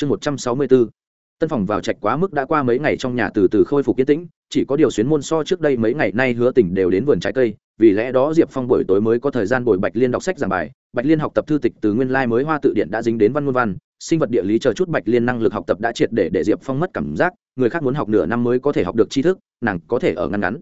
chương một trăm sáu mươi bốn, tân phòng vào trạch quá mức đã qua mấy ngày trong nhà từ từ khôi phục yên tĩnh, chỉ có điều xuyến môn so trước đây mấy ngày nay hứa tỉnh đều đến vườn trái cây, vì lẽ đó diệp phong buổi tối mới có thời gian bồi bạch liên đọc sách giảng bài. Bạch liên học tập thư tịch từ nguyên lai mới hoa tự điện đã dính đến văn ngôn văn, sinh vật địa lý chờ chút bạch liên năng lực học tập đã triệt để để diệp phong mất cảm giác, người khác muốn học nửa năm mới có thể học được tri thức, nàng có thể ở ngăn ngắn.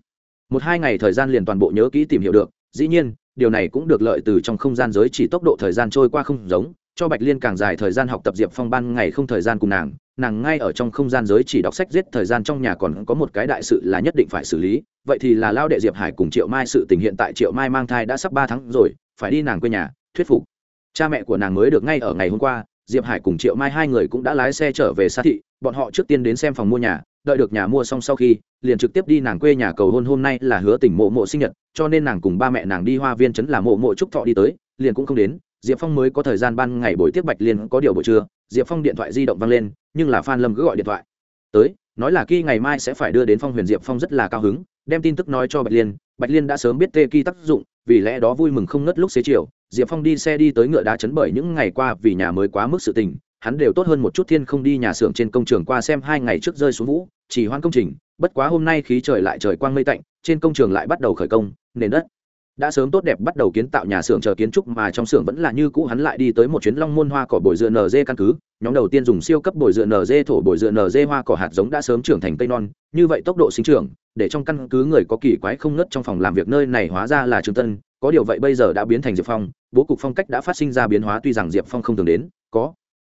Một hai ngày thời gian liền toàn bộ nhớ kỹ tìm hiểu được, dĩ nhiên, điều này cũng được lợi từ trong không gian giới chỉ tốc độ thời gian trôi qua không giống cho bạch liên càng dài thời gian học tập diệp phong ban ngày không thời gian cùng nàng nàng ngay ở trong không gian giới chỉ đọc sách giết thời gian trong nhà còn có một cái đại sự là nhất định phải xử lý, vậy thì là lao đệ diệp hải cùng triệu mai sự tình hiện tại triệu mai mang thai đã sắp ba tháng rồi, phải đi nàng quê nhà, thuyết phục. Cha mẹ của nàng mới được ngay ở ngày hôm qua, diệp hải cùng triệu mai hai người cũng đã lái xe trở về xa thị, bọn họ trước tiên đến xem phòng mua nhà, đợi được nhà mua xong sau khi, liền trực tiếp đi nàng quê nhà cầu hôn hôm nay là hứa tình mộ mộ sinh nhật, cho nên nàng cùng ba mẹ nàng đi hoa viên chấn là mộ mộ trúc thọ đi tới, liền cũng không đến diệp phong mới có thời gian ban ngày buổi tiếp bạch liên có điều buổi trưa, diệp phong điện thoại di động vang lên, nhưng là phan lâm cứ gọi điện thoại. Tới, nói là khi ngày mai sẽ phải đưa đến phong huyền diệp phong rất là cao hứng, đem tin tức nói cho bạch liên bạch liên đã sớm biết tê kỳ tác dụng, vì lẽ đó vui mừng không ngất lúc xế chiều, diệp phong đi xe đi tới ngựa đá chấn bởi những ngày qua vì nhà mới quá mức sự tình, hắn đều tốt hơn một chút thiên không đi nhà xưởng trên công trường qua xem hai ngày trước rơi xuống vũ, chỉ hoan công trình, bất quá hôm nay khí trời lại trời quang mây tạnh, trên công trường lại bắt đầu khởi công, nền đất đã sớm tốt đẹp bắt đầu kiến tạo nhà xưởng chờ kiến trúc mà trong xưởng vẫn là như cũ hắn lại đi tới một chuyến long môn hoa cỏ bồi dựa nz căn cứ. Nhóm đầu tiên dùng siêu cấp bồi dựa nz thổ bồi dựa nz hoa cỏ hạt giống đã sớm trưởng thành cây non. Như vậy tốc độ sinh trưởng, để trong căn cứ người có kỳ quái không ngất trong phòng làm việc nơi này hóa ra là trường tân. Có điều vậy bây giờ đã biến thành diệp phong. Bố cục phong cách đã phát sinh ra biến hóa tuy rằng diệp phong không thường đến, có.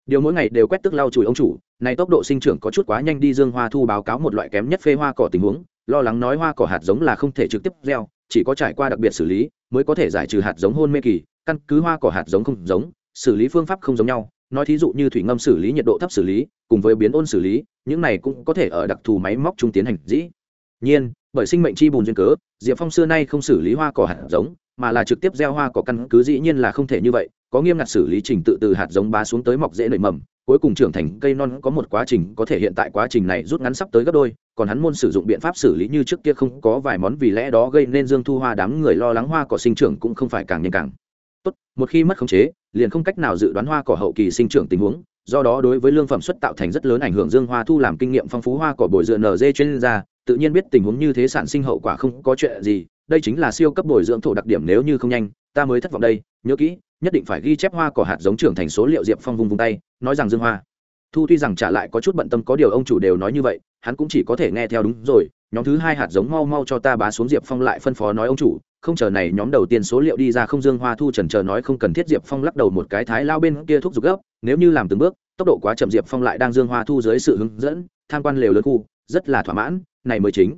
Điều mỗi ngày đều quét tức lau chùi ông chủ này tốc độ sinh trưởng có chút quá nhanh đi dương hoa thu báo cáo một loại kém nhất phê hoa cỏ tình huống lo lắng nói hoa cỏ hạt giống là không thể trực tiếp gieo, chỉ có trải qua đặc biệt xử lý mới có thể giải trừ hạt giống hôn mê kỳ, căn cứ hoa cỏ hạt giống không giống, xử lý phương pháp không giống nhau. Nói thí dụ như thủy ngâm xử lý nhiệt độ thấp xử lý, cùng với biến ôn xử lý, những này cũng có thể ở đặc thù máy móc trung tiến hành dĩ nhiên, bởi sinh mệnh chi bùn duyên cớ, diệp phong xưa nay không xử lý hoa cỏ hạt giống mà là trực tiếp gieo hoa cỏ căn cứ dĩ nhiên là không thể như vậy, có nghiêm ngặt xử lý trình tự từ hạt giống bá xuống tới mọc dễ nảy mầm, cuối cùng trưởng thành cây non có một quá trình có thể hiện tại quá trình này rút ngắn sắp tới gấp đôi, còn hắn môn sử dụng biện pháp xử lý như trước kia không có vài món vì lẽ đó gây nên dương thu hoa đám người lo lắng hoa cỏ sinh trưởng cũng không phải càng nhanh càng tốt, một khi mất khống chế, liền không cách nào dự đoán hoa cỏ hậu kỳ sinh trưởng tình huống, do đó đối với lương phẩm xuất tạo thành rất lớn ảnh hưởng dương hoa thu làm kinh nghiệm phong phú hoa cỏ bồi dựa nd chuyên gia, tự nhiên biết tình huống như thế sản sinh hậu quả không có chuyện gì đây chính là siêu cấp bồi dưỡng thổ đặc điểm nếu như không nhanh, ta mới thất vọng đây, nhớ kỹ, nhất định phải ghi chép hoa cỏ hạt giống trưởng thành số liệu diệp phong vùng vùng tay, nói rằng dương hoa. Thu tuy rằng trả lại có chút bận tâm, có điều ông chủ đều nói như vậy, hắn cũng chỉ có thể nghe theo đúng rồi, nhóm thứ hai hạt giống mau mau cho ta bá xuống diệp phong lại phân phó nói ông chủ, không chờ này nhóm đầu tiên số liệu đi ra không dương hoa thu trần chờ nói không cần thiết diệp phong lắc đầu một cái thái lao bên kia thúc giục gấp, nếu như làm từng bước, tốc độ quá chậm diệp phong lại đang dương hoa thu dưới sự hướng dẫn, tham quan lều lớn khu, rất là thỏa mãn, này mới chính.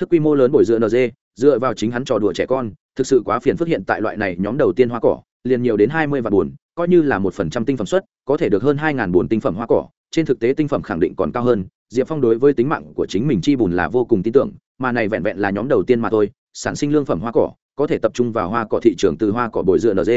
Thức quy mô lớn bồi dựa nd dựa vào chính hắn trò đùa trẻ con, thực sự quá phiền phức hiện tại loại này nhóm đầu tiên hoa cỏ, liền nhiều đến hai mươi vạn buồn, coi như là một phần trăm tinh phẩm suất, có thể được hơn hai ngàn buồn tinh phẩm hoa cỏ, trên thực tế tinh phẩm khẳng định còn cao hơn, diệp phong đối với tính mạng của chính mình chi bùn là vô cùng tin tưởng, mà này vẹn vẹn là nhóm đầu tiên mà thôi, sản sinh lương phẩm hoa cỏ, có thể tập trung vào hoa cỏ thị trường từ hoa cỏ bồi dựa nd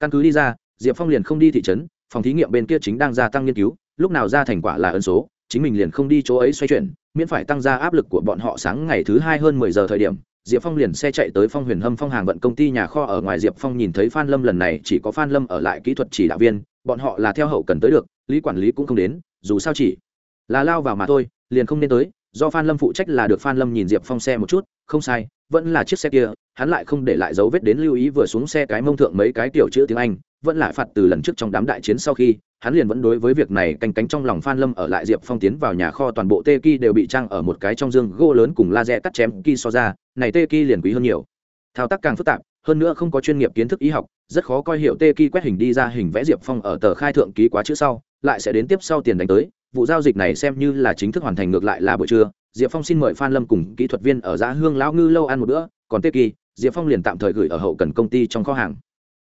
căn cứ đi ra, diệp phong liền không đi thị trấn, phòng thí nghiệm bên kia chính đang gia tăng nghiên cứu, lúc nào ra thành quả là ân số, chính mình liền không đi chỗ ấy xoay chuyển, miễn phải tăng ra áp lực của bọn họ sáng ngày thứ hai hơn mười giờ thời điểm diệp phong liền xe chạy tới phong huyền hâm phong hàng vận công ty nhà kho ở ngoài diệp phong nhìn thấy phan lâm lần này chỉ có phan lâm ở lại kỹ thuật chỉ đạo viên, bọn họ là theo hậu cần tới được, lý quản lý cũng không đến, dù sao chỉ là lao vào mà thôi, liền không nên tới, do phan lâm phụ trách là được phan lâm nhìn diệp phong xe một chút, không sai, vẫn là chiếc xe kia, hắn lại không để lại dấu vết đến lưu ý vừa xuống xe cái mông thượng mấy cái tiểu chữ tiếng anh vẫn lại phạt từ lần trước trong đám đại chiến sau khi, hắn liền vẫn đối với việc này canh cánh trong lòng phan lâm ở lại diệp phong tiến vào nhà kho toàn bộ tê ki đều bị trang ở một cái trong dương gỗ lớn cùng laser cắt chém ki so ra, này tê ki liền quý hơn nhiều. Thao tác càng phức tạp, hơn nữa không có chuyên nghiệp kiến thức y học, rất khó coi hiệu tê ki quét hình đi ra hình vẽ diệp phong ở tờ khai thượng ký quá chữ sau, lại sẽ đến tiếp sau tiền đánh tới. Vụ giao dịch này xem như là chính thức hoàn thành ngược lại là buổi trưa, diệp phong xin mời phan lâm cùng kỹ thuật viên ở giá hương lão ngư lâu ăn một bữa, còn tê kỳ diệp phong liền tạm thời gửi ở hậu cần công ty trong kho hàng.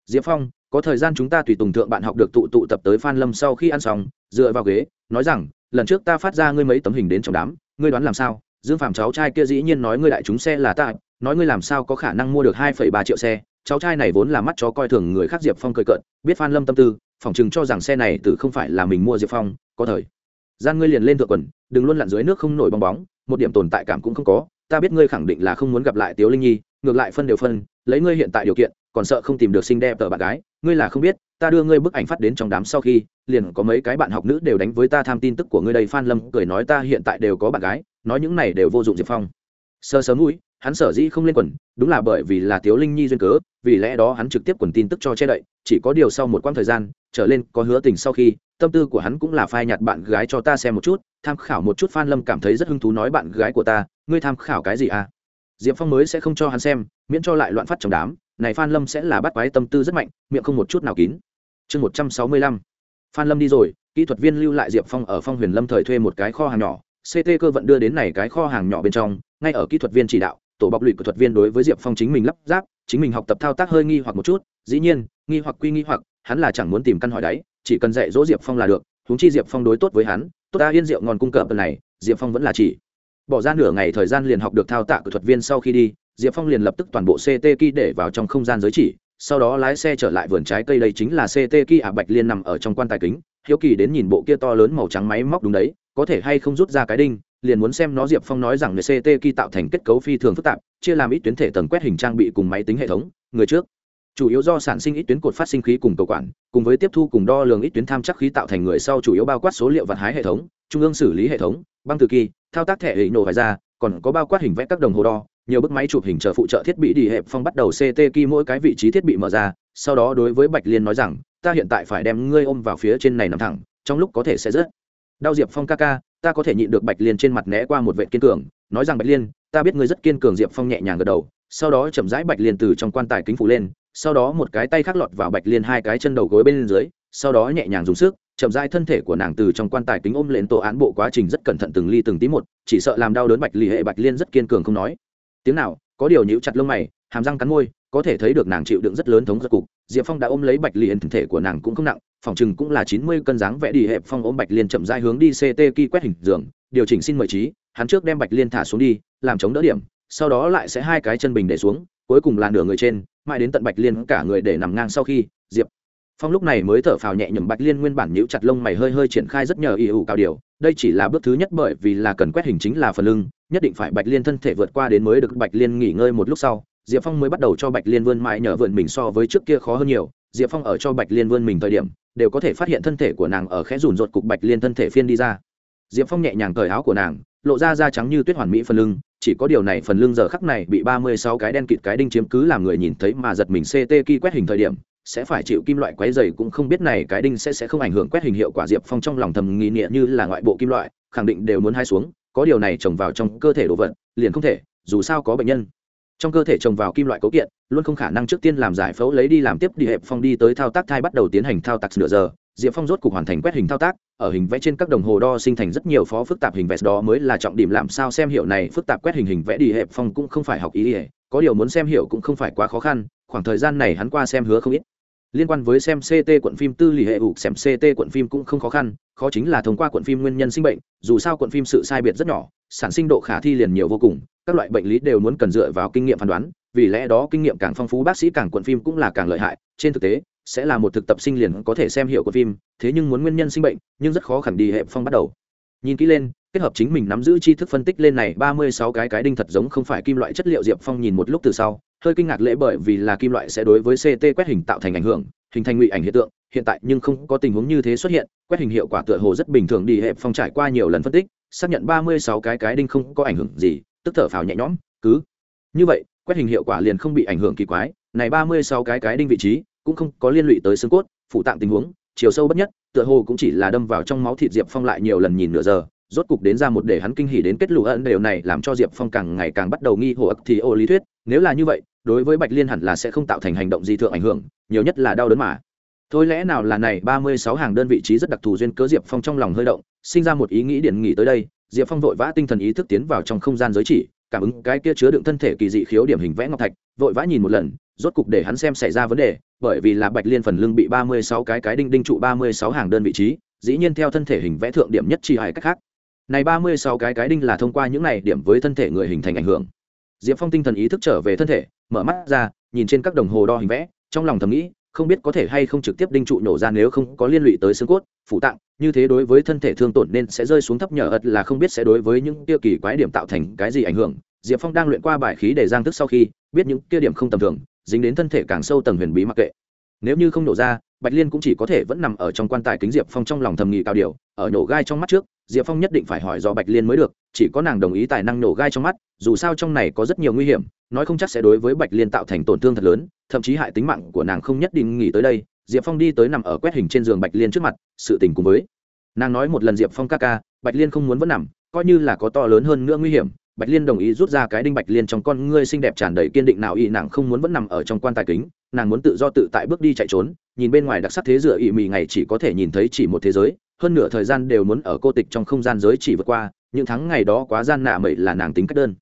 Diệp phong có thời gian chúng ta tùy tùng thượng bạn học được tụ tụ tập tới phan lâm sau khi ăn xong, dựa vào ghế, nói rằng, lần trước ta phát ra ngươi mấy tấm hình đến trong đám, ngươi đoán làm sao? Dương phạm cháu trai kia dĩ nhiên nói ngươi đại chúng xe là ta, nói ngươi làm sao có khả năng mua được hai phẩy ba triệu xe. Cháu trai này vốn là mắt chó coi thường người khác diệp phong cười cợt, biết phan lâm tâm tư, phỏng chừng cho rằng xe này từ không phải là mình mua diệp phong, có thời gian ngươi liền lên thượng quần, đừng luôn lặn dưới nước không nổi bong bóng, một điểm tồn tại cảm cũng không có, ta biết ngươi khẳng định là không muốn gặp lại tiếu linh nhi, ngược lại phân đều phân, lấy ngươi hiện tại điều kiện còn sợ không tìm được xinh đẹp tờ bạn gái, ngươi là không biết, ta đưa ngươi bức ảnh phát đến trong đám sau khi, liền có mấy cái bạn học nữ đều đánh với ta tham tin tức của ngươi đây, phan lâm cười nói ta hiện tại đều có bạn gái, nói những này đều vô dụng diệp phong. Sơ sớm mũi, hắn sở dĩ không lên quần, đúng là bởi vì là tiếu linh nhi duyên cớ, vì lẽ đó hắn trực tiếp quần tin tức cho che đậy, chỉ có điều sau một quãng thời gian, trở lên có hứa tình sau khi, tâm tư của hắn cũng là phai nhạt bạn gái cho ta xem một chút, tham khảo một chút, phan lâm cảm thấy rất hứng thú nói bạn gái của ta, ngươi tham khảo cái gì à? Diệp phong mới sẽ không cho hắn xem, miễn cho lại loạn phát trong đám này phan lâm sẽ là bắt quái tâm tư rất mạnh, miệng không một chút nào kín. Chương một trăm sáu mươi lăm. Phan lâm đi rồi, kỹ thuật viên lưu lại diệp phong ở phong huyền lâm thời thuê một cái kho hàng nhỏ ct cơ vận đưa đến này cái kho hàng nhỏ bên trong, ngay ở kỹ thuật viên chỉ đạo, tổ bọc lụy của thuật viên đối với diệp phong chính mình lắp ráp, chính mình học tập thao tác hơi nghi hoặc một chút, dĩ nhiên, nghi hoặc quy nghi hoặc, hắn là chẳng muốn tìm căn hỏi đáy, chỉ cần dạy dỗ diệp phong là được, huống chi diệp phong đối tốt với hắn, tốt ta yên rượu ngon cung cập này, diệp phong vẫn là chỉ. Bỏ ra nửa ngày thời gian liền học được thao tác của thuật viên sau khi đi diệp phong liền lập tức toàn bộ ct ki để vào trong không gian giới chỉ, sau đó lái xe trở lại vườn trái cây đây chính là ct ki ả bạch liên nằm ở trong quan tài kính, hiếu kỳ đến nhìn bộ kia to lớn màu trắng máy móc đúng đấy, có thể hay không rút ra cái đinh, liền muốn xem nó diệp phong nói rằng người ct ki tạo thành kết cấu phi thường phức tạp, chia làm ít tuyến thể tầng quét hình trang bị cùng máy tính hệ thống, người trước. Chủ yếu do sản sinh ít tuyến cột phát sinh khí cùng cầu quản, cùng với tiếp thu cùng đo lường ít tuyến tham chắc khí tạo thành người sau chủ yếu bao quát số liệu vận hái hệ thống, trung ương xử lý hệ thống, băng từ kỳ, thao tác thẻ hệ nổ phải ra, còn có bao quát hình vẽ các đồng hồ đo nhiều bức máy chụp hình trợ phụ trợ thiết bị đi hẹp phong bắt đầu ct key mỗi cái vị trí thiết bị mở ra, sau đó đối với bạch liên nói rằng, ta hiện tại phải đem ngươi ôm vào phía trên này nằm thẳng, trong lúc có thể sẽ rớt. Đau diệp phong ca ca, ta có thể nhịn được bạch liên trên mặt né qua một vệ kiên cường, nói rằng, bạch liên, ta biết ngươi rất kiên cường. Diệp phong nhẹ nhàng gật đầu, sau đó chậm rãi bạch liên từ trong quan tài kính phủ lên, sau đó một cái tay khác lọt vào bạch liên hai cái chân đầu gối bên dưới, sau đó nhẹ nhàng dùng sức, chậm rãi thân thể của nàng từ trong quan tài kính ôm lên tổ án bộ quá trình rất cẩn thận từng ly từng tí một, chỉ sợ làm đau đớn bạch lì hệ bạch liên rất kiên cường không nói tiếng nào, có điều nhíu chặt lông mày, hàm răng cắn môi, có thể thấy được nàng chịu đựng rất lớn thống giật cục. Diệp phong đã ôm lấy bạch liên, thân thể của nàng cũng không nặng, phòng chừng cũng là chín mươi cân dáng vẽ đi hẹp phong ôm bạch liên chậm rãi hướng đi ct ki quét hình giường, điều chỉnh xin mời trí, hắn trước đem bạch liên thả xuống đi, làm chống đỡ điểm, sau đó lại sẽ hai cái chân bình để xuống, cuối cùng là nửa người trên, mãi đến tận bạch liên cả người để nằm ngang sau khi, diệp phong lúc này mới thở phào nhẹ nhầm bạch liên nguyên bản nhíu chặt lông mày hơi hơi triển khai rất nhờ ý ủ cao điều. Đây chỉ là bước thứ nhất bởi vì là cần quét hình chính là phần lưng, nhất định phải bạch liên thân thể vượt qua đến mới được. Bạch liên nghỉ ngơi một lúc sau, diệp phong mới bắt đầu cho bạch liên vươn mãi nhờ vượn mình so với trước kia khó hơn nhiều. Diệp phong ở cho bạch liên vươn mình thời điểm, đều có thể phát hiện thân thể của nàng ở khẽ rủn rột cục bạch liên thân thể phiên đi ra. Diệp phong nhẹ nhàng cởi áo của nàng, lộ ra da trắng như tuyết hoàn mỹ phần lưng, chỉ có điều này phần lưng giờ khắc này bị ba mươi sáu cái đen kịt cái đinh chiếm cứ làm người nhìn thấy mà giật mình. Ct ki quét hình thời điểm sẽ phải chịu kim loại quấy dày cũng không biết này cái đinh sẽ sẽ không ảnh hưởng quét hình hiệu quả diệp phong trong lòng thầm nghi nghĩa như là ngoại bộ kim loại, khẳng định đều muốn hai xuống, có điều này trồng vào trong cơ thể đồ vật, liền không thể, dù sao có bệnh nhân. Trong cơ thể trồng vào kim loại cấu kiện, luôn không khả năng trước tiên làm giải phẫu lấy đi làm tiếp đi hẹp phong đi tới thao tác thai bắt đầu tiến hành thao tác nửa giờ, diệp phong rốt cục hoàn thành quét hình thao tác, ở hình vẽ trên các đồng hồ đo sinh thành rất nhiều phó phức tạp hình vẽ, đó mới là trọng điểm làm sao xem hiệu này phức tạp quét hình hình vẽ đi hẹp phong cũng không phải học ý ỉa có điều muốn xem hiểu cũng không phải quá khó khăn, khoảng thời gian này hắn qua xem hứa không ít liên quan với xem ct quận phim tư lì hệ ủ xem ct quận phim cũng không khó khăn, khó chính là thông qua quận phim nguyên nhân sinh bệnh, dù sao quận phim sự sai biệt rất nhỏ, sản sinh độ khả thi liền nhiều vô cùng, các loại bệnh lý đều muốn cần dựa vào kinh nghiệm phán đoán, vì lẽ đó kinh nghiệm càng phong phú, bác sĩ càng quận phim cũng là càng lợi hại, trên thực tế, sẽ là một thực tập sinh liền có thể xem hiểu của phim, thế nhưng muốn nguyên nhân sinh bệnh, nhưng rất khó khẳng đi hệ phong bắt đầu. Nhìn kỹ lên kết hợp chính mình nắm giữ tri thức phân tích lên này ba mươi sáu cái cái đinh thật giống không phải kim loại chất liệu diệp phong nhìn một lúc từ sau, hơi kinh ngạc lễ bởi vì là kim loại sẽ đối với ct quét hình tạo thành ảnh hưởng, hình thành ngụy ảnh hiện tượng, hiện tại nhưng không có tình huống như thế xuất hiện, quét hình hiệu quả tựa hồ rất bình thường đi hẹp phong trải qua nhiều lần phân tích, xác nhận ba mươi sáu cái cái đinh không có ảnh hưởng gì, tức thở phào nhẹ nhõm, cứ. Như vậy, quét hình hiệu quả liền không bị ảnh hưởng kỳ quái, này ba mươi sáu cái cái đinh vị trí cũng không có liên lụy tới xương cốt, phụ tạng tình huống, chiều sâu bất nhất, tựa hồ cũng chỉ là đâm vào trong máu thịt diệp phong lại nhiều lần nhìn nửa giờ rốt cục đến ra một để hắn kinh hỉ đến kết lũ ẩn đều này, làm cho diệp phong càng ngày càng bắt đầu nghi hồ ức thì ô lý thuyết. Nếu là như vậy, đối với bạch liên hẳn là sẽ không tạo thành hành động gì thượng ảnh hưởng, nhiều nhất là đau đớn mà. Thôi lẽ nào là này, ba mươi sáu hàng đơn vị trí rất đặc thù duyên cớ diệp phong trong lòng hơi động, sinh ra một ý nghĩ điển nghỉ tới đây, diệp phong vội vã tinh thần ý thức tiến vào trong không gian giới chỉ, cảm ứng cái kia chứa đựng thân thể kỳ dị khiếu điểm hình vẽ ngọc thạch, vội vã nhìn một lần, rốt cục để hắn xem xảy ra vấn đề, bởi vì là bạch liên phần lưng bị ba mươi sáu cái cái đinh đinh trụ ba mươi sáu hàng đơn vị trí, dĩ nhiên theo thân thể hình vẽ thượng điểm nhất chi hai cách khác này ba mươi sáu cái cái đinh là thông qua những này điểm với thân thể người hình thành ảnh hưởng. Diệp phong tinh thần ý thức trở về thân thể, mở mắt ra, nhìn trên các đồng hồ đo hình vẽ, trong lòng thầm nghĩ, không biết có thể hay không trực tiếp đinh trụ nổ ra nếu không có liên lụy tới xương cốt, phủ tạng, như thế đối với thân thể thương tổn nên sẽ rơi xuống thấp nhờ ật là không biết sẽ đối với những tiêu kỳ quái điểm tạo thành cái gì ảnh hưởng. Diệp phong đang luyện qua bài khí để giang thức sau khi, biết những kia điểm không tầm thường, dính đến thân thể càng sâu tầng huyền bí mặc kệ. Nếu như không nổ ra, bạch liên cũng chỉ có thể vẫn nằm ở trong quan tài kính diệp phong trong lòng thầm nghị cao điều, ở nổ gai trong mắt trước diệp phong nhất định phải hỏi do bạch liên mới được, chỉ có nàng đồng ý tài năng nổ gai trong mắt, dù sao trong này có rất nhiều nguy hiểm, nói không chắc sẽ đối với bạch liên tạo thành tổn thương thật lớn, thậm chí hại tính mạng của nàng không nhất định nghỉ tới đây. Diệp phong đi tới nằm ở quét hình trên giường bạch liên trước mặt, sự tình cùng với. Nàng nói một lần diệp phong ca ca, bạch liên không muốn vẫn nằm, coi như là có to lớn hơn nữa nguy hiểm, bạch liên đồng ý rút ra cái đinh bạch liên trong con ngươi xinh đẹp tràn đầy kiên định nào y nàng không muốn vẫn nằm ở trong quan tài kính, nàng muốn tự do tự tại bước đi chạy trốn, nhìn bên ngoài đặc sắc thế dựa ỵ mị ngày chỉ có thể nhìn thấy chỉ một thế giới hơn nửa thời gian đều muốn ở cô tịch trong không gian giới chỉ vượt qua, những tháng ngày đó quá gian nạ mậy là nàng tính cách đơn.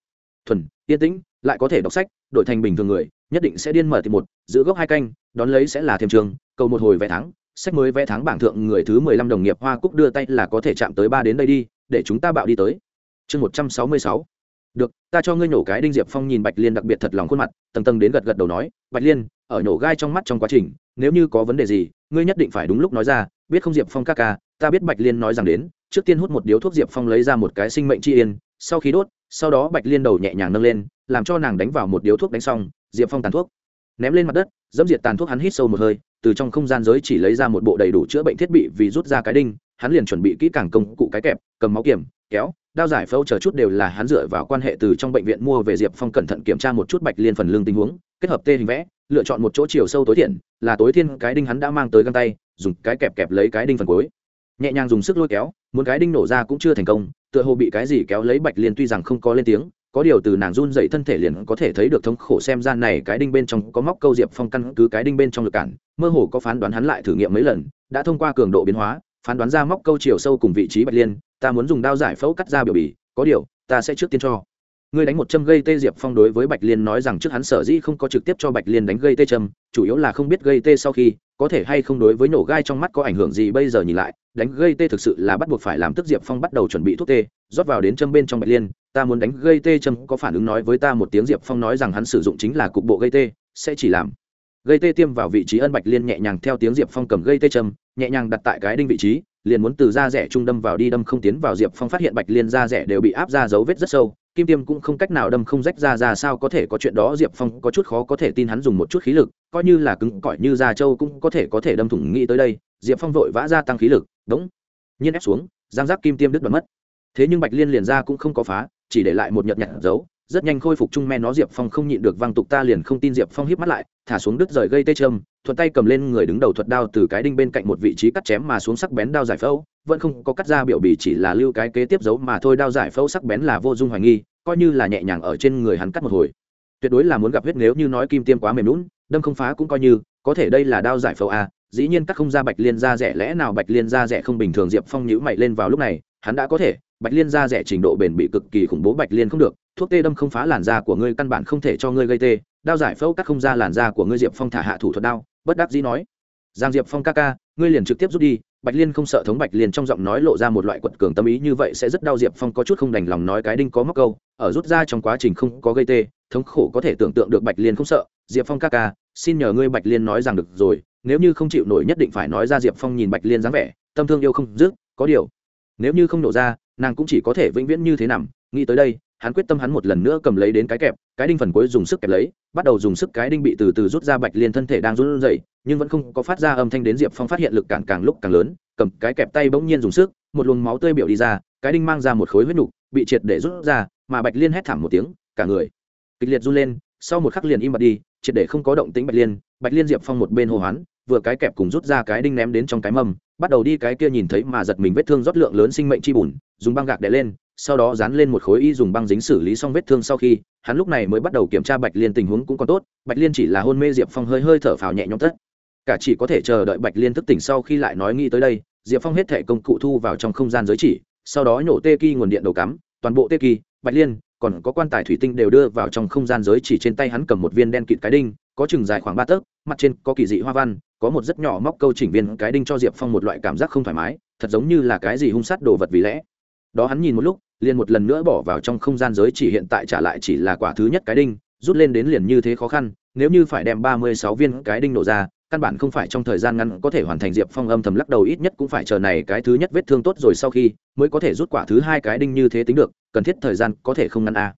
Thuần, yên tĩnh, lại có thể đọc sách, đổi thành bình thường người, nhất định sẽ điên mở thì một, giữ gốc hai canh, đón lấy sẽ là thêm trường, cầu một hồi vé tháng, sách mới vé tháng bảng thượng người thứ mười lăm đồng nghiệp hoa cúc đưa tay là có thể chạm tới ba đến đây đi, để chúng ta bạo đi tới. Chương một trăm sáu mươi sáu. Được, ta cho ngươi nổ cái đinh diệp phong nhìn bạch liên đặc biệt thật lòng khuôn mặt, tầng tầng đến gật gật đầu nói, bạch liên, ở nổ gai trong mắt trong quá trình, nếu như có vấn đề gì, ngươi nhất định phải đúng lúc nói ra, biết không diệp phong ca ca ta biết bạch liên nói rằng đến, trước tiên hút một điếu thuốc diệp phong lấy ra một cái sinh mệnh chi yên, sau khi đốt, sau đó bạch liên đầu nhẹ nhàng nâng lên, làm cho nàng đánh vào một điếu thuốc đánh xong, diệp phong tàn thuốc. Ném lên mặt đất, dẫm diệt tàn thuốc hắn hít sâu một hơi, từ trong không gian giới chỉ lấy ra một bộ đầy đủ chữa bệnh thiết bị vì rút ra cái đinh, hắn liền chuẩn bị kỹ càng công cụ cái kẹp, cầm máu kiểm, kéo, đao giải phẫu chờ chút đều là hắn dựa vào quan hệ từ trong bệnh viện mua về diệp phong cẩn thận kiểm tra một chút bạch liên phần lương tình huống, kết hợp tê hình vẽ, lựa chọn một chỗ chiều sâu tối thiện, là tối thiên cái đinh hắn đã mang tới găng tay, dùng cái kẹp kẹp lấy cái đinh phần cuối nhẹ nhàng dùng sức lôi kéo, muốn cái đinh nổ ra cũng chưa thành công, tựa hồ bị cái gì kéo lấy bạch liên tuy rằng không có lên tiếng, có điều từ nàng run dậy thân thể liền có thể thấy được thống khổ xem ra này cái đinh bên trong có móc câu diệp phong căn cứ cái đinh bên trong lực cản, mơ hồ có phán đoán hắn lại thử nghiệm mấy lần, đã thông qua cường độ biến hóa, phán đoán ra móc câu chiều sâu cùng vị trí bạch liên, ta muốn dùng đao giải phẫu cắt ra biểu bì, có điều, ta sẽ trước tiên cho ngươi đánh một châm gây tê diệp phong đối với bạch liên nói rằng trước hắn sở dĩ không có trực tiếp cho bạch liên đánh gây tê châm, chủ yếu là không biết gây tê sau khi, có thể hay không đối với nổ gai trong mắt có ảnh hưởng gì bây giờ nhìn lại, đánh gây tê thực sự là bắt buộc phải làm tức diệp phong bắt đầu chuẩn bị thuốc tê, rót vào đến châm bên trong bạch liên, ta muốn đánh gây tê châm, có phản ứng nói với ta một tiếng diệp phong nói rằng hắn sử dụng chính là cục bộ gây tê, sẽ chỉ làm gây tê tiêm vào vị trí ân bạch liên nhẹ nhàng theo tiếng diệp phong cầm gây tê châm, nhẹ nhàng đặt tại cái đinh vị trí, liền muốn từ da rẻ trung đâm vào đi đâm không tiến vào diệp phong phát hiện bạch liên da rẻ đều bị áp ra dấu vết rất sâu kim tiêm cũng không cách nào đâm không rách ra ra sao có thể có chuyện đó, diệp phong có chút khó có thể tin hắn dùng một chút khí lực, coi như là cứng cỏi như da trâu cũng có thể có thể đâm thủng nghĩ tới đây. Diệp phong vội vã gia tăng khí lực, đống, nhiên ép xuống, giang giác kim tiêm đứt bật mất. Thế nhưng bạch liên liền ra cũng không có phá, chỉ để lại một nhợt nhạt dấu rất nhanh khôi phục trung men nó, diệp phong không nhịn được văng tục ta liền không tin diệp phong híp mắt lại, thả xuống đứt rời gây tê châm, thuận tay cầm lên người đứng đầu thuật đao từ cái đinh bên cạnh một vị trí cắt chém mà xuống sắc bén đao giải phẫu vẫn không có cắt ra biểu bì, chỉ là lưu cái kế tiếp giấu mà thôi, đao giải phẫu sắc bén là vô dung hoài nghi, coi như là nhẹ nhàng ở trên người hắn cắt một hồi. Tuyệt đối là muốn gặp huyết nếu như nói kim tiêm quá mềm lún đâm không phá cũng coi như, có thể đây là đao giải phẫu a, dĩ nhiên cắt không ra bạch liên da rẻ, lẽ nào bạch liên da rẻ không bình thường, diệp phong nhữ mày lên vào lúc này, hắn đã có thể, bạch liên da rẻ trình độ bền bị cực kỳ khủng bố, bạch liên không được, thuốc tê đâm không phá làn da của ngươi căn bản không thể cho ngươi gây tê, đao giải phẫu cắt không ra làn da của ngươi, diệp phong thả hạ thủ thuật đao, bất đắc dĩ nói. Giang diệp phong ca ca, ngươi liền trực tiếp rút đi bạch liên không sợ thống bạch liên trong giọng nói lộ ra một loại quật cường tâm ý như vậy sẽ rất đau diệp phong có chút không đành lòng nói cái đinh có móc câu, ở rút ra trong quá trình không có gây tê, thống khổ có thể tưởng tượng được bạch liên không sợ. Diệp phong ca ca, xin nhờ ngươi bạch liên nói rằng được rồi, nếu như không chịu nổi nhất định phải nói ra diệp phong nhìn bạch liên dáng vẻ, tâm thương yêu không dứt, có điều, nếu như không nổ ra, nàng cũng chỉ có thể vĩnh viễn như thế nằm, nghĩ tới đây hắn quyết tâm hắn một lần nữa cầm lấy đến cái kẹp, cái đinh phần cuối dùng sức kẹp lấy, bắt đầu dùng sức cái đinh bị từ từ rút ra bạch liên thân thể đang run rẩy, nhưng vẫn không có phát ra âm thanh đến diệp phong phát hiện lực càng càng lúc càng lớn, cầm cái kẹp tay bỗng nhiên dùng sức, một luồng máu tươi biểu đi ra, cái đinh mang ra một khối huyết nục, bị triệt để rút ra, mà bạch liên hét thảm một tiếng, cả người kịch liệt run lên, sau một khắc liền im bặt đi, triệt để không có động tĩnh bạch liên bạch liên diệp phong một bên hô hoán, vừa cái kẹp cùng rút ra cái đinh ném đến trong cái mâm, bắt đầu đi cái kia nhìn thấy mà giật mình vết thương rót lượng lớn sinh mệnh chi bùn, dùng băng gạc đè lên sau đó dán lên một khối y dùng băng dính xử lý xong vết thương sau khi, hắn lúc này mới bắt đầu kiểm tra bạch liên tình huống cũng còn tốt, bạch liên chỉ là hôn mê diệp phong hơi hơi thở phào nhẹ nhõm tất. Cả chỉ có thể chờ đợi bạch liên thức tỉnh sau khi lại nói nghĩ tới đây, diệp phong hết thẻ công cụ thu vào trong không gian giới chỉ, sau đó nhổ tê kỳ nguồn điện đầu cắm, toàn bộ tê kỳ bạch liên, còn có quan tài thủy tinh đều đưa vào trong không gian giới chỉ trên tay hắn cầm một viên đen kịt cái đinh, có chừng dài khoảng ba tấc, mặt trên có kỳ dị hoa văn, có một rất nhỏ móc câu chỉnh viên cái đinh cho diệp phong một loại cảm giác không thoải mái, thật giống như là cái gì hung sát đồ vật vì lẽ. Đó hắn nhìn một lúc liền một lần nữa bỏ vào trong không gian giới chỉ hiện tại trả lại chỉ là quả thứ nhất cái đinh, rút lên đến liền như thế khó khăn, nếu như phải đem ba mươi sáu viên cái đinh nổ ra, căn bản không phải trong thời gian ngắn có thể hoàn thành diệp phong âm thầm lắc đầu ít nhất cũng phải chờ này cái thứ nhất vết thương tốt rồi sau khi mới có thể rút quả thứ hai cái đinh như thế tính được, cần thiết thời gian có thể không ngăn a.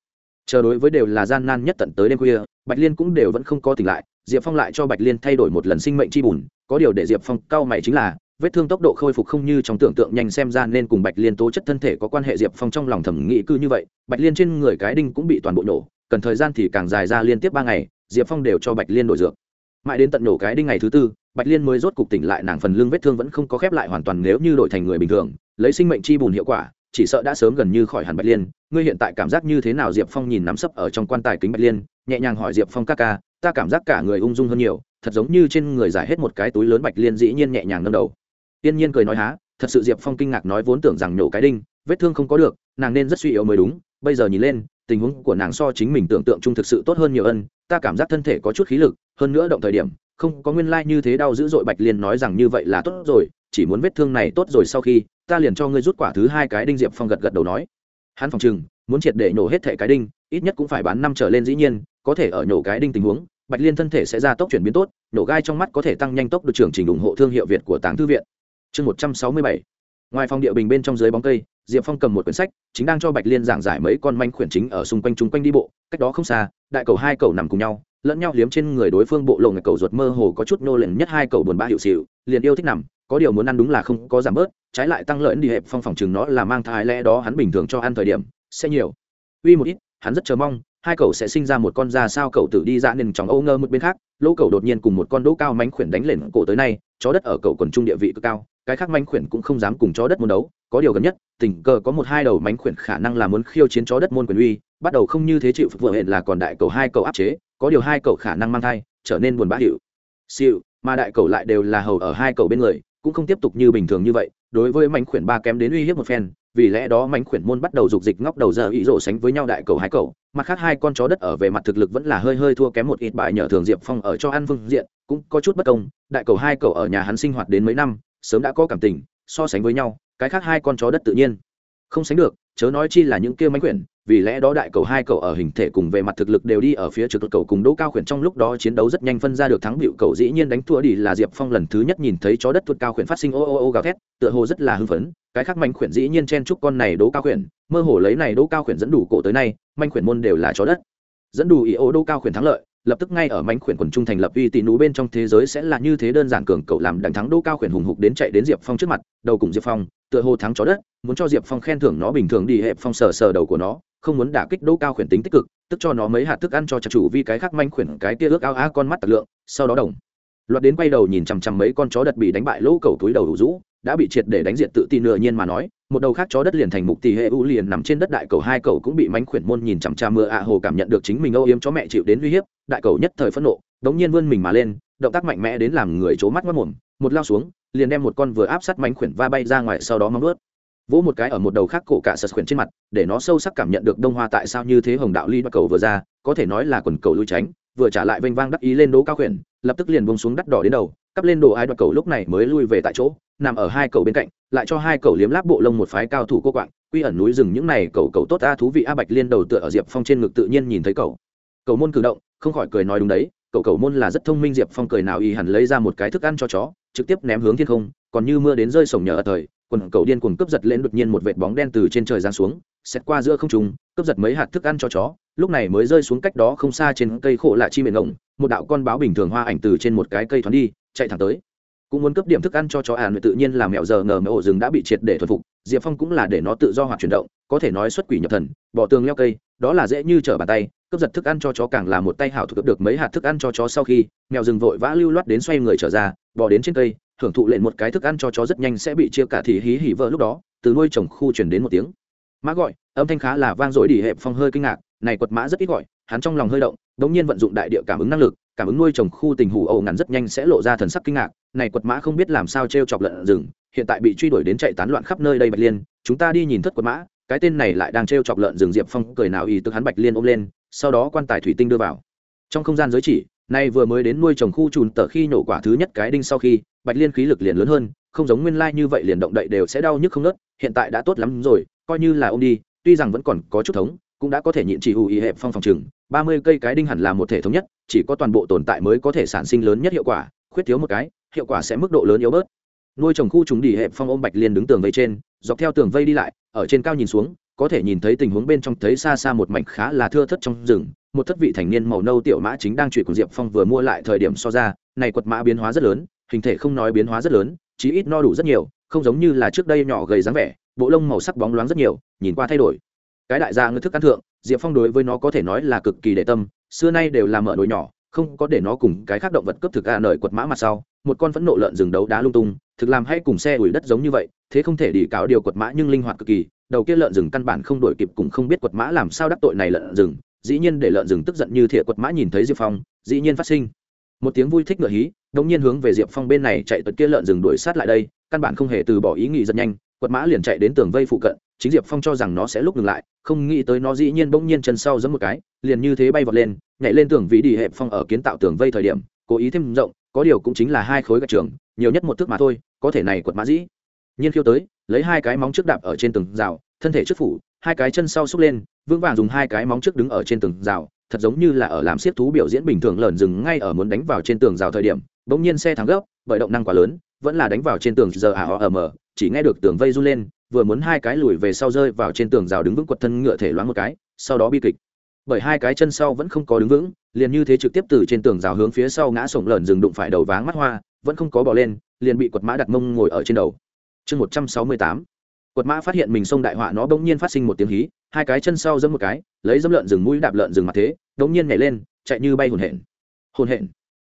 Chờ đối với đều là gian nan nhất tận tới đêm khuya, bạch liên cũng đều vẫn không có tỉnh lại, diệp phong lại cho bạch liên thay đổi một lần sinh mệnh chi bùn, có điều để diệp phong cau mày chính là vết thương tốc độ khôi phục không như trong tưởng tượng nhanh xem ra nên cùng bạch liên tố chất thân thể có quan hệ diệp phong trong lòng thẩm nghĩ cư như vậy, bạch liên trên người cái đinh cũng bị toàn bộ nổ, cần thời gian thì càng dài ra liên tiếp ba ngày, diệp phong đều cho bạch liên đổi dược. Mãi đến tận nổ cái đinh ngày thứ tư, bạch liên mới rốt cục tỉnh lại nàng phần lưng vết thương vẫn không có khép lại hoàn toàn nếu như đổi thành người bình thường, lấy sinh mệnh chi bùn hiệu quả, chỉ sợ đã sớm gần như khỏi hẳn bạch liên. Ngươi hiện tại cảm giác như thế nào? Diệp phong nhìn nắm sấp ở trong quan tài kính bạch liên, nhẹ nhàng hỏi diệp phong ca ca, ta cảm giác cả người ung dung hơn nhiều, thật giống như trên người giải hết một cái túi lớn bạch liên dĩ nhiên nhẹ nhàng nâng đầu tiên nhiên cười nói há, thật sự diệp phong kinh ngạc nói vốn tưởng rằng nhổ cái đinh, vết thương không có được, nàng nên rất suy yếu mới đúng. Bây giờ nhìn lên, tình huống của nàng so chính mình tưởng tượng chung thực sự tốt hơn nhiều ân, ta cảm giác thân thể có chút khí lực, hơn nữa động thời điểm, không có nguyên lai như thế đau dữ dội bạch liên nói rằng như vậy là tốt rồi, chỉ muốn vết thương này tốt rồi sau khi, ta liền cho ngươi rút quả thứ hai cái đinh diệp phong gật gật đầu nói. Hắn phòng chừng muốn triệt để nhổ hết thể cái đinh, ít nhất cũng phải bán năm trở lên dĩ nhiên, có thể ở nhổ cái đinh tình huống, bạch liên thân thể sẽ ra tốc chuyển biến tốt, nhổ gai trong mắt có thể tăng nhanh tốc độ trưởng trình ủng hộ thương hiệu việt của tàng thư viện chương một trăm sáu mươi bảy. Ngoài phòng địa bình bên trong dưới bóng cây, diệp phong cầm một quyển sách, chính đang cho bạch liên giảng giải mấy con manh khuyển chính ở xung quanh chung quanh đi bộ, cách đó không xa, đại cầu hai cầu nằm cùng nhau, lẫn nhau liếm trên người đối phương bộ lộ ngạch cầu ruột mơ hồ có chút nô lệnh nhất hai cầu buồn bã hiệu xịu, liền yêu thích nằm, có điều muốn ăn đúng là không có giảm bớt, trái lại tăng lợi đi hẹp phong phòng chừng nó là mang thai lẽ đó hắn bình thường cho ăn thời điểm, sẽ nhiều. Uy một ít, hắn rất chờ mong, hai cậu sẽ sinh ra một con da sao cậu tự đi ra nên chóng âu ngơ một bên khác, lỗ cậu đột nhiên cùng một con đỗ cao mánh khuyển đánh lên cổ tới nay, chó đất ở cậu còn trung địa vị cực cao cái khác mánh khuyển cũng không dám cùng chó đất môn đấu, có điều gần nhất, tình cờ có một hai đầu mánh khuyển khả năng là muốn khiêu chiến chó đất môn quyền uy, bắt đầu không như thế chịu phục vụ hẹn là còn đại cầu hai cầu áp chế, có điều hai cầu khả năng mang thai, trở nên buồn bã hiệu. Siêu, mà đại cầu lại đều là hầu ở hai cầu bên người, cũng không tiếp tục như bình thường như vậy, đối với mánh khuyển ba kém đến uy hiếp một phen, vì lẽ đó mánh khuyển môn bắt đầu dục dịch ngóc đầu giờ ý rổ sánh với nhau đại cầu hai cầu, mặt khác hai con chó đất ở về mặt thực lực vẫn là hơi hơi thua kém một ít bại nhờ thường diệp phong ở cho ăn phương diện, cũng có chút bất công, đại cầu hai cầu ở nhà hắn sinh hoạt đến mấy năm sớm đã có cảm tình, so sánh với nhau, cái khác hai con chó đất tự nhiên. Không sánh được, chớ nói chi là những kia mánh quyển, vì lẽ đó đại cầu hai cầu ở hình thể cùng về mặt thực lực đều đi ở phía trước cầu cùng đỗ cao khuyển trong lúc đó chiến đấu rất nhanh phân ra được thắng bịu cầu dĩ nhiên đánh thua đi là diệp phong lần thứ nhất nhìn thấy chó đất tuột cao khuyển phát sinh ô ô ô gào thét, tựa hồ rất là hưng phấn, cái khác manh khuyển dĩ nhiên chen chúc con này đỗ cao khuyển, mơ hồ lấy này đỗ cao khuyển dẫn đủ cổ tới nay manh khuyển môn đều là chó đất. Dẫn đủ ý ô đỗ cao khuyển thắng lợi lập tức ngay ở mánh khuyển quần trung thành lập uy tín nú bên trong thế giới sẽ là như thế đơn giản cường cậu làm đánh thắng đỗ cao khuyển hùng hục đến chạy đến diệp phong trước mặt, đầu cùng diệp phong, tựa hồ thắng chó đất, muốn cho diệp phong khen thưởng nó bình thường đi, hẹp phong sờ sờ đầu của nó, không muốn đả kích đỗ cao khuyển tính tích cực, tức cho nó mấy hạt thức ăn cho chặt chủ vì cái khác manh khuyển cái tia ước ao á con mắt tặc lượng, sau đó đồng. Loạt đến quay đầu nhìn chằm chằm mấy con chó đật bị đánh bại lỗ cầu túi đầu đủ rũ, đã bị triệt để đánh diệt tự tin nửa nhiên mà nói một đầu khác chó đất liền thành mục tỷ hệ u liền nằm trên đất, đại cầu hai cầu cũng bị mánh khuyển môn nhìn chằm chằm mưa ạ à hồ cảm nhận được chính mình âu yếm chó mẹ chịu đến uy hiếp, đại cầu nhất thời phẫn nộ, đống nhiên vươn mình mà lên, động tác mạnh mẽ đến làm người trố mắt mất mồm, một lao xuống, liền đem một con vừa áp sát mánh khuyển va bay ra ngoài, sau đó mong ướt vỗ một cái ở một đầu khác cổ cả sật khuyển trên mặt, để nó sâu sắc cảm nhận được đông hoa tại sao như thế hồng đạo ly bắt cầu vừa ra, có thể nói là quần cầu lui tránh, vừa trả lại vênh vang đắc ý lên đố cao khuyển, lập tức liền bông xuống đắt đỏ đến đầu cắp lên đồ ai đoạt cầu lúc này mới lui về tại chỗ, nằm ở hai cầu bên cạnh, lại cho hai cầu liếm láp bộ lông một phái cao thủ cô quạng, quy ẩn núi rừng những này cầu cầu tốt a thú vị a bạch liên đầu tựa ở diệp phong trên ngực tự nhiên nhìn thấy cầu. Cầu môn cử động, không khỏi cười nói đúng đấy, cầu cầu môn là rất thông minh diệp phong cười nào y hẳn lấy ra một cái thức ăn cho chó, trực tiếp ném hướng thiên không, còn như mưa đến rơi sổng nhờ ở thời, quần cầu điên cuồng cướp giật lên đột nhiên một vệt bóng đen từ trên trời giáng xuống xét qua giữa không trung, cướp giật mấy hạt thức ăn cho chó, lúc này mới rơi xuống cách đó không xa trên cây khổ lạ chi miệng ngộng, một đạo con báo bình thường hoa ảnh từ trên một cái cây thoáng đi chạy thẳng tới. Cũng muốn cấp điểm thức ăn cho chó ản tự nhiên là mẹo giờ ngờ mẹo ổ rừng đã bị triệt để thuần phục, diệp phong cũng là để nó tự do hoạt chuyển động, có thể nói xuất quỷ nhập thần, bỏ tường leo cây, đó là dễ như trở bàn tay, cướp giật thức ăn cho chó càng là một tay hảo thủ được mấy hạt thức ăn cho chó sau khi mèo rừng vội vã lưu loát đến xoay người trở ra, bỏ đến trên cây, hưởng thụ lên một cái thức ăn cho chó rất nhanh sẽ bị chia cả thì hí hỉ vợ lúc đó, từ nuôi trồng khu chuyển đến một tiếng. Mã gọi, âm thanh khá là vang dội đỉ hẹp phong hơi kinh ngạc, này quật mã rất ít gọi, hắn trong lòng hơi động, đống nhiên vận dụng đại địa cảm ứng năng lực cảm ứng nuôi trồng khu tình hủ ẩu ngắn rất nhanh sẽ lộ ra thần sắc kinh ngạc, này quật mã không biết làm sao t chọc lợn rừng, hiện tại bị truy đuổi đến chạy tán loạn khắp nơi đây bạch liên, chúng ta đi nhìn thất quật mã, cái tên này lại đang t chọc lợn rừng diệp phong, cười nào ý tức hắn bạch liên ôm lên, sau đó quan tài thủy tinh đưa vào. Trong không gian giới chỉ, nay vừa mới đến nuôi trồng khu trùn tờ khi nổ quả thứ nhất cái đinh sau khi, bạch liên khí lực liền lớn hơn, không giống nguyên lai như vậy liền động đậy đều sẽ đau nhức không nớt, hiện tại đã tốt lắm rồi, coi như là ông đi, tuy rằng vẫn còn có chút thống cũng đã có thể nhịn chỉ hù ý hẹp phong phòng trừng. Ba mươi cây cái đinh hẳn là một thể thống nhất, chỉ có toàn bộ tồn tại mới có thể sản sinh lớn nhất hiệu quả. Khuyết thiếu một cái, hiệu quả sẽ mức độ lớn yếu bớt. Nuôi trồng khu chúng đi hẹp phong ôm bạch liên đứng tường vây trên, dọc theo tường vây đi lại, ở trên cao nhìn xuống, có thể nhìn thấy tình huống bên trong thấy xa xa một mảnh khá là thưa thất trong rừng. Một thất vị thành niên màu nâu tiểu mã chính đang chuyển của diệp phong vừa mua lại thời điểm so ra, này quật mã biến hóa rất lớn, hình thể không nói biến hóa rất lớn, chí ít no đủ rất nhiều, không giống như là trước đây nhỏ gầy dáng vẻ, bộ lông màu sắc bóng loáng rất nhiều, nhìn qua thay đổi cái đại gia ngư thức ăn thượng, diệp phong đối với nó có thể nói là cực kỳ đệ tâm, xưa nay đều là mở nồi nhỏ, không có để nó cùng cái khác động vật cấp thực a nởi quật mã mặt sau, một con phẫn nộ lợn rừng đấu đá lung tung, thực làm hay cùng xe ủi đất giống như vậy, thế không thể đi cáo điều quật mã nhưng linh hoạt cực kỳ, đầu kia lợn rừng căn bản không đổi kịp cũng không biết quật mã làm sao đắc tội này lợn rừng, dĩ nhiên để lợn rừng tức giận như thìa quật mã nhìn thấy diệp phong, dĩ nhiên phát sinh. Một tiếng vui thích ngựa hí, đống nhiên hướng về diệp phong bên này chạy tật kia lợn rừng đuổi sát lại đây, căn bản không hề từ bỏ ý nghĩ rất nhanh quật mã liền chạy đến tường vây phụ cận, chính diệp phong cho rằng nó sẽ lúc ngừng lại, không nghĩ tới nó dĩ nhiên bỗng nhiên chân sau giấm một cái, liền như thế bay vọt lên, nhảy lên tường vì đi hẹp phong ở kiến tạo tường vây thời điểm, cố ý thêm rộng, có điều cũng chính là hai khối gạch trường, nhiều nhất một thước mà thôi, có thể này quật mã dĩ. Nhiên khiêu tới, lấy hai cái móng trước đạp ở trên tường rào, thân thể trước phủ, hai cái chân sau xúc lên, vững vàng dùng hai cái móng trước đứng ở trên tường rào, thật giống như là ở làm siết thú biểu diễn bình thường lợn rừng ngay ở muốn đánh vào trên tường rào thời điểm, bỗng nhiên xe thắng gấp, bởi động năng quá lớn vẫn là đánh vào trên tường giờ à ở mờ, chỉ nghe được tường vây run lên, vừa muốn hai cái lùi về sau rơi vào trên tường rào đứng vững quật thân ngựa thể loáng một cái, sau đó bi kịch. Bởi hai cái chân sau vẫn không có đứng vững, liền như thế trực tiếp từ trên tường rào hướng phía sau ngã sổng lợn rừng đụng phải đầu váng mắt hoa, vẫn không có bỏ lên, liền bị quật mã đặt mông ngồi ở trên đầu. Chương một trăm sáu mươi tám. Quật mã phát hiện mình sông đại họa nó bỗng nhiên phát sinh một tiếng hí, hai cái chân sau dẫm một cái, lấy dẫm lợn rừng mũi đạp lợn rừng mặt thế bỗng nhiên nhảy lên, chạy như bay hồn hển. Hồn hển.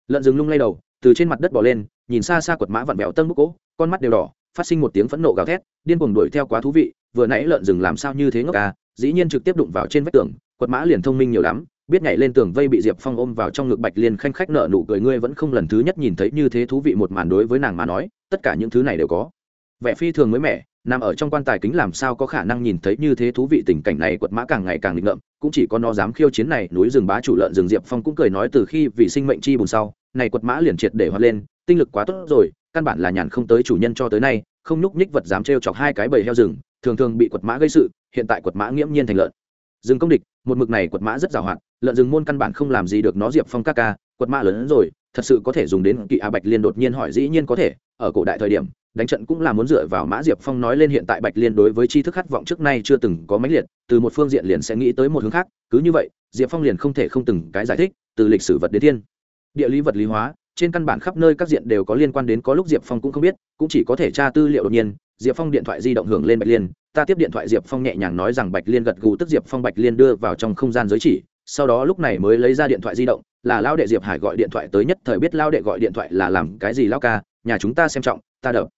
Lợn rừng lung lay đầu từ trên mặt đất bỏ lên, nhìn xa xa quật mã vặn vẹo tân bốc cỗ, con mắt đều đỏ, phát sinh một tiếng phẫn nộ gào thét, điên cuồng đuổi theo quá thú vị, vừa nãy lợn rừng làm sao như thế ngốc à dĩ nhiên trực tiếp đụng vào trên vách tường, quật mã liền thông minh nhiều lắm, biết nhảy lên tường vây bị diệp phong ôm vào trong ngực bạch liên khanh khách nợ nụ cười, ngươi vẫn không lần thứ nhất nhìn thấy như thế thú vị một màn đối với nàng mà nói, tất cả những thứ này đều có. Vẻ phi thường mới mẻ nằm ở trong quan tài kính làm sao có khả năng nhìn thấy như thế thú vị tình cảnh này, quật mã càng ngày càng nghịch ngợm, cũng chỉ có nó dám khiêu chiến này, núi rừng bá chủ lợn rừng diệp phong cũng cười nói từ khi vì sinh mệnh chi bùn sau, này quật mã liền triệt để hoạt lên, tinh lực quá tốt rồi, căn bản là nhàn không tới chủ nhân cho tới nay, không nhúc nhích vật dám trêu chọc hai cái bầy heo rừng, thường thường bị quật mã gây sự, hiện tại quật mã nghiễm nhiên thành lợn. Rừng công địch, một mực này quật mã rất giàu hạn, lợn rừng môn căn bản không làm gì được nó diệp phong các ca, quật mã lớn hơn rồi, thật sự có thể dùng đến kỵ a bạch liên đột nhiên hỏi dĩ nhiên có thể, ở cổ đại thời điểm đánh trận cũng là muốn dựa vào mã diệp phong nói lên hiện tại bạch liên đối với tri thức khát vọng trước nay chưa từng có mãnh liệt, từ một phương diện liền sẽ nghĩ tới một hướng khác, cứ như vậy, diệp phong liền không thể không từng cái giải thích, từ lịch sử vật đến thiên. Địa lý vật lý hóa, trên căn bản khắp nơi các diện đều có liên quan đến, có lúc diệp phong cũng không biết, cũng chỉ có thể tra tư liệu đột nhiên, diệp phong điện thoại di động hưởng lên bạch liên, ta tiếp điện thoại diệp phong nhẹ nhàng nói rằng bạch liên gật gù tức diệp phong bạch liên đưa vào trong không gian giới chỉ, sau đó lúc này mới lấy ra điện thoại di động, là lao đệ diệp hải gọi điện thoại tới nhất, thời biết lao đệ gọi điện thoại là làm cái gì lao ca, nhà chúng ta xem trọng, ta đập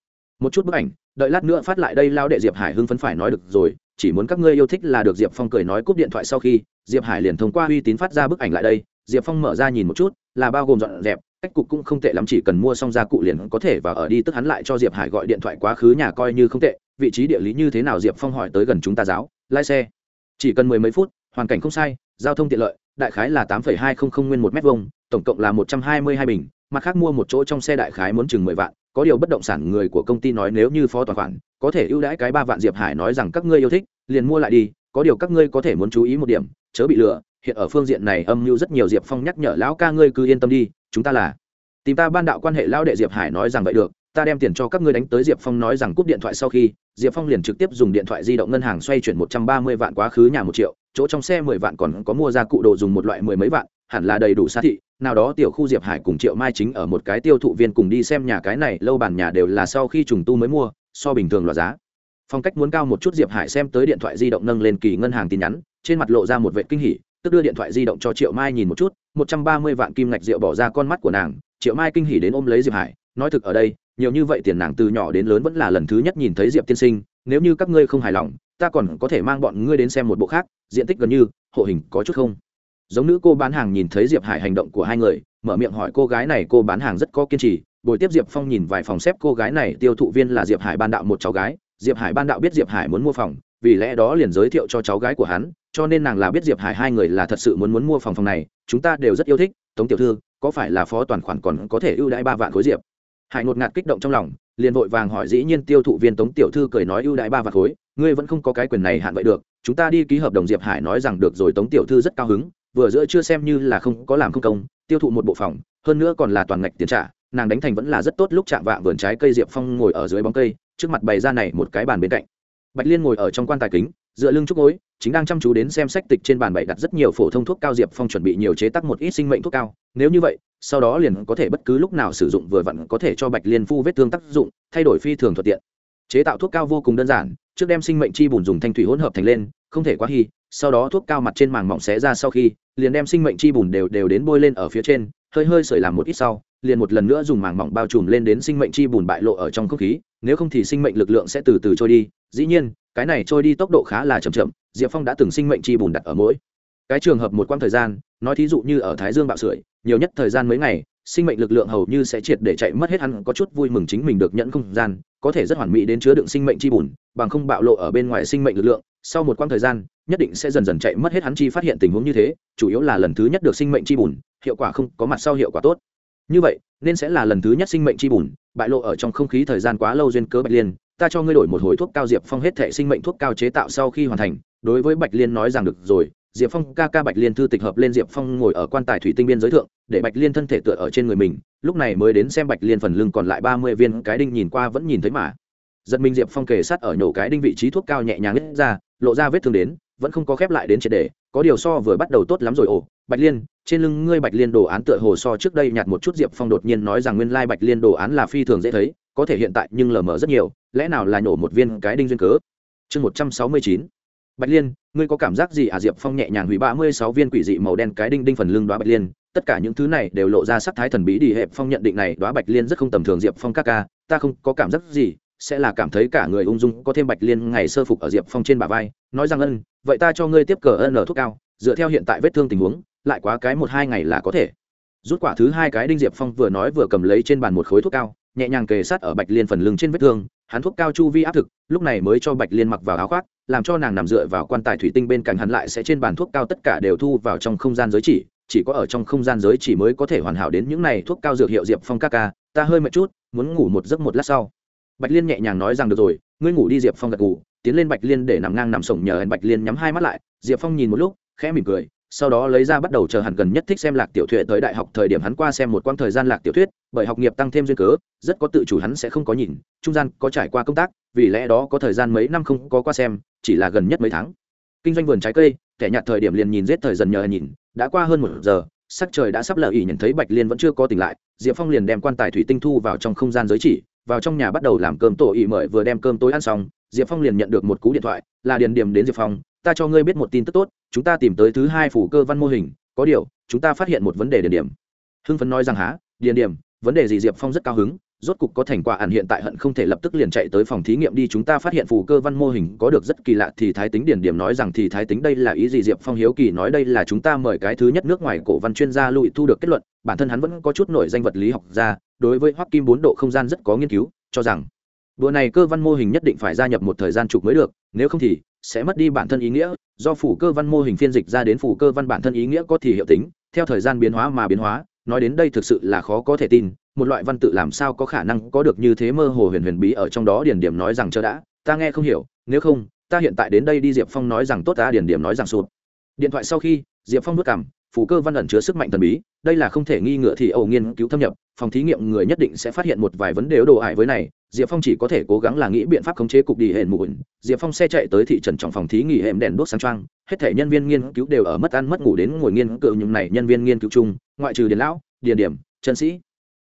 một chút bức ảnh, đợi lát nữa phát lại đây lao đệ diệp hải hưng phấn phải nói được rồi, chỉ muốn các ngươi yêu thích là được diệp phong cười nói cúp điện thoại sau khi, diệp hải liền thông qua uy tín phát ra bức ảnh lại đây, diệp phong mở ra nhìn một chút, là bao gồm dọn dẹp, cách cục cũng không tệ lắm, chỉ cần mua xong gia cụ liền có thể và ở đi, tức hắn lại cho diệp hải gọi điện thoại quá khứ nhà coi như không tệ, vị trí địa lý như thế nào diệp phong hỏi tới gần chúng ta giáo, lái xe. Chỉ cần mười mấy phút, hoàn cảnh không sai, giao thông tiện lợi, đại khái là tám phẩy hai không không nguyên một mét vuông, tổng cộng là một trăm hai mươi hai bình, mặt khác mua một chỗ trong xe đại khái muốn chừng mười vạn có điều bất động sản người của công ty nói nếu như phó toàn khoản, có thể ưu đãi cái ba vạn diệp hải nói rằng các ngươi yêu thích, liền mua lại đi, có điều các ngươi có thể muốn chú ý một điểm, chớ bị lừa, hiện ở phương diện này âm mưu rất nhiều diệp phong nhắc nhở lão ca ngươi cứ yên tâm đi, chúng ta là tìm ta ban đạo quan hệ lão đệ diệp hải nói rằng vậy được, ta đem tiền cho các ngươi đánh tới diệp phong nói rằng cúp điện thoại sau khi, diệp phong liền trực tiếp dùng điện thoại di động ngân hàng xoay chuyển một trăm ba mươi vạn quá khứ nhà một triệu, chỗ trong xe mười vạn còn có mua ra cụ đồ dùng một loại mười mấy vạn, hẳn là đầy đủ xa thị nào đó tiểu khu diệp hải cùng triệu mai chính ở một cái tiêu thụ viên cùng đi xem nhà cái này, lâu bàn nhà đều là sau khi trùng tu mới mua, so bình thường là giá. Phong cách muốn cao một chút diệp hải xem tới điện thoại di động nâng lên kỳ ngân hàng tin nhắn, trên mặt lộ ra một vệ kinh hỉ, tức đưa điện thoại di động cho triệu mai nhìn một chút, một trăm ba mươi vạn kim ngạch rượu bỏ ra con mắt của nàng, triệu mai kinh hỉ đến ôm lấy diệp hải, nói thực ở đây, nhiều như vậy tiền nàng từ nhỏ đến lớn vẫn là lần thứ nhất nhìn thấy diệp tiên sinh, nếu như các ngươi không hài lòng, ta còn có thể mang bọn ngươi đến xem một bộ khác, diện tích gần như, hộ hình có chút không? Giống nữ cô bán hàng nhìn thấy diệp hải hành động của hai người, mở miệng hỏi cô gái này cô bán hàng rất có kiên trì. Buổi tiếp diệp phong nhìn vài phòng xếp cô gái này, tiêu thụ viên là diệp hải ban đạo một cháu gái. Diệp hải ban đạo biết diệp hải muốn mua phòng, vì lẽ đó liền giới thiệu cho cháu gái của hắn, cho nên nàng là biết diệp hải hai người là thật sự muốn muốn mua phòng phòng này. Chúng ta đều rất yêu thích, tống tiểu thư, có phải là phó toàn khoản còn có thể ưu đãi ba vạn khối diệp? Hải ngột ngạt kích động trong lòng, liền vội vàng hỏi dĩ nhiên tiêu thụ viên tống tiểu thư cười nói ưu đãi ba vạn khối, ngươi vẫn không có cái quyền này hạn vậy được, chúng ta đi ký hợp đồng diệp hải nói rằng được rồi, tống tiểu thư rất cao hứng vừa giữa chưa xem như là không có làm không công, tiêu thụ một bộ phòng, hơn nữa còn là toàn ngạch tiền trả, nàng đánh thành vẫn là rất tốt lúc chạm vạ vườn trái cây diệp phong ngồi ở dưới bóng cây, trước mặt bày ra này một cái bàn bên cạnh. Bạch liên ngồi ở trong quan tài kính, dựa lưng trúc gối, chính đang chăm chú đến xem sách tịch trên bàn bày đặt rất nhiều phổ thông thuốc cao diệp phong chuẩn bị nhiều chế tác một ít sinh mệnh thuốc cao. Nếu như vậy, sau đó liền có thể bất cứ lúc nào sử dụng vừa vặn có thể cho bạch liên phu vết thương tác dụng, thay đổi phi thường thuận tiện. Chế tạo thuốc cao vô cùng đơn giản, trước đem sinh mệnh chi bùn dùng thanh thủy hỗn hợp thành lên, không thể quá hy sau đó thuốc cao mặt trên màng mỏng xé ra sau khi, liền đem sinh mệnh chi bùn đều đều đến bôi lên ở phía trên, hơi hơi sởi làm một ít sau, liền một lần nữa dùng màng mỏng bao trùm lên đến sinh mệnh chi bùn bại lộ ở trong không khí, nếu không thì sinh mệnh lực lượng sẽ từ từ trôi đi. Dĩ nhiên, cái này trôi đi tốc độ khá là chậm chậm, diệp phong đã từng sinh mệnh chi bùn đặt ở mỗi cái trường hợp một quãng thời gian, nói thí dụ như ở thái dương bạo sưởi, nhiều nhất thời gian mấy ngày, sinh mệnh lực lượng hầu như sẽ triệt để chạy mất hết, hắn có chút vui mừng chính mình được nhận không gian, có thể rất hoàn mỹ đến chứa đựng sinh mệnh chi bùn, bằng không bạo lộ ở bên ngoài sinh mệnh lực lượng sau một quãng thời gian, nhất định sẽ dần dần chạy mất hết hắn chi phát hiện tình huống như thế, chủ yếu là lần thứ nhất được sinh mệnh chi bùn, hiệu quả không có mặt sau hiệu quả tốt. Như vậy, nên sẽ là lần thứ nhất sinh mệnh chi bùn, bại lộ ở trong không khí thời gian quá lâu duyên cớ bạch liên, ta cho ngươi đổi một hồi thuốc cao diệp phong hết thể sinh mệnh thuốc cao chế tạo sau khi hoàn thành, đối với bạch liên nói rằng được rồi, diệp phong ca ca bạch liên thư tịch hợp lên diệp phong ngồi ở quan tài thủy tinh biên giới thượng, để bạch liên thân thể tựa ở trên người mình, lúc này mới đến xem bạch liên phần lưng còn lại ba mươi viên, cái đinh nhìn qua vẫn nhìn thấy mà. Giật mình diệp phong kề sát ở nhổ cái đinh vị trí thuốc cao nhẹ nhàng nhất ra lộ ra vết thương đến, vẫn không có khép lại đến triệt đề có điều so vừa bắt đầu tốt lắm rồi ồ, bạch liên, trên lưng ngươi bạch liên đồ án tựa hồ so trước đây nhạt một chút, diệp phong đột nhiên nói rằng nguyên lai bạch liên đồ án là phi thường dễ thấy, có thể hiện tại nhưng lờ mờ rất nhiều, lẽ nào là nhổ một viên cái đinh duyên cớ? Chương một trăm sáu mươi chín. Bạch liên, ngươi có cảm giác gì? À diệp phong nhẹ nhàng hủy ba mươi sáu viên quỷ dị màu đen cái đinh đinh phần lưng đoá bạch liên, tất cả những thứ này đều lộ ra sắc thái thần bí đi, hẹp phong nhận định này đoá bạch liên rất không tầm thường, diệp phong các ca, ta không có cảm giác gì sẽ là cảm thấy cả người ung dung, có thêm bạch liên ngày sơ phục ở diệp phong trên bả vai, nói rằng, ân, vậy ta cho ngươi tiếp cờ ân ở thuốc cao, dựa theo hiện tại vết thương tình huống, lại quá cái một hai ngày là có thể. Rút quả thứ hai cái đinh diệp phong vừa nói vừa cầm lấy trên bàn một khối thuốc cao, nhẹ nhàng kề sát ở bạch liên phần lưng trên vết thương, hắn thuốc cao chu vi áp thực, lúc này mới cho bạch liên mặc vào áo khoác, làm cho nàng nằm dựa vào quan tài thủy tinh bên cạnh hắn lại sẽ trên bàn thuốc cao tất cả đều thu vào trong không gian giới chỉ chỉ có ở trong không gian giới chỉ mới có thể hoàn hảo đến những này thuốc cao dược hiệu diệp phong ca ca, ta hơi mệt chút, muốn ngủ một giấc một lát sau bạch liên nhẹ nhàng nói rằng được rồi, ngươi ngủ đi, diệp phong gật ngủ tiến lên bạch liên để nằm ngang nằm sổng nhờ hẹn bạch liên nhắm hai mắt lại. Diệp phong nhìn một lúc, khẽ mỉm cười, sau đó lấy ra bắt đầu chờ hẳn gần nhất thích xem lạc tiểu thuyết tới đại học thời điểm hắn qua xem một quãng thời gian lạc tiểu thuyết, bởi học nghiệp tăng thêm duyên cớ, rất có tự chủ hắn sẽ không có nhìn, trung gian có trải qua công tác, vì lẽ đó có thời gian mấy năm không có qua xem, chỉ là gần nhất mấy tháng. Kinh doanh vườn trái cây thẻ nhạt thời điểm liền nhìn rết thời dần nhờ nhìn, đã qua hơn một giờ, sắc trời đã sắp lờ ỉ, nhận thấy bạch liên vẫn chưa có tỉnh lại, diệp phong liền đem quan tài thủy tinh thu vào trong không gian giới chỉ vào trong nhà bắt đầu làm cơm tổ ỉ mời vừa đem cơm tối ăn xong, diệp phong liền nhận được một cú điện thoại, là điền điểm đến diệp phong, ta cho ngươi biết một tin tức tốt, chúng ta tìm tới thứ hai phủ cơ văn mô hình, có điều, chúng ta phát hiện một vấn đề điền điểm. Hưng phấn nói rằng há điền điểm, vấn đề gì? Diệp phong rất cao hứng rốt cục có thành quả ẩn hiện tại hận không thể lập tức liền chạy tới phòng thí nghiệm đi. Chúng ta phát hiện phù cơ văn mô hình có được rất kỳ lạ thì thái tính điển điểm nói rằng thì thái tính đây là ý gì? Diệp phong hiếu kỳ nói đây là chúng ta mời cái thứ nhất nước ngoài cổ văn chuyên gia lụi thu được kết luận. Bản thân hắn vẫn có chút nổi danh vật lý học ra đối với hoắc kim bốn độ không gian rất có nghiên cứu, cho rằng đùa này cơ văn mô hình nhất định phải gia nhập một thời gian trục mới được, nếu không thì sẽ mất đi bản thân ý nghĩa. Do phủ cơ văn mô hình phiên dịch ra đến phủ cơ văn bản thân ý nghĩa có thì hiệu tính, theo thời gian biến hóa mà biến hóa, nói đến đây thực sự là khó có thể tin một loại văn tự làm sao có khả năng có được như thế mơ hồ huyền huyền bí ở trong đó điển điểm nói rằng chớ đã, ta nghe không hiểu, nếu không, ta hiện tại đến đây đi diệp phong nói rằng tốt ta điển điểm nói rằng sụt. Điện thoại sau khi, diệp phong vất cảm phủ cơ văn ẩn chứa sức mạnh thần bí, đây là không thể nghi ngựa thì ẩu nghiên cứu thâm nhập, phòng thí nghiệm người nhất định sẽ phát hiện một vài vấn đề đồ ải với này, diệp phong chỉ có thể cố gắng là nghĩ biện pháp khống chế cục đi hển mụn. Diệp phong xe chạy tới thị trấn trong phòng thí nghỉ hẻm đèn đốt sáng trăng hết thể nhân viên nghiên cứu đều ở mất ăn mất ngủ đến ngồi nghiên cứu những này nhân viên nghiên cứu chung, ngoại trừ điền lão, điền điểm, Trần sĩ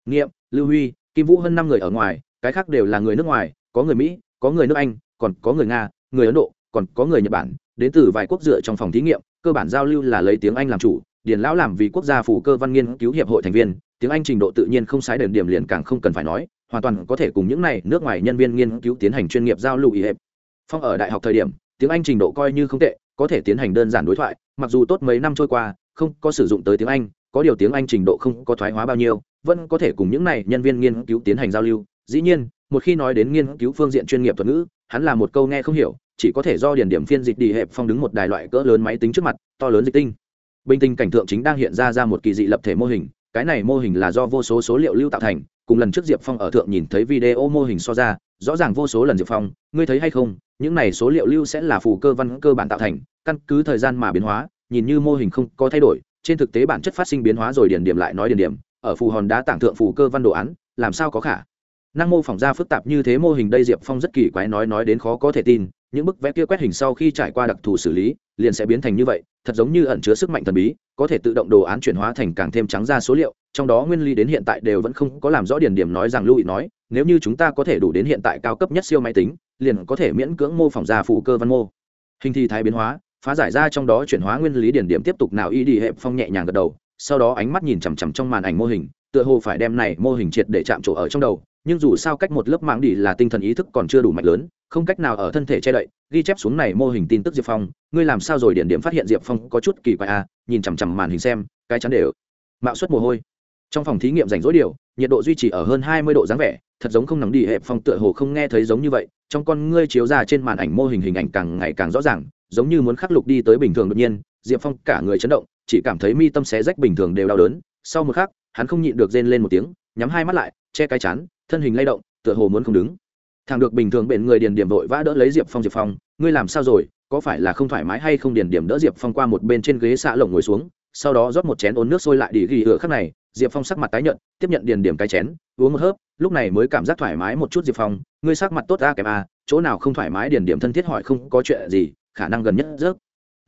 nghiệm, lưu huy, kim vũ hơn năm người ở ngoài, cái khác đều là người nước ngoài, có người mỹ, có người nước anh, còn có người nga, người ấn độ, còn có người nhật bản. Đến từ vài quốc dựa trong phòng thí nghiệm, cơ bản giao lưu là lấy tiếng anh làm chủ, điền lão làm vì quốc gia phủ cơ văn nghiên cứu hiệp hội thành viên, tiếng anh trình độ tự nhiên không sai đền điểm liền càng không cần phải nói, hoàn toàn có thể cùng những này nước ngoài nhân viên nghiên cứu tiến hành chuyên nghiệp giao lưu ý hẹp phong ở đại học thời điểm, tiếng anh trình độ coi như không tệ, có thể tiến hành đơn giản đối thoại, mặc dù tốt mấy năm trôi qua, không có sử dụng tới tiếng anh, có điều tiếng anh trình độ không có thoái hóa bao nhiêu vẫn có thể cùng những này nhân viên nghiên cứu tiến hành giao lưu. Dĩ nhiên, một khi nói đến nghiên cứu phương diện chuyên nghiệp thuật ngữ, hắn là một câu nghe không hiểu, chỉ có thể do điển điểm phiên dịch đi hẹp phong đứng một đài loại cỡ lớn máy tính trước mặt, to lớn dịch tinh. Bình tinh cảnh tượng chính đang hiện ra ra một kỳ dị lập thể mô hình, cái này mô hình là do vô số số liệu lưu tạo thành, cùng lần trước diệp phong ở thượng nhìn thấy video mô hình so ra, rõ ràng vô số lần diệp phong, ngươi thấy hay không, những này số liệu lưu sẽ là phù cơ văn cơ bản tạo thành, căn cứ thời gian mà biến hóa, nhìn như mô hình không có thay đổi, trên thực tế bản chất phát sinh biến hóa rồi điển điểm lại nói điển điểm ở phù hòn đá tảng thượng phù cơ văn đồ án, làm sao có khả? Năng mô phỏng ra phức tạp như thế mô hình đây diệp phong rất kỳ quái nói nói đến khó có thể tin, những bức vẽ kia quét hình sau khi trải qua đặc thù xử lý, liền sẽ biến thành như vậy, thật giống như ẩn chứa sức mạnh thần bí, có thể tự động đồ án chuyển hóa thành càng thêm trắng ra số liệu, trong đó nguyên lý đến hiện tại đều vẫn không có làm rõ điển điểm nói rằng lưu ý nói, nếu như chúng ta có thể đủ đến hiện tại cao cấp nhất siêu máy tính, liền có thể miễn cưỡng mô phỏng ra phụ cơ văn mô. Hình thi thái biến hóa, phá giải ra trong đó chuyển hóa nguyên lý điển điểm tiếp tục nào y đi hệ phong nhẹ nhàng gật đầu sau đó ánh mắt nhìn chằm chằm trong màn ảnh mô hình, tựa hồ phải đem này mô hình triệt để chạm trổ ở trong đầu, nhưng dù sao cách một lớp mạng đi là tinh thần ý thức còn chưa đủ mạnh lớn, không cách nào ở thân thể che đậy, ghi chép xuống này mô hình tin tức diệp phong, ngươi làm sao rồi điển điểm phát hiện diệp phong có chút kỳ quái à nhìn chằm chằm màn hình xem, cái chắn đều mạo suất mồ hôi. Trong phòng thí nghiệm rảnh rỗi điều, nhiệt độ duy trì ở hơn hai mươi độ dáng vẻ, thật giống không nắng đi, hẹp phong tựa hồ không nghe thấy giống như vậy, trong con ngươi chiếu ra trên màn ảnh mô hình hình ảnh càng ngày càng rõ ràng, giống như muốn khắc lục đi tới bình thường đột nhiên, diệp phong cả người chấn động chỉ cảm thấy mi tâm xé rách bình thường đều đau đớn. Sau một khắc hắn không nhịn được rên lên một tiếng nhắm hai mắt lại che cái chán, thân hình lay động tựa hồ muốn không đứng. Thằng được bình thường bện người điền điểm vội vã đỡ lấy diệp phong diệp phong ngươi làm sao rồi? Có phải là không thoải mái hay không? Điền điểm đỡ diệp phong qua một bên trên ghế xạ lồng ngồi xuống sau đó rót một chén ốn nước sôi lại đi ghi hựa khắc này. Diệp phong sắc mặt tái nhợt tiếp nhận điền điểm cái chén uống một hớp lúc này mới cảm giác thoải mái một chút diệp phong. Ngươi sắc mặt tốt ra kèm a à, chỗ nào không thoải mái? Điền điểm thân thiết hỏi không có chuyện gì khả năng gần nhất rớt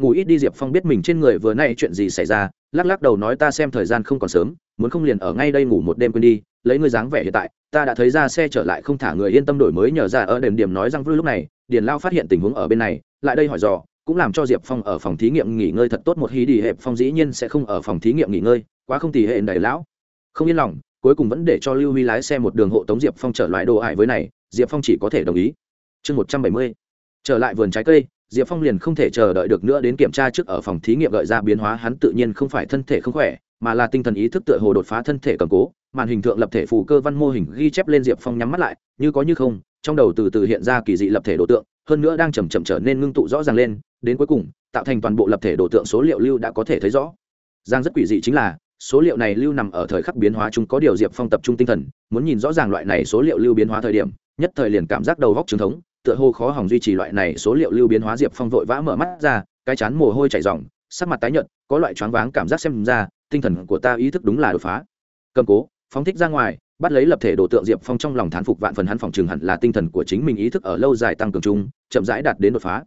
ngủ ít đi, diệp phong biết mình trên người vừa nay chuyện gì xảy ra, lắc lắc đầu nói ta xem thời gian không còn sớm, muốn không liền ở ngay đây ngủ một đêm quên đi, lấy ngươi dáng vẻ hiện tại, ta đã thấy ra xe trở lại không thả người yên tâm đổi mới nhờ ra ở đền điểm nói rằng vui lúc này, điền lao phát hiện tình huống ở bên này, lại đây hỏi dò, cũng làm cho diệp phong ở phòng thí nghiệm nghỉ ngơi thật tốt, một hí đi hẹp phong dĩ nhiên sẽ không ở phòng thí nghiệm nghỉ ngơi, quá không tỉ hệ đầy lão. Không yên lòng, cuối cùng vẫn để cho lưu huy lái xe một đường hộ tống diệp phong trở lại đồ hại với này, diệp phong chỉ có thể đồng ý. Chương một trăm bảy mươi, trở lại vườn trái cây diệp phong liền không thể chờ đợi được nữa đến kiểm tra trước ở phòng thí nghiệm gợi ra biến hóa, hắn tự nhiên không phải thân thể không khỏe, mà là tinh thần ý thức tựa hồ đột phá thân thể cầm cố, màn hình thượng lập thể phù cơ văn mô hình ghi chép lên diệp phong nhắm mắt lại, như có như không, trong đầu từ từ hiện ra kỳ dị lập thể đồ tượng, hơn nữa đang chầm chậm trở nên ngưng tụ rõ ràng lên, đến cuối cùng, tạo thành toàn bộ lập thể đồ tượng số liệu lưu đã có thể thấy rõ. Giang rất quỷ dị chính là, số liệu này lưu nằm ở thời khắc biến hóa chúng có điều diệp phong tập trung tinh thần, muốn nhìn rõ ràng loại này số liệu lưu biến hóa thời điểm, nhất thời liền cảm giác đầu góc trứng thống tựa hồ khó hỏng duy trì loại này số liệu lưu biến hóa diệp phong vội vã mở mắt ra, cái chán mồ hôi chảy r sắc mặt tái nhợt, có loại choáng váng cảm giác xem ra, tinh thần của ta ý thức đúng là đột phá. Cầm cố, phóng thích ra ngoài, bắt lấy lập thể đồ tượng diệp phong trong lòng thán phục vạn phần hắn phòng trường hẳn là tinh thần của chính mình ý thức ở lâu dài tăng cường chung, chậm rãi đạt đến đột phá.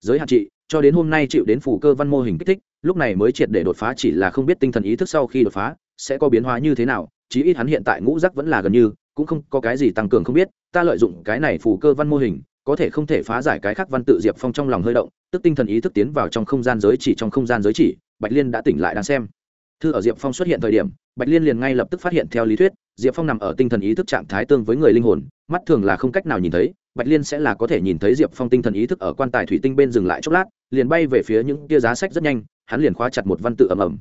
Giới hạn trị, cho đến hôm nay chịu đến phủ cơ văn mô hình kích thích, lúc này mới triệt để đột phá chỉ là không biết tinh thần ý thức sau khi đột phá, sẽ có biến hóa như thế nào, chí ít hắn hiện tại ngũ giác vẫn là gần như, cũng không có cái gì tăng cường không biết, ta lợi dụng cái này phủ cơ văn mô hình có thể không thể phá giải cái khác văn tự diệp phong trong lòng hơi động, tức tinh thần ý thức tiến vào trong không gian giới chỉ trong không gian giới chỉ, bạch liên đã tỉnh lại đang xem. Thư ở diệp phong xuất hiện thời điểm, bạch liên liền ngay lập tức phát hiện theo lý thuyết, diệp phong nằm ở tinh thần ý thức trạng thái tương với người linh hồn, mắt thường là không cách nào nhìn thấy, bạch liên sẽ là có thể nhìn thấy diệp phong tinh thần ý thức ở quan tài thủy tinh bên dừng lại chốc lát, liền bay về phía những kia giá sách rất nhanh, hắn liền khóa chặt một văn tự ầm ầm.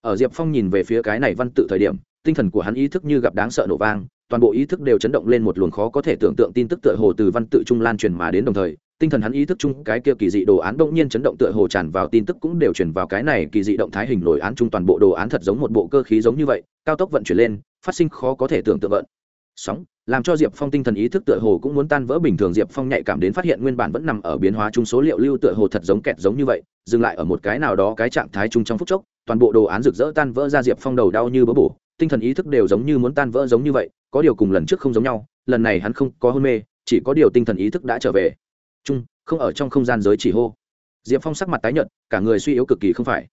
Ở diệp phong nhìn về phía cái này văn tự thời điểm tinh thần của hắn ý thức như gặp đáng sợ nổ vang, toàn bộ ý thức đều chấn động lên một luồng khó có thể tưởng tượng tin tức tựa hồ từ văn tự trung lan truyền mà đến đồng thời, tinh thần hắn ý thức chung cái kia kỳ dị đồ án bỗng nhiên chấn động tựa hồ tràn vào tin tức cũng đều truyền vào cái này kỳ dị động thái hình nổi án chung toàn bộ đồ án thật giống một bộ cơ khí giống như vậy, cao tốc vận chuyển lên, phát sinh khó có thể tưởng tượng vận. Sóng, làm cho diệp phong tinh thần ý thức tựa hồ cũng muốn tan vỡ bình thường, diệp phong nhạy cảm đến phát hiện nguyên bản vẫn nằm ở biến hóa chung số liệu lưu tựa hồ thật giống kẹt giống như vậy, dừng lại ở một cái nào đó cái trạng thái chung trong phút chốc, toàn bộ đồ án rực rỡ tan vỡ ra diệp phong đầu đau như bỡ bổ tinh thần ý thức đều giống như muốn tan vỡ giống như vậy, có điều cùng lần trước không giống nhau, lần này hắn không có hôn mê, chỉ có điều tinh thần ý thức đã trở về. Chung, không ở trong không gian giới chỉ hô. Diệp phong sắc mặt tái nhợt, cả người suy yếu cực kỳ không phải.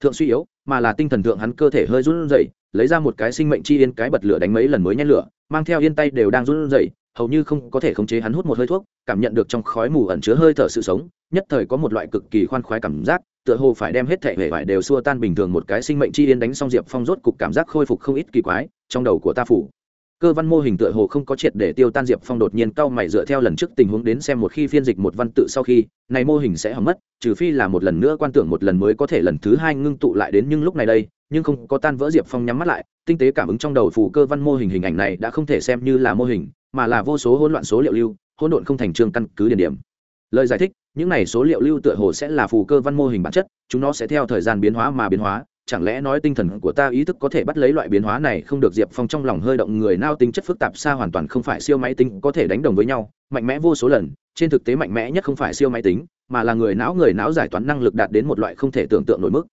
Thượng suy yếu, mà là tinh thần thượng hắn cơ thể hơi run rẩy, lấy ra một cái sinh mệnh chi yên cái bật lửa đánh mấy lần mới nhét lửa, mang theo yên tay đều đang run rẩy hầu như không có thể khống chế hắn hút một hơi thuốc, cảm nhận được trong khói mù ẩn chứa hơi thở sự sống, nhất thời có một loại cực kỳ khoan khoái cảm giác, tựa hồ phải đem hết thể hệ vải đều xua tan bình thường một cái sinh mệnh chi yên đánh xong diệp phong rốt cục cảm giác khôi phục không ít kỳ quái, trong đầu của ta phủ. Cơ văn mô hình tựa hồ không có triệt để tiêu tan diệp phong đột nhiên cau mày dựa theo lần trước tình huống đến xem một khi phiên dịch một văn tự sau khi, này mô hình sẽ hỏng mất, trừ phi là một lần nữa quan tưởng một lần mới có thể lần thứ hai ngưng tụ lại đến nhưng lúc này đây nhưng không có tan vỡ diệp phong nhắm mắt lại, tinh tế cảm ứng trong đầu phù cơ văn mô hình hình ảnh này đã không thể xem như là mô hình, mà là vô số hỗn loạn số liệu lưu, hỗn độn không thành trường căn cứ điển điểm. Lời giải thích, những này số liệu lưu tựa hồ sẽ là phù cơ văn mô hình bản chất, chúng nó sẽ theo thời gian biến hóa mà biến hóa, chẳng lẽ nói tinh thần của ta ý thức có thể bắt lấy loại biến hóa này không được diệp phong trong lòng hơi động người nao tính chất phức tạp xa hoàn toàn không phải siêu máy tính có thể đánh đồng với nhau, mạnh mẽ vô số lần, trên thực tế mạnh mẽ nhất không phải siêu máy tính, mà là người não người não giải toán năng lực đạt đến một loại không thể tưởng tượng nổi mức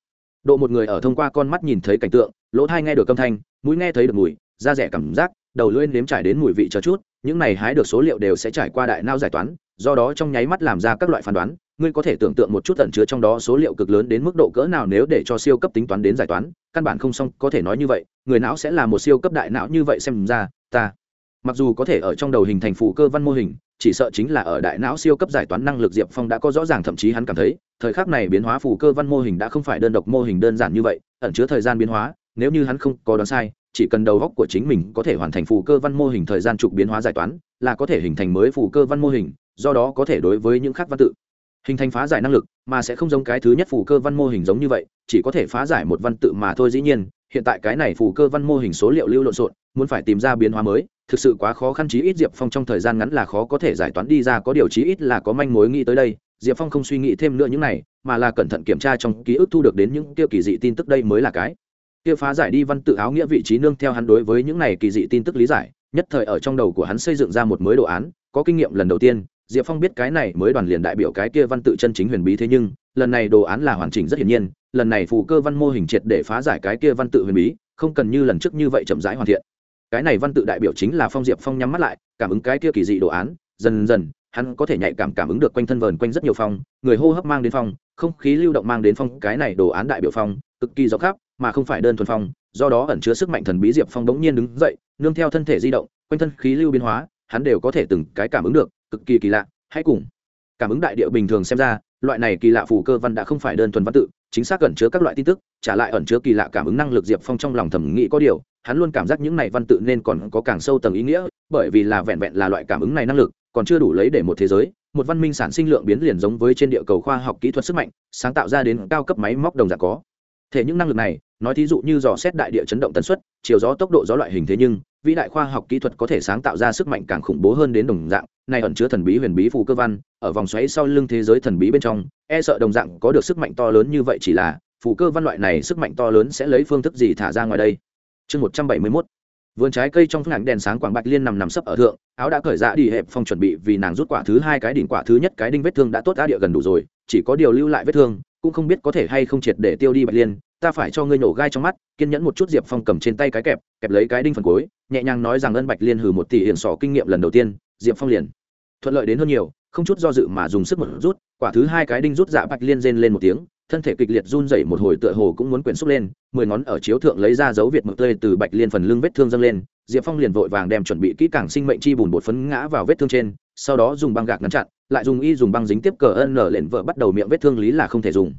độ một người ở thông qua con mắt nhìn thấy cảnh tượng, lỗ thai nghe được âm thanh, mũi nghe thấy được mùi, da rẻ cảm giác, đầu lưỡi nếm trải đến mùi vị chờ chút, những này hái được số liệu đều sẽ trải qua đại não giải toán, do đó trong nháy mắt làm ra các loại phán đoán, ngươi có thể tưởng tượng một chút tận chứa trong đó số liệu cực lớn đến mức độ cỡ nào nếu để cho siêu cấp tính toán đến giải toán, căn bản không xong, có thể nói như vậy, người não sẽ là một siêu cấp đại não như vậy xem ra, ta, mặc dù có thể ở trong đầu hình thành phụ cơ văn mô hình chỉ sợ chính là ở đại não siêu cấp giải toán năng lực diệp phong đã có rõ ràng thậm chí hắn cảm thấy, thời khắc này biến hóa phù cơ văn mô hình đã không phải đơn độc mô hình đơn giản như vậy, ẩn chứa thời gian biến hóa, nếu như hắn không có đoán sai, chỉ cần đầu góc của chính mình có thể hoàn thành phù cơ văn mô hình thời gian trục biến hóa giải toán, là có thể hình thành mới phù cơ văn mô hình, do đó có thể đối với những khác văn tự hình thành phá giải năng lực, mà sẽ không giống cái thứ nhất phù cơ văn mô hình giống như vậy, chỉ có thể phá giải một văn tự mà thôi dĩ nhiên hiện tại cái này phù cơ văn mô hình số liệu lưu lộn xộn, muốn phải tìm ra biến hóa mới, thực sự quá khó khăn chí ít diệp phong trong thời gian ngắn là khó có thể giải toán đi ra, có điều chí ít là có manh mối nghĩ tới đây. Diệp phong không suy nghĩ thêm nữa những này, mà là cẩn thận kiểm tra trong ký ức thu được đến những tiêu kỳ dị tin tức đây mới là cái. Kia phá giải đi văn tự áo nghĩa vị trí nương theo hắn đối với những này kỳ dị tin tức lý giải, nhất thời ở trong đầu của hắn xây dựng ra một mới đồ án, có kinh nghiệm lần đầu tiên, diệp phong biết cái này mới đoàn liền đại biểu cái kia văn tự chân chính huyền bí thế nhưng lần này đồ án là hoàn chỉnh rất hiển nhiên, lần này phù cơ văn mô hình triệt để phá giải cái kia văn tự huyền bí, không cần như lần trước như vậy chậm rãi hoàn thiện. Cái này văn tự đại biểu chính là phong diệp phong nhắm mắt lại, cảm ứng cái kia kỳ dị đồ án, dần dần, hắn có thể nhạy cảm cảm ứng được quanh thân vờn quanh rất nhiều phong, người hô hấp mang đến phong, không khí lưu động mang đến phong, cái này đồ án đại biểu phong, cực kỳ rộng khắp, mà không phải đơn thuần phong, do đó ẩn chứa sức mạnh thần bí diệp phong bỗng nhiên đứng dậy, nương theo thân thể di động, quanh thân khí lưu biến hóa, hắn đều có thể từng cái cảm ứng được, cực kỳ kỳ lạ, hãy cùng cảm ứng đại địa bình thường xem ra loại này kỳ lạ phù cơ văn đã không phải đơn thuần văn tự, chính xác ẩn chứa các loại tin tức, trả lại ẩn chứa kỳ lạ cảm ứng năng lực diệp phong trong lòng thẩm nghĩ có điều, hắn luôn cảm giác những này văn tự nên còn có càng sâu tầng ý nghĩa, bởi vì là vẹn vẹn là loại cảm ứng này năng lực, còn chưa đủ lấy để một thế giới, một văn minh sản sinh lượng biến liền giống với trên địa cầu khoa học kỹ thuật sức mạnh, sáng tạo ra đến cao cấp máy móc đồng dạng có. Thể những năng lực này, nói thí dụ như dò xét đại địa chấn động tần suất, chiều gió tốc độ gió loại hình thế nhưng, vĩ đại khoa học kỹ thuật có thể sáng tạo ra sức mạnh càng khủng bố hơn đến đồng dạng này ẩn chứa thần bí huyền bí phù cơ văn, ở vòng xoáy sau lưng thế giới thần bí bên trong e sợ đồng dạng có được sức mạnh to lớn như vậy chỉ là, phù cơ văn loại này sức mạnh to lớn sẽ lấy phương thức gì thả ra ngoài đây? Chương một trăm bảy mươi mốt. Vườn trái cây trong phương ảnh đèn sáng quảng bạch liên nằm nằm sấp ở thượng, áo đã cởi ra đi hẹp phong chuẩn bị vì nàng rút quả thứ hai cái đỉnh quả thứ nhất cái đinh vết thương đã tốt đã địa gần đủ rồi, chỉ có điều lưu lại vết thương, cũng không biết có thể hay không triệt để tiêu đi bạch liên, ta phải cho ngươi nổ gai trong mắt, kiên nhẫn một chút diệp phong cầm trên tay cái kẹp kẹp lấy cái đinh phần cuối, nhẹ nhàng nói rằng ân bạch liên hừ một tỷ hiện sỏ kinh nghiệm lần đầu tiên diệp phong liền. Thuận lợi đến hơn nhiều, không chút do dự mà dùng sức một rút, quả thứ hai cái đinh rút dạ bạch liên rên lên một tiếng, thân thể kịch liệt run rẩy một hồi tựa hồ cũng muốn quyển xúc lên, mười ngón ở chiếu thượng lấy ra dấu việt mực tươi từ bạch liên phần lưng vết thương dâng lên, diệp phong liền vội vàng đem chuẩn bị kỹ càng sinh mệnh chi bùn bột phấn ngã vào vết thương trên, sau đó dùng băng gạc ngăn chặn, lại dùng y dùng băng dính tiếp cờ ân nở lện vợ bắt đầu miệng vết thương lý là không thể dùng.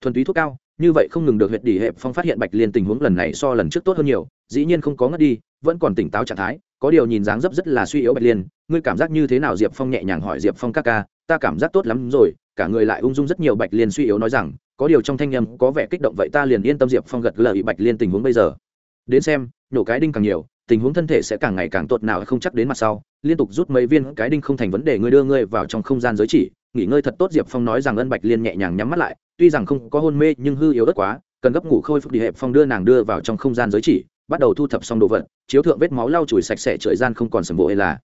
Thuần túy thuốc cao như vậy không ngừng được huyệt đỉ hẹp phong phát hiện bạch liên tình huống lần này so lần trước tốt hơn nhiều, dĩ nhiên không có ngất đi, vẫn còn tỉnh táo trạng thái, có điều nhìn dáng dấp rất là suy yếu bạch liên, ngươi cảm giác như thế nào? Diệp phong nhẹ nhàng hỏi diệp phong các ca, ta cảm giác tốt lắm rồi, cả người lại ung dung rất nhiều, bạch liên suy yếu nói rằng, có điều trong thanh â có vẻ kích động vậy ta liền yên tâm, diệp phong gật lợi bạch liên tình huống bây giờ, đến xem nhổ cái đinh càng nhiều, tình huống thân thể sẽ càng ngày càng tốt nào không chắc đến mặt sau, liên tục rút mấy viên cái đinh không thành vấn đề, ngươi đưa ngươi vào trong không gian giới chỉ, nghỉ ngơi thật tốt, diệp phong nói rằng ân, bạch liên nhẹ nhàng nhắm mắt lại tuy rằng không có hôn mê nhưng hư yếu đất quá, cần gấp ngủ khôi phục đi hẹp phong đưa nàng đưa vào trong không gian giới chỉ, bắt đầu thu thập xong đồ vật, chiếu thượng vết máu lau chùi sạch sẽ trời gian không còn sầm bộ hay là.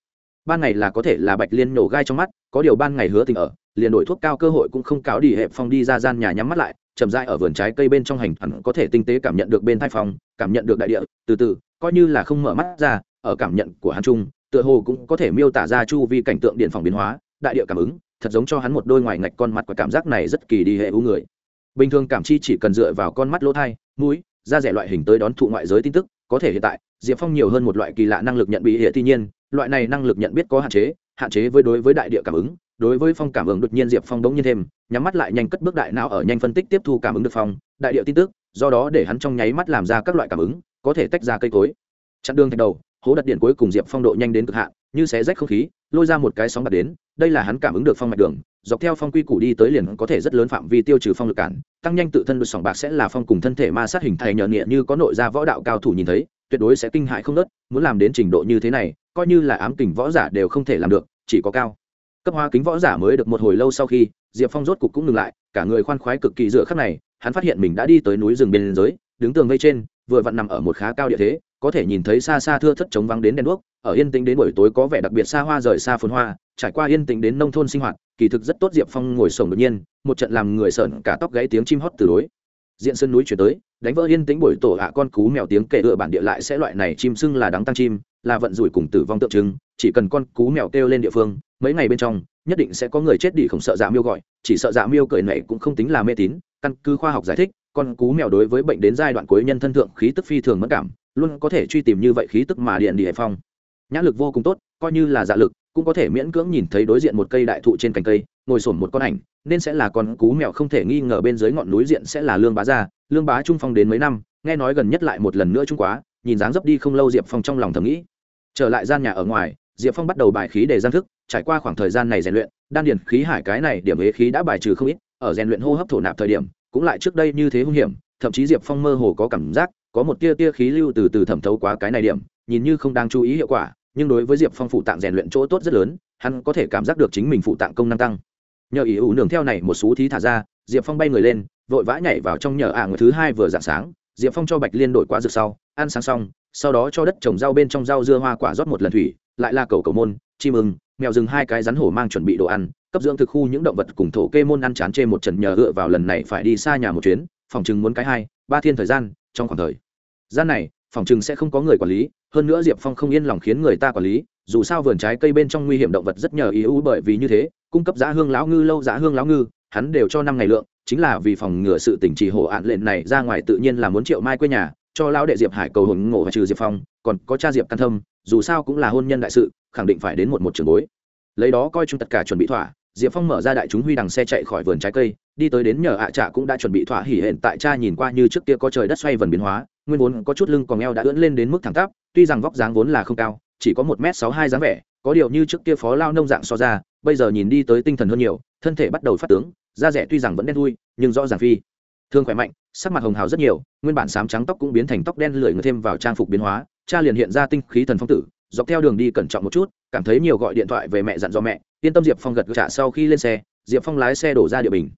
Ban ngày là có thể là bạch liên nổ gai trong mắt, có điều ban ngày hứa tình ở, liền đổi thuốc cao cơ hội cũng không cáo đi hẹp phong đi ra gian nhà nhắm mắt lại, chậm rãi ở vườn trái cây bên trong hành, hẳn có thể tinh tế cảm nhận được bên thai phòng cảm nhận được đại địa, từ từ, coi như là không mở mắt ra, ở cảm nhận của hắn trung tựa hồ cũng có thể miêu tả ra chu vi cảnh tượng điện phòng biến hóa, đại địa cảm ứng thật giống cho hắn một đôi ngoài ngạch con mắt và cảm giác này rất kỳ đi hệ u người. Bình thường cảm chi chỉ cần dựa vào con mắt lỗ thai, mũi, da rẻ loại hình tới đón thụ ngoại giới tin tức, có thể hiện tại, diệp phong nhiều hơn một loại kỳ lạ năng lực nhận bị hệ tuy nhiên, loại này năng lực nhận biết có hạn chế hạn chế với đối với đại địa cảm ứng, đối với phong cảm ứng đột nhiên diệp phong đống nhiên thêm, nhắm mắt lại nhanh cất bước đại não ở nhanh phân tích tiếp thu cảm ứng được phong, đại địa tin tức, do đó để hắn trong nháy mắt làm ra các loại cảm ứng, có thể tách ra cây cối. Chặn đường thạch đầu hố đặt điện cuối cùng diệp phong độ nhanh đến cực hạn, như xé rách không khí, lôi ra một cái sóng bạc đến, đây là hắn cảm ứng được phong mạch đường, dọc theo phong quy củ đi tới liền có thể rất lớn phạm vi tiêu trừ phong lực cản, tăng nhanh tự thân được sòng bạc sẽ là phong cùng thân thể ma sát hình thành nhờ nhẹ như có nội gia võ đạo cao thủ nhìn thấy, tuyệt đối sẽ kinh hại không nớt muốn làm đến trình độ như thế này, coi như là ám kình võ giả đều không thể làm được, chỉ có cao. Cấp hóa kính võ giả mới được một hồi lâu sau khi, diệp phong rốt cục cũng ngừng lại, cả người khoan khoái cực kỳ dựa khắc này, hắn phát hiện mình đã đi tới núi rừng biên giới, đứng tường vây trên, vừa vặn nằm ở một khá cao địa thế có thể nhìn thấy xa xa thưa thất trống vắng đến đèn đuốc, ở yên tĩnh đến buổi tối có vẻ đặc biệt xa hoa rời xa phồn hoa, trải qua yên tĩnh đến nông thôn sinh hoạt, kỳ thực rất tốt diệp phong ngồi sổng đột nhiên, một trận làm người sợn cả tóc gáy tiếng chim hót từ đối. Diện sơn núi chuyển tới, đánh vỡ yên tĩnh buổi tổ hạ con cú mèo tiếng kệ ựa bản địa lại sẽ loại này chim sưng là đắng tăng chim, là vận rủi cùng tử vong tượng trưng, chỉ cần con cú mèo kêu lên địa phương, mấy ngày bên trong, nhất định sẽ có người chết đi không sợ dạ miêu gọi, chỉ sợ dạ miêu cởi nệ cũng không tính là mê tín, căn cứ khoa học giải thích, con cú mèo đối với bệnh đến giai đoạn cuối nhân thân thượng khí tức phi thường mất cảm luôn có thể truy tìm như vậy khí tức mà điện địa phong. Nhãn lực vô cùng tốt, coi như là dạ lực, cũng có thể miễn cưỡng nhìn thấy đối diện một cây đại thụ trên cành cây, ngồi sổn một con ảnh, nên sẽ là con cú mèo không thể nghi ngờ bên dưới ngọn núi diện sẽ là lương bá gia. Lương bá trung phong đến mấy năm, nghe nói gần nhất lại một lần nữa trung quá, nhìn dáng dấp đi không lâu diệp phong trong lòng thầm nghĩ. Trở lại gian nhà ở ngoài, diệp phong bắt đầu bài khí để gian thức, trải qua khoảng thời gian này rèn luyện, đan điền khí hải cái này điểm ế khí đã bài trừ không ít, ở rèn luyện hô hấp thổ nạp thời điểm, cũng lại trước đây như thế hung hiểm, thậm chí diệp phong mơ hồ có cảm giác có một tia tia khí lưu từ từ thẩm thấu quá cái này điểm, nhìn như không đang chú ý hiệu quả, nhưng đối với diệp phong phụ tạng rèn luyện chỗ tốt rất lớn, hắn có thể cảm giác được chính mình phụ tạng công năng tăng. Nhờ ý ủ nường theo này một số thí thả ra, diệp phong bay người lên, vội vã nhảy vào trong nhờ ả người thứ hai vừa dạng sáng, diệp phong cho bạch liên đổi quá rực sau, ăn sáng xong, sau đó cho đất trồng rau bên trong rau dưa hoa quả rót một lần thủy, lại là cầu cầu môn, chim ưng, mèo rừng hai cái rắn hổ mang chuẩn bị đồ ăn, cấp dưỡng thực khu những động vật cùng thổ kê môn ăn chán chê một trần nhờ dựa vào lần này phải đi xa nhà một chuyến, phòng chừng muốn cái hai, ba thiên thời gian trong khoảng thời gian này, phòng chừng sẽ không có người quản lý, hơn nữa diệp phong không yên lòng khiến người ta quản lý, dù sao vườn trái cây bên trong nguy hiểm động vật rất nhờ ý ưu bởi vì như thế, cung cấp giá hương lão ngư, lâu giá hương lão ngư, hắn đều cho năm ngày lượng, chính là vì phòng ngừa sự tỉnh trì hổ ạn lệnh này ra ngoài tự nhiên là muốn triệu mai quê nhà, cho lão đệ diệp hải cầu hồn ngộ và trừ diệp phong, còn có cha diệp căn thâm, dù sao cũng là hôn nhân đại sự, khẳng định phải đến một một trường bối. Lấy đó coi chung tất cả chuẩn bị thỏa diệp phong mở ra đại chúng huy đằng xe chạy khỏi vườn trái cây, đi tới đến nhờ ạ à trạ cũng đã chuẩn bị thỏa hỉ hẹn tại cha nhìn qua như trước kia có trời đất xoay vần biến hóa, nguyên vốn có chút lưng còn eo đã ưỡn lên đến mức thẳng tắp, tuy rằng vóc dáng vốn là không cao, chỉ có một m sáu hai dáng vẻ, có điều như trước kia phó lao nông dạng so ra, bây giờ nhìn đi tới tinh thần hơn nhiều, thân thể bắt đầu phát tướng, da rẻ tuy rằng vẫn đen thui, nhưng rõ ràng phi. Thương khỏe mạnh, sắc mặt hồng hào rất nhiều, nguyên bản sám trắng tóc cũng biến thành tóc đen lười người thêm vào trang phục biến hóa, cha liền hiện ra tinh khí thần phong tử, dọc theo đường đi cẩn trọng một chút, cảm thấy nhiều gọi điện thoại về mẹ dặn dò mẹ yên tâm diệp phong gật trả sau khi lên xe diệp phong lái xe đổ ra địa bình.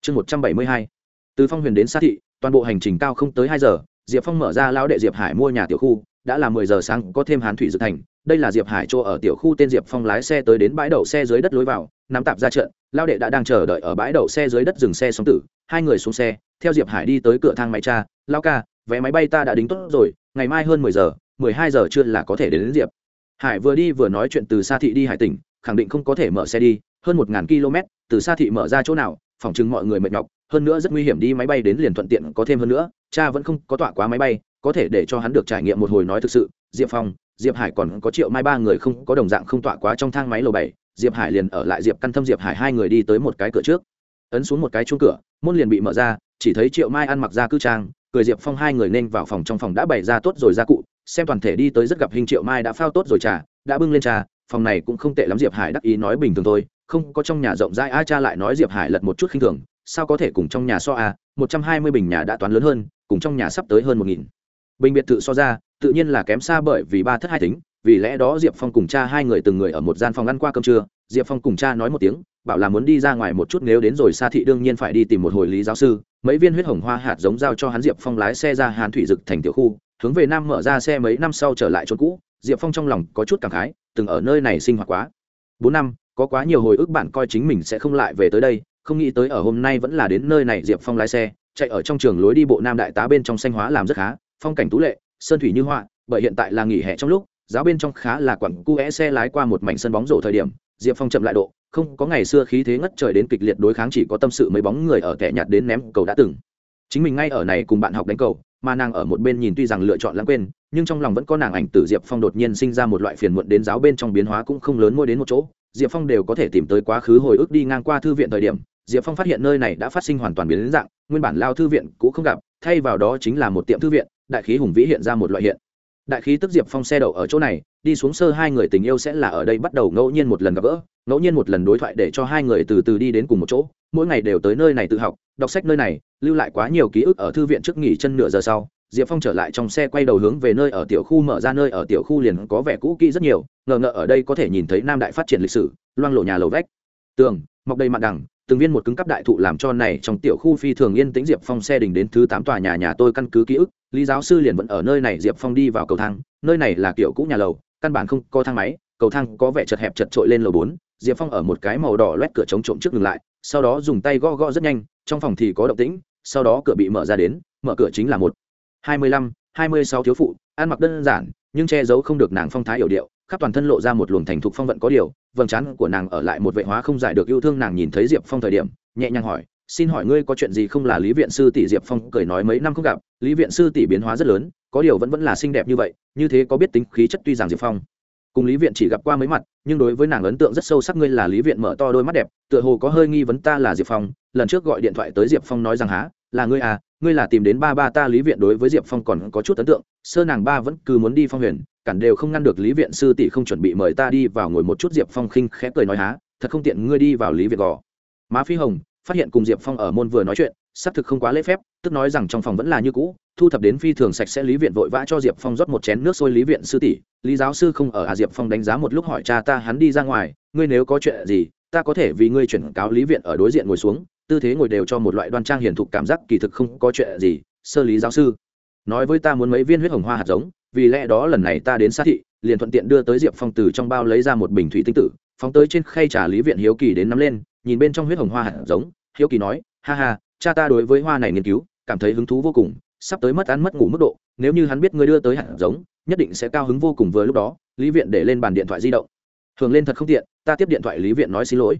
Chương một trăm bảy mươi hai từ phong huyền đến xa thị toàn bộ hành trình cao không tới hai giờ diệp phong mở ra lão đệ diệp hải mua nhà tiểu khu đã là mười giờ sáng có thêm hán thủy dự thành. Đây là diệp hải chỗ ở tiểu khu tên diệp phong lái xe tới đến bãi đậu xe dưới đất lối vào nắm tạp ra trận lao đệ đã đang chờ đợi ở bãi đậu xe dưới đất dừng xe sống tử hai người xuống xe theo diệp hải đi tới cửa thang máy cha lao ca vé máy bay ta đã đính tốt rồi ngày mai hơn mười giờ mười hai giờ chưa là có thể đến, đến diệp. Hải vừa đi vừa nói chuyện từ xa thị đi hải tỉnh khẳng định không có thể mở xe đi, hơn một ngàn km, từ xa thị mở ra chỗ nào, phòng chừng mọi người mệt nhọc, hơn nữa rất nguy hiểm đi máy bay đến liền thuận tiện có thêm hơn nữa, cha vẫn không có tọa quá máy bay, có thể để cho hắn được trải nghiệm một hồi nói thực sự, diệp phong, diệp hải còn có triệu mai ba người không có đồng dạng không tọa quá trong thang máy lầu bảy, diệp hải liền ở lại diệp căn thâm diệp hải hai người đi tới một cái cửa trước. Ấn xuống một cái chuông cửa, môn liền bị mở ra, chỉ thấy triệu mai ăn mặc ra cư trang, cười diệp phong hai người nên vào phòng trong phòng đã bày ra tốt rồi ra cụ, xem toàn thể đi tới rất gặp hình triệu mai đã phao tốt rồi trà, đã bưng lên trà phòng này cũng không tệ lắm, diệp hải đắc ý nói bình thường thôi, không có trong nhà rộng rãi, a, cha lại nói diệp hải lật một chút khinh thường, sao có thể cùng trong nhà so, a, một trăm hai mươi bình nhà đã toán lớn hơn, cùng trong nhà sắp tới hơn một nghìn. Bình biệt thự so ra, tự nhiên là kém xa bởi vì ba thất hai tính, vì lẽ đó diệp phong cùng cha hai người từng người ở một gian phòng ăn qua cơm trưa, diệp phong cùng cha nói một tiếng, bảo là muốn đi ra ngoài một chút, nếu đến rồi xa thị đương nhiên phải đi tìm một hồi lý giáo sư, mấy viên huyết hồng hoa hạt giống giao cho hắn, diệp phong lái xe ra hàn thủy dực thành tiểu khu, hướng về nam mở ra xe mấy năm sau trở lại chỗ cũ, diệp phong trong lòng có chút cảm khái từng ở nơi này sinh hoạt quá. Bốn năm, có quá nhiều hồi ức bạn coi chính mình sẽ không lại về tới đây, không nghĩ tới ở hôm nay vẫn là đến nơi này diệp phong lái xe, chạy ở trong trường lối đi bộ nam đại tá bên trong xanh hóa làm rất khá, phong cảnh tú lệ, sơn thủy như họa, bởi hiện tại là nghỉ hè trong lúc, giáo bên trong khá là quặng cu é xe lái qua một mảnh sân bóng rổ thời điểm, diệp phong chậm lại độ, không có ngày xưa khí thế ngất trời đến kịch liệt đối kháng chỉ có tâm sự mấy bóng người ở kẻ nhạt đến ném cầu đã từng. Chính mình ngay ở này cùng bạn học đánh cầu mà nàng ở một bên nhìn tuy rằng lựa chọn lãng quên, nhưng trong lòng vẫn có nàng ảnh tử diệp phong đột nhiên sinh ra một loại phiền muộn đến giáo bên trong biến hóa cũng không lớn môi đến một chỗ. Diệp phong đều có thể tìm tới quá khứ hồi ức đi ngang qua thư viện thời điểm, diệp phong phát hiện nơi này đã phát sinh hoàn toàn biến đến dạng, nguyên bản lao thư viện cũng không gặp, thay vào đó chính là một tiệm thư viện, đại khí hùng vĩ hiện ra một loại hiện. Đại khí tức diệp phong xe đậu ở chỗ này, đi xuống sơ hai người tình yêu sẽ là ở đây bắt đầu ngẫu nhiên một lần gặp gỡ ngẫu nhiên một lần đối thoại để cho hai người từ từ đi đến cùng một chỗ, mỗi ngày đều tới nơi này tự học, đọc sách nơi này, lưu lại quá nhiều ký ức ở thư viện trước nghỉ chân nửa giờ sau, diệp phong trở lại trong xe quay đầu hướng về nơi ở tiểu khu mở ra, nơi ở tiểu khu liền có vẻ cũ kỹ rất nhiều, ngờ ngợ ở đây có thể nhìn thấy nam đại phát triển lịch sử, loang lộ nhà lầu vách. Tường, mọc đầy mặt đằng, từng viên một cứng cấp đại thụ làm cho này trong tiểu khu phi thường yên tĩnh diệp phong xe đình đến thứ tám tòa nhà nhà tôi căn cứ ký ức, lý giáo sư liền vẫn ở nơi này, diệp phong đi vào cầu thang, nơi này là kiểu cũ nhà lầu, căn bản không có thang máy, cầu thang có vẻ chật hẹp chật trội lên lầu bốn diệp phong ở một cái màu đỏ loét cửa chống trộm trước ngừng lại, sau đó dùng tay gõ gõ rất nhanh, trong phòng thì có động tĩnh, sau đó cửa bị mở ra đến, mở cửa chính là một. Hai mươi lăm, hai mươi sáu thiếu phụ, ăn mặc đơn giản, nhưng che giấu không được nàng phong thái yểu điệu, khắp toàn thân lộ ra một luồng thành thục phong vận có điều, vầng trán của nàng ở lại một vệ hóa không giải được yêu thương nàng nhìn thấy diệp phong thời điểm, nhẹ nhàng hỏi, xin hỏi ngươi có chuyện gì không là lý viện sư tỷ diệp phong cười nói mấy năm không gặp, lý viện sư tỷ biến hóa rất lớn, có điều vẫn vẫn là xinh đẹp như vậy, như thế có biết tính khí chất tuy rằng diệp phong cùng lý viện chỉ gặp qua mấy mặt, nhưng đối với nàng ấn tượng rất sâu sắc ngươi là lý viện mở to đôi mắt đẹp, tựa hồ có hơi nghi vấn ta là diệp phong, lần trước gọi điện thoại tới diệp phong nói rằng há, là ngươi à ngươi là tìm đến ba ba ta lý viện đối với diệp phong còn có chút ấn tượng, sơ nàng ba vẫn cứ muốn đi phong huyền, cản đều không ngăn được lý viện sư tỷ không chuẩn bị mời ta đi vào ngồi một chút diệp phong khinh khẽ cười nói há, thật không tiện ngươi đi vào lý viện gò. Má phi hồng phát hiện cùng diệp phong ở môn vừa nói chuyện, xác thực không quá lễ phép, tức nói rằng trong phòng vẫn là như cũ, thu thập đến phi thường sạch sẽ lý viện vội vã cho diệp phong rót một chén nước sôi lý viện sư tỷ, lý giáo sư không ở à diệp phong đánh giá một lúc hỏi cha ta hắn đi ra ngoài, ngươi nếu có chuyện gì, ta có thể vì ngươi chuyển cáo lý viện ở đối diện ngồi xuống, tư thế ngồi đều cho một loại đoan trang hiển thục cảm giác kỳ thực không có chuyện gì, sơ lý giáo sư. Nói với ta muốn mấy viên huyết hồng hoa hạt giống, vì lẽ đó lần này ta đến sát thị, liền thuận tiện đưa tới diệp phong từ trong bao lấy ra một bình thủy tinh tử, phóng tới trên khay trà lý viện hiếu kỳ đến nắm lên nhìn bên trong huyết hồng hoa hạt giống, hiếu kỳ nói, ha ha, cha ta đối với hoa này nghiên cứu, cảm thấy hứng thú vô cùng, sắp tới mất ăn mất ngủ mức độ, nếu như hắn biết ngươi đưa tới hạt giống, nhất định sẽ cao hứng vô cùng vừa lúc đó, lý viện để lên bàn điện thoại di động. Thường lên thật không tiện, ta tiếp điện thoại lý viện nói xin lỗi.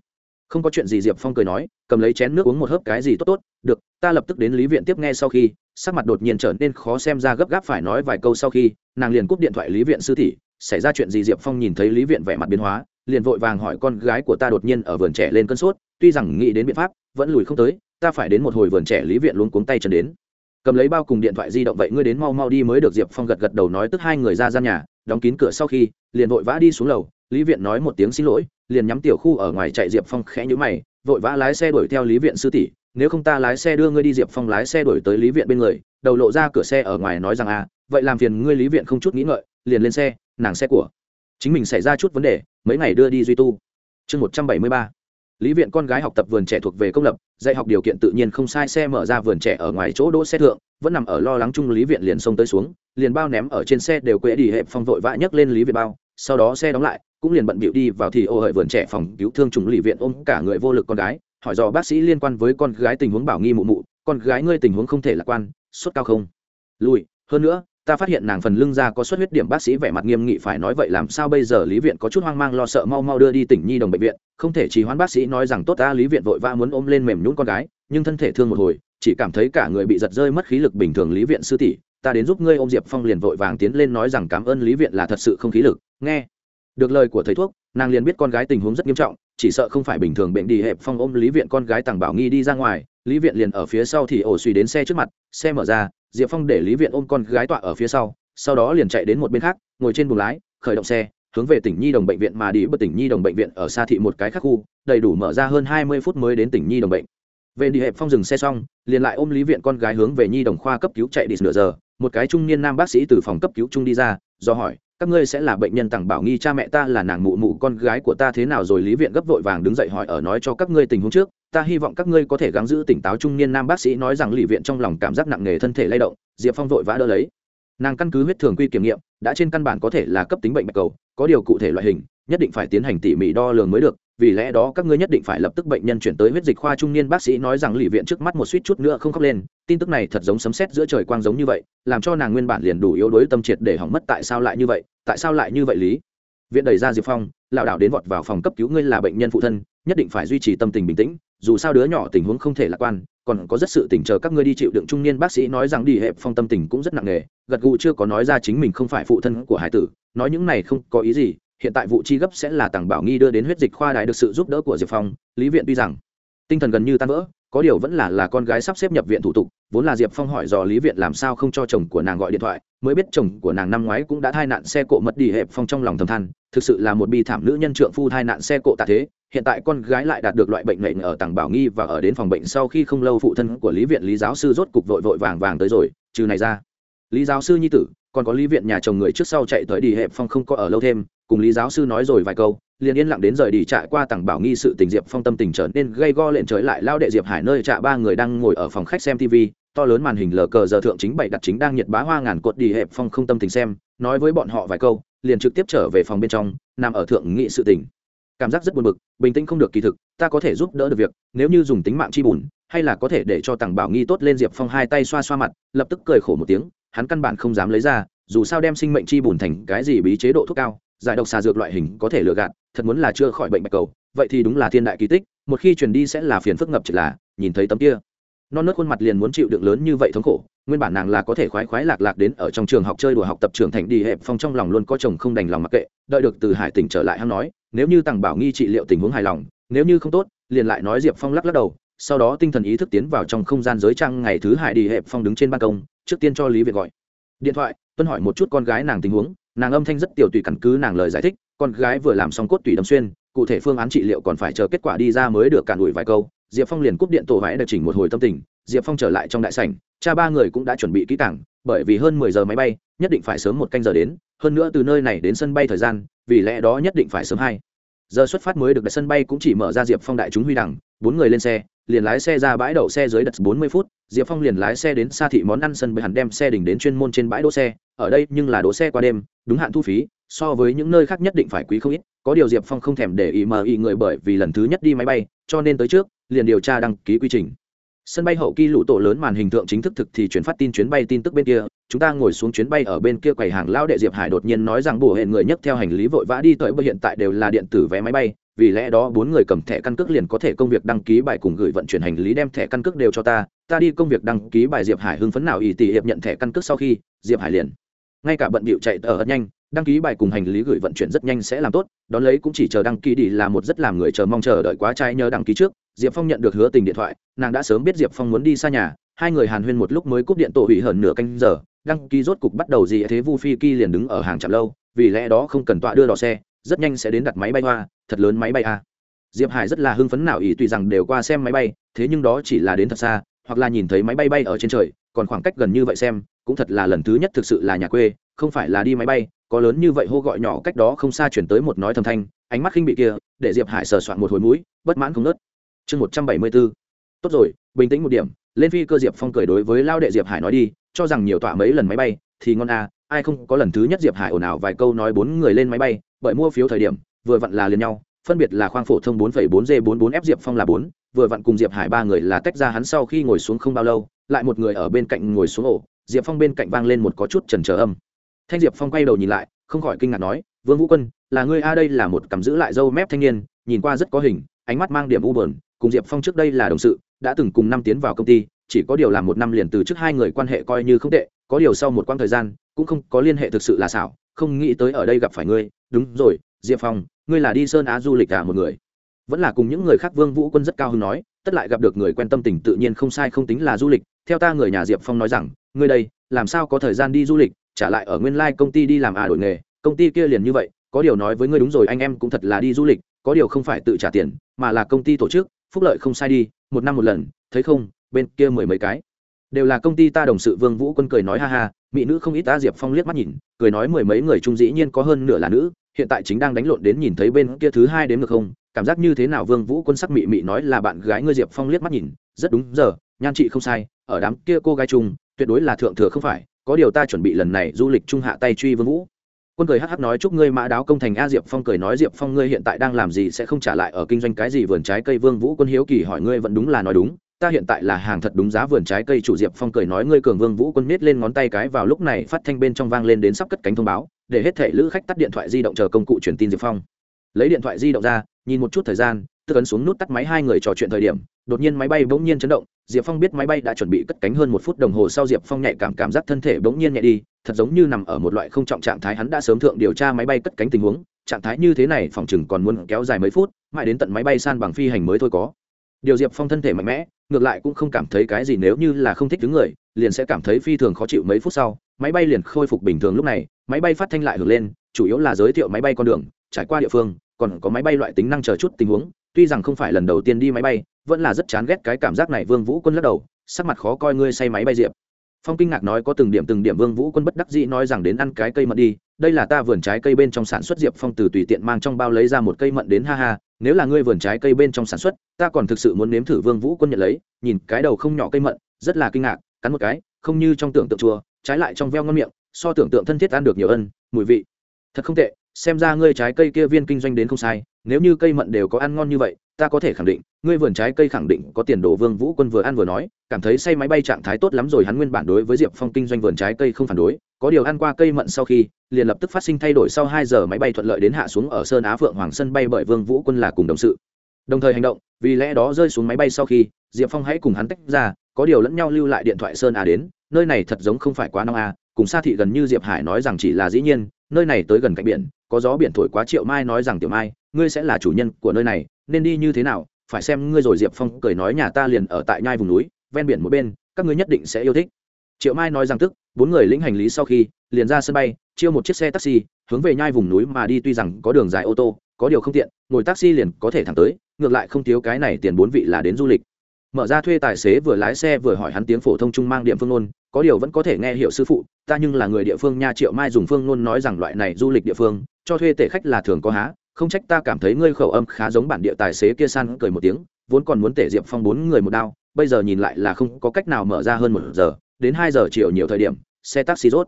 Không có chuyện gì, diệp phong cười nói, cầm lấy chén nước uống một hớp cái gì tốt tốt, được, ta lập tức đến lý viện tiếp nghe sau khi. Sắc mặt đột nhiên trở nên khó xem ra gấp gáp phải nói vài câu sau khi, nàng liền cúp điện thoại lý viện sư tỷ, xảy ra chuyện gì? Diệp phong nhìn thấy lý viện vẻ mặt biến hóa liền vội vàng hỏi con gái của ta đột nhiên ở vườn trẻ lên cơn sốt, tuy rằng nghĩ đến biện pháp, vẫn lùi không tới, ta phải đến một hồi vườn trẻ lý viện luôn cuống tay chân đến. Cầm lấy bao cùng điện thoại di động vậy ngươi đến mau mau đi mới được, diệp phong gật gật đầu nói tức hai người ra gian nhà, đóng kín cửa sau khi, liền vội vã đi xuống lầu. Lý viện nói một tiếng xin lỗi, liền nhắm tiểu khu ở ngoài chạy diệp phong khẽ nhữ mày, vội vã lái xe đuổi theo lý viện sư tỷ, nếu không ta lái xe đưa ngươi đi, diệp phong lái xe đuổi tới lý viện bên người, đầu lộ ra cửa xe ở ngoài nói rằng à vậy làm phiền ngươi lý viện không chút nghĩ ngợi, liền lên xe, nàng xe của chính mình xảy ra chút vấn đề mấy ngày đưa đi duy tu. Chương một trăm bảy mươi ba. Lý viện con gái học tập vườn trẻ thuộc về công lập, dạy học điều kiện tự nhiên không sai, xe mở ra vườn trẻ ở ngoài chỗ đỗ xe thượng, vẫn nằm ở lo lắng chung lý viện liền xông tới xuống, liền bao ném ở trên xe đều quệ đi hệ phong vội vã nhấc lên lý viện bao, sau đó xe đóng lại, cũng liền bận bịu đi vào thì ô hợi vườn trẻ phòng cứu thương trùng lý viện ôm cả người vô lực con gái, hỏi dò bác sĩ liên quan với con gái tình huống bảo nghi mụ mụ, con gái ngươi tình huống không thể lạc quan, sốt cao không? Lùi, hơn nữa ta phát hiện nàng phần lưng ra có xuất huyết điểm bác sĩ vẻ mặt nghiêm nghị phải nói vậy làm sao bây giờ lý viện có chút hoang mang lo sợ mau mau đưa đi tỉnh nhi đồng bệnh viện, không thể chỉ hoãn bác sĩ nói rằng tốt ta lý viện vội vã muốn ôm lên mềm nhún con gái, nhưng thân thể thương một hồi, chỉ cảm thấy cả người bị giật rơi mất khí lực bình thường lý viện sư tỷ, ta đến giúp ngươi ôm diệp phong liền vội vàng tiến lên nói rằng cảm ơn lý viện là thật sự không khí lực, nghe được lời của thầy thuốc, nàng liền biết con gái tình huống rất nghiêm trọng, chỉ sợ không phải bình thường bệnh đi hẹp phong ôm lý viện con gái tàng bảo nghi đi ra ngoài, lý viện liền ở phía sau thì ổ suy đến xe trước mặt, xe mở ra diệp phong để lý viện ôm con gái tọa ở phía sau sau đó liền chạy đến một bên khác, ngồi trên buồng lái, khởi động xe, hướng về tỉnh nhi đồng bệnh viện mà đi bất tỉnh nhi đồng bệnh viện ở xa thị một cái khác khu, đầy đủ mở ra hơn hai mươi phút mới đến tỉnh nhi đồng bệnh. Về đi hẹp phong dừng xe xong, liền lại ôm lý viện con gái hướng về nhi đồng khoa cấp cứu chạy đi nửa giờ. Một cái trung niên nam bác sĩ từ phòng cấp cứu trung đi ra, do hỏi, các ngươi sẽ là bệnh nhân tặng bảo nghi cha mẹ ta là nàng mụ mụ con gái của ta thế nào? Rồi lý viện gấp vội vàng đứng dậy hỏi, ở nói cho các ngươi tình huống trước ta hy vọng các ngươi có thể gắng giữ tỉnh táo trung niên nam bác sĩ nói rằng lì viện trong lòng cảm giác nặng nề thân thể lay động, diệp phong vội vã đỡ lấy. Nàng căn cứ huyết thường quy kiểm nghiệm, đã trên căn bản có thể là cấp tính bệnh bạch cầu, có điều cụ thể loại hình, nhất định phải tiến hành tỉ mỉ đo lường mới được, vì lẽ đó các ngươi nhất định phải lập tức bệnh nhân chuyển tới huyết dịch khoa trung niên bác sĩ nói rằng lì viện trước mắt một suýt chút nữa không khóc lên, tin tức này thật giống sấm sét giữa trời quang giống như vậy, làm cho nàng nguyên bản liền đủ yếu đuối tâm triệt để hỏng mất tại sao lại như vậy, tại sao lại như vậy lý? Viện đẩy ra diệp phong, lảo đảo đến vọt vào phòng cấp cứu ngươi là bệnh nhân phụ thân nhất định phải duy trì tâm tình bình tĩnh, dù sao đứa nhỏ tình huống không thể lạc quan, còn có rất sự tỉnh chờ các ngươi đi chịu đựng trung niên bác sĩ nói rằng đi hẹp phong tâm tình cũng rất nặng nề, gật gù chưa có nói ra chính mình không phải phụ thân của hải tử, nói những này không có ý gì, hiện tại vụ chi gấp sẽ là tàng bảo nghi đưa đến huyết dịch khoa đại được sự giúp đỡ của diệp phong, lý viện tuy rằng tinh thần gần như tan vỡ, có điều vẫn là là con gái sắp xếp nhập viện thủ tục, vốn là diệp phong hỏi dò lý viện làm sao không cho chồng của nàng gọi điện thoại, mới biết chồng của nàng năm ngoái cũng đã thai nạn xe cộ mất đi hẹp phong trong lòng thầm than, thực sự là một bi thảm nữ nhân trượng phu thai nạn xe cộ tạ thế hiện tại con gái lại đạt được loại bệnh nệ ở tàng bảo nghi và ở đến phòng bệnh sau khi không lâu phụ thân của lý viện lý giáo sư rốt cục vội vội vàng vàng tới rồi, trừ này ra. Lý giáo sư nhi tử, còn có lý viện nhà chồng người trước sau chạy tới đi hẹp phong không có ở lâu thêm, cùng lý giáo sư nói rồi vài câu, liền yên lặng đến rời đi trại qua tầng bảo nghi sự tình diệp phong tâm tình trở nên gây go lện trời lại lao đệ diệp hải nơi trạ ba người đang ngồi ở phòng khách xem tv to lớn màn hình lờ cờ giờ thượng chính bảy đặt chính đang nhiệt bá hoa ngàn cột đi hẹp phong không tâm tình xem, nói với bọn họ vài câu, liền trực tiếp trở về phòng bên trong, nằm ở thượng nghị sự tình cảm giác rất buồn bực, bình tĩnh không được kỳ thực, ta có thể giúp đỡ được việc, nếu như dùng tính mạng chi bùn, hay là có thể để cho tặng bảo nghi tốt lên diệp phong hai tay xoa xoa mặt, lập tức cười khổ một tiếng, hắn căn bản không dám lấy ra, dù sao đem sinh mệnh chi bùn thành cái gì bí chế độ thuốc cao, giải độc xà dược loại hình có thể lừa gạt, thật muốn là chưa khỏi bệnh bạch cầu, vậy thì đúng là thiên đại kỳ tích, một khi truyền đi sẽ là phiền phức ngập chỉ là, nhìn thấy tấm kia, non nớt khuôn mặt liền muốn chịu đựng lớn như vậy thống khổ, nguyên bản nàng là có thể khoái khoái lạc lạc đến ở trong trường học chơi đùa học tập trưởng thành đi, hẹp phong trong lòng luôn có chồng không đành lòng mặc kệ, đợi được từ hải tỉnh trở lại hắn nói nếu như Tằng bảo nghi trị liệu tình huống hài lòng, nếu như không tốt, liền lại nói diệp phong lắc lắc đầu, sau đó tinh thần ý thức tiến vào trong không gian giới trang ngày thứ hải đi hẹp phong đứng trên ban công, trước tiên cho lý việt gọi. Điện thoại, tuân hỏi một chút con gái nàng tình huống, nàng âm thanh rất tiểu tùy căn cứ nàng lời giải thích, con gái vừa làm xong cốt tùy đâm xuyên, cụ thể phương án trị liệu còn phải chờ kết quả đi ra mới được cản đuổi vài câu, diệp phong liền cúp điện tổ vãi được chỉnh một hồi tâm tình diệp phong trở lại trong đại sảnh, cha ba người cũng đã chuẩn bị kỹ càng, bởi vì hơn mười giờ máy bay, nhất định phải sớm một canh giờ đến, hơn nữa từ nơi này đến sân bay thời gian, vì lẽ đó nhất định phải sớm hai. Giờ xuất phát mới được đặt sân bay cũng chỉ mở ra diệp phong đại chúng huy đẳng bốn người lên xe, liền lái xe ra bãi đậu xe dưới đất bốn mươi phút, diệp phong liền lái xe đến xa thị món ăn sân bay hẳn đem xe đỉnh đến chuyên môn trên bãi đỗ xe, ở đây nhưng là đỗ xe qua đêm, đúng hạn thu phí, so với những nơi khác nhất định phải quý không ít, có điều diệp phong không thèm để ý mờ ý người bởi vì lần thứ nhất đi máy bay, cho nên tới trước, liền điều tra đăng ký quy trình sân bay hậu kỳ lũ tổ lớn màn hình tượng chính thức thực thì chuyển phát tin chuyến bay tin tức bên kia. Chúng ta ngồi xuống chuyến bay ở bên kia quầy hàng lao đệ diệp hải đột nhiên nói rằng bổ hẹn người nhất theo hành lý vội vã đi tới, bởi hiện tại đều là điện tử vé máy bay, vì lẽ đó bốn người cầm thẻ căn cước liền có thể công việc đăng ký bài cùng gửi vận chuyển hành lý đem thẻ căn cước đều cho ta. Ta đi công việc đăng ký bài diệp hải hưng phấn nào ỷ tỷ hiệp nhận thẻ căn cước sau khi, diệp hải liền. Ngay cả bận bịu chạy ở nhanh, đăng ký bài cùng hành lý gửi vận chuyển rất nhanh sẽ làm tốt, đón lấy cũng chỉ chờ đăng ký đi là một rất làm người chờ mong chờ đợi quá trai nhớ đăng ký trước diệp phong nhận được hứa tình điện thoại, nàng đã sớm biết diệp phong muốn đi xa nhà, hai người hàn huyên một lúc mới cúp điện tổ hủy hởn nửa canh giờ, đăng ký rốt cục bắt đầu gì thế vu phi ki liền đứng ở hàng chạm lâu, vì lẽ đó không cần tọa đưa đò xe, rất nhanh sẽ đến đặt máy bay hoa, thật lớn máy bay a. Diệp hải rất là hưng phấn nào ý tùy rằng đều qua xem máy bay, thế nhưng đó chỉ là đến thật xa, hoặc là nhìn thấy máy bay bay ở trên trời, còn khoảng cách gần như vậy xem, cũng thật là lần thứ nhất thực sự là nhà quê, không phải là đi máy bay, có lớn như vậy hô gọi nhỏ cách đó không xa chuyển tới một nói thầm thanh, ánh mắt khinh bị kia, để diệp hải sờ soạn một hồi mũi, bất mãn không nớt chương một trăm bảy mươi b ố tốt rồi, bình tĩnh một điểm, lên phi cơ diệp phong cười đối với lao đệ diệp hải nói đi, cho rằng nhiều tọa mấy lần máy bay, thì ngon à ai không có lần thứ nhất diệp hải ồn ào vài câu nói bốn người lên máy bay, bởi mua phiếu thời điểm, vừa vặn là liền nhau, phân biệt là khoang phổ thông 4.4 g 44 f diệp phong là bốn, vừa vặn cùng diệp hải ba người là tách ra hắn sau khi ngồi xuống không bao lâu, lại một người ở bên cạnh ngồi xuống ổ, diệp phong bên cạnh vang lên một có chút trần trờ âm. Thanh diệp phong quay đầu nhìn lại, không khỏi kinh ngạc nói, vương vũ quân, là ngươi a, đây là một cầm giữ lại dâu mép thanh niên, nhìn qua rất có hình, ánh mắt mang điểm u bờn cùng diệp phong trước đây là đồng sự, đã từng cùng năm tiến vào công ty, chỉ có điều làm một năm liền từ trước hai người quan hệ coi như không tệ, có điều sau một quãng thời gian, cũng không có liên hệ thực sự là xảo, không nghĩ tới ở đây gặp phải ngươi. Đúng rồi, diệp phong, ngươi là đi sơn á du lịch cả một người? Vẫn là cùng những người khác vương vũ quân rất cao hứng nói, tất lại gặp được người quen tâm tình tự nhiên không sai không tính là du lịch. Theo ta người nhà diệp phong nói rằng, ngươi đây, làm sao có thời gian đi du lịch, trả lại ở nguyên lai công ty đi làm à đổi nghề. Công ty kia liền như vậy, có điều nói với ngươi đúng rồi, anh em cũng thật là đi du lịch, có điều không phải tự trả tiền, mà là công ty tổ chức phúc lợi không sai đi một năm một lần thấy không bên kia mười mấy cái. Đều là công ty ta đồng sự vương vũ quân cười nói ha ha mỹ nữ không ít ta diệp phong liếc mắt nhìn cười nói mười mấy người trung dĩ nhiên có hơn nửa là nữ hiện tại chính đang đánh lộn đến nhìn thấy bên kia thứ hai đến ngược không cảm giác như thế nào vương vũ quân sắc mị mị nói là bạn gái ngươi diệp phong liếc mắt nhìn rất đúng giờ nhan chị không sai ở đám kia cô gái trung, tuyệt đối là thượng thừa không phải có điều ta chuẩn bị lần này du lịch trung hạ tay truy vương vũ quân cười hh nói chúc ngươi mã đáo công thành a diệp phong cười nói diệp phong ngươi hiện tại đang làm gì sẽ không trả lại ở kinh doanh cái gì vườn trái cây vương vũ quân hiếu kỳ hỏi ngươi vẫn đúng là nói đúng, ta hiện tại là hàng thật đúng giá vườn trái cây chủ diệp phong cười nói ngươi cường vương vũ quân miết lên ngón tay cái vào lúc này phát thanh bên trong vang lên đến sắp cất cánh thông báo, để hết thể lữ khách tắt điện thoại di động chờ công cụ truyền tin diệp phong. Lấy điện thoại di động ra, nhìn một chút thời gian tức ấn xuống nút tắt máy hai người trò chuyện thời điểm, đột nhiên máy bay bỗng nhiên chấn động, diệp phong biết máy bay đã chuẩn bị cất cánh hơn một phút đồng hồ sau diệp phong nhạy cảm cảm giác thân thể bỗng nhiên nhẹ đi, thật giống như nằm ở một loại không trọng trạng thái hắn đã sớm thượng điều tra máy bay cất cánh tình huống, trạng thái như thế này phòng chừng còn muốn kéo dài mấy phút, mãi đến tận máy bay san bằng phi hành mới thôi có. Điều diệp phong thân thể mạnh mẽ, ngược lại cũng không cảm thấy cái gì nếu như là không thích đứng người, liền sẽ cảm thấy phi thường khó chịu mấy phút sau, máy bay liền khôi phục bình thường lúc này, máy bay phát thanh lại hưởng lên, chủ yếu là giới thiệu máy bay con đường, trải qua địa phương, còn có máy bay loại tính năng chờ chút tình huống tuy rằng không phải lần đầu tiên đi máy bay, vẫn là rất chán ghét cái cảm giác này, vương vũ quân lắc đầu, sắc mặt khó coi, ngươi say máy bay diệp. Phong kinh ngạc nói, có từng điểm từng điểm, vương vũ quân bất đắc dĩ nói rằng đến ăn cái cây mận đi, đây là ta vườn trái cây bên trong sản xuất diệp phong từ tùy tiện mang trong bao lấy ra một cây mận đến, ha ha, nếu là ngươi vườn trái cây bên trong sản xuất, ta còn thực sự muốn nếm thử vương vũ quân nhận lấy, nhìn cái đầu không nhỏ cây mận, rất là kinh ngạc, cắn một cái, không như trong tưởng tượng chùa, trái lại trong veo ngon miệng, so tưởng tượng thân thiết ăn được nhiều ân, mùi vị, thật không tệ xem ra ngươi trái cây kia viên kinh doanh đến không sai, nếu như cây mận đều có ăn ngon như vậy, ta có thể khẳng định, ngươi vườn trái cây khẳng định có tiền đồ vương vũ quân vừa ăn vừa nói, cảm thấy say máy bay trạng thái tốt lắm rồi, hắn nguyên bản đối với diệp phong kinh doanh vườn trái cây không phản đối, có điều ăn qua cây mận sau khi, liền lập tức phát sinh thay đổi sau hai giờ máy bay thuận lợi đến hạ xuống ở sơn á phượng hoàng sân bay bởi vương vũ quân là cùng đồng sự. Đồng thời hành động, vì lẽ đó rơi xuống máy bay sau khi, diệp phong hãy cùng hắn tách ra, có điều lẫn nhau lưu lại điện thoại sơn á đến, nơi này thật giống không phải quá nông a à, cùng xa thị gần như diệp hải nói rằng chỉ là dĩ nhiên, nơi này tới gần cạnh biển có gió biển thổi quá triệu mai nói rằng, tiểu mai, ngươi sẽ là chủ nhân của nơi này, nên đi như thế nào? Phải xem ngươi rồi diệp phong cười nói nhà ta liền ở tại nhai vùng núi, ven biển một bên, các ngươi nhất định sẽ yêu thích. Triệu mai nói rằng tức, bốn người lĩnh hành lý sau khi, liền ra sân bay, chiêu một chiếc xe taxi, hướng về nhai vùng núi mà đi. Tuy rằng có đường dài ô tô, có điều không tiện, ngồi taxi liền có thể thẳng tới, ngược lại không thiếu cái này tiền bốn vị là đến du lịch. Mở ra thuê tài xế vừa lái xe vừa hỏi hắn tiếng phổ thông trung mang địa phương ngôn, có điều vẫn có thể nghe hiểu sư phụ, ta nhưng là người địa phương nha. Triệu mai dùng phương ngôn nói rằng, loại này du lịch địa phương cho thuê tể khách là thường có há, không trách ta cảm thấy ngươi khẩu âm khá giống bản địa tài xế kia san cười một tiếng, vốn còn muốn tể diệp phong bốn người một đao, bây giờ nhìn lại là không có cách nào mở ra hơn một giờ, đến hai giờ chiều nhiều thời điểm, xe taxi rốt.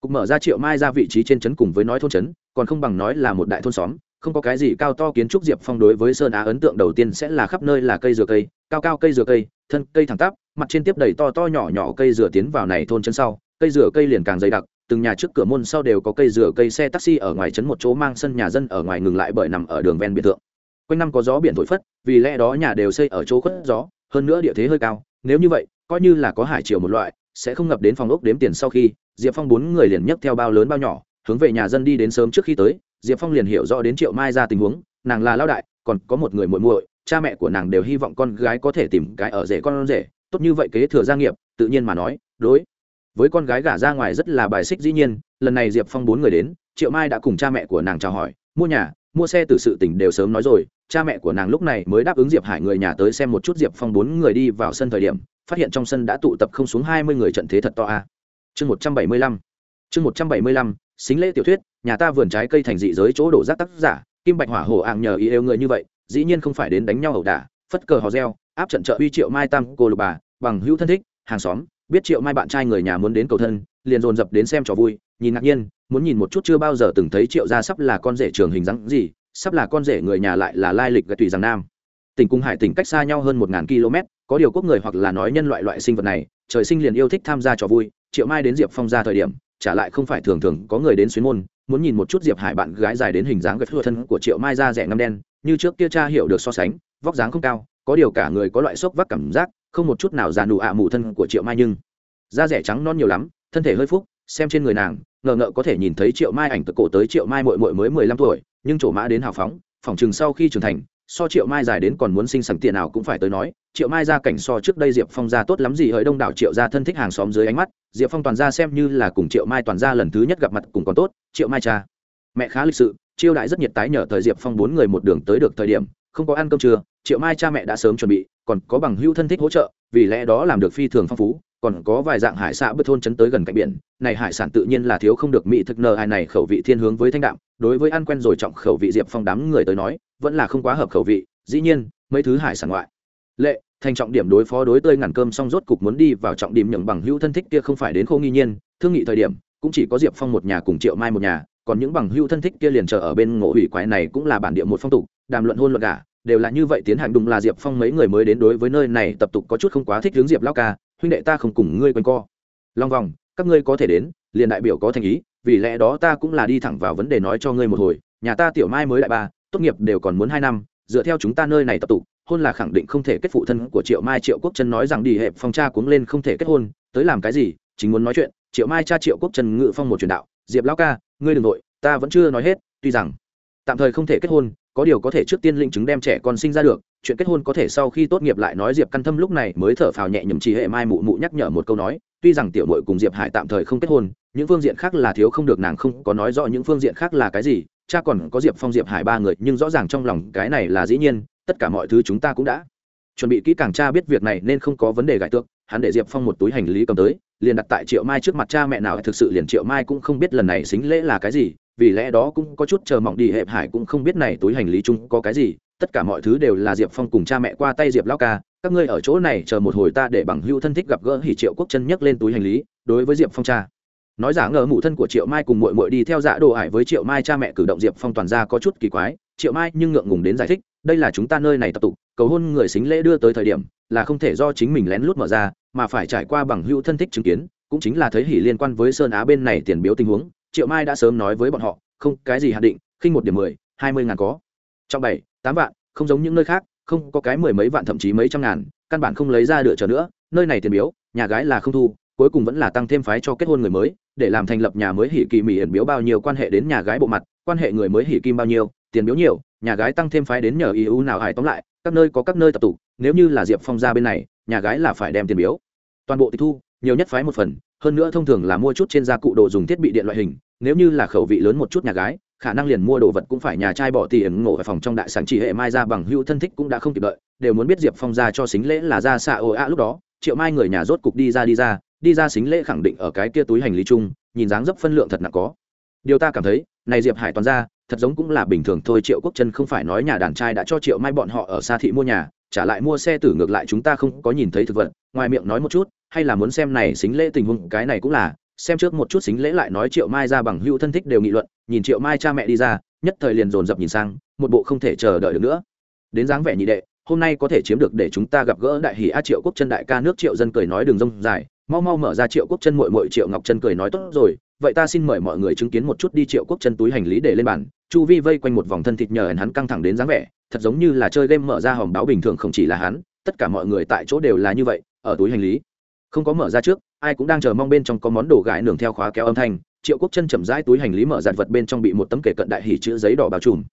Cục mở ra triệu mai ra vị trí trên trấn cùng với nói thôn trấn, còn không bằng nói là một đại thôn xóm, không có cái gì cao to kiến trúc diệp phong đối với sơn á ấn tượng đầu tiên sẽ là khắp nơi là cây dừa cây, cao cao cây dừa cây, thân cây thẳng tắp, mặt trên tiếp đầy to to nhỏ nhỏ cây dừa tiến vào này thôn chân sau, cây dừa cây liền càng dày đặc từng nhà trước cửa môn sau đều có cây dừa, cây xe taxi ở ngoài trấn một chỗ mang sân nhà dân ở ngoài ngừng lại bởi nằm ở đường ven biệt thượng. Quanh năm có gió biển thổi phất, vì lẽ đó nhà đều xây ở chỗ khuất gió, hơn nữa địa thế hơi cao. Nếu như vậy, coi như là có hải chiều một loại, sẽ không ngập đến phòng ốc đếm tiền sau khi, diệp phong bốn người liền nhấc theo bao lớn bao nhỏ, hướng về nhà dân đi đến sớm trước khi tới. Diệp phong liền hiểu rõ đến triệu mai ra tình huống, nàng là lao đại, còn có một người muội muội, cha mẹ của nàng đều hy vọng con gái có thể tìm cái ở rể con rể, tốt như vậy kế thừa gia nghiệp, tự nhiên mà nói, đối với con gái gả ra ngoài rất là bài xích dĩ nhiên, lần này diệp phong bốn người đến, triệu mai đã cùng cha mẹ của nàng chào hỏi, mua nhà, mua xe từ sự tỉnh đều sớm nói rồi, cha mẹ của nàng lúc này mới đáp ứng diệp hải người nhà tới xem một chút diệp phong bốn người đi vào sân thời điểm, phát hiện trong sân đã tụ tập không xuống hai mươi người trận thế thật to a. Chương một trăm bảy mươi lăm, chương một trăm bảy mươi lăm, xính lễ tiểu thuyết, nhà ta vườn trái cây thành dị giới chỗ đổ rác tác giả, kim bạch hỏa hổ ạng nhờ ý yêu người như vậy, dĩ nhiên không phải đến đánh nhau ẩu đả, phất cờ hò reo, áp trận trợ uy triệu mai tam, cô lục bà, bằng hữu thân thích, hàng xóm biết triệu mai bạn trai người nhà muốn đến cầu thân, liền dồn dập đến xem trò vui, nhìn ngạc nhiên, muốn nhìn một chút chưa bao giờ từng thấy triệu gia sắp là con rể trường hình dáng gì, sắp là con rể người nhà lại là lai lịch gạch tùy rằng nam. Tỉnh cung hải tỉnh cách xa nhau hơn một ngàn km, có điều quốc người hoặc là nói nhân loại loại sinh vật này, trời sinh liền yêu thích tham gia trò vui, triệu mai đến diệp phong ra thời điểm trả lại không phải thường thường có người đến xuyến môn, muốn nhìn một chút diệp hải bạn gái dài đến hình dáng gạch thừa thân của triệu mai ra rẻ ngâm đen, như trước kia cha hiểu được so sánh, vóc dáng không cao có điều cả người có loại sốc vác cảm giác, không một chút nào già nụ ạ à mù thân của triệu mai nhưng. Da rẻ trắng non nhiều lắm, thân thể hơi phúc, xem trên người nàng, ngờ ngợ có thể nhìn thấy triệu mai ảnh tự cổ tới triệu mai mội mội mới mười lăm tuổi, nhưng chỗ mã đến hào phóng phỏng chừng sau khi trưởng thành, so triệu mai dài đến còn muốn sinh sẵn tiền nào cũng phải tới nói, triệu mai ra cảnh so trước đây diệp phong ra tốt lắm gì hỡi đông đảo triệu ra thân thích hàng xóm dưới ánh mắt, diệp phong toàn ra xem như là cùng triệu mai toàn ra lần thứ nhất gặp mặt cùng còn tốt, triệu mai cha. Mẹ khá lịch sự, chiêu đại rất nhiệt tái nhờ thời diệp phong bốn người một đường tới được thời điểm, không có ăn cơm trưa triệu mai cha mẹ đã sớm chuẩn bị, còn có bằng hưu thân thích hỗ trợ, vì lẽ đó làm được phi thường phong phú, còn có vài dạng hải xã bất thôn chấn tới gần cạnh biển. Này hải sản tự nhiên là thiếu không được mỹ thực nờ ai này, khẩu vị thiên hướng với thanh đạm. Đối với ăn quen rồi trọng khẩu vị diệp phong đám người tới nói, vẫn là không quá hợp khẩu vị. Dĩ nhiên, mấy thứ hải sản ngoại. Lệ, thành trọng điểm đối phó đối tươi ngàn cơm xong rốt cục muốn đi vào trọng điểm nhường bằng hữu thân thích kia không phải đến khô nghi nhiên. Thương nghị thời điểm, cũng chỉ có diệp phong một nhà cùng triệu mai một nhà, còn những bằng hữu thân thích kia liền chờ ở bên ngộ hủy quái này cũng là bản địa một phong tục, đàm luận hôn luận cả đều là như vậy tiến hành đúng là diệp phong mấy người mới đến đối với nơi này tập tục có chút không quá thích hướng diệp lao ca, huynh đệ ta không cùng ngươi quanh co. Long vòng, các ngươi có thể đến, liền đại biểu có thành ý, vì lẽ đó ta cũng là đi thẳng vào vấn đề nói cho ngươi một hồi, nhà ta tiểu mai mới đại ba, tốt nghiệp đều còn muốn hai năm, dựa theo chúng ta nơi này tập tục, hôn là khẳng định không thể kết phụ thân của triệu mai triệu quốc chân nói rằng đi hẹp phong cha cuống lên không thể kết hôn, tới làm cái gì, chính muốn nói chuyện, triệu mai cha triệu quốc chân ngự phong một truyền đạo, diệp lão ca, ngươi đừng nội ta vẫn chưa nói hết, tuy rằng, tạm thời không thể kết hôn có điều có thể trước tiên linh chứng đem trẻ con sinh ra được, chuyện kết hôn có thể sau khi tốt nghiệp lại nói diệp căn thâm lúc này mới thở phào nhẹ nhầm chỉ hệ mai mụ mụ nhắc nhở một câu nói, tuy rằng tiểu mội cùng diệp hải tạm thời không kết hôn, những phương diện khác là thiếu không được nàng không có nói rõ những phương diện khác là cái gì, cha còn có diệp phong, diệp hải ba người, nhưng rõ ràng trong lòng cái này là dĩ nhiên, tất cả mọi thứ chúng ta cũng đã chuẩn bị kỹ càng cha biết việc này nên không có vấn đề gãi tượng hắn để diệp phong một túi hành lý cầm tới, liền đặt tại triệu mai trước mặt cha mẹ nào, thực sự liền triệu mai cũng không biết lần này xính lễ là cái gì vì lẽ đó cũng có chút chờ mong đi hẹp hải cũng không biết này túi hành lý chung có cái gì, tất cả mọi thứ đều là diệp phong cùng cha mẹ qua tay diệp lao ca, các ngươi ở chỗ này chờ một hồi ta để bằng hưu thân thích gặp gỡ hỉ triệu quốc chân nhấc lên túi hành lý, đối với diệp phong cha. Nói giả ngờ mụ thân của triệu mai cùng mội mội đi theo dạ đồ ải với triệu mai cha mẹ cử động diệp phong toàn ra có chút kỳ quái, triệu mai, nhưng ngượng ngùng đến giải thích, đây là chúng ta nơi này tập tục, cầu hôn người xính lễ đưa tới thời điểm, là không thể do chính mình lén lút mở ra, mà phải trải qua bằng hữu thân thích chứng kiến, cũng chính là thấy hỉ liên quan với sơn á bên này tiền biếu tình huống triệu mai đã sớm nói với bọn họ, không, cái gì hạn định, khinh một điểm mười, hai mươi ngàn có. Trong bảy, tám vạn, không giống những nơi khác, không có cái mười mấy vạn thậm chí mấy trăm ngàn, căn bản không lấy ra lựa chờ nữa, nơi này tiền biếu, nhà gái là không thu, cuối cùng vẫn là tăng thêm phái cho kết hôn người mới, để làm thành lập nhà mới hỉ kỳ mỹ ẩn biếu bao nhiêu quan hệ đến nhà gái bộ mặt, quan hệ người mới hỉ kim bao nhiêu, tiền biếu nhiều, nhà gái tăng thêm phái đến nhờ eu nào hài tóm lại, các nơi có các nơi tập tụ, nếu như là diệp phong ra bên này, nhà gái là phải đem tiền biếu. Toàn bộ tịch thu, nhiều nhất phái một phần hơn nữa thông thường là mua chút trên gia cụ đồ dùng thiết bị điện loại hình, nếu như là khẩu vị lớn một chút nhà gái, khả năng liền mua đồ vật cũng phải nhà trai bỏ tiền ngộ ở phòng trong đại sản chỉ hệ mai ra bằng hữu thân thích cũng đã không kịp đợi, đều muốn biết diệp phong ra cho xính lễ là ra xạ ồ ạ lúc đó, triệu mai người nhà rốt cục đi ra đi ra đi ra xính lễ khẳng định ở cái kia túi hành lý chung, nhìn dáng dấp phân lượng thật nặng có. Điều ta cảm thấy, này diệp hải toàn ra, thật giống cũng là bình thường thôi, triệu quốc chân không phải nói nhà đàn trai đã cho triệu mai bọn họ ở xa thị mua nhà, trả lại mua xe tử ngược lại chúng ta không có nhìn thấy thực vật, ngoài miệng nói một chút hay là muốn xem này xính lễ tình huống, cái này cũng là, xem trước một chút xính lễ lại nói triệu mai ra bằng hữu thân thích đều nghị luận, nhìn triệu mai cha mẹ đi ra, nhất thời liền dồn dập nhìn sang, một bộ không thể chờ đợi được nữa. Đến dáng vẻ nhị đệ, hôm nay có thể chiếm được để chúng ta gặp gỡ đại hỷ a triệu quốc chân đại ca nước triệu dân cười nói đường rông dài, mau mau mở ra triệu quốc chân mội mội triệu ngọc chân cười nói tốt rồi, vậy ta xin mời mọi người chứng kiến một chút đi triệu quốc chân túi hành lý để lên bàn, chu vi vây quanh một vòng thân thịt nhờ hắn căng thẳng đến dáng vẻ, thật giống như là chơi game mở ra hòm báo bình thường không chỉ là hắn, tất cả mọi người tại chỗ đều là như vậy, ở túi hành lý không có mở ra trước, ai cũng đang chờ mong bên trong có món đồ gãi nường theo khóa kéo âm thanh, triệu quốc chân chậm rãi túi hành lý mở giặt vật bên trong bị một tấm kể cận đại hỉ chữ giấy đỏ bao trùm.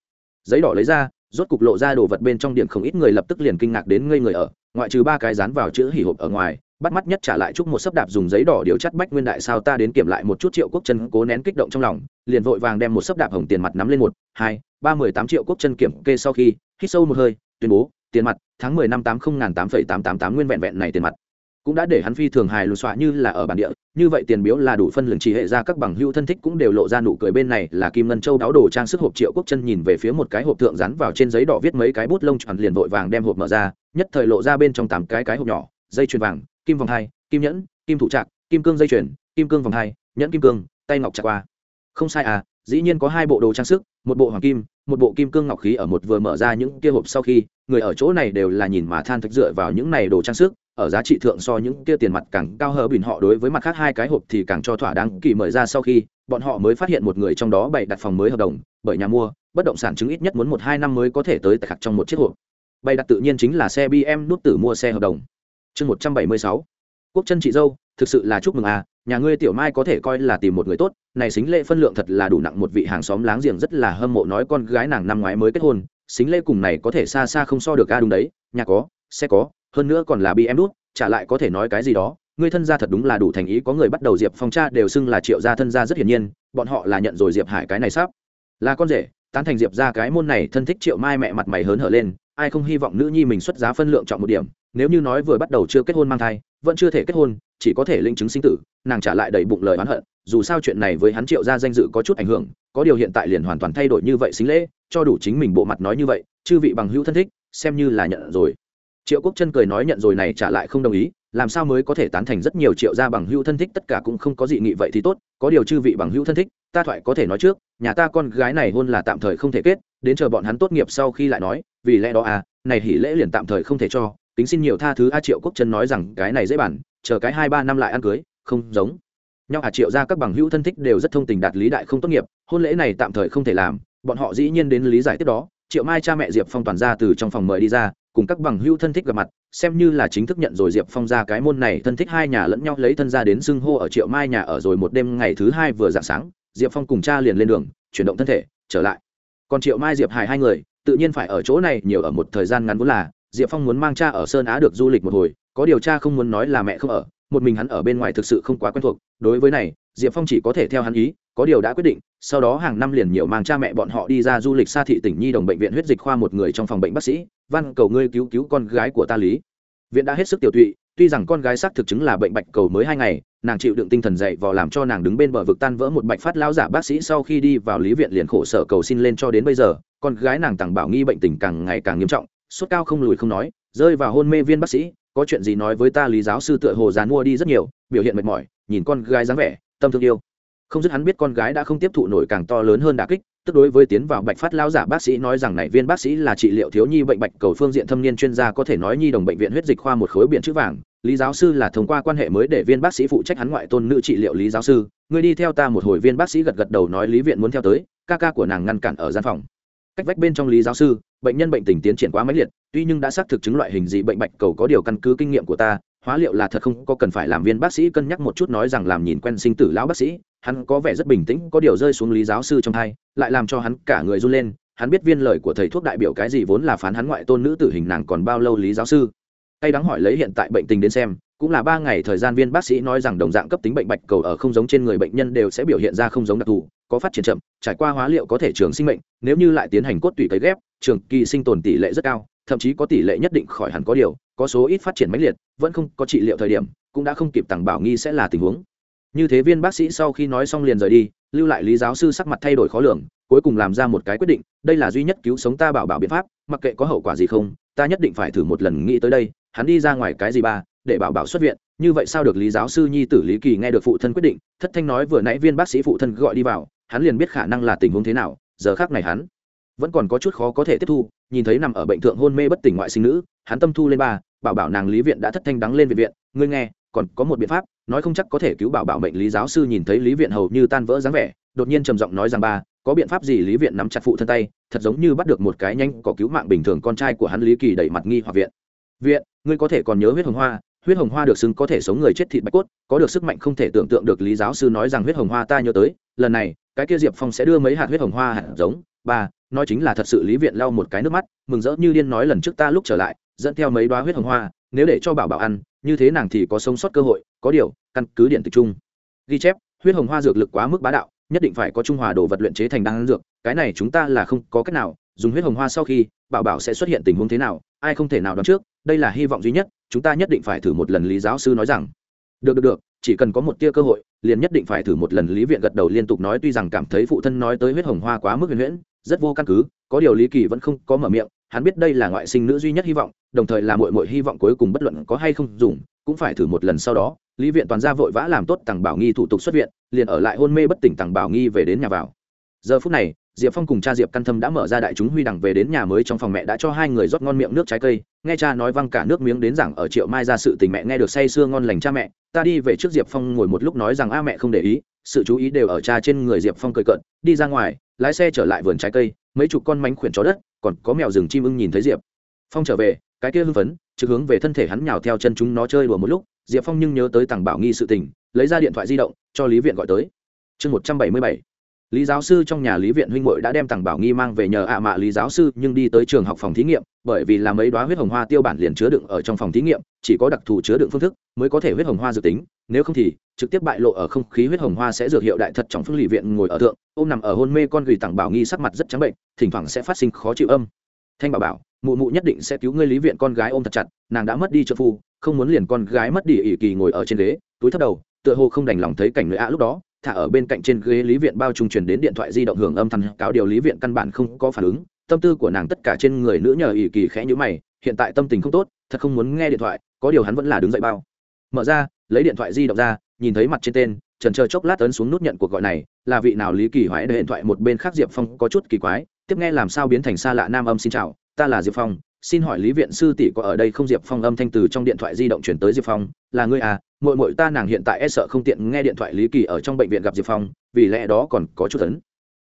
Giấy đỏ lấy ra, rốt cục lộ ra đồ vật bên trong điện không ít người lập tức liền kinh ngạc đến ngây người ở, ngoại trừ ba cái dán vào chữ hỉ hộp ở ngoài, bắt mắt nhất trả lại chúc một sấp đạp dùng giấy đỏ điều chắt bách nguyên đại sao ta đến kiểm lại một chút triệu quốc chân cố nén kích động trong lòng, liền vội vàng đem một sấp đạp hồng tiền mặt nắm lên một, hai, ba mười tám triệu quốc chân kiểm kê sau khi, hít sâu một hơi, tuyên bố, tiền mặt, tháng mười năm tám không ngàn tám phẩy tám tám tám nguyên vẹn vẹn này tiền mặt cũng đã để hắn phi thường hài lùn xọa như là ở bản địa. Như vậy tiền biếu là đủ phân lượng chỉ hệ ra các bằng hữu thân thích cũng đều lộ ra nụ cười bên này là kim ngân châu đáo đồ trang sức hộp triệu quốc chân nhìn về phía một cái hộp thượng rắn vào trên giấy đỏ viết mấy cái bút lông tròn liền vội vàng đem hộp mở ra, nhất thời lộ ra bên trong tám cái cái hộp nhỏ, dây chuyền vàng, kim vòng hai, kim nhẫn, kim thủ trạc, kim cương dây chuyền, kim cương vòng hai, nhẫn kim cương, tay ngọc trạc qua. Không sai à dĩ nhiên có hai bộ đồ trang sức, một bộ hoàng kim, một bộ kim cương ngọc khí ở một vừa mở ra những kia hộp sau khi người ở chỗ này đều là nhìn mà than thực dựa vào những này đồ trang sức, ở giá trị thượng so những kia tiền mặt càng cao hơn bình họ đối với mặt khác hai cái hộp thì càng cho thỏa đáng. Kỳ mời ra sau khi, bọn họ mới phát hiện một người trong đó bày đặt phòng mới hợp đồng, bởi nhà mua, bất động sản chứng ít nhất muốn một hai năm mới có thể tới tạch khắc trong một chiếc hộp. Bày đặt tự nhiên chính là xe bm nút tử mua xe hợp đồng. Chương một trăm bảy mươi sáu. Quốc chân chị dâu, thực sự là chúc mừng à nhà ngươi tiểu mai có thể coi là tìm một người tốt, này xính lễ phân lượng thật là đủ nặng một vị hàng xóm láng giềng rất là hâm mộ nói con gái nàng năm ngoái mới kết hôn xính lễ cùng này có thể xa xa không so được a đúng đấy, nhà có, xe có, hơn nữa còn là bị em đút trả lại có thể nói cái gì đó. Ngươi thân gia thật đúng là đủ thành ý, có người bắt đầu diệp phong cha đều xưng là triệu gia thân gia rất hiển nhiên, bọn họ là nhận rồi diệp hải cái này sắp. Là con rể, tán thành diệp ra cái môn này thân thích triệu mai mẹ mặt mày hớn hở lên ai không hy vọng nữ nhi mình xuất giá phân lượng chọn một điểm, nếu như nói vừa bắt đầu chưa kết hôn mang thai, vẫn chưa thể kết hôn, chỉ có thể linh chứng sinh tử, nàng trả lại đầy bụng lời oán hận, dù sao chuyện này với hắn triệu ra danh dự có chút ảnh hưởng, có điều hiện tại liền hoàn toàn thay đổi như vậy xính lễ, cho đủ chính mình bộ mặt nói như vậy, chư vị bằng hữu thân thích, xem như là nhận rồi. Triệu quốc chân cười nói nhận rồi này trả lại không đồng ý, làm sao mới có thể tán thành rất nhiều triệu gia bằng hữu thân thích tất cả cũng không có dị nghị vậy thì tốt, có điều chư vị bằng hữu thân thích, ta thoại có thể nói trước, nhà ta con gái này hôn là tạm thời không thể kết đến chờ bọn hắn tốt nghiệp sau khi lại nói, vì lẽ đó à này hỉ lễ liền tạm thời không thể cho tính xin nhiều tha thứ a triệu quốc chân nói rằng cái này dễ bản, chờ cái hai ba năm lại ăn cưới, không giống. Nhau à triệu ra các bằng hữu thân thích đều rất thông tình đạt lý đại không tốt nghiệp, hôn lễ này tạm thời không thể làm, bọn họ dĩ nhiên đến lý giải tiếp đó, triệu mai cha mẹ diệp phong toàn ra từ trong phòng mời đi ra, cùng các bằng hữu thân thích gặp mặt, xem như là chính thức nhận rồi diệp phong ra cái môn này, thân thích hai nhà lẫn nhau lấy thân ra đến xưng hô ở triệu mai nhà ở rồi một đêm ngày thứ hai vừa dạng sáng, diệp phong cùng cha liền lên đường, chuyển động thân thể, trở lại còn triệu mai, diệp hải hai người, tự nhiên phải ở chỗ này nhiều ở một thời gian ngắn vốn là, diệp phong muốn mang cha ở sơn á được du lịch một hồi, có điều cha không muốn nói là mẹ không ở, một mình hắn ở bên ngoài thực sự không quá quen thuộc. Đối với này, diệp phong chỉ có thể theo hắn ý, có điều đã quyết định, sau đó hàng năm liền nhiều mang cha mẹ bọn họ đi ra du lịch xa thị tỉnh nhi đồng bệnh viện huyết dịch khoa một người trong phòng bệnh bác sĩ, văn, cầu ngươi cứu cứu con gái của ta lý. Viện đã hết sức tiểu tụy, tuy rằng con gái xác thực chứng là bệnh bạch cầu mới hai ngày nàng chịu đựng tinh thần dậy vò làm cho nàng đứng bên bờ vực tan vỡ một bạch phát lao giả bác sĩ sau khi đi vào lý viện liền khổ sở cầu xin lên cho đến bây giờ, con gái nàng tàng bảo nghi bệnh tình càng ngày càng nghiêm trọng, sốt cao không lùi không nói, rơi vào hôn mê viên bác sĩ, có chuyện gì nói với ta lý giáo sư tựa hồ dán mua đi rất nhiều, biểu hiện mệt mỏi, nhìn con gái dáng vẻ, tâm thương yêu không dứt hắn biết con gái đã không tiếp thụ nổi càng to lớn hơn đà kích, tức đối với tiến vào bạch phát lao giả bác sĩ nói rằng này viên bác sĩ là trị liệu thiếu nhi bệnh bạch cầu phương diện thâm niên chuyên gia có thể nói nhi đồng bệnh viện huyết dịch khoa một khối biển chữ vàng. Lý giáo sư là thông qua quan hệ mới để viên bác sĩ phụ trách hắn ngoại tôn nữ trị liệu lý giáo sư. Người đi theo ta một hồi, viên bác sĩ gật gật đầu nói lý viện muốn theo tới, ca ca của nàng ngăn cản ở gian phòng. Cách vách bên trong lý giáo sư, bệnh nhân bệnh tình tiến triển quá mãnh liệt, tuy nhưng đã xác thực chứng loại hình dị bệnh bạch cầu có điều căn cứ kinh nghiệm của ta hóa liệu là thật không có cần phải làm viên bác sĩ cân nhắc một chút nói rằng làm nhìn quen sinh tử lão bác sĩ, hắn có vẻ rất bình tĩnh, có điều rơi xuống lý giáo sư trong hai lại làm cho hắn cả người run lên, hắn biết viên lời của thầy thuốc đại biểu cái gì vốn là phán hắn ngoại tôn nữ tử hình nàng còn bao lâu lý giáo sư. Hay đáng hỏi lấy hiện tại bệnh tình đến xem, cũng là ba ngày thời gian viên bác sĩ nói rằng đồng dạng cấp tính bệnh bạch cầu ở không giống trên người bệnh nhân đều sẽ biểu hiện ra không giống đặc thù, có phát triển chậm, trải qua hóa liệu có thể trường sinh mệnh, nếu như lại tiến hành cốt tủy cấy ghép, trường kỳ sinh tồn tỷ lệ rất cao, thậm chí có tỷ lệ nhất định khỏi hẳn có điều có số ít phát triển mãnh liệt, vẫn không có trị liệu thời điểm, cũng đã không kịp tặng bảo nghi sẽ là tình huống. Như thế viên bác sĩ sau khi nói xong liền rời đi, lưu lại lý giáo sư sắc mặt thay đổi khó lường, cuối cùng làm ra một cái quyết định, đây là duy nhất cứu sống ta bảo bảo biện pháp, mặc kệ có hậu quả gì không, ta nhất định phải thử một lần nghĩ tới đây, hắn đi ra ngoài cái gì ba, để bảo bảo xuất viện, như vậy sao được lý giáo sư nhi tử lý kỳ nghe được phụ thân quyết định, thất thanh nói vừa nãy viên bác sĩ phụ thân gọi đi vào, hắn liền biết khả năng là tình huống thế nào, giờ khác này hắn vẫn còn có chút khó có thể tiếp thu, nhìn thấy nằm ở bệnh thượng hôn mê bất tỉnh ngoại sinh nữ, hắn tâm thu lên ba bảo bảo nàng lý viện đã thất thanh đắng lên viện viện, ngươi nghe, còn có một biện pháp, nói không chắc có thể cứu bảo bảo mệnh lý giáo sư nhìn thấy lý viện hầu như tan vỡ dáng vẻ, đột nhiên trầm giọng nói rằng, ba, có biện pháp gì lý viện nắm chặt phụ thân tay, thật giống như bắt được một cái nhanh có cứu mạng bình thường con trai của hắn lý kỳ đẩy mặt nghi hoặc viện. Viện, ngươi có thể còn nhớ huyết hồng hoa, huyết hồng hoa được xưng có thể sống người chết thịt bạch cốt, có được sức mạnh không thể tưởng tượng được lý giáo sư nói rằng huyết hồng hoa ta nhớ tới, lần này, cái kia diệp phong sẽ đưa mấy hạt huyết hồng hoa hạt giống. Ba, nói chính là thật sự lý viện lau một cái nước mắt, mừng rỡ như điên nói lần trước ta lúc trở lại dẫn theo mấy đoá huyết hồng hoa, nếu để cho bảo bảo ăn, như thế nàng thì có sống sót cơ hội, có điều, căn cứ điện tịch chung. Ghi chép, huyết hồng hoa dược lực quá mức bá đạo, nhất định phải có trung hòa đồ vật luyện chế thành đan dược, cái này chúng ta là không có cách nào, dùng huyết hồng hoa sau khi, bảo bảo sẽ xuất hiện tình huống thế nào, ai không thể nào đoán trước, đây là hy vọng duy nhất, chúng ta nhất định phải thử một lần lý giáo sư nói rằng. Được được được, chỉ cần có một tia cơ hội, liền nhất định phải thử một lần, lý viện gật đầu liên tục nói, tuy rằng cảm thấy phụ thân nói tới huyết hồng hoa quá mức huyền huyễn, rất vô căn cứ, có điều lý kỳ vẫn không có mở miệng hắn biết đây là ngoại sinh nữ duy nhất hy vọng, đồng thời là mội mội hy vọng cuối cùng bất luận có hay không dùng, cũng phải thử một lần sau đó, lý viện toàn gia vội vã làm tốt tằng bảo nghi thủ tục xuất viện, liền ở lại hôn mê bất tỉnh tằng bảo nghi về đến nhà vào. Giờ phút này, diệp phong cùng cha diệp căn thâm đã mở ra đại chúng huy đằng về đến nhà mới trong phòng mẹ đã cho hai người rót ngon miệng nước trái cây, nghe cha nói văng cả nước miếng đến rằng ở triệu mai ra sự tình mẹ nghe được say sưa ngon lành cha mẹ, ta đi về trước diệp phong ngồi một lúc nói rằng a mẹ không để ý, sự chú ý đều ở cha trên người diệp phong cười cợt, đi ra ngoài lái xe trở lại vườn trái cây, mấy chục con mánh khuyển chó đất, còn có mèo rừng chim ưng nhìn thấy diệp phong trở về, cái kia hưng phấn, trực hướng về thân thể hắn nhào theo chân chúng nó chơi đùa một lúc, diệp phong nhưng nhớ tới tàng bảo nghi sự tình, lấy ra điện thoại di động, cho lý viện gọi tới. Chương một trăm bảy mươi bảy. Lý giáo sư trong nhà lý viện huynh hội đã đem tàng bảo nghi mang về nhờ ạ mạ lý giáo sư, nhưng đi tới trường học phòng thí nghiệm bởi vì là mấy đoá huyết hồng hoa tiêu bản liền chứa đựng ở trong phòng thí nghiệm, chỉ có đặc thù chứa đựng phương thức mới có thể huyết hồng hoa dự tính, nếu không thì trực tiếp bại lộ ở không khí huyết hồng hoa sẽ dược hiệu đại thật trong phương lì viện ngồi ở thượng, ôm nằm ở hôn mê con gửi tặng bảo nghi sắc mặt rất trắng bệnh, thỉnh thoảng sẽ phát sinh khó chịu âm. Thanh bảo bảo, mụ mụ nhất định sẽ cứu ngươi lý viện con gái ôm thật chặt, nàng đã mất đi trợ phu, không muốn liền con gái mất đi ỷ kỳ ngồi ở trên ghế, túi thấp đầu, tựa hồ không đành lòng thấy cảnh người ạ lúc đó, thả ở bên cạnh trên ghế lý viện bao trùng truyền đến điện thoại di động hưởng âm thanh cáo điều lý viện căn bản không có phản ứng tâm tư của nàng tất cả trên người nữ nhờ ỷ kỳ khẽ nhữ mày, hiện tại tâm tình không tốt, thật không muốn nghe điện thoại, có điều hắn vẫn là đứng dậy bao. Mở ra, lấy điện thoại di động ra, nhìn thấy mặt trên tên, trần chờ chốc lát ấn xuống nút nhận cuộc gọi này, là vị nào lý kỳ hoái để điện thoại một bên khác diệp phong có chút kỳ quái, tiếp nghe làm sao biến thành xa lạ nam âm xin chào, ta là diệp phong, xin hỏi lý viện sư tỷ có ở đây không? Diệp phong âm thanh từ trong điện thoại di động chuyển tới diệp phong, là ngươi à? Mội mội ta nàng hiện tại e sợ không tiện nghe điện thoại lý kỳ ở trong bệnh viện gặp diệp phong, vì lẽ đó còn có chút ấn.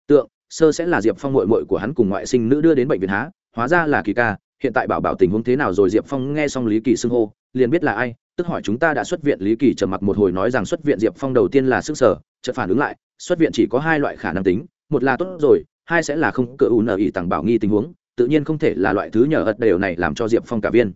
Tượng sơ sẽ là diệp phong mội mội của hắn cùng ngoại sinh nữ đưa đến bệnh viện há, hóa ra là kỳ ca, hiện tại bảo bảo tình huống thế nào rồi diệp phong nghe xong lý kỳ xưng hô, liền biết là ai, tức hỏi chúng ta đã xuất viện lý kỳ trầm mặc một hồi nói rằng xuất viện diệp phong đầu tiên là sức sở, chợt phản ứng lại, xuất viện chỉ có hai loại khả năng tính, một là tốt rồi, hai sẽ là không cỡ ủ nợ ỉ tặng bảo nghi tình huống, tự nhiên không thể là loại thứ nhờ ật đều này làm cho diệp phong cả viên.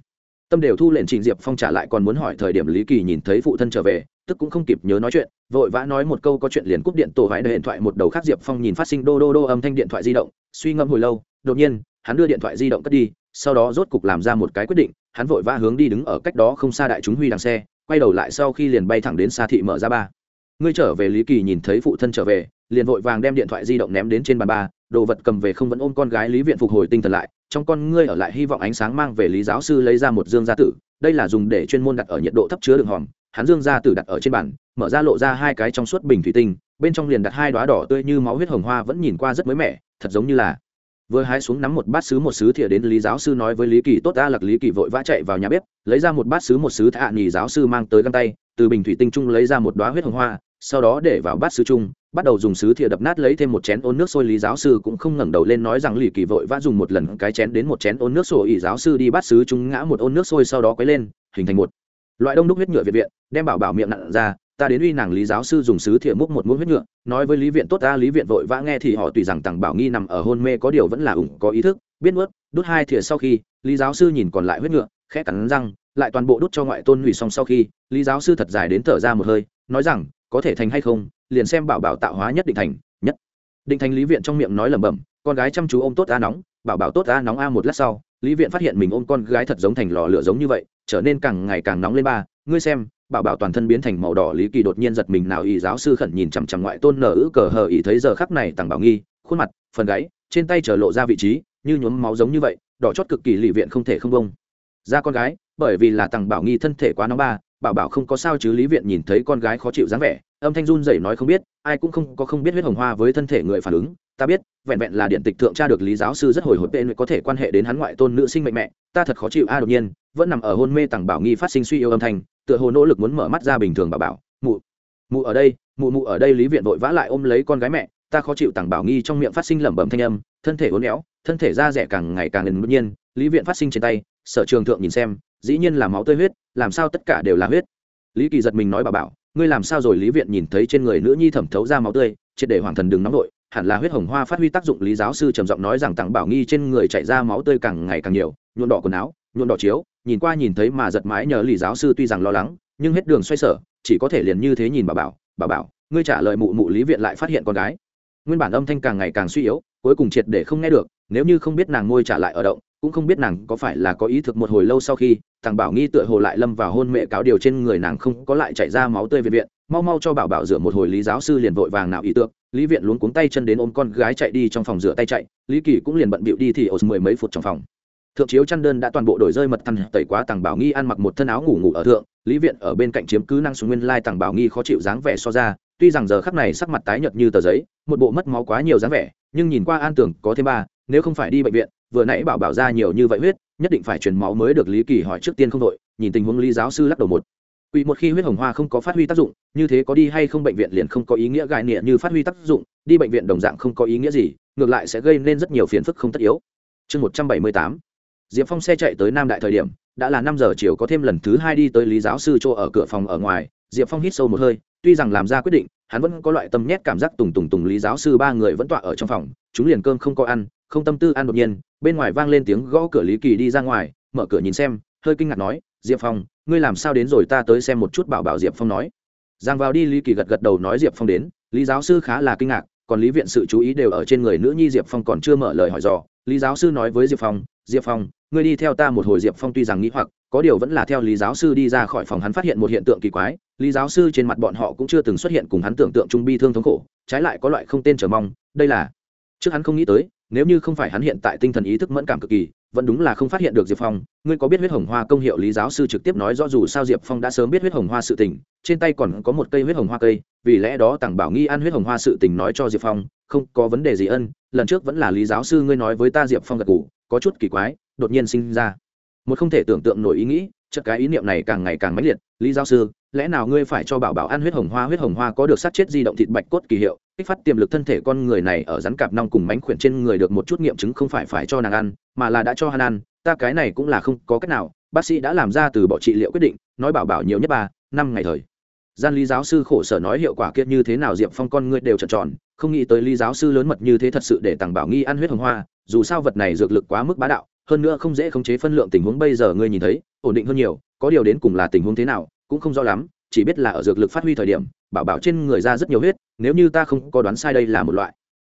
Tâm đều thu lệnh trình diệp phong trả lại còn muốn hỏi thời điểm lý kỳ nhìn thấy phụ thân trở về tức cũng không kịp nhớ nói chuyện, vội vã nói một câu có chuyện liền cúp điện tổ vải điện thoại một đầu khác diệp phong nhìn phát sinh đô đô đô âm thanh điện thoại di động, suy ngẫm hồi lâu, đột nhiên, hắn đưa điện thoại di động cất đi, sau đó rốt cục làm ra một cái quyết định, hắn vội vã hướng đi đứng ở cách đó không xa đại chúng huy đằng xe, quay đầu lại sau khi liền bay thẳng đến xa thị mở ra ba. Ngươi trở về lý kỳ nhìn thấy phụ thân trở về, liền vội vàng đem điện thoại di động ném đến trên bàn ba, đồ vật cầm về không vẫn ôm con gái lý viện phục hồi tinh thần lại, trong con ngươi ở lại hy vọng ánh sáng mang về lý giáo sư lấy ra một dương gia tử, đây là dùng để chuyên môn đặt ở nhiệt độ thấp chứa đường hòm hắn dương gia tử đặt ở trên bàn, mở ra lộ ra hai cái trong suốt bình thủy tinh, bên trong liền đặt hai đoá đỏ tươi như máu huyết hồng hoa vẫn nhìn qua rất mới mẻ, thật giống như là vừa hái xuống nắm một bát sứ một sứ thìa đến lý giáo sư nói với lý kỳ tốt ta lặc lý kỳ vội vã chạy vào nhà bếp, lấy ra một bát sứ một sứ thạ nhì giáo sư mang tới găng tay, từ bình thủy tinh trung lấy ra một đoá huyết hồng hoa, sau đó để vào bát sứ chung, bắt đầu dùng sứ thìa đập nát lấy thêm một chén ôn nước sôi. Lý giáo sư cũng không ngẩng đầu lên nói rằng lì kỳ vội vã dùng một lần cái chén đến một chén ôn nước sôi ỷ giáo sư đi bát sứ chung ngã một ôn nước sôi sau đó quấy lên, hình thành một loại đông đúc huyết nhựa viện viện, đem bảo bảo miệng nặn ra, ta đến uy nàng lý giáo sư dùng sứ thìa múc một muỗng huyết nhựa, nói với lý viện tốt ta, lý viện vội vã nghe thì họ tùy rằng tặng bảo nghi nằm ở hôn mê có điều vẫn là ủng có ý thức, biết nuốt, đút hai thìa sau khi, lý giáo sư nhìn còn lại huyết nhựa, khẽ cắn răng, lại toàn bộ đút cho ngoại tôn hủy xong sau khi, lý giáo sư thật dài đến thở ra một hơi, nói rằng, có thể thành hay không, liền xem bảo bảo tạo hóa nhất định thành, nhất. Định thành lý viện trong miệng nói lẩm bẩm, con gái chăm chú ôm tốt a nóng, bảo bảo tốt a nóng a một lát sau, lý viện phát hiện mình ôm con gái thật giống thành lò lửa giống như vậy trở nên càng ngày càng nóng lên ba. Ngươi xem, bảo bảo toàn thân biến thành màu đỏ, lý kỳ đột nhiên giật mình, nào ý giáo sư khẩn nhìn chằm chằm ngoại tôn nở ữ cờ hờ ý thấy giờ khắc này tằng bảo nghi, khuôn mặt, phần gáy, trên tay trở lộ ra vị trí, như nhuốm máu giống như vậy, đỏ chót cực kỳ lì viện không thể không bông. Ra con gái, bởi vì là tằng bảo nghi thân thể quá nóng ba, bảo bảo không có sao chứ lý viện nhìn thấy con gái khó chịu dáng vẻ, âm thanh run dậy nói không biết, ai cũng không có không biết huyết hồng hoa với thân thể người phản ứng. Ta biết, vẹn vẹn là điện tịch thượng tra được lý giáo sư rất hồi hộp tên có thể quan hệ đến hắn ngoại tôn nữ sinh mệnh mẹ ta thật khó chịu a, đột nhiên vẫn nằm ở hôn mê tằng bảo nghi phát sinh suy yêu âm thanh, tựa hồ nỗ lực muốn mở mắt ra bình thường bảo bảo, mụ mụ ở đây, mụ mụ ở đây, lý viện vội vã lại ôm lấy con gái mẹ, ta khó chịu tằng bảo nghi trong miệng phát sinh lẩm bẩm thanh âm, thân thể uốn éo, thân thể da rẻ càng ngày càng lần nhiên, lý viện phát sinh trên tay, sở trường thượng nhìn xem, dĩ nhiên là máu tươi huyết, làm sao tất cả đều là huyết? Lý kỳ giật mình nói bà bảo, ngươi làm sao rồi? Lý viện nhìn thấy trên người nữ nhi thẩm thấu ra máu tươi, triệt để hoàng thần đừng nóng nổi hẳn là huyết hồng hoa phát huy tác dụng, lý giáo sư trầm giọng nói rằng tặng bảo nghi trên người chạy ra máu tươi càng ngày càng nhiều nhuộn đỏ quần áo nhuộn đỏ chiếu, nhìn qua nhìn thấy mà giật mái nhờ lý giáo sư tuy rằng lo lắng, nhưng hết đường xoay sở, chỉ có thể liền như thế nhìn bà bảo bà bảo, ngươi trả lời mụ mụ lý viện lại phát hiện con gái. Nguyên bản âm thanh càng ngày càng suy yếu, cuối cùng triệt để không nghe được, nếu như không biết nàng ngôi trả lại ở động, cũng không biết nàng có phải là có ý thực một hồi lâu sau khi, thằng bảo nghi tựa hồ lại lâm vào hôn mẹ cáo điều trên người nàng không có lại chạy ra máu tươi viện viện, mau mau cho bảo bảo rửa một hồi lý giáo sư liền vội vàng nào ý tượng, lý viện luống cuống tay chân đến ôm con gái chạy đi trong phòng rửa tay chạy, lý kỳ cũng liền bận bịu đi thì ở mười mấy phút trong phòng thượng chiếu chăn đơn đã toàn bộ đổi rơi mật thằn tẩy quá tàng bảo nghi ăn mặc một thân áo ngủ ngủ ở thượng lý viện ở bên cạnh chiếm cứ năng xuống nguyên lai tàng bảo nghi khó chịu dáng vẻ so ra tuy rằng giờ khắc này sắc mặt tái nhợt như tờ giấy một bộ mất máu quá nhiều dáng vẻ nhưng nhìn qua an tưởng có thêm ba nếu không phải đi bệnh viện vừa nãy bảo bảo ra nhiều như vậy huyết nhất định phải truyền máu mới được lý kỳ hỏi trước tiên không đội nhìn tình huống lý giáo sư lắc đầu một Quỷ một khi huyết hồng hoa không có phát huy tác dụng, như thế có đi hay không bệnh viện liền không có ý nghĩa gài nịa như phát huy tác dụng, đi bệnh viện đồng dạng không có ý nghĩa gì, ngược lại sẽ gây nên rất nhiều phiền phức không tất yếu. Chương một trăm bảy mươi tám Diệp Phong xe chạy tới Nam Đại thời điểm, đã là năm giờ chiều có thêm lần thứ hai đi tới Lý giáo sư chỗ ở cửa phòng ở ngoài, Diệp Phong hít sâu một hơi, tuy rằng làm ra quyết định, hắn vẫn có loại tâm nhét cảm giác tùng tùng tùng Lý giáo sư ba người vẫn tọa ở trong phòng, chúng liền cơm không có ăn, không tâm tư ăn đột nhiên, bên ngoài vang lên tiếng gõ cửa Lý Kỳ đi ra ngoài, mở cửa nhìn xem, hơi kinh ngạc nói, "Diệp Phong, ngươi làm sao đến rồi ta tới xem một chút bảo bảo diệp phong nói. Giang vào đi lý kỳ gật gật đầu nói diệp phong đến. Lý giáo sư khá là kinh ngạc còn lý viện sự chú ý đều ở trên người nữ nhi diệp phong còn chưa mở lời hỏi dò lý giáo sư nói với diệp phong diệp phong, ngươi đi theo ta một hồi. Diệp phong tuy rằng nghĩ hoặc, có điều vẫn là theo lý giáo sư đi ra khỏi phòng hắn phát hiện một hiện tượng kỳ quái. Lý giáo sư trên mặt bọn họ cũng chưa từng xuất hiện cùng hắn tưởng tượng trung bi thương thống khổ, trái lại có loại không tên chờ mong. Đây là, trước hắn không nghĩ tới, nếu như không phải hắn hiện tại tinh thần ý thức mẫn cảm cực kỳ vẫn đúng là không phát hiện được diệp phong. Ngươi có biết huyết hồng hoa công hiệu lý giáo sư trực tiếp nói rõ dù sao diệp phong đã sớm biết huyết hồng hoa sự tình, trên tay còn có một cây huyết hồng hoa cây, vì lẽ đó tặng bảo nghi ăn huyết hồng hoa sự tình nói cho diệp phong, không có vấn đề gì ân, lần trước vẫn là lý giáo sư ngươi nói với ta diệp phong gật g ủ có chút kỳ quái, đột nhiên sinh ra. Một không thể tưởng tượng nổi ý nghĩ, chợt cái ý niệm này càng ngày càng mãnh liệt, lý giáo sư, lẽ nào ngươi phải cho bảo bảo ăn huyết hồng hoa, huyết hồng hoa có được sát chết di động thịt bạch cốt kỳ hiệu kích phát tiềm lực thân thể con người này ở rắn cạp nong cùng mánh khuyển trên người được một chút nghiệm chứng không phải phải cho nàng ăn, mà là đã cho hắn ăn, ta cái này cũng là không có cách nào, bác sĩ đã làm ra từ bỏ trị liệu quyết định, nói bảo bảo nhiều nhất ba, năm ngày thời. Gian lý giáo sư khổ sở nói hiệu quả kiệt như thế nào diệp phong con ngươi đều trợn tròn, không nghĩ tới lý giáo sư lớn mật như thế thật sự để tặng bảo nghi ăn huyết hồng hoa, dù sao vật này dược lực quá mức bá đạo, hơn nữa không dễ khống chế phân lượng tình huống bây giờ ngươi nhìn thấy, ổn định hơn nhiều, có điều đến cùng là tình huống thế nào, cũng không rõ lắm, chỉ biết là ở dược lực phát huy thời điểm bảo bảo trên người ra rất nhiều huyết, nếu như ta không có đoán sai đây là một loại.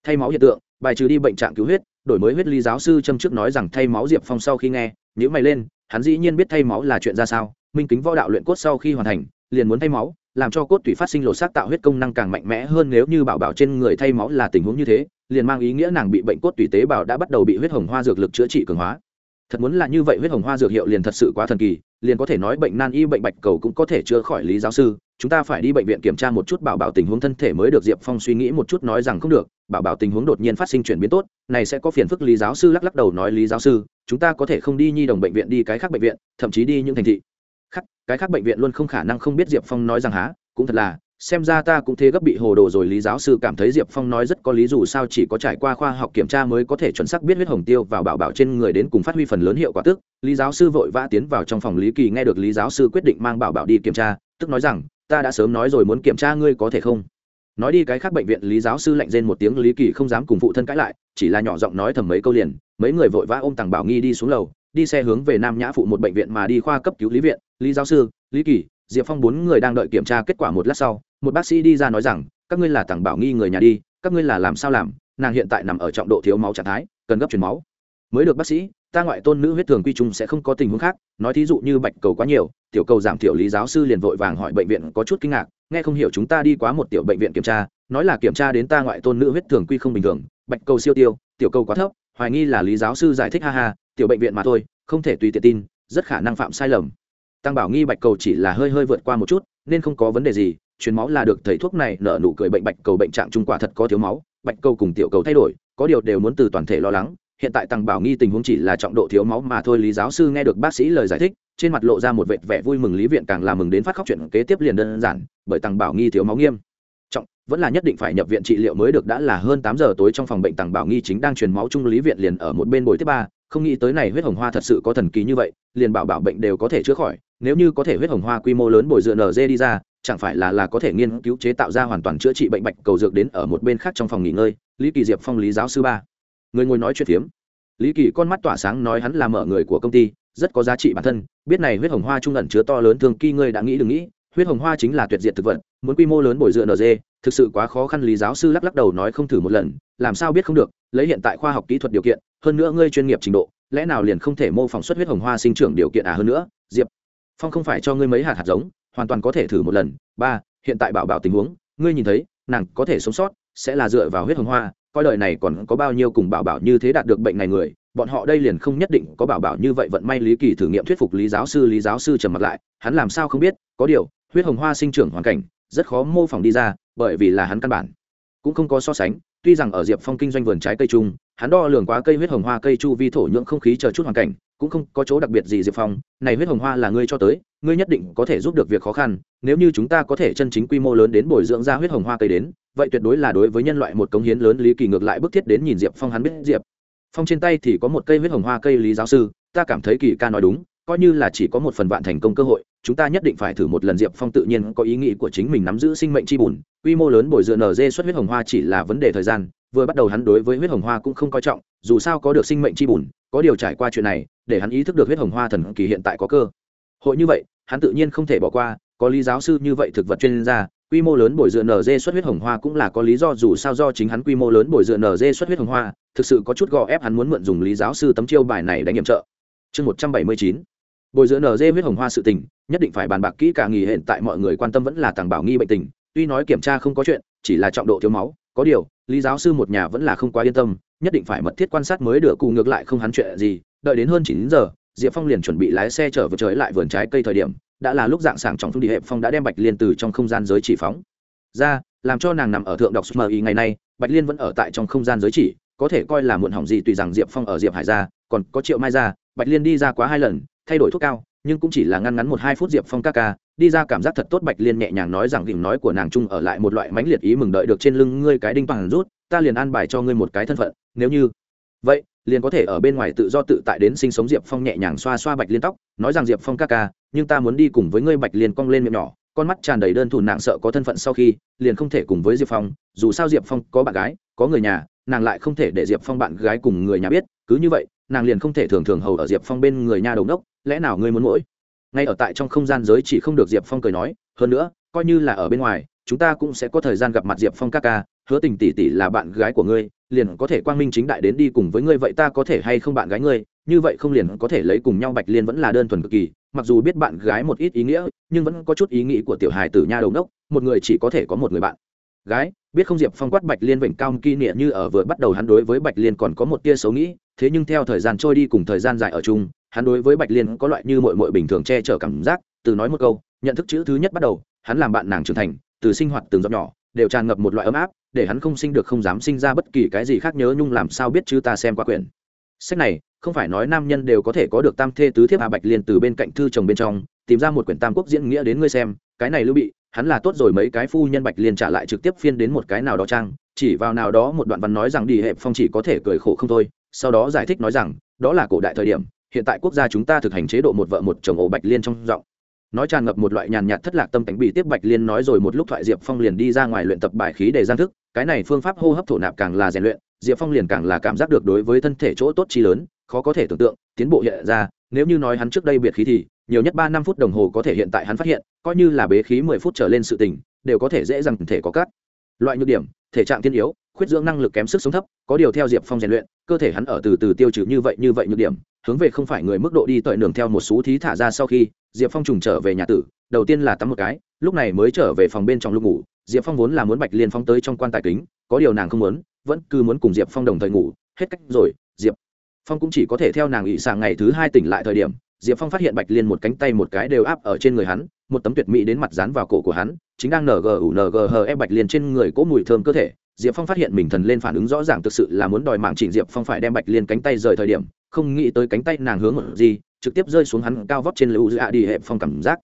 Thay máu hiện tượng, bài trừ đi bệnh trạng cứu huyết, đổi mới huyết lý giáo sư châm trước nói rằng thay máu diệp phong sau khi nghe nhữ mày lên, hắn dĩ nhiên biết thay máu là chuyện ra sao, minh kính võ đạo luyện cốt sau khi hoàn thành, liền muốn thay máu, làm cho cốt tủy phát sinh lột xác tạo huyết công năng càng mạnh mẽ hơn nếu như bảo bảo trên người thay máu là tình huống như thế, liền mang ý nghĩa nàng bị bệnh cốt tủy tế bào đã bắt đầu bị huyết hồng hoa dược lực chữa trị cường hóa. Thật muốn là như vậy huyết hồng hoa dược hiệu liền thật sự quá thần kỳ, liền có thể nói bệnh nan y bệnh bạch cầu cũng có thể chữa khỏi lý giáo sư chúng ta phải đi bệnh viện kiểm tra một chút bảo bảo tình huống thân thể mới được, diệp phong suy nghĩ một chút nói rằng không được, bảo bảo tình huống đột nhiên phát sinh chuyển biến tốt, này sẽ có phiền phức lý giáo sư lắc lắc đầu nói, lý giáo sư, chúng ta có thể không đi nhi đồng bệnh viện đi cái khác bệnh viện, thậm chí đi những thành thị khác, cái khác bệnh viện luôn không khả năng không biết, diệp phong nói rằng há cũng thật là, xem ra ta cũng thế gấp bị hồ đồ rồi. Lý giáo sư cảm thấy diệp phong nói rất có lý, dù sao chỉ có trải qua khoa học kiểm tra mới có thể chuẩn xác biết huyết hồng tiêu vào bảo bảo trên người đến cùng phát huy phần lớn hiệu quả tức. Lý giáo sư vội vã tiến vào trong phòng lý kỳ, nghe được lý giáo sư quyết định mang bảo bảo đi kiểm tra, tức nói rằng ta đã sớm nói rồi muốn kiểm tra ngươi có thể không? Nói đi, cái khác bệnh viện lý giáo sư lạnh rên một tiếng, lý kỳ không dám cùng phụ thân cãi lại, chỉ là nhỏ giọng nói thầm mấy câu liền, mấy người vội vã ôm tàng bảo nghi đi xuống lầu, đi xe hướng về nam nhã phụ một bệnh viện mà đi khoa cấp cứu lý viện, lý giáo sư, lý kỳ, diệp phong bốn người đang đợi kiểm tra kết quả một lát sau, một bác sĩ đi ra nói rằng, các ngươi là tàng bảo nghi người nhà đi, các ngươi là làm sao làm, nàng hiện tại nằm ở trọng độ thiếu máu trạng thái, cần gấp chuyển máu. Mới được bác sĩ ta ngoại tôn nữ huyết thường quy trung sẽ không có tình huống khác, nói thí dụ như bạch cầu quá nhiều, tiểu cầu giảm thiểu lý giáo sư liền vội vàng hỏi bệnh viện có chút kinh ngạc, nghe không hiểu chúng ta đi quá một tiểu bệnh viện kiểm tra, nói là kiểm tra đến ta ngoại tôn nữ huyết thường quy không bình thường, bạch cầu siêu tiêu, tiểu cầu quá thấp, hoài nghi là lý giáo sư giải thích ha ha, tiểu bệnh viện mà thôi, không thể tùy tiện tin, rất khả năng phạm sai lầm. Tăng bảo nghi bạch cầu chỉ là hơi hơi vượt qua một chút, nên không có vấn đề gì, truyền máu là được, thầy thuốc này nở nụ cười bệnh bạch cầu bệnh trạng trung quả thật có thiếu máu, bạch cầu cùng tiểu cầu thay đổi, có điều đều muốn từ toàn thể lo lắng hiện tại tăng bảo nghi tình huống chỉ là trọng độ thiếu máu mà thôi, lý giáo sư nghe được bác sĩ lời giải thích, trên mặt lộ ra một vệt vẻ vui mừng, lý viện càng làm mừng đến phát khóc, chuyện kế tiếp liền đơn giản, bởi tăng bảo nghi thiếu máu nghiêm. Trọng, vẫn là nhất định phải nhập viện trị liệu mới được, đã là hơn tám giờ tối trong phòng bệnh tăng bảo nghi chính đang truyền máu trung lý viện liền ở một bên bồi tiếp ba, không nghĩ tới này huyết hồng hoa thật sự có thần kỳ như vậy, liền bảo bảo bệnh đều có thể chữa khỏi, nếu như có thể huyết hồng hoa quy mô lớn bồi dựa nz đi ra, chẳng phải là là có thể nghiên cứu chế tạo ra hoàn toàn chữa trị bệnh bạch cầu dược đến ở một bên khác trong phòng nghỉ ngơi, lý kỳ diệp phong, lý giáo sư ba người ngồi nói chuyện phiếm. Lý kỳ con mắt tỏa sáng nói hắn là mở người của công ty, rất có giá trị bản thân, biết này huyết hồng hoa trung ẩn chứa to lớn thường kỳ ngươi đã nghĩ đừng nghĩ, huyết hồng hoa chính là tuyệt diệt thực vật, muốn quy mô lớn bồi dựa nd thực sự quá khó khăn, lý giáo sư lắc lắc đầu nói không thử một lần, làm sao biết không được, lấy hiện tại khoa học kỹ thuật điều kiện, hơn nữa ngươi chuyên nghiệp trình độ, lẽ nào liền không thể mô phỏng xuất huyết hồng hoa sinh trưởng điều kiện à hơn nữa, diệp phong không phải cho ngươi mấy hạt hạt giống, hoàn toàn có thể thử một lần, ba, hiện tại bảo bảo tình huống, ngươi nhìn thấy, nàng có thể sống sót, sẽ là dựa vào huyết hồng hoa coi đời này còn có bao nhiêu cùng bảo bảo như thế đạt được bệnh này người, bọn họ đây liền không nhất định có bảo bảo như vậy vận may lý kỳ thử nghiệm thuyết phục lý giáo sư, lý giáo sư trầm mặt lại, hắn làm sao không biết, có điều, huyết hồng hoa sinh trưởng hoàn cảnh, rất khó mô phỏng đi ra, bởi vì là hắn căn bản cũng không có so sánh, tuy rằng ở diệp phong kinh doanh vườn trái cây chung, hắn đo lường quá cây huyết hồng hoa, cây chu vi thổ nhưỡng không khí chờ chút hoàn cảnh, cũng không có chỗ đặc biệt gì diệp phong, này huyết hồng hoa là ngươi cho tới, ngươi nhất định có thể giúp được việc khó khăn, nếu như chúng ta có thể chân chính quy mô lớn đến bồi dưỡng ra huyết hồng hoa cây đến vậy tuyệt đối là đối với nhân loại một cống hiến lớn, lý kỳ ngược lại bức thiết đến nhìn diệp phong hắn biết diệp phong trên tay thì có một cây huyết hồng hoa cây lý giáo sư, ta cảm thấy kỳ ca nói đúng, coi như là chỉ có một phần vạn thành công cơ hội, chúng ta nhất định phải thử một lần diệp phong tự nhiên có ý nghĩ của chính mình nắm giữ sinh mệnh chi bùn, quy mô lớn bồi dưỡng dê xuất huyết hồng hoa chỉ là vấn đề thời gian, vừa bắt đầu hắn đối với huyết hồng hoa cũng không coi trọng, dù sao có được sinh mệnh chi bùn, có điều trải qua chuyện này, để hắn ý thức được huyết hồng hoa thần kỳ hiện tại có cơ hội như vậy, hắn tự nhiên không thể bỏ qua, có lý giáo sư như vậy thực vật chuyên gia quy mô lớn bồi dựa nz xuất huyết hồng hoa cũng là có lý do dù sao do chính hắn quy mô lớn bồi dựa nz xuất huyết hồng hoa, thực sự có chút gò ép hắn muốn mượn dùng lý giáo sư tấm chiêu bài này đánh nghiệm trợ. Chương 179. Bồi dựa nz huyết hồng hoa sự tình, nhất định phải bàn bạc kỹ càng nghỉ hiện tại mọi người quan tâm vẫn là tàng bảo nghi bệnh tình, tuy nói kiểm tra không có chuyện, chỉ là trọng độ thiếu máu, có điều, lý giáo sư một nhà vẫn là không quá yên tâm, nhất định phải mật thiết quan sát mới được cụ ngược lại không hắn chuyện gì, đợi đến hơn chín giờ, Diệp Phong liền chuẩn bị lái xe trở vượt trời lại vườn trái cây thời điểm, đã là lúc dạng sảng trọng phương đi hẹp phong đã đem bạch liên từ trong không gian giới chỉ phóng. Ra, làm cho nàng nằm ở thượng đọc mờ ý ngày nay, bạch liên vẫn ở tại trong không gian giới chỉ, có thể coi là muộn hỏng gì tùy rằng diệp phong ở diệp hải ra, còn có triệu mai ra, bạch liên đi ra quá hai lần, thay đổi thuốc cao, nhưng cũng chỉ là ngăn ngắn một hai phút diệp phong các ca, đi ra cảm giác thật tốt bạch liên nhẹ nhàng nói rằng gỉm nói của nàng trung ở lại một loại mãnh liệt ý mừng đợi được trên lưng ngươi cái đinh bằng rút, ta liền an bài cho ngươi một cái thân phận, nếu như vậy, liền có thể ở bên ngoài tự do tự tại đến sinh sống diệp phong nhẹ nhàng xoa xoa bạch liên tóc, nói rằng diệp phong ca ca, nhưng ta muốn đi cùng với ngươi bạch liên cong lên miệng nhỏ, con mắt tràn đầy đơn thủ nặng sợ có thân phận sau khi, liền không thể cùng với diệp phong, dù sao diệp phong có bạn gái, có người nhà, nàng lại không thể để diệp phong bạn gái cùng người nhà biết, cứ như vậy, nàng liền không thể thường thường hầu ở diệp phong bên người nhà đầu đốc, lẽ nào ngươi muốn mỗi? Ngay ở tại trong không gian giới chỉ không được diệp phong cười nói, hơn nữa, coi như là ở bên ngoài, chúng ta cũng sẽ có thời gian gặp mặt diệp phong ca ca, hứa tình tỷ tỷ là bạn gái của ngươi liền có thể quang minh chính đại đến đi cùng với ngươi, vậy ta có thể hay không bạn gái ngươi? Như vậy không liền có thể lấy cùng nhau bạch liên vẫn là đơn thuần cực kỳ, mặc dù biết bạn gái một ít ý nghĩa, nhưng vẫn có chút ý nghĩ của tiểu hài tử nha đầu đốc một người chỉ có thể có một người bạn. Gái, biết không diệp phong quát bạch liên vịnh cao kỳ niệm như ở vừa bắt đầu hắn đối với bạch liên còn có một tia xấu nghĩ, thế nhưng theo thời gian trôi đi cùng thời gian dài ở chung, hắn đối với bạch liên có loại như mội mội bình thường che chở cảm giác, từ nói một câu, nhận thức chữ thứ nhất bắt đầu, hắn làm bạn nàng trưởng thành, từ sinh hoạt từng giọt nhỏ, đều tràn ngập một loại ấm áp để hắn không sinh được không dám sinh ra bất kỳ cái gì khác nhớ nhung làm sao biết chứ ta xem qua quyển. Sách này, không phải nói nam nhân đều có thể có được tam thê tứ thiếp hà bạch liên từ bên cạnh thư chồng bên trong, tìm ra một quyển tam quốc diễn nghĩa đến ngươi xem, cái này lưu bị, hắn là tốt rồi mấy cái phu nhân bạch liên trả lại trực tiếp phiên đến một cái nào đó trang, chỉ vào nào đó một đoạn văn nói rằng đi hẹp phong chỉ có thể cười khổ không thôi, sau đó giải thích nói rằng, đó là cổ đại thời điểm, hiện tại quốc gia chúng ta thực hành chế độ một vợ một chồng ổ bạch liên trong giọng. Nói tràn ngập một loại nhàn nhạt thất lạc tâm cảnh bị tiếp bạch liên nói rồi một lúc thoại diệp phong liền đi ra ngoài luyện tập bài khí để gian thức cái này phương pháp hô hấp thổ nạp càng là rèn luyện, diệp phong liền càng là cảm giác được đối với thân thể chỗ tốt chi lớn, khó có thể tưởng tượng, tiến bộ hiện ra, nếu như nói hắn trước đây biệt khí thì, nhiều nhất ba năm phút đồng hồ có thể hiện tại hắn phát hiện, coi như là bế khí mười phút trở lên sự tình, đều có thể dễ dàng thể có cắt loại nhược điểm, thể trạng tiên yếu khuyết dưỡng năng lực kém sức sống thấp, có điều theo diệp phong rèn luyện, cơ thể hắn ở từ từ tiêu trừ như vậy như vậy nhược điểm, hướng về không phải người mức độ đi tợi đường theo một số thí thả ra sau khi, diệp phong trùng trở về nhà tử, đầu tiên là tắm một cái, lúc này mới trở về phòng bên trong lúc ngủ, diệp phong vốn là muốn bạch liên phong tới trong quan tài kính, có điều nàng không muốn, vẫn cứ muốn cùng diệp phong đồng thời ngủ, hết cách rồi, diệp phong cũng chỉ có thể theo nàng ỵ sàng ngày thứ hai tỉnh lại thời điểm, diệp phong phát hiện bạch liên một cánh tay một cái đều áp ở trên người hắn, một tấm tuyệt mỹ đến mặt dán vào cổ của hắn, chính đang ng ủ g hờ e bạch liên trên người cỗ mùi thơm cơ thể diệp phong phát hiện mình thần lên phản ứng rõ ràng thực sự là muốn đòi mạng chỉnh diệp phong phải đem bạch liên cánh tay rời thời điểm, không nghĩ tới cánh tay nàng hướng ở gì, trực tiếp rơi xuống hắn cao vóc trên lưu dạ đi hệ phong cảm giác.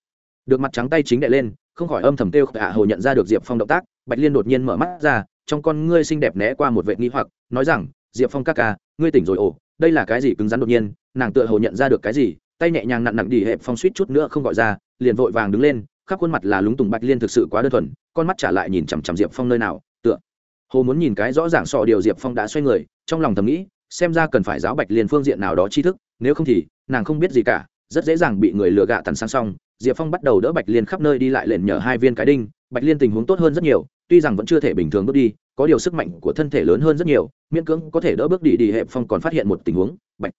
Được mặt trắng tay chính đệ lên, không khỏi âm thầm kêu hạ hồ nhận ra được diệp phong động tác, bạch liên đột nhiên mở mắt ra, trong con ngươi xinh đẹp né qua một vệ nghi hoặc, nói rằng, diệp phong các ca, ngươi tỉnh rồi ồ, đây là cái gì? Cứng rắn đột nhiên, nàng tựa hồ nhận ra được cái gì, tay nhẹ nhàng nặng nặng đi hệ phong suýt chút nữa không gọi ra, liền vội vàng đứng lên, khắp khuôn mặt là lúng tùng bạch liên thực sự quá đơn thuần, con mắt trả lại nhìn chằm chằm diệp phong nơi nào hồ muốn nhìn cái rõ ràng sọ điều diệp phong đã xoay người, trong lòng thầm nghĩ, xem ra cần phải giáo bạch liên phương diện nào đó tri thức, nếu không thì, nàng không biết gì cả, rất dễ dàng bị người lừa gạ tằn sang xong. Diệp phong bắt đầu đỡ bạch liên khắp nơi đi lại lện nhờ hai viên cái đinh, bạch liên tình huống tốt hơn rất nhiều, tuy rằng vẫn chưa thể bình thường bước đi, có điều sức mạnh của thân thể lớn hơn rất nhiều, miễn cưỡng có thể đỡ bước đi đi hệ phong còn phát hiện một tình huống. Bạch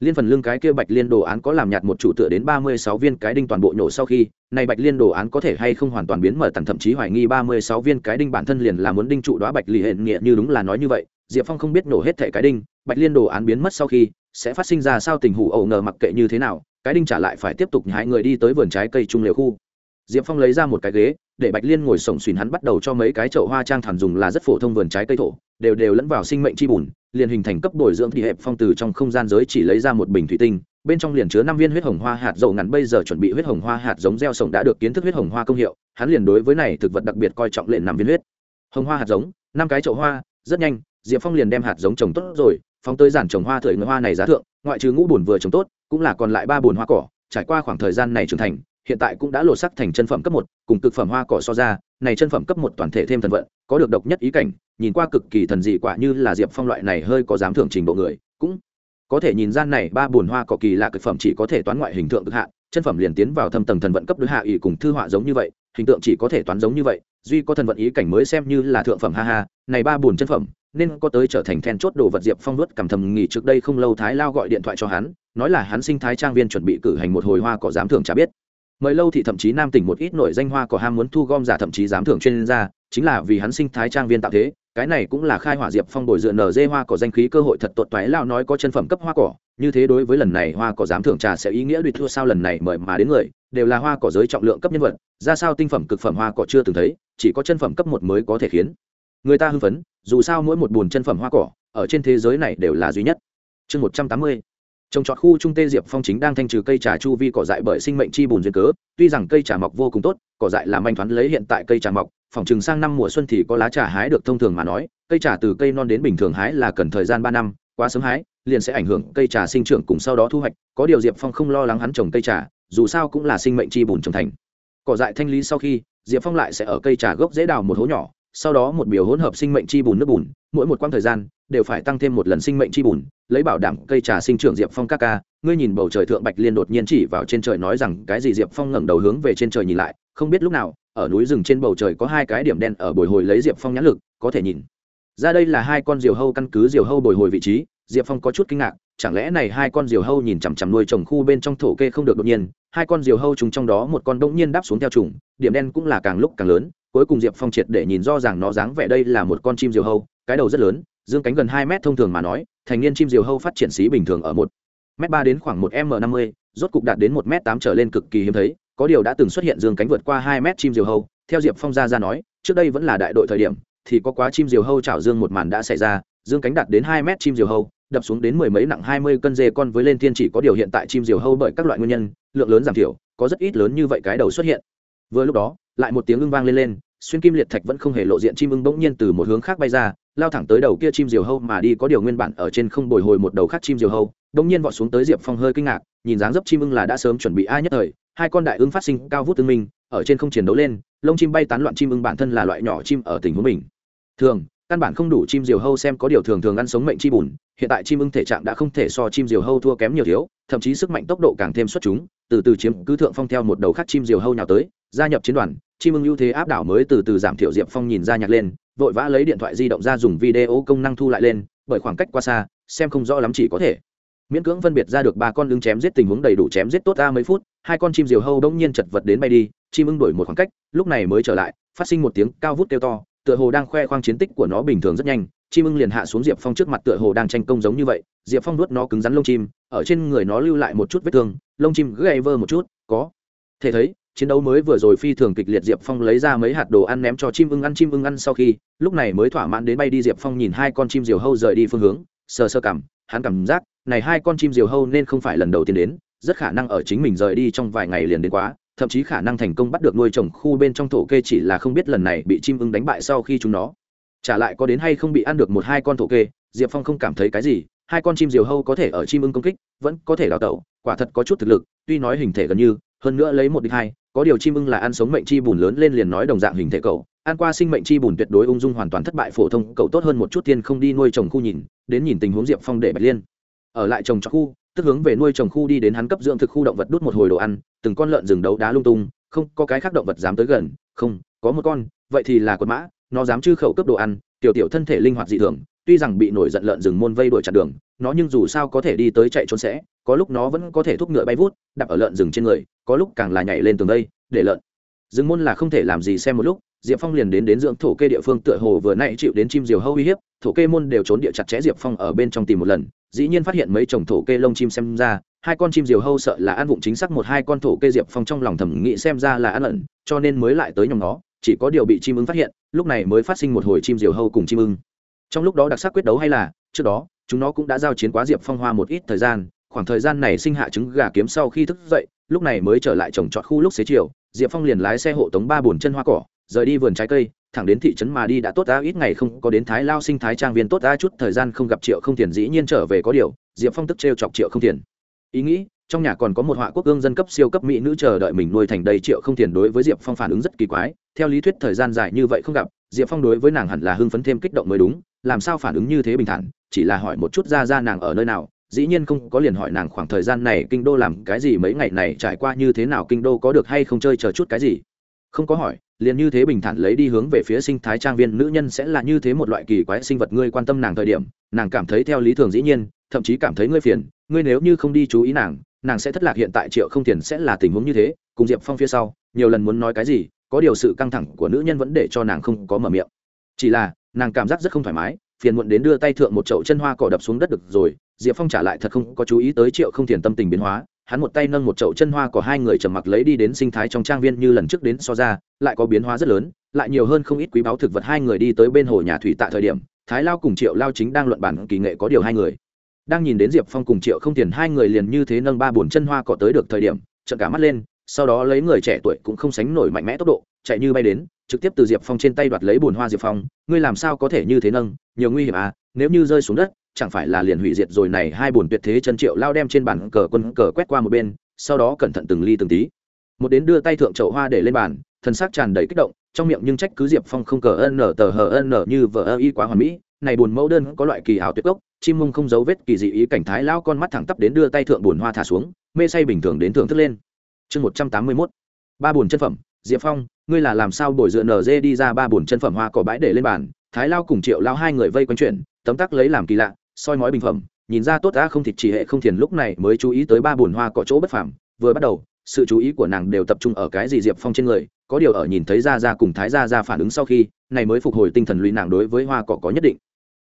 liên phần lưng cái kia bạch liên đồ án có làm nhạt một chủ tựa đến ba mươi sáu viên cái đinh toàn bộ nhổ sau khi này bạch liên đồ án có thể hay không hoàn toàn biến mở tần thậm chí hoài nghi ba mươi sáu viên cái đinh bản thân liền là muốn đinh trụ đoá bạch lì hệ nghĩa như đúng là nói như vậy, diệp phong không biết nổ hết thẻ cái đinh, bạch liên đồ án biến mất sau khi, sẽ phát sinh ra sao tình hủ ẩu ngờ mặc kệ như thế nào, cái đinh trả lại phải tiếp tục hai người đi tới vườn trái cây trung liều khu. Diệp phong lấy ra một cái ghế, để bạch liên ngồi sổng xùn hắn bắt đầu cho mấy cái chậu hoa trang thản dùng là rất phổ thông vườn trái cây thổ, đều đều lẫn vào sinh mệnh chi bùn liền hình thành cấp bồi dưỡng thì hẹp phong từ trong không gian giới chỉ lấy ra một bình thủy tinh, bên trong liền chứa năm viên huyết hồng hoa hạt dầu ngắn bây giờ chuẩn bị huyết hồng hoa hạt giống gieo sổng đã được kiến thức huyết hồng hoa công hiệu, hắn liền đối với này thực vật đặc biệt coi trọng lệ nằm viên huyết. Hồng hoa hạt giống, năm cái chậu hoa, rất nhanh, diệp phong liền đem hạt giống trồng tốt rồi, phóng tới giản trồng hoa thời người hoa này giá thượng, ngoại trừ ngũ bùn vừa trồng tốt, cũng là còn lại ba bùn hoa cỏ, trải qua khoảng thời gian này trưởng thành, hiện tại cũng đã lột sắc thành chân phẩm cấp một, cùng cực phẩm hoa cỏ so ra, này chân phẩm cấp một toàn thể thêm thần vận có được độc nhất ý cảnh, nhìn qua cực kỳ thần dị quả như là diệp phong loại này hơi có dám thưởng trình độ người, cũng có thể nhìn gian này ba bùn hoa cỏ kỳ là cực phẩm chỉ có thể toán ngoại hình tượng cực hạ chân phẩm liền tiến vào thâm tầng thần vận cấp đối hạ ỷ cùng thư họa giống như vậy, hình tượng chỉ có thể toán giống như vậy, duy có thần vận ý cảnh mới xem như là thượng phẩm, ha ha, này ba bùn chân phẩm, nên có tới trở thành then chốt đồ vật diệp phong luất cảm thầm nghỉ trước đây không lâu thái lao gọi điện thoại cho hắn, nói là hắn sinh thái trang viên chuẩn bị cử hành một hồi hoa cỏ dám thưởng chả biết mời lâu thị thậm chí nam tỉnh một ít nổi danh hoa cỏ ham muốn thu gom giả thậm chí giám thưởng chuyên gia, chính là vì hắn sinh thái trang viên tạo thế, cái này cũng là khai hỏa diệp phong bồi dựa nở dê hoa cỏ danh khí cơ hội thật tuột toái lao nói có chân phẩm cấp hoa cỏ, như thế đối với lần này hoa cỏ giám thưởng trà sẽ ý nghĩa đuổi thua sao lần này mời mà đến người, đều là hoa cỏ giới trọng lượng cấp nhân vật, ra sao tinh phẩm cực phẩm hoa cỏ chưa từng thấy, chỉ có chân phẩm cấp một mới có thể khiến người ta hưng phấn, dù sao mỗi một bùn chân phẩm hoa cỏ, ở trên thế giới này đều là duy nhất. Chương một trăm tám mươi trồng trọt khu trung tê diệp phong chính đang thanh trừ cây trà chu vi cỏ dại bởi sinh mệnh chi bùn duyên cớ, tuy rằng cây trà mọc vô cùng tốt, cỏ dại làm manh thoáng lấy hiện tại cây trà mọc, phòng chừng sang năm mùa xuân thì có lá trà hái được thông thường mà nói, cây trà từ cây non đến bình thường hái là cần thời gian ba năm, quá sớm hái, liền sẽ ảnh hưởng cây trà sinh trưởng cùng sau đó thu hoạch, có điều diệp phong không lo lắng hắn trồng cây trà, dù sao cũng là sinh mệnh chi bùn trồng thành. Cỏ dại thanh lý sau khi, diệp phong lại sẽ ở cây trà gốc dễ đào một hố nhỏ sau đó một biểu hỗn hợp sinh mệnh chi bùn nước bùn, mỗi một quãng thời gian, đều phải tăng thêm một lần sinh mệnh chi bùn, lấy bảo đảm cây trà sinh trưởng diệp phong ca ca. Ngươi nhìn bầu trời thượng bạch liên đột nhiên chỉ vào trên trời nói rằng, cái gì? Diệp phong ngẩng đầu hướng về trên trời nhìn lại, không biết lúc nào, ở núi rừng trên bầu trời có hai cái điểm đen ở bồi hồi lấy diệp phong nhãn lực, có thể nhìn. Ra đây là hai con diều hâu căn cứ diều hâu bồi hồi vị trí, diệp phong có chút kinh ngạc, chẳng lẽ này hai con diều hâu nhìn chằm chằm nuôi trồng khu bên trong thổ kê không được đột nhiên hai con diều hâu trùng trong đó một con đỗng nhiên đáp xuống theo trùng, điểm đen cũng là càng lúc càng lớn, cuối cùng diệp phong triệt để nhìn do rằng nó dáng vẻ đây là một con chim diều hâu, cái đầu rất lớn, dương cánh gần hai mét thông thường mà nói, thành niên chim diều hâu phát triển xí bình thường ở một m ba đến khoảng một m năm mươi, rốt cục đạt đến một m tám trở lên cực kỳ hiếm thấy, có điều đã từng xuất hiện dương cánh vượt qua hai mét chim diều hâu, theo diệp phong ra ra nói, trước đây vẫn là đại đội thời điểm, thì có quá chim diều hâu chảo dương một màn đã xảy ra, dương cánh đạt đến hai mét chim diều hâu đập xuống đến mười mấy nặng hai mươi cân dê con với lên thiên chỉ có điều hiện tại chim diều hâu bởi các loại nguyên nhân, lượng lớn giảm thiểu, có rất ít lớn như vậy cái đầu xuất hiện. Vừa lúc đó, lại một tiếng ưng vang lên lên, xuyên kim liệt thạch vẫn không hề lộ diện chim ưng bỗng nhiên từ một hướng khác bay ra, lao thẳng tới đầu kia chim diều hâu mà đi có điều nguyên bản ở trên không bồi hồi một đầu khác chim diều hâu, bỗng nhiên vọt xuống tới diệp phong hơi kinh ngạc, nhìn dáng dấp chim ưng là đã sớm chuẩn bị ai nhất thời, hai con đại ưng phát sinh cao vút tương minh, ở trên không chiến đấu lên, lông chim bay tán loạn chim ưng bản thân là loại nhỏ chim ở tình huống mình. Thường căn bản không đủ chim diều hâu xem có điều thường thường ăn sống mệnh chi bùn, hiện tại chim ưng thể trạng đã không thể so chim diều hâu thua kém nhiều thiếu, thậm chí sức mạnh tốc độ càng thêm xuất chúng, từ từ chiếm cứ thượng phong theo một đầu khác chim diều hâu nhào tới, gia nhập chiến đoàn, chim ưng ưu thế áp đảo mới từ từ giảm thiểu diệp phong nhìn ra nhạc lên, vội vã lấy điện thoại di động ra dùng video công năng thu lại lên, bởi khoảng cách quá xa, xem không rõ lắm chỉ có thể. Miễn cưỡng phân biệt ra được ba con ưng chém giết tình huống đầy đủ chém giết tốt ra mấy phút, hai con chim diều hâu đông nhiên chật vật đến bay đi, chim ưng đổi một khoảng cách, lúc này mới trở lại, phát sinh một tiếng cao vút kêu to tựa hồ đang khoe khoang chiến tích của nó bình thường rất nhanh, chim ưng liền hạ xuống diệp phong trước mặt tựa hồ đang tranh công giống như vậy, diệp phong nuốt nó cứng rắn lông chim, ở trên người nó lưu lại một chút vết thương, lông chim gãy vơ một chút, có. Thể thấy, chiến đấu mới vừa rồi phi thường kịch liệt diệp phong lấy ra mấy hạt đồ ăn ném cho chim ưng ăn, chim ưng ăn sau khi, lúc này mới thỏa mãn đến bay đi diệp phong nhìn hai con chim diều hâu rời đi phương hướng, sờ sơ cảm, hắn cảm giác, này hai con chim diều hâu nên không phải lần đầu tiên đến, rất khả năng ở chính mình rời đi trong vài ngày liền đến quá thậm chí khả năng thành công bắt được nuôi trồng khu bên trong thổ kê chỉ là không biết lần này bị chim ưng đánh bại sau khi chúng nó. Trả lại có đến hay không bị ăn được một hai con thổ kê, diệp phong không cảm thấy cái gì, hai con chim diều hâu có thể ở chim ưng công kích, vẫn có thể đào tẩu, quả thật có chút thực lực, tuy nói hình thể gần như, hơn nữa lấy một đích hai, có điều chim ưng là ăn sống mệnh chi bùn lớn lên liền nói đồng dạng hình thể cậu, ăn qua sinh mệnh chi bùn tuyệt đối ung dung hoàn toàn thất bại phổ thông, cậu tốt hơn một chút tiên không đi nuôi trồng khu nhìn, đến nhìn tình huống diệp phong để bạch liên. Ở lại trồng cho khu, tức hướng về nuôi trồng khu đi đến hắn cấp dưỡng thực khu động vật đút một hồi đồ ăn từng con lợn rừng đấu đá lung tung, không có cái khác động vật dám tới gần, không, có một con, vậy thì là con mã, nó dám chư khẩu cấp đồ ăn, tiểu tiểu thân thể linh hoạt dị thường, tuy rằng bị nổi giận lợn rừng môn vây đuổi chặn đường, nó nhưng dù sao có thể đi tới chạy trốn sẽ, có lúc nó vẫn có thể thúc ngựa bay vút, đạp ở lợn rừng trên người, có lúc càng là nhảy lên tường đây, để lợn rừng môn là không thể làm gì xem một lúc diệp phong liền đến đến dưỡng thổ kê địa phương tựa hồ vừa nãy chịu đến chim diều hâu uy hiếp, thổ kê môn đều trốn địa chặt chẽ diệp phong ở bên trong tìm một lần, dĩ nhiên phát hiện mấy chồng thổ kê lông chim xem ra, hai con chim diều hâu sợ là ăn vụng chính xác một hai con thổ kê diệp phong trong lòng thẩm nghĩ xem ra là ăn lận cho nên mới lại tới nhóm nó chỉ có điều bị chim ưng phát hiện, lúc này mới phát sinh một hồi chim diều hâu cùng chim ưng. Trong lúc đó đặc sắc quyết đấu hay là, trước đó, chúng nó cũng đã giao chiến quá diệp phong hoa một ít thời gian, khoảng thời gian này sinh hạ trứng gà kiếm sau khi thức dậy, lúc này mới trở lại trồng trọt khu lúc xế chiều, diệp phong liền lái xe hộ tống ba bồn chân hoa cỏ rời đi vườn trái cây, thẳng đến thị trấn mà đi đã tốt ra ít ngày không có đến thái lao sinh thái trang viên tốt ra chút thời gian không gặp triệu không tiền dĩ nhiên trở về có điều, diệp phong tức t chọc triệu không tiền ý nghĩ, trong nhà còn có một họa quốc ương dân cấp siêu cấp mỹ nữ chờ đợi mình nuôi thành đầy triệu không tiền đối với diệp phong phản ứng rất kỳ quái, theo lý thuyết thời gian dài như vậy không gặp, diệp phong đối với nàng hẳn là hưng phấn thêm kích động mới đúng, làm sao phản ứng như thế bình thản, chỉ là hỏi một chút ra ra nàng ở nơi nào, dĩ nhiên không có liền hỏi nàng khoảng thời gian này kinh đô làm cái gì, mấy ngày này trải qua như thế nào, kinh đô có được hay không chơi chờ chút cái gì. Không có hỏi liền như thế bình thản lấy đi hướng về phía sinh thái trang viên, nữ nhân sẽ là như thế một loại kỳ quái sinh vật, ngươi quan tâm nàng thời điểm, nàng cảm thấy theo lý thường dĩ nhiên, thậm chí cảm thấy ngươi phiền, ngươi nếu như không đi chú ý nàng nàng sẽ thất lạc, hiện tại triệu không tiền sẽ là tình huống như thế, cùng diệp phong phía sau, nhiều lần muốn nói cái gì, có điều sự căng thẳng của nữ nhân vẫn để cho nàng không có mở miệng. Chỉ là, nàng cảm giác rất không thoải mái, phiền muộn đến đưa tay thượng một chậu chân hoa cỏ đập xuống đất được rồi, diệp phong trả lại thật không có chú ý tới triệu không tiền tâm tình biến hóa hắn một tay nâng một chậu chân hoa của hai người trầm mặc lấy đi đến sinh thái trong trang viên như lần trước đến so ra, lại có biến hóa rất lớn, lại nhiều hơn không ít quý báu thực vật hai người đi tới bên hồ nhà thủy tại thời điểm, thái lao cùng triệu lao chính đang luận bản kỳ nghệ có điều hai người. Đang nhìn đến diệp phong cùng triệu không tiền hai người liền như thế nâng ba bồn chân hoa cỏ tới được thời điểm trận cả mắt lên, sau đó lấy người trẻ tuổi cũng không sánh nổi mạnh mẽ tốc độ, chạy như bay đến, trực tiếp từ diệp phong trên tay đoạt lấy bồn hoa diệp phong, ngươi làm sao có thể như thế nâng? Nhiều nguy hiểm à nếu như rơi xuống đất chẳng phải là liền hủy diệt rồi này hai bồn tuyệt thế chân triệu lao đem trên bàn cờ quân cờ quét qua một bên, sau đó cẩn thận từng ly từng tí. Một đến đưa tay thượng chậu hoa để lên bàn thân xác tràn đầy kích động, trong miệng nhưng trách cứ diệp phong không cờ ân nở tờ hờ ân nở như vờ ơ y quá hoàn mỹ, này buồn mẫu đơn có loại kỳ ảo tuyệt gốc, chim mông không giấu vết kỳ dị ý cảnh thái lao con mắt thẳng tắp đến đưa tay thượng buồn hoa thả xuống, mê say bình thường đến thưởng thức lên. Chương một trăm tám mươi mốt. Ba buồn chân phẩm, diệp phong, ngươi là làm sao bồi dựa nở dê đi ra ba buồn chân phẩm hoa cỏ bãi để lên bàn, thái lao cùng triệu lao hai người vây quanh chuyện, tấm tắc lấy làm kỳ lạ soi mói bình phẩm, nhìn ra tốt đã không thịt chỉ hệ không thiền lúc này mới chú ý tới ba bùn hoa có chỗ bất phàm. Vừa bắt đầu, sự chú ý của nàng đều tập trung ở cái gì diệp phong trên người, có điều ở nhìn thấy ra ra cùng thái ra ra phản ứng sau khi, này mới phục hồi tinh thần lụy nàng đối với hoa cỏ có nhất định.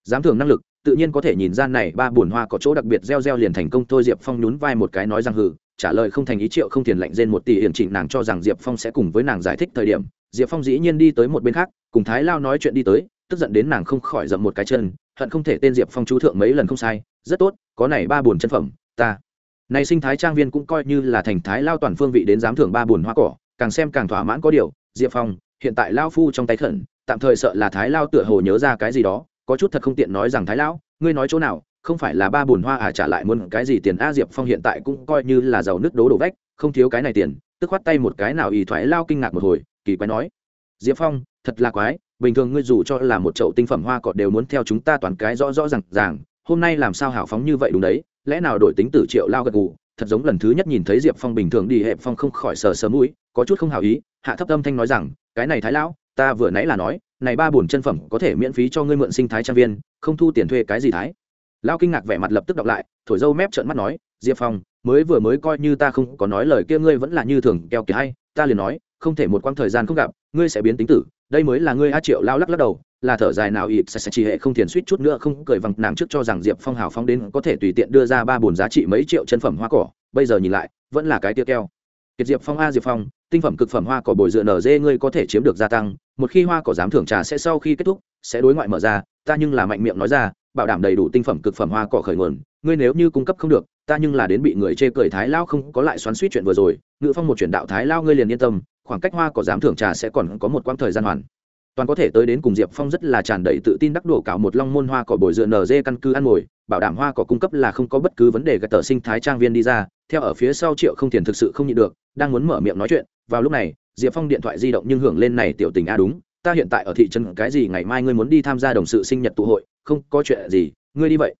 Dám thường năng lực, tự nhiên có thể nhìn ra này ba bùn hoa có chỗ đặc biệt reo reo liền thành công. Thôi diệp phong nhún vai một cái nói rằng hừ, trả lời không thành ý triệu không tiền lạnh rên một tỷ hiển trịnh nàng cho rằng diệp phong sẽ cùng với nàng giải thích thời điểm. Diệp phong dĩ nhiên đi tới một bên khác, cùng thái lao nói chuyện đi tới, tức giận đến nàng không khỏi dậm một cái chân hận không thể tên diệp phong chú thượng mấy lần không sai, rất tốt, có này ba buồn chân phẩm, ta. Này sinh thái trang viên cũng coi như là thành thái lao toàn phương vị đến giám thưởng ba buồn hoa cỏ, càng xem càng thỏa mãn có điều, diệp phong, hiện tại lao phu trong tay khẩn, tạm thời sợ là thái lao tựa hồ nhớ ra cái gì đó, có chút thật không tiện nói rằng thái lão ngươi nói chỗ nào, không phải là ba bùn hoa à trả lại muốn cái gì tiền a, diệp phong hiện tại cũng coi như là giàu nước đố đổ vách, không thiếu cái này tiền, tức khoát tay một cái nào ý thoái lao kinh ngạc một hồi, kỳ quái nói. Diệp phong, thật là quái bình thường ngươi dù cho là một chậu tinh phẩm hoa cỏ đều muốn theo chúng ta toàn cái rõ rõ r à n g ràng, hôm nay làm sao hào phóng như vậy đúng đấy, lẽ nào đổi tính tử triệu lao gật gù, thật giống lần thứ nhất nhìn thấy diệp phong bình thường đi hẹp phong không khỏi sờ sờ mũi, có chút không hào ý, hạ thấp âm thanh nói rằng, cái này thái lão, ta vừa nãy là nói, này ba bổn chân phẩm có thể miễn phí cho ngươi mượn sinh thái trang viên, không thu tiền thuê cái gì thái. Lao kinh ngạc vẻ mặt lập tức đọc lại, thổi dâu mép trợn mắt nói, diệp phong, mới vừa mới coi như ta không có nói lời kia ngươi vẫn là như thường keo kìa hay, ta liền nói, không thể một quãng thời gian không gặp, ngươi sẽ biến tính tử đây mới là ngươi a triệu lao lắc lắc đầu, là thở dài nào ịt sẽ chỉ hệ không thiền suýt chút nữa không cười vằng nàng trước cho rằng diệp phong hào phong đến có thể tùy tiện đưa ra ba bồn giá trị mấy triệu chân phẩm hoa cỏ, bây giờ nhìn lại, vẫn là cái tia keo. Kiệt diệp phong a diệp phong, tinh phẩm cực phẩm hoa cỏ bồi dựa nở dê ngươi có thể chiếm được gia tăng, một khi hoa cỏ dám thưởng trà sẽ sau khi kết thúc, sẽ đối ngoại mở ra, ta nhưng là mạnh miệng nói ra, bảo đảm đầy đủ tinh phẩm cực phẩm hoa cỏ khởi nguồn, ngươi nếu như cung cấp không được, ta nhưng là đến bị người chê cười thái lao không có lại xoắn suýt chuyện vừa rồi, ngự phong một chuyển đạo thái lao ngươi liền yên tâm khoảng cách hoa có dám thưởng trà sẽ còn có một quãng thời gian hoàn. Toàn có thể tới đến cùng diệp phong rất là tràn đầy tự tin đắc đổ cạo một long môn hoa cỏ bồi dựa nở căn cứ ăn ngồi, bảo đảm hoa cỏ cung cấp là không có bất cứ vấn đề gạch tờ sinh thái trang viên đi ra, theo ở phía sau triệu không tiền thực sự không nhịn được, đang muốn mở miệng nói chuyện, vào lúc này, diệp phong điện thoại di động nhưng hưởng lên này, tiểu tình a, đúng, ta hiện tại ở thị trấn, cái gì ngày mai ngươi muốn đi tham gia đồng sự sinh nhật tụ hội, không có chuyện gì, ngươi đi vậy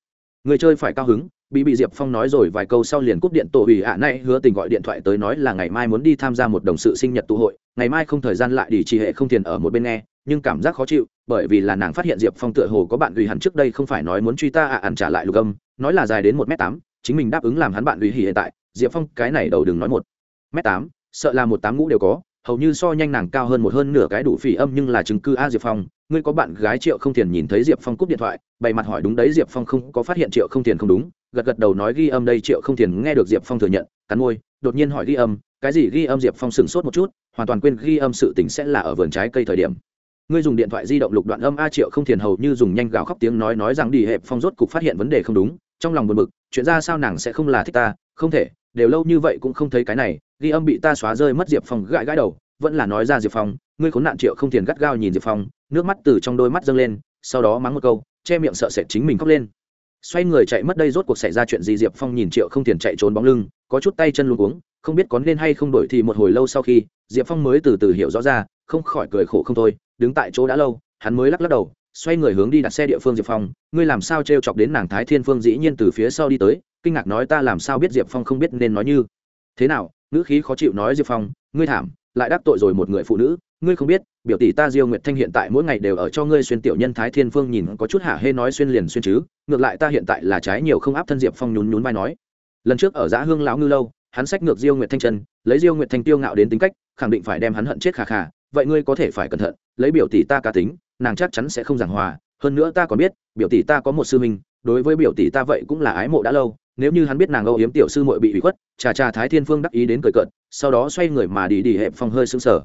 người chơi phải cao hứng, bị bị diệp phong nói rồi vài câu sau liền cúp điện tổ hủy ạ à nay hứa tình gọi điện thoại tới nói là ngày mai muốn đi tham gia một đồng sự sinh nhật tụ hội, ngày mai không thời gian lại đi trì hệ không tiền ở một bên nghe, nhưng cảm giác khó chịu, bởi vì là nàng phát hiện diệp phong tựa hồ có bạn ủy hẳn trước đây không phải nói muốn truy ta ạ à ẩn trả lại lục âm, nói là dài đến một m tám, chính mình đáp ứng làm hắn bạn gửi hiện tại, diệp phong, cái này đầu đừng nói một m tám, sợ là một tám ngũ đều có, hầu như so nhanh nàng cao hơn một hơn nửa cái đủ phỉ âm nhưng là chứng cư a diệp phong ngươi có bạn gái triệu không tiền nhìn thấy diệp phong cúp điện thoại, bày mặt hỏi đúng đấy, diệp phong không có phát hiện triệu không tiền không đúng, gật gật đầu nói ghi âm đây, triệu không tiền nghe được diệp phong thừa nhận, cắn môi, đột nhiên hỏi ghi âm, cái gì ghi âm? Diệp phong sửng sốt một chút, hoàn toàn quên ghi âm sự tình sẽ là ở vườn trái cây thời điểm. Ngươi dùng điện thoại di động lục đoạn âm a triệu không tiền hầu như dùng nhanh gào khóc tiếng nói nói rằng đi, hẹp phong rốt cục phát hiện vấn đề không đúng, trong lòng buồn bực, chuyện ra sao nàng sẽ không là thích ta? Không thể, đều lâu như vậy cũng không thấy cái này, ghi âm bị ta xóa rơi mất diệp phong gãi gãi đầu vẫn là nói ra diệp phong, ngươi khốn nạn triệu không tiền gắt gao nhìn diệp phong, nước mắt từ trong đôi mắt dâng lên, sau đó mắng một câu, che miệng sợ sệt chính mình khóc lên. Xoay người chạy mất đây rốt cuộc xảy ra chuyện gì, diệp phong nhìn triệu không tiền chạy trốn bóng lưng, có chút tay chân luôn uống không biết có nên hay không đổi thì một hồi lâu sau khi, diệp phong mới từ từ hiểu rõ ra, không khỏi cười khổ không thôi, đứng tại chỗ đã lâu, hắn mới lắc lắc đầu, xoay người hướng đi đặt xe địa phương diệp phong, ngươi làm sao t r e o chọc đến nàng thái thiên phương dĩ nhiên từ phía sau đi tới, kinh ngạc nói ta làm sao biết diệp phong không biết nên nói như thế nào, ngữ khí khó chịu nói diệp phong, ngươi thảm lại đắc tội rồi một người phụ nữ, ngươi không biết, biểu tỷ ta diêu nguyệt thanh hiện tại mỗi ngày đều ở cho ngươi xuyên tiểu nhân thái thiên phương nhìn có chút hạ hê nói xuyên liền xuyên chứ, ngược lại ta hiện tại là trái nhiều không áp thân diệp phong nhún nhún vai nói. Lần trước ở giã hương lão ngư lâu, hắn sách ngược diêu nguyệt thanh chân, lấy diêu nguyệt thanh tiêu ngạo đến tính cách, khẳng định phải đem hắn hận chết khà khà, vậy ngươi có thể phải cẩn thận, lấy biểu tỷ ta cá tính, nàng chắc chắn sẽ không giảng hòa, hơn nữa ta còn biết, biểu tỷ ta có một sư minh đối với biểu tỷ ta vậy cũng là ái mộ đã lâu nếu như hắn biết nàng âu yếm tiểu sư muội bị ủy khuất trà trà thái thiên phương đắc ý đến cười cợt, sau đó xoay người mà đi đi hẹp phong hơi sững sờ.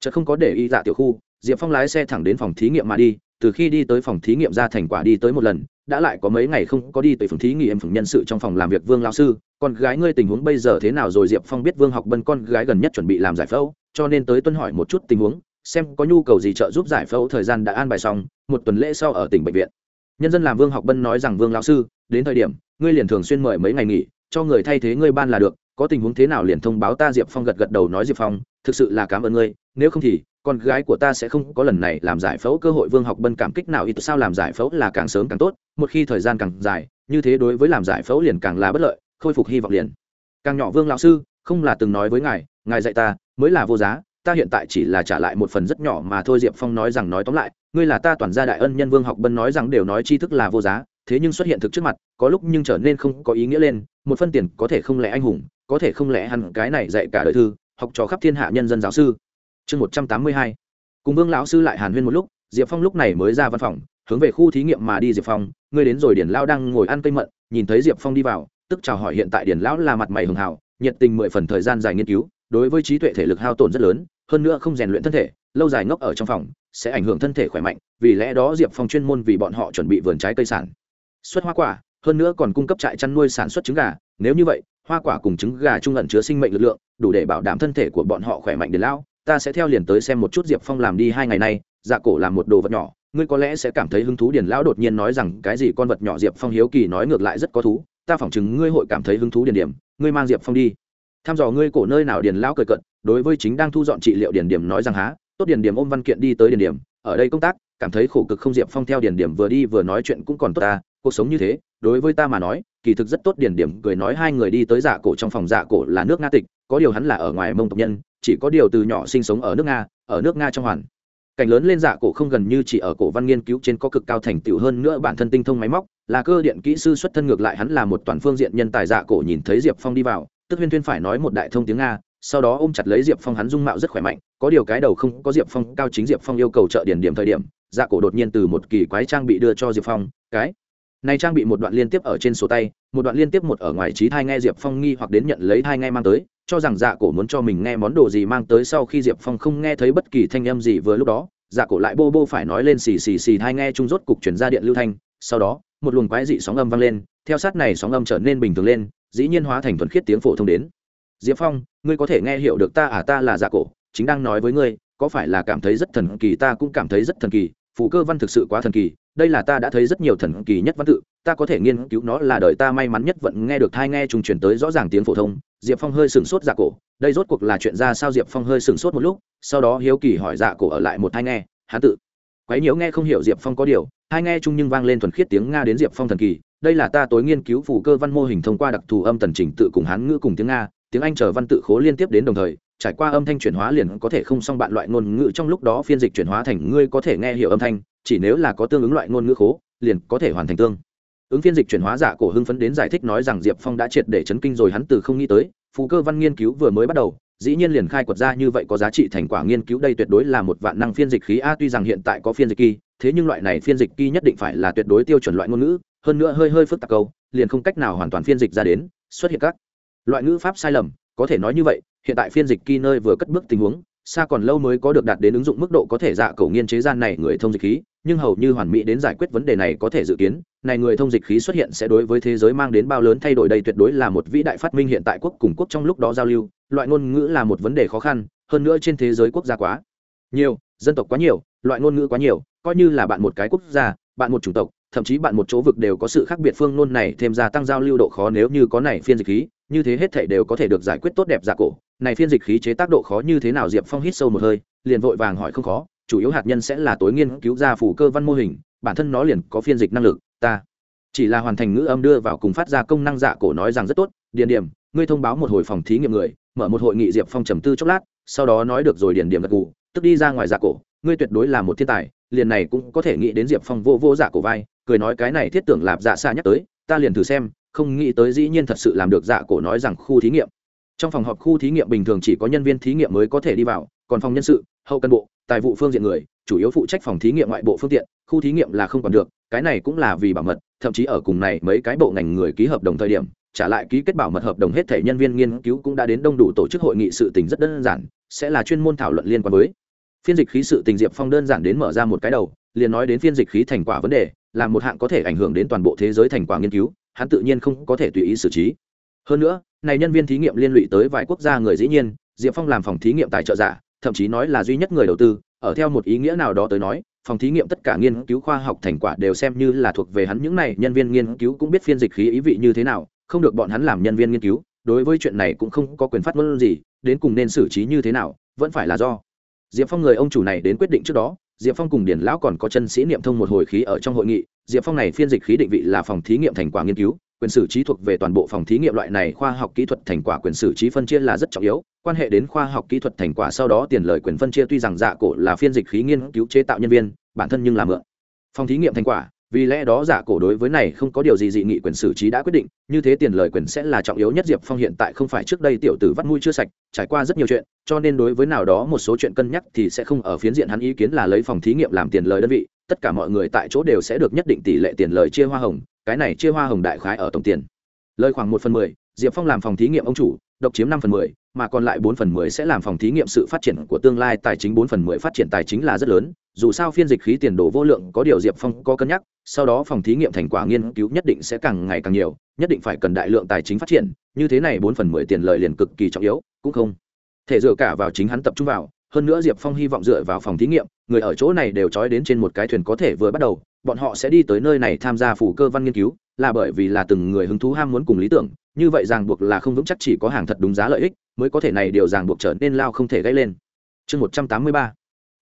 Chợt không có để ý dạ tiểu khu, diệp phong lái xe thẳng đến phòng thí nghiệm mà đi, từ khi đi tới phòng thí nghiệm ra thành quả đi tới một lần, đã lại có mấy ngày không có đi tới phòng thí nghiệm phòng nhân sự trong phòng làm việc vương lao sư, con gái ngươi tình huống bây giờ thế nào rồi? Diệp phong biết vương học bân con gái gần nhất chuẩn bị làm giải phẫu, cho nên tới tuân hỏi một chút tình huống, xem có nhu cầu gì trợ giúp giải phẫu thời gian đã an bài xong, một tuần lễ sau ở tỉnh bệnh viện nhân dân làm vương học bân nói rằng, vương lão sư, đến thời điểm, ngươi liền thường xuyên mời mấy ngày nghỉ, cho người thay thế ngươi ban là được. Có tình huống thế nào liền thông báo ta diệp phong gật gật đầu nói, diệp phong, thực sự là cảm ơn ngươi. Nếu không thì, con gái của ta sẽ không có lần này làm giải phẫu cơ hội. Vương học bân cảm kích nào ít, sao làm giải phẫu là càng sớm càng tốt, một khi thời gian càng dài, như thế đối với làm giải phẫu liền càng là bất lợi, khôi phục hy vọng liền. Càng nhỏ, vương lão sư, không là từng nói với ngài ngài dạy ta, mới là vô giá ta hiện tại chỉ là trả lại một phần rất nhỏ mà thôi, diệp phong nói rằng nói tóm lại, ngươi là ta toàn gia đại ân nhân vương học bân nói rằng đều nói tri thức là vô giá, thế nhưng xuất hiện thực trước mặt, có lúc nhưng trở nên không có ý nghĩa lên, một phân tiền có thể không lẽ anh hùng, có thể không lẽ hẳn cái này dạy cả đời thư, học trò khắp thiên hạ nhân dân giáo sư. Chương một trăm tám mươi hai. Cùng vương lão sư lại hàn huyên một lúc, diệp phong lúc này mới ra văn phòng, hướng về khu thí nghiệm mà đi, diệp phong, ngươi đến rồi điển lao đang ngồi ăn cây mận, nhìn thấy diệp phong đi vào, tức chào hỏi hiện tại điển lão là mặt mày hường hào, nhiệt tình mười phần thời gian dài nghiên cứu, đối với trí tuệ thể lực hao tổn rất lớn hơn nữa không rèn luyện thân thể, lâu dài ngốc ở trong phòng, sẽ ảnh hưởng thân thể khỏe mạnh, vì lẽ đó diệp phong chuyên môn vì bọn họ chuẩn bị vườn trái cây sản. Xuất hoa quả, hơn nữa còn cung cấp trại chăn nuôi sản xuất trứng gà. Nếu như vậy, hoa quả cùng trứng gà trung ẩn chứa sinh mệnh lực lượng, đủ để bảo đảm thân thể của bọn họ khỏe mạnh đến lão ta sẽ theo liền tới xem một chút diệp phong làm đi hai ngày nay. Dạ cổ làm một đồ vật nhỏ. Ngươi có lẽ sẽ cảm thấy hứng thú điền lão đột nhiên nói rằng cái gì con vật nhỏ diệp phong hiếu kỳ nói ngược lại rất có thú. Ta phỏng chứng ngươi hội cảm thấy hứng thú điền điểm. Ngươi mang diệp phong đi. Tham dò ngươi cổ nơi nào điền lão cười cận đối với chính đang thu dọn trị liệu điển điểm nói rằng há, tốt điển điểm ôm văn kiện đi tới điển điểm, ở đây công tác, cảm thấy khổ cực không diệp phong theo điển điểm vừa đi vừa nói chuyện cũng còn tốt ta, cuộc sống như thế, đối với ta mà nói, kỳ thực rất tốt điển điểm cười nói hai người đi tới dạ cổ trong phòng dạ cổ là nước nga tịch, có điều hắn là ở ngoài mông tộc nhân, chỉ có điều từ nhỏ sinh sống ở nước nga, ở nước nga trong hoàn. Cảnh lớn lên dạ cổ không gần như chỉ ở cổ văn nghiên cứu trên có cực cao thành tựu hơn nữa bản thân tinh thông máy móc, là cơ điện kỹ sư xuất thân ngược lại hắn là một toàn phương diện nhân tài dạ cổ nhìn thấy diệp phong đi vào, tức huyên thuyên phải nói một đại thông tiếng nga sau đó ôm chặt lấy diệp phong hắn dung mạo rất khỏe mạnh, có điều cái đầu không có diệp phong cao chính diệp phong yêu cầu trợ điển điểm thời điểm dạ cổ đột nhiên từ một kỳ quái trang bị đưa cho diệp phong, cái này trang bị một đoạn liên tiếp ở trên sổ tay, một đoạn liên tiếp một ở ngoài trí thai nghe diệp phong nghi hoặc đến nhận lấy thai nghe mang tới, cho rằng dạ cổ muốn cho mình nghe món đồ gì mang tới sau khi diệp phong không nghe thấy bất kỳ thanh âm gì vừa lúc đó dạ cổ lại bô bô phải nói lên xì xì xì thai nghe trung rốt cục chuyển ra điện lưu thanh, sau đó, một luồng quái dị sóng âm vang lên, theo sát này sóng âm trở nên bình thường lên, dĩ nhiên hóa thành thuần khiết tiếng phổ thông đến. Diệp phong ngươi có thể nghe hiểu được ta à ta là giả cổ, chính đang nói với ngươi, có phải là cảm thấy rất thần kỳ, ta cũng cảm thấy rất thần kỳ phụ cơ văn thực sự quá thần kỳ, đây là ta đã thấy rất nhiều thần kỳ nhất văn tự, ta có thể nghiên cứu nó là đời ta may mắn nhất vẫn nghe được thai nghe trùng truyền tới rõ ràng tiếng phổ thông, diệp phong hơi sửng sốt dạ cổ, đây rốt cuộc là chuyện ra sao? Diệp phong hơi sửng sốt một lúc, sau đó hiếu kỳ hỏi dạ cổ ở lại một thai nghe, hán tự. Quái nhiễu nghe không hiểu diệp phong có điều hai nghe chung nhưng vang lên thuần khiết tiếng nga đến diệp phong thần kỳ, đây là ta tối nghiên cứu phủ cơ văn mô hình thông qua đặc thù âm tần trình tự cùng hán ngữ cùng tiếng nga tiếng anh chờ văn tự khố liên tiếp đến đồng thời, trải qua âm thanh chuyển hóa liền có thể không xong bạn loại ngôn ngữ trong lúc đó phiên dịch chuyển hóa thành ngươi có thể nghe hiểu âm thanh, chỉ nếu là có tương ứng loại ngôn ngữ khố, liền có thể hoàn thành tương. Ứng phiên dịch chuyển hóa giả cổ hưng phấn đến giải thích nói rằng diệp phong đã triệt để chấn kinh rồi hắn từ không nghĩ tới phú cơ văn nghiên cứu vừa mới bắt đầu, dĩ nhiên liền khai quật ra như vậy có giá trị thành quả nghiên cứu đây tuyệt đối là một vạn năng phiên dịch khí a, tuy rằng hiện tại có phiên dịch kỳ, thế nhưng loại này phiên dịch kỳ nhất định phải là tuyệt đối tiêu chuẩn loại ngôn ngữ, hơn nữa hơi hơi phức tạp câu, liền không cách nào hoàn toàn phiên dịch ra đến, xuất hiện các loại ngữ pháp sai lầm, có thể nói như vậy, hiện tại phiên dịch kỳ nơi vừa cất bước tình huống, xa còn lâu mới có được đạt đến ứng dụng mức độ có thể dạ cầu nghiên chế gian này người thông dịch khí, nhưng hầu như hoàn mỹ đến giải quyết vấn đề này có thể dự kiến, này người thông dịch khí xuất hiện sẽ đối với thế giới mang đến bao lớn thay đổi đây tuyệt đối là một vĩ đại phát minh hiện tại quốc cùng quốc trong lúc đó giao lưu, loại ngôn ngữ là một vấn đề khó khăn, hơn nữa trên thế giới quốc gia quá nhiều, dân tộc quá nhiều, loại ngôn ngữ quá nhiều, coi như là bạn một cái quốc gia, bạn một chủng tộc thậm chí bạn một chỗ vực đều có sự khác biệt phương nôn này thêm gia tăng giao lưu độ khó nếu như có này phiên dịch khí, như thế hết thảy đều có thể được giải quyết tốt đẹp giả cổ. Này phiên dịch khí chế tác độ khó như thế nào diệp phong hít sâu một hơi, liền vội vàng hỏi không khó, chủ yếu hạt nhân sẽ là tối nghiên cứu ra phủ cơ văn mô hình, bản thân nó liền có phiên dịch năng lực, ta chỉ là hoàn thành ngữ âm đưa vào cùng phát ra công năng dạ cổ nói rằng rất tốt, điền điểm, ngươi thông báo một hồi phòng thí nghiệm người, mở một hội nghị diệp phong trầm tư chốc lát, sau đó nói được rồi điền điểm gật gù, tức đi ra ngoài dạ cổ, ngươi tuyệt đối là một thiên tài, liền này cũng có thể nghĩ đến diệp phong vô vô dạ cổ vai cười nói cái này thiết tưởng lạp dạ xa nhắc tới, ta liền thử xem, không nghĩ tới dĩ nhiên thật sự làm được dạ cổ nói rằng khu thí nghiệm. Trong phòng họp khu thí nghiệm bình thường chỉ có nhân viên thí nghiệm mới có thể đi vào, còn phòng nhân sự, hậu cân bộ, tài vụ phương diện người, chủ yếu phụ trách phòng thí nghiệm ngoại bộ phương tiện, khu thí nghiệm là không còn được, cái này cũng là vì bảo mật, thậm chí ở cùng này mấy cái bộ ngành người ký hợp đồng thời điểm, trả lại ký kết bảo mật hợp đồng hết thể nhân viên nghiên cứu cũng đã đến đông đủ tổ chức hội nghị sự tình rất đơn giản, sẽ là chuyên môn thảo luận liên quan với. Phiên dịch khí sự tình diệp phong đơn giản đến mở ra một cái đầu, liền nói đến phiên dịch khí thành quả vấn đề là một hạng có thể ảnh hưởng đến toàn bộ thế giới thành quả nghiên cứu, hắn tự nhiên không có thể tùy ý xử trí. Hơn nữa, này nhân viên thí nghiệm liên lụy tới vài quốc gia người dĩ nhiên, diệp phong làm phòng thí nghiệm tài trợ giả, thậm chí nói là duy nhất người đầu tư, ở theo một ý nghĩa nào đó tới nói, phòng thí nghiệm tất cả nghiên cứu khoa học thành quả đều xem như là thuộc về hắn, những này nhân viên nghiên cứu cũng biết phiên dịch khí ý vị như thế nào, không được bọn hắn làm nhân viên nghiên cứu, đối với chuyện này cũng không có quyền phát ngôn gì, đến cùng nên xử trí như thế nào, vẫn phải là do. Diệp phong người ông chủ này đến quyết định trước đó diệp phong cùng điển lão còn có chân sĩ niệm thông một hồi khí ở trong hội nghị. Diệp phong này phiên dịch khí định vị là phòng thí nghiệm thành quả nghiên cứu, quyền sử trí thuộc về toàn bộ phòng thí nghiệm loại này khoa học kỹ thuật thành quả quyền sử trí phân chia là rất trọng yếu, quan hệ đến khoa học kỹ thuật thành quả sau đó tiền lời quyền phân chia tuy rằng dạ cổ là phiên dịch khí nghiên cứu chế tạo nhân viên, bản thân nhưng là mượn. Phòng thí nghiệm thành quả vì lẽ đó giả cổ đối với này không có điều gì dị nghị quyền xử trí đã quyết định, như thế tiền lời quyền sẽ là trọng yếu nhất diệp phong hiện tại không phải trước đây tiểu tử vắt mũi chưa sạch, trải qua rất nhiều chuyện, cho nên đối với nào đó một số chuyện cân nhắc thì sẽ không ở phiến diện hắn ý kiến là lấy phòng thí nghiệm làm tiền lời đơn vị, tất cả mọi người tại chỗ đều sẽ được nhất định tỷ lệ tiền lời chia hoa hồng, cái này chia hoa hồng đại khái ở tổng tiền. Lời khoảng một phần mười, diệp phong làm phòng thí nghiệm ông chủ, độc chiếm năm phần mười, mà còn lại bốn phần mười sẽ làm phòng thí nghiệm sự phát triển của tương lai, tài chính bốn phần mười phát triển tài chính là rất lớn dù sao phiên dịch khí tiền đồ vô lượng có điều diệp phong có cân nhắc, sau đó phòng thí nghiệm thành quả nghiên cứu nhất định sẽ càng ngày càng nhiều, nhất định phải cần đại lượng tài chính phát triển, như thế này bốn phần mười tiền lợi liền cực kỳ trọng yếu, cũng không thể dựa cả vào chính hắn tập trung vào. Hơn nữa diệp phong hy vọng dựa vào phòng thí nghiệm, người ở chỗ này đều trói đến trên một cái thuyền có thể vừa bắt đầu, bọn họ sẽ đi tới nơi này tham gia phủ cơ văn nghiên cứu, là bởi vì là từng người hứng thú ham muốn cùng lý tưởng, như vậy ràng buộc là không vững chắc chỉ có hàng thật đúng giá lợi ích, mới có thể này điều ràng buộc trở nên lao không thể gây lên. Chương một trăm tám mươi ba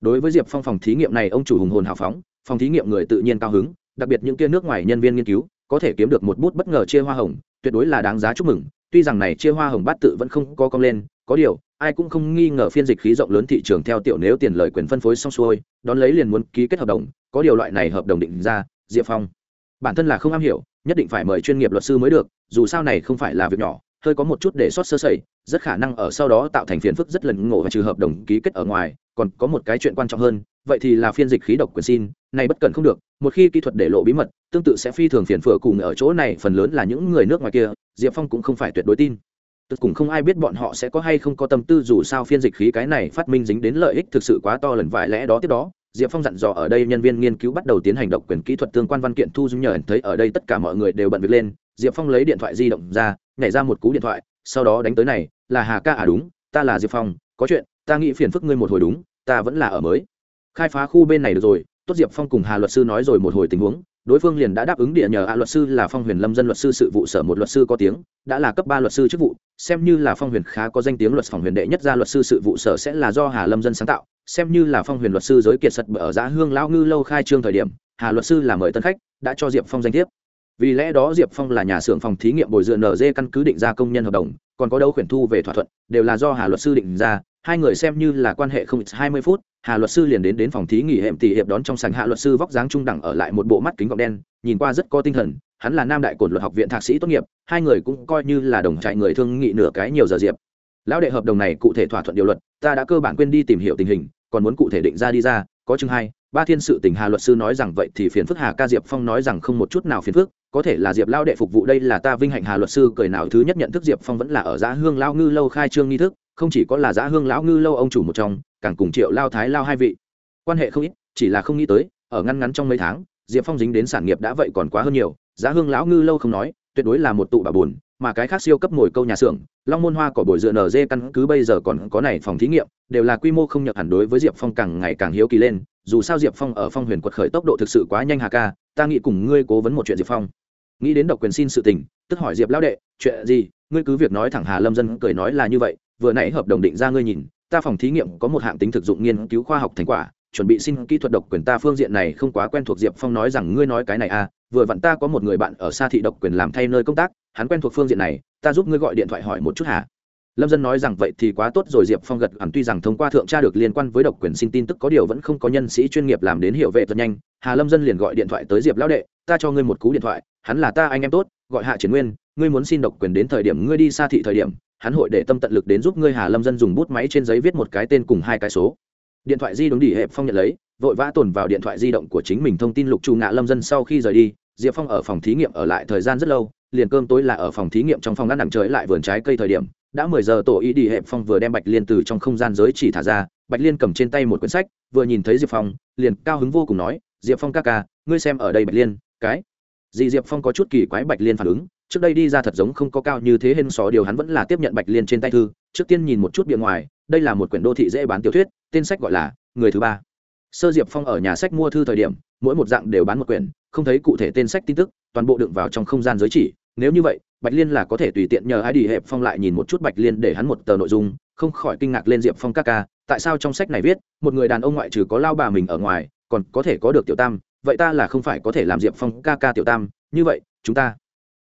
đối với diệp phong phòng thí nghiệm này, ông chủ hùng hồn hào phóng, phòng thí nghiệm người tự nhiên cao hứng, đặc biệt những kia nước ngoài nhân viên nghiên cứu, có thể kiếm được một bút bất ngờ chia hoa hồng, tuyệt đối là đáng giá chúc mừng. Tuy rằng này chia hoa hồng bát tự vẫn không có cong lên, có điều, ai cũng không nghi ngờ phiên dịch khí rộng lớn thị trường theo tiểu nếu tiền lời quyền phân phối xong xuôi, đón lấy liền muốn ký kết hợp đồng, có điều loại này hợp đồng định ra, diệp phong bản thân là không am hiểu, nhất định phải mời chuyên nghiệp luật sư mới được, dù sao này không phải là việc nhỏ hơi có một chút để sót sơ sẩy, rất khả năng ở sau đó tạo thành phiền phức rất lần ngộ và trừ hợp đồng ký kết ở ngoài, còn có một cái chuyện quan trọng hơn, vậy thì là phiên dịch khí độc quyền xin, này bất cần không được, một khi kỹ thuật để lộ bí mật, tương tự sẽ phi thường phiền phở cùng ở chỗ này phần lớn là những người nước ngoài kia, diệp phong cũng không phải tuyệt đối tin. Tức cùng không ai biết bọn họ sẽ có hay không có tâm tư dù sao phiên dịch khí cái này phát minh dính đến lợi ích thực sự quá to lần vài lẽ đó tiếp đó, diệp phong dặn dò ở đây nhân viên nghiên cứu bắt đầu tiến hành độc quyền kỹ thuật tương quan văn kiện thu dung nhờ thấy ở đây tất cả mọi người đều bận việc lên, diệp phong lấy điện thoại di động ra nhảy ra một cú điện thoại, sau đó đánh tới này, là hà ca à đúng, ta là diệp phong, có chuyện, ta nghĩ phiền phức ngươi một hồi đúng, ta vẫn là ở mới. Khai phá khu bên này được rồi, tốt diệp phong cùng hà luật sư nói rồi một hồi tình huống, đối phương liền đã đáp ứng địa nhờ a luật sư là phong huyền lâm dân luật sư sự vụ sở một luật sư có tiếng, đã là cấp ba luật sư chức vụ, xem như là phong huyền khá có danh tiếng luật phòng huyền đệ nhất gia luật sư sự vụ sở sẽ là do hà lâm dân sáng tạo, xem như là phong huyền luật sư giới kiệt sật ở giá hương lão ngư lâu khai trương thời điểm, hà luật sư là mời tân khách, đã cho diệp phong danh thiếp vì lẽ đó diệp phong là nhà xưởng phòng thí nghiệm bồi dựa nz căn cứ định ra công nhân hợp đồng, còn có đâu khuyển thu về thỏa thuận, đều là do hà luật sư định ra, hai người xem như là quan hệ không ít hai mươi phút, hà luật sư liền đến đến phòng thí nghỉ hệm tỷ hiệp đón trong sảnh hạ luật sư vóc dáng trung đẳng ở lại một bộ mắt kính gọng đen, nhìn qua rất có tinh thần, hắn là nam đại cổn luật học viện thạc sĩ tốt nghiệp, hai người cũng coi như là đồng trại người thương nghị nửa cái nhiều giờ diệp. Lão đệ hợp đồng này cụ thể thỏa thuận điều luật, ta đã cơ bản quên đi tìm hiểu tình hình, còn muốn cụ thể định ra đi ra, có chừng hai, ba thiên sự tình hà luật sư nói rằng vậy thì phiền phức hà ca diệp phong nói rằng không một chút nào phiền phức có thể là diệp lao đệ phục vụ đây là ta vinh hạnh hà luật sư, cười nào, thứ nhất nhận thức diệp phong vẫn là ở giá hương lao ngư lâu khai trương nghi thức, không chỉ có là giá hương lão ngư lâu ông chủ một trong, càng cùng triệu lao thái lao hai vị. Quan hệ không ít, chỉ là không nghĩ tới, ở ngăn ngắn trong mấy tháng, diệp phong dính đến sản nghiệp đã vậy còn quá hơn nhiều giá hương lão ngư lâu không nói, tuyệt đối là một tụ bà buồn, mà cái khác siêu cấp ngồi câu nhà xưởng, long môn hoa cỏ bồi dựa nở dê căn cứ bây giờ còn có này phòng thí nghiệm, đều là quy mô không nhập hẳn đối với diệp phong càng ngày càng hiếu kỳ lên, dù sao diệp phong ở phong huyền quật khởi tốc độ thực sự quá nhanh hà ca, ta nghĩ cùng ngươi cố vấn một chuyện diệp phong nghĩ đến độc quyền xin sự tình, tức hỏi diệp lão đệ, chuyện gì? Ngươi cứ việc nói thẳng hà lâm dân cười nói là như vậy, vừa nãy hợp đồng định ra ngươi nhìn, ta phòng thí nghiệm có một hạng tính thực dụng nghiên cứu khoa học thành quả, chuẩn bị xin kỹ thuật độc quyền ta phương diện này không quá quen thuộc diệp phong nói rằng ngươi nói cái này à vừa vặn ta có một người bạn ở xa thị độc quyền làm thay nơi công tác, hắn quen thuộc phương diện này, ta giúp ngươi gọi điện thoại hỏi một chút hả? Lâm dân nói rằng vậy thì quá tốt rồi, diệp phong gật hẳn tuy rằng thông qua thượng tra được liên quan với độc quyền xin tin tức có điều vẫn không có nhân sĩ chuyên nghiệp làm đến hiệu vệ thật nhanh, hà lâm dân liền gọi điện thoại tới diệp lão đệ, ta cho ngươi một cú điện thoại hắn là ta anh em tốt, gọi hạ triển nguyên, ngươi muốn xin độc quyền đến thời điểm ngươi đi xa thị thời điểm, hắn hội để tâm tận lực đến giúp ngươi hà lâm dân dùng bút máy trên giấy viết một cái tên cùng hai cái số. Điện thoại di động đỉ hẹp phong nhận lấy, vội vã tồn vào điện thoại di động của chính mình thông tin lục trù ngạ lâm dân sau khi rời đi, diệp phong ở phòng thí nghiệm ở lại thời gian rất lâu, liền cơm tối là ở phòng thí nghiệm trong phòng ngăn nặng trời lại vườn trái cây thời điểm, đã mười giờ tổ ý đi hẹp phong vừa đem bạch liên từ trong không gian giới chỉ thả ra, bạch liên cầm trên tay một quyển sách, vừa nhìn thấy diệp phong, liền cao hứng vô cùng nói, diệp phong ca ca, ngươi xem ở đây bạch liên, cái dì diệp phong có chút kỳ quái bạch liên phản ứng, trước đây đi ra thật giống không có cao như thế hên xó, điều hắn vẫn là tiếp nhận bạch liên trên tay thư, trước tiên nhìn một chút bìa ngoài, đây là một quyển đô thị dễ bán tiểu thuyết, tên sách gọi là người thứ ba. Sơ diệp phong ở nhà sách mua thư thời điểm, mỗi một dạng đều bán một quyển, không thấy cụ thể tên sách tin tức, toàn bộ đựng vào trong không gian giới chỉ. Nếu như vậy, bạch liên là có thể tùy tiện nhờ ai đi hẹp phong lại nhìn một chút bạch liên để hắn một tờ nội dung, không khỏi kinh ngạc lên diệp phong các ca, tại sao trong sách này viết, một người đàn ông ngoại trừ có lao bà mình ở ngoài, còn có thể có được tiểu tam vậy ta là không phải có thể làm diệp phong ca ca tiểu tam, như vậy, chúng ta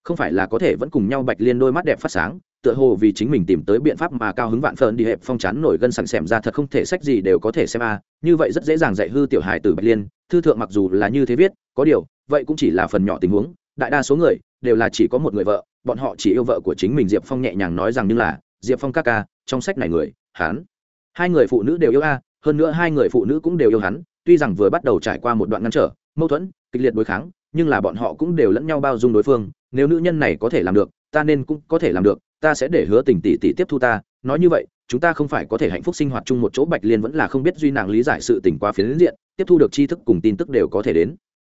không phải là có thể vẫn cùng nhau bạch liên đôi mắt đẹp phát sáng, tựa hồ vì chính mình tìm tới biện pháp mà cao hứng vạn phơn đi hẹp phong chán nổi gân sẵn xẻm ra thật không thể sách gì đều có thể xem a à. như vậy rất dễ dàng dạy hư tiểu hài từ bạch liên, thư thượng mặc dù là như thế viết, có điều, vậy cũng chỉ là phần nhỏ tình huống, đại đa số người đều là chỉ có một người vợ, bọn họ chỉ yêu vợ của chính mình diệp phong nhẹ nhàng nói rằng như là, diệp phong ca ca, trong sách này người, hắn, hai người phụ nữ đều yêu a, hơn nữa hai người phụ nữ cũng đều yêu hắn tuy rằng vừa bắt đầu trải qua một đoạn ngăn trở, mâu thuẫn, kịch liệt đối kháng, nhưng là bọn họ cũng đều lẫn nhau bao dung đối phương, nếu nữ nhân này có thể làm được, ta nên cũng có thể làm được, ta sẽ để hứa tình tỷ tỷ tiếp thu ta, nói như vậy, chúng ta không phải có thể hạnh phúc sinh hoạt chung một chỗ, bạch liên vẫn là không biết duy nàng lý giải sự tình quá phiến diện, tiếp thu được tri thức cùng tin tức đều có thể đến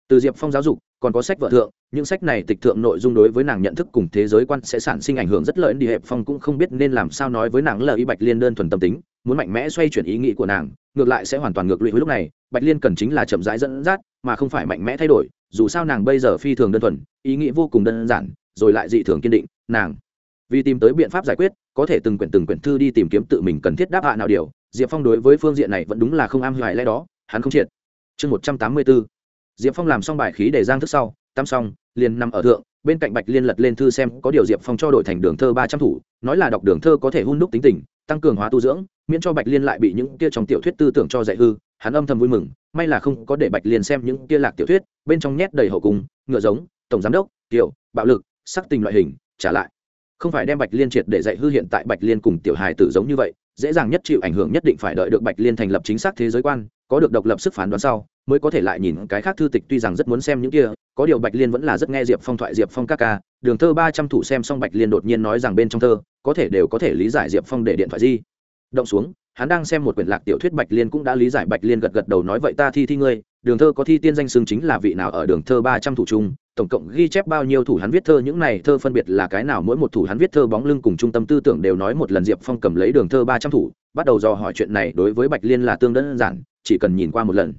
từ diệp phong giáo dục, còn có sách vợ thượng, những sách này tịch thượng nội dung đối với nàng nhận thức cùng thế giới quan sẽ sản sinh ảnh hưởng rất lợi. đi hẹp phong cũng không biết nên làm sao nói với nàng lời y bạch liên đơn thuần tâm tính, muốn mạnh mẽ xoay chuyển ý nghĩ của nàng, ngược lại sẽ hoàn toàn ngược lụy với lúc này. Bạch liên cần chính là chậm rãi dẫn dắt, mà không phải mạnh mẽ thay đổi. Dù sao nàng bây giờ phi thường đơn thuần, ý nghĩ vô cùng đơn giản, rồi lại dị thường kiên định. Nàng, vì tìm tới biện pháp giải quyết, có thể từng quyển từng quyển thư đi tìm kiếm tự mình cần thiết đáp hạ nào điều. Diệp phong đối với phương diện này vẫn đúng là không am hiểu lẽ đó, hắn không triệt. Chương một trăm tám mươi bốn diệp phong làm xong bài khí để giang thức sau, tắm xong, liền nằm ở thượng, bên cạnh bạch liên lật lên thư xem, có điều diệp phong cho đổi thành đường thơ ba trăm thủ, nói là đọc đường thơ có thể hun đúc tính tình, tăng cường hóa tu dưỡng, miễn cho bạch liên lại bị những kia trong tiểu thuyết tư tưởng cho dạy hư, hắn âm thầm vui mừng, may là không có để bạch liên xem những kia lạc tiểu thuyết, bên trong nhét đầy hậu cung, ngựa giống, tổng giám đốc, tiểu, bạo lực, sắc tình loại hình, trả lại. Không phải đem bạch liên triệt để dạy hư hiện tại bạch liên cùng tiểu hài tử giống như vậy, dễ dàng nhất chịu ảnh hưởng nhất định phải đợi được bạch liên thành lập chính xác thế giới quan có được độc lập sức phán đoán sau, mới có thể lại nhìn cái khác thư tịch tuy rằng rất muốn xem những kia, có điều bạch liên vẫn là rất nghe diệp phong thoại diệp phong các ca, đường thơ ba trăm thủ xem xong bạch liên đột nhiên nói rằng bên trong thơ, có thể đều có thể lý giải diệp phong để điện thoại di. Động xuống, hắn đang xem một quyển lạc tiểu thuyết bạch liên cũng đã lý giải, bạch liên gật gật đầu nói vậy ta thi thi ngươi, đường thơ có thi tiên danh xưng chính là vị nào ở đường thơ ba trăm thủ chung, tổng cộng ghi chép bao nhiêu thủ hắn viết thơ, những này thơ phân biệt là cái nào, mỗi một thủ hắn viết thơ bóng lưng cùng trung tâm tư tưởng đều nói một lần diệp phong cầm lấy đường thơ ba trăm thủ bắt đầu dò hỏi chuyện này đối với bạch liên là tương đơn giản, chỉ cần nhìn qua một lần.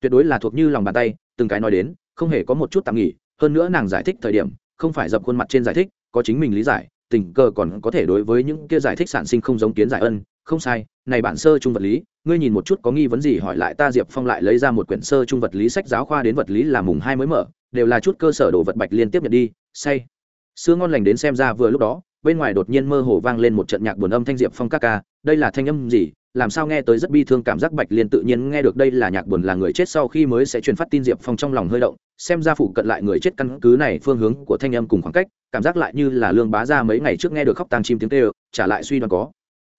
Tuyệt đối là thuộc như lòng bàn tay, từng cái nói đến, không hề có một chút tạm nghỉ, hơn nữa nàng giải thích thời điểm, không phải dập khuôn mặt trên giải thích, có chính mình lý giải, tình cờ còn có thể đối với những kia giải thích sản sinh không giống kiến giải ân, không sai, này bản sơ trung vật lý, ngươi nhìn một chút có nghi vấn gì hỏi lại ta diệp phong lại lấy ra một quyển sơ trung vật lý sách giáo khoa đến vật lý là mùng hai mới mở, đều là chút cơ sở đồ vật bạch liên tiếp nhận đi, say. Sưa ngon lành đến xem ra vừa lúc đó bên ngoài đột nhiên mơ hồ vang lên một trận nhạc buồn âm thanh diệp phong các ca, đây là thanh âm gì? Làm sao nghe tới rất bi thương cảm giác bạch liên tự nhiên nghe được đây là nhạc buồn là người chết sau khi mới sẽ truyền phát tin diệp phong trong lòng hơi động, xem ra phụ cận lại người chết căn cứ này phương hướng của thanh âm cùng khoảng cách, cảm giác lại như là lương bá ra mấy ngày trước nghe được khóc tang chim tiếng kêu trả lại suy đoán có.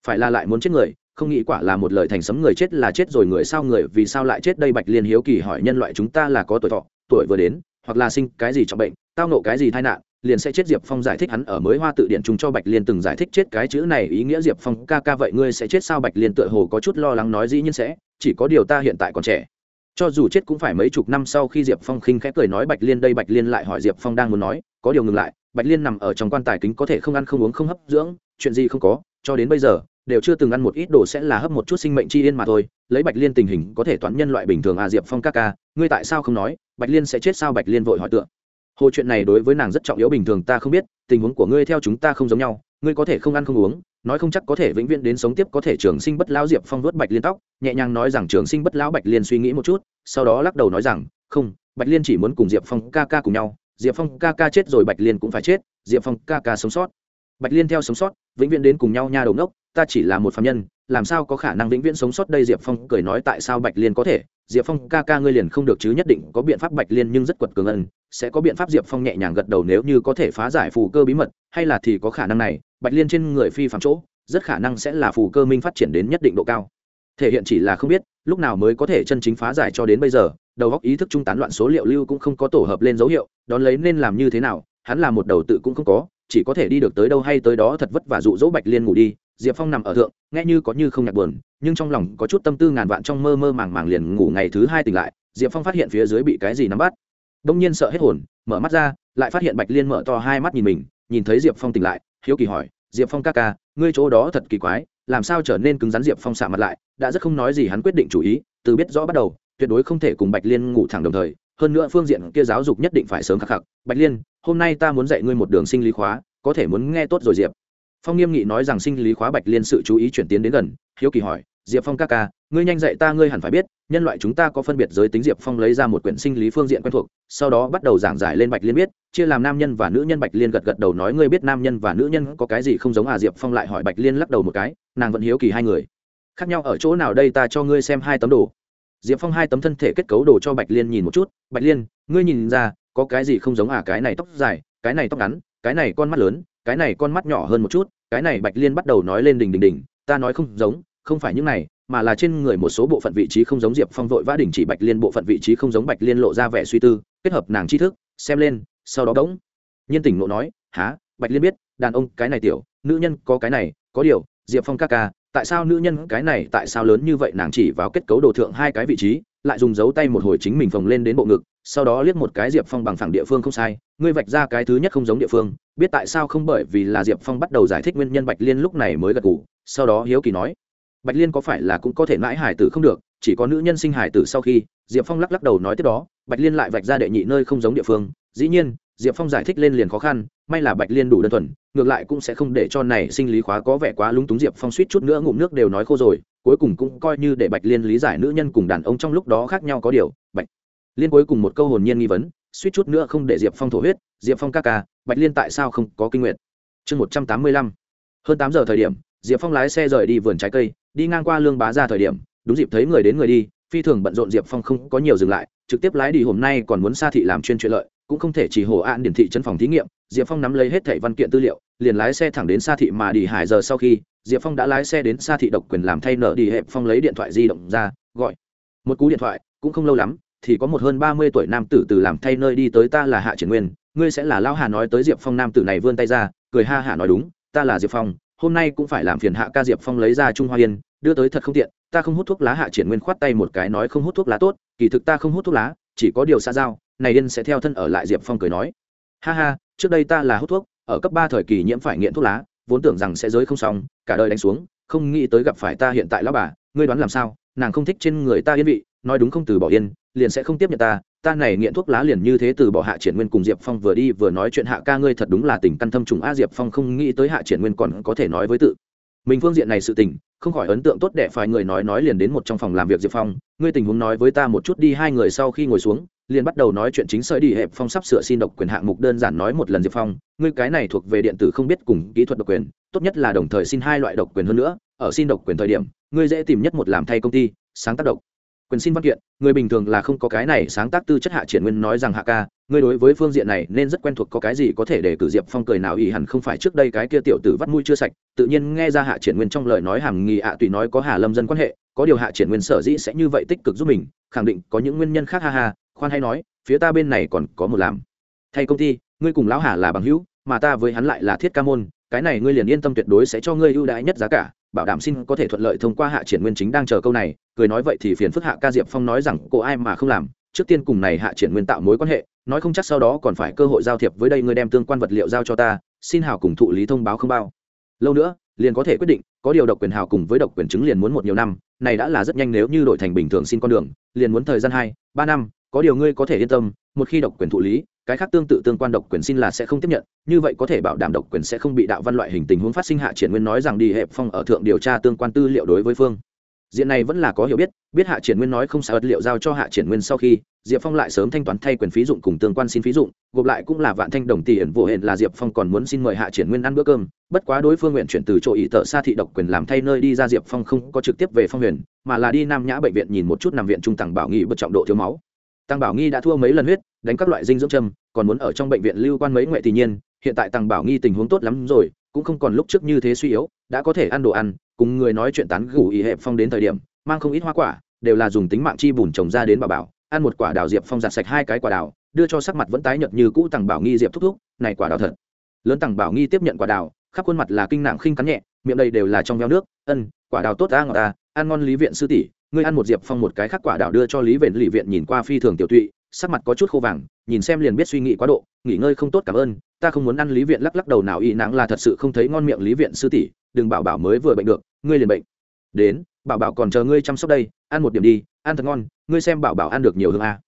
Phải là lại muốn chết người, không nghĩ quả là một lời thành sấm người chết là chết rồi người sao người, vì sao lại chết đây bạch liên hiếu kỳ hỏi nhân loại chúng ta là có tuổi thọ, tuổi vừa đến, hoặc là sinh cái gì trọng bệnh, tao nộ cái gì tai nạn liền sẽ chết diệp phong giải thích hắn ở mới hoa tự điện chúng cho bạch liên từng giải thích chết cái chữ này, ý nghĩa diệp phong ca ca vậy ngươi sẽ chết sao? Bạch liên tựa hồ có chút lo lắng nói dĩ nhiên sẽ, chỉ có điều ta hiện tại còn trẻ. Cho dù chết cũng phải mấy chục năm sau khi diệp phong khinh khẽ cười nói bạch liên đây, bạch liên lại hỏi diệp phong đang muốn nói, có điều ngừng lại, bạch liên nằm ở trong quan tài kính có thể không ăn không uống không hấp dưỡng, chuyện gì không có, cho đến bây giờ, đều chưa từng ăn một ít đồ sẽ là hấp một chút sinh mệnh chi yên mà thôi. Lấy bạch liên tình hình có thể toán nhân loại bình thường à diệp phong ca ca, ngươi tại sao không nói? Bạch liên sẽ chết sao? Bạch liên vội hỏi tượng hồ chuyện này đối với nàng rất trọng yếu, bình thường ta không biết, tình huống của ngươi theo chúng ta không giống nhau, ngươi có thể không ăn không uống, nói không chắc có thể vĩnh viễn đến sống tiếp, có thể trường sinh bất lão diệp phong vớt bạch liên tóc, nhẹ nhàng nói rằng trường sinh bất lão bạch liên suy nghĩ một chút, sau đó lắc đầu nói rằng, không, bạch liên chỉ muốn cùng diệp phong ca ca cùng nhau, diệp phong ca ca chết rồi bạch liên cũng phải chết, diệp phong ca ca sống sót. Bạch liên theo sống sót, vĩnh viễn đến cùng nhau nha đầu ngốc, ta chỉ là một phạm nhân, làm sao có khả năng vĩnh viễn sống sót đây? Diệp phong cười nói tại sao bạch liên có thể diệp phong ca ca ngươi liền không được chứ, nhất định có biện pháp bạch liên nhưng rất quật cường ân, sẽ có biện pháp diệp phong nhẹ nhàng gật đầu nếu như có thể phá giải phù cơ bí mật, hay là thì có khả năng này, bạch liên trên người phi phạm chỗ, rất khả năng sẽ là phù cơ minh phát triển đến nhất định độ cao. Thể hiện chỉ là không biết, lúc nào mới có thể chân chính phá giải cho đến bây giờ, đầu góc ý thức trung tán loạn số liệu lưu cũng không có tổ hợp lên dấu hiệu, đón lấy nên làm như thế nào, hắn là một đầu tự cũng không có, chỉ có thể đi được tới đâu hay tới đó thật vất vả dụ dỗ bạch liên ngủ đi diệp phong nằm ở thượng, nghe như có như không nhạc buồn, nhưng trong lòng có chút tâm tư ngàn vạn trong mơ mơ màng màng liền ngủ ngày thứ hai tỉnh lại, diệp phong phát hiện phía dưới bị cái gì nắm bắt. Đông nhiên sợ hết hồn, mở mắt ra, lại phát hiện bạch liên mở to hai mắt nhìn mình, nhìn thấy diệp phong tỉnh lại, hiếu kỳ hỏi, diệp phong ca ca, ngươi chỗ đó thật kỳ quái, làm sao trở nên cứng rắn? Diệp phong xạ mặt lại, đã rất không nói gì hắn quyết định chủ ý, từ biết rõ bắt đầu, tuyệt đối không thể cùng bạch liên ngủ thẳng đồng thời, hơn nữa phương diện kia giáo dục nhất định phải sớm khắc khắc. Bạch liên, hôm nay ta muốn dạy ngươi một đường sinh lý khóa, có thể muốn nghe tốt rồi diệp phong nghiêm nghị nói rằng sinh lý khóa bạch liên sự chú ý chuyển tiến đến gần, hiếu kỳ hỏi, diệp phong ca ca, ngươi nhanh dạy ta ngươi hẳn phải biết, nhân loại chúng ta có phân biệt giới tính diệp phong lấy ra một quyển sinh lý phương diện quen thuộc, sau đó bắt đầu giảng giải lên bạch liên biết, chia làm nam nhân và nữ nhân. Bạch liên gật gật đầu nói, ngươi biết nam nhân và nữ nhân có cái gì không giống à? Diệp phong lại hỏi bạch liên lắc đầu một cái, nàng vẫn hiếu kỳ hai người. Khác nhau ở chỗ nào đây, ta cho ngươi xem hai tấm đồ. Diệp phong hai tấm thân thể kết cấu đồ cho bạch liên nhìn một chút, bạch liên, ngươi nhìn ra, có cái gì không giống à? Cái này tóc dài, cái này tóc ngắn, cái này con mắt lớn cái này con mắt nhỏ hơn một chút, cái này bạch liên bắt đầu nói lên đình đình đình ta nói không giống, không phải những này, mà là trên người một số bộ phận vị trí không giống diệp phong vội vã đình chỉ bạch liên, bộ phận vị trí không giống bạch liên lộ ra vẻ suy tư, kết hợp nàng tri thức, xem lên, sau đó đống. Nhiên tỉnh ngộ nói há bạch liên biết, đàn ông cái này tiểu, nữ nhân có cái này, có điều, diệp phong ca ca, tại sao nữ nhân cái này, tại sao lớn như vậy? Nàng chỉ vào kết cấu đồ thượng hai cái vị trí lại dùng dấu tay một hồi chính mình phồng lên đến bộ ngực, sau đó liếc một cái diệp phong bằng phẳng địa phương không sai, ngươi vạch ra cái thứ nhất không giống địa phương, biết tại sao không bởi vì là diệp phong bắt đầu giải thích nguyên nhân bạch liên lúc này mới gật g ủ sau đó hiếu kỳ nói, bạch liên có phải là cũng có thể mãi hải tử không được, chỉ có nữ nhân sinh hải tử sau khi, diệp phong lắc lắc đầu nói tiếp đó, bạch liên lại vạch ra đệ nhị nơi không giống địa phương, dĩ nhiên, diệp phong giải thích lên liền khó khăn, may là bạch liên đủ đơn thuần, ngược lại cũng sẽ không để cho này sinh lý khóa có vẻ quá lúng túng diệp phong suýt chút nữa ngụm nước đều nói khô rồi cuối cùng cũng coi như để bạch liên lý giải nữ nhân cùng đàn ông trong lúc đó khác nhau có điều, bạch liên cuối cùng một câu hồn nhiên nghi vấn, suýt chút nữa không để diệp phong thổ huyết, diệp phong ca ca, bạch liên tại sao không có kinh nguyện chương một trăm tám mươi lăm. Hơn tám giờ thời điểm, diệp phong lái xe rời đi vườn trái cây, đi ngang qua lương bá ra thời điểm, đúng dịp thấy người đến người đi, phi thường bận rộn diệp phong không có nhiều dừng lại, trực tiếp lái đi hôm nay còn muốn xa thị làm chuyên chuyện lợi, cũng không thể chỉ hồ an điển thị chân phòng thí nghiệm, diệp phong nắm lấy hết thẻ văn kiện tư liệu, liền lái xe thẳng đến xa thị mà đi hải giờ sau khi diệp phong đã lái xe đến xa thị độc quyền làm thay nợ đi, hẹp phong lấy điện thoại di động ra, gọi. Một cú điện thoại, cũng không lâu lắm, thì có một hơn ba mươi tuổi nam tử từ làm thay nơi đi tới ta là hạ triển nguyên, ngươi sẽ là lao hà nói tới diệp phong nam tử này vươn tay ra, cười ha hạ nói đúng, ta là diệp phong, hôm nay cũng phải làm phiền hạ ca diệp phong lấy ra trung hoa yên, đưa tới thật không tiện, ta không hút thuốc lá, hạ triển nguyên khoát tay một cái nói không hút thuốc lá tốt, kỳ thực ta không hút thuốc lá, chỉ có điều xa giao, này điên sẽ theo thân ở lại, diệp phong cười nói. Ha ha, trước đây ta là hút thuốc, ở cấp ba thời kỳ nhiễm phải nghiện thuốc lá vốn tưởng rằng sẽ giới không xong, cả đời đánh xuống, không nghĩ tới gặp phải ta hiện tại lão bà, ngươi đoán làm sao? Nàng không thích trên người ta yên vị, nói đúng không từ bỏ yên, liền sẽ không tiếp nhận ta ta này nghiện thuốc lá liền như thế từ bỏ hạ triển nguyên cùng diệp phong vừa đi vừa nói chuyện hạ ca ngươi thật đúng là tình căn thâm trùng a diệp phong không nghĩ tới hạ triển nguyên còn có thể nói với tự. Mình phương diện này sự tình, không khỏi ấn tượng tốt đẹp phải người nói nói liền đến một trong phòng làm việc diệp phong, ngươi tình huống nói với ta một chút đi, hai người sau khi ngồi xuống liền bắt đầu nói chuyện chính sợi đi, hẹp phong sắp sửa xin độc quyền hạng mục đơn giản nói một lần diệp phong, ngươi cái này thuộc về điện tử không biết cùng kỹ thuật độc quyền, tốt nhất là đồng thời xin hai loại độc quyền hơn nữa, ở xin độc quyền thời điểm, ngươi dễ tìm nhất một làm thay công ty, sáng tác độc. Quyền xin văn kiện, người bình thường là không có cái này sáng tác tư chất hạ triển nguyên nói rằng hạ ca, ngươi đối với phương diện này nên rất quen thuộc có cái gì có thể để cử diệp phong cười nào ý hẳn không phải trước đây cái kia tiểu tử vắt mũi chưa sạch, tự nhiên nghe ra hạ triển nguyên trong lời nói hàm nghi ạ tùy nói có hà lâm dân quan hệ, có điều hạ triển nguyên sở dĩ sẽ như vậy tích cực giúp mình, khẳng định có những nguyên nhân khác ha ha khoan hay nói, phía ta bên này còn có một làm. Thay công ty, ngươi cùng lão hà là bằng hữu, mà ta với hắn lại là thiết ca môn, cái này ngươi liền yên tâm tuyệt đối sẽ cho ngươi ưu đãi nhất giá cả, bảo đảm xin có thể thuận lợi thông qua hạ triển nguyên chính đang chờ câu này, cười nói vậy thì phiền phức hạ ca diệp phong nói rằng, cô ai mà không làm, trước tiên cùng này hạ triển nguyên tạo mối quan hệ, nói không chắc sau đó còn phải cơ hội giao thiệp với đây, ngươi đem tương quan vật liệu giao cho ta, xin hào cùng thụ lý thông báo không bao. Lâu nữa, liền có thể quyết định, có điều độc quyền hào cùng với độc quyền chứng liền muốn một nhiều năm, này đã là rất nhanh nếu như đổi thành bình thường xin con đường, liền muốn thời gian hai, ba năm có điều ngươi có thể yên tâm, một khi độc quyền thụ lý, cái khác tương tự tương quan độc quyền xin là sẽ không tiếp nhận, như vậy có thể bảo đảm độc quyền sẽ không bị đạo văn loại hình tình huống phát sinh hạ triển nguyên nói rằng đi hẹp phong ở thượng điều tra tương quan tư liệu đối với phương. Diện này vẫn là có hiểu biết biết hạ triển nguyên nói không sao ất liệu giao cho hạ triển nguyên sau khi, diệp phong lại sớm thanh toán thay quyền phí dụng cùng tương quan xin phí dụng, gộp lại cũng là vạn thanh đồng tiền vô hẹn là diệp phong còn muốn xin mời hạ triển nguyên ăn bữa cơm. Bất quá đối phương nguyện chuyển từ chỗ ý tợ xa thị độc quyền làm thay nơi đi ra, diệp phong không có trực tiếp về phong huyền, mà là đi nam nhã bệnh viện nhìn một chút nằm viện trung tầng bảo nghị bất trọng độ thiếu máu tăng bảo nghi đã thua mấy lần huyết, đánh các loại dinh dưỡng châm, còn muốn ở trong bệnh viện lưu quan mấy ngoại thì nhiên, hiện tại tăng bảo nghi tình huống tốt lắm rồi, cũng không còn lúc trước như thế suy yếu, đã có thể ăn đồ ăn, cùng người nói chuyện tán gủ ý hệ phong đến thời điểm, mang không ít hoa quả, đều là dùng tính mạng chi bùn trồng ra đến bà bảo, ăn một quả đào diệp phong giặt sạch hai cái quả đào, đưa cho sắc mặt vẫn tái nhợt như cũ tăng bảo nghi diệp thúc thúc, này quả đào thật. Lớn tăng bảo nghi tiếp nhận quả đào, khắp khuôn mặt là kinh nặng khinh cắn nhẹ, miệng đầy đều là trong veo nước, ân, quả đào tốt ta, ngọt ta, ăn ngon lý viện sư tỷ ngươi ăn một diệp phong một cái khác quả đào đưa cho lý vện lì viện nhìn qua phi thường tiểu tụy, sắc mặt có chút khô vàng, nhìn xem liền biết suy nghĩ quá độ, nghỉ ngơi không tốt cảm ơn, ta không muốn ăn lý viện lắc lắc đầu nào y nắng là thật sự không thấy ngon miệng lý viện sư tỷ, đừng bảo bảo mới vừa bệnh được, ngươi liền bệnh. Đến, bảo bảo còn chờ ngươi chăm sóc đây, ăn một điểm đi, ăn thật ngon, ngươi xem bảo bảo ăn được nhiều hương a.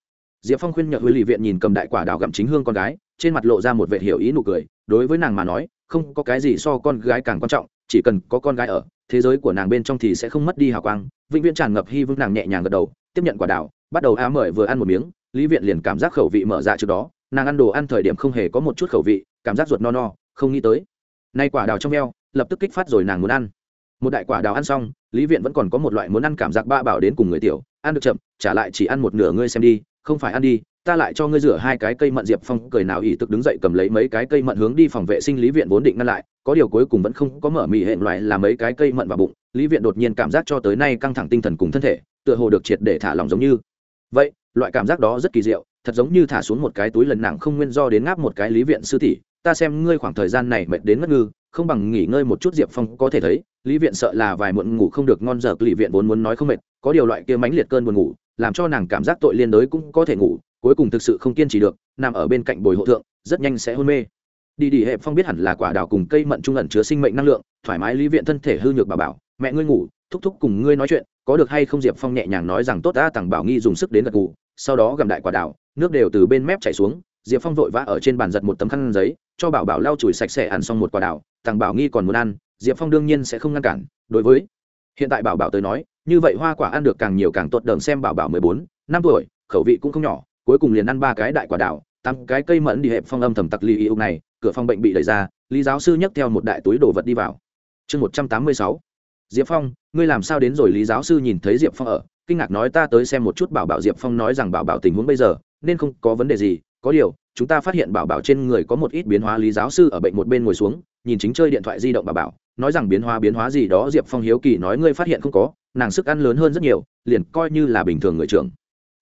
Diệp phong khuyên nhợ huế lì viện nhìn cầm đại quả đào gặm chính hương con gái, trên mặt lộ ra một vệ hiểu ý nụ cười, đối với nàng mà nói, không có cái gì so con gái càng quan trọng, chỉ cần có con gái ở, thế giới của nàng bên trong thì sẽ không mất đi hào quang vĩnh viễn tràn ngập hy vương nàng nhẹ nhàng gật đầu, tiếp nhận quả đào, bắt đầu á mời vừa ăn một miếng, lý viện liền cảm giác khẩu vị mở ra trước đó, nàng ăn đồ ăn thời điểm không hề có một chút khẩu vị, cảm giác ruột no no, không nghĩ tới. Nay quả đào trong veo lập tức kích phát rồi nàng muốn ăn. Một đại quả đào ăn xong, lý viện vẫn còn có một loại muốn ăn cảm giác ba bảo đến cùng người tiểu, ăn được chậm, trả lại chỉ ăn một nửa ngươi xem đi, không phải ăn đi, ta lại cho ngươi rửa hai cái cây mận diệp phong, cười nào ỉ tức đứng dậy cầm lấy mấy cái cây mận hướng đi phòng vệ sinh lý viện vốn định ngăn lại, có điều cuối cùng vẫn không có mở mì hệ loại là mấy cái cây mận vào bụng lý viện đột nhiên cảm giác cho tới nay căng thẳng tinh thần cùng thân thể, tựa hồ được triệt để thả lỏng giống như. Vậy, loại cảm giác đó rất kỳ diệu, thật giống như thả xuống một cái túi lần nặng không nguyên do đến ngáp một cái lý viện sư tỷ, ta xem ngươi khoảng thời gian này mệt đến ngất ngư, không bằng nghỉ ngơi một chút diệp phong có thể thấy, lý viện sợ là vài muộn ngủ không được ngon giờ, lý viện vốn muốn nói không mệt, có điều loại kia mãnh liệt cơn buồn ngủ, làm cho nàng cảm giác tội liên đới cũng có thể ngủ, cuối cùng thực sự không kiên trì được, nằm ở bên cạnh bồi hộ thượng, rất nhanh sẽ hôn mê. Đi đi hệ phong biết hẳn là quả đào cùng cây mận trung ẩn chứa sinh mệnh năng lượng, thoải mái lý viện thân thể hư nhược bà bảo mẹ ngươi ngủ, thúc thúc cùng ngươi nói chuyện, có được hay không? Diệp phong nhẹ nhàng nói rằng, tốt đã tặng bảo nghi dùng sức đến gật cụ sau đó gầm đại quả đào, nước đều từ bên mép chảy xuống, diệp phong vội vã ở trên bàn giật một tấm khăn giấy, cho bảo bảo lau chùi sạch sẽ ăn xong một quả đào tặng bảo nghi còn muốn ăn, diệp phong đương nhiên sẽ không ngăn cản, đối với, hiện tại bảo bảo tới nói, như vậy hoa quả ăn được càng nhiều càng tốt đờm xem bảo bảo mười bốn, năm tuổi, khẩu vị cũng không nhỏ, cuối cùng liền ăn ba cái đại quả đào tăng cái cây mẫn đi hẹp phong âm thầm tặc ly yêu này, cửa phòng bệnh bị đẩy ra, lý giáo sư nhấc theo một đại túi đồ vật đi vào. Chương một trăm tám mươi sáu diệp phong, ngươi làm sao đến rồi? Lý giáo sư nhìn thấy diệp phong ở, kinh ngạc nói, ta tới xem một chút. Bảo bảo diệp phong nói rằng, bảo bảo tình huống bây giờ, nên không có vấn đề gì, có điều, chúng ta phát hiện bảo bảo trên người có một ít biến hóa. Lý giáo sư ở bệnh một bên ngồi xuống, nhìn chính chơi điện thoại di động bảo bảo, nói rằng, biến hóa biến hóa gì đó? Diệp phong hiếu kỳ nói, ngươi phát hiện không có, nàng sức ăn lớn hơn rất nhiều, liền coi như là bình thường người trưởng.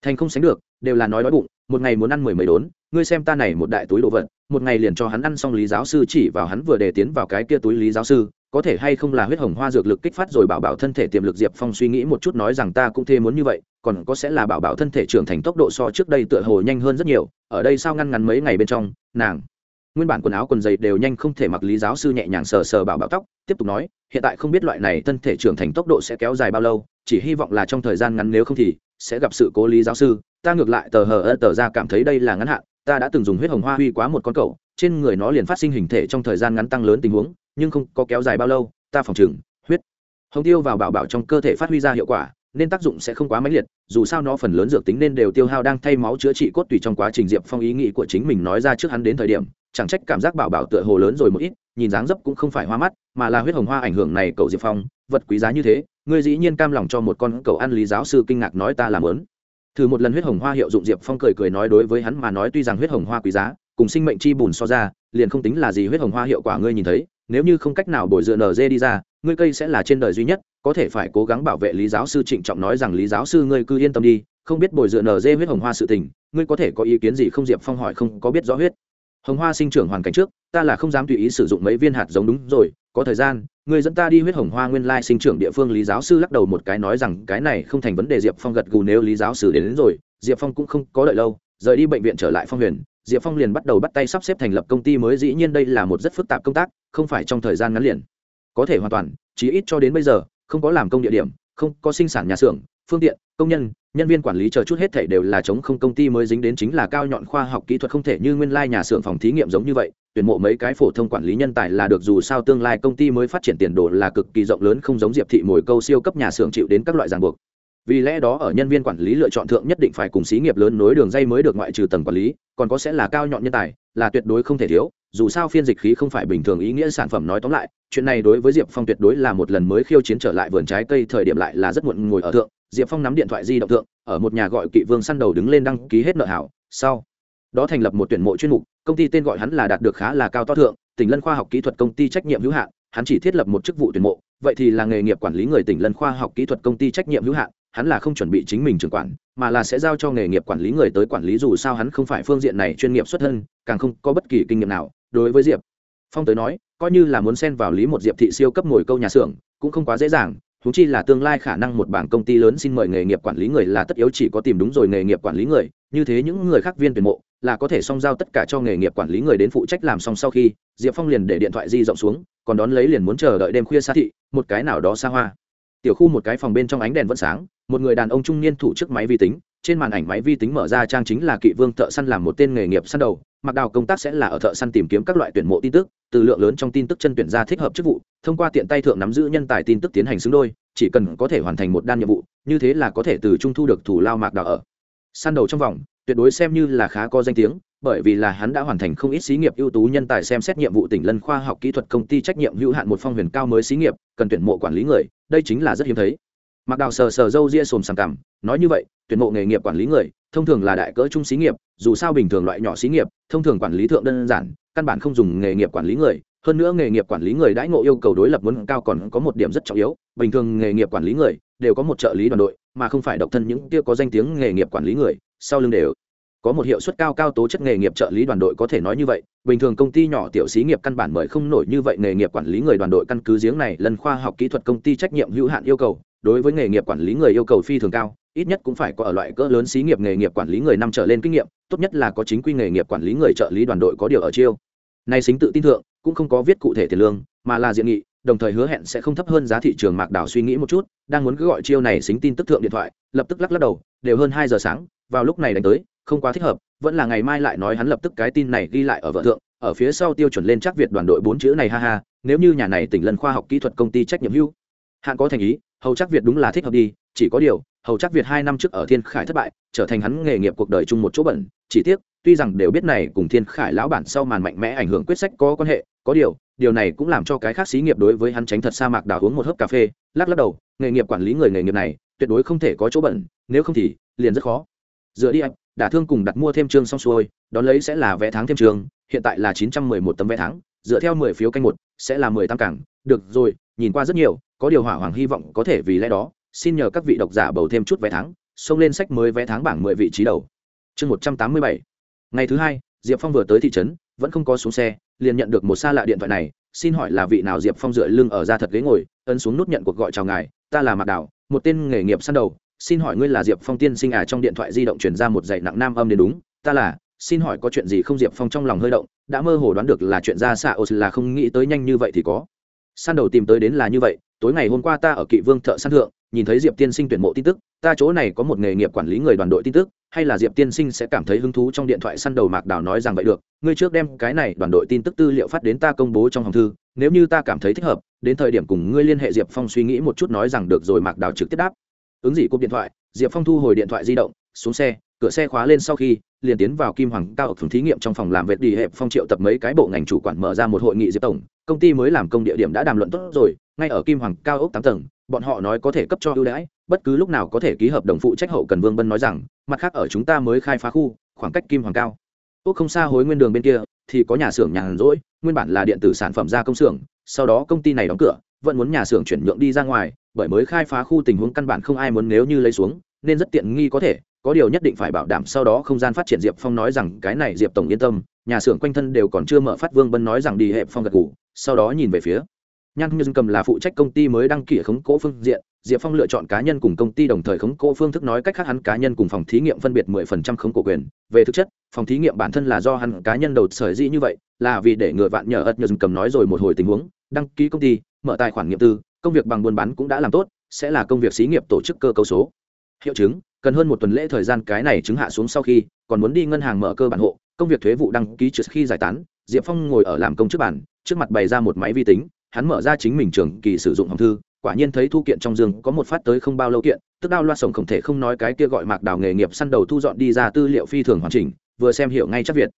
Thành không sánh được, đều là nói đói bụng, một ngày muốn ăn mười mấy đốn, ngươi xem ta này một đại túi đồ vật một ngày liền cho hắn ăn xong lý giáo sư chỉ vào hắn vừa để tiến vào cái kia túi lý giáo sư, có thể hay không là huyết hồng hoa dược lực kích phát rồi bảo bảo thân thể tiềm lực diệp phong suy nghĩ một chút nói rằng ta cũng thê muốn như vậy, còn có sẽ là bảo bảo thân thể trưởng thành tốc độ so trước đây tựa hồ nhanh hơn rất nhiều, ở đây sao ngăn ngắn mấy ngày bên trong, nàng, nguyên bản quần áo quần dày đều nhanh không thể mặc lý giáo sư nhẹ nhàng sờ sờ bảo bảo tóc, tiếp tục nói, hiện tại không biết loại này thân thể trưởng thành tốc độ sẽ kéo dài bao lâu, chỉ hy vọng là trong thời gian ngắn nếu không thì sẽ gặp sự cố lý giáo sư, ta ngược lại tờ hờ ơ tờ ra cảm thấy đây là ngắn hạn ta đã từng dùng huyết hồng hoa huy quá một con cậu trên người nó liền phát sinh hình thể trong thời gian ngắn tăng lớn tình huống, nhưng không có kéo dài bao lâu, ta phòng chừng huyết hồng tiêu vào bảo bảo trong cơ thể phát huy ra hiệu quả, nên tác dụng sẽ không quá mãnh liệt, dù sao nó phần lớn dược tính nên đều tiêu hao đang thay máu chữa trị cốt tùy trong quá trình diệp phong ý nghĩ của chính mình nói ra trước hắn đến thời điểm, chẳng trách cảm giác bảo bảo tựa hồ lớn rồi một ít, nhìn dáng dấp cũng không phải hoa mắt, mà là huyết hồng hoa ảnh hưởng này cậu diệp phong, vật quý giá như thế, ngươi dĩ nhiên cam lòng cho một con cậu ăn lý giáo sư kinh ngạc nói ta làm lớn thử một lần huyết hồng hoa hiệu dụng diệp phong cười cười nói đối với hắn mà nói tuy rằng huyết hồng hoa quý giá, cùng sinh mệnh chi bùn so ra, liền không tính là gì huyết hồng hoa hiệu quả ngươi nhìn thấy, nếu như không cách nào bồi dựa nở dê đi ra, ngươi cây sẽ là trên đời duy nhất, có thể phải cố gắng bảo vệ lý giáo sư trịnh trọng nói rằng lý giáo sư ngươi cứ yên tâm đi, không biết bồi dựa nở dê huyết hồng hoa sự tình, ngươi có thể có ý kiến gì không diệp phong hỏi không có biết rõ huyết. Hồng hoa sinh trưởng hoàn cảnh trước, ta là không dám tùy ý sử dụng mấy viên hạt giống đúng rồi, có thời gian người dẫn ta đi huyết hồng hoa nguyên lai sinh trưởng địa phương lý giáo sư lắc đầu một cái nói rằng cái này không thành vấn đề diệp phong gật gù nếu lý giáo sư đến, đến rồi diệp phong cũng không có đợi lâu rời đi bệnh viện trở lại phong huyền diệp phong liền bắt đầu bắt tay sắp xếp thành lập công ty mới dĩ nhiên đây là một rất phức tạp công tác không phải trong thời gian ngắn liền. Có thể hoàn toàn chí ít cho đến bây giờ không có làm công địa điểm không có sinh sản nhà xưởng phương tiện, công nhân nhân viên quản lý chờ chút hết thể đều là chống không công ty mới dính đến chính là cao nhọn khoa học kỹ thuật không thể như nguyên lai nhà xưởng phòng thí nghiệm giống như vậy, tuyển mộ mấy cái phổ thông quản lý nhân tài là được dù sao tương lai công ty mới phát triển tiền đồ là cực kỳ rộng lớn không giống diệp thị mồi câu siêu cấp nhà xưởng chịu đến các loại ràng buộc. Vì lẽ đó ở nhân viên quản lý lựa chọn thượng nhất định phải cùng xí nghiệp lớn nối đường dây mới được ngoại trừ tầng quản lý, còn có sẽ là cao nhọn nhân tài, là tuyệt đối không thể thiếu dù sao phiên dịch khí không phải bình thường ý nghĩa sản phẩm nói tóm lại, chuyện này đối với diệp phong tuyệt đối là một lần mới khiêu chiến trở lại vườn trái cây thời điểm lại là rất muộn ngồi ở thượng. Diệp phong nắm điện thoại di động thượng, ở một nhà gọi kỵ vương săn đầu đứng lên đăng ký hết nợ hảo. Sau đó thành lập một tuyển mộ chuyên mục, công ty tên gọi hắn là đạt được khá là cao to thượng, tỉnh lân khoa học kỹ thuật công ty trách nhiệm hữu hạn, hắn chỉ thiết lập một chức vụ tuyển mộ. Vậy thì là nghề nghiệp quản lý người tỉnh lân khoa học kỹ thuật công ty trách nhiệm hữu hạn, hắn là không chuẩn bị chính mình trưởng quản, mà là sẽ giao cho nghề nghiệp quản lý người tới quản lý dù sao hắn không phải phương diện này chuyên nghiệp xuất thân, càng không có bất kỳ kinh nghiệm nào đối với diệp phong tới nói coi như là muốn xen vào lý một diệp thị siêu cấp ngồi câu nhà xưởng cũng không quá dễ dàng húng chi là tương lai khả năng một bảng công ty lớn xin mời nghề nghiệp quản lý người là tất yếu chỉ có tìm đúng rồi nghề nghiệp quản lý người như thế những người khác viên tuyển mộ là có thể song giao tất cả cho nghề nghiệp quản lý người đến phụ trách làm xong sau khi diệp phong liền để điện thoại di rộng xuống còn đón lấy liền muốn chờ đợi đêm khuya xa thị một cái nào đó xa hoa tiểu khu một cái phòng bên trong ánh đèn vẫn sáng một người đàn ông trung niên thủ trước máy vi tính trên màn ảnh máy vi tính mở ra trang chính là kỵ vương thợ săn làm một tên nghề nghiệp săn đầu. Mặc đào công tác sẽ là ở thợ săn tìm kiếm các loại tuyển mộ tin tức, từ lượng lớn trong tin tức chân tuyển ra thích hợp chức vụ, thông qua tiện tay thượng nắm giữ nhân tài tin tức tiến hành xứng đôi, chỉ cần có thể hoàn thành một đan nhiệm vụ, như thế là có thể từ trung thu được thủ lao mạc đào ở. Săn đầu trong vòng, tuyệt đối xem như là khá có danh tiếng, bởi vì là hắn đã hoàn thành không ít xí nghiệp ưu tú nhân tài xem xét nhiệm vụ tỉnh lân khoa học kỹ thuật công ty trách nhiệm hữu hạn một phong huyền cao mới xí nghiệp, cần tuyển mộ quản lý người, đây chính là rất hiếm thấy. Mặc đào sờ sờ râu ria sồm sàng cằm, nói như vậy tuyển mộ nghề nghiệp quản lý người, thông thường là đại cỡ trung xí nghiệp, dù sao bình thường loại nhỏ xí nghiệp, thông thường quản lý thượng đơn giản, căn bản không dùng nghề nghiệp quản lý người. Hơn nữa nghề nghiệp quản lý người đãi ngộ yêu cầu đối lập muốn cao còn có một điểm rất trọng yếu, bình thường nghề nghiệp quản lý người đều có một trợ lý đoàn đội, mà không phải độc thân những kia có danh tiếng nghề nghiệp quản lý người, sau lưng đều có một hiệu suất cao cao tố chất nghề nghiệp trợ lý đoàn đội có thể nói như vậy. Bình thường công ty nhỏ tiểu xí nghiệp căn bản mời không nổi như vậy nghề nghiệp quản lý người đoàn đội căn cứ giếng này, lần khoa học kỹ thuật công ty trách nhiệm hữu hạn yêu cầu đối với nghề nghiệp quản lý người yêu cầu phi thường cao, ít nhất cũng phải có ở loại cỡ lớn xí nghiệp nghề nghiệp quản lý người năm trở lên kinh nghiệm, tốt nhất là có chính quy nghề nghiệp quản lý người trợ lý đoàn đội có điều ở chiêu. Nay xính tự tin thượng, cũng không có viết cụ thể tiền lương, mà là diện nghị, đồng thời hứa hẹn sẽ không thấp hơn giá thị trường mạc đảo suy nghĩ một chút, đang muốn cứ gọi chiêu này xính tin tức thượng điện thoại, lập tức lắc lắc đầu, đều hơn hai giờ sáng, vào lúc này đánh tới, không quá thích hợp, vẫn là ngày mai lại nói hắn lập tức cái tin này ghi lại ở vợ thượng, ở phía sau tiêu chuẩn lên chắc việt đoàn đội bốn chữ này, ha ha, nếu như nhà này tỉnh lần khoa học kỹ thuật công ty trách nhiệm hưu hạn có thành ý hầu chắc việt đúng là thích hợp đi, chỉ có điều, hầu chắc việt hai năm trước ở thiên khải thất bại, trở thành hắn nghề nghiệp cuộc đời chung một chỗ bẩn, chỉ tiếc, tuy rằng đều biết này cùng thiên khải lão bản sau màn mạnh mẽ ảnh hưởng quyết sách có quan hệ, có điều điều này cũng làm cho cái khác xí nghiệp đối với hắn tránh thật sa mạc đào uống một hớp cà phê, lắc lắc đầu, nghề nghiệp quản lý người nghề nghiệp này, tuyệt đối không thể có chỗ bẩn, nếu không thì, liền rất khó. Dựa đi anh đả thương cùng đặt mua thêm chương xong xuôi, đón lấy sẽ là vé tháng thêm chương hiện tại là chín trăm mười một tấm vé tháng, dựa theo mười phiếu canh một, sẽ là mười tám cảng. Được rồi nhìn qua rất nhiều, có điều hỏa hoàng hy vọng có thể vì lẽ đó, xin nhờ các vị độc giả bầu thêm chút vé tháng, xông lên sách mới vé tháng bảng mười vị trí đầu. Chương một trăm tám mươi bảy. Ngày thứ hai, diệp phong vừa tới thị trấn, vẫn không có xuống xe, liền nhận được một xa lạ điện thoại này, xin hỏi là vị nào diệp phong dựa lưng ở ra thật ghế ngồi, ấn xuống nút nhận cuộc gọi chào ngài, ta là mạc đảo một tên nghề nghiệp săn đầu, xin hỏi ngươi là diệp phong tiên sinh à trong điện thoại di động truyền ra một dạy nặng nam âm đến đúng, ta là, xin hỏi có chuyện gì không diệp phong trong lòng hơi động, đã mơ hồ đoán được là chuyện ra xạ ô là không nghĩ tới nhanh như vậy thì có săn đầu tìm tới đến là như vậy, tối ngày hôm qua ta ở kỵ vương thợ săn thượng, nhìn thấy diệp tiên sinh tuyển mộ tin tức, ta chỗ này có một nghề nghiệp quản lý người đoàn đội tin tức, hay là diệp tiên sinh sẽ cảm thấy hứng thú trong điện thoại săn đầu mạc đào nói rằng vậy được, ngươi trước đem cái này đoàn đội tin tức tư liệu phát đến ta công bố trong hòng thư, nếu như ta cảm thấy thích hợp, đến thời điểm cùng ngươi liên hệ diệp phong suy nghĩ một chút nói rằng được rồi mạc đào trực tiếp đáp. Ứng gì cúp điện thoại, diệp phong thu hồi điện thoại di động, xuống xe, cửa xe khóa lên sau khi, liền tiến vào kim hoàng cao ở phòng thí nghiệm trong phòng làm việc đi hẹp phong triệu tập mấy cái bộ ngành chủ quản mở ra một hội nghị diệp tổng công ty mới làm công địa điểm đã đàm luận tốt rồi, ngay ở kim hoàng cao ốc tám tầng, bọn họ nói có thể cấp cho ưu đãi, bất cứ lúc nào có thể ký hợp đồng phụ trách hậu cần vương bân nói rằng, mặt khác ở chúng ta mới khai phá khu, khoảng cách kim hoàng cao. Ốc không xa hối nguyên đường bên kia, thì có nhà xưởng nhàn rỗi, nguyên bản là điện tử sản phẩm ra công xưởng, sau đó công ty này đóng cửa, vẫn muốn nhà xưởng chuyển nhượng đi ra ngoài, bởi mới khai phá khu tình huống căn bản không ai muốn nếu như lấy xuống, nên rất tiện nghi có thể, có điều nhất định phải bảo đảm sau đó không gian phát triển diệp phong nói rằng cái này diệp tổng yên tâm, nhà xưởng quanh thân đều còn chưa mở phát vương bân nói rằng đi hẹp phong gật ngủ sau đó nhìn về phía. Nhan như cầm là phụ trách công ty mới đăng ký khống cố phương diện, diệp phong lựa chọn cá nhân cùng công ty đồng thời khống cố phương thức nói cách khác hắn cá nhân cùng phòng thí nghiệm phân biệt mười phần trăm khống cổ quyền. Về thực chất, phòng thí nghiệm bản thân là do hắn cá nhân đầu sở dĩ như vậy, là vì để ngựa vạn nhờ ất nhờ cầm nói rồi một hồi tình huống, đăng ký công ty, mở tài khoản nghiệm tư, công việc bằng buôn bán cũng đã làm tốt, sẽ là công việc xí nghiệp tổ chức cơ cấu số. Hiệu chứng, cần hơn một tuần lễ thời gian cái này chứng hạ xuống sau khi, còn muốn đi ngân hàng mở cơ bản hộ, công việc thuế vụ đăng ký trước khi giải tán, diệp phong ngồi ở làm công chức bàn trước mặt bày ra một máy vi tính, hắn mở ra chính mình trường kỳ sử dụng hồng thư, quả nhiên thấy thu kiện trong giường có một phát tới không bao lâu kiện, tức đao loa sổng không thể không nói cái kia gọi mạc đào nghề nghiệp săn đầu thu dọn đi ra tư liệu phi thường hoàn chỉnh, vừa xem hiểu ngay chắc việt.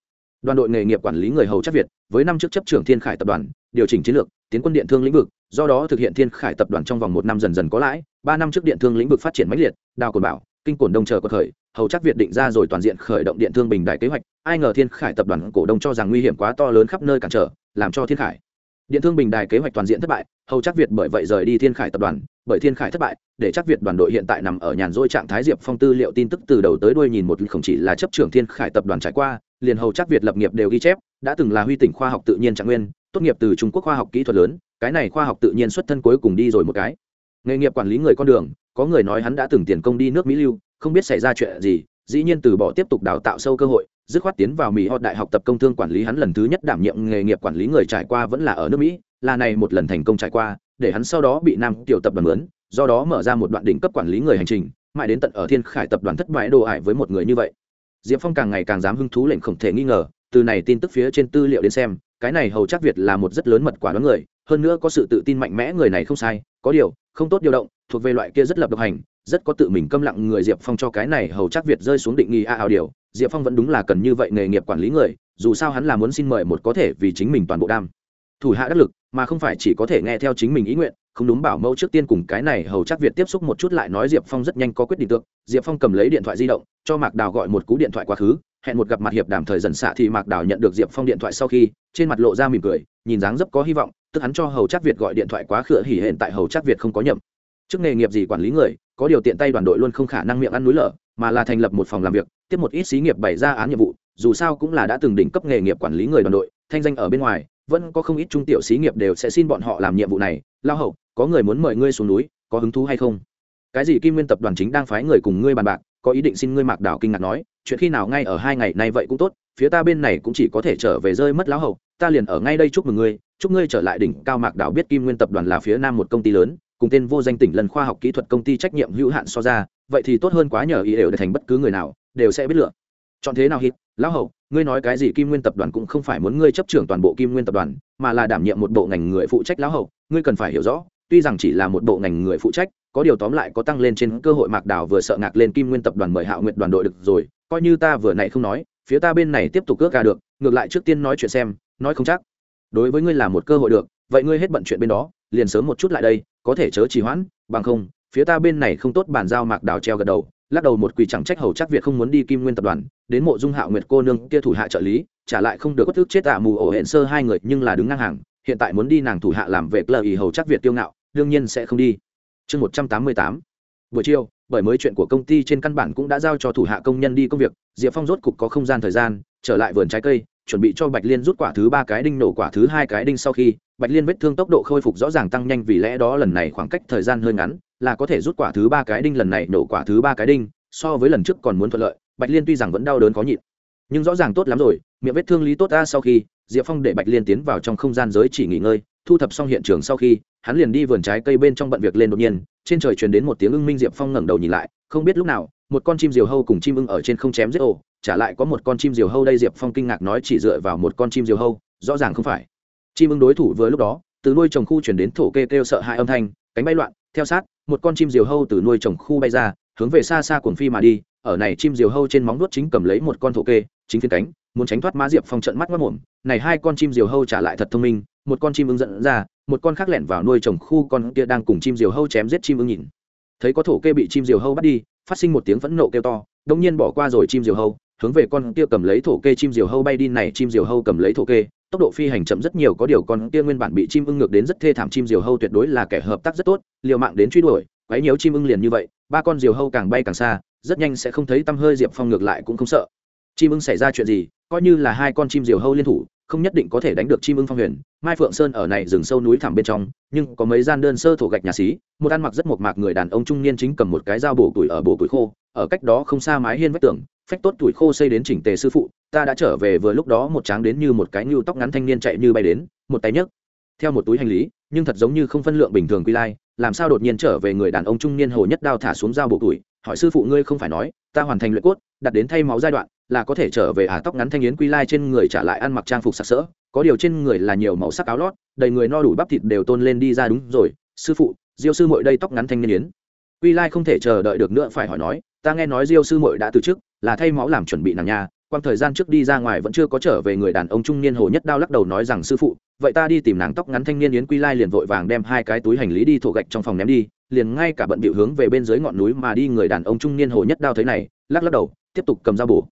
Đoàn đội nghề nghiệp quản lý người hầu chắc việt, với năm trước chấp trưởng thiên khải tập đoàn, điều chỉnh chiến lược, tiến quân điện thương lĩnh vực, do đó thực hiện thiên khải tập đoàn trong vòng một năm dần dần có lãi, ba năm trước điện thương lĩnh vực phát triển mãnh liệt, đào cồn bảo, kinh cổn đông chờ có khởi, hầu chắc việt định ra rồi toàn diện khởi động điện thương bình đại kế hoạch, ai ngờ thiên khải tập đoàn cổ đông cho rằng nguy hiểm quá to lớn khắp nơi cản trở làm cho thiên khải. Điện thương bình đài kế hoạch toàn diện thất bại, hầu chắc việt bởi vậy rời đi thiên khải tập đoàn, bởi thiên khải thất bại, để chắc việt đoàn đội hiện tại nằm ở nhàn rỗi trạng thái diệp phong tư liệu tin tức từ đầu tới đuôi nhìn một không chỉ là chấp trưởng thiên khải tập đoàn trải qua, liền hầu chắc việt lập nghiệp đều ghi chép, đã từng là huy tỉnh khoa học tự nhiên trạng nguyên, tốt nghiệp từ trung quốc khoa học kỹ thuật lớn, cái này khoa học tự nhiên xuất thân cuối cùng đi rồi một cái. Nghề nghiệp quản lý người con đường, có người nói hắn đã từng tiền công đi nước mỹ lưu, không biết xảy ra chuyện gì dĩ nhiên từ bỏ tiếp tục đào tạo sâu cơ hội, dứt khoát tiến vào mỹ họ đại học tập công thương quản lý hắn lần thứ nhất đảm nhiệm nghề nghiệp quản lý người trải qua vẫn là ở nước mỹ, là này một lần thành công trải qua, để hắn sau đó bị nam tiểu tập đoàn lớn do đó mở ra một đoạn đỉnh cấp quản lý người hành trình, mãi đến tận ở thiên khải tập đoàn thất bại đồ ải với một người như vậy. Diệp phong càng ngày càng dám hứng thú lệnh không thể nghi ngờ, từ này tin tức phía trên tư liệu đến xem, cái này hầu chắc việt là một rất lớn mật quả đoán người, hơn nữa có sự tự tin mạnh mẽ người này không sai, có điều, không tốt điều động, thuộc về loại kia rất lập độc hành rất có tự mình câm lặng người diệp phong cho cái này hầu chắc việt rơi xuống định nghi a ảo điều. Diệp phong vẫn đúng là cần như vậy nghề nghiệp quản lý người, dù sao hắn là muốn xin mời một có thể vì chính mình toàn bộ đam. Thủ hạ đắc lực, mà không phải chỉ có thể nghe theo chính mình ý nguyện, không đúng bảo mẫu trước tiên cùng cái này hầu chắc việt tiếp xúc một chút lại nói diệp phong rất nhanh có quyết định tượng. Diệp phong cầm lấy điện thoại di động, cho mạc đào gọi một cú điện thoại quá khứ, hẹn một gặp mặt hiệp đàm thời dần xạ thì mạc đào nhận được diệp phong điện thoại sau khi, trên mặt lộ ra mỉm cười, nhìn dáng dấp có hy vọng, tức hắn cho hầu chắc việt gọi điện thoại quá khựa hỉ hẹn tại hầu chắc việt không có nhầm chức nghề nghiệp gì quản lý người có điều tiện tay đoàn đội luôn không khả năng miệng ăn núi lở, mà là thành lập một phòng làm việc, tiếp một ít xí nghiệp bày ra án nhiệm vụ, dù sao cũng là đã từng đỉnh cấp nghề nghiệp quản lý người đoàn đội, thanh danh ở bên ngoài, vẫn có không ít trung tiểu xí nghiệp đều sẽ xin bọn họ làm nhiệm vụ này. Lao hậu, có người muốn mời ngươi xuống núi, có hứng thú hay không? Cái gì kim nguyên tập đoàn chính đang phái người cùng ngươi bàn bạc, có ý định xin ngươi mạc đảo kinh ngạc nói, chuyện khi nào ngay ở hai ngày nay vậy cũng tốt, phía ta bên này cũng chỉ có thể trở về rơi mất lão hậu, ta liền ở ngay đây chúc mừng ngươi, chúc ngươi trở lại đỉnh cao mạc đảo biết kim nguyên tập đoàn là phía nam một công ty lớn cùng tên vô danh tỉnh lần khoa học kỹ thuật công ty trách nhiệm hữu hạn so ra, vậy thì tốt hơn quá nhờ ý đều để thành bất cứ người nào, đều sẽ biết lựa. Chọn thế nào hít, lão hậu, ngươi nói cái gì kim nguyên tập đoàn cũng không phải muốn ngươi chấp trưởng toàn bộ kim nguyên tập đoàn, mà là đảm nhiệm một bộ ngành người phụ trách lão hậu, ngươi cần phải hiểu rõ, tuy rằng chỉ là một bộ ngành người phụ trách, có điều tóm lại có tăng lên trên cơ hội mạc đảo vừa sợ ngạc lên kim nguyên tập đoàn mời hạo nguyện đoàn đội được rồi, coi như ta vừa nãy không nói, phía ta bên này tiếp tục cước gà được, ngược lại trước tiên nói chuyện xem, nói không chắc. Đối với ngươi là một cơ hội được, vậy ngươi hết bận chuyện bên đó, liền sớm một chút lại đây có thể chớ trì hoãn, bằng không, phía ta bên này không tốt bàn giao mạc đào treo gật đầu, lắc đầu một quỳ chẳng trách hầu chắc việt không muốn đi kim nguyên tập đoàn, đến mộ dung hạo nguyệt cô nương kia thủ hạ trợ lý, trả lại không được bất thức chết tạ mù ổ hẹn sơ hai người, nhưng là đứng ngang hàng, hiện tại muốn đi nàng thủ hạ làm về lờ ý hầu chắc việt tiêu ngạo, đương nhiên sẽ không đi. Chương một trăm tám mươi tám. Buổi chiều, bởi mới chuyện của công ty trên căn bản cũng đã giao cho thủ hạ công nhân đi công việc, diệp phong rốt cục có không gian thời gian, trở lại vườn trái cây chuẩn bị cho bạch liên rút quả thứ ba cái đinh, nổ quả thứ hai cái đinh sau khi, bạch liên vết thương tốc độ khôi phục rõ ràng tăng nhanh vì lẽ đó lần này khoảng cách thời gian hơi ngắn, là có thể rút quả thứ ba cái đinh lần này nổ quả thứ ba cái đinh, so với lần trước còn muốn thuận lợi, bạch liên tuy rằng vẫn đau đớn khó nhịn, nhưng rõ ràng tốt lắm rồi, miệng vết thương lý tốt ta sau khi, diệp phong để bạch liên tiến vào trong không gian giới chỉ nghỉ ngơi, thu thập xong hiện trường sau khi, hắn liền đi vườn trái cây bên trong bận việc lên đột nhiên, trên trời truyền đến một tiếng ưng minh diệp phong ngẩng đầu nhìn lại, không biết lúc nào, một con chim diều hâu cùng chim ưng ở trên không chém giết ổ trả lại có một con chim diều hâu đây, diệp phong kinh ngạc nói chỉ dựa vào một con chim diều hâu, rõ ràng không phải. Chim ưng đối thủ vừa lúc đó, từ nuôi trồng khu chuyển đến thổ kê kêu sợ hãi âm thanh, cánh bay loạn, theo sát, một con chim diều hâu từ nuôi trồng khu bay ra, hướng về xa xa cuồng phi mà đi, ở này chim diều hâu trên móng nuốt chính cầm lấy một con thổ kê, chính phiên cánh, muốn tránh thoát mã diệp phong trận mắt mất mồm này hai con chim diều hâu trả lại thật thông minh, một con chim ưng dẫn ra, một con khác lẻn vào nuôi trồng khu, con kia đang cùng chim diều hâu chém giết chim ưng nhìn. Thấy có thổ kê bị chim diều hâu bắt đi, phát sinh một tiếng phẫn nộ kêu to đông nhiên bỏ qua rồi chim diều hâu hướng về con kia cầm lấy thổ kê chim diều hâu bay đi này, chim diều hâu cầm lấy thổ kê, tốc độ phi hành chậm rất nhiều, có điều con kia nguyên bản bị chim ưng ngược đến rất thê thảm, chim diều hâu tuyệt đối là kẻ hợp tác rất tốt, liều mạng đến truy đuổi, quấy nhiễu chim ưng liền như vậy, ba con diều hâu càng bay càng xa, rất nhanh sẽ không thấy tăm hơi diệp phong ngược lại cũng không sợ. Chim ưng xảy ra chuyện gì, coi như là hai con chim diều hâu liên thủ không nhất định có thể đánh được chim ưng phong huyền. Mai phượng sơn ở này rừng sâu núi thẳm bên trong, nhưng có mấy gian đơn sơ thổ gạch nhà xí, một ăn mặc rất mộc mạc người đàn ông trung niên chính cầm một cái dao bổ tuổi ở bổ tuổi khô, ở cách đó không xa mái hiên vách tường, phách tốt tuổi khô xây đến chỉnh tề sư phụ, ta đã trở về vừa lúc đó một tráng đến như một cái nhu tóc ngắn thanh niên chạy như bay đến, một tay nhấc. Theo một túi hành lý, nhưng thật giống như không phân lượng bình thường quy lai, làm sao đột nhiên trở về người đàn ông trung niên hồ nhất đao thả xuống dao bổ tuổi hỏi sư phụ ngươi không phải nói ta hoàn thành luyện cốt đặt đến thay máu giai đoạn là có thể trở về ả à, tóc ngắn thanh yến quy lai trên người trả lại ăn mặc trang phục sặc sỡ có điều trên người là nhiều màu sắc áo lót đầy người no đủ bắp thịt đều tôn lên đi ra đúng rồi sư phụ diêu sư mội đây tóc ngắn thanh niên yến. Quy lai không thể chờ đợi được nữa phải hỏi nói ta nghe nói diêu sư mội đã từ chức là thay máu làm chuẩn bị nàng nhà quang thời gian trước đi ra ngoài vẫn chưa có trở về người đàn ông trung niên hồ nhất đao lắc đầu nói rằng sư phụ vậy ta đi tìm nàng tóc ngắn thanh niên yến quy lai liền vội vàng đem hai cái túi hành lý đi thổ gạch trong phòng ném đi liền ngay cả bận bịu hướng về bên dưới ngọn núi mà đi người đàn ông trung niên hồ nhất đao thấy này, lắc lắc đầu, tiếp tục cầm dao bổ.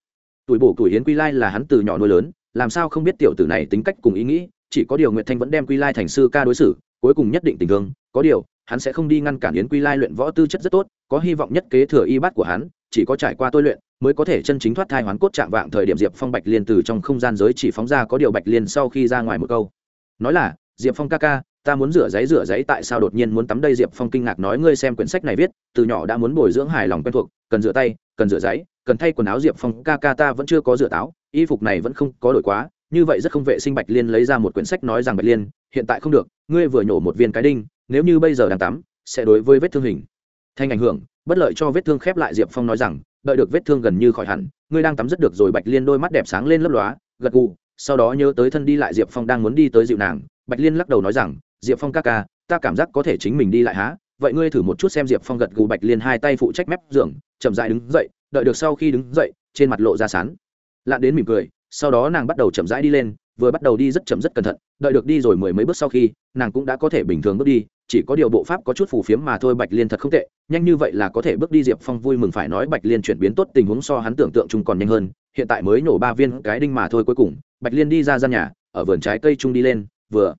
Tuổi bổ tuổi yến quy lai là hắn từ nhỏ nuôi lớn, làm sao không biết tiểu tử này tính cách cùng ý nghĩ, chỉ có điều nguyệt thanh vẫn đem quy lai thành sư ca đối xử, cuối cùng nhất định tình thương, có điều, hắn sẽ không đi ngăn cản yến quy lai luyện võ tư chất rất tốt, có hy vọng nhất kế thừa y bát của hắn, chỉ có trải qua tôi luyện, mới có thể chân chính thoát thai hoán cốt chạm vạng thời điểm diệp phong bạch liên từ trong không gian giới chỉ phóng ra có điều bạch liên sau khi ra ngoài một câu. Nói là, diệp phong ca ca ta muốn rửa giấy rửa giấy tại sao đột nhiên muốn tắm đây? Diệp phong kinh ngạc nói, ngươi xem quyển sách này viết, từ nhỏ đã muốn bồi dưỡng hài lòng quen thuộc, cần rửa tay, cần rửa giấy, cần thay quần áo. Diệp phong, ca ca ta vẫn chưa có rửa táo, y phục này vẫn không có đổi quá, như vậy rất không vệ sinh. Bạch liên lấy ra một quyển sách nói rằng, bạch liên, hiện tại không được, ngươi vừa nhổ một viên cái đinh, nếu như bây giờ đang tắm, sẽ đối với vết thương hình thành ảnh hưởng, bất lợi cho vết thương. Khép lại, diệp phong nói rằng, đợi được vết thương gần như khỏi hẳn, ngươi đang tắm rất được rồi. Bạch liên đôi mắt đẹp sáng lên lấp lóa, gật gù, sau đó nhớ tới thân đi lại. Diệp phong đang muốn đi tới dịu nàng, bạch liên lắc đầu nói rằng diệp phong ca ca, ta cảm giác có thể chính mình đi lại há. Vậy ngươi thử một chút xem diệp phong gật gù bạch liên hai tay phụ trách mép giường, chậm dại đứng dậy, đợi được sau khi đứng dậy, trên mặt lộ ra sán. Lạn đến mỉm cười, sau đó nàng bắt đầu chậm rãi đi lên, vừa bắt đầu đi rất chậm rất cẩn thận, đợi được đi rồi mười mấy bước sau khi, nàng cũng đã có thể bình thường bước đi, chỉ có điều bộ pháp có chút phù phiếm mà thôi, bạch liên thật không tệ, nhanh như vậy là có thể bước đi, diệp phong vui mừng phải nói bạch liên chuyển biến tốt tình huống so hắn tưởng tượng chung còn nhanh hơn, hiện tại mới nổ ba viên cái đinh mà thôi, cuối cùng, bạch liên đi ra gian nhà, ở vườn trái cây chung đi lên, vừa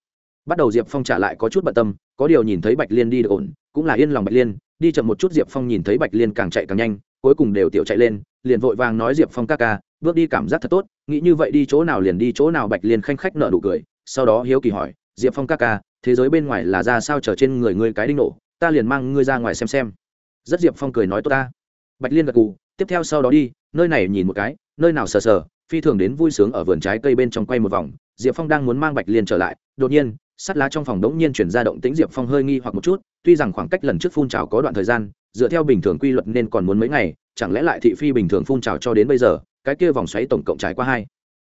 bắt đầu diệp phong trả lại có chút bận tâm, có điều nhìn thấy bạch liên đi được ổn, cũng là yên lòng bạch liên, đi chậm một chút diệp phong nhìn thấy bạch liên càng chạy càng nhanh, cuối cùng đều tiểu chạy lên, liền vội vàng nói diệp phong ca ca, bước đi cảm giác thật tốt, nghĩ như vậy đi chỗ nào liền đi chỗ nào. Bạch liên khanh khách nợ nụ cười, sau đó hiếu kỳ hỏi, diệp phong ca ca, thế giới bên ngoài là ra sao trở trên người ngươi cái đinh nổ, ta liền mang ngươi ra ngoài xem xem. Rất diệp phong cười nói, tốt ta. Bạch liên gật cù tiếp theo sau đó đi, nơi này nhìn một cái, nơi nào sờ sờ, phi thường đến vui sướng ở vườn trái cây bên trong quay một vòng. Diệp phong đang muốn mang bạch liên trở lại, đột nhiên sắt lá trong phòng đống nhiên chuyển ra động tĩnh diệp phong hơi nghi hoặc một chút, tuy rằng khoảng cách lần trước phun trào có đoạn thời gian, dựa theo bình thường quy luật nên còn muốn mấy ngày, chẳng lẽ lại thị phi bình thường phun trào cho đến bây giờ, cái kia vòng xoáy tổng cộng trải qua hai.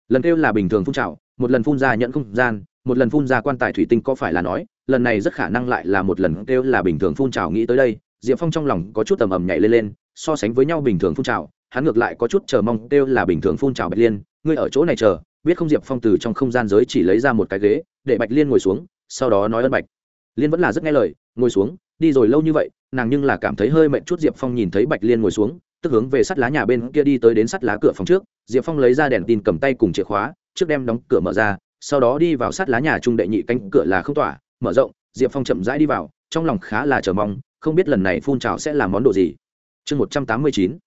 Lần kêu là bình thường phun trào, một lần phun ra nhận không gian, một lần phun ra quan tài thủy tinh có phải là nói, lần này rất khả năng lại là một lần kêu là bình thường phun trào nghĩ tới đây, diệp phong trong lòng có chút tầm ầm nhảy lên lên, so sánh với nhau bình thường phun trào, hắn ngược lại có chút chờ mong kêu là bình thường phun trào bạch liên, ngươi ở chỗ này chờ biết không diệp phong từ trong không gian giới chỉ lấy ra một cái ghế, để bạch liên ngồi xuống, sau đó nói ân bạch. Liên vẫn là rất nghe lời, ngồi xuống, đi rồi lâu như vậy, nàng nhưng là cảm thấy hơi mệt chút diệp phong nhìn thấy bạch liên ngồi xuống, tức hướng về sắt lá nhà bên kia đi tới đến sắt lá cửa phòng trước. Diệp phong lấy ra đèn tin cầm tay cùng chìa khóa, trước đem đóng cửa mở ra, sau đó đi vào sắt lá nhà trung đệ nhị cánh cửa là không tỏa, mở rộng, diệp phong chậm rãi đi vào, trong lòng khá là chờ mong, không biết lần này phun trào sẽ làm món đồ gì. Chương một trăm tám mươi chín.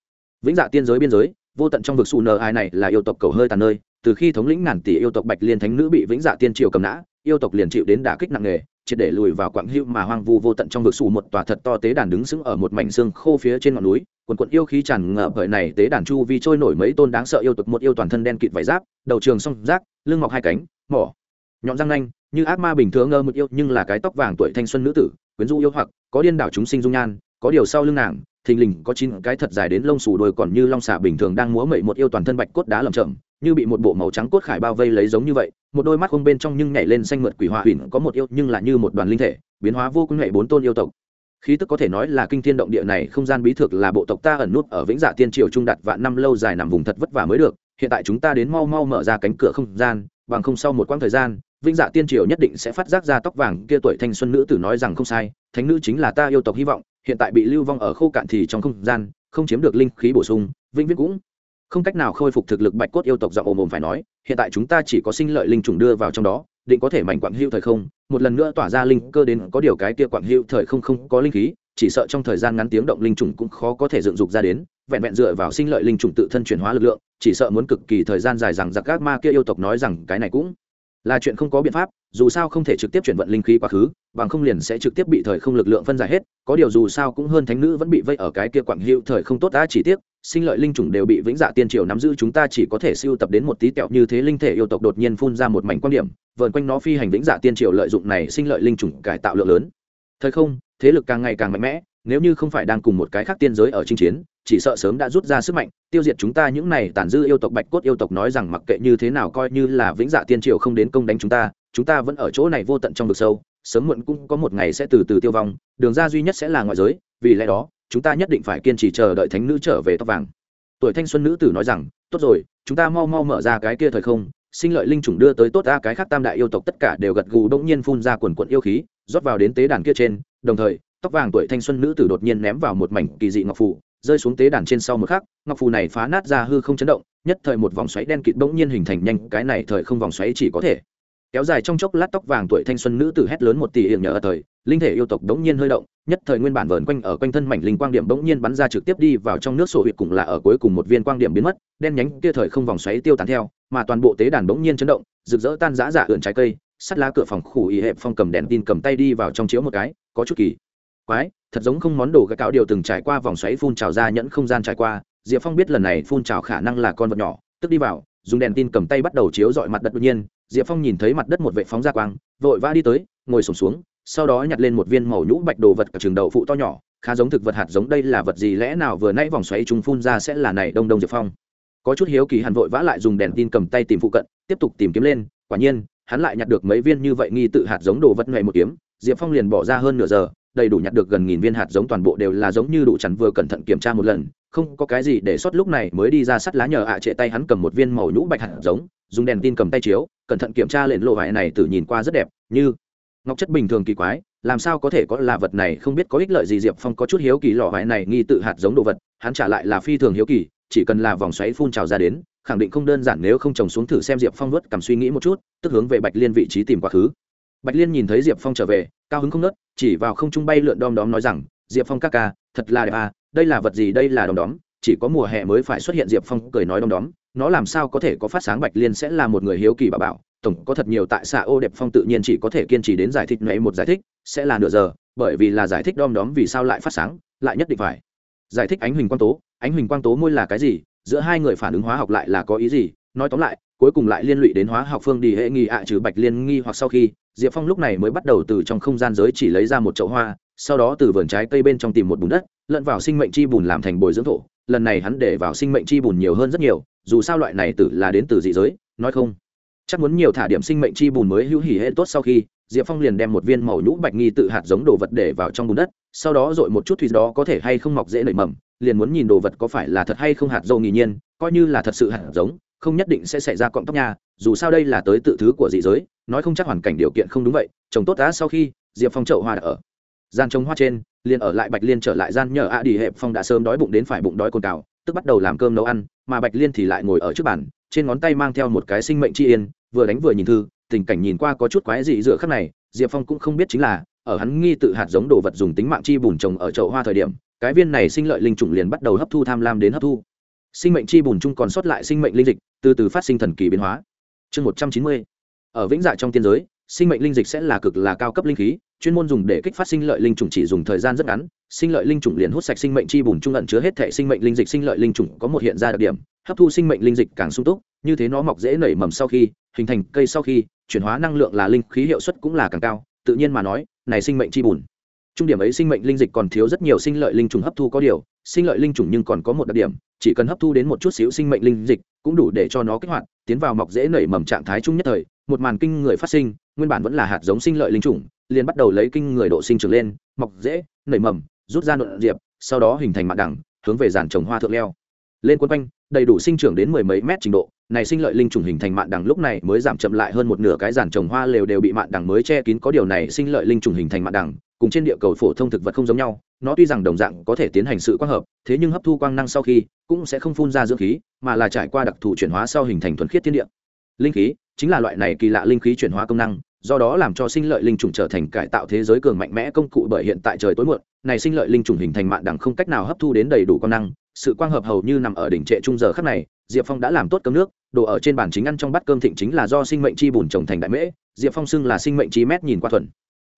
Vĩnh dạ tiên giới biên giới, vô tận trong vực xù nờ ai này là yêu tộc cầu hơi tàn nơi từ khi thống lĩnh ngàn tỷ yêu tộc bạch liên thánh nữ bị vĩnh dạ tiên triều cầm nã, yêu tộc liền chịu đến đả kích nặng nề, triệt để lùi vào quặng hữu mà hoang vu vô tận trong vực sủ một tòa thật to tế đàn đứng sững ở một mảnh xương khô phía trên ngọn núi, quần quận yêu khí tràn ngập bởi này tế đàn chu vi trôi nổi mấy tôn đáng sợ yêu tộc, một yêu toàn thân đen kịt vải giáp, đầu trường song rác, lưng mọc hai cánh, mỏ, nhọn răng nanh, như ác ma bình thường ngơ một yêu, nhưng là cái tóc vàng tuổi thanh xuân nữ tử, quyến rũ yêu hoặc, có điên đảo chúng sinh dung nhan có điều sau lưng nàng, thình lình có chín cái thật dài đến lông xù đôi còn như long xà bình thường đang múa mẩy một yêu toàn thân bạch cốt đá lầm chậm như bị một bộ màu trắng cốt khải bao vây lấy giống như vậy, một đôi mắt không bên trong nhưng nhảy lên xanh mượt quỷ hỏa huỳnh có một yêu nhưng là như một đoàn linh thể, biến hóa vô cùng hệ bốn tôn yêu tộc. Khí tức có thể nói là kinh thiên động địa này không gian bí thực là bộ tộc ta ẩn nút ở vĩnh dạ tiên triều trung đạt vạn năm lâu dài nằm vùng thật vất vả mới được, hiện tại chúng ta đến mau mau mở ra cánh cửa không gian, bằng không sau một quãng thời gian, vĩnh dạ tiên triều nhất định sẽ phát giác ra tóc vàng kia tuổi thanh xuân nữ tử nói rằng không sai, thánh nữ chính là ta yêu tộc hy vọng hiện tại bị lưu vong ở khô cạn thì trong không gian, không chiếm được linh khí bổ sung, vĩnh viễn cũng không cách nào khôi phục thực lực bạch cốt yêu tộc giọng ồm ồm phải nói, hiện tại chúng ta chỉ có sinh lợi linh trùng đưa vào trong đó, định có thể mảnh quặng hưu thời không, một lần nữa tỏa ra linh cơ đến có điều cái kia quặng hưu thời không không có linh khí, chỉ sợ trong thời gian ngắn tiếng động linh trùng cũng khó có thể dựng dục ra đến, vẹn vẹn dựa vào sinh lợi linh trùng tự thân chuyển hóa lực lượng, chỉ sợ muốn cực kỳ thời gian dài rằng giặc các ma kia yêu tộc nói rằng cái này cũng là chuyện không có biện pháp, dù sao không thể trực tiếp chuyển vận linh khí quá khứ, bằng không liền sẽ trực tiếp bị thời không lực lượng phân giải hết, có điều dù sao cũng hơn thánh nữ vẫn bị vây ở cái kia quặng hữu thời không tốt đã chỉ tiếc, sinh lợi linh chủng đều bị vĩnh dạ tiên triều nắm giữ chúng ta chỉ có thể siêu tập đến một tí kẹo như thế linh thể yêu tộc đột nhiên phun ra một mảnh quan điểm, vờn quanh nó phi hành vĩnh dạ tiên triều lợi dụng này sinh lợi linh chủng cải tạo lượng lớn. Thời không, thế lực càng ngày càng mạnh mẽ, nếu như không phải đang cùng một cái khác tiên giới ở chinh chiến chỉ sợ sớm đã rút ra sức mạnh, tiêu diệt chúng ta những này tàn dư yêu tộc bạch cốt yêu tộc nói rằng mặc kệ như thế nào coi như là vĩnh dạ tiên triều không đến công đánh chúng ta chúng ta vẫn ở chỗ này vô tận trong vực sâu, sớm muộn cũng có một ngày sẽ từ từ tiêu vong, đường ra duy nhất sẽ là ngoại giới, vì lẽ đó, chúng ta nhất định phải kiên trì chờ đợi thánh nữ trở về tóc vàng. Tuổi thanh xuân nữ tử nói rằng, tốt rồi, chúng ta mau mau mở ra cái kia thời không, sinh lợi linh chủng đưa tới tốt ra cái khác tam đại yêu tộc tất cả đều gật gù đống nhiên phun ra quần quận yêu khí, rót vào đến tế đàn kia trên, đồng thời, tóc vàng tuổi thanh xuân nữ tử đột nhiên ném vào một mảnh kỳ dị ngọc phù rơi xuống tế đàn trên sau một khắc, ngọc phù này phá nát ra hư không chấn động, nhất thời một vòng xoáy đen kịt bỗng nhiên hình thành nhanh, cái này thời không vòng xoáy chỉ có thể kéo dài trong chốc lát tóc vàng tuổi thanh xuân nữ tử hét lớn một tỷ hiện nhờ ở thời, linh thể yêu tộc đống nhiên hơi động, nhất thời nguyên bản vờn quanh ở quanh thân mảnh linh quang điểm đống nhiên bắn ra trực tiếp đi vào trong nước sổ huyệt cùng là ở cuối cùng một viên quang điểm biến mất, đen nhánh kia thời không vòng xoáy tiêu tán theo, mà toàn bộ tế đàn đống nhiên chấn động, rực rỡ tan rã giả ượn trái cây, sắt lá cửa phòng khủ y hẹp phong cầm đèn tin cầm tay đi vào trong chiếu một cái, có chút kỳ quái thật giống không món đồ cái cáo điều từng trải qua vòng xoáy phun trào ra nhẫn không gian trải qua. Diệp phong biết lần này phun trào khả năng là con vật nhỏ, tức đi vào, dùng đèn tin cầm tay bắt đầu chiếu dọi mặt đất đột nhiên. Diệp phong nhìn thấy mặt đất một vệ phóng ra quang, vội vã đi tới, ngồi sổm xuống, sau đó nhặt lên một viên màu nhũ bạch đồ vật cả trường đậu phụ to nhỏ, khá giống thực vật hạt giống đây là vật gì lẽ nào vừa nãy vòng xoáy chúng phun ra sẽ là này? Đông đông diệp phong. Có chút hiếu kỳ hẳn vội vã lại dùng đèn tin cầm tay tìm phụ cận, tiếp tục tìm kiếm lên, quả nhiên, hắn lại nhặt được mấy viên như vậy nghi tự hạt giống đồ vật này một kiếm. Diệp phong liền bỏ ra hơn nửa giờ đầy đủ nhặt được gần nghìn viên hạt giống toàn bộ đều là giống như đủ chắn vừa cẩn thận kiểm tra một lần, không có cái gì để sót lúc này mới đi ra sắt lá nhờ ạ à trệ tay hắn cầm một viên màu nhũ bạch hạt giống, dùng đèn tin cầm tay chiếu, cẩn thận kiểm tra lệnh lộ vải này tự nhìn qua rất đẹp, như ngọc chất bình thường kỳ quái, làm sao có thể có là vật này không biết có ích lợi gì diệp phong có chút hiếu kỳ lọ vải này nghi tự hạt giống đồ vật, hắn trả lại là phi thường hiếu kỳ, chỉ cần là vòng xoáy phun trào ra đến, khẳng định không đơn giản nếu không trồng xuống thử xem diệp phong vớt cầm suy nghĩ một chút, tức hướng về bạch liên vị trí tìm quá khứ bạch liên nhìn thấy diệp phong trở về, cao hứng không nớt, chỉ vào không trung bay lượn đom đóm nói rằng, diệp phong ca ca, thật là đẹp à đây là vật gì, đây là đom đóm, chỉ có mùa hè mới phải xuất hiện. Diệp phong cười nói đom đóm, nó làm sao có thể có phát sáng? Bạch liên sẽ là một người hiếu kỳ bà bảo, tổng có thật nhiều tại xạ ô đẹp phong tự nhiên chỉ có thể kiên trì đến giải thích nãy một giải thích, sẽ là nửa giờ, bởi vì là giải thích đom đóm vì sao lại phát sáng, lại nhất định phải. Giải thích ánh huỳnh quang tố, ánh huỳnh quang tố môi là cái gì, giữa hai người phản ứng hóa học lại là có ý gì, nói tóm lại cuối cùng lại liên lụy đến hóa học phương đi hệ nghi ạ trừ bạch liên nghi hoặc sau khi, diệp phong lúc này mới bắt đầu từ trong không gian giới chỉ lấy ra một chậu hoa, sau đó từ vườn trái cây bên trong tìm một bùn đất, lẫn vào sinh mệnh chi bùn làm thành bồi dưỡng thổ. Lần này hắn để vào sinh mệnh chi bùn nhiều hơn rất nhiều, dù sao loại này tử là đến từ dị giới, nói không. Chắc muốn nhiều thả điểm sinh mệnh chi bùn mới hữu hỉ hệ tốt sau khi, diệp phong liền đem một viên màu nhũ bạch nghi tự hạt giống đồ vật để vào trong bùn đất, sau đó dội một chút thủy đó có thể hay không mọc dễ nảy mầm, liền muốn nhìn đồ vật có phải là thật hay không hạt dầu nghi nhiên, coi như là thật sự hạt giống không nhất định sẽ xảy ra cọng tóc nha, dù sao đây là tới tự thứ của dị giới, nói không chắc hoàn cảnh điều kiện không đúng vậy trồng tốt đã sau khi, diệp phong trậu hoa đã ở. Gian trồng hoa trên, liền ở lại bạch liên trở lại gian nhờ a đi hẹp phong đã sớm đói bụng đến phải bụng đói cồn cào, tức bắt đầu làm cơm nấu ăn, mà bạch liên thì lại ngồi ở trước bàn, trên ngón tay mang theo một cái sinh mệnh chi yên, vừa đánh vừa nhìn thư, tình cảnh nhìn qua có chút quái dị dựa khắc này, diệp phong cũng không biết chính là, ở hắn nghi tự hạt giống đồ vật dùng tính mạng chi bùn trồng ở chậu hoa thời điểm, cái viên này sinh lợi linh trùng liền bắt đầu hấp thu tham lam đến hấp thu sinh mệnh chi bùn chung còn sót lại sinh mệnh linh dịch, từ từ phát sinh thần kỳ biến hóa. Chương một trăm chín mươi. Ở vĩnh dạ trong tiên giới, sinh mệnh linh dịch sẽ là cực là cao cấp linh khí, chuyên môn dùng để kích phát sinh lợi linh trùng chỉ dùng thời gian rất ngắn. Sinh lợi linh trùng liền hút sạch sinh mệnh chi bùn trung ẩn chứa hết thể sinh mệnh linh dịch, sinh lợi linh trùng có một hiện ra đặc điểm, hấp thu sinh mệnh linh dịch càng sung túc, như thế nó mọc dễ nảy mầm sau khi, hình thành cây sau khi, chuyển hóa năng lượng là linh khí hiệu suất cũng là càng cao. Tự nhiên mà nói, này sinh mệnh chi bùn trung điểm ấy sinh mệnh linh dịch còn thiếu rất nhiều sinh lợi linh trùng hấp thu có điều, sinh lợi linh trùng nhưng còn có một đặc điểm, chỉ cần hấp thu đến một chút xíu sinh mệnh linh dịch, cũng đủ để cho nó kích hoạt, tiến vào mọc dễ nảy mầm trạng thái chung nhất thời, một màn kinh người phát sinh, nguyên bản vẫn là hạt giống sinh lợi linh trùng, liền bắt đầu lấy kinh người độ sinh trưởng lên, mọc dễ, nảy mầm, rút ra nội diệp, sau đó hình thành mặt đẳng hướng về giàn trồng hoa thượng leo. Lên quân quanh, đầy đủ sinh trưởng đến mười mấy mét trình độ, này sinh lợi linh trùng hình thành mạng đằng lúc này mới giảm chậm lại hơn một nửa cái giàn trồng hoa lều đều bị mạng đằng mới che kín, có điều này sinh lợi linh trùng hình thành mạng đằng cùng trên địa cầu phổ thông thực vật không giống nhau, nó tuy rằng đồng dạng có thể tiến hành sự quang hợp, thế nhưng hấp thu quang năng sau khi cũng sẽ không phun ra dưỡng khí, mà là trải qua đặc thù chuyển hóa sau hình thành thuần khiết thiên địa. Linh khí chính là loại này kỳ lạ linh khí chuyển hóa công năng, do đó làm cho sinh lợi linh trùng trở thành cải tạo thế giới cường mạnh mẽ công cụ bởi hiện tại trời tối muộn, này sinh lợi linh trùng hình thành mạng đẳng không cách nào hấp thu đến đầy đủ công năng, sự quang hợp hầu như nằm ở đỉnh trệ trung giờ khắc này, diệp phong đã làm tốt cơm nước, đồ ở trên bàn chính ăn trong bát cơm thịnh chính là do sinh mệnh chi bùn trồng thành đại mễ, diệp phong xưng là sinh mệnh chi mét nhìn qua thuần.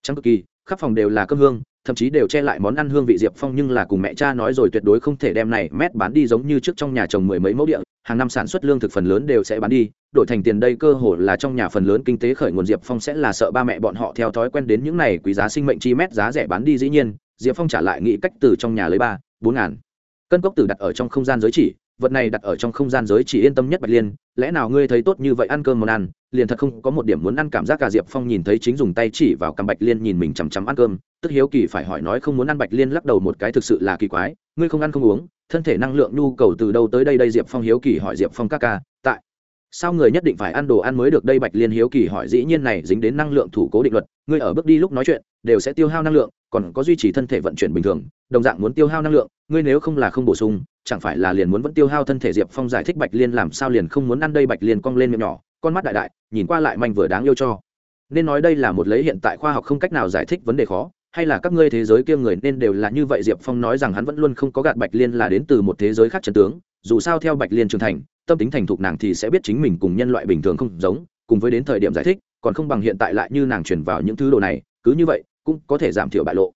Trắng cực kỳ khắp phòng đều là cơm hương, thậm chí đều che lại món ăn hương vị diệp phong nhưng là cùng mẹ cha nói rồi tuyệt đối không thể đem này mét bán đi giống như trước trong nhà trồng mười mấy mẫu địa, hàng năm sản xuất lương thực phần lớn đều sẽ bán đi, đổi thành tiền đây cơ hồ là trong nhà phần lớn kinh tế khởi nguồn diệp phong sẽ là sợ ba mẹ bọn họ theo thói quen đến những này quý giá sinh mệnh chi mét giá rẻ bán đi dĩ nhiên, diệp phong trả lại nghĩ cách từ trong nhà lấy ba, bốn ngàn. Cân cốc tử đặt ở trong không gian giới chỉ, vật này đặt ở trong không gian giới chỉ yên tâm nhất bạch liên lẽ nào ngươi thấy tốt như vậy ăn cơm món ăn, liền thật không có một điểm muốn ăn cảm giác cả diệp phong nhìn thấy chính dùng tay chỉ vào cằm bạch liên nhìn mình chằm chằm ăn cơm, tức hiếu kỳ phải hỏi nói không muốn ăn bạch liên lắc đầu một cái thực sự là kỳ quái, ngươi không ăn không uống, thân thể năng lượng nhu cầu từ đâu tới đây đây diệp phong hiếu kỳ hỏi diệp phong các ca, tại sao người nhất định phải ăn đồ ăn mới được đây bạch liên hiếu kỳ hỏi dĩ nhiên này dính đến năng lượng thủ cố định luật, ngươi ở bước đi lúc nói chuyện, đều sẽ tiêu hao năng lượng, còn có duy trì thân thể vận chuyển bình thường, đồng dạng muốn tiêu hao năng lượng ngươi nếu không là không bổ sung, chẳng phải là liền muốn vẫn tiêu hao thân thể diệp phong giải thích bạch liên làm sao liền không muốn ăn đây? Bạch liên cong lên miệng nhỏ, con mắt đại đại, nhìn qua lại manh vừa đáng yêu cho. Nên nói đây là một lấy hiện tại khoa học không cách nào giải thích vấn đề khó, hay là các ngươi thế giới kia người nên đều là như vậy? Diệp phong nói rằng hắn vẫn luôn không có gạt bạch liên là đến từ một thế giới khác trần tướng, dù sao theo bạch liên trưởng thành, tâm tính thành thục nàng thì sẽ biết chính mình cùng nhân loại bình thường không giống, cùng với đến thời điểm giải thích, còn không bằng hiện tại lại như nàng truyền vào những thứ đồ này, cứ như vậy, cũng có thể giảm thiểu bại lộ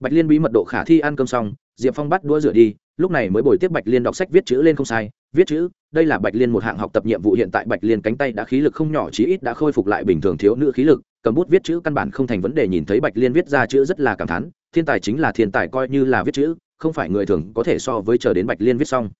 bạch liên bí mật độ khả thi ăn cơm xong, diệp phong bắt đũa rửa đi, lúc này mới bồi tiếp bạch liên đọc sách viết chữ lên không sai. Viết chữ, đây là bạch liên một hạng học tập nhiệm vụ hiện tại bạch liên cánh tay đã khí lực không nhỏ, chí ít đã khôi phục lại bình thường thiếu nữ khí lực. Cầm bút viết chữ căn bản không thành vấn đề, nhìn thấy bạch liên viết ra chữ rất là cảm thán. Thiên tài chính là thiên tài coi như là viết chữ, không phải người thường có thể so với chờ đến bạch liên viết xong.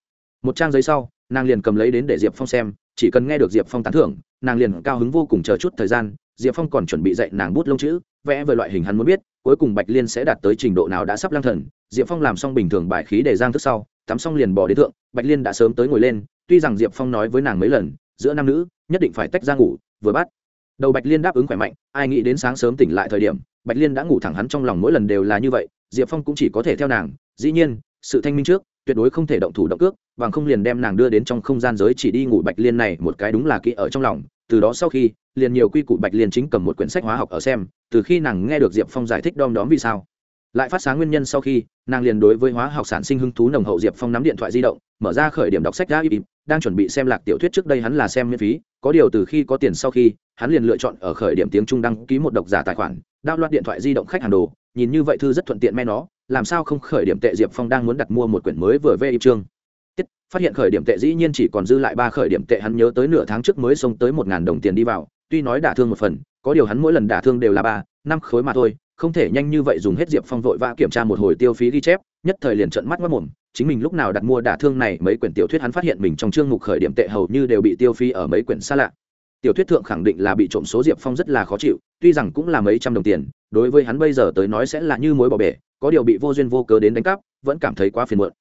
Một trang giấy sau, nàng liền cầm lấy đến để diệp phong xem, chỉ cần nghe được diệp phong tán thưởng, nàng liền cao hứng vô cùng chờ chút thời gian diệp phong còn chuẩn bị dạy nàng bút lông chữ, vẽ về loại hình hắn muốn biết, cuối cùng bạch liên sẽ đạt tới trình độ nào đã sắp lang thần. Diệp phong làm xong bình thường bài khí để giang thức sau, tắm xong liền bỏ đến thượng, bạch liên đã sớm tới ngồi lên, tuy rằng diệp phong nói với nàng mấy lần, giữa nam nữ, nhất định phải tách ra ngủ, vừa bắt đầu bạch liên đáp ứng khỏe mạnh, ai nghĩ đến sáng sớm tỉnh lại thời điểm, bạch liên đã ngủ thẳng hắn trong lòng mỗi lần đều là như vậy, diệp phong cũng chỉ có thể theo nàng, dĩ nhiên, sự thanh minh trước, tuyệt đối không thể động thủ động cước, bằng không liền đem nàng đưa đến trong không gian giới chỉ đi ngủ bạch liên này một cái đúng là kỹ ở trong lòng từ đó sau khi, liền nhiều quy củ bạch liên chính cầm một quyển sách hóa học ở xem, từ khi nàng nghe được diệp phong giải thích đom đóm vì sao. Lại phát sáng nguyên nhân sau khi, nàng liền đối với hóa học sản sinh hứng thú nồng hậu diệp phong nắm điện thoại di động, mở ra khởi điểm đọc sách đã im, đang chuẩn bị xem lạc tiểu thuyết trước đây hắn là xem miễn phí, có điều từ khi có tiền sau khi, hắn liền lựa chọn ở khởi điểm tiếng trung đăng ký một độc giả tài khoản, đao loạt điện thoại di động khách hàng đồ, nhìn như vậy thư rất thuận tiện me nó, làm sao không khởi điểm tệ diệp phong đang muốn đặt mua một quyển mới vừa về y chương tiết, phát hiện khởi điểm tệ dĩ nhiên chỉ còn dư lại ba khởi điểm tệ hắn nhớ tới nửa tháng trước mới xông tới một ngàn đồng tiền đi vào, tuy nói đả thương một phần, có điều hắn mỗi lần đả thương đều là ba, năm khối mà thôi, không thể nhanh như vậy dùng hết diệp phong vội vã kiểm tra một hồi tiêu phí ghi chép, nhất thời liền trận mắt mất mồm, chính mình lúc nào đặt mua đả thương này, mấy quyển tiểu thuyết hắn phát hiện mình trong chương mục khởi điểm tệ hầu như đều bị tiêu phí ở mấy quyển xa lạ. Tiểu thuyết thượng khẳng định là bị trộm số diệp phong rất là khó chịu, tuy rằng cũng là mấy trăm đồng tiền, đối với hắn bây giờ tới nói sẽ là như mối bỏ bể, có điều bị vô duyên vô cớ đến đánh cắp, vẫn cảm thấy quá phiền muộn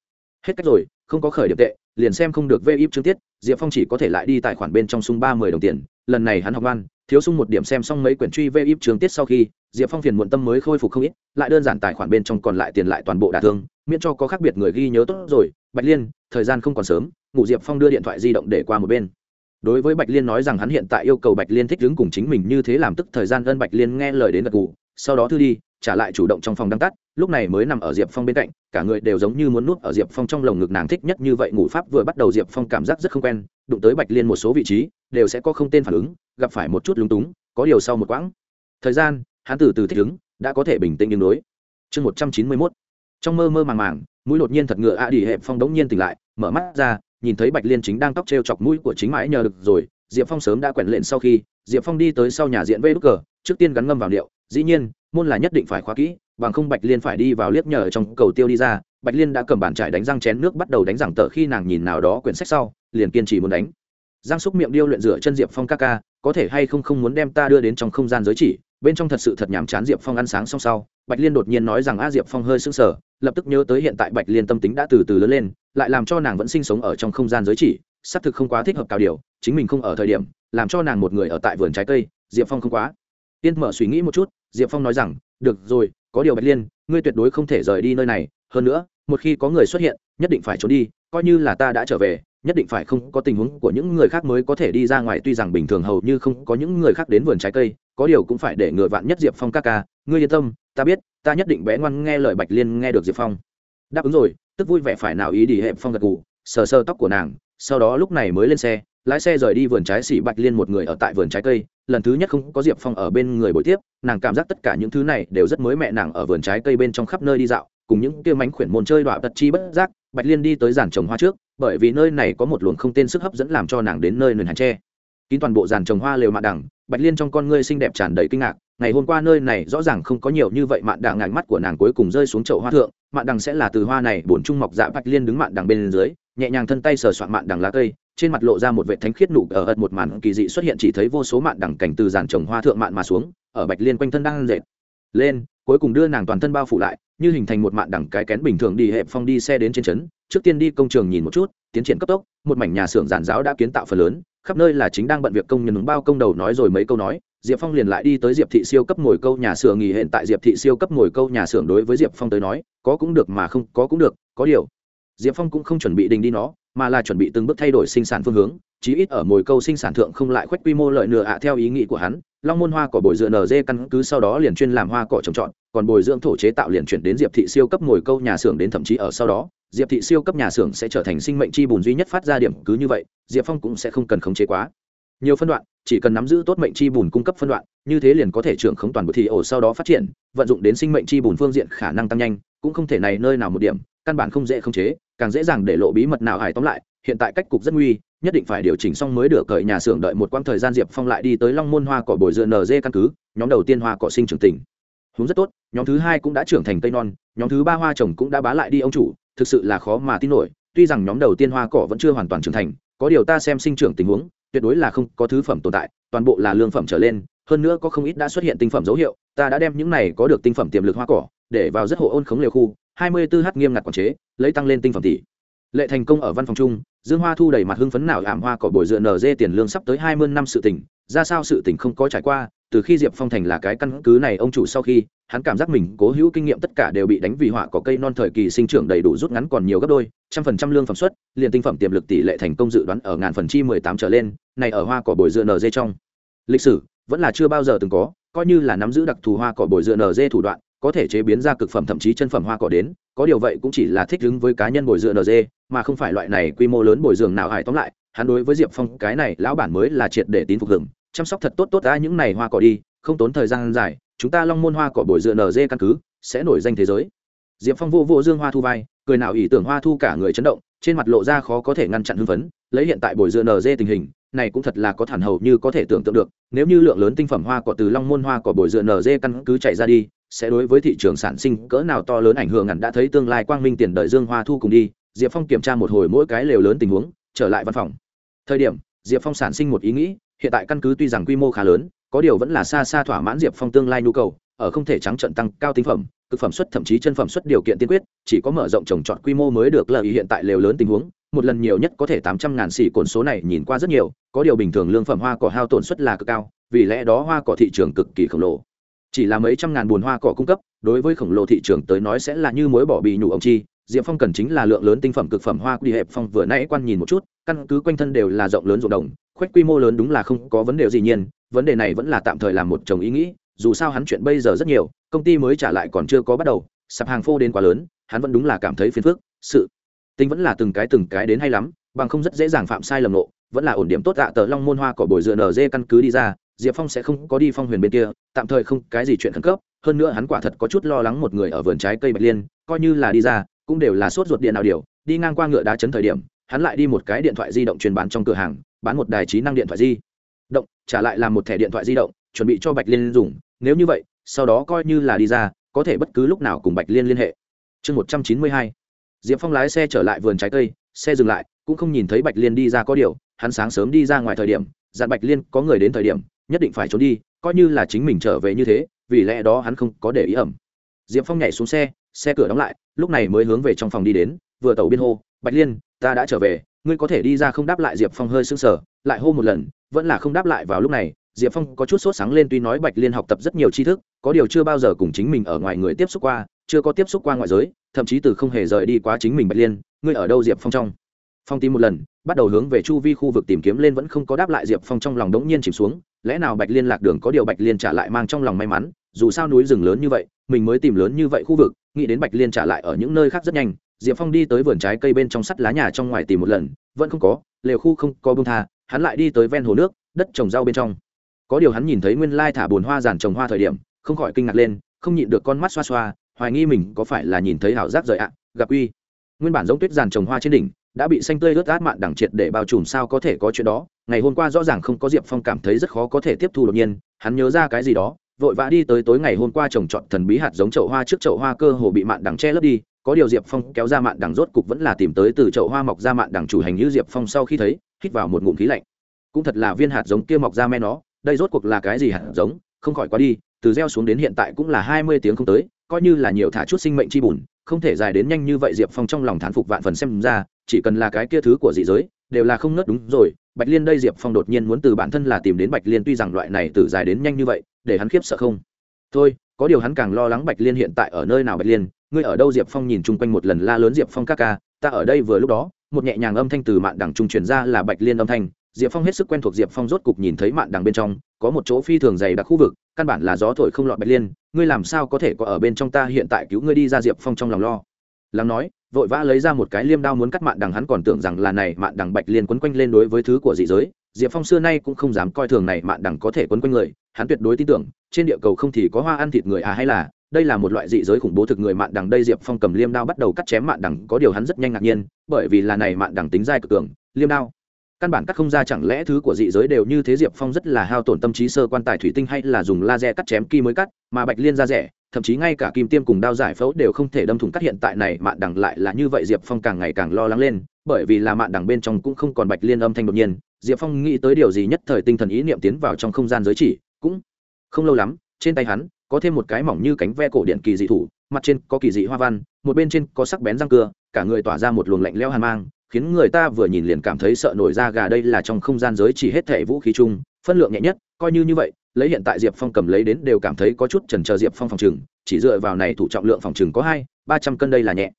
hết cách rồi, không có khởi điểm tệ, liền xem không được vê íp chương tiết, diệp phong chỉ có thể lại đi tài khoản bên trong sung ba mươi đồng tiền, lần này hắn học văn thiếu sung một điểm xem xong mấy quyển truy vê íp chương tiết sau khi, diệp phong phiền muộn tâm mới khôi phục không ít, lại đơn giản tài khoản bên trong còn lại tiền lại toàn bộ đả thương, miễn cho có khác biệt người ghi nhớ tốt rồi, bạch liên, thời gian không còn sớm, ngủ diệp phong đưa điện thoại di động để qua một bên. Đối với bạch liên nói rằng hắn hiện tại yêu cầu bạch liên thích đứng cùng chính mình như thế làm tức thời gian ân bạch liên nghe lời đến gật gù, sau đó thư đi trả lại chủ động trong phòng đăng tắt, lúc này mới nằm ở diệp phong bên cạnh, cả người đều giống như muốn nuốt ở diệp phong trong lồng ngực nàng thích nhất như vậy ngủ pháp vừa bắt đầu diệp phong cảm giác rất không quen, đụng tới bạch liên một số vị trí, đều sẽ có không tên phản ứng, gặp phải một chút lúng túng, có điều sau một quãng thời gian, hắn từ từ thích ứng, đã có thể bình tĩnh đường đối. Chương một trăm chín mươi mốt. Trong mơ mơ màng màng, mũi đột nhiên thật ngựa a đi hẹp phong đống nhiên tỉnh lại, mở mắt ra, nhìn thấy bạch liên chính đang tóc t r e o chọc mũi của chính mãi nhờ được rồi, diệp phong sớm đã quẹn lện sau khi, diệp phong đi tới sau nhà diện vê đúc cờ, trước tiên gắn ngâm vào liệu dĩ nhiên môn là nhất định phải khóa kỹ, bằng không bạch liên phải đi vào liếc nhờ trong cầu tiêu đi ra. Bạch liên đã cầm bàn trải đánh răng chén nước bắt đầu đánh giảng tờ khi nàng nhìn nào đó quyển sách sau, liền kiên trì muốn đánh. Giang xúc miệng điêu luyện rửa chân diệp phong ca ca, có thể hay không không muốn đem ta đưa đến trong không gian giới chỉ. Bên trong thật sự thật nhàm chán diệp phong ăn sáng xong sau, bạch liên đột nhiên nói rằng, a diệp phong hơi sưng sờ, lập tức nhớ tới hiện tại bạch liên tâm tính đã từ từ lớn lên, lại làm cho nàng vẫn sinh sống ở trong không gian giới chỉ. Xác thực không quá thích hợp cao điều, chính mình không ở thời điểm, làm cho nàng một người ở tại vườn trái cây, diệp phong không quá. Tiên mở suy nghĩ một chút diệp phong nói rằng, được rồi, có điều bạch liên, ngươi tuyệt đối không thể rời đi nơi này. Hơn nữa, một khi có người xuất hiện, nhất định phải trốn đi, coi như là ta đã trở về, nhất định phải không có tình huống của những người khác mới có thể đi ra ngoài. Tuy rằng bình thường hầu như không có những người khác đến vườn trái cây, có điều cũng phải để ngựa vạn nhất diệp phong ca ca. Ngươi yên tâm, ta biết, ta nhất định bé ngoan nghe lời bạch liên nghe được diệp phong. Đáp ứng rồi, tức vui vẻ phải nào ý đi hẹp phong gật gù, sờ sơ tóc của nàng, sau đó lúc này mới lên xe lái xe rời đi vườn trái xỉ bạch liên một người ở tại vườn trái cây, lần thứ nhất không có diệp phong ở bên người buổi tiếp, nàng cảm giác tất cả những thứ này đều rất mới mẹ nàng ở vườn trái cây bên trong khắp nơi đi dạo, cùng những kia mánh khuyển môn chơi đọa tật chi bất giác, bạch liên đi tới giàn trồng hoa trước, bởi vì nơi này có một luồng không tên sức hấp dẫn làm cho nàng đến nơi nền hàng tre. Kín toàn bộ giàn trồng hoa lều mạn đẳng, bạch liên trong con ngươi xinh đẹp tràn đầy kinh ngạc, ngày hôm qua nơi này rõ ràng không có nhiều như vậy mạn đẳng ngạc mắt của nàng cuối cùng rơi xuống chậu hoa thượng, mạn đằng sẽ là từ hoa này bổn trung mọc dạ bạch liên đứng mạn đằng bên dưới, nhẹ nhàng thân tay sờ soạn mạn đằng lá cây trên mặt lộ ra một vệ thánh khiết nụ ở ợt một màn kỳ dị xuất hiện chỉ thấy vô số mạn đẳng cảnh từ giàn trồng hoa thượng mạn mà xuống, ở bạch liên quanh thân đang dệt lên, cuối cùng đưa nàng toàn thân bao phủ lại, như hình thành một mạn đẳng cái kén bình thường đi hẹp phong đi xe đến trên trấn, trước tiên đi công trường nhìn một chút, tiến triển cấp tốc, một mảnh nhà xưởng giản giáo đã kiến tạo phần lớn, khắp nơi là chính đang bận việc công nhân ứng bao công đầu nói rồi mấy câu nói, diệp phong liền lại đi tới diệp thị siêu cấp ngồi câu nhà xưởng nghỉ hiện tại diệp thị siêu cấp ngồi câu nhà xưởng đối với diệp phong tới nói, có cũng được mà không, có cũng được, có điều. Diệp phong cũng không chuẩn bị đình đi nó mà là chuẩn bị từng bước thay đổi sinh sản phương hướng, chí ít ở mồi câu sinh sản thượng không lại khoét quy mô lợi nửa ạ theo ý nghĩ của hắn, long môn hoa cỏ bồi dưỡng nd căn cứ sau đó liền chuyên làm hoa cỏ trồng trọt, còn bồi dưỡng thổ chế tạo liền chuyển đến diệp thị siêu cấp mồi câu nhà xưởng đến thậm chí ở sau đó, diệp thị siêu cấp nhà xưởng sẽ trở thành sinh mệnh chi bùn duy nhất phát ra điểm cứ như vậy, diệp phong cũng sẽ không cần khống chế quá. Nhiều phân đoạn, chỉ cần nắm giữ tốt mệnh chi bùn cung cấp phân đoạn, như thế liền có thể trưởng khống toàn bộ thị ổ sau đó phát triển, vận dụng đến sinh mệnh chi bùn phương diện khả năng tăng nhanh, cũng không thể này nơi nào một điểm, căn bản không dễ khống chế càng dễ dàng để lộ bí mật nào hải tóm lại, hiện tại cách cục rất nguy, nhất định phải điều chỉnh xong mới được cởi nhà xưởng đợi một quãng thời gian diệp phong lại đi tới long môn hoa cỏ bồi dựa nz căn cứ, nhóm đầu tiên hoa cỏ sinh trưởng tỉnh. Hướng rất tốt, nhóm thứ hai cũng đã trưởng thành cây non, nhóm thứ ba hoa trồng cũng đã bá lại đi ông chủ, thực sự là khó mà tin nổi, tuy rằng nhóm đầu tiên hoa cỏ vẫn chưa hoàn toàn trưởng thành, có điều ta xem sinh trưởng tình huống, tuyệt đối là không có thứ phẩm tồn tại, toàn bộ là lương phẩm trở lên, hơn nữa có không ít đã xuất hiện tinh phẩm dấu hiệu, ta đã đem những này có được tinh phẩm tiềm lực hoa cỏ, để vào rất hộ ôn khống liều khu hai mươi 24h nghiêm ngặt quản chế, lấy tăng lên tinh phẩm tỷ. Lệ thành công ở văn phòng chung, dương hoa thu đầy mặt hưng phấn nào ảm hoa cỏ bồi dựa nz tiền lương sắp tới hai mươi năm sự tỉnh ra sao sự tỉnh không có trải qua, từ khi diệp phong thành là cái căn cứ này, ông chủ sau khi, hắn cảm giác mình cố hữu kinh nghiệm tất cả đều bị đánh vì họa có cây non thời kỳ sinh trưởng đầy đủ rút ngắn còn nhiều gấp đôi, trăm phần trăm lương phẩm suất, liền tinh phẩm tiềm lực tỷ lệ thành công dự đoán ở ngàn phần chi mười tám trở lên, này ở hoa cỏ bồi dựa nd trong. Lịch sử, vẫn là chưa bao giờ từng có, coi như là nắm giữ đặc thù hoa cỏ bồi dựa nd thủ đoạn có thể chế biến ra cực phẩm thậm chí chân phẩm hoa cỏ đến, có điều vậy cũng chỉ là thích ứng với cá nhân bồi dựa nd mà không phải loại này quy mô lớn bồi dưỡng nào hải tóm lại. Hắn đối với diệp phong, cái này lão bản mới là triệt để tín phục hưởng. Chăm sóc thật tốt tốt đã những này hoa cỏ đi, không tốn thời gian dài, chúng ta long môn hoa cỏ bồi dựa nd căn cứ, sẽ nổi danh thế giới. Diệp phong vô vô dương hoa thu vai, cười nào ỷ tưởng hoa thu cả người chấn động, trên mặt lộ ra khó có thể ngăn chặn hưng phấn, lấy hiện tại bồi dựa nd tình hình, này cũng thật là có thản hầu như có thể tưởng tượng được, nếu như lượng lớn tinh phẩm hoa cỏ từ long môn hoa cỏ bồi dựa nd căn cứ chạy ra đi sẽ đối với thị trường sản sinh cỡ nào to lớn ảnh hưởng ngắn đã thấy tương lai quang minh tiền đợi dương hoa thu cùng đi, diệp phong kiểm tra một hồi mỗi cái lều lớn tình huống, trở lại văn phòng. Thời điểm, diệp phong sản sinh một ý nghĩ, hiện tại căn cứ tuy rằng quy mô khá lớn, có điều vẫn là xa xa thỏa mãn diệp phong tương lai nhu cầu, ở không thể trắng trận tăng cao tinh phẩm, cực phẩm xuất thậm chí chân phẩm xuất điều kiện tiên quyết, chỉ có mở rộng trồng trọt quy mô mới được lợi hiện tại lều lớn tình huống, một lần nhiều nhất có thể tám trăm ngàn xỉ cồn số này nhìn qua rất nhiều, có điều bình thường lương phẩm hoa cỏ hao tổn suất là cực cao, vì lẽ đó hoa cỏ thị trường cực kỳ khổng lồ chỉ là mấy trăm ngàn bùn hoa cỏ cung cấp, đối với khổng lồ thị trường tới nói sẽ là như mối bỏ bì nhủ ông chi. Diệp phong cần chính là lượng lớn tinh phẩm cực phẩm hoa đi hẹp phong vừa nãy quan nhìn một chút, căn cứ quanh thân đều là rộng lớn ruộng đồng khoét quy mô lớn đúng là không có vấn đề gì nhiên, vấn đề này vẫn là tạm thời làm một chồng ý nghĩ, dù sao hắn chuyện bây giờ rất nhiều, công ty mới trả lại còn chưa có bắt đầu, sạp hàng phô đến quá lớn, hắn vẫn đúng là cảm thấy phiền phức, sự tính vẫn là từng cái từng cái đến hay lắm, bằng không rất dễ dàng phạm sai lầm nộ vẫn là ổn điểm tốt dạ tờ long môn hoa cỏ bồi dựa nở dê căn cứ đi ra diệp phong sẽ không có đi phong huyền bên kia, tạm thời không cái gì chuyện khẩn cấp, hơn nữa hắn quả thật có chút lo lắng một người ở vườn trái cây bạch liên, coi như là đi ra, cũng đều là sốt ruột điện nào điều, đi ngang qua ngựa đá chấn thời điểm, hắn lại đi một cái điện thoại di động truyền bán trong cửa hàng, bán một đài trí năng điện thoại di động, trả lại làm một thẻ điện thoại di động, chuẩn bị cho bạch liên dùng, nếu như vậy, sau đó coi như là đi ra, có thể bất cứ lúc nào cùng bạch liên liên hệ. Chương một trăm chín mươi hai, diệp phong lái xe trở lại vườn trái cây, xe dừng lại, cũng không nhìn thấy bạch liên đi ra có điều, hắn sáng sớm đi ra ngoài thời điểm, dặn bạch liên có người đến thời điểm nhất định phải trốn đi, coi như là chính mình trở về như thế, vì lẽ đó hắn không có để ý ẩm. Diệp phong nhảy xuống xe xe cửa đóng lại, lúc này mới hướng về trong phòng đi đến, vừa tàu biên hô, bạch liên, ta đã trở về, ngươi có thể đi ra không đáp lại diệp phong hơi sưng sờ, lại hô một lần, vẫn là không đáp lại vào lúc này. Diệp phong có chút sốt sáng lên, tuy nói bạch liên học tập rất nhiều tri thức, có điều chưa bao giờ cùng chính mình ở ngoài người tiếp xúc qua, chưa có tiếp xúc qua ngoại giới, thậm chí từ không hề rời đi quá chính mình bạch liên, ngươi ở đâu diệp phong trong? Phong tìm một lần, bắt đầu hướng về chu vi khu vực tìm kiếm lên, vẫn không có đáp lại diệp phong trong lòng đống nhiên chìm xuống lẽ nào bạch liên lạc đường có điều bạch liên trả lại mang trong lòng may mắn, dù sao núi rừng lớn như vậy, mình mới tìm lớn như vậy khu vực, nghĩ đến bạch liên trả lại ở những nơi khác rất nhanh, diệp phong đi tới vườn trái cây bên trong sắt lá nhà trong ngoài tìm một lần, vẫn không có, lều khu không có bông tha, hắn lại đi tới ven hồ nước, đất trồng rau bên trong. Có điều hắn nhìn thấy nguyên lai thả bồn hoa giàn trồng hoa thời điểm, không khỏi kinh ngạc lên, không nhịn được con mắt xoa xoa, hoài nghi mình có phải là nhìn thấy ảo giác rời ạ, gặp uy. Nguyên bản giống tuyết giàn trồng hoa trên đỉnh, đã bị xanh tươi ướt át mạn đẳng triệt để bao trùm, sao có thể có chuyện đó? Ngày hôm qua rõ ràng không có diệp phong cảm thấy rất khó có thể tiếp thu đột nhiên, hắn nhớ ra cái gì đó, vội vã đi tới tối ngày hôm qua trồng trọt thần bí hạt giống chậu hoa trước chậu hoa cơ hồ bị mạn đằng che lấp đi, có điều diệp phong kéo ra mạn đằng rốt cục vẫn là tìm tới từ chậu hoa mọc ra mạn đằng chủ hành như diệp phong sau khi thấy, hít vào một ngụm khí lạnh. Cũng thật là viên hạt giống kia mọc ra men nó, đây rốt cuộc là cái gì hạt giống, không khỏi quá đi, từ gieo xuống đến hiện tại cũng là hai mươi tiếng không tới, coi như là nhiều thả chút sinh mệnh chi bùn, không thể dài đến nhanh như vậy diệp phong trong lòng thán phục vạn phần xem ra, chỉ cần là cái kia thứ của dị giới, đều là không nớt đúng rồi bạch liên đây diệp phong đột nhiên muốn từ bản thân là tìm đến bạch liên, tuy rằng loại này từ dài đến nhanh như vậy, để hắn khiếp sợ không? Thôi, có điều hắn càng lo lắng bạch liên hiện tại ở nơi nào bạch liên, ngươi ở đâu diệp phong nhìn chung quanh một lần la lớn diệp phong ca ca, ta ở đây vừa lúc đó, một nhẹ nhàng âm thanh từ mạn đằng trung truyền ra là bạch liên âm thanh, diệp phong hết sức quen thuộc diệp phong rốt cục nhìn thấy mạn đằng bên trong, có một chỗ phi thường dày đặc khu vực, căn bản là gió thổi không lọt bạch liên, ngươi làm sao có thể có ở bên trong ta hiện tại cứu ngươi đi ra diệp phong trong lòng lo? Lắng nói vội vã lấy ra một cái liêm đao muốn cắt mạn đằng hắn còn tưởng rằng là này mạn đằng bạch liên quấn quanh lên đối với thứ của dị giới. Diệp phong xưa nay cũng không dám coi thường này mạn đằng có thể quấn quanh người, hắn tuyệt đối tin tưởng, trên địa cầu không thì có hoa ăn thịt người à hay là, đây là một loại dị giới khủng bố thực người mạn đằng. Đây diệp phong cầm liêm đao bắt đầu cắt chém mạn đằng, có điều hắn rất nhanh ngạc nhiên, bởi vì là này mạn đằng tính dai cực cường, liêm đao căn bản cắt không ra chẳng lẽ thứ của dị giới đều như thế diệp phong rất là hao tổn tâm trí sơ quan tài thủy tinh hay là dùng laser cắt chém kỳ mới cắt, mà bạch liên ra rẻ, thậm chí ngay cả kim tiêm cùng đao giải phẫu đều không thể đâm thủng cắt hiện tại này, mạn đằng lại là như vậy, diệp phong càng ngày càng lo lắng lên, bởi vì là mạn đằng bên trong cũng không còn bạch liên âm thanh đột nhiên, diệp phong nghĩ tới điều gì nhất thời tinh thần ý niệm tiến vào trong không gian giới chỉ, cũng không lâu lắm, trên tay hắn có thêm một cái mỏng như cánh ve cổ điện kỳ dị thủ, mặt trên có kỳ dị hoa văn, một bên trên có sắc bén răng cưa, cả người tỏa ra một luồng lạnh leo hàn mang khiến người ta vừa nhìn liền cảm thấy sợ nổi da gà đây là trong không gian giới chỉ hết thể vũ khí chung, phân lượng nhẹ nhất, coi như như vậy, lấy hiện tại diệp phong cầm lấy đến đều cảm thấy có chút trần chờ diệp phong phòng trừng chỉ dựa vào này thủ trọng lượng phòng trừng có hai, ba trăm cân đây là nhẹ.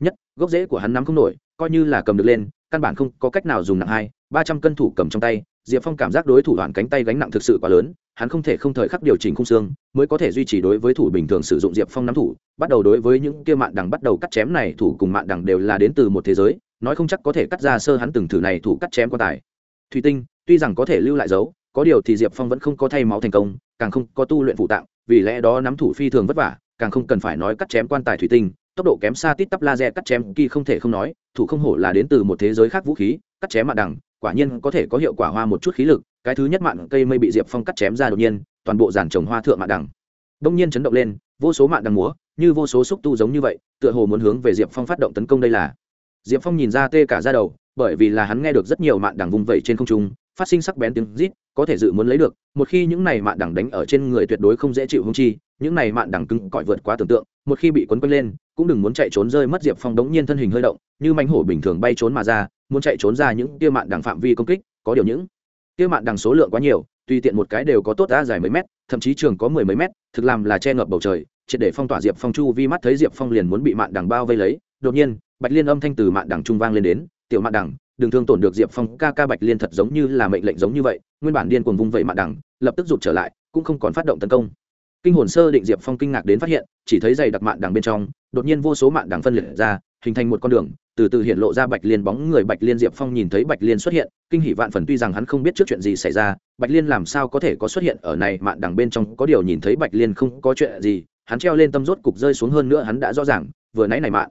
Nhất, gốc rễ của hắn nắm không nổi, coi như là cầm được lên, căn bản không có cách nào dùng nặng hai, ba trăm cân thủ cầm trong tay diệp phong cảm giác đối thủ đoạn cánh tay gánh nặng thực sự quá lớn, hắn không thể không thời khắc điều chỉnh khung xương, mới có thể duy trì đối với thủ bình thường sử dụng diệp phong nắm thủ, bắt đầu đối với những kia mạn đằng bắt đầu cắt chém này, thủ cùng mạn đằng đều là đến từ một thế giới, nói không chắc có thể cắt ra sơ hắn từng thử này thủ cắt chém quan tài. Thủy tinh, tuy rằng có thể lưu lại dấu, có điều thì diệp phong vẫn không có thay máu thành công, càng không có tu luyện phụ tạng, vì lẽ đó nắm thủ phi thường vất vả, càng không cần phải nói cắt chém quan tài thủy tinh, tốc độ kém xa tít tắp laser cắt chém kỳ không thể không nói, thủ không hổ là đến từ một thế giới khác vũ khí, cắt chém mạn đằng quả nhiên có thể có hiệu quả hoa một chút khí lực, cái thứ nhất mạng cây mây bị diệp phong cắt chém ra đột nhiên, toàn bộ giàn trồng hoa thượng mạng đằng. Đông nhiên chấn động lên, vô số mạng đằng múa, như vô số xúc tu giống như vậy, tựa hồ muốn hướng về diệp phong phát động tấn công đây là. Diệp phong nhìn ra tê cả ra đầu, bởi vì là hắn nghe được rất nhiều mạng đằng vung vẩy trên không trung phát sinh sắc bén tiếng rít, có thể dự muốn lấy được, một khi những này mạn đẳng đánh ở trên người tuyệt đối không dễ chịu hung chi, những này mạn đẳng cứng cỏi vượt quá tưởng tượng, một khi bị quấn quanh lên, cũng đừng muốn chạy trốn rơi mất diệp phong đống nhiên thân hình hơi động, như mánh hổ bình thường bay trốn mà ra, muốn chạy trốn ra những kia mạn đẳng phạm vi công kích, có điều những kia mạn đằng số lượng quá nhiều, tùy tiện một cái đều có tốt đã dài mấy mét, thậm chí trường có mười mấy mét, thực làm là che ngập bầu trời, triệt để phong tỏa diệp phong chu vi mắt thấy diệp phong liền muốn bị mạn đằng bao vây lấy, đột nhiên, bạch liên âm thanh từ mạn đằng trung vang lên đến, tiểu mạn đằng đừng thương tổn được diệp phong, ca ca bạch liên thật giống như là mệnh lệnh giống như vậy, nguyên bản điên cuồng vung vẩy mạn đằng, lập tức rụt trở lại, cũng không còn phát động tấn công. Kinh hồn sơ định diệp phong kinh ngạc đến phát hiện, chỉ thấy dày đặc mạn đằng bên trong, đột nhiên vô số mạn đằng phân liệt ra, hình thành một con đường, từ từ hiện lộ ra bạch liên bóng người. Bạch liên diệp phong nhìn thấy bạch liên xuất hiện, kinh hỷ vạn phần, tuy rằng hắn không biết trước chuyện gì xảy ra, bạch liên làm sao có thể có xuất hiện ở này mạn đằng bên trong, có điều nhìn thấy bạch liên không có chuyện gì, hắn treo lên tâm rốt cục rơi xuống hơn nữa, hắn đã rõ ràng, vừa nãy này mạn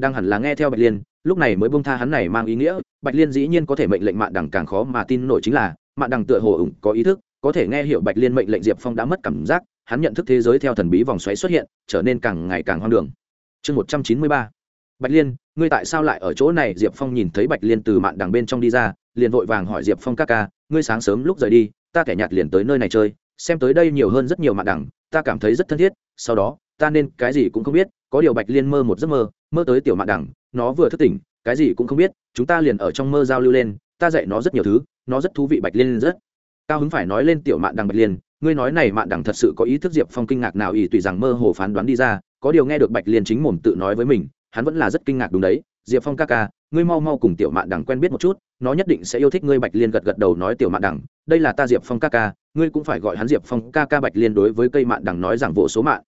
đang hẳn là nghe theo bạch liên lúc này mới bông tha hắn này mang ý nghĩa, bạch liên dĩ nhiên có thể mệnh lệnh mạng đằng càng khó mà tin nổi chính là mạng đằng tựa hồ ủng có ý thức, có thể nghe hiểu bạch liên mệnh lệnh diệp phong đã mất cảm giác, hắn nhận thức thế giới theo thần bí vòng xoáy xuất hiện, trở nên càng ngày càng hoang đường. Chương một trăm chín mươi ba. Bạch liên, ngươi tại sao lại ở chỗ này? Diệp phong nhìn thấy bạch liên từ mạng đằng bên trong đi ra, liền vội vàng hỏi diệp phong ca ca, ngươi sáng sớm lúc rời đi, ta kẻ nhạt liền tới nơi này chơi, xem tới đây nhiều hơn rất nhiều mạng đằng, ta cảm thấy rất thân thiết, sau đó, ta nên cái gì cũng không biết, có điều bạch liên mơ một giấc mơ mơ tới tiểu mạng đằng nó vừa thức tỉnh, cái gì cũng không biết, chúng ta liền ở trong mơ giao lưu lên, ta dạy nó rất nhiều thứ, nó rất thú vị bạch liên rất cao hứng phải nói lên tiểu mạn đằng bạch liên, ngươi nói này mạn đằng thật sự có ý thức diệp phong kinh ngạc nào ý tùy rằng mơ hồ phán đoán đi ra, có điều nghe được bạch liên chính mồm tự nói với mình, hắn vẫn là rất kinh ngạc đúng đấy, diệp phong ca ca, ngươi mau mau cùng tiểu mạn đằng quen biết một chút, nó nhất định sẽ yêu thích ngươi bạch liên gật gật đầu nói tiểu mạn đằng, đây là ta diệp phong ca ca, ngươi cũng phải gọi hắn diệp phong ca ca bạch liên đối với cây mạn đằng nói rằng vỗ số mạn.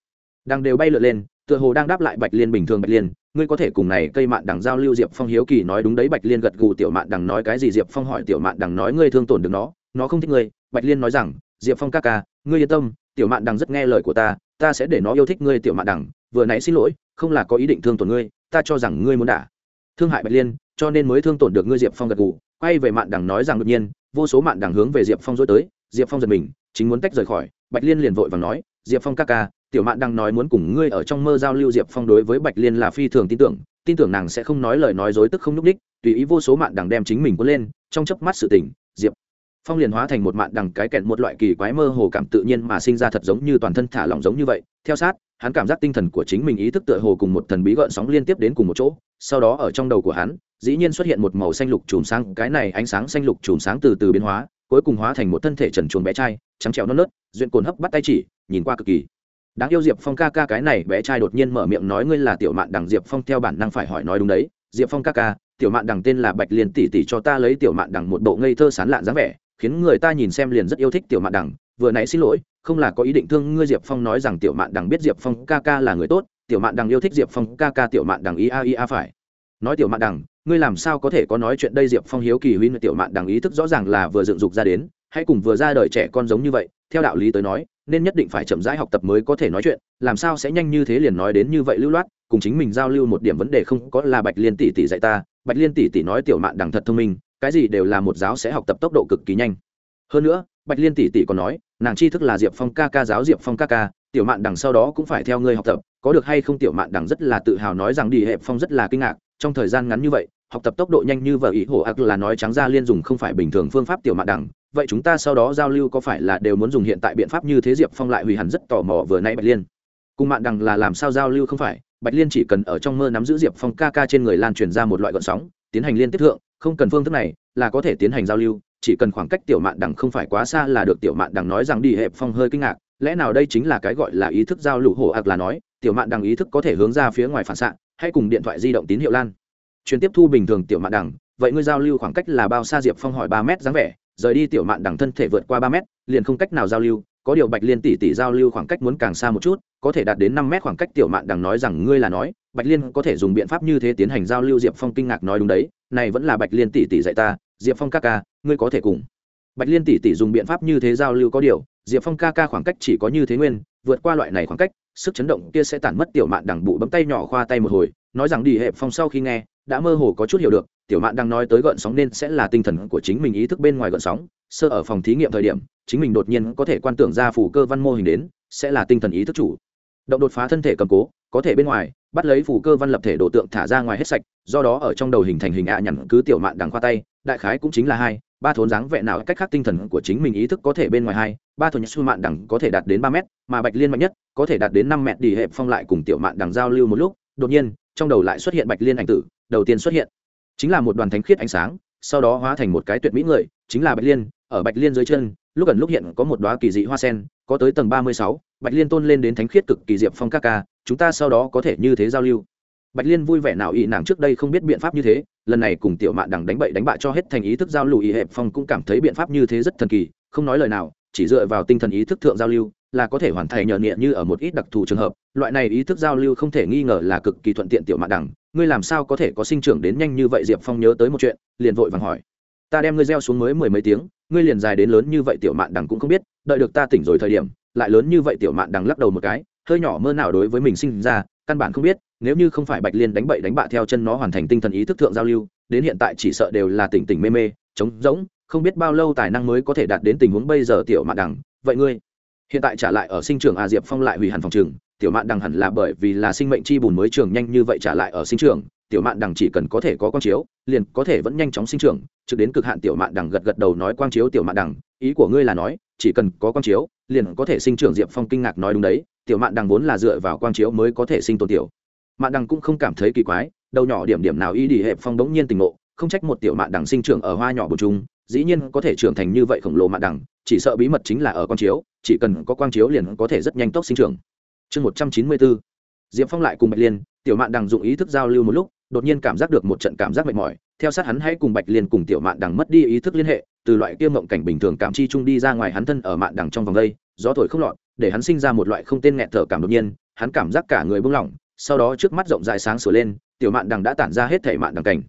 đằng đều bay lượn lên, tựa hồ đang đáp lại bạch liên bình thường bạch liên ngươi có thể cùng này cây mạn đằng giao lưu diệp phong hiếu kỳ nói đúng đấy, bạch liên gật gù, tiểu mạn đằng nói cái gì? Diệp phong hỏi, tiểu mạn đằng nói ngươi thương tổn được nó nó không thích ngươi. Bạch liên nói rằng, diệp phong ca ca, ngươi yên tâm, tiểu mạn đằng rất nghe lời của ta ta sẽ để nó yêu thích ngươi, tiểu mạn đằng, vừa nãy xin lỗi, không là có ý định thương tổn ngươi, ta cho rằng ngươi muốn đả. Thương hại bạch liên, cho nên mới thương tổn được ngươi, diệp phong gật gù, quay về mạn đằng nói rằng đột nhiên, vô số mạn đằng hướng về diệp phong dối tới, diệp phong giật mình, chính muốn tách rời khỏi, bạch liên liền vội và nói, diệp phong ca ca tiểu mạn đang nói muốn cùng ngươi ở trong mơ giao lưu diệp phong đối với bạch liên là phi thường tin tưởng tin tưởng nàng sẽ không nói lời nói dối tức không nhúc đích tùy ý vô số mạn đằng đem chính mình cuốn lên, trong chớp mắt sự tỉnh diệp phong liền hóa thành một mạn đằng cái kẹn một loại kỳ quái mơ hồ cảm tự nhiên mà sinh ra thật giống như toàn thân thả lỏng giống như vậy. Theo sát, hắn cảm giác tinh thần của chính mình ý thức tựa hồ cùng một thần bí gợn sóng liên tiếp đến cùng một chỗ, sau đó ở trong đầu của hắn, dĩ nhiên xuất hiện một màu xanh lục chùm sáng, cái này ánh sáng xanh lục chùm sáng từ từ biến hóa, cuối cùng hóa thành một thân thể trần chuồn bé trai, trắng trẻo non nớt, duyên cồn hấp bắt tay chỉ, nhìn qua cực kỳ đáng yêu diệp phong ca ca cái này bé trai đột nhiên mở miệng nói ngươi là tiểu mạn đằng diệp phong theo bản năng phải hỏi nói đúng đấy, diệp phong ca ca, tiểu mạn đằng tên là bạch liên tỷ tỷ cho ta lấy tiểu mạn đằng một bộ ngây thơ sán lạn dáng vẻ, khiến người ta nhìn xem liền rất yêu thích tiểu mạn đằng, vừa nãy xin lỗi, không là có ý định thương ngươi diệp phong nói rằng tiểu mạn đằng biết diệp phong ca ca là người tốt, tiểu mạn đằng yêu thích diệp phong ca ca tiểu mạn đằng ia ia phải. Nói tiểu mạn đằng, ngươi làm sao có thể có nói chuyện đây diệp phong hiếu kỳ huy tiểu mạn đằng ý thức rõ ràng là vừa dựng dục ra đến hay cùng vừa ra đời trẻ con giống như vậy theo đạo lý tới nói, nên nhất định phải chậm rãi học tập mới có thể nói chuyện, làm sao sẽ nhanh như thế liền nói đến như vậy lưu loát, cùng chính mình giao lưu một điểm vấn đề không có là bạch liên tỷ tỷ dạy ta, bạch liên tỷ tỷ nói tiểu mạn đằng thật thông minh, cái gì đều là một giáo sẽ học tập tốc độ cực kỳ nhanh. Hơn nữa, bạch liên tỷ tỷ còn nói, nàng tri thức là diệp phong ca ca giáo diệp phong ca ca, tiểu mạn đằng sau đó cũng phải theo ngươi học tập, có được hay không tiểu mạn đằng rất là tự hào nói rằng đi hẹp phong rất là kinh ngạc, trong thời gian ngắn như vậy, học tập tốc độ nhanh như vợ ý hổ ác là nói trắng ra liên dùng không phải bình thường phương pháp tiểu mạn đằng vậy chúng ta sau đó giao lưu có phải là đều muốn dùng hiện tại biện pháp như thế diệp phong lại hủy hẳn rất tò mò vừa nãy bạch liên. Cùng mạn đằng là làm sao giao lưu không phải? Bạch liên chỉ cần ở trong mơ nắm giữ diệp phong ca ca trên người lan truyền ra một loại gọn sóng, tiến hành liên tiếp thượng, không cần phương thức này là có thể tiến hành giao lưu, chỉ cần khoảng cách tiểu mạn đằng không phải quá xa là được. Tiểu mạn đằng nói rằng đi, hẹp phong hơi kinh ngạc, lẽ nào đây chính là cái gọi là ý thức giao lưu? Hổ ạc là nói, tiểu mạn đằng ý thức có thể hướng ra phía ngoài phản xạ, hay cùng điện thoại di động tín hiệu lan. Truyền tiếp thu bình thường tiểu mạn đằng, vậy ngươi giao lưu khoảng cách là bao xa? Diệp phong hỏi ba mét dáng vẻ rời đi tiểu mạn đằng thân thể vượt qua ba mét, liền không cách nào giao lưu, có điều bạch liên tỷ tỷ giao lưu khoảng cách muốn càng xa một chút, có thể đạt đến năm mét khoảng cách tiểu mạn đằng nói rằng ngươi là nói, bạch liên có thể dùng biện pháp như thế tiến hành giao lưu diệp phong kinh ngạc nói đúng đấy, này vẫn là bạch liên tỷ tỷ dạy ta, diệp phong ca ca, ngươi có thể cùng. Bạch liên tỷ tỷ dùng biện pháp như thế giao lưu có điều, diệp phong ca ca khoảng cách chỉ có như thế nguyên, vượt qua loại này khoảng cách, sức chấn động kia sẽ tản mất tiểu mạn đằng bụ bấm tay nhỏ khoa tay một hồi, nói rằng đi hẹp phong sau khi nghe, đã mơ hồ có chút hiểu được tiểu mạn đang nói tới gợn sóng nên sẽ là tinh thần của chính mình ý thức bên ngoài gợn sóng, sơ ở phòng thí nghiệm thời điểm, chính mình đột nhiên có thể quan tưởng ra phủ cơ văn mô hình đến, sẽ là tinh thần ý thức chủ. Động đột phá thân thể cầm cố, có thể bên ngoài, bắt lấy phủ cơ văn lập thể đồ tượng thả ra ngoài hết sạch, do đó ở trong đầu hình thành hình ạ nhằn cứ tiểu mạn đằng khoa tay, đại khái cũng chính là hai, ba thốn dáng vẹn nào, cách khác tinh thần của chính mình ý thức có thể bên ngoài hai, ba thốn su mạn đằng có thể đạt đến ba mét, mà bạch liên mạnh nhất, có thể đạt đến năm mét, đi hẹp phong lại cùng tiểu mạn đằng giao lưu một lúc, đột nhiên, trong đầu lại xuất hiện bạch liên ảnh tử, đầu tiên xuất hiện chính là một đoàn thánh khiết ánh sáng, sau đó hóa thành một cái tuyệt mỹ người, chính là bạch liên. Ở bạch liên dưới chân, lúc gần lúc hiện có một đoá kỳ dị hoa sen, có tới tầng ba mươi sáu, bạch liên tôn lên đến thánh khiết cực kỳ diệp phong các ca, chúng ta sau đó có thể như thế giao lưu. Bạch liên vui vẻ nào ý, nàng trước đây không biết biện pháp như thế, lần này cùng tiểu mạn đằng đánh bậy đánh bại cho hết thành ý thức giao lưu ý, hẹp phong cũng cảm thấy biện pháp như thế rất thần kỳ, không nói lời nào, chỉ dựa vào tinh thần ý thức thượng giao lưu là có thể hoàn thành nhờ nghĩa như ở một ít đặc thù trường hợp. Loại này ý thức giao lưu không thể nghi ngờ là cực kỳ thuận tiện, tiểu mạn đằng ngươi làm sao có thể có sinh trưởng đến nhanh như vậy? Diệp phong nhớ tới một chuyện, liền vội vàng hỏi. Ta đem ngươi gieo xuống mới mười mấy tiếng, ngươi liền dài đến lớn như vậy tiểu mạn đằng cũng không biết, đợi được ta tỉnh rồi thời điểm, lại lớn như vậy tiểu mạn đằng lắc đầu một cái, hơi nhỏ mơ nào đối với mình sinh ra, căn bản không biết, nếu như không phải bạch liên đánh bậy đánh bạ theo chân nó hoàn thành tinh thần ý thức thượng giao lưu, đến hiện tại chỉ sợ đều là tỉnh tỉnh mê mê, trống rỗng, không biết bao lâu tài năng mới có thể đạt đến tình huống bây giờ tiểu mạn đằng. Vậy ngươi hiện tại trả lại ở sinh trường a à? diệp phong lại hủy hẳn phòng trường tiểu mạn đằng hẳn là bởi vì là sinh mệnh chi bùn mới trường nhanh như vậy trả lại ở sinh trường, tiểu mạn đằng chỉ cần có thể có quang chiếu, liền có thể vẫn nhanh chóng sinh trưởng trực đến cực hạn tiểu mạn đằng gật gật đầu nói quang chiếu tiểu mạn đằng, ý của ngươi là nói, chỉ cần có quang chiếu, liền có thể sinh trưởng diệp phong kinh ngạc nói đúng đấy, tiểu mạn đằng vốn là dựa vào quang chiếu mới có thể sinh tồn tiểu. Mạn đằng cũng không cảm thấy kỳ quái, đầu nhỏ điểm điểm nào y đi hẹp phong đống nhiên tình ngộ, không trách một tiểu mạn đằng sinh trưởng ở hoa nhỏ bổ chúng dĩ nhiên có thể trưởng thành như vậy khổng lồ mạn đằng, chỉ sợ bí mật chính là ở quang chiếu, chỉ cần có quang chiếu liền có thể rất nhanh tốc sinh trưởng chương một trăm chín mươi bốn, diệp phong lại cùng bạch liên, tiểu mạn đằng dụng ý thức giao lưu một lúc, đột nhiên cảm giác được một trận cảm giác mệt mỏi. Theo sát hắn hãy cùng bạch liên cùng tiểu mạn đằng mất đi ý thức liên hệ, từ loại kia mộng cảnh bình thường cảm chi chung đi ra ngoài hắn thân ở mạn đằng trong vòng đây, gió thổi không lọt, để hắn sinh ra một loại không tên nghẹt thở cảm đột nhiên, hắn cảm giác cả người buông lỏng, sau đó trước mắt rộng dài sáng sửa lên, tiểu mạn đằng đã tản ra hết thể mạn đằng cảnh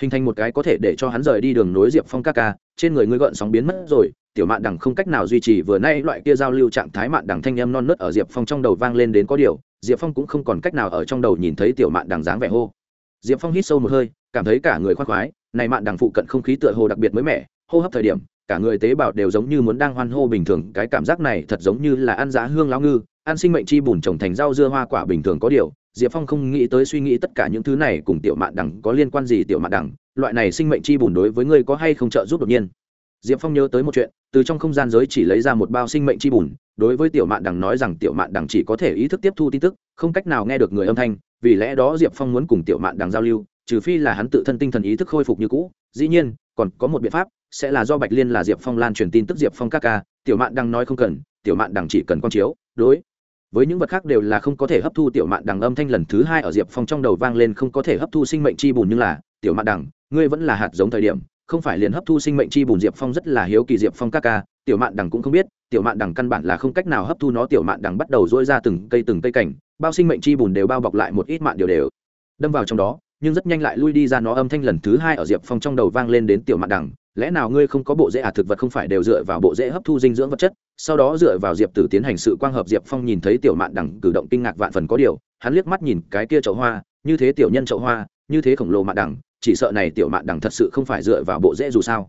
hình thành một cái có thể để cho hắn rời đi đường nối diệp phong ca ca, trên người ngươi gợn sóng biến mất rồi, tiểu mạn đằng không cách nào duy trì vừa nay loại kia giao lưu trạng thái mạn đằng thanh em non nớt ở diệp phong trong đầu vang lên đến có điều, diệp phong cũng không còn cách nào ở trong đầu nhìn thấy tiểu mạn đằng dáng vẻ hô. Diệp phong hít sâu một hơi, cảm thấy cả người khoác khoái, này mạn đằng phụ cận không khí tựa hồ đặc biệt mới mẻ, hô hấp thời điểm, cả người tế bào đều giống như muốn đang hoan hô bình thường, cái cảm giác này thật giống như là ăn giá hương lao ngư, ăn sinh mệnh chi bùn trồng thành rau dưa hoa quả bình thường có điều diệp phong không nghĩ tới suy nghĩ tất cả những thứ này cùng tiểu mạn đằng có liên quan gì tiểu mạn đằng, loại này sinh mệnh chi bùn đối với ngươi có hay không trợ giúp đột nhiên? Diệp phong nhớ tới một chuyện, từ trong không gian giới chỉ lấy ra một bao sinh mệnh chi bùn, đối với tiểu mạn đằng nói rằng tiểu mạn đằng chỉ có thể ý thức tiếp thu tin tức, không cách nào nghe được người âm thanh, vì lẽ đó diệp phong muốn cùng tiểu mạn đằng giao lưu, trừ phi là hắn tự thân tinh thần ý thức khôi phục như cũ. Dĩ nhiên, còn có một biện pháp, sẽ là do bạch liên là diệp phong lan truyền tin tức diệp phong các ca. Tiểu mạn đằng nói không cần, tiểu mạn đằng chỉ cần con chiếu, đối với những vật khác đều là không có thể hấp thu tiểu mạn đằng âm thanh lần thứ hai ở diệp phong trong đầu vang lên không có thể hấp thu sinh mệnh chi bùn nhưng là, tiểu mạn đằng, ngươi vẫn là hạt giống thời điểm, không phải liền hấp thu sinh mệnh chi bùn diệp phong rất là hiếu kỳ diệp phong các ca, tiểu mạn đằng cũng không biết, tiểu mạn đằng căn bản là không cách nào hấp thu nó, tiểu mạn đằng bắt đầu dỗi ra từng cây từng cây cảnh, bao sinh mệnh chi bùn đều bao bọc lại một ít mạn điều đều đâm vào trong đó, nhưng rất nhanh lại lui đi ra nó âm thanh lần thứ hai ở diệp phong trong đầu vang lên đến tiểu mạn đằng, lẽ nào ngươi không có bộ dễ ả à, thực vật không phải đều dựa vào bộ dễ hấp thu dinh dưỡng vật chất sau đó dựa vào diệp tử tiến hành sự quang hợp diệp phong nhìn thấy tiểu mạn đằng cử động kinh ngạc vạn phần có điều, hắn liếc mắt nhìn cái kia chậu hoa, như thế tiểu nhân chậu hoa, như thế khổng lồ mạn đằng chỉ sợ này tiểu mạn đằng thật sự không phải dựa vào bộ rễ dù sao.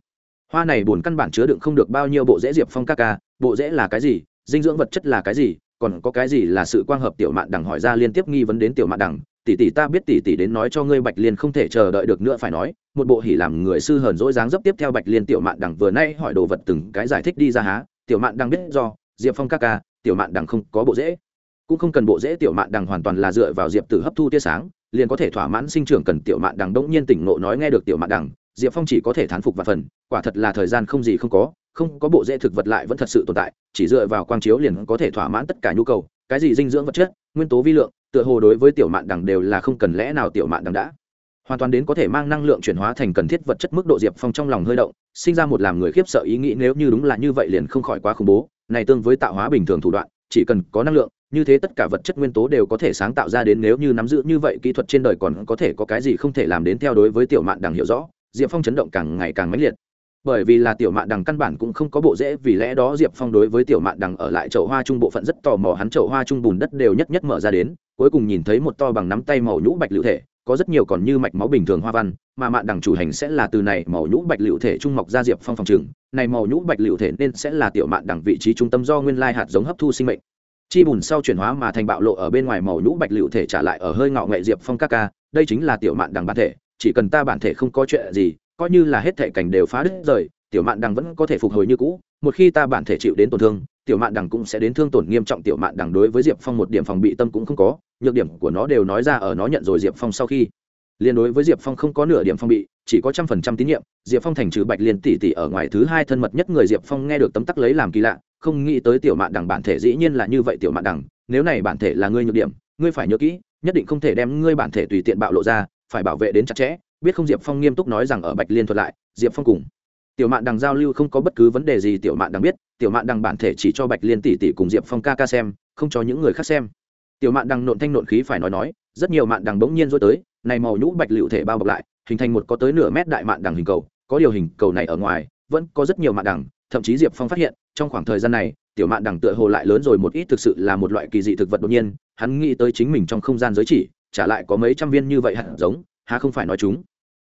Hoa này bổn căn bản chứa đựng không được bao nhiêu bộ rễ diệp phong các ca, bộ rễ là cái gì, dinh dưỡng vật chất là cái gì, còn có cái gì là sự quang hợp tiểu mạn đằng hỏi ra liên tiếp nghi vấn đến tiểu mạn đằng tỷ tỷ ta biết tỷ tỷ đến nói cho ngươi bạch liên không thể chờ đợi được nữa phải nói, một bộ hỉ làm người sư hờn dỗi dáng dấp tiếp theo bạch liên tiểu mạn đằng vừa nay hỏi đồ vật từng cái giải thích đi ra há tiểu mạn đang biết do, diệp phong ca ca, tiểu mạn đằng không có bộ dễ cũng không cần bộ dễ tiểu mạn đằng hoàn toàn là dựa vào diệp tử hấp thu tia sáng, liền có thể thỏa mãn sinh trưởng cần tiểu mạn đằng đống nhiên tỉnh ngộ nói nghe được tiểu mạn đằng, diệp phong chỉ có thể thán phục và phần, quả thật là thời gian không gì không có không có bộ dễ thực vật lại vẫn thật sự tồn tại, chỉ dựa vào quang chiếu liền có thể thỏa mãn tất cả nhu cầu, cái gì dinh dưỡng vật chất, nguyên tố vi lượng, tựa hồ đối với tiểu mạn đằng đều là không cần lẽ nào tiểu mạn đằng đã hoàn toàn đến có thể mang năng lượng chuyển hóa thành cần thiết vật chất mức độ diệp phong trong lòng hơi động, sinh ra một làm người khiếp sợ ý nghĩ nếu như đúng là như vậy liền không khỏi quá khủng bố, này tương với tạo hóa bình thường thủ đoạn, chỉ cần có năng lượng, như thế tất cả vật chất nguyên tố đều có thể sáng tạo ra đến nếu như nắm giữ như vậy kỹ thuật trên đời còn có thể có cái gì không thể làm đến theo đối với tiểu mạn đằng hiểu rõ, diệp phong chấn động càng ngày càng mãnh liệt. Bởi vì là tiểu mạn đằng căn bản cũng không có bộ dễ, vì lẽ đó diệp phong đối với tiểu mạn đằng ở lại chậu hoa trung bộ phận rất tò mò, hắn chậu hoa trung bùn đất đều nhất nhất mở ra đến, cuối cùng nhìn thấy một to bằng nắm tay màu nhũ bạch lựu thể có rất nhiều còn như mạch máu bình thường hoa văn, mà mạn đằng chủ hành sẽ là từ này màu nhũ bạch liệu thể trung mọc ra diệp phong phòng trừng này màu nhũ bạch liệu thể nên sẽ là tiểu mạn đằng vị trí trung tâm do nguyên lai hạt giống hấp thu sinh mệnh. Chi bùn sau chuyển hóa mà thành bạo lộ ở bên ngoài màu nhũ bạch liệu thể trả lại ở hơi ngạo nghệ diệp phong các ca, đây chính là tiểu mạn đằng bản thể, chỉ cần ta bản thể không có chuyện gì, coi như là hết thể cảnh đều phá đứt rời, tiểu mạn đằng vẫn có thể phục hồi như cũ, một khi ta bản thể chịu đến tổn thương, tiểu mạn đằng cũng sẽ đến thương tổn nghiêm trọng tiểu mạn đằng đối với diệp phong một điểm phòng bị tâm cũng không có nhược điểm của nó đều nói ra ở nó nhận rồi diệp phong sau khi. Liên đối với diệp phong không có nửa điểm phong bị, chỉ có trăm phần trăm tín nhiệm, diệp phong thành trừ bạch liên tỷ tỷ ở ngoài thứ hai thân mật nhất người diệp phong nghe được tấm tắc lấy làm kỳ lạ, không nghĩ tới tiểu mạn đằng bản thể dĩ nhiên là như vậy tiểu mạn đằng, nếu này bản thể là ngươi nhược điểm, ngươi phải nhớ kỹ, nhất định không thể đem ngươi bản thể tùy tiện bạo lộ ra, phải bảo vệ đến chặt chẽ, biết không diệp phong nghiêm túc nói rằng ở bạch liên thuật lại, diệp phong cùng tiểu mạn đằng giao lưu không có bất cứ vấn đề gì tiểu mạn đằng biết, tiểu mạn đằng bản thể chỉ cho bạch liên tỷ tỷ cùng diệp phong ca ca xem, không cho những người khác xem tiểu mạn đằng nộn thanh nộn khí phải nói nói, rất nhiều mạn đằng bỗng nhiên rối tới, này màu nhũ bạch liệu thể bao bọc lại, hình thành một có tới nửa mét đại mạn đằng hình cầu, có điều hình cầu này ở ngoài, vẫn có rất nhiều mạn đằng, thậm chí diệp phong phát hiện, trong khoảng thời gian này, tiểu mạn đằng tựa hồ lại lớn rồi một ít thực sự là một loại kỳ dị thực vật đột nhiên, hắn nghĩ tới chính mình trong không gian giới chỉ trả lại có mấy trăm viên như vậy hạt giống hà không phải nói chúng.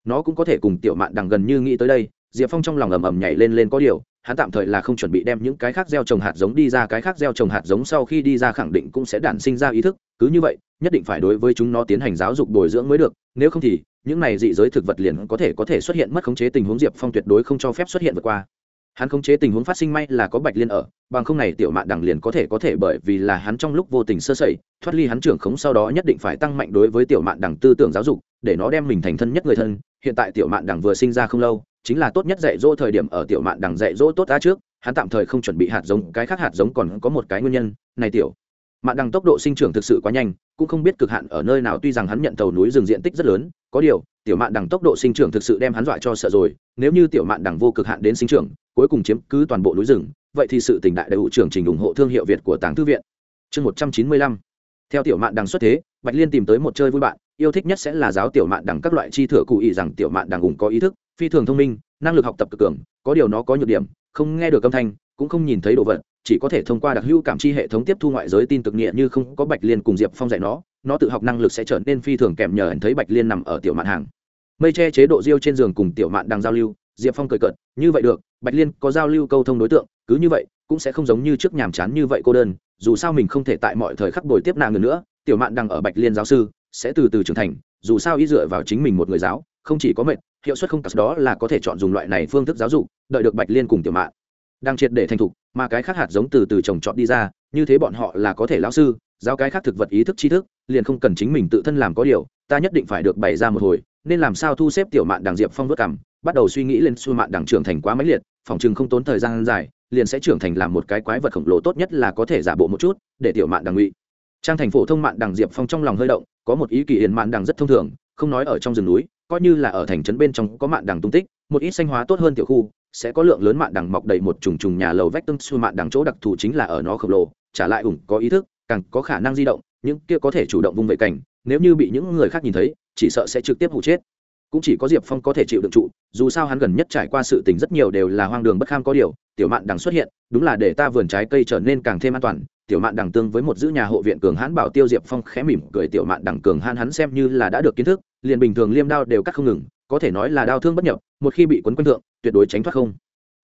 Nó cũng có thể cùng tiểu mạn đằng gần như nghĩ tới đây, diệp phong trong lòng ầm ầm nhảy lên lên có điều hắn tạm thời là không chuẩn bị đem những cái khác gieo trồng hạt giống đi ra, cái khác gieo trồng hạt giống sau khi đi ra khẳng định cũng sẽ đản sinh ra ý thức, cứ như vậy, nhất định phải đối với chúng nó tiến hành giáo dục bồi dưỡng mới được, nếu không thì, những này dị giới thực vật liền có thể có thể xuất hiện mất khống chế tình huống diệp phong tuyệt đối không cho phép xuất hiện vượt qua. Hắn khống chế tình huống phát sinh may là có bạch liên ở, bằng không này tiểu mạn đằng liền có thể có thể bởi vì là hắn trong lúc vô tình sơ sẩy, thoát ly hắn trưởng khống sau đó nhất định phải tăng mạnh đối với tiểu mạn đằng tư tưởng giáo dục, để nó đem mình thành thân nhất người thân. Hiện tại tiểu mạn đằng vừa sinh ra không lâu chính là tốt nhất dạy dỗ thời điểm ở tiểu mạn đằng dạy dỗ tốt ta trước, hắn tạm thời không chuẩn bị hạt giống, cái khác hạt giống còn có một cái nguyên nhân, này tiểu, mạn đằng tốc độ sinh trưởng thực sự quá nhanh, cũng không biết cực hạn ở nơi nào, tuy rằng hắn nhận tàu núi rừng diện tích rất lớn, có điều, tiểu mạn đằng tốc độ sinh trưởng thực sự đem hắn dọa cho sợ rồi, nếu như tiểu mạn đằng vô cực hạn đến sinh trưởng, cuối cùng chiếm cứ toàn bộ núi rừng, vậy thì sự tỉnh đại đại hữu trưởng trình ủng hộ thương hiệu việt của tàng thư viện. Chương một trăm chín mươi lăm, theo tiểu mạn đằng xuất thế, bạch liên tìm tới một chơi vui bạn, yêu thích nhất sẽ là giáo tiểu mạn đằng các loại chi thừa cụ ý rằng tiểu mạn đằng ủng có ý thức phi thường thông minh, năng lực học tập cực cường, có điều nó có nhược điểm, không nghe được âm thanh, cũng không nhìn thấy đồ vật, chỉ có thể thông qua đặc hữu cảm chi hệ thống tiếp thu ngoại giới tin tức nghĩa như không có bạch liên cùng diệp phong dạy nó nó tự học năng lực sẽ trở nên phi thường kèm nhờ ẩn thấy bạch liên nằm ở tiểu mạn hàng. Mây che chế độ riêu trên giường cùng tiểu mạn đang giao lưu, diệp phong cười cợt, như vậy được, bạch liên có giao lưu câu thông đối tượng, cứ như vậy, cũng sẽ không giống như trước nhàm chán như vậy cô đơn, dù sao mình không thể tại mọi thời khắc bồi tiếp nàng người nữa, tiểu mạn đang ở bạch liên giáo sư, sẽ từ từ trưởng thành, dù sao ý dựa vào chính mình một người giáo, không chỉ có mệnh hiệu suất không cắt đó là có thể chọn dùng loại này phương thức giáo dục, đợi được bạch liên cùng tiểu mạng đang triệt để thành thục, mà cái khác hạt giống từ từ trồng trọt đi ra, như thế bọn họ là có thể lão sư giao cái khác thực vật ý thức tri thức, liền không cần chính mình tự thân làm có điều, ta nhất định phải được bày ra một hồi, nên làm sao thu xếp tiểu mạn đằng diệp phong vớt cảm, bắt đầu suy nghĩ lên xu mạn đằng trưởng thành quá mãnh liệt, phòng chừng không tốn thời gian dài, liền sẽ trưởng thành làm một cái quái vật khổng lồ tốt nhất là có thể giả bộ một chút, để tiểu mạn đằng ngụy. Trang thành phổ thông mạn đằng diệp phong trong lòng hơi động, có một ý kỳ hiền mạn đằng rất thông thường, không nói ở trong rừng núi coi như là ở thành trấn bên trong có mạn đằng tung tích, một ít xanh hóa tốt hơn tiểu khu, sẽ có lượng lớn mạn đằng mọc đầy một trùng trùng nhà lầu vách tương xu mạn đằng chỗ đặc thù chính là ở nó khổng lồ, trả lại ủng có ý thức, càng có khả năng di động, những kia có thể chủ động vung vẩy cảnh, nếu như bị những người khác nhìn thấy, chỉ sợ sẽ trực tiếp hụ chết. Cũng chỉ có diệp phong có thể chịu đựng trụ, dù sao hắn gần nhất trải qua sự tình rất nhiều đều là hoang đường bất kham có điều, tiểu mạn đằng xuất hiện, đúng là để ta vườn trái cây trở nên càng thêm an toàn tiểu mạn đằng tương với một giữ nhà hộ viện cường hãn bảo tiêu diệp phong khẽ mỉm cười, tiểu mạn đằng cường hãn hắn xem như là đã được kiến thức, liền bình thường liêm đao đều cắt không ngừng, có thể nói là đao thương bất nhập, một khi bị quấn quanh thượng, tuyệt đối tránh thoát không.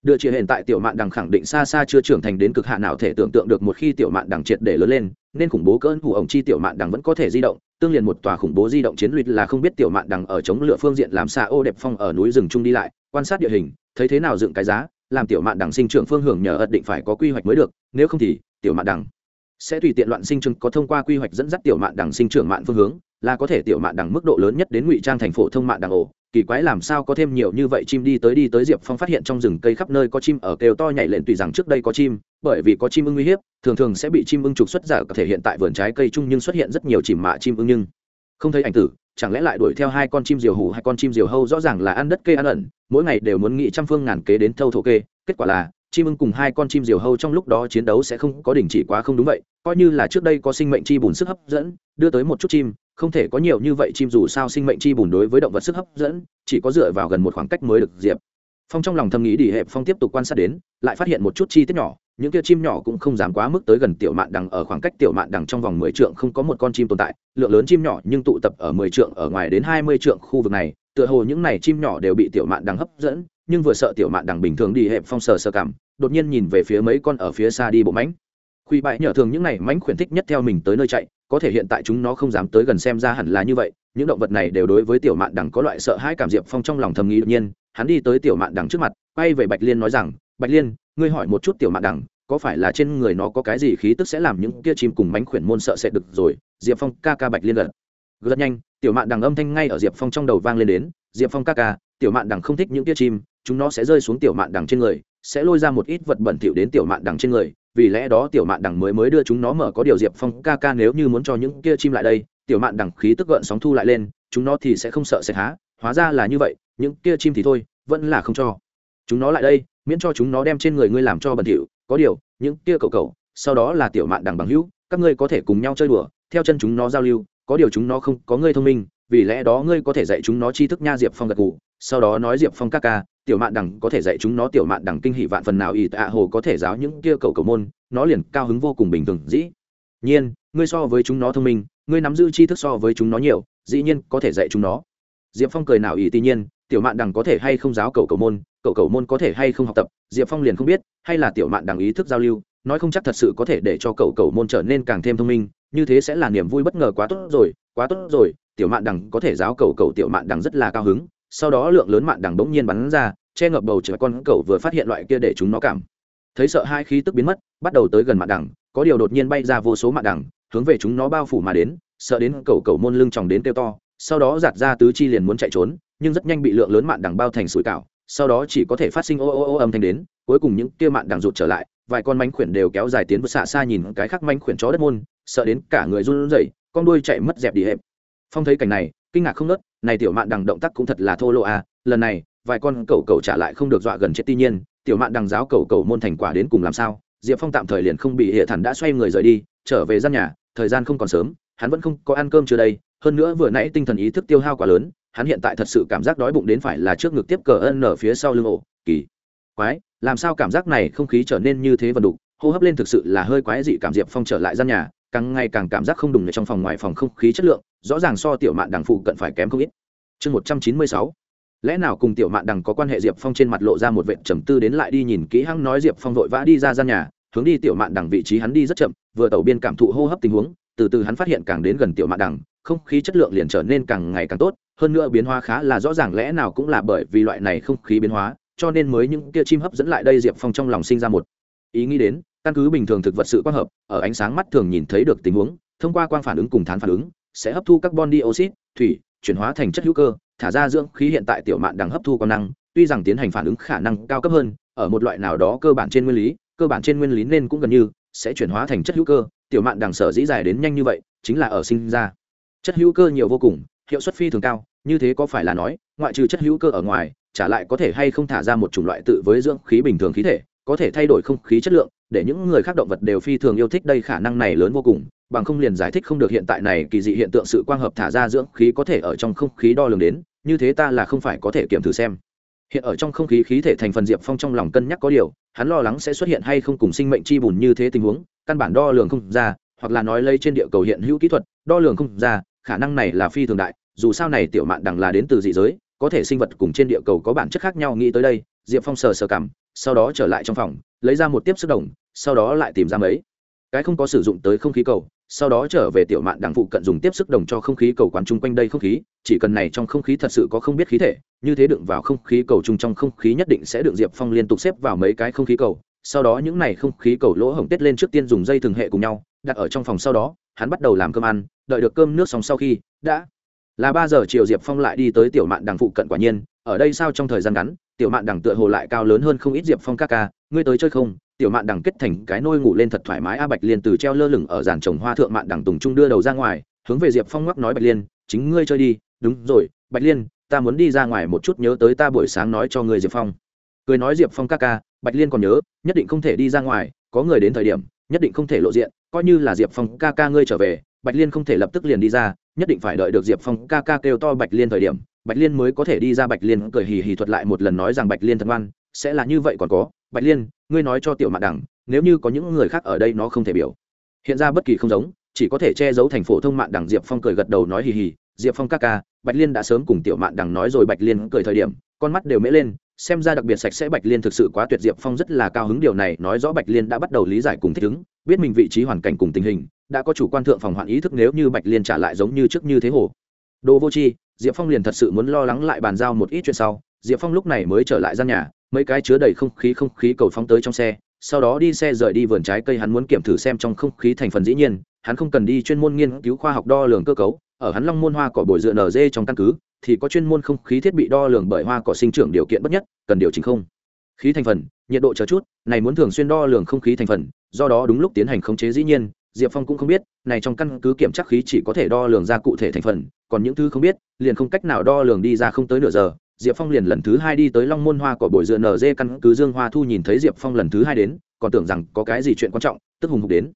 Đưa chia hiện tại tiểu mạn đằng khẳng định xa xa chưa trưởng thành đến cực hạn nào thể tưởng tượng được một khi tiểu mạn đằng triệt để lớn lên, nên khủng bố cơn hủ ổng chi tiểu mạn đằng vẫn có thể di động, tương liền một tòa khủng bố di động chiến luyện là không biết tiểu mạn đằng ở chống lửa phương diện làm xa ô đẹp phong ở núi rừng trung đi lại, quan sát địa hình, thấy thế nào dựng cái giá, làm tiểu mạn đằng sinh trưởng phương hưởng nhờ ật định phải có quy hoạch mới được, nếu không thì, tiểu mạn đằng sẽ tùy tiện loạn sinh trưởng có thông qua quy hoạch dẫn dắt tiểu mạn đằng sinh trưởng mạn phương hướng, là có thể tiểu mạn đằng mức độ lớn nhất đến ngụy trang thành phổ thông mạn đằng ổ. Kỳ quái làm sao có thêm nhiều như vậy chim đi tới đi tới diệp phong phát hiện trong rừng cây khắp nơi có chim ở kêu to nhảy lên tùy rằng trước đây có chim, bởi vì có chim ưng uy hiếp, thường thường sẽ bị chim ưng trục xuất giả có thể hiện tại vườn trái cây chung nhưng xuất hiện rất nhiều chìm mạ chim ưng nhưng. Không thấy ảnh tử, chẳng lẽ lại đuổi theo hai con chim diều hủ hai con chim diều hâu rõ ràng là ăn đất kê ăn ẩn, mỗi ngày đều muốn nghị trăm phương ngàn kế đến thâu thổ kê, kết quả là chim ưng cùng hai con chim diều hâu trong lúc đó chiến đấu sẽ không có đình chỉ quá không đúng vậy, coi như là trước đây có sinh mệnh chi bùn sức hấp dẫn, đưa tới một chút chim, không thể có nhiều như vậy chim dù sao sinh mệnh chi bùn đối với động vật sức hấp dẫn, chỉ có dựa vào gần một khoảng cách mới được diệp phong trong lòng thầm nghĩ đi, hẹp phong tiếp tục quan sát đến, lại phát hiện một chút chi tiết nhỏ những kia chim nhỏ cũng không dám quá mức tới gần tiểu mạn đằng ở khoảng cách tiểu mạn đằng trong vòng mười trượng không có một con chim tồn tại. Lượng lớn chim nhỏ nhưng tụ tập ở mười trượng ở ngoài đến hai mươi trượng khu vực này, tựa hồ những này chim nhỏ đều bị tiểu mạn đằng hấp dẫn, nhưng vừa sợ tiểu mạn đằng bình thường đi hẹp phong sờ sờ cảm, đột nhiên nhìn về phía mấy con ở phía xa đi bộ mánh khuy bại nhỏ thường những này mánh khuyến thích nhất theo mình tới nơi chạy, có thể hiện tại chúng nó không dám tới gần xem ra hẳn là như vậy. Những động vật này đều đối với tiểu mạn đằng có loại sợ hãi cảm diệp phong trong lòng thầm nghĩ đột nhiên. Hắn đi tới tiểu mạn đằng trước mặt, quay về bạch liên nói rằng, bạch liên ngươi hỏi một chút tiểu mạn đằng có phải là trên người nó có cái gì khí tức sẽ làm những kia chim cùng bánh khuyển môn sợ sệt được rồi? Diệp phong ca ca bạch liên gật. Rất nhanh, tiểu mạn đằng âm thanh ngay ở diệp phong trong đầu vang lên đến. Diệp phong ca ca, tiểu mạn đằng không thích những kia chim, chúng nó sẽ rơi xuống tiểu mạn đằng trên người, sẽ lôi ra một ít vật bẩn thỉu đến tiểu mạn đằng trên người. Vì lẽ đó tiểu mạn đằng mới mới đưa chúng nó mở có điều diệp phong ca ca nếu như muốn cho những kia chim lại đây, tiểu mạn đằng khí tức gợn sóng thu lại lên, chúng nó thì sẽ không sợ sệt há. Hóa ra là như vậy, những kia chim thì thôi, vẫn là không cho. Chúng nó lại đây miễn cho chúng nó đem trên người ngươi làm cho bẩn thỉu có điều những kia cầu cầu, sau đó là tiểu mạn đằng bằng hữu các ngươi có thể cùng nhau chơi đùa theo chân chúng nó giao lưu có điều chúng nó không có ngươi thông minh vì lẽ đó ngươi có thể dạy chúng nó tri thức nha diệp phong gật gù sau đó nói diệp phong ca ca tiểu mạn đằng có thể dạy chúng nó tiểu mạn đằng kinh hỷ vạn phần nào ỷ tạ hồ có thể giáo những kia cầu cầu môn nó liền cao hứng vô cùng bình thường dĩ nhiên ngươi so với chúng nó thông minh ngươi nắm giữ tri thức so với chúng nó nhiều dĩ nhiên có thể dạy chúng nó. Diệp phong cười nào ỷ tuy nhiên tiểu mạn đằng có thể hay không giáo cầu cầu môn cầu cầu môn có thể hay không học tập, diệp phong liền không biết, hay là tiểu mạn đằng ý thức giao lưu, nói không chắc thật sự có thể để cho cầu cầu môn trở nên càng thêm thông minh, như thế sẽ là niềm vui bất ngờ quá tốt rồi, quá tốt rồi, tiểu mạn đằng có thể giáo cầu cầu tiểu mạn đằng rất là cao hứng, sau đó lượng lớn mạn đằng bỗng nhiên bắn ra, che ngập bầu trời con cầu vừa phát hiện loại kia để chúng nó cảm thấy sợ hai khí tức biến mất, bắt đầu tới gần mạn đằng, có điều đột nhiên bay ra vô số mạn đằng, hướng về chúng nó bao phủ mà đến, sợ đến cầu cầu môn lưng tròng đến kêu to, sau đó giạt ra tứ chi liền muốn chạy trốn, nhưng rất nhanh bị lượng lớn mạn đằng bao thành sủi cảo sau đó chỉ có thể phát sinh ô ô ô âm thanh đến, cuối cùng những kia mạn đằng rụt trở lại, vài con mánh khuyển đều kéo dài tiến vượt xạ xa nhìn cái khác mánh khuyển chó đất môn, sợ đến cả người run rẩy, con đuôi chạy mất dẹp đi hẹp phong thấy cảnh này, kinh ngạc không nớt, này tiểu mạn đằng động tác cũng thật là thô lỗ à lần này, vài con cẩu cẩu trả lại không được dọa gần chết tuy nhiên, tiểu mạn đằng giáo cẩu cẩu môn thành quả đến cùng làm sao, diệp phong tạm thời liền không bị hệ thần đã xoay người rời đi, trở về gian nhà, thời gian không còn sớm, hắn vẫn không có ăn cơm chưa đây, hơn nữa vừa nãy tinh thần ý thức tiêu hao quá lớn hắn hiện tại thật sự cảm giác đói bụng đến phải là trước ngực tiếp cờ ân ở phía sau lưng ổ, kỳ quái, làm sao cảm giác này không khí trở nên như thế vần đục, hô hấp lên thực sự là hơi quái dị cảm diệp phong trở lại gian nhà, càng ngày càng cảm giác không đùng trong phòng ngoài phòng không khí chất lượng, rõ ràng so tiểu mạn đằng phụ cận phải kém không ít. Chương một trăm chín mươi sáu, lẽ nào cùng tiểu mạn đằng có quan hệ diệp phong trên mặt lộ ra một vệ trầm tư đến lại đi nhìn kỹ hăng nói diệp phong vội vã đi ra gian nhà, hướng đi tiểu mạn đằng vị trí hắn đi rất chậm, vừa tẩu biên cảm thụ hô hấp tình huống, từ từ hắn phát hiện càng đến gần tiểu mạn đằng, không khí chất lượng liền trở nên càng ngày càng tốt hơn nữa biến hóa khá là rõ ràng, lẽ nào cũng là bởi vì loại này không khí biến hóa, cho nên mới những kia chim hấp dẫn lại đây diệp phong trong lòng sinh ra một ý nghĩ đến. Căn cứ bình thường thực vật sự quang hợp, ở ánh sáng mắt thường nhìn thấy được tình huống, thông qua quang phản ứng cùng thán phản ứng, sẽ hấp thu carbon dioxide, thủy, chuyển hóa thành chất hữu cơ, thả ra dưỡng khí hiện tại tiểu mạn đang hấp thu quang năng, tuy rằng tiến hành phản ứng khả năng cao cấp hơn, ở một loại nào đó cơ bản trên nguyên lý, cơ bản trên nguyên lý nên cũng gần như sẽ chuyển hóa thành chất hữu cơ, tiểu mạn đằng sở dĩ dài đến nhanh như vậy, chính là ở sinh ra. Chất hữu cơ nhiều vô cùng hiệu suất phi thường cao, như thế có phải là nói, ngoại trừ chất hữu cơ ở ngoài trả lại có thể hay không thả ra một chủng loại tự với dưỡng khí bình thường khí thể, có thể thay đổi không khí chất lượng, để những người khác động vật đều phi thường yêu thích đây khả năng này lớn vô cùng, bằng không liền giải thích không được hiện tại này kỳ dị hiện tượng sự quang hợp thả ra dưỡng khí có thể ở trong không khí đo lường đến, như thế ta là không phải có thể kiểm thử xem. Hiện ở trong không khí khí thể thành phần diệp phong trong lòng cân nhắc có điều, hắn lo lắng sẽ xuất hiện hay không cùng sinh mệnh chi bùn như thế tình huống, căn bản đo lường không ra, hoặc là nói lây trên địa cầu hiện hữu kỹ thuật, đo lường không ra khả năng này là phi thường đại, dù sao này tiểu mạn đằng là đến từ dị giới, có thể sinh vật cùng trên địa cầu có bản chất khác nhau nghĩ tới đây, diệp phong sờ sờ cảm, sau đó trở lại trong phòng, lấy ra một tiếp sức đồng, sau đó lại tìm ra mấy. Cái không có sử dụng tới không khí cầu, sau đó trở về tiểu mạn đằng phụ cận dùng tiếp sức đồng cho không khí cầu quán chung quanh đây không khí, chỉ cần này trong không khí thật sự có không biết khí thể, như thế đựng vào không khí cầu chung trong không khí nhất định sẽ được diệp phong liên tục xếp vào mấy cái không khí cầu, sau đó những này không khí cầu lỗ hổng tết lên trước tiên dùng dây thường hệ cùng nhau, đặt ở trong phòng sau đó hắn bắt đầu làm cơm ăn, đợi được cơm nước xong sau khi, đã là ba giờ chiều diệp phong lại đi tới tiểu mạn đằng phụ cận quả nhiên, ở đây sao trong thời gian ngắn, tiểu mạn đằng tựa hồ lại cao lớn hơn không ít diệp phong ca ca, ngươi tới chơi không? Tiểu mạn đằng kết thành cái nôi ngủ lên thật thoải mái a bạch liên từ treo lơ lửng ở giàn trồng hoa thượng mạn đằng tùng trung đưa đầu ra ngoài, hướng về diệp phong ngoắc nói bạch liên, chính ngươi chơi đi, đúng rồi, bạch liên, ta muốn đi ra ngoài một chút nhớ tới ta buổi sáng nói cho người diệp phong. Cười nói diệp phong ca ca, bạch liên còn nhớ, nhất định không thể đi ra ngoài, có người đến thời điểm, nhất định không thể lộ diện coi như là diệp phong ca ca ngươi trở về, bạch liên không thể lập tức liền đi ra, nhất định phải đợi được diệp phong ca ca kêu to bạch liên thời điểm, bạch liên mới có thể đi ra. Bạch liên cười hì hì thuật lại một lần nói rằng bạch liên thật ngoan, sẽ là như vậy còn có. Bạch liên, ngươi nói cho tiểu mạn đẳng, nếu như có những người khác ở đây nó không thể biểu. Hiện ra bất kỳ không giống, chỉ có thể che giấu thành phổ thông mạn đẳng diệp phong cười gật đầu nói hì hì, diệp phong ca ca, bạch liên đã sớm cùng tiểu mạn đẳng nói rồi. Bạch liên cười thời điểm, con mắt đều mễ lên xem ra đặc biệt sạch sẽ bạch liên thực sự quá tuyệt diệp, phong rất là cao hứng điều này, nói rõ bạch liên đã bắt đầu lý giải cùng thích ứng, biết mình vị trí hoàn cảnh cùng tình hình, đã có chủ quan thượng phòng hoạn ý thức nếu như bạch liên trả lại giống như trước như thế hồ. Đồ vô chi diệp phong liền thật sự muốn lo lắng lại bàn giao một ít chuyện sau. Diệp phong lúc này mới trở lại gian nhà, mấy cái chứa đầy không khí không khí cầu phóng tới trong xe, sau đó đi xe rời đi vườn trái cây hắn muốn kiểm thử xem trong không khí thành phần dĩ nhiên, hắn không cần đi chuyên môn nghiên cứu khoa học đo lường cơ cấu ở hắn long môn hoa cỏ bồi dựa nở dê trong căn cứ, thì có chuyên môn không khí thiết bị đo lường bởi hoa cỏ sinh trưởng điều kiện bất nhất, cần điều chỉnh không? Khí thành phần, nhiệt độ chờ chút, này muốn thường xuyên đo lường không khí thành phần, do đó đúng lúc tiến hành khống chế dĩ nhiên, diệp phong cũng không biết, này trong căn cứ kiểm tra khí chỉ có thể đo lường ra cụ thể thành phần, còn những thứ không biết, liền không cách nào đo lường đi ra không tới nửa giờ. Diệp phong liền lần thứ hai đi tới long môn hoa cỏ bồi dựa nở dê căn cứ dương hoa thu nhìn thấy diệp phong lần thứ hai đến, còn tưởng rằng có cái gì chuyện quan trọng, tức hùng hục đến.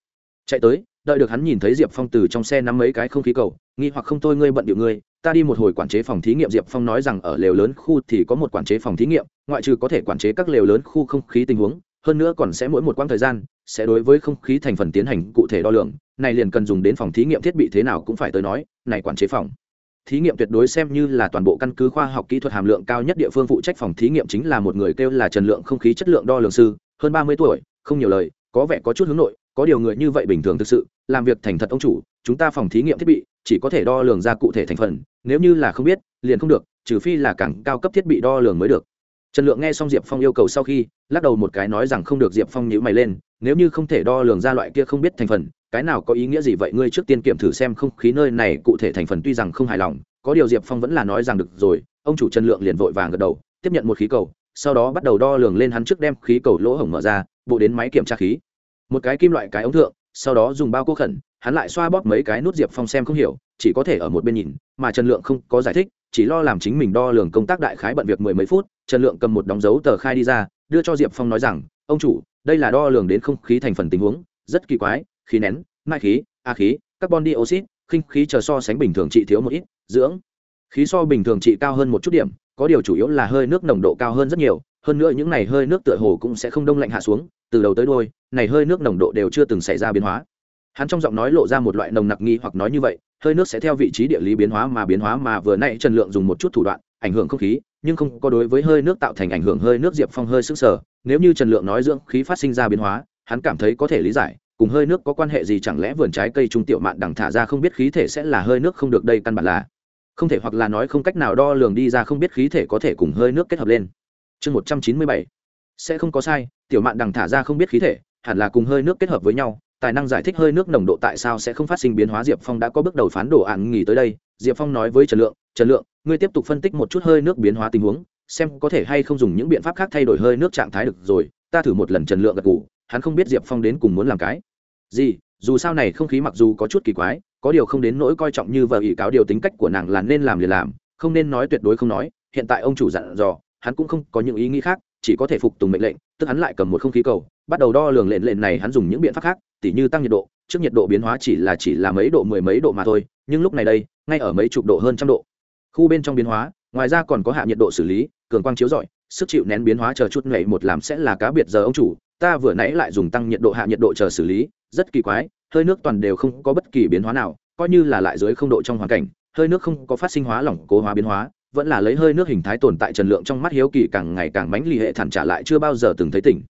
Chạy tới đợi được hắn nhìn thấy diệp phong từ trong xe nắm mấy cái không khí cầu, nghi hoặc không thôi, ngươi bận điệu ngươi, ta đi một hồi quản chế phòng thí nghiệm. Diệp phong nói rằng ở lều lớn khu thì có một quản chế phòng thí nghiệm, ngoại trừ có thể quản chế các lều lớn khu không khí tình huống, hơn nữa còn sẽ mỗi một quãng thời gian sẽ đối với không khí thành phần tiến hành cụ thể đo lường, này liền cần dùng đến phòng thí nghiệm thiết bị thế nào cũng phải tới nói, này quản chế phòng, thí nghiệm tuyệt đối xem như là toàn bộ căn cứ khoa học kỹ thuật hàm lượng cao nhất địa phương, phụ trách phòng thí nghiệm chính là một người kêu là trần lượng không khí chất lượng đo lường sư, hơn ba mươi tuổi, không nhiều lời, có vẻ có chút hướng nội có điều người như vậy bình thường thực sự, làm việc thành thật ông chủ, chúng ta phòng thí nghiệm thiết bị, chỉ có thể đo lường ra cụ thể thành phần, nếu như là không biết, liền không được, trừ phi là càng cao cấp thiết bị đo lường mới được. Trần lượng nghe xong diệp phong yêu cầu sau khi, lắc đầu một cái nói rằng không được diệp phong nhữ mày lên, nếu như không thể đo lường ra loại kia không biết thành phần, cái nào có ý nghĩa gì vậy? Ngươi trước tiên kiểm thử xem không khí nơi này cụ thể thành phần tuy rằng không hài lòng, có điều diệp phong vẫn là nói rằng được rồi, ông chủ trần lượng liền vội vàng gật đầu, tiếp nhận một khí cầu, sau đó bắt đầu đo lường lên hắn trước đem khí cầu lỗ hổng mở ra, bộ đến máy kiểm tra khí một cái kim loại cái ống thượng, sau đó dùng bao cố khẩn, hắn lại xoa bóp mấy cái nút diệp phong xem không hiểu, chỉ có thể ở một bên nhìn, mà trần lượng không có giải thích, chỉ lo làm chính mình đo lường công tác đại khái bận việc mười mấy phút, trần lượng cầm một đóng dấu tờ khai đi ra, đưa cho diệp phong nói rằng, ông chủ, đây là đo lường đến không khí thành phần tình huống, rất kỳ quái, khí nén mai khí, a khí, carbon dioxide, khinh khí chờ so sánh bình thường trị thiếu một ít, dưỡng. Khí so bình thường trị cao hơn một chút điểm có điều chủ yếu là hơi nước nồng độ cao hơn rất nhiều, hơn nữa những này hơi nước tựa hồ cũng sẽ không đông lạnh hạ xuống, từ đầu tới đôi này hơi nước nồng độ đều chưa từng xảy ra biến hóa. Hắn trong giọng nói lộ ra một loại nồng nặc nghi hoặc nói như vậy, hơi nước sẽ theo vị trí địa lý biến hóa mà biến hóa mà vừa nãy trần lượng dùng một chút thủ đoạn, ảnh hưởng không khí, nhưng không có đối với hơi nước tạo thành ảnh hưởng hơi nước diệp phong hơi sức sở nếu như trần lượng nói dưỡng khí phát sinh ra biến hóa, hắn cảm thấy có thể lý giải, cùng hơi nước có quan hệ gì chẳng lẽ vườn trái cây trung tiểu mạn đằng thả ra không biết khí thể sẽ là hơi nước không được đây căn bản là không thể hoặc là nói không cách nào đo lường đi ra không biết khí thể có thể cùng hơi nước kết hợp lên. Chương một trăm chín mươi bảy. Sẽ không có sai, tiểu mạn đằng thả ra không biết khí thể, hẳn là cùng hơi nước kết hợp với nhau, tài năng giải thích hơi nước nồng độ tại sao sẽ không phát sinh biến hóa, diệp phong đã có bước đầu phán đồ ạn nghỉ tới đây. Diệp phong nói với trần lượng trần lượng, ngươi tiếp tục phân tích một chút hơi nước biến hóa tình huống, xem có thể hay không dùng những biện pháp khác thay đổi hơi nước trạng thái được rồi. Ta thử một lần, trần lượng gật gù, hắn không biết diệp phong đến cùng muốn làm cái gì, dù sao này không khí mặc dù có chút kỳ quái có điều không đến nỗi coi trọng như vợ ý cáo điều tính cách của nàng là nên làm liền làm, không nên nói tuyệt đối không nói, hiện tại ông chủ dặn dò, hắn cũng không có những ý nghĩ khác, chỉ có thể phục tùng mệnh lệnh, tức hắn lại cầm một không khí cầu, bắt đầu đo lường lệnh lệnh này hắn dùng những biện pháp khác, tỉ như tăng nhiệt độ, trước nhiệt độ biến hóa chỉ là chỉ là mấy độ, mười mấy độ mà thôi, nhưng lúc này đây, ngay ở mấy chục độ hơn trăm độ. Khu bên trong biến hóa, ngoài ra còn có hạ nhiệt độ xử lý, cường quang chiếu rọi, sức chịu nén biến hóa chờ chút nhảy một làm sẽ là cá biệt giờ ông chủ, ta vừa nãy lại dùng tăng nhiệt độ, hạ nhiệt độ chờ xử lý rất kỳ quái, hơi nước toàn đều không có bất kỳ biến hóa nào, coi như là lại dưới không độ trong hoàn cảnh, hơi nước không có phát sinh hóa lỏng, cố hóa biến hóa, vẫn là lấy hơi nước hình thái tồn tại trần lượng trong mắt hiếu kỳ càng ngày càng mãnh lì hệ thản trả lại chưa bao giờ từng thấy tỉnh.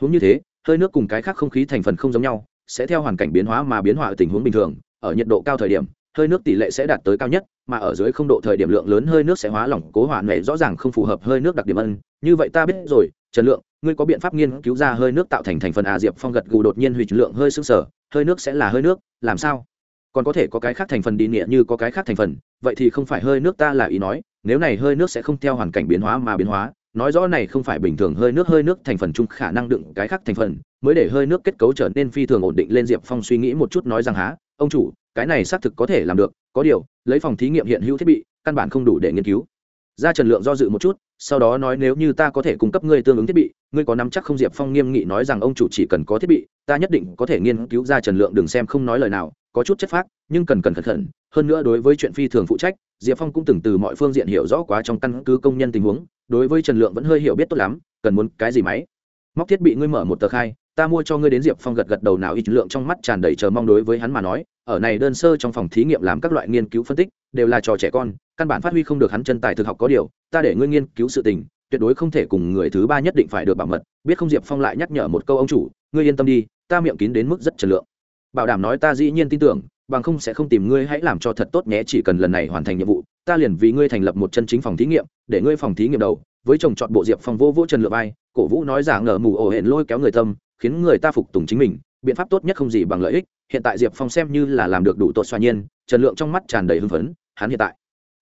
Huống như thế, hơi nước cùng cái khác không khí thành phần không giống nhau, sẽ theo hoàn cảnh biến hóa mà biến hóa ở tình huống bình thường, ở nhiệt độ cao thời điểm, hơi nước tỷ lệ sẽ đạt tới cao nhất, mà ở dưới không độ thời điểm lượng lớn hơi nước sẽ hóa lỏng, cố hỏa này rõ ràng không phù hợp hơi nước đặc điểm ân, như vậy ta biết rồi trần lượng, ngươi có biện pháp nghiên cứu ra hơi nước tạo thành thành phần à diệp phong gật gù đột nhiên hủy lượng hơi sức sở hơi nước sẽ là hơi nước, làm sao? Còn có thể có cái khác thành phần đi nghĩa như có cái khác thành phần, vậy thì không phải hơi nước ta là ý nói, nếu này hơi nước sẽ không theo hoàn cảnh biến hóa mà biến hóa, nói rõ này không phải bình thường hơi nước hơi nước thành phần chung khả năng đựng cái khác thành phần, mới để hơi nước kết cấu trở nên phi thường ổn định lên diệp phong suy nghĩ một chút nói rằng há, ông chủ, cái này xác thực có thể làm được, có điều, lấy phòng thí nghiệm hiện hữu thiết bị, căn bản không đủ để nghiên cứu. Ra trần lượng do dự một chút sau đó nói nếu như ta có thể cung cấp ngươi tương ứng thiết bị, ngươi có nắm chắc không diệp phong nghiêm nghị nói rằng ông chủ chỉ cần có thiết bị, ta nhất định có thể nghiên cứu ra trần lượng đừng xem không nói lời nào, có chút chất phác, nhưng cần cần cẩn thận. Hơn nữa đối với chuyện phi thường phụ trách, diệp phong cũng từng từ mọi phương diện hiểu rõ quá trong căn cứ công nhân tình huống, đối với trần lượng vẫn hơi hiểu biết tốt lắm, cần muốn cái gì máy? Móc thiết bị ngươi mở một tờ khai ta mua cho ngươi đến diệp phong gật gật đầu nào ít lượng trong mắt tràn đầy chờ mong đối với hắn mà nói, ở này đơn sơ trong phòng thí nghiệm làm các loại nghiên cứu phân tích, đều là trò trẻ con, căn bản phát huy không được hắn chân tài thực học có điều, ta để ngươi nghiên cứu sự tình, tuyệt đối không thể cùng người thứ ba nhất định phải được bảo mật, biết không diệp phong lại nhắc nhở một câu ông chủ, ngươi yên tâm đi, ta miệng kín đến mức rất trần lượng. Bảo đảm nói ta dĩ nhiên tin tưởng, bằng không sẽ không tìm ngươi hãy làm cho thật tốt nhé, chỉ cần lần này hoàn thành nhiệm vụ, ta liền vì ngươi thành lập một chân chính phòng thí nghiệm, để ngươi phòng thí nghiệm đầu, với chồng chọn bộ diệp phong vô vỗ trần lượng vai, cổ vũ nói giả ngờ mù ổ hển lôi kéo người tâm khiến người ta phục tùng chính mình, biện pháp tốt nhất không gì bằng lợi ích. Hiện tại diệp phong xem như là làm được đủ tốt xoa nhiên, trần lượng trong mắt tràn đầy hưng phấn, hắn hiện tại,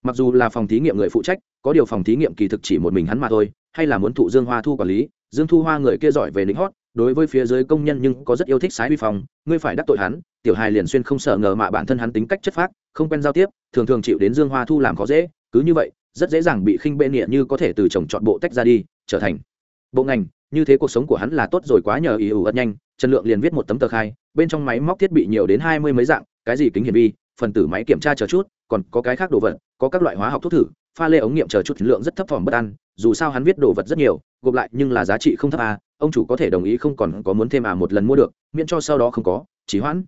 mặc dù là phòng thí nghiệm người phụ trách, có điều phòng thí nghiệm kỳ thực chỉ một mình hắn mà thôi, hay là muốn thụ dương hoa thu quản lý, dương thu hoa người kia giỏi về lính hót, đối với phía dưới công nhân nhưng có rất yêu thích sái vi phòng ngươi phải đắc tội hắn, tiểu hài liền xuyên không sợ ngờ mạ bản thân hắn tính cách chất phác, không quen giao tiếp, thường thường chịu đến dương hoa thu làm khó dễ, cứ như vậy, rất dễ dàng bị khinh bệ nghĩa như có thể từ chồng chọn bộ tách ra đi, trở thành bộ ngành như thế cuộc sống của hắn là tốt rồi quá nhờ ý ủ ật nhanh, trần lượng liền viết một tấm tờ khai, bên trong máy móc thiết bị nhiều đến hai mươi mấy dạng, cái gì kính hiển vi, phần tử máy kiểm tra chờ chút, còn có cái khác đồ vật, có các loại hóa học thuốc thử, pha lê ống nghiệm chờ chút, lượng rất thấp thỏm bất an, dù sao hắn viết đồ vật rất nhiều, gộp lại nhưng là giá trị không thấp à ông chủ có thể đồng ý không còn có muốn thêm à một lần mua được, miễn cho sau đó không có, chỉ hoãn.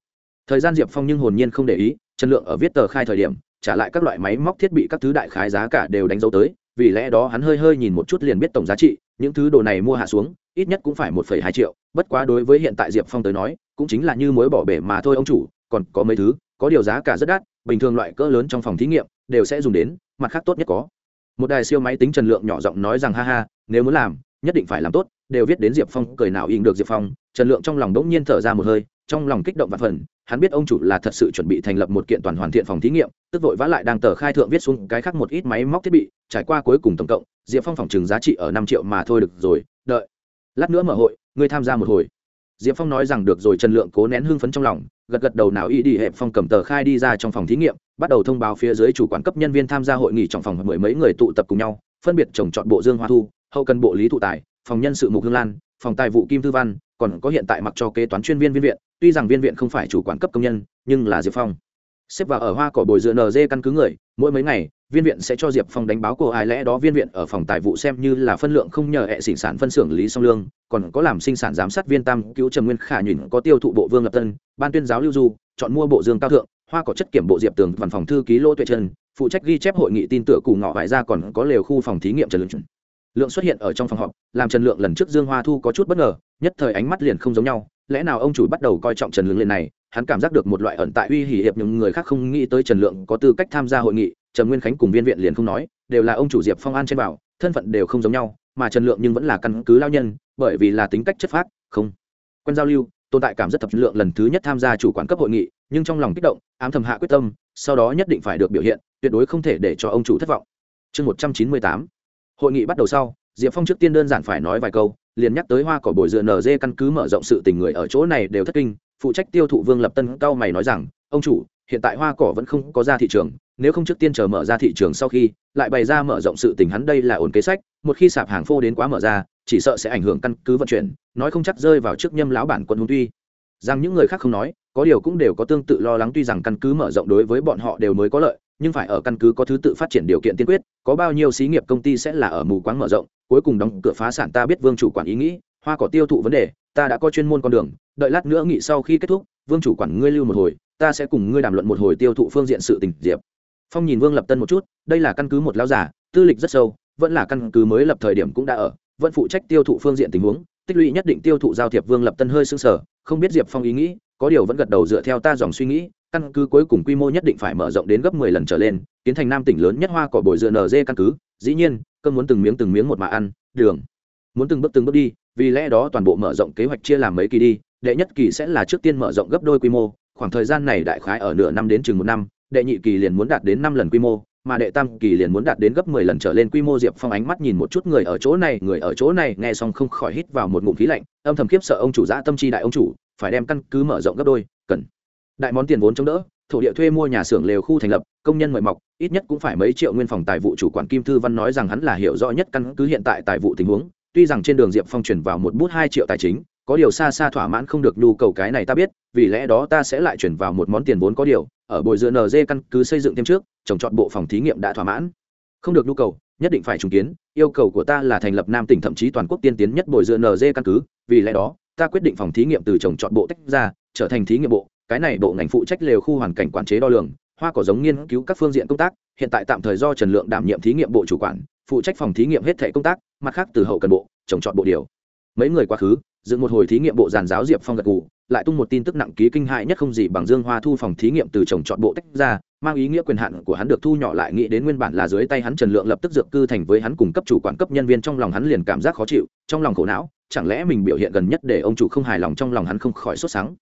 Thời gian diệp phong nhưng hồn nhiên không để ý, trần lượng ở viết tờ khai thời điểm, trả lại các loại máy móc thiết bị các thứ đại khái giá cả đều đánh dấu tới vì lẽ đó hắn hơi hơi nhìn một chút liền biết tổng giá trị, những thứ đồ này mua hạ xuống, ít nhất cũng phải một phẩy hai triệu. Bất quá đối với hiện tại diệp phong tới nói, cũng chính là như mối bỏ bể mà thôi ông chủ, còn có mấy thứ, có điều giá cả rất đắt, bình thường loại cỡ lớn trong phòng thí nghiệm, đều sẽ dùng đến, mặt khác tốt nhất có. Một đài siêu máy tính trần lượng nhỏ giọng nói rằng ha ha, nếu muốn làm, nhất định phải làm tốt, đều viết đến diệp phong, cười nào in được diệp phong. Trần lượng trong lòng đ ỗ n g nhiên thở ra một hơi trong lòng kích động và phần, hắn biết ông chủ là thật sự chuẩn bị thành lập một kiện toàn hoàn thiện phòng thí nghiệm, tức vội vã lại đang tờ khai thượng viết xuống cái khác một ít máy móc thiết bị, trải qua cuối cùng tổng cộng, diệp phong phòng trừng giá trị ở năm triệu mà thôi được rồi, đợi, lát nữa mở hội, ngươi tham gia một hồi. Diệp phong nói rằng được rồi, trần lượng cố nén hưng phấn trong lòng, gật gật đầu nào y đi hẹp phong cầm tờ khai đi ra trong phòng thí nghiệm, bắt đầu thông báo phía dưới chủ quản cấp nhân viên tham gia hội nghị trong phòng mười mấy người tụ tập cùng nhau, phân biệt trồng chọn bộ dương hoa thu, hậu cần bộ lý thụ tài, phòng nhân sự mục hương lan phòng tài vụ kim thư văn, còn có hiện tại mặc cho kế toán chuyên viên viên viện, tuy rằng viên viện không phải chủ quản cấp công nhân, nhưng là diệp phong. Xếp vào ở hoa cỏ bồi dựa nd căn cứ người, mỗi mấy ngày, viên viện sẽ cho diệp phong đánh báo của ai lẽ đó viên viện ở phòng tài vụ xem như là phân lượng không nhờ hệ sinh sản phân xưởng lý song lương, còn có làm sinh sản giám sát viên tam cứu trầm nguyên khả nhìn có tiêu thụ bộ vương lập tân, ban tuyên giáo lưu du, chọn mua bộ dương cao thượng, hoa cỏ chất kiểm bộ diệp tường, văn phòng thư ký lô tuệ trần phụ trách ghi chép hội nghị tin tựa cù ngọ vải ra còn có lều khu phòng thí nghiệm trần lượng lượng xuất hiện ở trong phòng họp, làm trần lượng lần trước dương hoa thu có chút bất ngờ, nhất thời ánh mắt liền không giống nhau. Lẽ nào ông chủ bắt đầu coi trọng trần lượng lên này? Hắn cảm giác được một loại ẩn tại uy hỉ hiệp những người khác không nghĩ tới trần lượng có tư cách tham gia hội nghị. Trần nguyên khánh cùng viên viện liền không nói, đều là ông chủ diệp phong an trên bảo, thân phận đều không giống nhau, mà trần lượng nhưng vẫn là căn cứ lao nhân, bởi vì là tính cách chất phác, không quen giao lưu, tồn tại cảm rất thập lượng lần thứ nhất tham gia chủ quản cấp hội nghị, nhưng trong lòng kích động, ám thầm hạ quyết tâm, sau đó nhất định phải được biểu hiện, tuyệt đối không thể để cho ông chủ thất vọng. Chương một trăm chín mươi tám hội nghị bắt đầu sau, diệp phong trước tiên đơn giản phải nói vài câu, liền nhắc tới hoa cỏ bồi dựa nd căn cứ mở rộng sự tình người ở chỗ này đều thất kinh, phụ trách tiêu thụ vương lập tân cao mày nói rằng, ông chủ, hiện tại hoa cỏ vẫn không có ra thị trường, nếu không trước tiên chờ mở ra thị trường sau khi, lại bày ra mở rộng sự tình hắn đây là ổn kế sách, một khi sạp hàng phô đến quá mở ra, chỉ sợ sẽ ảnh hưởng căn cứ vận chuyển, nói không chắc rơi vào trước nhâm lão bản quân hùng tuy. Rằng những người khác không nói, có điều cũng đều có tương tự lo lắng tuy rằng căn cứ mở rộng đối với bọn họ đều mới có lợi nhưng phải ở căn cứ có thứ tự phát triển điều kiện tiên quyết, có bao nhiêu xí nghiệp công ty sẽ là ở mù quáng mở rộng, cuối cùng đóng cửa phá sản ta biết vương chủ quản ý nghĩ, hoa cỏ tiêu thụ vấn đề, ta đã có chuyên môn con đường, đợi lát nữa nghị sau khi kết thúc, vương chủ quản ngươi lưu một hồi, ta sẽ cùng ngươi đàm luận một hồi tiêu thụ phương diện sự tình, diệp. Phong nhìn vương lập tân một chút, đây là căn cứ một lão giả tư lịch rất sâu, vẫn là căn cứ mới lập thời điểm cũng đã ở, vẫn phụ trách tiêu thụ phương diện tình huống, tích lũy nhất định tiêu thụ giao thiệp vương lập tân hơi sưng sở không biết diệp phong ý nghĩ, có điều vẫn gật đầu dựa theo ta dòng suy nghĩ căn cứ cuối cùng quy mô nhất định phải mở rộng đến gấp mười lần trở lên, tiến thành nam tỉnh lớn nhất hoa cỏ bồi dựa nd căn cứ. Dĩ nhiên, cơm muốn từng miếng từng miếng một mà ăn, đường. Muốn từng bước từng bước đi, vì lẽ đó toàn bộ mở rộng kế hoạch chia làm mấy kỳ đi, đệ nhất kỳ sẽ là trước tiên mở rộng gấp đôi quy mô, khoảng thời gian này đại khái ở nửa năm đến chừng một năm, đệ nhị kỳ liền muốn đạt đến năm lần quy mô, mà đệ tam kỳ liền muốn đạt đến gấp mười lần trở lên quy mô. Diệp phong ánh mắt nhìn một chút người ở chỗ này, người ở chỗ này, nghe xong không khỏi hít vào một ngụm khí lạnh, âm thầm khiếp sợ ông chủ giã tâm chi đại ông chủ, phải đem căn cứ mở rộng gấp đôi, cần đại món tiền vốn chống đỡ, thổ địa thuê mua nhà xưởng lều khu thành lập, công nhân mời mọc, ít nhất cũng phải mấy triệu nguyên phòng tài vụ chủ quản kim thư văn nói rằng hắn là hiểu rõ nhất căn cứ hiện tại tài vụ tình huống, tuy rằng trên đường diệp phong chuyển vào một bút hai triệu tài chính, có điều xa xa thỏa mãn không được nhu cầu cái này ta biết, vì lẽ đó ta sẽ lại chuyển vào một món tiền vốn có điều, ở bồi dựa nd căn cứ xây dựng thêm trước, trồng trọt bộ phòng thí nghiệm đã thỏa mãn. Không được nhu cầu, nhất định phải trùng kiến, yêu cầu của ta là thành lập nam tỉnh thậm chí toàn quốc tiên tiến nhất bồi dựa nd căn cứ, vì lẽ đó, ta quyết định phòng thí nghiệm từ trồng trọt bộ tách ra, trở thành thí nghiệm bộ cái này bộ ngành phụ trách lều khu hoàn cảnh quản chế đo lường, hoa cỏ giống nghiên cứu các phương diện công tác, hiện tại tạm thời do trần lượng đảm nhiệm thí nghiệm bộ chủ quản, phụ trách phòng thí nghiệm hết thể công tác, mặt khác từ hậu cần bộ, trồng trọt bộ điều. Mấy người quá khứ, dựng một hồi thí nghiệm bộ giàn giáo diệp phong gật gù, lại tung một tin tức nặng ký kinh hại nhất không gì bằng dương hoa thu phòng thí nghiệm từ trồng trọt bộ tách ra, mang ý nghĩa quyền hạn của hắn được thu nhỏ lại nghĩ đến nguyên bản là dưới tay hắn trần lượng lập tức dược cư thành với hắn cùng cấp chủ quản cấp nhân viên trong lòng hắn liền cảm giác khó chịu, trong lòng khổ não, chẳng lẽ mình biểu hiện gần nhất để ông chủ không hài lòng trong lòng hắn không khỏi sốt sáng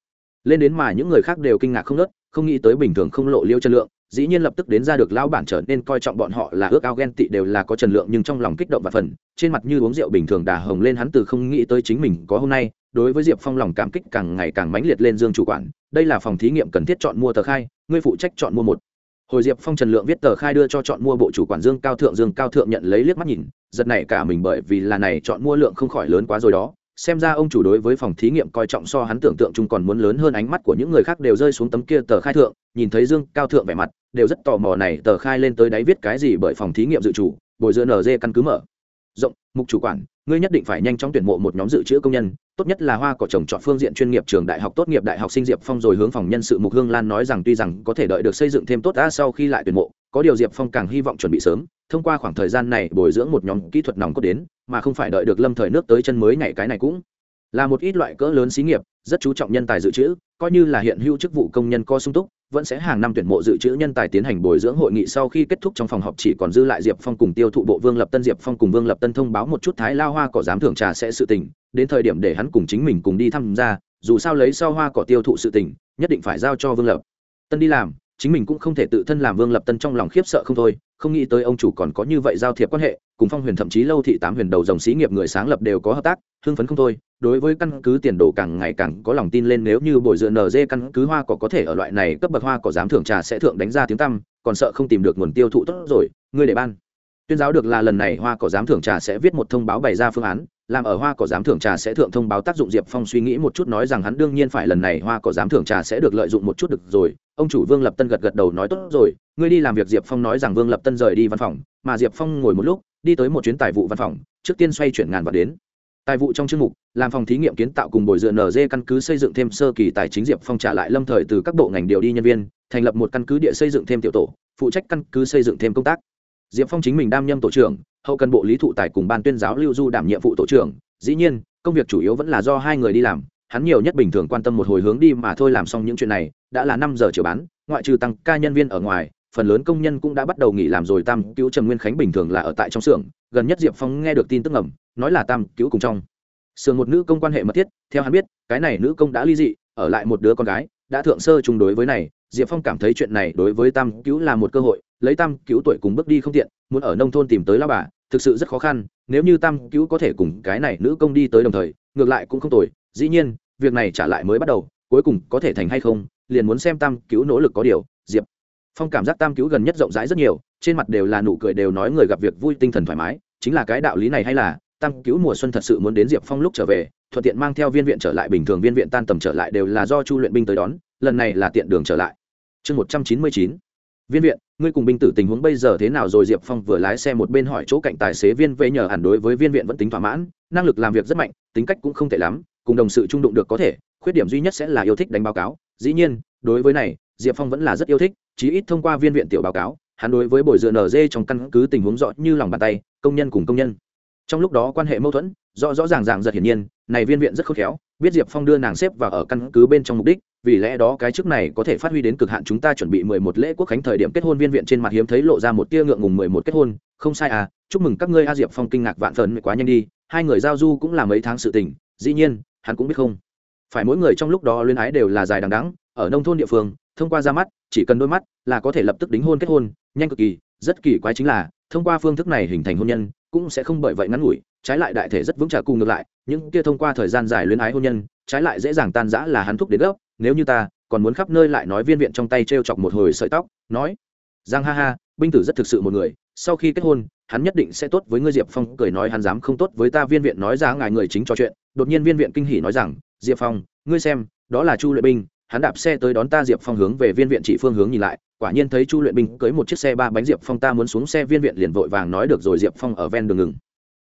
lên đến mà những người khác đều kinh ngạc không nớt không nghĩ tới bình thường không lộ liêu trần lượng, dĩ nhiên lập tức đến ra được lão bản trở nên coi trọng bọn họ là ước ao ghen tị đều là có trần lượng nhưng trong lòng kích động và phần, trên mặt như uống rượu bình thường đà hồng lên hắn từ không nghĩ tới chính mình có hôm nay, đối với diệp phong lòng cảm kích càng ngày càng mãnh liệt lên dương chủ quản, đây là phòng thí nghiệm cần thiết chọn mua tờ khai, ngươi phụ trách chọn mua một. Hồi diệp phong trần lượng viết tờ khai đưa cho chọn mua bộ chủ quản dương cao thượng, dương cao thượng nhận lấy liếc mắt nhìn, giật này cả mình bởi vì là này chọn mua lượng không khỏi lớn quá rồi đó xem ra ông chủ đối với phòng thí nghiệm coi trọng so hắn tưởng tượng chung còn muốn lớn hơn ánh mắt của những người khác đều rơi xuống tấm kia tờ khai thượng, nhìn thấy dương cao thượng vẻ mặt, đều rất tò mò này tờ khai lên tới đáy viết cái gì bởi phòng thí nghiệm dự chủ, bồi dưỡng nd căn cứ mở. Rộng, mục chủ quản, ngươi nhất định phải nhanh chóng tuyển mộ một nhóm dự trữ công nhân, tốt nhất là hoa cỏ trồng trọt phương diện chuyên nghiệp trường đại học, tốt nghiệp đại học sinh diệp phong rồi hướng phòng nhân sự mục hương lan nói rằng tuy rằng có thể đợi được xây dựng thêm tốt đã sau khi lại tuyển mộ có điều diệp phong càng hy vọng chuẩn bị sớm, thông qua khoảng thời gian này bồi dưỡng một nhóm kỹ thuật nòng cốt đến, mà không phải đợi được lâm thời nước tới chân mới ngày cái này cũng là một ít loại cỡ lớn xí nghiệp, rất chú trọng nhân tài dự trữ, coi như là hiện hữu chức vụ công nhân co sung túc, vẫn sẽ hàng năm tuyển mộ dự trữ nhân tài tiến hành bồi dưỡng hội nghị sau khi kết thúc trong phòng họp chỉ còn dư lại diệp phong cùng tiêu thụ bộ vương lập tân. Diệp phong cùng vương lập tân thông báo một chút thái lao hoa cỏ giám thưởng trà sẽ sự tình, đến thời điểm để hắn cùng chính mình cùng đi tham gia dù sao lấy sau hoa cỏ tiêu thụ sự tình, nhất định phải giao cho vương lập tân đi làm chính mình cũng không thể tự thân làm vương lập tân trong lòng khiếp sợ không thôi, không nghĩ tới ông chủ còn có như vậy giao thiệp quan hệ, cùng phong huyền thậm chí lâu thị tám huyền đầu dòng xí nghiệp người sáng lập đều có hợp tác, hưng phấn không thôi. Đối với căn cứ tiền đồ càng ngày càng có lòng tin lên nếu như bồi dựa nd căn cứ hoa cỏ có thể ở loại này cấp bậc hoa cỏ dám thưởng trà sẽ thượng đánh ra tiếng tăm, còn sợ không tìm được nguồn tiêu thụ tốt rồi. Ngươi để ban. Tuyên giáo được là lần này hoa cỏ dám thưởng trà sẽ viết một thông báo bày ra phương án làm ở hoa cỏ giám thưởng trà sẽ thượng thông báo tác dụng diệp phong suy nghĩ một chút nói rằng hắn đương nhiên phải lần này hoa cỏ giám thưởng trà sẽ được lợi dụng một chút được rồi. Ông chủ vương lập tân gật gật đầu nói tốt rồi, ngươi đi làm việc diệp phong nói rằng vương lập tân rời đi văn phòng, mà diệp phong ngồi một lúc, đi tới một chuyến tài vụ văn phòng, trước tiên xoay chuyển ngàn và đến. Tài vụ trong chương mục, làm phòng thí nghiệm kiến tạo cùng bồi dựa nz căn cứ xây dựng thêm sơ kỳ tài chính diệp phong trả lại lâm thời từ các bộ ngành điều đi nhân viên, thành lập một căn cứ địa xây dựng thêm tiểu tổ, phụ trách căn cứ xây dựng thêm công tác. Diệp phong chính mình đam nhâm tổ trưởng hậu cần bộ lý thụ tài cùng ban tuyên giáo lưu du đảm nhiệm vụ tổ trưởng. Dĩ nhiên, công việc chủ yếu vẫn là do hai người đi làm. Hắn nhiều nhất bình thường quan tâm một hồi hướng đi mà thôi làm xong những chuyện này, đã là năm giờ chiều bán, ngoại trừ tăng ca nhân viên ở ngoài, phần lớn công nhân cũng đã bắt đầu nghỉ làm rồi tam cứu trầm nguyên khánh bình thường là ở tại trong xưởng. Gần nhất diệp phong nghe được tin tức ngầm, nói là tam cứu cùng trong. Xưởng một nữ công quan hệ mật thiết, theo hắn biết, cái này nữ công đã ly dị, ở lại một đứa con gái, đã thượng sơ chung đối với này. Diệp phong cảm thấy chuyện này đối với tam cứu là một cơ hội lấy tam cứu tuổi cùng bước đi không tiện, muốn ở nông thôn tìm tới lao bà, thực sự rất khó khăn, nếu như tam cứu có thể cùng cái này nữ công đi tới đồng thời, ngược lại cũng không tồi, dĩ nhiên, việc này trả lại mới bắt đầu, cuối cùng có thể thành hay không, liền muốn xem tam cứu nỗ lực có điều, diệp. Phong cảm giác tam cứu gần nhất rộng rãi rất nhiều, trên mặt đều là nụ cười đều nói người gặp việc vui tinh thần thoải mái, chính là cái đạo lý này hay là, tam cứu mùa xuân thật sự muốn đến diệp phong lúc trở về, thuận tiện mang theo viên viện trở lại, bình thường viên viện tan tầm trở lại đều là do chu luyện binh tới đón, lần này là tiện đường trở lại. Chương một trăm chín mươi chín viên viện, ngươi cùng binh tử tình huống bây giờ thế nào rồi? Diệp phong vừa lái xe một bên hỏi chỗ cạnh tài xế viên vệ nhờ hẳn đối với viên viện vẫn tính thỏa mãn, năng lực làm việc rất mạnh, tính cách cũng không tệ lắm, cùng đồng sự trung đụng được có thể, khuyết điểm duy nhất sẽ là yêu thích đánh báo cáo. Dĩ nhiên, đối với này, diệp phong vẫn là rất yêu thích, chí ít thông qua viên viện tiểu báo cáo, hắn đối với bồi dựa nz trong căn cứ tình huống rõ như lòng bàn tay, công nhân cùng công nhân. Trong lúc đó quan hệ mâu thuẫn, rõ rõ ràng ràng giật hiển nhiên, này viên viện rất khôn khéo, biết diệp phong đưa nàng xếp vào ở căn cứ bên trong mục đích vì lẽ đó cái chức này có thể phát huy đến cực hạn chúng ta chuẩn bị mười một lễ quốc khánh thời điểm kết hôn viên viện trên mặt hiếm thấy lộ ra một tia ngượng ngùng mười một kết hôn. Không sai à chúc mừng các ngươi a diệp phong kinh ngạc vạn phần quá nhanh đi, hai người giao du cũng là mấy tháng sự tình, dĩ nhiên, hắn cũng biết không. Phải mỗi người trong lúc đó luyến ái đều là dài đằng đẵng, ở nông thôn địa phương, thông qua ra mắt, chỉ cần đôi mắt là có thể lập tức đính hôn kết hôn, nhanh cực kỳ, rất kỳ quái chính là, thông qua phương thức này hình thành hôn nhân, cũng sẽ không bởi vậy ngắn ngủi, trái lại đại thể rất vững trả cùng ngược lại, những kia thông qua thời gian dài luyến ái hôn nhân, trái lại dễ dàng tan rã là hắn thúc đến gốc nếu như ta còn muốn khắp nơi lại nói viên viện trong tay t r e o chọc một hồi sợi tóc, nói, giang ha ha, binh tử rất thực sự một người, sau khi kết hôn, hắn nhất định sẽ tốt với ngươi, diệp phong cười nói hắn dám không tốt với ta, viên viện nói ra ngài người chính trò chuyện, đột nhiên viên viện kinh hỉ nói rằng, diệp phong, ngươi xem, đó là chu luyện binh, hắn đạp xe tới đón ta, diệp phong hướng về viên viện chỉ phương hướng nhìn lại, quả nhiên thấy chu luyện binh cưới một chiếc xe ba bánh, diệp phong ta muốn xuống xe, viên viện liền vội vàng nói được rồi, diệp phong ở ven đường ngừng.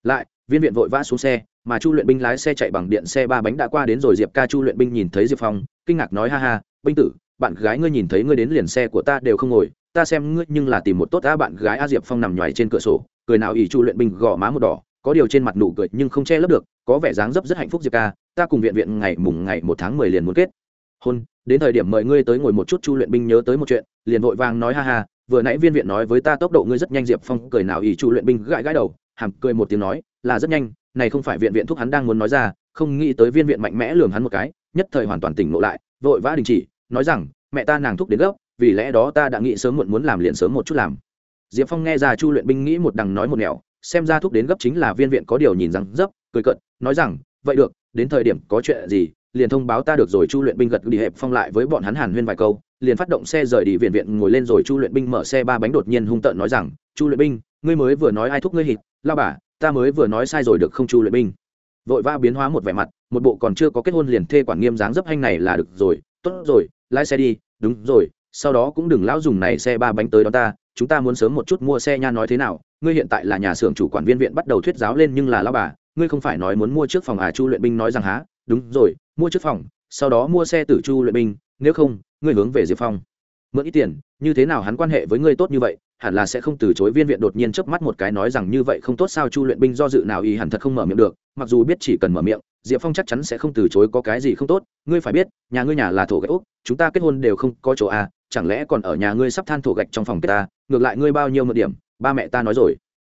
Lại, viên viện vội vã xuống xe, mà chu luyện binh lái xe chạy bằng điện xe ba bánh đã qua đến rồi, diệp ca chu luyện binh nhìn thấy diệp phong kinh ngạc nói, ha ha, binh tử, bạn gái ngươi nhìn thấy ngươi đến liền xe của ta đều không ngồi, ta xem ngươi nhưng là tìm một tốt a bạn gái a diệp phong nằm nhoài trên cửa sổ, cười nào ỷ chu luyện binh gõ má một đỏ, có điều trên mặt nụ cười nhưng không che lấp được, có vẻ dáng dấp rất hạnh phúc diệp ca, ta cùng viện viện ngày mùng ngày một tháng mười liền muốn kết. Hôn, đến thời điểm mời ngươi tới ngồi một chút chu luyện binh nhớ tới một chuyện, liền vội vàng nói, ha ha, vừa nãy viên viện nói với ta tốc độ ngươi rất nhanh. Diệp phong cười nào ỷ chu luyện binh gãi gãi đầu, hàm cười một tiếng nói, là rất nhanh, này không phải viện viện thúc hắn đang muốn nói ra, không nghĩ tới viên viện mạnh mẽ lường hắn một cái nhất thời hoàn toàn tỉnh ngộ lại, vội vã đình chỉ, nói rằng, mẹ ta nàng thúc đến gấp, vì lẽ đó ta đã nghĩ sớm muộn muốn làm liền sớm một chút làm. Diệp phong nghe ra chu luyện binh nghĩ một đằng nói một nẻo, xem ra thúc đến gấp chính là viên viện có điều nhìn rằng dấp, cười cận nói rằng, vậy được, đến thời điểm có chuyện gì, liền thông báo ta được rồi chu luyện binh gật đi hẹp phong lại với bọn hắn hàn huyên vài câu, liền phát động xe rời đi viện viện, ngồi lên rồi chu luyện binh mở xe ba bánh đột nhiên hung tợn nói rằng, chu luyện binh, ngươi mới vừa nói ai thúc ngươi hịt, lao bà, ta mới vừa nói sai rồi được không chu luyện binh? Vội vã biến hóa một vẻ mặt, một bộ còn chưa có kết hôn liền thê quản nghiêm dáng dấp hanh này là được rồi, tốt rồi, lái xe đi, đúng rồi, sau đó cũng đừng lão dùng này xe ba bánh tới đó ta, chúng ta muốn sớm một chút mua xe nha, nói thế nào, ngươi hiện tại là nhà xưởng chủ quản viên viện bắt đầu thuyết giáo lên nhưng là lão bà, ngươi không phải nói muốn mua trước phòng à chu luyện binh nói rằng há, đúng rồi, mua trước phòng, sau đó mua xe tử chu luyện binh, nếu không, ngươi hướng về diệp phong. Mượn ít tiền, như thế nào hắn quan hệ với ngươi tốt như vậy hẳn là sẽ không từ chối viên viện đột nhiên chớp mắt một cái nói rằng như vậy không tốt sao chu luyện binh do dự nào y hẳn thật không mở miệng được, mặc dù biết chỉ cần mở miệng, diệp phong chắc chắn sẽ không từ chối có cái gì không tốt, ngươi phải biết, nhà ngươi nhà là thổ gạch úc, chúng ta kết hôn đều không có chỗ à chẳng lẽ còn ở nhà ngươi sắp than thổ gạch trong phòng kết ta, ngược lại ngươi bao nhiêu mượn điểm, ba mẹ ta nói rồi.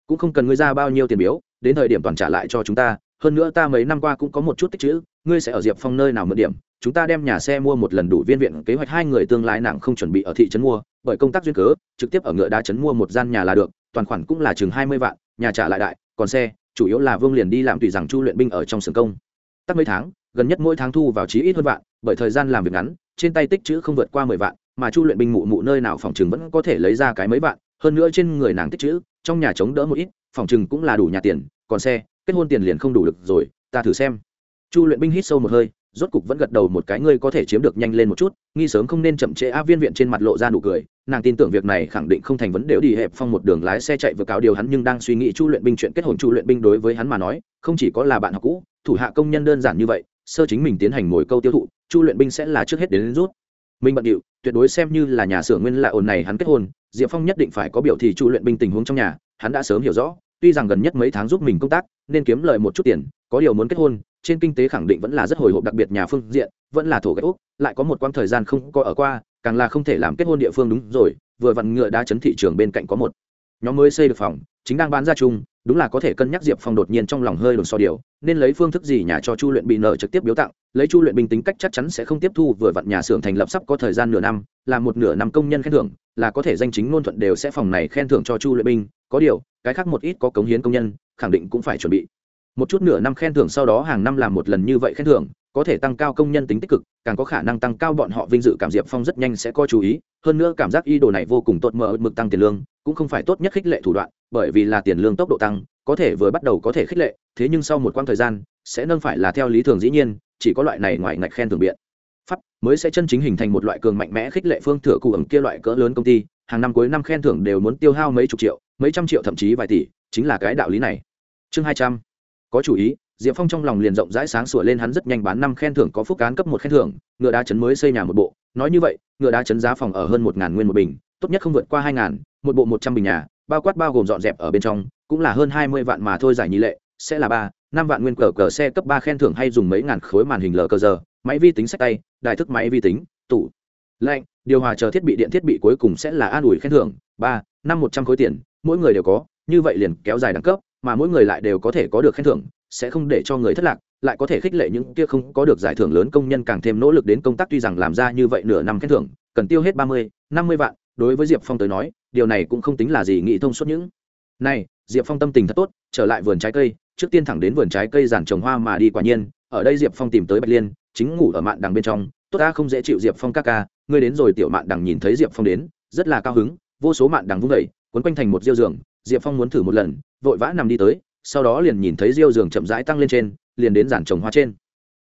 Cũng không cần ngươi ra bao nhiêu tiền biếu, đến thời điểm toàn trả lại cho chúng ta, hơn nữa ta mấy năm qua cũng có một chút tích chữ, ngươi sẽ ở diệp phong nơi nào mượn điểm chúng ta đem nhà xe mua một lần đủ viên viện kế hoạch, hai người tương lai nặng không chuẩn bị ở thị trấn mua, bởi công tác duyên cớ, trực tiếp ở ngựa đá trấn mua một gian nhà là được, toàn khoản cũng là chừng hai mươi vạn, nhà trả lại đại, còn xe, chủ yếu là vương liền đi làm tùy rằng chu luyện binh ở trong sườn công. Tắc mấy tháng, gần nhất mỗi tháng thu vào chí ít hơn vạn, bởi thời gian làm việc ngắn, trên tay tích chữ không vượt qua mười vạn, mà chu luyện binh mụ mụ nơi nào phòng chừng vẫn có thể lấy ra cái mấy vạn, hơn nữa trên người nàng tích chữ, trong nhà chống đỡ một ít, phòng chừng cũng là đủ nhà tiền, còn xe, kết hôn tiền liền không đủ được rồi, ta thử xem. Chu luyện binh hít sâu một hơi rốt cục vẫn gật đầu một cái ngươi có thể chiếm được nhanh lên một chút nghi sớm không nên chậm trễ. A viên viện trên mặt lộ ra nụ cười nàng tin tưởng việc này khẳng định không thành vấn đề. Đi hẹp phong một đường lái xe chạy vừa cáo điều hắn nhưng đang suy nghĩ chu luyện binh chuyện kết hôn. Chu luyện binh đối với hắn mà nói không chỉ có là bạn học cũ thủ hạ công nhân đơn giản như vậy sơ chính mình tiến hành mồi câu tiêu thụ chu luyện binh sẽ là trước hết đến, đến rút. Mình bận điệu tuyệt đối xem như là nhà xưởng nguyên lại ồn này hắn kết hôn diệp phong nhất định phải có biểu thì chu luyện binh tình huống trong nhà hắn đã sớm hiểu rõ tuy rằng gần nhất mấy tháng giúp mình công tác nên kiếm lời một chút tiền có điều muốn kết hôn trên kinh tế khẳng định vẫn là rất hồi hộp, đặc biệt nhà phương diện, vẫn là thổ gạch úc, lại có một quãng thời gian không có ở qua, càng là không thể làm kết hôn địa phương đúng rồi, vừa vặn ngựa đá chấn thị trường bên cạnh có một nhóm mới xây được phòng, chính đang bán ra chung, đúng là có thể cân nhắc diệp phong đột nhiên trong lòng hơi đồn so điều, nên lấy phương thức gì nhà cho chu luyện bị nợ trực tiếp biếu tặng, lấy chu luyện bình tính cách chắc chắn sẽ không tiếp thu, vừa vặn nhà xưởng thành lập sắp có thời gian nửa năm, là một nửa năm công nhân khen thưởng, là có thể danh chính ngôn thuận đều sẽ phòng này khen thưởng cho chu luyện binh có điều, cái khác một ít có cống hiến công nhân, khẳng định cũng phải chuẩn bị một chút nửa năm khen thưởng sau đó hàng năm làm một lần như vậy khen thưởng, có thể tăng cao công nhân tính tích cực, càng có khả năng tăng cao bọn họ vinh dự cảm diệp phong rất nhanh sẽ có chú ý. Hơn nữa cảm giác y đồ này vô cùng tốt mở mực tăng tiền lương, cũng không phải tốt nhất khích lệ thủ đoạn, bởi vì là tiền lương tốc độ tăng, có thể vừa bắt đầu có thể khích lệ, thế nhưng sau một quãng thời gian, sẽ nâng phải là theo lý thường dĩ nhiên, chỉ có loại này ngoài ngạch khen thưởng biện. Pháp mới sẽ chân chính hình thành một loại cường mạnh mẽ khích lệ phương thừa cụ ẩm kia loại cỡ lớn công ty, hàng năm cuối năm khen thưởng đều muốn tiêu hao mấy chục triệu, mấy trăm triệu thậm chí vài tỷ, chính là cái đạo lý này. Chương hai trăm có chủ ý, diệp phong trong lòng liền rộng rãi sáng sủa lên hắn rất nhanh bán năm khen thưởng có phúc cán cấp một khen thưởng, ngựa đá chấn mới xây nhà một bộ. Nói như vậy, ngựa đá chấn giá phòng ở hơn một ngàn nguyên một bình, tốt nhất không vượt qua hai ngàn, một bộ một trăm bình nhà, bao quát bao gồm dọn dẹp ở bên trong, cũng là hơn hai mươi vạn mà thôi giải nhị lệ, sẽ là ba, năm vạn nguyên cờ cờ xe cấp ba khen thưởng hay dùng mấy ngàn khối màn hình lờ cờ giờ, máy vi tính sách tay, đài thức máy vi tính, tủ. Lạnh, điều hòa chờ thiết bị điện thiết bị cuối cùng sẽ là an ủi khen thưởng, ba, năm một trăm khối tiền, mỗi người đều có, như vậy liền kéo dài đẳng cấp mà mỗi người lại đều có thể có được khen thưởng, sẽ không để cho người thất lạc, lại có thể khích lệ những kia không có được giải thưởng lớn công nhân càng thêm nỗ lực đến công tác tuy rằng làm ra như vậy nửa năm khen thưởng, cần tiêu hết ba mươi, năm mươi vạn. Đối với diệp phong tới nói, điều này cũng không tính là gì nghĩ thông suốt những. Này, diệp phong tâm tình thật tốt, trở lại vườn trái cây, trước tiên thẳng đến vườn trái cây giàn trồng hoa mà đi quả nhiên, ở đây diệp phong tìm tới bạch liên, chính ngủ ở mạn đằng bên trong, tốt ta không dễ chịu diệp phong ca ca, ngươi đến rồi tiểu mạn đằng nhìn thấy diệp phong đến, rất là cao hứng, vô số mạn đằng vung vẩy quấn quanh thành một diêu giường diệp phong muốn thử một lần, vội vã nằm đi tới, sau đó liền nhìn thấy diêu giường chậm rãi tăng lên trên, liền đến giàn trồng hoa trên.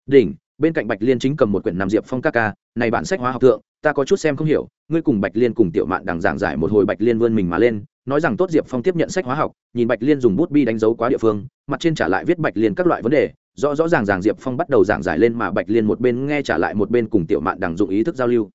Đỉnh, bên cạnh bạch liên chính cầm một quyển nằm diệp phong ca ca, này bản sách hóa học thượng, ta có chút xem không hiểu, ngươi cùng bạch liên cùng tiểu mạn đằng giảng giải một hồi bạch liên vươn mình mà lên, nói rằng tốt diệp phong tiếp nhận sách hóa học, nhìn bạch liên dùng bút bi đánh dấu quá địa phương, mặt trên trả lại viết bạch liên các loại vấn đề, rõ rõ ràng ràng diệp phong bắt đầu giảng giải lên mà bạch liên một bên nghe trả lại một bên cùng tiểu mạn đằng dụng ý thức giao lưu.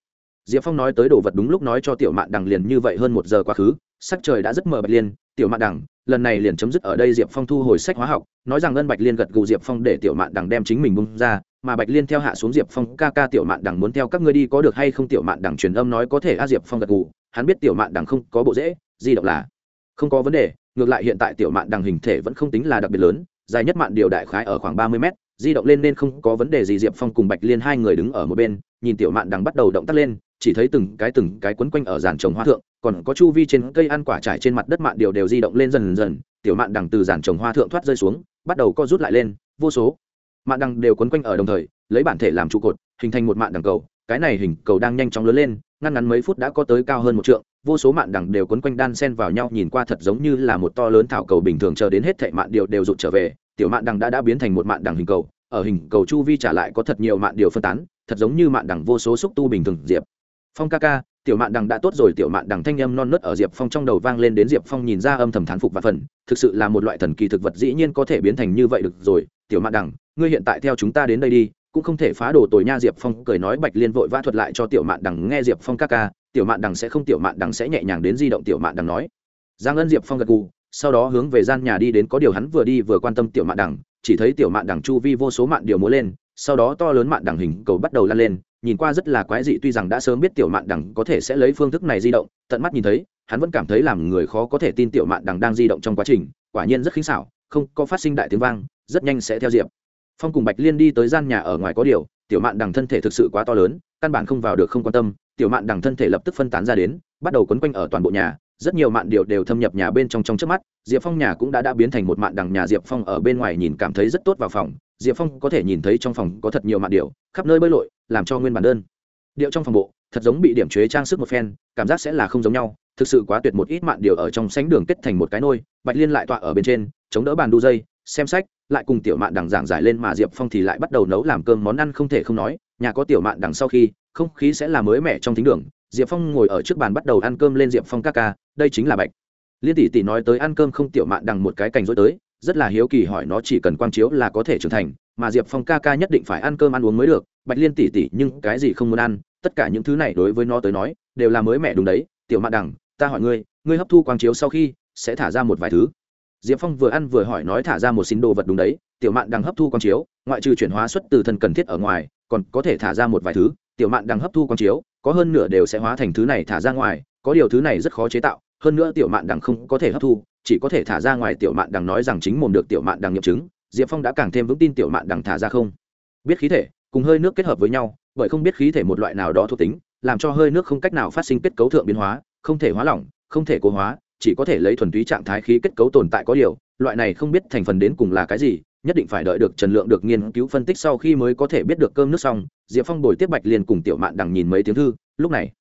Diệp phong nói tới đồ vật đúng lúc nói cho tiểu mạn đằng liền như vậy hơn một giờ quá khứ, sắc trời đã rất mờ bạch liên tiểu mạn đằng, lần này liền chấm dứt ở đây diệp phong thu hồi sách hóa học, nói rằng ân bạch liên gật gù diệp phong để tiểu mạn đằng đem chính mình bung ra, mà bạch liên theo hạ xuống diệp phong, ca ca tiểu mạn đằng muốn theo các ngươi đi có được hay không? Tiểu mạn đằng truyền âm nói, có thể a. Diệp phong gật gù, hắn biết tiểu mạn đằng không có bộ dễ, di động là không có vấn đề, ngược lại hiện tại tiểu mạn đằng hình thể vẫn không tính là đặc biệt lớn, dài nhất mạn điều đại khái ở khoảng ba mươi mét, di động lên nên không có vấn đề gì. Diệp phong cùng bạch liên hai người đứng ở một bên, nhìn tiểu mạn đằng bắt đầu động tác lên, chỉ thấy từng cái từng cái quấn quanh ở dàn trồng hoa thượng còn có chu vi trên cây ăn quả trải trên mặt đất mạn điều đều di động lên dần dần, tiểu mạn đằng từ giàn trồng hoa thượng thoát rơi xuống, bắt đầu co rút lại lên, vô số mạn đằng đều quấn quanh ở đồng thời, lấy bản thể làm trụ cột, hình thành một mạn đằng cầu. Cái này hình cầu đang nhanh chóng lớn lên, ngăn ngắn mấy phút đã có tới cao hơn một trượng, vô số mạn đằng đều quấn quanh đan sen vào nhau, nhìn qua thật giống như là một to lớn thảo cầu bình thường, chờ đến hết thệ mạn điều đều rụt trở về, tiểu mạn đằng đã đã biến thành một mạn đằng hình cầu. Ở hình cầu chu vi trả lại có thật nhiều mạn điều phân tán, thật giống như mạn đằng vô số xúc tu bình thường, diệp. Phong ca ca tiểu mạn đằng đã tốt rồi, tiểu mạn đằng thanh âm non nớt ở diệp phong trong đầu vang lên đến diệp phong nhìn ra âm thầm thán phục và phần. Thực sự là một loại thần kỳ thực vật dĩ nhiên có thể biến thành như vậy được rồi, tiểu mạn đằng, ngươi hiện tại theo chúng ta đến đây đi, cũng không thể phá đồ tồi nha, diệp phong cười nói bạch liên vội vã thuật lại cho tiểu mạn đằng nghe diệp phong ca ca, tiểu mạn đằng sẽ không, tiểu mạn đằng sẽ nhẹ nhàng đến di động, tiểu mạn đằng nói. Giang ân diệp phong gật gù, sau đó hướng về gian nhà đi đến, có điều hắn vừa đi vừa quan tâm tiểu mạn đằng, chỉ thấy tiểu mạn đằng chu vi vô số mạn điều múa lên, sau đó to lớn mạn đằng hình cầu bắt đầu lan lên nhìn qua rất là quái dị, tuy rằng đã sớm biết tiểu mạn đằng có thể sẽ lấy phương thức này di động, tận mắt nhìn thấy, hắn vẫn cảm thấy làm người khó có thể tin tiểu mạn đằng đang di động trong quá trình, quả nhiên rất khinh xảo, không có phát sinh đại tiếng vang, rất nhanh sẽ theo diệp phong cùng bạch liên đi tới gian nhà ở ngoài có điều, tiểu mạn đằng thân thể thực sự quá to lớn, căn bản không vào được, không quan tâm, tiểu mạn đằng thân thể lập tức phân tán ra đến, bắt đầu quấn quanh ở toàn bộ nhà, rất nhiều mạn điệu đều thâm nhập nhà bên trong trong trước mắt, diệp phong nhà cũng đã đã biến thành một mạn đằng nhà diệp phong ở bên ngoài nhìn cảm thấy rất tốt vào phòng diệp phong có thể nhìn thấy trong phòng có thật nhiều mạn điệu khắp nơi bơi lội, làm cho nguyên bản đơn. Điệu trong phòng bộ, thật giống bị điểm chế trang sức một phen, cảm giác sẽ là không giống nhau, thực sự quá tuyệt một ít mạn điệu ở trong sánh đường kết thành một cái nôi, bạch liên lại tọa ở bên trên, chống đỡ bàn đu dây, xem sách, lại cùng tiểu mạn đằng giảng giải lên mà diệp phong thì lại bắt đầu nấu làm cơm món ăn không thể không nói, nhà có tiểu mạn đằng sau khi, không khí sẽ là mới mẻ trong thính đường. Diệp phong ngồi ở trước bàn bắt đầu ăn cơm lên diệp phong ca ca, đây chính là bạch. Liên tỷ tỷ nói tới ăn cơm không tiểu mạn đằng một cái cành rối tới rất là hiếu kỳ hỏi nó chỉ cần quang chiếu là có thể trưởng thành, mà diệp phong ca ca nhất định phải ăn cơm ăn uống mới được, bạch liên tỷ tỷ nhưng cái gì không muốn ăn, tất cả những thứ này đối với nó tới nói, đều là mới mẻ đúng đấy, tiểu mạn đằng ta hỏi ngươi ngươi hấp thu quang chiếu sau khi sẽ thả ra một vài thứ? Diệp phong vừa ăn vừa hỏi nói thả ra một xin đồ vật đúng đấy, tiểu mạn Đằng hấp thu quang chiếu, ngoại trừ chuyển hóa xuất từ thân cần thiết ở ngoài, còn có thể thả ra một vài thứ, tiểu mạn Đằng hấp thu quang chiếu, có hơn nửa đều sẽ hóa thành thứ này thả ra ngoài, có điều thứ này rất khó chế tạo, hơn nữa tiểu mạn đằng không có thể hấp thu chỉ có thể thả ra ngoài tiểu mạn đằng nói rằng chính mồm được tiểu mạn đằng nghiệm chứng, diệp phong đã càng thêm vững tin tiểu mạn đằng thả ra không. Biết khí thể, cùng hơi nước kết hợp với nhau, bởi không biết khí thể một loại nào đó thuộc tính, làm cho hơi nước không cách nào phát sinh kết cấu thượng biến hóa, không thể hóa lỏng, không thể cố hóa, chỉ có thể lấy thuần túy trạng thái khí kết cấu tồn tại có điều, loại này không biết thành phần đến cùng là cái gì, nhất định phải đợi được trần lượng được nghiên cứu phân tích sau khi mới có thể biết được cơm nước xong, diệp phong bồi tiếp bạch liền cùng tiểu mạn đằng nhìn mấy tiếng thư, lúc này,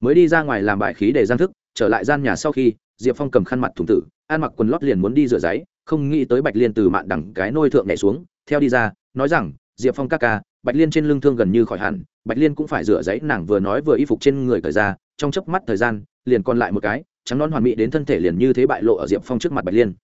mới đi ra ngoài làm bài khí để gian thức, trở lại gian nhà sau khi diệp phong cầm khăn mặt thùng tử ăn mặc quần lót liền muốn đi rửa giấy, không nghĩ tới bạch liên từ mạn đằng cái nôi thượng nhảy xuống, theo đi ra, nói rằng, diệp phong ca ca, bạch liên trên lưng thương gần như khỏi hẳn, bạch liên cũng phải rửa giấy, nàng vừa nói vừa y phục trên người cởi ra, trong chớp mắt thời gian, liền còn lại một cái, trắng non hoàn mỹ đến thân thể liền như thế bại lộ ở diệp phong trước mặt bạch liên.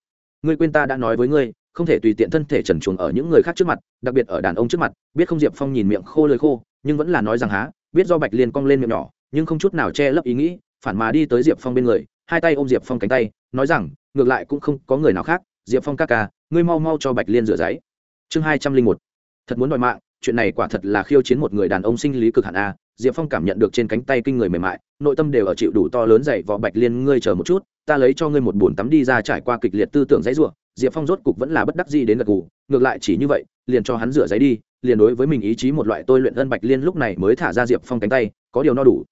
Ngươi quên ta đã nói với ngươi, không thể tùy tiện thân thể trần chuồng ở những người khác trước mặt, đặc biệt ở đàn ông trước mặt, biết không? Diệp phong nhìn miệng khô lời khô, nhưng vẫn là nói rằng, há, biết do bạch liên cong lên miệng nhỏ, nhưng không chút nào che lấp ý nghĩ, phản mà đi tới diệp phong bên người hai tay ôm diệp phong cánh tay, nói rằng, ngược lại cũng không có người nào khác, diệp phong ca ca, ngươi mau mau cho bạch liên rửa giấy. Chương hai trăm linh một. Thật muốn đòi mạng, chuyện này quả thật là khiêu chiến một người đàn ông sinh lý cực hạn a. Diệp phong cảm nhận được trên cánh tay kinh người mềm mại, nội tâm đều ở chịu đủ to lớn dậy vò, bạch liên, ngươi chờ một chút, ta lấy cho ngươi một bồn tắm đi ra trải qua kịch liệt tư tưởng dãy ruộng diệp phong rốt cục vẫn là bất đắc gì đến gật gù, ngược lại chỉ như vậy, liền cho hắn rửa giấy đi, liền đối với mình ý chí một loại tôi luyện ân bạch liên lúc này mới thả ra diệp phong cánh tay, có điều no đủ.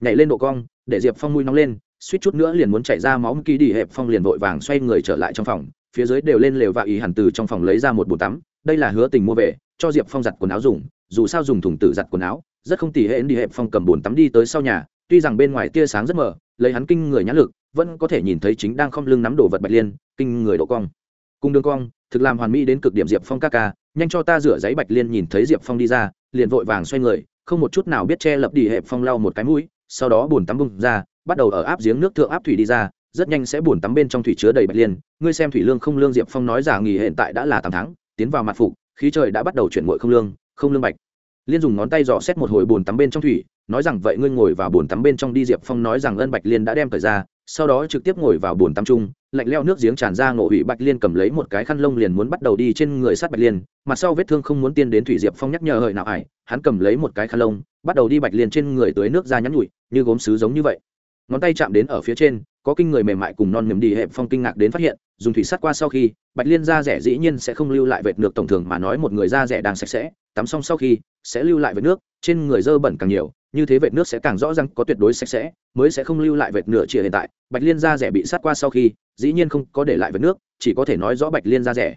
Nhảy lên độ cong, để diệp phong mùi nóng lên suýt chút nữa liền muốn chạy ra máu kỳ đi hẹp phong liền vội vàng xoay người trở lại trong phòng, phía dưới đều lên lều và ý hẳn từ trong phòng lấy ra một bồn tắm, đây là hứa tình mua về, cho diệp phong giặt quần áo dùng, dù sao dùng thùng tử giặt quần áo, rất không tỉ hệ đi hẹp phong cầm bồn tắm đi tới sau nhà, tuy rằng bên ngoài tia sáng rất mờ, lấy hắn kinh người nhãn lực, vẫn có thể nhìn thấy chính đang không lưng nắm đồ vật bạch liên, kinh người độ cong. Cùng đường cong, thực làm hoàn mỹ đến cực điểm diệp phong ca ca, nhanh cho ta rửa giấy bạch liên nhìn thấy diệp phong đi ra, liền vội vàng xoay người, không một chút nào biết che lập đi hẹp phong lau một cái mũi, sau đó bồn tắm bung ra bắt đầu ở áp giếng nước thượng áp thủy đi ra, rất nhanh sẽ buồn tắm bên trong thủy chứa đầy bạch liên. Ngươi xem thủy lương không lương diệp phong nói giả nghỉ hiện tại đã là tám tháng, tiến vào mặt phục, khí trời đã bắt đầu chuyển nguội không lương không lương bạch. Liên dùng ngón tay dò xét một hồi bồn tắm bên trong thủy, nói rằng vậy ngươi ngồi vào bồn tắm bên trong đi, diệp phong nói rằng ân bạch liên đã đem thời ra, sau đó trực tiếp ngồi vào bồn tắm chung, lạnh leo nước giếng tràn ra ngộ hủy bạch liên cầm lấy một cái khăn lông liền muốn bắt đầu đi trên người sát bạch liên, mặt sau vết thương không muốn tiên đến thủy diệp phong nhắc nhở hời nào ải, hắn cầm lấy một cái khăn lông, bắt đầu đi bạch liên trên người tưới nước ra nhắn nhụi như gốm sứ giống như vậy ngón tay chạm đến ở phía trên, có kinh người mềm mại cùng non mềm đi hẹp phong kinh ngạc đến phát hiện, dùng thủy sắt qua sau khi, bạch liên da rẻ dĩ nhiên sẽ không lưu lại vệt nước tổng thường mà nói một người da rẻ đang sạch sẽ, tắm xong sau khi, sẽ lưu lại vệt nước, trên người dơ bẩn càng nhiều, như thế vệt nước sẽ càng rõ ràng có tuyệt đối sạch sẽ, mới sẽ không lưu lại vệt nửa chia hiện tại. Bạch liên da rẻ bị sát qua sau khi, dĩ nhiên không có để lại vệt nước, chỉ có thể nói rõ bạch liên da rẻ.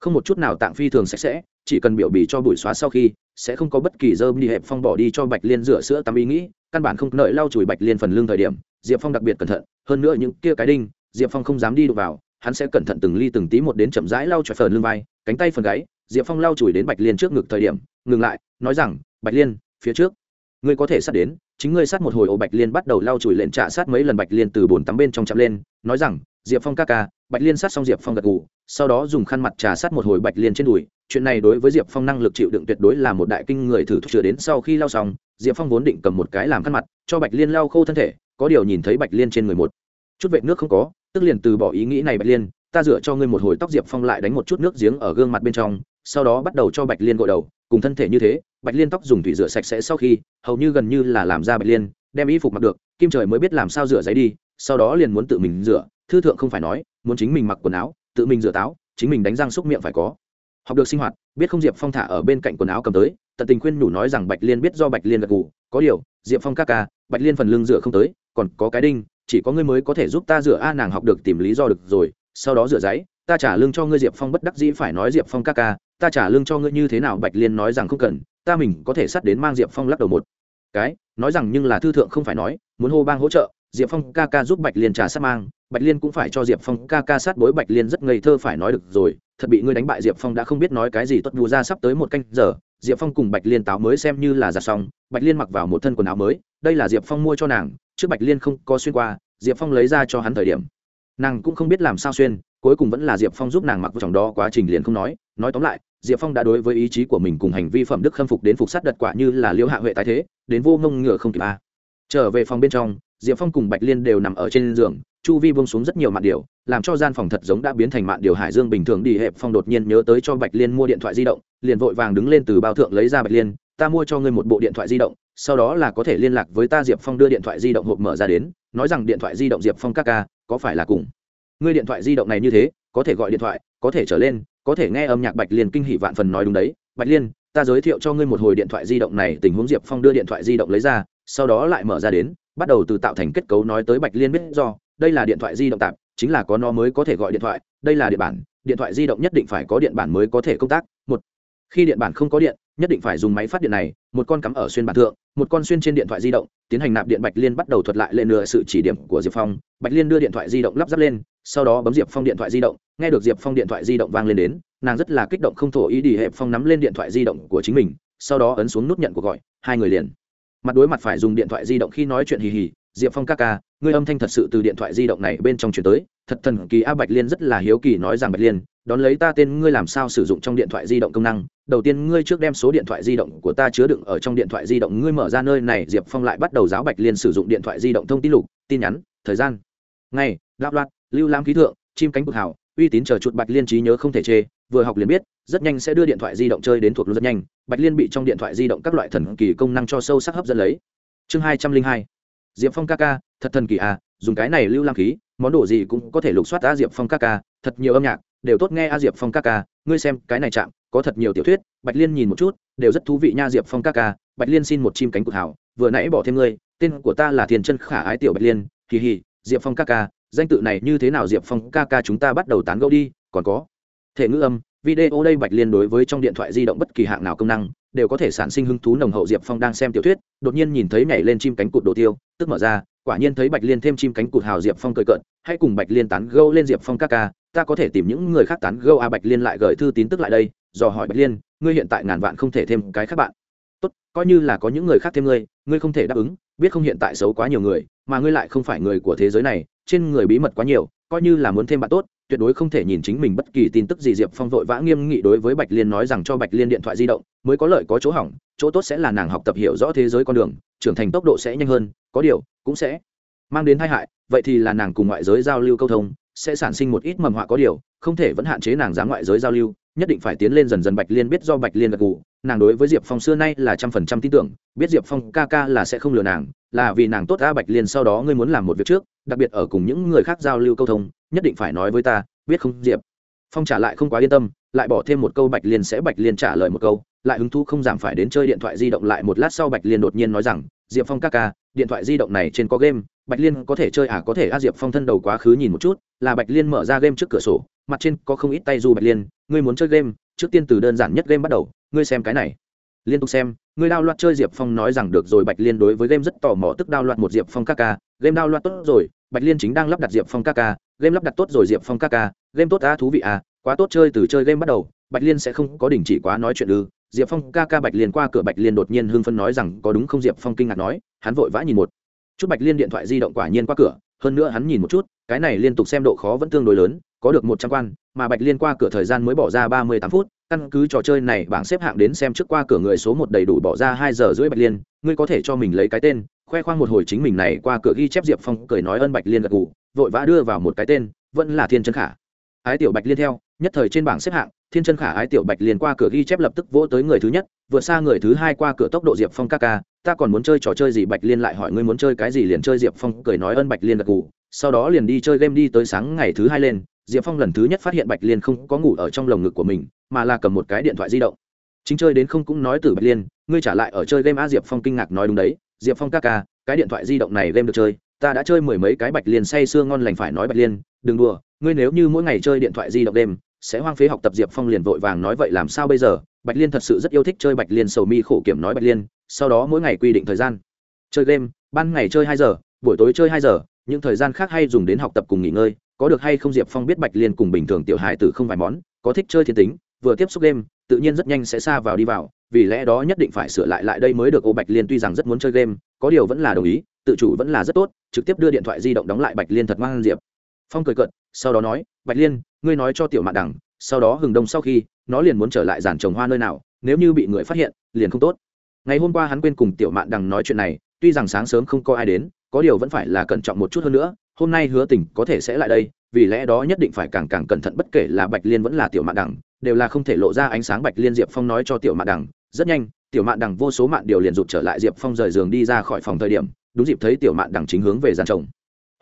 Không một chút nào tạng phi thường sạch sẽ, chỉ cần biểu bì cho bụi xóa sau khi, sẽ không có bất kỳ dơm đi hẹp phong bỏ đi cho bạch liên rửa sữa tắm ý nghĩ, căn bản không nợi lau chùi bạch liên phần lương thời điểm diệp phong đặc biệt cẩn thận, hơn nữa những kia cái đinh, diệp phong không dám đi đụng vào, hắn sẽ cẩn thận từng ly từng tí một đến chậm rãi lau chùi phần lưng vai, cánh tay phần gáy, diệp phong lau chùi đến bạch liên trước ngực thời điểm, ngừng lại, nói rằng, bạch liên, phía trước, ngươi có thể sát đến, chính ngươi sát một hồi ổ bạch liên bắt đầu lau chùi lệnh trả sát mấy lần bạch liên từ bồn tắm bên trong chậm lên, nói rằng, diệp phong ca ca, bạch liên sát xong diệp phong gật gù, sau đó dùng khăn mặt trà sát một hồi bạch liên trên đùi, chuyện này đối với diệp phong năng lực chịu đựng tuyệt đối là một đại kinh người thử thuốc chữa đến sau khi lau xong, diệp phong vốn định cầm một cái làm khăn mặt, cho bạch liên lau khô thân thể có điều nhìn thấy bạch liên trên người một chút vệt nước không có, tức liền từ bỏ ý nghĩ này bạch liên, ta dựa cho ngươi một hồi tóc diệp phong lại đánh một chút nước giếng ở gương mặt bên trong, sau đó bắt đầu cho bạch liên gội đầu, cùng thân thể như thế, bạch liên tóc dùng thủy rửa sạch sẽ sau khi, hầu như gần như là làm ra bạch liên, đem y phục mặc được, kim trời mới biết làm sao rửa giấy đi, sau đó liền muốn tự mình rửa, thư thượng không phải nói, muốn chính mình mặc quần áo, tự mình rửa táo, chính mình đánh răng xúc miệng phải có. Học được sinh hoạt, biết không diệp phong thả ở bên cạnh quần áo cầm tới, tận tình khuyên nhủ nói rằng bạch liên biết do bạch liên gật gù, có điều, diệp phong ca ca, bạch liên phần lưng rửa không tới còn có cái đinh, chỉ có ngươi mới có thể giúp ta rửa a, nàng học được tìm lý do được rồi, sau đó rửa giấy, ta trả lương cho ngươi diệp phong bất đắc dĩ phải nói diệp phong ca ca, ta trả lương cho ngươi như thế nào bạch liên nói rằng không cần, ta mình có thể sát đến mang diệp phong lắc đầu một cái, nói rằng nhưng là thư thượng không phải nói, muốn hô bang hỗ trợ, diệp phong ca ca giúp bạch liên trả sát mang, bạch liên cũng phải cho diệp phong ca ca sát bối bạch liên rất ngây thơ phải nói được rồi, thật bị ngươi đánh bại diệp phong đã không biết nói cái gì tuất bù ra sắp tới một canh giờ, diệp phong cùng bạch liên táo mới xem như là giặt xong, bạch liên mặc vào một thân quần áo mới, đây là diệp phong mua cho nàng trước bạch liên không có xuyên qua, diệp phong lấy ra cho hắn thời điểm. Nàng cũng không biết làm sao xuyên, cuối cùng vẫn là diệp phong giúp nàng mặc vào trong đó quá trình liền không nói. Nói tóm lại, diệp phong đã đối với ý chí của mình cùng hành vi phẩm đức khâm phục đến phục sát đật quả như là liễu hạ huệ tái thế, đến vô ngông ngựa không kịp a. Trở về phòng bên trong, diệp phong cùng bạch liên đều nằm ở trên giường, chu vi bông xuống rất nhiều mạn điều, làm cho gian phòng thật giống đã biến thành mạn điều hải dương bình thường đi hẹp phong đột nhiên nhớ tới cho bạch liên mua điện thoại di động, liền vội vàng đứng lên từ bao thượng lấy ra bạch liên ta mua cho ngươi một bộ điện thoại di động, sau đó là có thể liên lạc với ta diệp phong đưa điện thoại di động hộp mở ra đến, nói rằng điện thoại di động diệp phong các ca, có phải là cùng? Ngươi điện thoại di động này như thế, có thể gọi điện thoại, có thể trở lên, có thể nghe âm nhạc bạch liên kinh hỷ vạn phần nói đúng đấy. Bạch liên, ta giới thiệu cho ngươi một hồi điện thoại di động này, tình huống diệp phong đưa điện thoại di động lấy ra, sau đó lại mở ra đến, bắt đầu từ tạo thành kết cấu nói tới bạch liên biết do, đây là điện thoại di động tạp, chính là có nó mới có thể gọi điện thoại, đây là điện bản, điện thoại di động nhất định phải có điện bản mới có thể công tác. Một khi điện bản không có điện, nhất định phải dùng máy phát điện này, một con cắm ở xuyên bản thượng, một con xuyên trên điện thoại di động, tiến hành nạp điện bạch liên bắt đầu thuật lại lên nửa sự chỉ điểm của diệp phong. Bạch liên đưa điện thoại di động lắp ráp lên, sau đó bấm diệp phong điện thoại di động, nghe được diệp phong điện thoại di động vang lên đến, nàng rất là kích động không thổ ý đi hẹp phong nắm lên điện thoại di động của chính mình, sau đó ấn xuống nút nhận cuộc gọi, hai người liền. Mặt đối mặt phải dùng điện thoại di động khi nói chuyện hì hì, diệp phong ca ca, ngươi âm thanh thật sự từ điện thoại di động này bên trong chuyển tới, thật thần kỳ a, bạch liên rất là hiếu kỳ nói rằng bạch liên, đón lấy ta tên ngươi làm sao sử dụng trong điện thoại di động công năng đầu tiên ngươi trước đem số điện thoại di động của ta chứa đựng ở trong điện thoại di động, ngươi mở ra nơi này, diệp phong lại bắt đầu giáo bạch liên sử dụng điện thoại di động thông tin lục, tin nhắn, thời gian. Ngày, lạp loạt, lưu lam khí thượng, chim cánh cực hảo uy tín chờ chuột bạch liên trí nhớ không thể chê, vừa học liền biết, rất nhanh sẽ đưa điện thoại di động chơi đến thuộc luôn rất nhanh. Bạch liên bị trong điện thoại di động các loại thần kỳ công năng cho sâu sắc hấp dẫn lấy. Chương hai trăm linh hai. Diệp phong ca ca, thật thần kỳ à dùng cái này lưu lam khí, món đồ gì cũng có thể lục soát a diệp phong ca ca, thật nhiều âm nhạc, đều tốt nghe a diệp phong ca ca, ngươi xem, cái này chạm có thật nhiều tiểu thuyết, bạch liên nhìn một chút, đều rất thú vị nha diệp phong ca ca, bạch liên xin một chim cánh cụt hảo vừa nãy bỏ thêm ngươi, tên của ta là thiền chân khả ái tiểu bạch liên, kỳ hì, diệp phong ca ca, danh tự này như thế nào diệp phong ca ca chúng ta bắt đầu tán gẫu đi, còn có, thể ngữ âm, video đây bạch liên đối với trong điện thoại di động bất kỳ hạng nào công năng, đều có thể sản sinh hứng thú nồng hậu diệp phong đang xem tiểu thuyết, đột nhiên nhìn thấy nhảy lên chim cánh cụt đồ tiêu, tức mở ra, quả nhiên thấy bạch liên thêm chim cánh cụt hào diệp phong cười cợt, hãy cùng bạch liên tán gâu lên diệp phong ca ca, ta có thể tìm những người khác tán gâu a à bạch liên lại gửi thư tín tức lại đây dò hỏi bạch liên, ngươi hiện tại ngàn vạn không thể thêm cái khác bạn. Tốt, coi như là có những người khác thêm ngươi ngươi không thể đáp ứng, biết không hiện tại xấu quá nhiều người, mà ngươi lại không phải người của thế giới này, trên người bí mật quá nhiều, coi như là muốn thêm bạn tốt, tuyệt đối không thể nhìn chính mình bất kỳ tin tức gì diệp phong vội vã nghiêm nghị đối với bạch liên nói rằng cho bạch liên điện thoại di động, mới có lợi có chỗ hỏng, chỗ tốt sẽ là nàng học tập hiểu rõ thế giới con đường, trưởng thành tốc độ sẽ nhanh hơn, có điều, cũng sẽ mang đến tai hại, vậy thì là nàng cùng ngoại giới giao lưu câu thông, sẽ sản sinh một ít mầm họa có điều không thể vẫn hạn chế nàng dám ngoại giới giao lưu, nhất định phải tiến lên dần dần bạch liên biết do bạch liên gật gù. Nàng đối với diệp phong xưa nay là trăm phần trăm tin tưởng, biết diệp phong ca ca là sẽ không lừa nàng, là vì nàng tốt ra bạch liên sau đó ngươi muốn làm một việc trước, đặc biệt ở cùng những người khác giao lưu câu thông, nhất định phải nói với ta, biết không, diệp? Phong trả lại không quá yên tâm, lại bỏ thêm một câu bạch liên sẽ bạch liên trả lời một câu, lại hứng thú không giảm phải đến chơi điện thoại di động lại một lát sau bạch liên đột nhiên nói rằng, diệp phong ca ca, điện thoại di động này trên có game, bạch liên có thể chơi à có thể a diệp phong thân đầu quá khứ nhìn một chút, là bạch liên mở ra game trước cửa sổ mặt trên có không ít tay du bạch liên, ngươi muốn chơi game, trước tiên từ đơn giản nhất game bắt đầu, ngươi xem cái này. Liên tục xem, ngươi đao loạt chơi diệp phong nói rằng được rồi, bạch liên đối với game rất tò mò, tức đao loạt một diệp phong ca ca, game đao loạt tốt rồi, bạch liên chính đang lắp đặt diệp phong ca ca, game lắp đặt tốt rồi diệp phong ca ca, game tốt a thú vị à quá tốt chơi từ chơi game bắt đầu, bạch liên sẽ không có đình chỉ quá nói chuyện ư. Diệp phong ca ca bạch liên qua cửa, bạch liên đột nhiên hưng phân nói rằng, có đúng không diệp phong kinh ngạc nói, hắn vội vã nhìn một chút bạch liên điện thoại di động quả nhiên qua cửa, hơn nữa hắn nhìn một chút, cái này liên tục xem độ khó vẫn tương đối lớn có được một trăm quan, mà bạch liên qua cửa thời gian mới bỏ ra ba mươi tám phút, căn cứ trò chơi này bảng xếp hạng đến xem trước qua cửa người số một đầy đủ bỏ ra hai giờ rưỡi bạch liên, ngươi có thể cho mình lấy cái tên, khoe khoang một hồi chính mình này qua cửa ghi chép diệp phong cười nói ơn bạch liên gật gù, vội vã đưa vào một cái tên, vẫn là thiên chân khả. Ái tiểu bạch liên theo, nhất thời trên bảng xếp hạng, thiên chân khả ái tiểu bạch liên qua cửa ghi chép lập tức vỗ tới người thứ nhất vượt xa người thứ hai qua cửa tốc độ diệp phong ca ca, ta còn muốn chơi trò chơi gì bạch liên lại hỏi ngươi muốn chơi cái gì liền chơi diệp phong cười nói ơn bạch liên gật gù, sau đó liền đi chơi game đi tới sáng ngày thứ hai lên diệp phong lần thứ nhất phát hiện bạch liên không có ngủ ở trong lồng ngực của mình, mà là cầm một cái điện thoại di động. Chính chơi đến không cũng nói từ bạch liên, ngươi trả lại ở chơi game a diệp phong kinh ngạc nói đúng đấy, diệp phong ca ca, cái điện thoại di động này game được chơi, ta đã chơi mười mấy cái bạch liên say sưa ngon lành phải nói bạch liên, đừng đùa, ngươi nếu như mỗi ngày chơi điện thoại di động đêm, sẽ hoang phí học tập diệp phong liền vội vàng nói vậy làm sao bây giờ? Bạch liên thật sự rất yêu thích chơi bạch liên sầu mi khổ kiểm nói bạch liên, sau đó mỗi ngày quy định thời gian. Chơi game, ban ngày chơi hai giờ, buổi tối chơi hai giờ, những thời gian khác hay dùng đến học tập cùng nghỉ ngơi có được hay không diệp phong biết bạch liên cùng bình thường tiểu hài tử không vài món, có thích chơi thiên tính, vừa tiếp xúc game, tự nhiên rất nhanh sẽ xa vào đi vào, vì lẽ đó nhất định phải sửa lại lại đây mới được. Ô bạch liên tuy rằng rất muốn chơi game, có điều vẫn là đồng ý, tự chủ vẫn là rất tốt, trực tiếp đưa điện thoại di động đóng lại bạch liên thật mang diệp. Phong cười cợt, sau đó nói, bạch liên, ngươi nói cho tiểu mạn đẳng sau đó hừng đông sau khi, nó liền muốn trở lại giàn trồng hoa nơi nào, nếu như bị người phát hiện, liền không tốt. Ngày hôm qua hắn quên cùng tiểu mạn đằng nói chuyện này, tuy rằng sáng sớm không có ai đến có điều vẫn phải là cẩn trọng một chút hơn nữa, hôm nay hứa tình có thể sẽ lại đây, vì lẽ đó nhất định phải càng càng cẩn thận, bất kể là bạch liên vẫn là tiểu mạn đằng, đều là không thể lộ ra ánh sáng bạch liên diệp phong nói cho tiểu mạn đằng, rất nhanh, tiểu mạn đằng vô số mạn điều liền rụt trở lại diệp phong rời giường đi ra khỏi phòng thời điểm, đúng dịp thấy tiểu mạn đằng chính hướng về giàn trồng.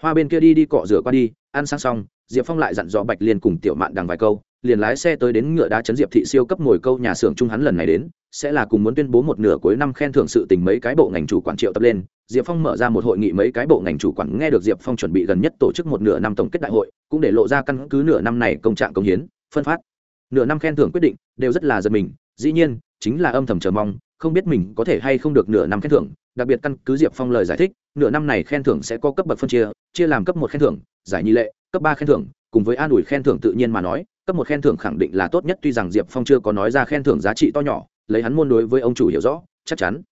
Hoa bên kia đi đi, cọ rửa qua đi, ăn sáng xong, diệp phong lại dặn dò bạch liên cùng tiểu mạn đằng vài câu liền lái xe tới đến ngựa đá chấn diệp thị siêu cấp ngồi câu nhà xưởng chung hắn lần này đến, sẽ là cùng muốn tuyên bố một nửa cuối năm khen thưởng sự tình mấy cái bộ ngành chủ quản triệu tập lên. Diệp phong mở ra một hội nghị mấy cái bộ ngành chủ quản nghe được diệp phong chuẩn bị gần nhất tổ chức một nửa năm tổng kết đại hội, cũng để lộ ra căn cứ nửa năm này công trạng công hiến, phân phát. Nửa năm khen thưởng quyết định đều rất là giật mình, dĩ nhiên, chính là âm thầm chờ mong, không biết mình có thể hay không được nửa năm khen thưởng, đặc biệt căn cứ diệp phong lời giải thích, nửa năm này khen thưởng sẽ có cấp bậc phân chia chia làm cấp một khen thưởng, giải nhị lệ, cấp ba khen thưởng, cùng với an ủi khen thưởng tự nhiên mà nói cấp một khen thưởng khẳng định là tốt nhất, tuy rằng diệp phong chưa có nói ra khen thưởng giá trị to nhỏ, lấy hắn môn đối với ông chủ hiểu rõ, chắc chắn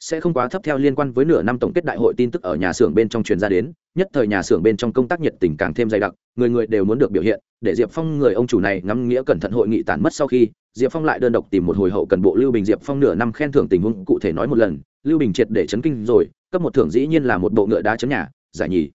sẽ không quá thấp theo liên quan với nửa năm tổng kết đại hội tin tức ở nhà xưởng bên trong truyền ra đến, nhất thời nhà xưởng bên trong công tác nhiệt tình càng thêm dày đặc, người người đều muốn được biểu hiện, để diệp phong người ông chủ này ngắm nghĩa cẩn thận hội nghị tản mất sau khi, diệp phong lại đơn độc tìm một hồi hậu cần bộ lưu bình diệp phong nửa năm khen thưởng tình huống cụ thể nói một lần, lưu bình triệt để chấn kinh rồi, cấp một thưởng dĩ nhiên là một bộ ngựa đá chấn nhà, giải nhì.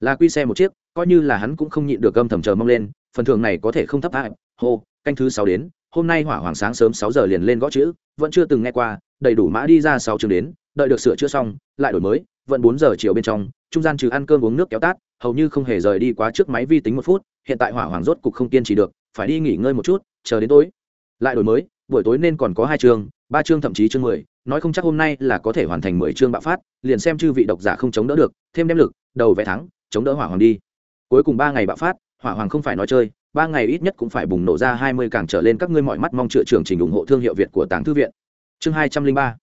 Là quy xe một chiếc, coi như là hắn cũng không nhịn được âm thầm chờ mong lên phần thưởng này có thể không thấp hại. Hô, canh thứ sáu đến, hôm nay hỏa hoàng sáng sớm sáu giờ liền lên gõ chữ, vẫn chưa từng nghe qua, đầy đủ mã đi ra sáu trường đến, đợi được sửa chữa xong, lại đổi mới, vẫn bốn giờ chiều bên trong, trung gian trừ ăn cơm uống nước kéo tát, hầu như không hề rời đi quá trước máy vi tính một phút, hiện tại hỏa hoàng rốt cục không kiên trì được, phải đi nghỉ ngơi một chút, chờ đến tối. Lại đổi mới, buổi tối nên còn có hai chương ba chương thậm chí chương mười, nói không chắc hôm nay là có thể hoàn thành mười chương bạo phát, liền xem chư vị độc giả không chống đỡ được, thêm đem lực, đầu vẽ thắng, chống đỡ hỏa hoàng đi. Cuối cùng ba ngày bạo phát hỏa hoàng không phải nói chơi, ba ngày ít nhất cũng phải bùng nổ ra hai mươi càng trở lên các ngươi mọi mắt mong chữa trường trình ủng hộ thương hiệu việt của tàng thư viện. Chương hai trăm linh ba.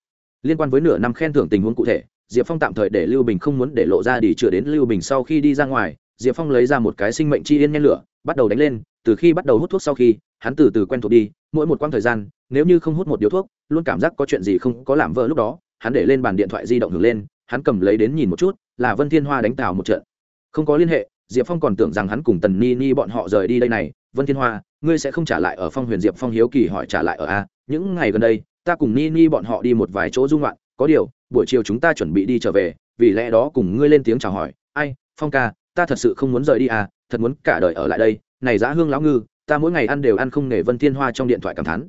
Liên quan với nửa năm khen thưởng tình huống cụ thể, diệp phong tạm thời để lưu bình không muốn để lộ ra đi chữa đến lưu bình sau khi đi ra ngoài, diệp phong lấy ra một cái sinh mệnh chi yên nhen lửa, bắt đầu đánh lên, từ khi bắt đầu hút thuốc sau khi, hắn từ từ quen thuộc đi, mỗi một quãng thời gian, nếu như không hút một điếu thuốc, luôn cảm giác có chuyện gì không có làm vỡ lúc đó, hắn để lên bàn điện thoại di động hưởng lên, hắn cầm lấy đến nhìn một chút, là vân thiên hoa đánh tào một trận. Không có liên hệ diệp phong còn tưởng rằng hắn cùng tần ni ni bọn họ rời đi đây này, vân thiên hoa, ngươi sẽ không trả lại ở phong huyền diệp phong hiếu kỳ hỏi trả lại ở a? Những ngày gần đây, ta cùng ni ni bọn họ đi một vài chỗ dung loạn có điều, buổi chiều chúng ta chuẩn bị đi trở về, vì lẽ đó cùng ngươi lên tiếng chào hỏi. Ai, phong ca, ta thật sự không muốn rời đi à thật muốn cả đời ở lại đây. Này giá hương lão ngư, ta mỗi ngày ăn đều ăn không nghề vân thiên hoa trong điện thoại cảm thán.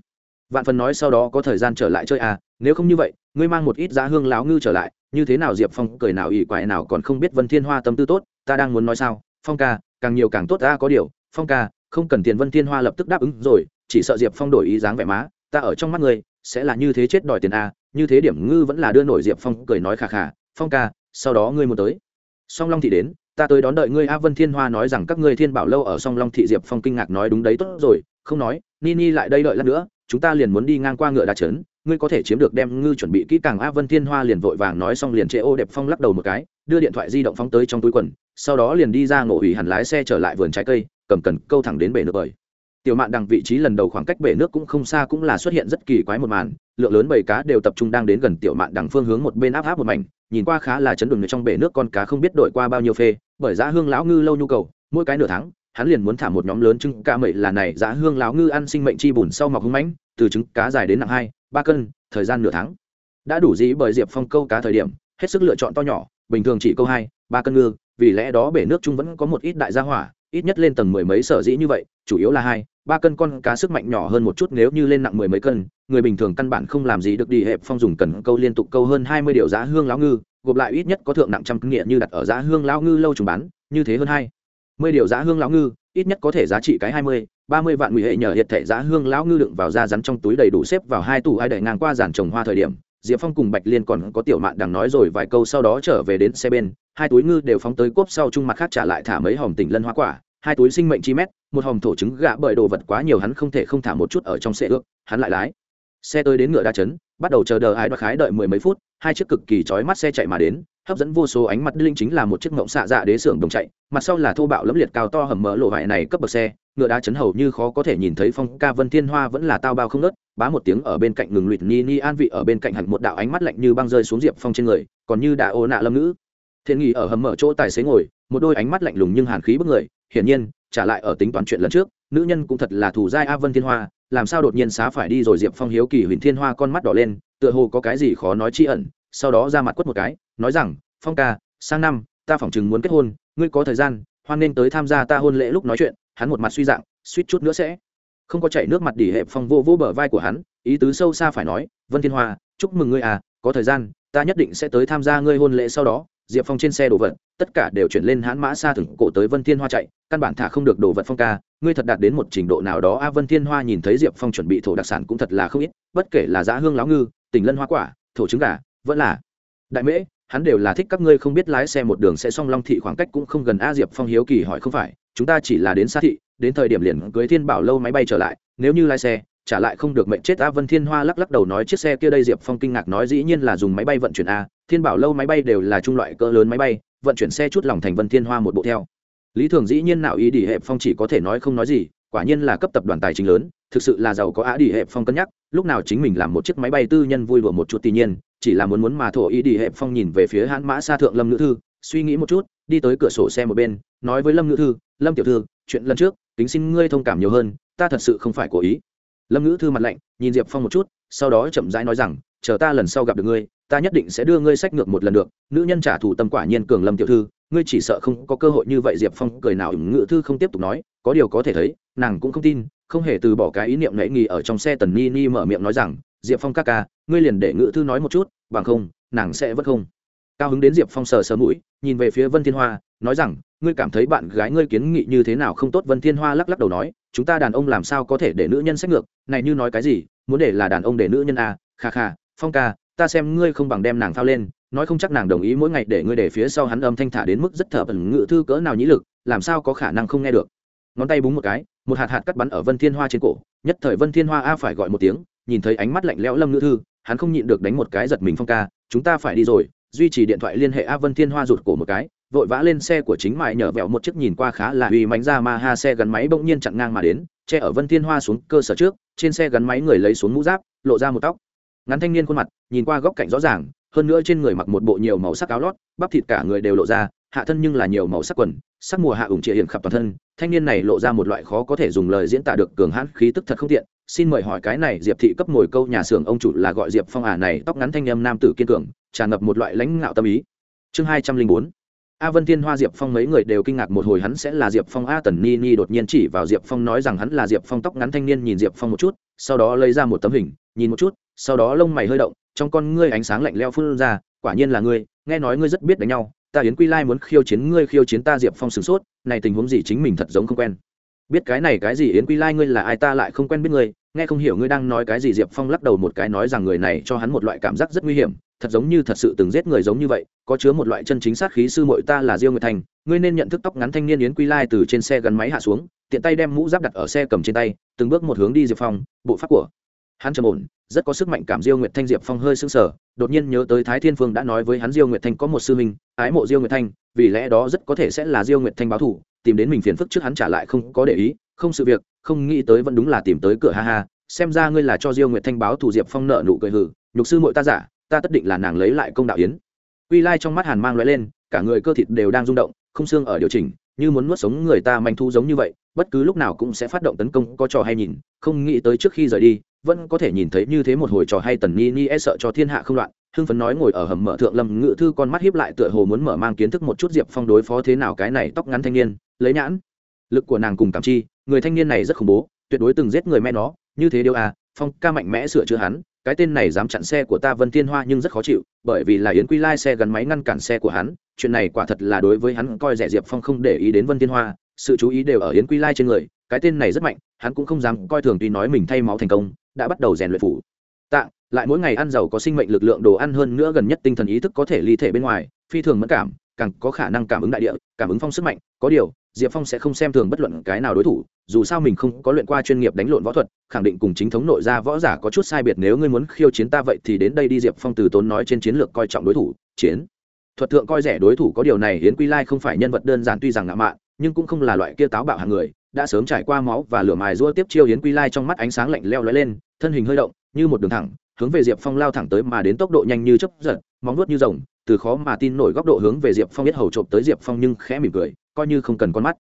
Vạn phần nói sau đó có thời gian trở lại chơi à nếu không như vậy, ngươi mang một ít giá hương lão ngư trở lại, như thế nào diệp phong cười nào ỉ quại nào còn không biết vân thiên hoa tâm tư tốt, ta đang muốn nói sao? Phong ca, càng nhiều càng tốt ta, có điều, phong ca, không cần tiền vân thiên hoa lập tức đáp ứng rồi, chỉ sợ diệp phong đổi ý dáng vẻ má, ta ở trong mắt ngươi, sẽ là như thế chết đòi tiền a, như thế điểm ngư vẫn là đưa nổi diệp phong, cười nói khà khà, phong ca, sau đó ngươi muốn tới. Song long thị đến, ta tới đón đợi ngươi a, vân thiên hoa nói rằng các ngươi thiên bảo lâu ở song long thị, diệp phong kinh ngạc nói đúng đấy, tốt rồi, không nói, ni ni lại đây đợi lát nữa, chúng ta liền muốn đi ngang qua ngựa đa trấn, ngươi có thể chiếm được đem ngư chuẩn bị kỹ càng a, vân thiên hoa liền vội vàng nói xong liền chế ô đẹp phong lắc đầu một cái, đưa điện thoại di động phóng tới trong túi quần sau đó liền đi ra ngộ ủy hẳn lái xe trở lại vườn trái cây, cầm cần câu thẳng đến bể nước bơi tiểu mạn đằng vị trí lần đầu khoảng cách bể nước cũng không xa cũng là xuất hiện rất kỳ quái một màn, lượng lớn bầy cá đều tập trung đang đến gần tiểu mạn đằng phương hướng một bên áp áp một mảnh, nhìn qua khá là chấn đường trong bể nước con cá không biết đổi qua bao nhiêu phê, bởi giá hương lão ngư lâu nhu cầu, mỗi cái nửa tháng, hắn liền muốn thả một nhóm lớn trứng cá mậy là này, giá hương lão ngư ăn sinh mệnh chi bùn sau mọc hung mãnh, từ trứng cá dài đến nặng hai, ba cân, thời gian nửa tháng. Đã đủ dĩ bởi diệp phong câu cá thời điểm, hết sức lựa chọn to nhỏ, bình thường chỉ câu hai, ba cân ngư vì lẽ đó bể nước chung vẫn có một ít đại gia hỏa, ít nhất lên tầng mười mấy sở dĩ như vậy, chủ yếu là hai, ba cân con cá sức mạnh nhỏ hơn một chút nếu như lên nặng mười mấy cân, người bình thường căn bản không làm gì được đi hẹp phong dùng cần câu liên tục câu hơn hai mươi điều giá hương lão ngư, gộp lại ít nhất có thượng nặng trăm kinh nghiệm như đặt ở giá hương lão ngư lâu trùng bán, như thế hơn hai mươi điều giá hương lão ngư, ít nhất có thể giá trị cái hai mươi, ba mươi vạn ngụy hệ nhờ hiện thể giá hương lão ngư đựng vào da rắn trong túi đầy đủ xếp vào hai tủ ai đẩy ngang qua giàn trồng hoa thời điểm, diệp phong cùng bạch liên còn có tiểu mạn đằng nói rồi vài câu sau đó trở về đến xe bên hai túi ngư đều phóng tới cốp sau chung mặt khác trả lại thả mấy hòm tỉnh lân hoa quả, hai túi sinh mệnh chi mét, một hòm thổ trứng gạ bởi đồ vật quá nhiều hắn không thể không thả một chút ở trong xe ước, hắn lại lái. Xe tới đến ngựa đa chấn, bắt đầu chờ đợi ai đoạt khái đợi mười mấy phút, hai chiếc cực kỳ chói mắt xe chạy mà đến, hấp dẫn vô số ánh mắt linh chính là một chiếc ngộng xạ dạ đế xưởng đồng chạy, mặt sau là thô bạo lẫm liệt cao to hầm mỡ lộ vải này cấp bậc xe, ngựa đá chấn hầu như khó có thể nhìn thấy phong ca vân thiên hoa vẫn là tao bao không nớt, bá một tiếng ở bên cạnh ngừng lụt ni ni an vị ở bên cạnh hẳn một đạo ánh mắt lạnh như băng rơi xuống diệp phong trên người, còn như đã ô nạ lâm nữ thiên nghỉ ở hầm mở chỗ tài xế ngồi, một đôi ánh mắt lạnh lùng nhưng hàn khí bức người, hiển nhiên, trả lại ở tính toán chuyện lần trước, nữ nhân cũng thật là thủ giai a vân thiên hoa, làm sao đột nhiên xá phải đi rồi diệp phong hiếu kỳ huỳnh thiên hoa con mắt đỏ lên, tựa hồ có cái gì khó nói chi ẩn, sau đó ra mặt quất một cái, nói rằng, phong ca, sang năm, ta phỏng chừng muốn kết hôn, ngươi có thời gian, hoan nên tới tham gia ta hôn lễ lúc nói chuyện. Hắn một mặt suy dạng, suýt chút nữa sẽ. Không có chảy nước mặt đỉ hẹp phong vô vô bờ vai của hắn, ý tứ sâu xa phải nói, vân thiên hoa, chúc mừng ngươi à có thời gian, ta nhất định sẽ tới tham gia ngươi hôn lễ sau đó diệp phong trên xe đồ vật, tất cả đều chuyển lên hãn mã xa thừng cổ tới vân thiên hoa chạy, căn bản thả không được đồ vật phong ca, ngươi thật đạt đến một trình độ nào đó a, vân thiên hoa nhìn thấy diệp phong chuẩn bị thổ đặc sản cũng thật là không ít, bất kể là giá hương láo ngư, tình lân hoa quả, thổ trứng gà, vẫn là đại mễ, hắn đều là thích các ngươi không biết lái xe một đường sẽ xong long thị khoảng cách cũng không gần a, diệp phong hiếu kỳ hỏi không phải, chúng ta chỉ là đến xa thị, đến thời điểm liền cưới thiên bảo lâu máy bay trở lại, nếu như lái xe, trả lại không được mệnh chết a, vân thiên hoa lắc lắc đầu nói chiếc xe kia đây, diệp phong kinh ngạc nói dĩ nhiên là dùng máy bay vận chuyển a thiên bảo lâu máy bay đều là trung loại cỡ lớn máy bay, vận chuyển xe chút lòng thành vân thiên hoa một bộ theo. Lý thường dĩ nhiên nào ý đi hẹp phong chỉ có thể nói không nói gì, quả nhiên là cấp tập đoàn tài chính lớn, thực sự là giàu có á đi hẹp phong cân nhắc, lúc nào chính mình làm một chiếc máy bay tư nhân vui đùa một chút tuy nhiên, chỉ là muốn muốn mà thổ ý đi hẹp phong nhìn về phía hãn mã xa thượng lâm nữ thư, suy nghĩ một chút, đi tới cửa sổ xe một bên, nói với lâm nữ thư, lâm tiểu thư, chuyện lần trước tính xin ngươi thông cảm nhiều hơn, ta thật sự không phải cố ý. Lâm ngữ thư mặt lạnh, nhìn diệp phong một chút, sau đó chậm rãi nói rằng chờ ta lần sau gặp được ngươi, ta nhất định sẽ đưa ngươi sách ngược một lần được. Nữ nhân trả thù tâm quả nhiên cường lâm tiểu thư, ngươi chỉ sợ không có cơ hội như vậy, diệp phong cười nào ngự thư không tiếp tục nói, có điều có thể thấy, nàng cũng không tin, không hề từ bỏ cái ý niệm nãy nghị ở trong xe tần ni ni mở miệng nói rằng, diệp phong ca ca, ngươi liền để ngự thư nói một chút, bằng không, nàng sẽ vất không. Cao hứng đến diệp phong sờ sờ mũi, nhìn về phía vân thiên hoa, nói rằng, ngươi cảm thấy bạn gái ngươi kiến nghị như thế nào không tốt? Vân thiên hoa lắc lắc đầu nói, chúng ta đàn ông làm sao có thể để nữ nhân sách ngược, này như nói cái gì, muốn để là đàn ông để nữ nhân à kha kha phong ca, ta xem ngươi không bằng đem nàng phao lên, nói không chắc nàng đồng ý mỗi ngày để ngươi để phía sau hắn âm thanh thả đến mức rất thở ẩn ngự thư cỡ nào nhĩ lực, làm sao có khả năng không nghe được. Ngón tay búng một cái, một hạt hạt cắt bắn ở vân thiên hoa trên cổ, nhất thời vân thiên hoa a phải gọi một tiếng, nhìn thấy ánh mắt lạnh lẽo lâm ngữ thư, hắn không nhịn được đánh một cái giật mình phong ca, chúng ta phải đi rồi, duy trì điện thoại liên hệ a vân thiên hoa rụt cổ một cái, vội vã lên xe của chính mại nhở vẹo một chiếc nhìn qua khá là uy mánh ra ma ha xe gắn máy bỗng nhiên chặn ngang mà đến, che ở vân thiên hoa xuống cơ sở trước, trên xe gắn máy người lấy xuống mũ giáp, lộ ra một tóc ngắn thanh niên khuôn mặt, nhìn qua góc cạnh rõ ràng, hơn nữa trên người mặc một bộ nhiều màu sắc áo lót, bắp thịt cả người đều lộ ra, hạ thân nhưng là nhiều màu sắc quần, sắc mùa hạ ủng trịa hiểm khắp toàn thân, thanh niên này lộ ra một loại khó có thể dùng lời diễn tả được cường hãn khí tức thật không tiện. Xin mời hỏi cái này, diệp thị cấp mồi câu nhà xưởng ông chủ là gọi diệp phong à này tóc ngắn thanh âm nam tử kiên cường, tràn ngập một loại lãnh ngạo tâm ý. Chương hai trăm linh bốn. A vân thiên hoa, diệp phong mấy người đều kinh ngạc một hồi hắn sẽ là diệp phong a, tần ni ni đột nhiên chỉ vào diệp phong nói rằng hắn là diệp phong tóc ngắn thanh niên nhìn diệp phong một chút, sau đó lấy ra một tấm hình, nhìn một chút sau đó lông mày hơi động, trong con ngươi ánh sáng lạnh leo phun ra, quả nhiên là ngươi, nghe nói ngươi rất biết đánh nhau, ta yến quy lai muốn khiêu chiến ngươi, khiêu chiến ta diệp phong sửng sốt, này tình huống gì chính mình thật giống không quen. Biết cái này cái gì, yến quy lai ngươi là ai ta lại không quen biết ngươi, nghe không hiểu ngươi đang nói cái gì, diệp phong lắc đầu một cái nói rằng người này cho hắn một loại cảm giác rất nguy hiểm, thật giống như thật sự từng giết người giống như vậy, có chứa một loại chân chính sát khí sư mội ta là diêu người thành, ngươi nên nhận thức tóc ngắn thanh niên yến quy lai từ trên xe gắn máy hạ xuống, tiện tay đem mũ giáp đặt ở xe cầm trên tay, từng bước một hướng đi diệp phong, bộ pháp của hắn trầm ổn, rất có sức mạnh cảm diêu nguyệt thanh diệp phong hơi sững sờ, đột nhiên nhớ tới thái thiên phương đã nói với hắn diêu nguyệt thanh có một sư minh ái mộ diêu nguyệt thanh, vì lẽ đó rất có thể sẽ là diêu nguyệt thanh báo thủ, tìm đến mình phiền phức trước hắn trả lại không có để ý, không sự việc, không nghĩ tới vẫn đúng là tìm tới cửa ha ha, xem ra ngươi là cho diêu nguyệt thanh báo thủ diệp phong nợ nụ cười hử nhục sư muội ta giả, ta tất định là nàng lấy lại công đạo yến. Uy lai trong mắt hàn mang lóe lên, cả người cơ thịt đều đang rung động, không xương ở điều chỉnh, như muốn nuốt sống người ta manh thu giống như vậy, bất cứ lúc nào cũng sẽ phát động tấn công, có trò hay nhìn, không nghĩ tới trước khi rời đi vẫn có thể nhìn thấy như thế một hồi trò hay tần ni ni e sợ cho thiên hạ không loạn, hưng phấn nói ngồi ở hầm mở thượng lâm ngự thư con mắt hiếp lại tựa hồ muốn mở mang kiến thức một chút diệp phong đối phó thế nào cái này tóc ngắn thanh niên, lấy nhãn lực của nàng cùng cảm chi, người thanh niên này rất khủng bố, tuyệt đối từng giết người mẹ nó, như thế điều à phong ca mạnh mẽ sửa chữa hắn, cái tên này dám chặn xe của ta vân thiên hoa nhưng rất khó chịu, bởi vì là yến quy lai xe gắn máy ngăn cản xe của hắn, chuyện này quả thật là đối với hắn coi rẻ diệp phong không để ý đến vân thiên hoa, sự chú ý đều ở yến quy lai trên người, cái tên này rất mạnh, hắn cũng không dám coi thường tuy nói mình thay máu thành công, đã bắt đầu rèn luyện phủ. Tạng, lại mỗi ngày ăn giàu có sinh mệnh lực lượng đồ ăn hơn nữa gần nhất tinh thần ý thức có thể ly thể bên ngoài, phi thường mất cảm, càng có khả năng cảm ứng đại địa, cảm ứng phong sức mạnh, có điều diệp phong sẽ không xem thường bất luận cái nào đối thủ, dù sao mình không có luyện qua chuyên nghiệp đánh lộn võ thuật, khẳng định cùng chính thống nội gia võ giả có chút sai biệt nếu ngươi muốn khiêu chiến ta vậy thì đến đây đi, diệp phong từ tốn nói trên chiến lược coi trọng đối thủ, chiến. Thuật thượng coi rẻ đối thủ có điều này hiến quy lai không phải nhân vật đơn giản tuy rằng ngạo mạn, nhưng cũng không là loại kia táo bạo hàng người, đã sớm trải qua máu và lửa mài rua tiếp chiêu hiến quy lai trong mắt ánh sáng lạnh leo lóe lên, thân hình hơi động, như một đường thẳng, hướng về diệp phong lao thẳng tới mà đến tốc độ nhanh như chấp giật, móng nuốt như rồng, từ khó mà tin nổi góc độ hướng về diệp phong biết hầu trộm tới diệp phong nhưng khẽ mỉm cười coi như không cần con mắt.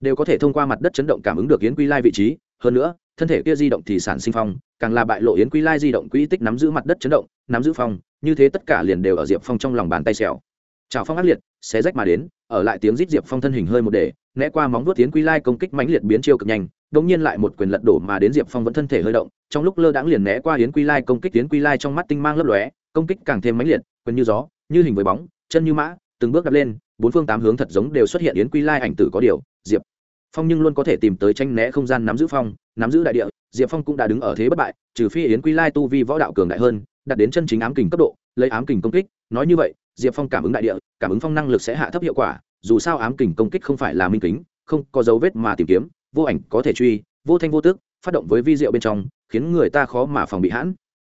Đều có thể thông qua mặt đất chấn động cảm ứng được yến quy lai vị trí, hơn nữa, thân thể kia di động thì sản sinh phong, càng là bại lộ yến quy lai di động quỹ tích nắm giữ mặt đất chấn động, nắm giữ phong, như thế tất cả liền đều ở diệp phong trong lòng bàn tay xẻo. Trào phong ác liệt, xé rách mà đến, ở lại tiếng rít diệp phong thân hình hơi một để, né qua móng vuốt tiến quy lai công kích mãnh liệt biến chiêu cực nhanh đống nhiên lại một quyền lật đổ mà đến diệp phong vẫn thân thể hơi động, trong lúc lơ đãng liền né qua yến quy lai công kích yến quy lai trong mắt tinh mang lấp lóe, công kích càng thêm mãnh liệt, quyền như gió, như hình với bóng, chân như mã, từng bước đập lên bốn phương tám hướng thật giống đều xuất hiện yến quy lai ảnh tử có điều, diệp phong nhưng luôn có thể tìm tới tranh né không gian nắm giữ phong, nắm giữ đại địa, diệp phong cũng đã đứng ở thế bất bại, trừ phi yến quy lai tu vi võ đạo cường đại hơn, đạt đến chân chính ám kình cấp độ, lấy ám kình công kích, nói như vậy, diệp phong cảm ứng đại địa, cảm ứng phong năng lực sẽ hạ thấp hiệu quả, dù sao ám kình công kích không phải là minh kính, không có dấu vết mà tìm kiếm, vô ảnh có thể truy, vô thanh vô tức, phát động với vi diệu bên trong, khiến người ta khó mà phòng bị hãn.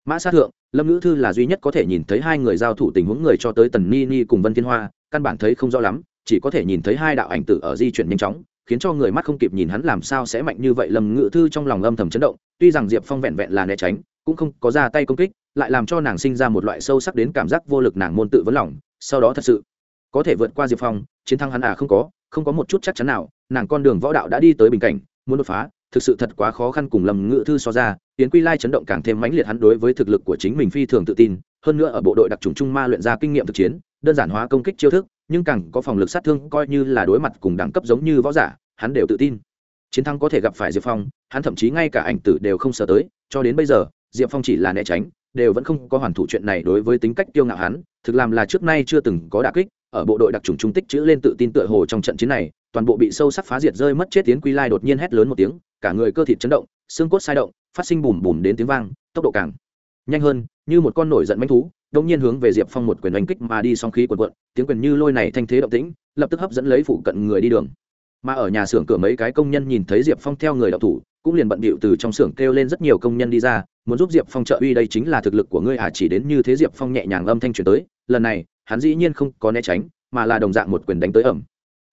Mã sát thượng, lâm ngữ thư là duy nhất có thể nhìn thấy hai người giao thủ tình huống người cho tới tần ni ni cùng vân thiên hoa căn bản thấy không rõ lắm, chỉ có thể nhìn thấy hai đạo ảnh tử ở di chuyển nhanh chóng, khiến cho người mắt không kịp nhìn hắn làm sao sẽ mạnh như vậy. Lầm ngự thư trong lòng âm thầm chấn động, tuy rằng diệp phong vẹn vẹn là né tránh, cũng không có ra tay công kích, lại làm cho nàng sinh ra một loại sâu sắc đến cảm giác vô lực nàng môn tự vấn lòng, sau đó thật sự có thể vượt qua diệp phong, chiến thắng hắn à không có không có một chút chắc chắn nào, nàng con đường võ đạo đã đi tới bình cảnh, muốn đột phá, thực sự thật quá khó khăn cùng lầm ngự thư so ra tiến quy lai chấn động càng thêm mãnh liệt hắn đối với thực lực của chính mình phi thường tự tin, hơn nữa ở bộ đội đặc trùng trung ma luyện ra kinh nghiệm thực chiến đơn giản hóa công kích chiêu thức, nhưng càng có phòng lực sát thương coi như là đối mặt cùng đẳng cấp giống như võ giả, hắn đều tự tin. Chiến thắng có thể gặp phải diệp phong, hắn thậm chí ngay cả ảnh tử đều không sợ tới, cho đến bây giờ, diệp phong chỉ là né tránh, đều vẫn không có hoàn thủ chuyện này đối với tính cách tiêu ngạo hắn, thực làm là trước nay chưa từng có đả kích, ở bộ đội đặc trùng trung tích chữ lên tự tin tựa hồ trong trận chiến này, toàn bộ bị sâu sắc phá diệt rơi mất chết tiến quy lai đột nhiên hét lớn một tiếng, cả người cơ thịt chấn động, xương cốt sai động, phát sinh bùm bùm đến tiếng vang, tốc độ càng nhanh hơn, như một con nổi giận manh thú đông nhiên hướng về diệp phong một quyền đánh kích mà đi song khí quần quận tiếng quyền như lôi này thanh thế động tĩnh, lập tức hấp dẫn lấy phụ cận người đi đường. Mà ở nhà xưởng cửa mấy cái công nhân nhìn thấy diệp phong theo người đạo thủ, cũng liền bận bịu từ trong xưởng kêu lên rất nhiều công nhân đi ra, muốn giúp diệp phong trợ uy đây chính là thực lực của ngươi à chỉ đến như thế diệp phong nhẹ nhàng âm thanh truyền tới, lần này, hắn dĩ nhiên không có né tránh, mà là đồng dạng một quyền đánh tới ẩm.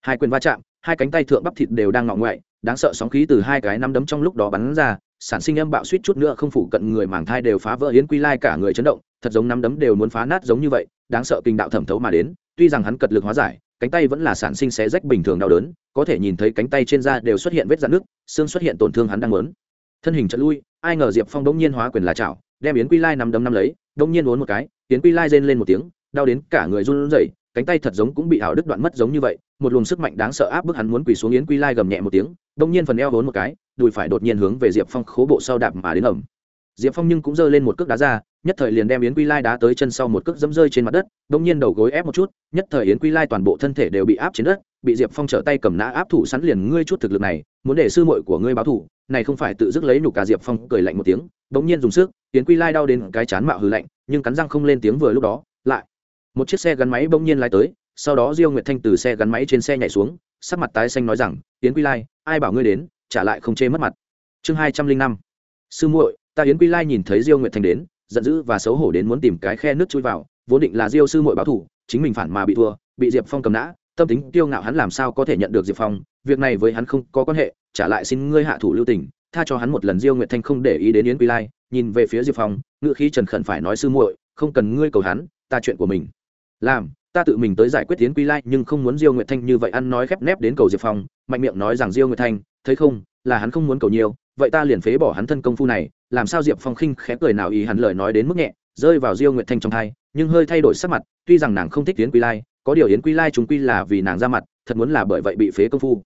Hai quyền va chạm, hai cánh tay thượng bắp thịt đều đang ngọ ngoại, đáng sợ sóng khí từ hai cái nắm đấm trong lúc đó bắn ra, sản sinh âm bạo suýt chút nữa không phủ cận người màng thai đều phá vỡ yến quy lai cả người chấn động thật giống nắm đấm đều muốn phá nát giống như vậy, đáng sợ kinh đạo thẩm thấu mà đến, tuy rằng hắn cật lực hóa giải, cánh tay vẫn là sản sinh xé rách bình thường đau đớn, có thể nhìn thấy cánh tay trên da đều xuất hiện vết dạn nước xương xuất hiện tổn thương hắn đang muốn. Thân hình trận lui, ai ngờ diệp phong đống nhiên hóa quyền là chảo, đem yến quy lai nắm đấm nắm lấy, đống nhiên uốn một cái, yến quy lai rên lên một tiếng, đau đến cả người run rẩy, cánh tay thật giống cũng bị ảo đứt đoạn mất giống như vậy, một luồng sức mạnh đáng sợ áp bức hắn muốn quỳ xuống yến quy lai gầm nhẹ một tiếng, đống nhiên phần eo vốn một cái, đùi phải đột nhiên hướng về diệp phong khố bộ sau đạp mà đến ẩm diệp phong nhưng cũng giơ lên một cước đá ra, nhất thời liền đem yến quy lai đá tới chân sau một cước dẫm rơi trên mặt đất đống nhiên đầu gối ép một chút, nhất thời yến quy lai toàn bộ thân thể đều bị áp trên đất, bị diệp phong trở tay cầm nã áp thủ sẵn liền ngươi chút thực lực này, muốn để sư muội của ngươi báo thủ này không phải tự dứt lấy nhục cả diệp phong cười lạnh một tiếng đống nhiên dùng sức, yến quy lai đau đến cái chán mạo hư lạnh, nhưng cắn răng không lên tiếng vừa lúc đó, lại một chiếc xe gắn máy bỗng nhiên lái tới, sau đó diêu nguyệt thanh từ xe gắn máy trên xe nhảy xuống, sắc mặt tái xanh nói rằng, yến quy lai, ai bảo ngươi đến, trả lại không chê mất mặt. Chương hai trăm linh năm. Sư muội ta yến quy lai nhìn thấy diêu nguyệt thanh đến, giận dữ và xấu hổ đến muốn tìm cái khe nước chui vào, vốn định là diêu sư muội báo thủ chính mình phản mà bị thua, bị diệp phong cầm nã, tâm tính tiêu ngạo hắn làm sao có thể nhận được diệp phong, việc này với hắn không có quan hệ, trả lại xin ngươi hạ thủ lưu tình, tha cho hắn một lần diêu nguyệt thanh không để ý đến yến quy lai, nhìn về phía diệp phong ngự khí trần khẩn phải nói sư muội, không cần ngươi cầu hắn, ta chuyện của mình. Làm, ta tự mình tới giải quyết tiến quy lai, nhưng không muốn diêu nguyệt thanh như vậy ăn nói khép nép đến cầu diệp phong, mạnh miệng nói rằng diêu nguyệt thanh thấy không, là hắn không muốn cầu nhiều vậy ta liền phế bỏ hắn thân công phu này, làm sao diệp phong khinh khẽ cười nào ý hắn lời nói đến mức nhẹ, rơi vào diêu nguyệt thanh trong thai, nhưng hơi thay đổi sắc mặt, tuy rằng nàng không thích yến quy lai, có điều yến quy lai chúng quy là vì nàng ra mặt, thật muốn là bởi vậy bị phế công phu.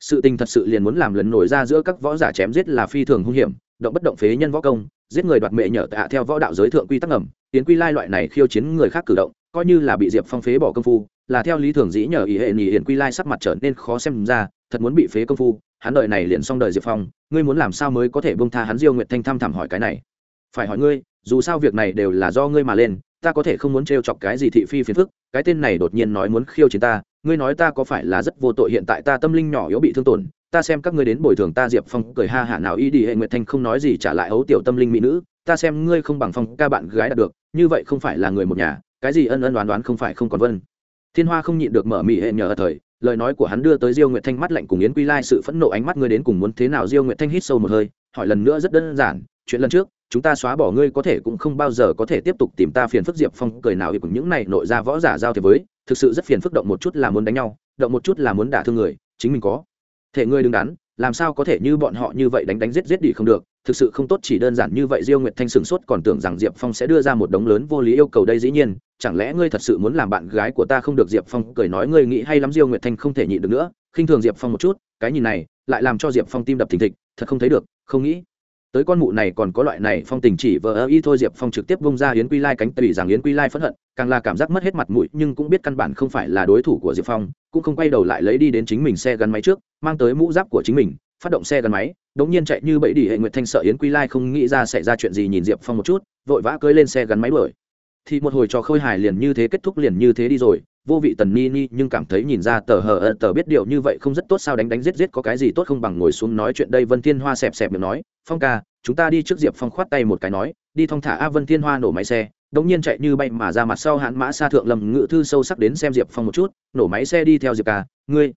Sự tình thật sự liền muốn làm lần nổi ra giữa các võ giả chém giết là phi thường hung hiểm, động bất động phế nhân võ công, giết người đoạt mệ nhở tạ theo võ đạo giới thượng quy tắc ngầm, yến quy lai loại này khiêu chiến người khác cử động, coi như là bị diệp phong phế bỏ công phu, là theo lý thường dĩ nhờ ý hệ nhị Yến quy lai sắc mặt trở nên khó xem ra, thật muốn bị phế công phu hắn đợi này liền xong đời diệp phong, ngươi muốn làm sao mới có thể bông tha hắn diêu Nguyệt thanh thăm thẳm hỏi cái này? Phải hỏi ngươi, dù sao việc này đều là do ngươi mà lên, ta có thể không muốn trêu chọc cái gì thị phi phiền phức, cái tên này đột nhiên nói muốn khiêu chiến ta, ngươi nói ta có phải là rất vô tội hiện tại ta tâm linh nhỏ yếu bị thương tổn, ta xem các ngươi đến bồi thường ta diệp phong, cười ha hả nào y đi hệ nguyệt thanh không nói gì trả lại ấu tiểu tâm linh mỹ nữ, ta xem ngươi không bằng phong ca bạn gái đạt được, như vậy không phải là người một nhà, cái gì ân ân đoán đoán không phải không còn vân thiên hoa không nhịn được mở mỹ hệ nhờ ở thời lời nói của hắn đưa tới diêu nguyệt thanh mắt lạnh cùng yến quy lai sự phẫn nộ ánh mắt ngươi đến cùng muốn thế nào? Diêu nguyệt thanh hít sâu một hơi, hỏi lần nữa rất đơn giản, chuyện lần trước, chúng ta xóa bỏ ngươi có thể cũng không bao giờ có thể tiếp tục tìm ta phiền phức diệp phong, cười nào cùng những này nội ra võ giả giao thế với, thực sự rất phiền phức động một chút là muốn đánh nhau, động một chút là muốn đả thương người, chính mình có thể ngươi đứng đắn, làm sao có thể như bọn họ như vậy đánh đánh giết giết đi không được? Thực sự không tốt chỉ đơn giản như vậy diêu nguyệt thanh sửng sốt, còn tưởng rằng diệp phong sẽ đưa ra một đống lớn vô lý yêu cầu đây dĩ nhiên, chẳng lẽ ngươi thật sự muốn làm bạn gái của ta không được? Diệp phong cười nói, ngươi nghĩ hay lắm diêu nguyệt thanh không thể nhịn được nữa, khinh thường diệp phong một chút, cái nhìn này, lại làm cho diệp phong tim đập thình thịch, thật không thấy được, không nghĩ. Tới con mụ này còn có loại này phong tình chỉ vờ ơ y thôi, diệp phong trực tiếp bông ra yến quy lai cánh tùy rằng yến quy lai phẫn hận, càng là cảm giác mất hết mặt mũi, nhưng cũng biết căn bản không phải là đối thủ của diệp phong, cũng không quay đầu lại lấy đi đến chính mình xe gắn máy trước, mang tới mũ giáp của chính mình, phát động xe gắn máy đống nhiên chạy như bẫy đi hệ nguyệt thanh sợ yến quy lai không nghĩ ra xảy ra chuyện gì, nhìn diệp phong một chút, vội vã cưới lên xe gắn máy đuổi. Thì một hồi trò khôi hài liền như thế kết thúc liền như thế đi rồi, vô vị tần ni ni nhưng cảm thấy nhìn ra tờ hờ ơ tờ biết điều như vậy không rất tốt sao đánh đánh giết giết có cái gì tốt không bằng ngồi xuống nói chuyện đây, vân thiên hoa xẹp xẹp miệng nói, phong ca, chúng ta đi trước diệp phong khoát tay một cái nói, đi thong thả a, vân thiên hoa nổ máy xe. Đống nhiên chạy như bay mà ra mặt sau hãn mã xa thượng lầm ngự thư sâu sắc đến xem diệp phong một chút, nổ máy xe đi theo diệp ca, ngươi.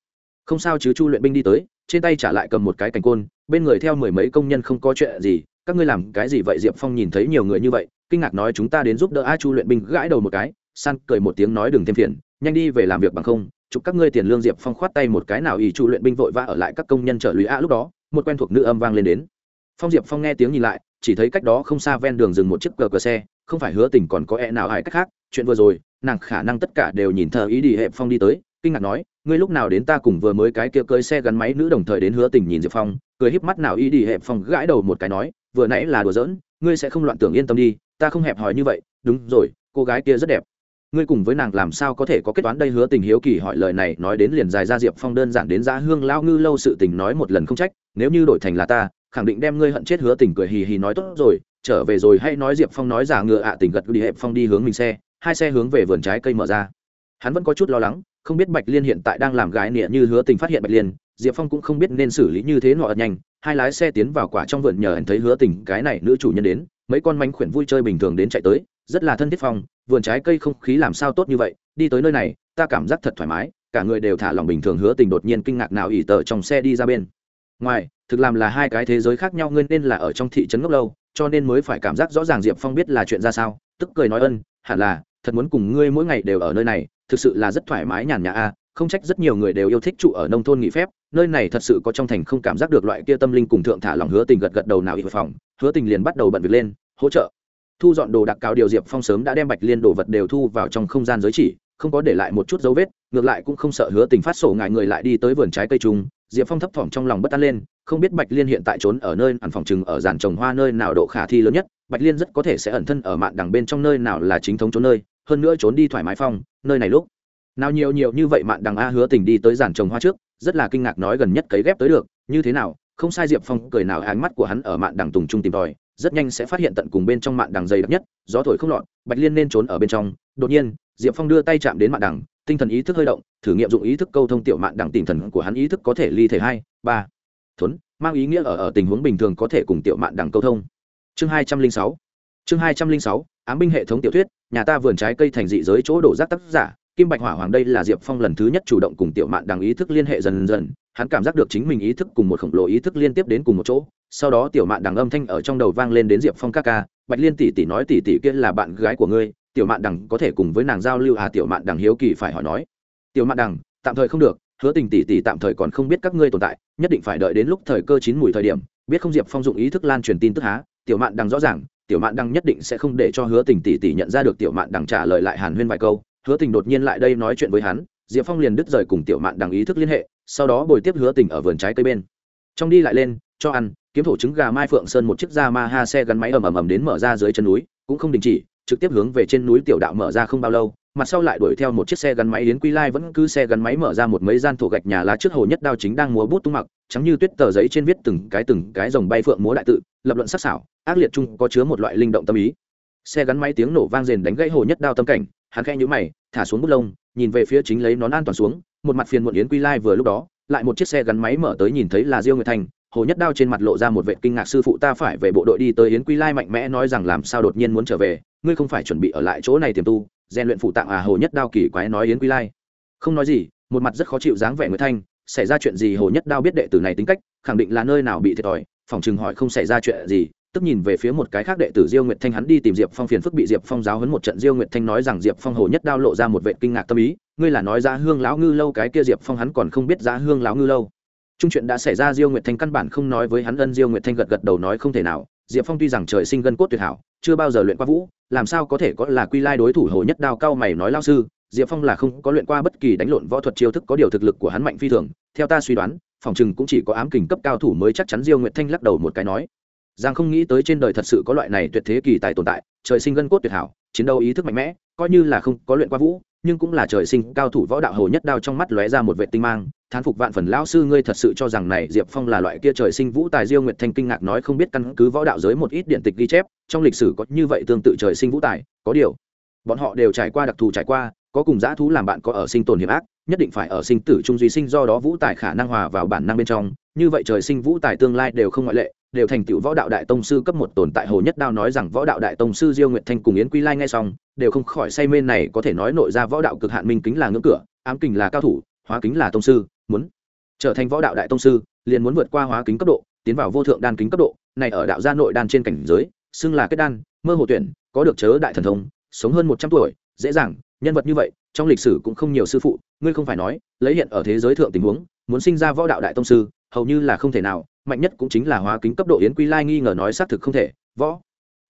Không sao chứ, chu luyện binh đi tới trên tay trả lại cầm một cái cành côn, bên người theo mười mấy công nhân không có chuyện gì, các ngươi làm cái gì vậy? Diệp phong nhìn thấy nhiều người như vậy, kinh ngạc nói chúng ta đến giúp đỡ a chu luyện binh gãi đầu một cái, san cười một tiếng nói đừng thêm phiền, nhanh đi về làm việc bằng không, chụp các ngươi tiền lương. Diệp phong khoát tay một cái nào ý chu luyện binh vội vã ở lại các công nhân trợ lũy a lúc đó, một quen thuộc nữ âm vang lên đến. Phong diệp phong nghe tiếng nhìn lại, chỉ thấy cách đó không xa ven đường dừng một chiếc cờ cờ xe, không phải hứa tình còn có e nào hại cách khác, chuyện vừa rồi, nàng khả năng tất cả đều nhìn thờ ý đi hệ phong đi tới kinh ngạc nói, ngươi lúc nào đến ta cùng vừa mới cái kia cơi xe gắn máy nữ đồng thời đến hứa tình nhìn diệp phong, cười híp mắt nào y đi hẹp phong gãi đầu một cái nói, vừa nãy là đùa giỡn, ngươi sẽ không loạn tưởng yên tâm đi, ta không hẹp hòi như vậy, đúng rồi, cô gái kia rất đẹp. Ngươi cùng với nàng làm sao có thể có kết toán đây hứa tình hiếu kỳ hỏi lời này, nói đến liền dài ra diệp phong đơn giản đến giá hương lao ngư lâu sự tình nói một lần không trách, nếu như đổi thành là ta, khẳng định đem ngươi hận chết hứa tình cười hì hì nói tốt rồi, trở về rồi hay nói diệp phong nói giả ngựa ạ à tình gật đi hẹp phong đi hướng mình xe, hai xe hướng về vườn trái cây mở ra. Hắn vẫn có chút lo lắng không biết bạch liên hiện tại đang làm gái nịa như hứa tình phát hiện bạch liên, diệp phong cũng không biết nên xử lý như thế nọ nhanh. Hai lái xe tiến vào quả trong vườn nhờ hẳn thấy hứa tình, cái này nữ chủ nhân đến, mấy con mánh khuyển vui chơi bình thường đến chạy tới, rất là thân thiết phong, vườn trái cây không khí làm sao tốt như vậy, đi tới nơi này, ta cảm giác thật thoải mái, cả người đều thả lòng bình thường, hứa tình đột nhiên kinh ngạc nào ỉ tờ trong xe đi ra bên. Ngoài, thực làm là hai cái thế giới khác nhau ngươi nên là ở trong thị trấn ngốc lâu, cho nên mới phải cảm giác rõ ràng diệp phong biết là chuyện ra sao, tức cười nói ân, hẳn là, thật muốn cùng ngươi mỗi ngày đều ở nơi này thực sự là rất thoải mái nhàn nhã a, không trách rất nhiều người đều yêu thích trụ ở nông thôn nghỉ phép, nơi này thật sự có trong thành không cảm giác được loại kia tâm linh cùng thượng thả lòng hứa tình gật gật đầu nào ỉ phòng, hứa tình liền bắt đầu bận việc lên, hỗ trợ. Thu dọn đồ đặc cao điều diệp phong sớm đã đem bạch liên đồ vật đều thu vào trong không gian giới chỉ, không có để lại một chút dấu vết, ngược lại cũng không sợ hứa tình phát sổ ngại người lại đi tới vườn trái cây trung diệp phong thấp thỏm trong lòng bất an lên, không biết bạch liên hiện tại trốn ở nơi, ẩn phòng chừng ở giàn trồng hoa nơi nào độ khả thi lớn nhất, bạch liên rất có thể sẽ ẩn thân ở mạn đằng bên trong nơi nào là chính thống trốn nơi hơn nữa trốn đi thoải mái phong, nơi này lúc. Nào nhiều nhiều như vậy mạn đằng a hứa tình đi tới giàn trồng hoa trước, rất là kinh ngạc nói gần nhất cấy ghép tới được, như thế nào, không sai diệp phong cười nào ánh mắt của hắn ở mạn đằng tùng trung tìm tòi, rất nhanh sẽ phát hiện tận cùng bên trong mạn đằng dày đặc nhất, gió thổi không lọt, bạch liên nên trốn ở bên trong. Đột nhiên, diệp phong đưa tay chạm đến mạn đằng, tinh thần ý thức hơi động, thử nghiệm dụng ý thức câu thông tiểu mạn đằng tinh thần của hắn ý thức có thể ly thể hai, ba. Thuấn, mang ý nghĩa ở ở tình huống bình thường có thể cùng tiểu mạn đằng câu thông. Chương hai trăm linh sáu chương hai trăm linh sáu, ám binh hệ thống tiểu thuyết, nhà ta vườn trái cây thành dị giới chỗ đổ rác tác giả, kim bạch hỏa hoàng đây là diệp phong lần thứ nhất chủ động cùng tiểu mạn đằng ý thức liên hệ dần dần, hắn cảm giác được chính mình ý thức cùng một khổng lồ ý thức liên tiếp đến cùng một chỗ. Sau đó tiểu mạn đằng âm thanh ở trong đầu vang lên đến diệp phong ca ca, bạch liên tỷ tỷ nói tỷ tỷ kia là bạn gái của ngươi, tiểu mạn đằng có thể cùng với nàng giao lưu à tiểu mạn đằng hiếu kỳ phải hỏi nói. Tiểu mạn đằng, tạm thời không được hứa tình tỷ tỷ tạm thời còn không biết các ngươi tồn tại, nhất định phải đợi đến lúc thời cơ chín mùi thời điểm, biết không diệp phong dụng ý thức lan truyền tin tức há, tiểu mạn đằng rõ ràng, tiểu mạn đằng nhất định sẽ không để cho hứa tình tỷ tỷ nhận ra được tiểu mạn đằng trả lời lại hàn huyên vài câu. Hứa tình đột nhiên lại đây nói chuyện với hắn, diệp phong liền đứt rời cùng tiểu mạn đằng ý thức liên hệ, sau đó bồi tiếp hứa tình ở vườn trái cây bên. Trong đi lại lên, cho ăn, kiếm thổ trứng gà mai phượng sơn một chiếc da ma ha xe gắn máy ầm ầm ầm đến mở ra dưới chân núi, cũng không đình chỉ, trực tiếp hướng về trên núi tiểu đạo mở ra không bao lâu mặt sau lại đuổi theo một chiếc xe gắn máy đến quy lai vẫn cứ xe gắn máy mở ra một mấy gian thổ gạch nhà lá trước hồ nhất đao chính đang múa bút tung mặc, trắng như tuyết tờ giấy trên viết từng cái từng cái dòng bay phượng múa đại tự, lập luận sắc sảo, ác liệt chung có chứa một loại linh động tâm ý. Xe gắn máy tiếng nổ vang rền đánh gãy hồ nhất đao tâm cảnh, hắn khẽ nhíu mày, thả xuống bút lông, nhìn về phía chính lấy nón an toàn xuống, một mặt phiền muộn yến quy lai vừa lúc đó, lại một chiếc xe gắn máy mở tới nhìn thấy là diêu người thành, hồ nhất đao trên mặt lộ ra một vệ kinh ngạc sư phụ ta phải về bộ đội đi tới yến quy lai mạnh mẽ nói rằng làm sao đột nhiên muốn trở về, ngươi không phải chuẩn bị ở lại chỗ này tiềm tu rèn luyện phụ tạng à hồ nhất đao kỳ quái nói yến quy lai. Không nói gì, một mặt rất khó chịu dáng vẻ người thanh, xảy ra chuyện gì hồ nhất đao biết đệ tử này tính cách, khẳng định là nơi nào bị thiệt thòi, phòng chừng hỏi không xảy ra chuyện gì, tức nhìn về phía một cái khác đệ tử diêu nguyệt thanh hắn đi tìm diệp phong phiền phức bị diệp phong giáo hấn một trận. Diêu nguyệt thanh nói rằng diệp phong hồ nhất đao lộ ra một vệ kinh ngạc tâm ý, ngươi là nói ra hương lão ngư lâu cái kia diệp phong hắn còn không biết ra hương lão ngư lâu. Trung chuyện đã xảy ra, diêu nguyệt thanh căn bản không nói với hắn, ân diêu nguyệt thanh gật gật đầu nói không thể nào, diệp phong tuy rằng trời sinh gân cốt tuyệt hảo chưa bao giờ luyện qua vũ, làm sao có thể có là quy lai đối thủ hồ nhất đao cao mày nói lao sư, diệp phong là không có luyện qua bất kỳ đánh lộn võ thuật chiêu thức có điều thực lực của hắn mạnh phi thường, theo ta suy đoán, phòng chừng cũng chỉ có ám kình cấp cao thủ mới chắc chắn diêu nguyệt thanh lắc đầu một cái nói. Giang không nghĩ tới trên đời thật sự có loại này tuyệt thế kỳ tài tồn tại, trời sinh gân cốt tuyệt hảo, chiến đấu ý thức mạnh mẽ, coi như là không có luyện qua vũ, nhưng cũng là trời sinh cao thủ võ đạo hồ nhất đao trong mắt lóe ra một vệ tinh mang thán phục vạn phần lão sư ngươi thật sự cho rằng này diệp phong là loại kia trời sinh vũ tài diêu nguyệt thanh kinh ngạc nói không biết căn cứ võ đạo giới một ít điện tịch ghi chép, trong lịch sử có như vậy tương tự trời sinh vũ tài, có điều, bọn họ đều trải qua đặc thù trải qua, có cùng dã thú làm bạn có ở sinh tồn hiểm ác, nhất định phải ở sinh tử trung duy sinh do đó vũ tài khả năng hòa vào bản năng bên trong, như vậy trời sinh vũ tài tương lai đều không ngoại lệ, đều thành tựu võ đạo đại tông sư cấp một tồn tại hồ nhất đao nói rằng võ đạo đại tông sư diêu nguyệt thanh cùng yến quy lai ngay xong, đều không khỏi say mê này có thể nói nội ra võ đạo cực hạn minh kính là ngưỡng cửa, ám kình là cao thủ, hóa kính là tông sư muốn trở thành võ đạo đại tông sư, liền muốn vượt qua hóa kính cấp độ, tiến vào vô thượng đan kính cấp độ, này ở đạo gia nội đan trên cảnh giới, xưng là kết đan, mơ hồ tuyển, có được chớ đại thần thông, sống hơn một trăm tuổi, dễ dàng, nhân vật như vậy, trong lịch sử cũng không nhiều sư phụ, ngươi không phải nói, lấy hiện ở thế giới thượng tình huống, muốn sinh ra võ đạo đại tông sư, hầu như là không thể nào, mạnh nhất cũng chính là hóa kính cấp độ yến quy lai nghi ngờ nói xác thực không thể, võ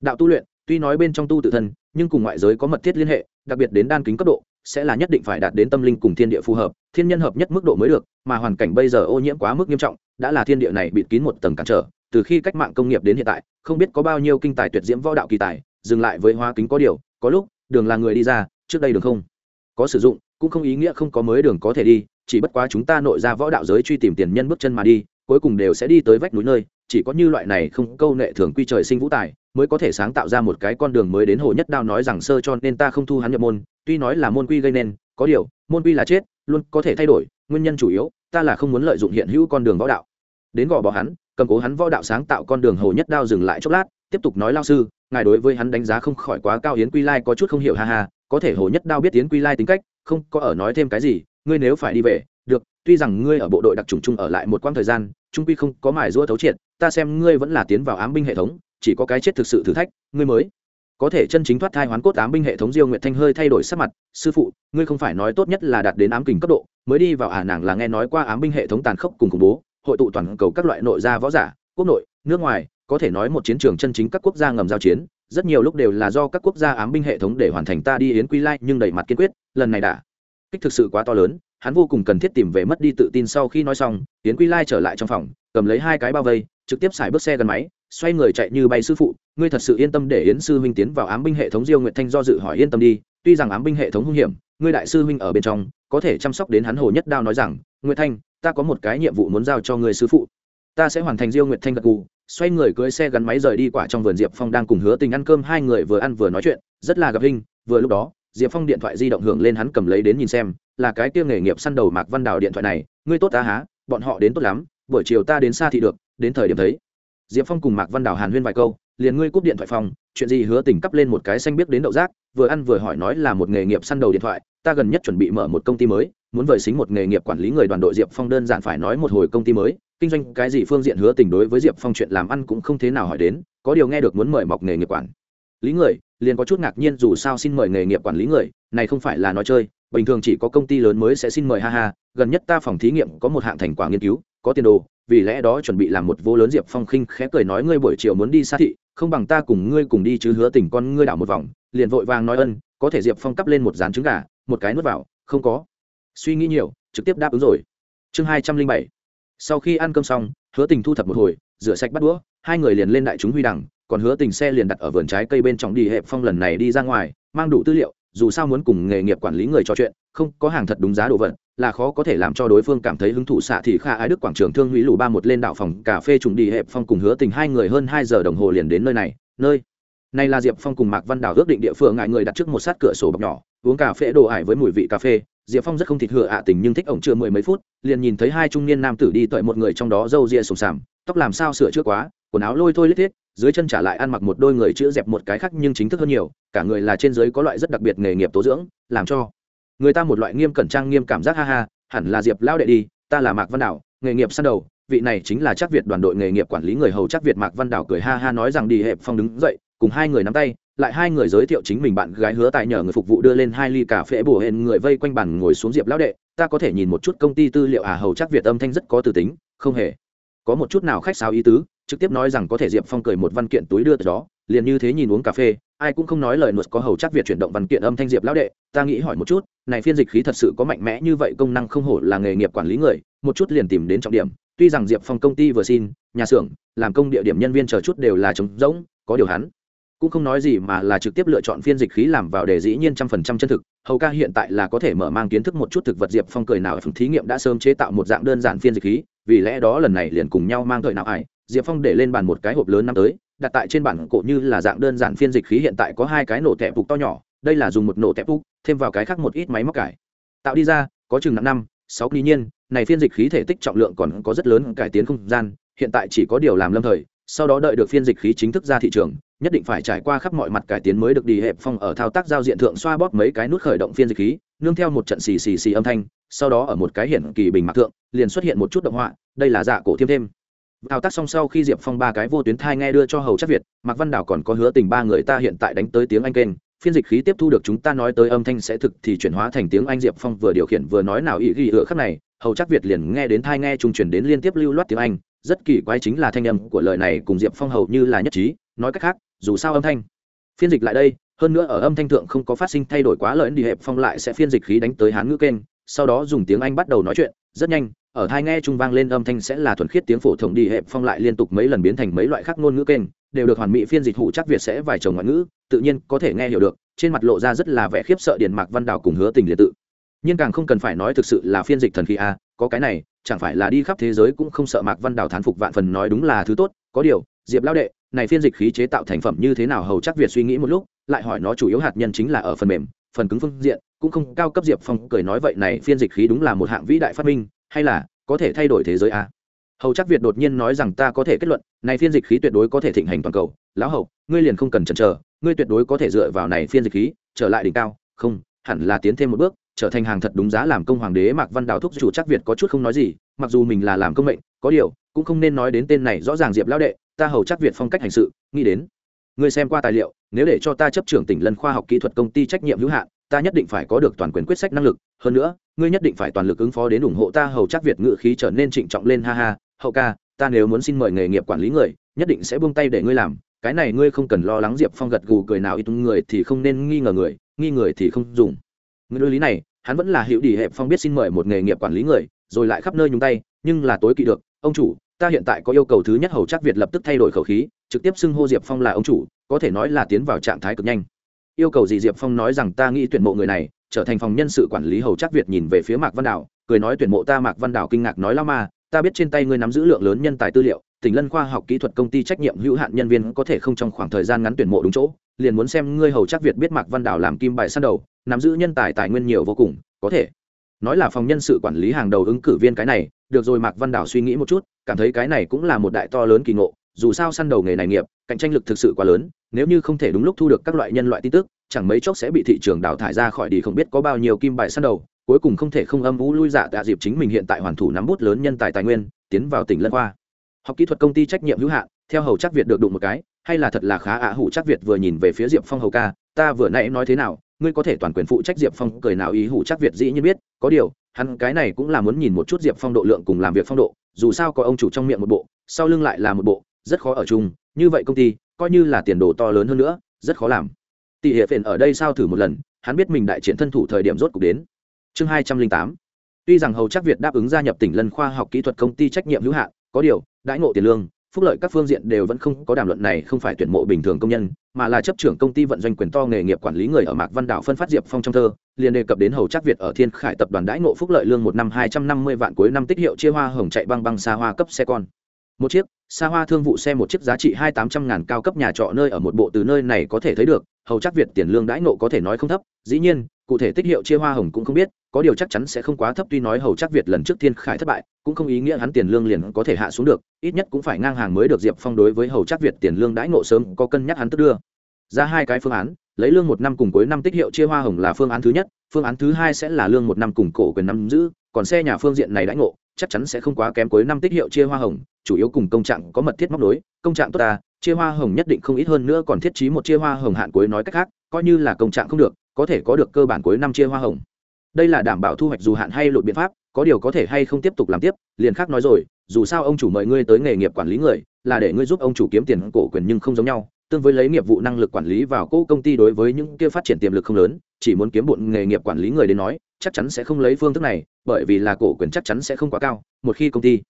đạo tu luyện, tuy nói bên trong tu tự thân, nhưng cùng ngoại giới có mật thiết liên hệ, đặc biệt đến đan kính cấp độ sẽ là nhất định phải đạt đến tâm linh cùng thiên địa phù hợp, thiên nhân hợp nhất mức độ mới được, mà hoàn cảnh bây giờ ô nhiễm quá mức nghiêm trọng, đã là thiên địa này bịt kín một tầng cản trở, từ khi cách mạng công nghiệp đến hiện tại, không biết có bao nhiêu kinh tài tuyệt diễm võ đạo kỳ tài, dừng lại với hóa kính có điều, có lúc, đường là người đi ra, trước đây đường không có sử dụng, cũng không ý nghĩa không có mới đường có thể đi, chỉ bất quá chúng ta nội ra võ đạo giới truy tìm tiền nhân bước chân mà đi cuối cùng đều sẽ đi tới vách núi nơi, chỉ có như loại này không câu nệ thường quy trời sinh vũ tài, mới có thể sáng tạo ra một cái con đường mới đến hồ nhất đao nói rằng sơ cho nên ta không thu hắn nhập môn, tuy nói là môn quy gây nên, có điều, môn quy là chết, luôn có thể thay đổi, nguyên nhân chủ yếu, ta là không muốn lợi dụng hiện hữu con đường võ đạo. Đến gò bỏ hắn, cầm cố hắn võ đạo sáng tạo con đường hồ nhất đao dừng lại chốc lát, tiếp tục nói lao sư, ngài đối với hắn đánh giá không khỏi quá cao, yến quy lai có chút không hiểu, ha ha, có thể hồ nhất đao biết yến quy lai tính cách, không có ở nói thêm cái gì, ngươi nếu phải đi về tuy rằng ngươi ở bộ đội đặc trùng chung ở lại một quãng thời gian, trung quy không có mài rũa thấu triệt, ta xem ngươi vẫn là tiến vào ám binh hệ thống, chỉ có cái chết thực sự thử thách, ngươi mới có thể chân chính thoát thai hoán cốt ám binh hệ thống diêu nguyệt thanh hơi thay đổi sắc mặt, sư phụ, ngươi không phải nói tốt nhất là đạt đến ám kình cấp độ, mới đi vào ả à nàng là nghe nói qua ám binh hệ thống tàn khốc cùng khủng bố, hội tụ toàn cầu các loại nội gia võ giả, quốc nội, nước ngoài, có thể nói một chiến trường chân chính các quốc gia ngầm giao chiến, rất nhiều lúc đều là do các quốc gia ám binh hệ thống để hoàn thành ta đi yến quy lai nhưng đầy mặt kiên quyết, lần này đã kích thực sự quá to lớn hắn vô cùng cần thiết tìm về mất đi tự tin sau khi nói xong, yến quy lai trở lại trong phòng, cầm lấy hai cái bao vây, trực tiếp xài bước xe gần máy, xoay người chạy như bay sư phụ, ngươi thật sự yên tâm để yến sư huynh tiến vào ám binh hệ thống diêu nguyệt thanh do dự hỏi yên tâm đi, tuy rằng ám binh hệ thống hung hiểm, ngươi đại sư huynh ở bên trong, có thể chăm sóc đến hắn hồ nhất đao nói rằng, nguyệt thanh, ta có một cái nhiệm vụ muốn giao cho người sư phụ. Ta sẽ hoàn thành diêu nguyệt thanh gật gù xoay người cưỡi xe gắn máy rời đi quả trong vườn diệp phong đang cùng hứa tình ăn cơm, hai người vừa ăn vừa nói chuyện, rất là gặp hình, vừa lúc đó diệp phong điện thoại di động hưởng lên hắn cầm lấy đến nhìn xem, là cái kia nghề nghiệp săn đầu mạc văn đào điện thoại này, ngươi tốt ta há, bọn họ đến tốt lắm, buổi chiều ta đến xa thì được, đến thời điểm thấy. Diệp phong cùng mạc văn đào hàn huyên vài câu, liền ngươi cúp điện thoại phòng, chuyện gì hứa tỉnh cắp lên một cái xanh biết đến đậu rác, vừa ăn vừa hỏi nói là một nghề nghiệp săn đầu điện thoại, ta gần nhất chuẩn bị mở một công ty mới, muốn vời xính một nghề nghiệp quản lý người đoàn đội diệp phong đơn giản phải nói một hồi công ty mới, kinh doanh cái gì phương diện hứa tình đối với diệp phong chuyện làm ăn cũng không thế nào hỏi đến, có điều nghe được muốn mời mọc nghề nghiệp quản lý người, liền có chút ngạc nhiên dù sao xin mời nghề nghiệp quản lý người, này không phải là nói chơi, bình thường chỉ có công ty lớn mới sẽ xin mời, ha ha, gần nhất ta phòng thí nghiệm có một hạng thành quả nghiên cứu, có tiền đồ, vì lẽ đó chuẩn bị làm một vô lớn diệp phong khinh khẽ cười nói ngươi buổi chiều muốn đi xa thị, không bằng ta cùng ngươi cùng đi chứ hứa tình con ngươi đảo một vòng, liền vội vàng nói ân, có thể diệp phong cắp lên một dán trứng gà, một cái nuốt vào, không có. Suy nghĩ nhiều, trực tiếp đáp ứng rồi. Chương hai trăm linh bảy. Sau khi ăn cơm xong, hứa tình thu thập một hồi, rửa sạch bắt đũa, hai người liền lên đại chúng huy đằng còn hứa tình xe liền đặt ở vườn trái cây bên trong đi hẹp phong lần này đi ra ngoài, mang đủ tư liệu, dù sao muốn cùng nghề nghiệp quản lý người trò chuyện, không, có hàng thật đúng giá đồ vật, là khó có thể làm cho đối phương cảm thấy hứng thú xạ thì kha ái đức quảng trường thương hủy lù ba một lên đảo phòng cà phê trùng đi hẹp phong cùng hứa tình hai người hơn hai giờ đồng hồ liền đến nơi này nơi. Này là diệp phong cùng mạc văn đảo ước định địa phương ngại người đặt trước một sát cửa sổ bọc nhỏ, uống cà phê đồ ải với mùi vị cà phê. Diệp phong rất không thịt hựa ạ tình nhưng thích ổng chưa mười mấy phút, liền nhìn thấy hai trung niên nam tử đi tợi một người trong đó râu ria sùng sàm, tóc làm sao sửa chữa quá, quần áo lôi thôi lết thiết dưới chân trả lại ăn mặc một đôi người chữ dẹp một cái khác nhưng chính thức hơn nhiều, cả người là trên dưới có loại rất đặc biệt nghề nghiệp tố dưỡng, làm cho người ta một loại nghiêm cẩn trang nghiêm cảm giác ha ha, hẳn là diệp lao đệ đi, ta là mạc văn đảo, nghề nghiệp săn đầu, vị này chính là chắc việt đoàn đội nghề nghiệp quản lý người hầu chắc việt mạc văn đảo cười ha ha nói rằng đi hẹp phong đứng dậy, cùng hai người nắm tay, lại hai người giới thiệu chính mình bạn gái hứa tài nhờ người phục vụ đưa lên hai ly cà phê bổ hẹn người vây quanh bàn ngồi xuống diệp lão đệ, ta có thể nhìn một chút công ty tư liệu à hầu chắc việt âm thanh rất có từ tính, không hề có một chút nào khách sáo ý tứ trực tiếp nói rằng có thể diệp phong cười một văn kiện túi đưa từ đó, liền như thế nhìn uống cà phê, ai cũng không nói lời nuột có hầu chắc việc chuyển động văn kiện âm thanh diệp lão đệ, ta nghĩ hỏi một chút, này phiên dịch khí thật sự có mạnh mẽ như vậy công năng không hổ là nghề nghiệp quản lý người, một chút liền tìm đến trọng điểm, tuy rằng diệp phong công ty vừa xin, nhà xưởng, làm công địa điểm nhân viên chờ chút đều là trống rỗng, có điều hắn cũng không nói gì mà là trực tiếp lựa chọn phiên dịch khí làm vào để dĩ nhiên trăm phần trăm chân thực, hầu ca hiện tại là có thể mở mang kiến thức một chút thực vật diệp phong cười nào ở phần thí nghiệm đã sớm chế tạo một dạng đơn giản phiên dịch khí, vì lẽ đó lần này liền cùng nhau mang thời nào ải diệp phong để lên bàn một cái hộp lớn năm tới, đặt tại trên bản cổ như là dạng đơn giản phiên dịch khí hiện tại có hai cái nổ tẹp phục to nhỏ, đây là dùng một nổ tẹp phục, thêm vào cái khác một ít máy móc cải. Tạo đi ra, có chừng năm năm sáu tuy nhiên, này phiên dịch khí thể tích trọng lượng còn có rất lớn cải tiến không gian, hiện tại chỉ có điều làm lâm thời, sau đó đợi được phiên dịch khí chính thức ra thị trường, nhất định phải trải qua khắp mọi mặt cải tiến mới được đi. Hẹp phong ở thao tác giao diện thượng xoa bóp mấy cái nút khởi động phiên dịch khí, nương theo một trận xì xì xì âm thanh, sau đó ở một cái hiển kỳ bình mặc thượng, liền xuất hiện một chút động họa, đây là dạ cổ thêm thêm thao tác xong sau khi diệp phong ba cái vô tuyến thai nghe đưa cho hầu chắc việt mạc văn đảo còn có hứa tình ba người ta hiện tại đánh tới tiếng anh kênh phiên dịch khí tiếp thu được chúng ta nói tới âm thanh sẽ thực thì chuyển hóa thành tiếng anh diệp phong vừa điều khiển vừa nói nào ý ghi ựa khắc này hầu chắc việt liền nghe đến thai nghe trung chuyển đến liên tiếp lưu loát tiếng anh rất kỳ quái chính là thanh âm của lời này cùng diệp phong hầu như là nhất trí nói cách khác dù sao âm thanh phiên dịch lại đây hơn nữa ở âm thanh thượng không có phát sinh thay đổi quá lớn đi hẹp phong lại sẽ phiên dịch khí đánh tới hán ngữ kênh sau đó dùng tiếng anh bắt đầu nói chuyện rất nhanh ở thai nghe trung vang lên âm thanh sẽ là thuần khiết tiếng phổ thông đi, hẹp phong lại liên tục mấy lần biến thành mấy loại khác ngôn ngữ kênh, đều được hoàn mỹ phiên dịch hụ chắc việt sẽ vài chồng ngoại ngữ, tự nhiên có thể nghe hiểu được, trên mặt lộ ra rất là vẻ khiếp sợ điện mạc văn đảo cùng hứa tình liệt tự. Nhưng càng không cần phải nói thực sự là phiên dịch thần khí a, có cái này, chẳng phải là đi khắp thế giới cũng không sợ mạc văn đảo thán phục vạn phần nói đúng là thứ tốt, có điều, diệp lao đệ, này phiên dịch khí chế tạo thành phẩm như thế nào hầu chắc việt suy nghĩ một lúc, lại hỏi nó chủ yếu hạt nhân chính là ở phần mềm, phần cứng phương diện, cũng không cao cấp diệp phong cười nói vậy này phiên dịch khí đúng là một hạng vĩ đại phát minh hay là có thể thay đổi thế giới à? hầu chắc việt đột nhiên nói rằng ta có thể kết luận, này phiên dịch khí tuyệt đối có thể thịnh hành toàn cầu. Lão hậu ngươi liền không cần chần chờ, ngươi tuyệt đối có thể dựa vào này phiên dịch khí, trở lại đỉnh cao. Không, hẳn là tiến thêm một bước, trở thành hàng thật đúng giá làm công hoàng đế mạc văn đào thúc chủ chắc việt có chút không nói gì, mặc dù mình là làm công mệnh, có điều, cũng không nên nói đến tên này rõ ràng diệp lão đệ, ta hầu chắc việt phong cách hành sự, nghĩ đến. Ngươi xem qua tài liệu, nếu để cho ta chấp trưởng tỉnh lân khoa học kỹ thuật công ty trách nhiệm hữu hạn ta nhất định phải có được toàn quyền quyết sách năng lực, hơn nữa, ngươi nhất định phải toàn lực ứng phó đến ủng hộ ta, hầu chắc việt ngự khí trở nên trịnh trọng lên, ha ha, hậu ca, ta nếu muốn xin mời nghề nghiệp quản lý người, nhất định sẽ buông tay để ngươi làm, cái này ngươi không cần lo lắng, diệp phong gật gù cười nào, ít người thì không nên nghi ngờ người, nghi người thì không dùng. Người đối lý này, hắn vẫn là hiệu đi hẹp phong biết xin mời một nghề nghiệp quản lý người, rồi lại khắp nơi nhúng tay, nhưng là tối kỵ được, ông chủ, ta hiện tại có yêu cầu thứ nhất, hầu chắc việt lập tức thay đổi khẩu khí, trực tiếp xưng hô diệp phong là ông chủ, có thể nói là tiến vào trạng thái cực nhanh yêu cầu gì diệp phong nói rằng ta nghĩ tuyển mộ người này, trở thành phòng nhân sự quản lý hầu chắc việt nhìn về phía mạc văn đảo, cười nói tuyển mộ ta mạc văn đảo kinh ngạc nói lao ma, ta biết trên tay ngươi nắm giữ lượng lớn nhân tài tư liệu, tỉnh lân khoa học kỹ thuật công ty trách nhiệm hữu hạn nhân viên có thể không trong khoảng thời gian ngắn tuyển mộ đúng chỗ, liền muốn xem ngươi hầu chắc việt biết mạc văn đảo làm kim bài săn đầu, nắm giữ nhân tài tài nguyên nhiều vô cùng, có thể. Nói là phòng nhân sự quản lý hàng đầu ứng cử viên cái này, được rồi mạc văn đảo suy nghĩ một chút, cảm thấy cái này cũng là một đại to lớn kỳ ngộ dù sao săn đầu nghề này nghiệp, cạnh tranh lực thực sự quá lớn, nếu như không thể đúng lúc thu được các loại nhân loại tin tức, chẳng mấy chốc sẽ bị thị trường đào thải ra khỏi đi không biết có bao nhiêu kim bài săn đầu, cuối cùng không thể không âm vũ lui giả tạ dịp chính mình hiện tại hoàn thủ nắm bút lớn nhân tài tài nguyên, tiến vào tỉnh lân khoa. Học kỹ thuật công ty trách nhiệm hữu hạn, theo hầu chắc việt được đụng một cái, hay là thật là khá ạ hủ chắc việt vừa nhìn về phía diệp phong hầu ca, ta vừa nãy nói thế nào, ngươi có thể toàn quyền phụ trách diệp phong, cười nào ý hủ chắc việt dĩ nhiên biết, có điều, hắn cái này cũng là muốn nhìn một chút diệp phong độ lượng cùng làm việc phong độ, dù sao có ông chủ trong miệng một bộ, sau lưng lại là một bộ rất khó ở chung, như vậy công ty coi như là tiền đồ to lớn hơn nữa, rất khó làm. Tỷ hệ phiền ở đây sao thử một lần, hắn biết mình đại triển thân thủ thời điểm rốt cục đến. Chương hai trăm linh tám. Tuy rằng hầu chắc việt đáp ứng gia nhập tỉnh lân khoa học kỹ thuật công ty trách nhiệm hữu hạn, có điều, đãi ngộ tiền lương, phúc lợi các phương diện đều vẫn không có đàm luận này không phải tuyển mộ bình thường công nhân, mà là chấp trưởng công ty vận doanh quyền to nghề nghiệp quản lý người ở mạc văn đảo phân phát diệp phong trong thơ, liền đề cập đến hầu chắc việt ở thiên khải tập đoàn đãi ngộ phúc lợi lương một năm hai trăm năm mươi vạn cuối năm tích hiệu chia hoa hồng chạy băng băng xa hoa cấp xe con một chiếc xa hoa thương vụ xe một chiếc giá trị hai tám trăm ngàn cao cấp nhà trọ nơi ở một bộ từ nơi này có thể thấy được, hầu chắc việt tiền lương đãi ngộ có thể nói không thấp, dĩ nhiên, cụ thể tích hiệu chia hoa hồng cũng không biết, có điều chắc chắn sẽ không quá thấp, tuy nói hầu chắc việt lần trước thiên khải thất bại, cũng không ý nghĩa hắn tiền lương liền có thể hạ xuống được, ít nhất cũng phải ngang hàng mới được diệp phong đối với hầu chắc việt tiền lương đãi ngộ sớm có cân nhắc hắn tức đưa. Ra hai cái phương án, lấy lương một năm cùng cuối năm tích hiệu chia hoa hồng là phương án thứ nhất, phương án thứ hai sẽ là lương một năm cùng cổ quyền năm giữ, còn xe nhà phương diện này đãi ngộ chắc chắn sẽ không quá kém cuối năm tích hiệu chia hoa hồng, chủ yếu cùng công trạng có mật thiết móc nối, công trạng tốt ta, chia hoa hồng nhất định không ít hơn nữa còn thiết trí một chia hoa hồng hạn cuối nói cách khác, coi như là công trạng không được, có thể có được cơ bản cuối năm chia hoa hồng. Đây là đảm bảo thu hoạch dù hạn hay lụt biện pháp, có điều có thể hay không tiếp tục làm tiếp, liền khác nói rồi, dù sao ông chủ mời ngươi tới nghề nghiệp quản lý người, là để ngươi giúp ông chủ kiếm tiền cổ quyền nhưng không giống nhau tương với lấy nghiệp vụ năng lực quản lý vào cỗ công ty đối với những kia phát triển tiềm lực không lớn, chỉ muốn kiếm bộn nghề nghiệp quản lý người đến nói, chắc chắn sẽ không lấy phương thức này, bởi vì là cổ quyền chắc chắn sẽ không quá cao, một khi công ty,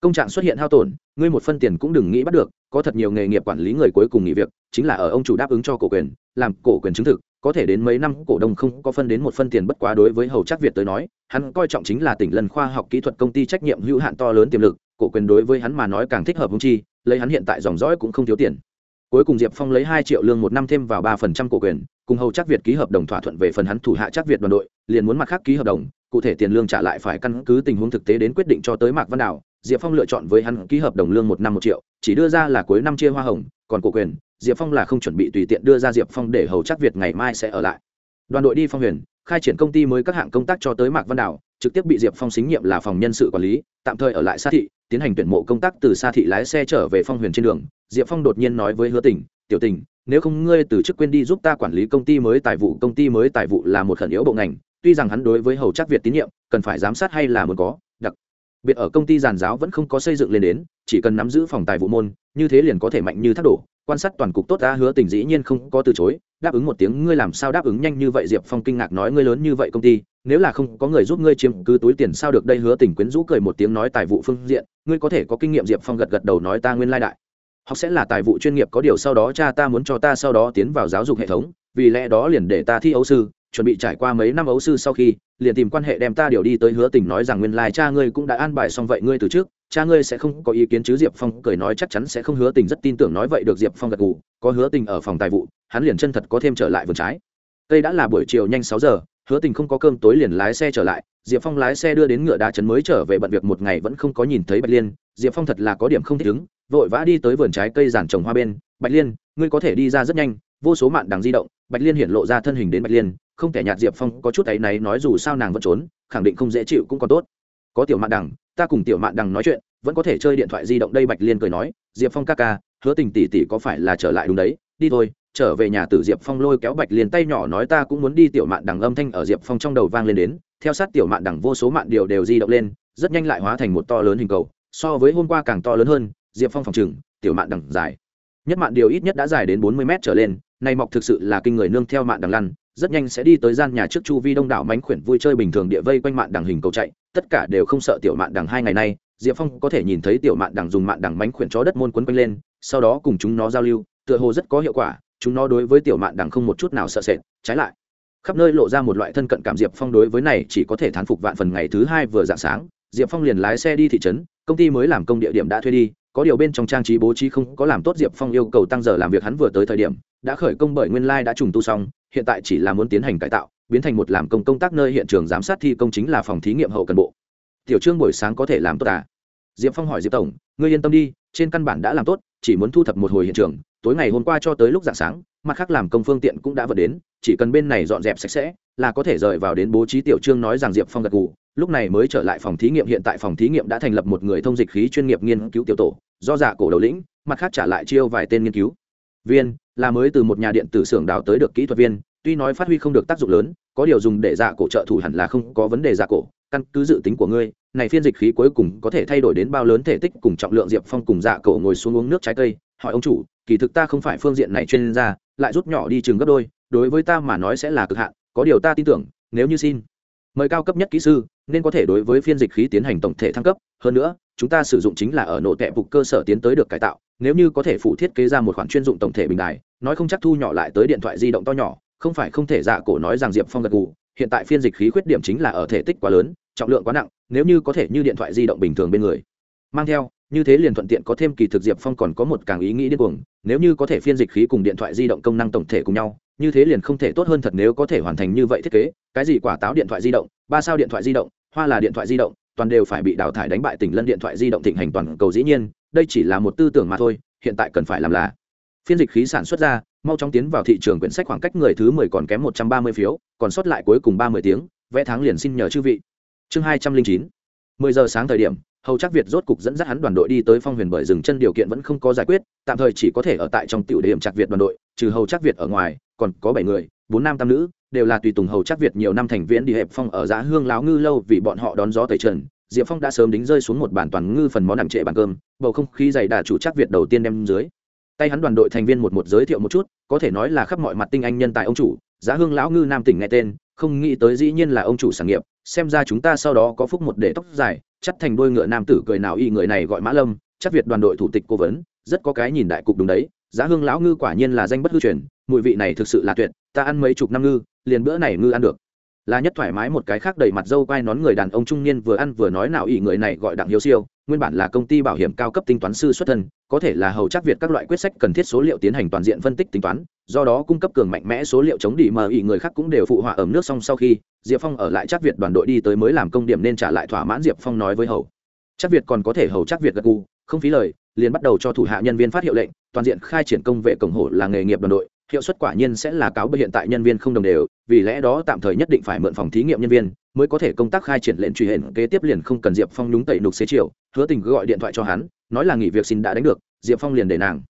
công trạng xuất hiện hao tổn, ngươi một phân tiền cũng đừng nghĩ bắt được, có thật nhiều nghề nghiệp quản lý người cuối cùng nghỉ việc, chính là ở ông chủ đáp ứng cho cổ quyền, làm cổ quyền chứng thực, có thể đến mấy năm cổ đông không có phân đến một phân tiền bất quá đối với hầu chắc việt tới nói, hắn coi trọng chính là tỉnh lần khoa học kỹ thuật công ty trách nhiệm hữu hạn to lớn tiềm lực, cổ quyền đối với hắn mà nói càng thích hợp hung chi, lấy hắn hiện tại dòng dõi cũng không thiếu tiền cuối cùng diệp phong lấy hai triệu lương một năm thêm vào ba phần trăm cổ quyền, cùng hầu chắc việt ký hợp đồng thỏa thuận về phần hắn thủ hạ chắc việt đoàn đội, liền muốn mặt khác ký hợp đồng, cụ thể tiền lương trả lại phải căn cứ tình huống thực tế đến quyết định cho tới mạc văn đảo diệp phong lựa chọn với hắn ký hợp đồng lương một năm một triệu, chỉ đưa ra là cuối năm chia hoa hồng, còn cổ quyền, diệp phong là không chuẩn bị tùy tiện đưa ra diệp phong để hầu chắc việt ngày mai sẽ ở lại. Đoàn đội đi phong huyền, khai triển công ty mới các hạng công tác cho tới mạc văn đảo trực tiếp bị diệp phong xính nhiệm là phòng nhân sự quản lý, tạm thời ở lại xa thị, tiến hành tuyển mộ công tác từ xa thị lái xe trở về phong huyền trên đường. Diệp phong đột nhiên nói với hứa tỉnh tiểu tình, nếu không ngươi từ chức quên đi giúp ta quản lý công ty mới tài vụ, công ty mới tài vụ là một khẩn yếu bộ ngành, tuy rằng hắn đối với hầu chắc việt tín nhiệm, cần phải giám sát hay là muốn có, đặc biệt ở công ty giàn giáo vẫn không có xây dựng lên đến, chỉ cần nắm giữ phòng tài vụ môn, như thế liền có thể mạnh như thác đổ. Quan sát toàn cục tốt ta hứa tình dĩ nhiên không có từ chối, đáp ứng một tiếng, ngươi làm sao đáp ứng nhanh như vậy? Diệp phong kinh ngạc nói, ngươi lớn như vậy công ty nếu là không có người giúp ngươi chiếm cứ túi tiền sao được đây hứa tình quyến rũ cười một tiếng nói tài vụ phương diện, ngươi có thể có kinh nghiệm diệp phong gật gật đầu nói ta nguyên lai đại học sẽ là tài vụ chuyên nghiệp có điều sau đó cha ta muốn cho ta sau đó tiến vào giáo dục hệ thống, vì lẽ đó liền để ta thi ấu sư, chuẩn bị trải qua mấy năm ấu sư sau khi, liền tìm quan hệ đem ta điều đi tới hứa tình nói rằng nguyên lai cha ngươi cũng đã an bài xong vậy ngươi từ trước, cha ngươi sẽ không có ý kiến chứ diệp phong cười nói chắc chắn sẽ không hứa tình rất tin tưởng nói vậy được diệp phong gật gù, có hứa tình ở phòng tài vụ, hắn liền chân thật có thêm trở lại vườn trái. Đây đã là buổi chiều nhanh sáu giờ hứa tình không có cơm tối liền lái xe trở lại, diệp phong lái xe đưa đến ngựa đá trấn mới trở về bận việc một ngày vẫn không có nhìn thấy bạch liên. Diệp phong thật là có điểm không thích ứng, vội vã đi tới vườn trái cây giản trồng hoa bên. Bạch liên, ngươi có thể đi ra rất nhanh, vô số mạng đằng di động. Bạch liên hiện lộ ra thân hình đến bạch liên, không thể nhạt diệp phong có chút ấy náy nói dù sao nàng vẫn trốn, khẳng định không dễ chịu cũng còn tốt. Có tiểu mạng đằng, ta cùng tiểu mạng đằng nói chuyện, vẫn có thể chơi điện thoại di động đây, bạch liên cười nói. Diệp phong ca ca, hứa tình tỷ tỷ có phải là trở lại đúng đấy? Đi thôi trở về nhà tử diệp phong lôi kéo bạch liền tay nhỏ nói ta cũng muốn đi tiểu mạn đằng âm thanh ở diệp phong trong đầu vang lên đến, theo sát tiểu mạn đằng vô số mạn điều đều di động lên, rất nhanh lại hóa thành một to lớn hình cầu, so với hôm qua càng to lớn hơn, diệp phong phòng trừng, tiểu mạn đằng dài. Nhất mạn điều ít nhất đã dài đến bốn mươi mét trở lên, này mọc thực sự là kinh người nương theo mạn đằng lăn, rất nhanh sẽ đi tới gian nhà trước chu vi đông đảo mánh khuyển vui chơi bình thường địa vây quanh mạn đằng hình cầu chạy, tất cả đều không sợ tiểu mạn đằng hai ngày nay, diệp phong có thể nhìn thấy tiểu mạn đằng dùng mạn đằng mánh khuyển chó đất môn quấn quanh lên, sau đó cùng chúng nó giao lưu, tựa hồ rất có hiệu quả chúng nó đối với tiểu mạn đằng không một chút nào sợ sệt, trái lại, khắp nơi lộ ra một loại thân cận cảm diệp phong đối với này chỉ có thể thán phục vạn phần ngày thứ hai vừa dạng sáng, diệp phong liền lái xe đi thị trấn, công ty mới làm công địa điểm đã thuê đi, có điều bên trong trang trí bố trí không có làm tốt diệp phong yêu cầu tăng giờ làm việc hắn vừa tới thời điểm, đã khởi công bởi nguyên lai、like、đã trùng tu xong, hiện tại chỉ là muốn tiến hành cải tạo, biến thành một làm công công tác nơi hiện trường giám sát thi công chính là phòng thí nghiệm hậu cần bộ. Tiểu trương buổi sáng có thể làm tốt à? Diệp phong hỏi diệp tổng, ngươi yên tâm đi, trên căn bản đã làm tốt, chỉ muốn thu thập một hồi hiện trường tối ngày hôm qua cho tới lúc dạng sáng, mặt khác làm công phương tiện cũng đã vận đến, chỉ cần bên này dọn dẹp sạch sẽ, là có thể rời vào đến bố trí tiểu trương nói rằng diệp phong gật gù. Lúc này mới trở lại phòng thí nghiệm, hiện tại phòng thí nghiệm đã thành lập một người thông dịch khí chuyên nghiệp nghiên cứu tiểu tổ, do giả cổ đầu lĩnh, mặt khác trả lại chiêu vài tên nghiên cứu. Viên, là mới từ một nhà điện tử xưởng đào tới được kỹ thuật viên, tuy nói phát huy không được tác dụng lớn, có điều dùng để giả cổ trợ thủ hẳn là không có vấn đề giả cổ. Căn cứ dự tính của ngươi, này phiên dịch khí cuối cùng có thể thay đổi đến bao lớn thể tích cùng trọng lượng diệp phong cùng dạ cổ ngồi xuống uống nước trái cây hỏi ông chủ, kỳ thực ta không phải phương diện này chuyên gia, lại rút nhỏ đi chừng gấp đôi, đối với ta mà nói sẽ là cực hạn, có điều ta tin tưởng, nếu như xin mời cao cấp nhất kỹ sư, nên có thể đối với phiên dịch khí tiến hành tổng thể thăng cấp. Hơn nữa, chúng ta sử dụng chính là ở nổ tệ phục cơ sở tiến tới được cải tạo, nếu như có thể phụ thiết kế ra một khoản chuyên dụng tổng thể bình đài, nói không chắc thu nhỏ lại tới điện thoại di động to nhỏ, không phải không thể dạ cổ nói rằng diệp phong gật gù, hiện tại phiên dịch khí khuyết điểm chính là ở thể tích quá lớn, trọng lượng quá nặng, nếu như có thể như điện thoại di động bình thường bên người. Mang theo như thế liền thuận tiện có thêm kỳ thực diệp phong còn có một càng ý nghĩ điên cuồng, nếu như có thể phiên dịch khí cùng điện thoại di động công năng tổng thể cùng nhau, như thế liền không thể tốt hơn thật nếu có thể hoàn thành như vậy thiết kế, cái gì quả táo điện thoại di động, ba sao điện thoại di động, hoa là điện thoại di động, toàn đều phải bị đào thải đánh bại tỉnh lân điện thoại di động thịnh hành toàn cầu dĩ nhiên, đây chỉ là một tư tưởng mà thôi, hiện tại cần phải làm là phiên dịch khí sản xuất ra, mau chóng tiến vào thị trường quyển sách khoảng cách người thứ mười còn kém một trăm ba mươi phiếu, còn sót lại cuối cùng ba mươi tiếng vẽ tháng liền xin nhờ chư vị. Chương hai trăm linh chín, mười giờ sáng thời điểm hầu chắc việt rốt cục dẫn dắt hắn đoàn đội đi tới phong huyền bởi dừng chân điều kiện vẫn không có giải quyết, tạm thời chỉ có thể ở tại trong tiểu điểm chắc việt đoàn đội, trừ hầu chắc việt ở ngoài, còn có bảy người, bốn nam tam nữ, đều là tùy tùng hầu chắc việt nhiều năm thành viên đi hẹp phong ở giá hương láo ngư lâu vì bọn họ đón gió tẩy trần. Diệp phong đã sớm đính rơi xuống một bản toàn ngư phần món nặng trệ bàn cơm, bầu không khí dày đà chủ chắc việt đầu tiên đem dưới. Tay hắn đoàn đội thành viên một một giới thiệu một chút, có thể nói là khắp mọi mặt tinh anh nhân tài ông chủ giá hương lão ngư nam tỉnh nghe tên, không nghĩ tới dĩ nhiên là ông chủ sản nghiệp xem ra chúng ta sau đó có phúc một để tóc dài chắt thành đôi ngựa nam tử cười nào y người này gọi mã lâm, chắc việt đoàn đội thủ tịch cố vấn, rất có cái nhìn đại cục đúng đấy, giá hương lão ngư quả nhiên là danh bất hư truyền, mùi vị này thực sự là tuyệt, ta ăn mấy chục năm ngư, liền bữa này ngư ăn được là nhất thoải mái một cái khác đầy mặt dâu quai nón người đàn ông trung niên vừa ăn vừa nói nào ỷ người này gọi đặng hiếu siêu, nguyên bản là công ty bảo hiểm cao cấp tính toán sư xuất thân, có thể là hầu chắc việt các loại quyết sách cần thiết số liệu tiến hành toàn diện phân tích tính toán, do đó cung cấp cường mạnh mẽ số liệu chống đỉ mờ ỷ người khác cũng đều phụ họa ẩm nước xong sau khi, diệp phong ở lại chắc việt đoàn đội đi tới mới làm công điểm nên trả lại thỏa mãn diệp phong nói với hầu. Chắc việt còn có thể hầu chắc việt gật gù, không phí lời, liền bắt đầu cho thủ hạ nhân viên phát hiệu lệnh, toàn diện khai triển công vệ cổng hộ là nghề nghiệp đoàn đội hiệu suất quả nhiên sẽ là cáo bởi hiện tại nhân viên không đồng đều, vì lẽ đó tạm thời nhất định phải mượn phòng thí nghiệm nhân viên, mới có thể công tác khai triển lệnh truy hển kế tiếp liền không cần diệp phong nhúng tẩy nục xế chiều, hứa tình cứ gọi điện thoại cho hắn, nói là nghỉ việc xin đã đánh được, diệp phong liền để nàng.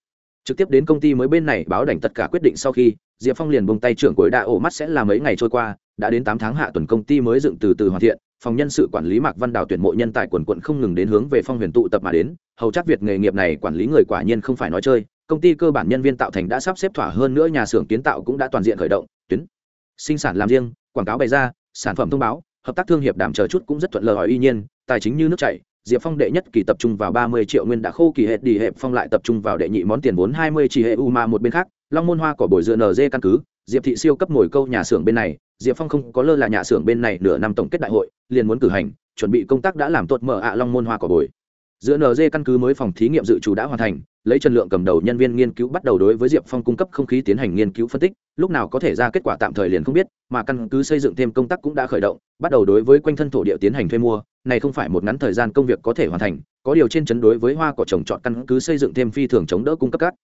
Trực tiếp đến công ty mới bên này báo đảnh tất cả quyết định sau khi, diệp phong liền bông tay trưởng cuối đa ổ mắt sẽ là mấy ngày trôi qua, đã đến tám tháng hạ tuần công ty mới dựng từ từ hoàn thiện, phòng nhân sự quản lý mạc văn đào tuyển mộ nhân tài quần quận không ngừng đến hướng về phong huyền tụ tập mà đến, hầu chắc việc nghề nghiệp này quản lý người quả nhiên không phải nói chơi công ty cơ bản nhân viên tạo thành đã sắp xếp thỏa hơn nữa nhà xưởng kiến tạo cũng đã toàn diện khởi động, tuyến sinh sản làm riêng, quảng cáo bày ra, sản phẩm thông báo, hợp tác thương hiệp đảm chờ chút cũng rất thuận lợi uy y nhiên, tài chính như nước chảy, diệp phong đệ nhất kỳ tập trung vào ba mươi triệu nguyên đã khô kỳ hệ đi hệ phong lại tập trung vào đệ nhị món tiền vốn hai mươi chỉ hệ u ma một bên khác, long môn hoa cỏ bồi dựa nz căn cứ, diệp thị siêu cấp ngồi câu nhà xưởng bên này, diệp phong không có lơ là nhà xưởng bên này nửa năm tổng kết đại hội, liền muốn cử hành, chuẩn bị công tác đã làm tuột mở ạ long môn hoa cỏ bồi. Giữa nz căn cứ mới phòng thí nghiệm dự trù đã hoàn thành lấy trần lượng cầm đầu nhân viên nghiên cứu bắt đầu đối với diệp phong cung cấp không khí tiến hành nghiên cứu phân tích, lúc nào có thể ra kết quả tạm thời liền không biết, mà căn cứ xây dựng thêm công tác cũng đã khởi động, bắt đầu đối với quanh thân thổ địa tiến hành thuê mua, này không phải một ngắn thời gian công việc có thể hoàn thành, có điều trên chấn đối với hoa cỏ trồng trọt căn cứ xây dựng thêm phi thường chống đỡ cung cấp các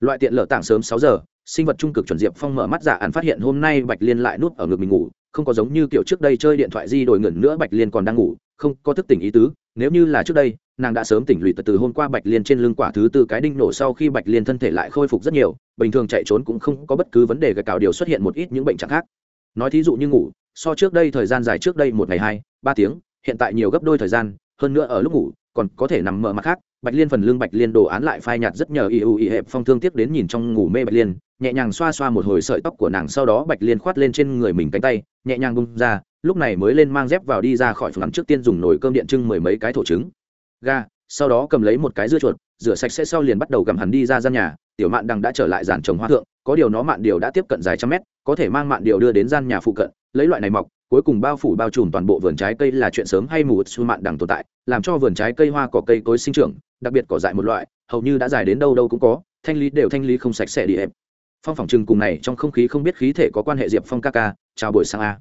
loại tiện lở tảng sớm sáu giờ, sinh vật trung cực chuẩn diệp phong mở mắt giả ăn phát hiện hôm nay bạch liên lại nuốt ở ngực mình ngủ, không có giống như kiểu trước đây chơi điện thoại di đổi ngẩn nữa bạch liên còn đang ngủ, không có thức tỉnh ý tứ, nếu như là trước đây nàng đã sớm tỉnh lụy từ từ hôm qua bạch liên trên lưng quả thứ tư cái đinh nổ sau khi bạch liên thân thể lại khôi phục rất nhiều, bình thường chạy trốn cũng không có bất cứ vấn đề gạch cào điều xuất hiện một ít những bệnh trạng khác. Nói thí dụ như ngủ, so trước đây thời gian dài trước đây một ngày hai, ba tiếng, hiện tại nhiều gấp đôi thời gian, hơn nữa ở lúc ngủ, còn có thể nằm mở mặt khác. Bạch liên phần lưng bạch liên đồ án lại phai nhạt rất nhờ y ưu y hẹp phong thương tiếc đến nhìn trong ngủ mê bạch liên, nhẹ nhàng xoa xoa một hồi sợi tóc của nàng sau đó bạch liên khoát lên trên người mình cánh tay, nhẹ nhàng bung ra, lúc này mới lên mang dép vào đi ra khỏi phòng trước tiên dùng nồi cơm điện trưng mười mấy cái thổ trứng ga, sau đó cầm lấy một cái dưa chuột, rửa sạch sẽ sau liền bắt đầu gầm hẳn đi ra gian nhà. Tiểu mạn đằng đã trở lại giàn trồng hoa thượng, có điều nó mạn điều đã tiếp cận dài trăm mét, có thể mang mạn điều đưa đến gian nhà phụ cận, lấy loại này mọc, cuối cùng bao phủ bao trùm toàn bộ vườn trái cây là chuyện sớm hay mù su mạn đằng tồn tại, làm cho vườn trái cây hoa cỏ cây cối sinh trưởng, đặc biệt cỏ dại một loại, hầu như đã dài đến đâu đâu cũng có, thanh lý đều thanh lý không sạch sẽ đi ép phong phòng trừng cùng này trong không khí không biết khí thể có quan hệ diệp phong ca ca, chào buổi sáng a.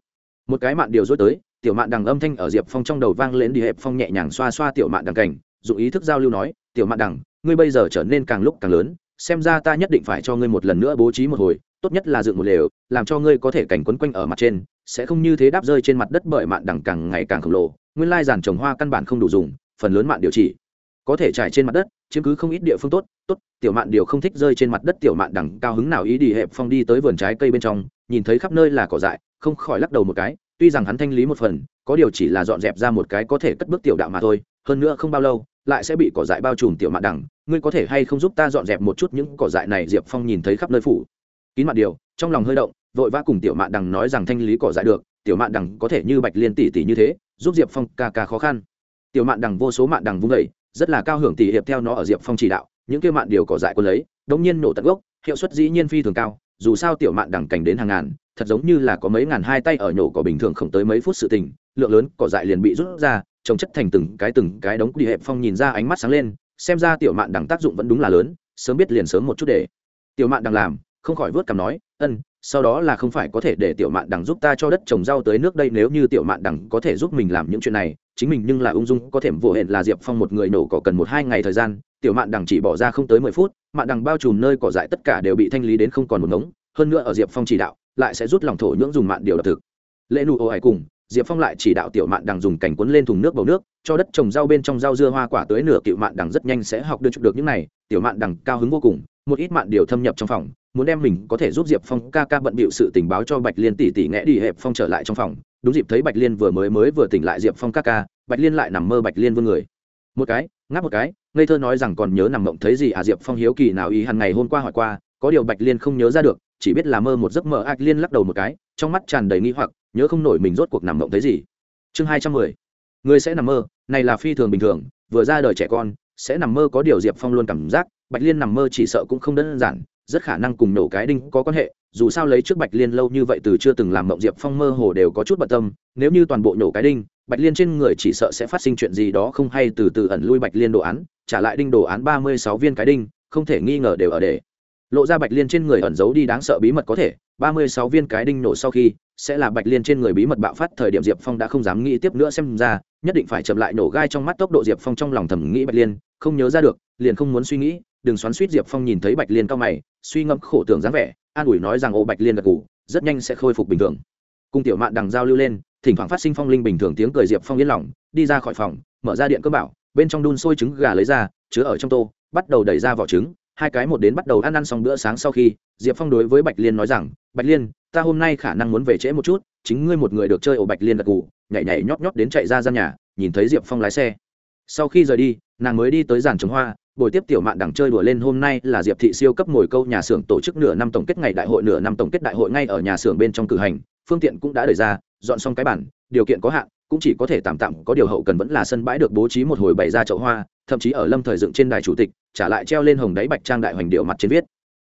Một cái mạn điều dối tới tiểu mạn đằng âm thanh ở diệp phong trong đầu vang lên đi hẹp phong nhẹ nhàng xoa xoa tiểu mạn đằng cảnh dù ý thức giao lưu nói, tiểu mạn đằng, ngươi bây giờ trở nên càng lúc càng lớn, xem ra ta nhất định phải cho ngươi một lần nữa bố trí một hồi, tốt nhất là dựng một lều, làm cho ngươi có thể cảnh quấn quanh ở mặt trên, sẽ không như thế đáp rơi trên mặt đất bởi mạn đằng càng ngày càng khổng lồ, nguyên lai giàn trồng hoa căn bản không đủ dùng, phần lớn mạn điều chỉ có thể trải trên mặt đất, chiếm cứ không ít địa phương tốt tốt, tiểu mạn điều không thích rơi trên mặt đất, tiểu mạn đằng cao hứng nào ý đi hẹp phong đi tới vườn trái cây bên trong, nhìn thấy khắp nơi là cỏ dại, không khỏi lắc đầu một cái tuy rằng hắn thanh lý một phần, có điều chỉ là dọn dẹp ra một cái có thể cất bước tiểu đạo mà thôi, hơn nữa không bao lâu, lại sẽ bị cỏ dại bao trùm tiểu mạn đằng. Ngươi có thể hay không giúp ta dọn dẹp một chút những cỏ dại này? Diệp phong nhìn thấy khắp nơi phủ. Kín mặt điều, trong lòng hơi động, vội vã cùng tiểu mạn đằng nói rằng thanh lý cỏ dại được, tiểu mạn đằng có thể như bạch liên tỷ tỷ như thế, giúp diệp phong ca ca khó khăn. Tiểu mạn đằng vô số mạn đằng vung vẩy rất là cao hưởng tỷ hiệp theo nó ở diệp phong chỉ đạo, những kêu mạn điều cỏ dại quân lấy, đống nhiên nổ tận gốc, hiệu suất dĩ nhiên phi thường cao, dù sao tiểu mạn đằng cảnh đến hàng ngàn thật giống như là có mấy ngàn hai tay ở nhổ cỏ bình thường không tới mấy phút sự tình, lượng lớn cỏ dại liền bị rút ra, trồng chất thành từng cái từng cái đống đi hẹp phong nhìn ra ánh mắt sáng lên, xem ra tiểu mạn đằng tác dụng vẫn đúng là lớn, sớm biết liền sớm một chút để. Tiểu mạn đằng làm, không khỏi vớt cằm nói, ân, sau đó là không phải có thể để tiểu mạn đằng giúp ta cho đất trồng rau tới nước đây nếu như tiểu mạn đằng có thể giúp mình làm những chuyện này, chính mình nhưng là ung dung, có thể vô hẹn là diệp phong một người nổ cỏ cần một hai ngày thời gian, tiểu mạn đằng chỉ bỏ ra không tới mười phút, mạn đằng bao trùm nơi cỏ dại tất cả đều bị thanh lý đến không còn một ngống, hơn nữa ở diệp phong chỉ đạo lại sẽ rút lòng thổ nhưỡng dùng mạn điều độc thực. Lễ nụ ô ải cùng, diệp phong lại chỉ đạo tiểu mạn đằng dùng cảnh cuốn lên thùng nước bầu nước, cho đất trồng rau bên trong rau dưa hoa quả tới nửa cựu mạn đằng rất nhanh sẽ học được chụp được những này, tiểu mạn đằng cao hứng vô cùng, một ít mạn điều thâm nhập trong phòng, muốn đem mình có thể giúp diệp phong ca ca bận bịu sự tình báo cho bạch liên tỷ tỷ nghẽ đi hẹp phong trở lại trong phòng, đúng dịp thấy bạch liên vừa mới mới vừa tỉnh lại diệp phong ca ca, bạch liên lại nằm mơ bạch liên vương người. Một cái, ngáp một cái, ngây thơ nói rằng còn nhớ nằm mộng thấy gì à diệp phong hiếu kỳ nào ý hằng ngày hôm qua hỏi qua, có điều bạch liên không nhớ ra được chỉ biết là mơ một giấc mơ ác liên lắc đầu một cái, trong mắt tràn đầy nghi hoặc, nhớ không nổi mình rốt cuộc nằm mộng thấy gì. Chương hai trăm mười. Người sẽ nằm mơ, này là phi thường bình thường, vừa ra đời trẻ con, sẽ nằm mơ có điều diệp phong luôn cảm giác, bạch liên nằm mơ chỉ sợ cũng không đơn giản, rất khả năng cùng nổ cái đinh có quan hệ, dù sao lấy trước bạch liên lâu như vậy từ chưa từng làm mộng diệp phong mơ hồ đều có chút bận tâm, nếu như toàn bộ nổ cái đinh, bạch liên trên người chỉ sợ sẽ phát sinh chuyện gì đó không hay từ từ ẩn lui bạch liên đồ án, trả lại đinh đồ án ba mươi sáu viên cái đinh, không thể nghi ngờ đều ở để lộ ra bạch liên trên người ẩn giấu đi đáng sợ bí mật có thể, ba mươi sáu viên cái đinh nổ sau khi, sẽ là bạch liên trên người bí mật bạo phát thời điểm diệp phong đã không dám nghĩ tiếp nữa xem ra, nhất định phải chậm lại nổ gai trong mắt tốc độ diệp phong trong lòng thầm nghĩ bạch liên, không nhớ ra được, liền không muốn suy nghĩ, đừng xoắn suýt diệp phong nhìn thấy bạch liên cao mày, suy ngẫm khổ tưởng dáng vẻ, an ủi nói rằng, ô bạch liên gật ngủ rất nhanh sẽ khôi phục bình thường. Cung tiểu mạn đằng giao lưu lên, thỉnh thoảng phát sinh phong linh bình thường tiếng cười diệp phong yên lòng, đi ra khỏi phòng, mở ra điện cơ bảo, bên trong đun sôi trứng gà lấy ra, chứa ở trong tô, bắt đầu đẩy ra vỏ trứng hai cái một đến bắt đầu ăn ăn xong bữa sáng sau khi, diệp phong đối với bạch liên nói rằng, bạch liên, ta hôm nay khả năng muốn về trễ một chút, chính ngươi một người được chơi ổ bạch liên gật gù, nhảy nhảy nhót nhót đến chạy ra gian nhà, nhìn thấy diệp phong lái xe. Sau khi rời đi, nàng mới đi tới giàn trồng hoa, buổi tiếp tiểu mạn đằng chơi đùa lên hôm nay là diệp thị siêu cấp ngồi câu nhà xưởng tổ chức nửa năm tổng kết ngày đại hội, nửa năm tổng kết đại hội ngay ở nhà xưởng bên trong cử hành, phương tiện cũng đã đẩy ra, dọn xong cái bản điều kiện có hạn, cũng chỉ có thể tạm tạm, có điều hậu cần vẫn là sân bãi được bố trí một hồi bày ra chậu hoa thậm chí ở lâm thời dựng trên đài chủ tịch, trả lại treo lên hồng đáy bạch trang đại hoành điệu mặt trên viết.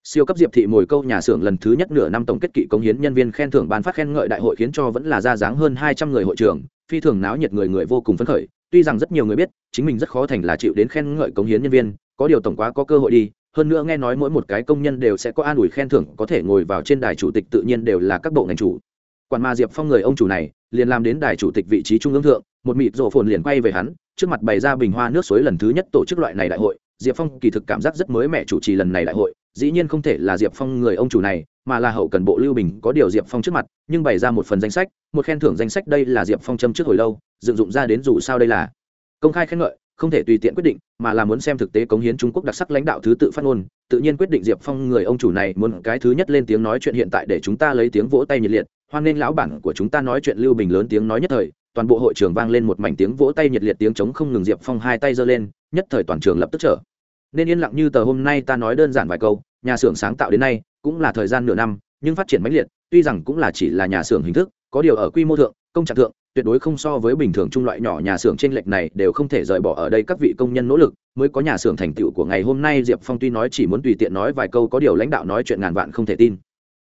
Siêu cấp diệp thị mồi câu nhà xưởng lần thứ nhất nửa năm tổng kết kỵ công hiến nhân viên khen thưởng ban phát khen ngợi đại hội khiến cho vẫn là ra dáng hơn hai trăm người hội trưởng phi thường náo nhiệt người người vô cùng phấn khởi. Tuy rằng rất nhiều người biết, chính mình rất khó thành là chịu đến khen ngợi công hiến nhân viên, có điều tổng quá có cơ hội đi, hơn nữa nghe nói mỗi một cái công nhân đều sẽ có an ủi khen thưởng, có thể ngồi vào trên đài chủ tịch tự nhiên đều là các bộ ngành chủ. Quản mà diệp phong người ông chủ này, liền làm đến đài chủ tịch vị trí trung ương thượng, một mịt rổ phồn liền quay về hắn trước mặt bày ra bình hoa nước suối lần thứ nhất tổ chức loại này đại hội, diệp phong kỳ thực cảm giác rất mới mẻ chủ trì lần này đại hội, dĩ nhiên không thể là diệp phong người ông chủ này, mà là hậu cần bộ lưu bình có điều diệp phong trước mặt, nhưng bày ra một phần danh sách, một khen thưởng danh sách đây là diệp phong châm trước hồi lâu, dựng dụng ra đến dù sao đây là công khai khen ngợi, không thể tùy tiện quyết định, mà là muốn xem thực tế cống hiến trung quốc đặc sắc lãnh đạo thứ tự phát ngôn, tự nhiên quyết định diệp phong người ông chủ này muốn cái thứ nhất lên tiếng nói chuyện hiện tại để chúng ta lấy tiếng vỗ tay nhiệt liệt, hoan nghênh lão bản của chúng ta nói chuyện lưu bình lớn tiếng nói nhất thời toàn bộ hội trường vang lên một mảnh tiếng vỗ tay nhiệt liệt tiếng chống không ngừng diệp phong hai tay giơ lên, nhất thời toàn trường lập tức trở. Nên yên lặng như tờ hôm nay ta nói đơn giản vài câu, nhà xưởng sáng tạo đến nay cũng là thời gian nửa năm, nhưng phát triển mãnh liệt, tuy rằng cũng là chỉ là nhà xưởng hình thức, có điều ở quy mô thượng, công trạng thượng, tuyệt đối không so với bình thường trung loại nhỏ nhà xưởng trên lệch này đều không thể rời bỏ ở đây các vị công nhân nỗ lực, mới có nhà xưởng thành tựu của ngày hôm nay, diệp phong tuy nói chỉ muốn tùy tiện nói vài câu, có điều lãnh đạo nói chuyện ngàn vạn không thể tin.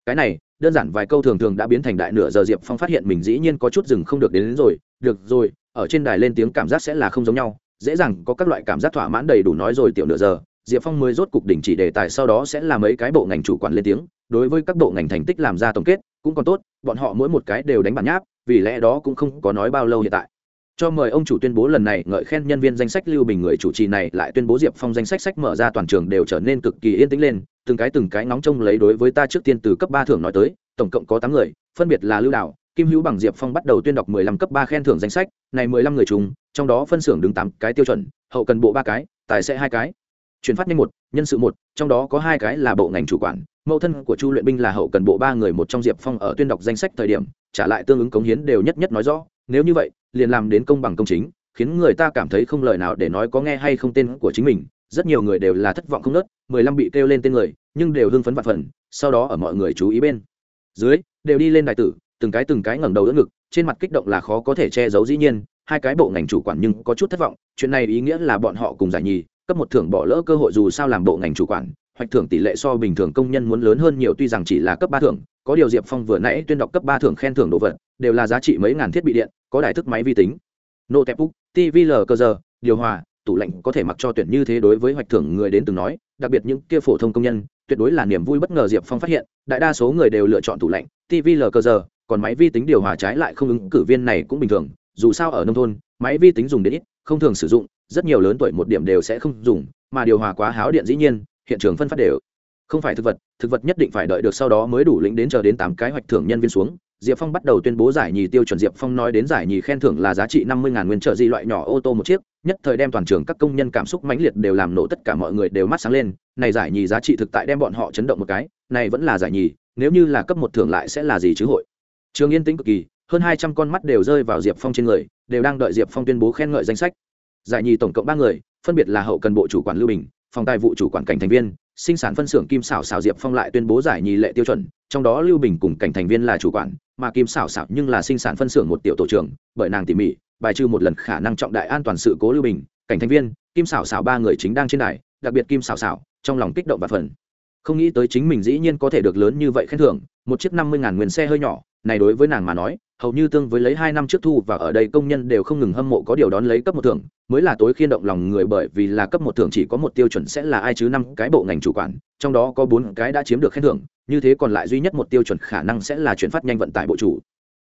Cái này đơn giản vài câu thường thường đã biến thành đại nửa giờ diệp phong phát hiện mình dĩ nhiên có chút dừng không được đến, đến rồi. Được rồi ở trên đài lên tiếng cảm giác sẽ là không giống nhau. Dễ dàng có các loại cảm giác thỏa mãn đầy đủ nói rồi tiểu nửa giờ diệp phong mới rốt cục đình chỉ đề tài sau đó sẽ là mấy cái bộ ngành chủ quản lên tiếng. Đối với các bộ ngành thành tích làm ra tổng kết cũng còn tốt bọn họ mỗi một cái đều đánh bản nháp vì lẽ đó cũng không có nói bao lâu hiện tại cho mời ông chủ tuyên bố lần này ngợi khen nhân viên danh sách lưu bình người chủ trì này lại tuyên bố diệp phong danh sách sách mở ra toàn trường đều trở nên cực kỳ yên tĩnh lên, từng cái từng cái nóng trông lấy đối với ta trước tiên từ cấp ba thưởng nói tới, tổng cộng có tám người, phân biệt là lưu đạo kim hữu bằng diệp phong bắt đầu tuyên đọc mười lăm cấp ba khen thưởng danh sách, này mười lăm người chúng trong đó phân xưởng đứng tám cái tiêu chuẩn, hậu cần bộ ba cái, tài sẽ hai cái. Chuyển phát nhanh một, nhân sự một, trong đó có hai cái là bộ ngành chủ quản, mẫu thân của chu luyện binh là hậu cần bộ ba người một trong diệp phong ở tuyên đọc danh sách thời điểm, trả lại tương ứng cống hiến đều nhất nhất nói rõ, nếu như vậy liền làm đến công bằng công chính, khiến người ta cảm thấy không lời nào để nói có nghe hay không tên của chính mình. Rất nhiều người đều là thất vọng không nớt, mười lăm bị kêu lên tên người, nhưng đều hưng phấn vạn phần, sau đó ở mọi người chú ý bên dưới, đều đi lên đại tử, từng cái từng cái ngẩng đầu đỡ ngực, trên mặt kích động là khó có thể che giấu dĩ nhiên, hai cái bộ ngành chủ quản nhưng có chút thất vọng, chuyện này ý nghĩa là bọn họ cùng giải nhì, cấp một thưởng bỏ lỡ cơ hội dù sao làm bộ ngành chủ quản hoạch thưởng tỷ lệ so bình thường công nhân muốn lớn hơn nhiều, tuy rằng chỉ là cấp ba thưởng, có điều diệp phong vừa nãy tuyên đọc cấp ba thưởng khen thưởng đồ vật, đều là giá trị mấy ngàn thiết bị điện, có đài thức máy vi tính, nô tẹp úc tv lờ cơ giờ, điều hòa, tủ lạnh có thể mặc cho tuyển như thế đối với hoạch thưởng người đến từng nói, đặc biệt những kia phổ thông công nhân, tuyệt đối là niềm vui bất ngờ diệp phong phát hiện, đại đa số người đều lựa chọn tủ lạnh tv lờ cơ giờ, còn máy vi tính điều hòa trái lại không ứng cử viên này cũng bình thường, dù sao ở nông thôn, máy vi tính dùng đến ít, không thường sử dụng, rất nhiều lớn tuổi một điểm đều sẽ không dùng, mà điều hòa quá háo điện dĩ nhiên hiện trường phân phát đều. Không phải thực vật thực vật nhất định phải đợi được sau đó mới đủ lĩnh đến chờ đến tám cái hoạch thưởng nhân viên xuống. Diệp phong bắt đầu tuyên bố giải nhì tiêu chuẩn. Diệp phong nói đến giải nhì khen thưởng là giá trị năm mươi nguyên trợ di loại nhỏ ô tô một chiếc, nhất thời đem toàn trường các công nhân cảm xúc mãnh liệt đều làm nổ, tất cả mọi người đều mắt sáng lên. Này giải nhì giá trị thực tại đem bọn họ chấn động một cái, này vẫn là giải nhì, nếu như là cấp một thưởng lại sẽ là gì chứ hội? Trường yên tĩnh cực kỳ, hơn hai trăm con mắt đều rơi vào diệp phong trên người, đều đang đợi diệp phong tuyên bố khen ngợi danh sách. Giải nhì tổng cộng ba người, phân biệt là hậu cần bộ chủ quản lưu bình phòng tài vụ chủ quản cảnh thành viên, sinh sản phân xưởng kim xảo xảo diệp phong lại tuyên bố giải nhì lệ tiêu chuẩn, trong đó lưu bình cùng cảnh thành viên là chủ quản, mà kim xảo xảo nhưng là sinh sản phân xưởng một tiểu tổ trưởng, bởi nàng tỉ mỉ, bài trừ một lần khả năng trọng đại an toàn sự cố lưu bình, cảnh thành viên, kim xảo xảo ba người chính đang trên đài, đặc biệt kim xảo xảo trong lòng kích động và phần không nghĩ tới chính mình dĩ nhiên có thể được lớn như vậy khen thưởng, một chiếc năm mươi ngàn nguyên xe hơi nhỏ, này đối với nàng mà nói hầu như tương với lấy hai năm trước thu và ở đây công nhân đều không ngừng hâm mộ có điều đón lấy cấp một thưởng, mới là tối khiên động lòng người bởi vì là cấp một thưởng chỉ có một tiêu chuẩn sẽ là ai chứ năm cái bộ ngành chủ quản, trong đó có bốn cái đã chiếm được khen thưởng, như thế còn lại duy nhất một tiêu chuẩn khả năng sẽ là chuyển phát nhanh vận tải bộ chủ.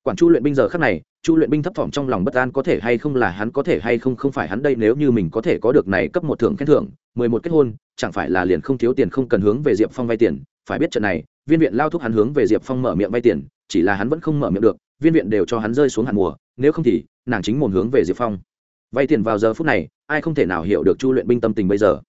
Quản chu luyện binh giờ khắc này, chu luyện binh thấp thỏm trong lòng bất an có thể hay không là hắn có thể hay không không phải hắn đây nếu như mình có thể có được này cấp một thưởng khen thưởng, mười một kết hôn, chẳng phải là liền không thiếu tiền không cần hướng về diệp phong vay tiền, phải biết trận này, viên viện lao thúc hắn hướng về diệp phong mở miệng vay tiền, chỉ là hắn vẫn không mở miệng được viên viện đều cho hắn rơi xuống hạt mùa, nếu không thì, nàng chính mồm hướng về diệp phong. Vay tiền vào giờ phút này, ai không thể nào hiểu được chu luyện binh tâm tình bây giờ.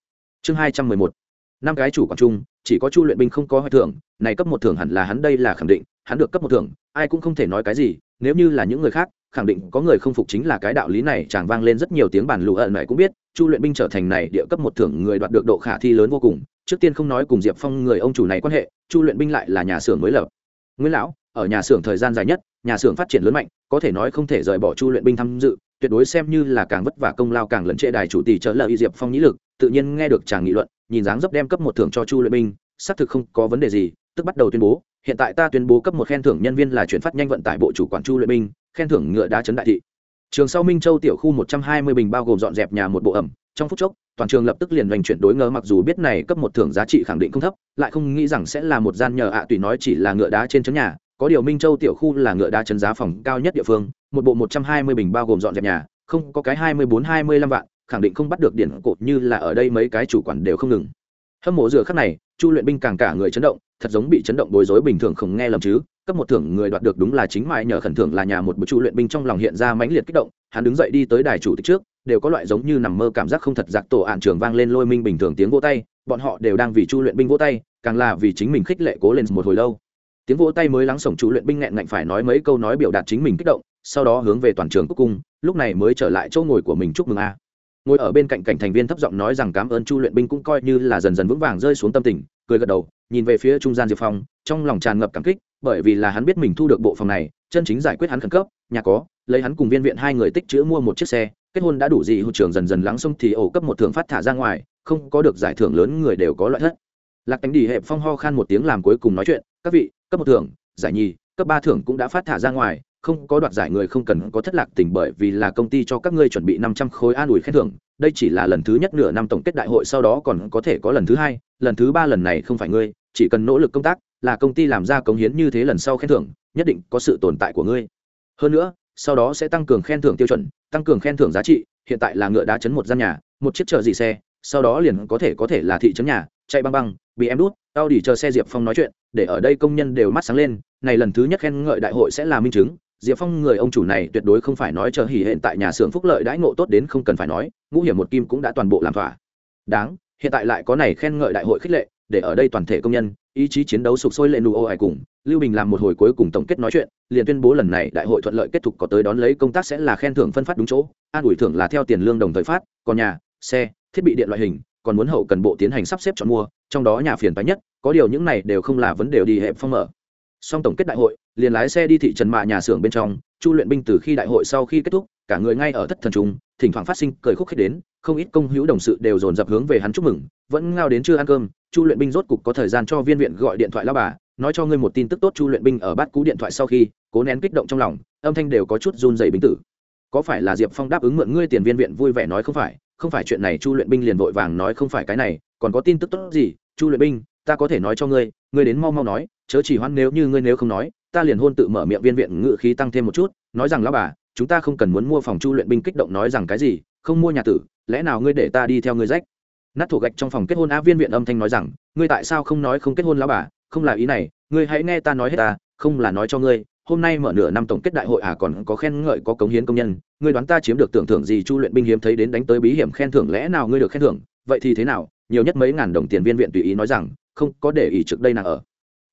Chương hai trăm mười một. Năm cái chủ quảng trung chỉ có chu luyện binh không có hoài thưởng, này cấp một thưởng hẳn là hắn đây là khẳng định, hắn được cấp một thưởng, ai cũng không thể nói cái gì, nếu như là những người khác, khẳng định có người không phục chính là cái đạo lý này, chàng vang lên rất nhiều tiếng bàn lụ ẩn này cũng biết, chu luyện binh trở thành này địa cấp một thưởng người đoạt được độ khả thi lớn vô cùng, trước tiên không nói cùng diệp phong người ông chủ này quan hệ, chu luyện binh lại là nhà xưởng mới lập. Nguyễn lão ở nhà xưởng thời gian dài nhất, nhà xưởng phát triển lớn mạnh, có thể nói không thể rời bỏ chu luyện binh tham dự, tuyệt đối xem như là càng vất vả công lao càng lẫn trệ đài chủ tỷ trở lợi diệp phong nhĩ lực, tự nhiên nghe được chàng nghị luận, nhìn dáng dấp đem cấp một thưởng cho chu luyện binh, xác thực không có vấn đề gì, tức bắt đầu tuyên bố, hiện tại ta tuyên bố cấp một khen thưởng nhân viên là chuyển phát nhanh vận tải bộ chủ quản chu luyện binh, khen thưởng ngựa đá chấn đại thị. Trường sau minh châu tiểu khu một trăm hai mươi bình bao gồm dọn dẹp nhà một bộ ẩm, trong phút chốc, toàn trường lập tức liền hành chuyển đối ngờ mặc dù biết này cấp một thưởng giá trị khẳng định không thấp, lại không nghĩ rằng sẽ là một gian nhờ ạ tùy nói chỉ là ngựa đá trên chấn nhà có điều minh châu tiểu khu là ngựa đá chấn giá phòng cao nhất địa phương, một bộ một trăm hai mươi bình bao gồm dọn dẹp nhà, không có cái hai mươi bốn, hai mươi lăm vạn, khẳng định không bắt được điển cột như là ở đây mấy cái chủ quản đều không ngừng. Hâm mộ dừa khắc này, chu luyện binh càng cả người chấn động, thật giống bị chấn động bối rối bình thường không nghe lầm chứ, cấp một thưởng người đoạt được đúng là chính mãi nhờ khẩn thưởng là nhà một bộ chu luyện binh trong lòng hiện ra mãnh liệt kích động, hắn đứng dậy đi tới đài chủ tịch trước, đều có loại giống như nằm mơ cảm giác không thật giặc tổ ạn trường vang lên lôi minh bình thường tiếng vỗ tay, bọn họ đều đang vì chu luyện binh vỗ tay, càng là vì chính mình khích lệ cố lên một hồi lâu tiếng vỗ tay mới lắng sổng chu luyện binh nghẹn ngạnh phải nói mấy câu nói biểu đạt chính mình kích động, sau đó hướng về toàn trường cúc cung, lúc này mới trở lại chỗ ngồi của mình chúc mừng a. Ngồi ở bên cạnh cảnh thành viên thấp giọng nói rằng cảm ơn chu luyện binh cũng coi như là dần dần vững vàng rơi xuống tâm tình, cười gật đầu, nhìn về phía trung gian diệp phong, trong lòng tràn ngập cảm kích, bởi vì là hắn biết mình thu được bộ phòng này, chân chính giải quyết hắn khẩn cấp, nhà có, lấy hắn cùng viên viện hai người tích chữ mua một chiếc xe, kết hôn đã đủ gì hụt trường dần dần lắng xong thì ổ cấp một thưởng phát thả ra ngoài, không có được giải thưởng lớn người đều có loại thất. Lạc cánh đi hẹp phong ho khan một tiếng làm cuối cùng nói chuyện, các vị cấp một thưởng, giải nhì, cấp ba thưởng cũng đã phát thả ra ngoài, không có đoạt giải người không cần có thất lạc tình bởi vì là công ty cho các ngươi chuẩn bị năm trăm khối an ủi khen thưởng, đây chỉ là lần thứ nhất nửa năm tổng kết đại hội sau đó còn có thể có lần thứ hai, lần thứ ba lần này không phải ngươi, chỉ cần nỗ lực công tác, là công ty làm ra cống hiến như thế lần sau khen thưởng, nhất định có sự tồn tại của ngươi. Hơn nữa, sau đó sẽ tăng cường khen thưởng tiêu chuẩn, tăng cường khen thưởng giá trị, hiện tại là ngựa đá chấn một gian nhà, một chiếc chợ gì xe, sau đó liền có thể có thể là thị trấn nhà, chạy băng băng bị em đút tao đi chờ xe diệp phong nói chuyện, để ở đây công nhân đều mắt sáng lên, này lần thứ nhất khen ngợi đại hội sẽ là minh chứng. Diệp phong người ông chủ này tuyệt đối không phải nói chờ hỉ hiện tại nhà xưởng phúc lợi đãi ngộ tốt đến không cần phải nói, ngũ hiểm một kim cũng đã toàn bộ làm thỏa. Đáng, hiện tại lại có này khen ngợi đại hội khích lệ, để ở đây toàn thể công nhân, ý chí chiến đấu sục sôi lệ nụ ô ải cùng. Lưu bình làm một hồi cuối cùng tổng kết nói chuyện, liền tuyên bố lần này đại hội thuận lợi kết thúc có tới đón lấy công tác sẽ là khen thưởng phân phát đúng chỗ, an ủi thưởng là theo tiền lương đồng thời phát, còn nhà, xe, thiết bị điện loại hình, còn muốn hậu cần bộ tiến hành sắp xếp chọn mua trong đó nhà phiền phái nhất, có điều những này đều không là vấn đề đi hẹp phong mở. Song tổng kết đại hội, liền lái xe đi thị trần mạ nhà xưởng bên trong, chu luyện binh từ khi đại hội sau khi kết thúc, cả người ngay ở thất thần trung, thỉnh thoảng phát sinh cười khúc khích đến, không ít công hữu đồng sự đều dồn dập hướng về hắn chúc mừng, vẫn ngao đến chưa ăn cơm, chu luyện binh rốt cục có thời gian cho viên viện gọi điện thoại lao bà, nói cho ngươi một tin tức tốt chu luyện binh ở bát cú điện thoại sau khi, cố nén kích động trong lòng, âm thanh đều có chút run dày bình tử. Có phải là diệp phong đáp ứng mượn ngươi tiền viên viện vui vẻ nói không phải không phải chuyện này chu luyện binh liền vội vàng nói không phải cái này còn có tin tức tốt gì, chu luyện binh, ta có thể nói cho ngươi ngươi đến mau mau nói, chớ chỉ hoan nếu như ngươi nếu không nói, ta liền hôn tự mở miệng viên viện ngự khí tăng thêm một chút, nói rằng lão bà, chúng ta không cần muốn mua phòng chu luyện binh kích động nói rằng cái gì, không mua nhà tử, lẽ nào ngươi để ta đi theo ngươi rách? Nát thổ gạch trong phòng kết hôn á viên viện âm thanh nói rằng, ngươi tại sao không nói không kết hôn lão bà, không là ý này, ngươi hãy nghe ta nói hết ta, không là nói cho ngươi, hôm nay mở nửa năm tổng kết đại hội à còn có khen ngợi có cống hiến công nhân, ngươi đoán ta chiếm được tưởng thưởng gì chu luyện binh hiếm thấy đến đánh tới bí hiểm khen thưởng lẽ nào ngươi được khen thưởng, vậy thì thế nào nhiều nhất mấy ngàn đồng tiền viên viện tùy ý nói rằng, không có để ý trước đây nàng ở.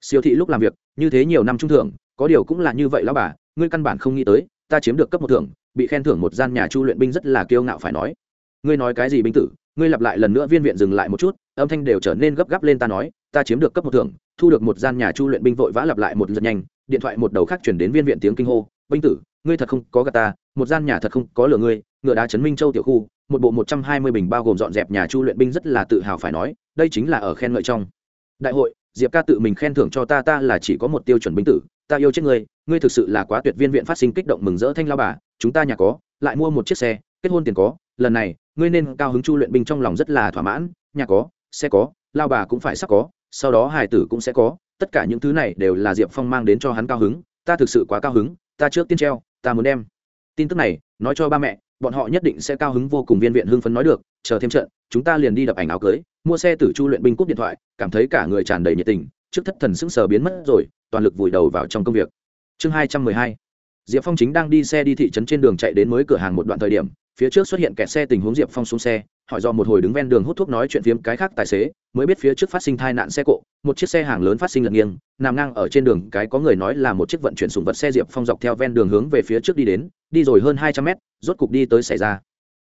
Siêu thị lúc làm việc, như thế nhiều năm trung thưởng, có điều cũng là như vậy lão bà, ngươi căn bản không nghĩ tới, ta chiếm được cấp một thưởng, bị khen thưởng một gian nhà chu luyện binh rất là kiêu ngạo phải nói. Ngươi nói cái gì binh tử, ngươi lặp lại lần nữa viên viện dừng lại một chút, âm thanh đều trở nên gấp gáp lên ta nói, ta chiếm được cấp một thưởng, thu được một gian nhà chu luyện binh vội vã lặp lại một lần nhanh, điện thoại một đầu khác chuyển đến viên viện tiếng kinh hô, binh tử, ngươi thật không có gà ta, một gian nhà thật không có lừa ngươi ngựa đá trấn minh châu tiểu khu, một bộ một trăm hai mươi bình bao gồm dọn dẹp nhà chu luyện binh rất là tự hào phải nói, đây chính là ở khen ngợi trong. Đại hội, diệp ca tự mình khen thưởng cho ta ta là chỉ có một tiêu chuẩn binh tử, ta yêu chết ngươi ngươi thực sự là quá tuyệt viên viện phát sinh kích động mừng rỡ thanh lao bà, chúng ta nhà có, lại mua một chiếc xe, kết hôn tiền có, lần này, ngươi nên cao hứng chu luyện binh trong lòng rất là thỏa mãn, nhà có, xe có, lao bà cũng phải sắp có, sau đó hải tử cũng sẽ có, tất cả những thứ này đều là diệp phong mang đến cho hắn cao hứng, ta thực sự quá cao hứng, ta trước tiên treo, ta muốn đem. Tin tức này, nói cho ba mẹ bọn họ nhất định sẽ cao hứng vô cùng viên viện hưng phấn nói được, chờ thêm trận, chúng ta liền đi đập ảnh áo cưới, mua xe tử chu luyện binh cúp điện thoại, cảm thấy cả người tràn đầy nhiệt tình, trước thất thần sững sờ biến mất rồi, toàn lực vùi đầu vào trong công việc. Chương hai trăm mười hai, diệp phong chính đang đi xe đi thị trấn trên đường chạy đến mới cửa hàng một đoạn thời điểm, phía trước xuất hiện kẹt xe tình huống diệp phong xuống xe hỏi do một hồi đứng ven đường hút thuốc nói chuyện phiếm cái khác tài xế, mới biết phía trước phát sinh tai nạn xe cộ, một chiếc xe hàng lớn phát sinh lật nghiêng, nằm ngang ở trên đường, cái có người nói là một chiếc vận chuyển sùng vật xe diệp phong dọc theo ven đường hướng về phía trước đi đến, đi rồi hơn hai trăm mét, rốt cục đi tới xảy ra.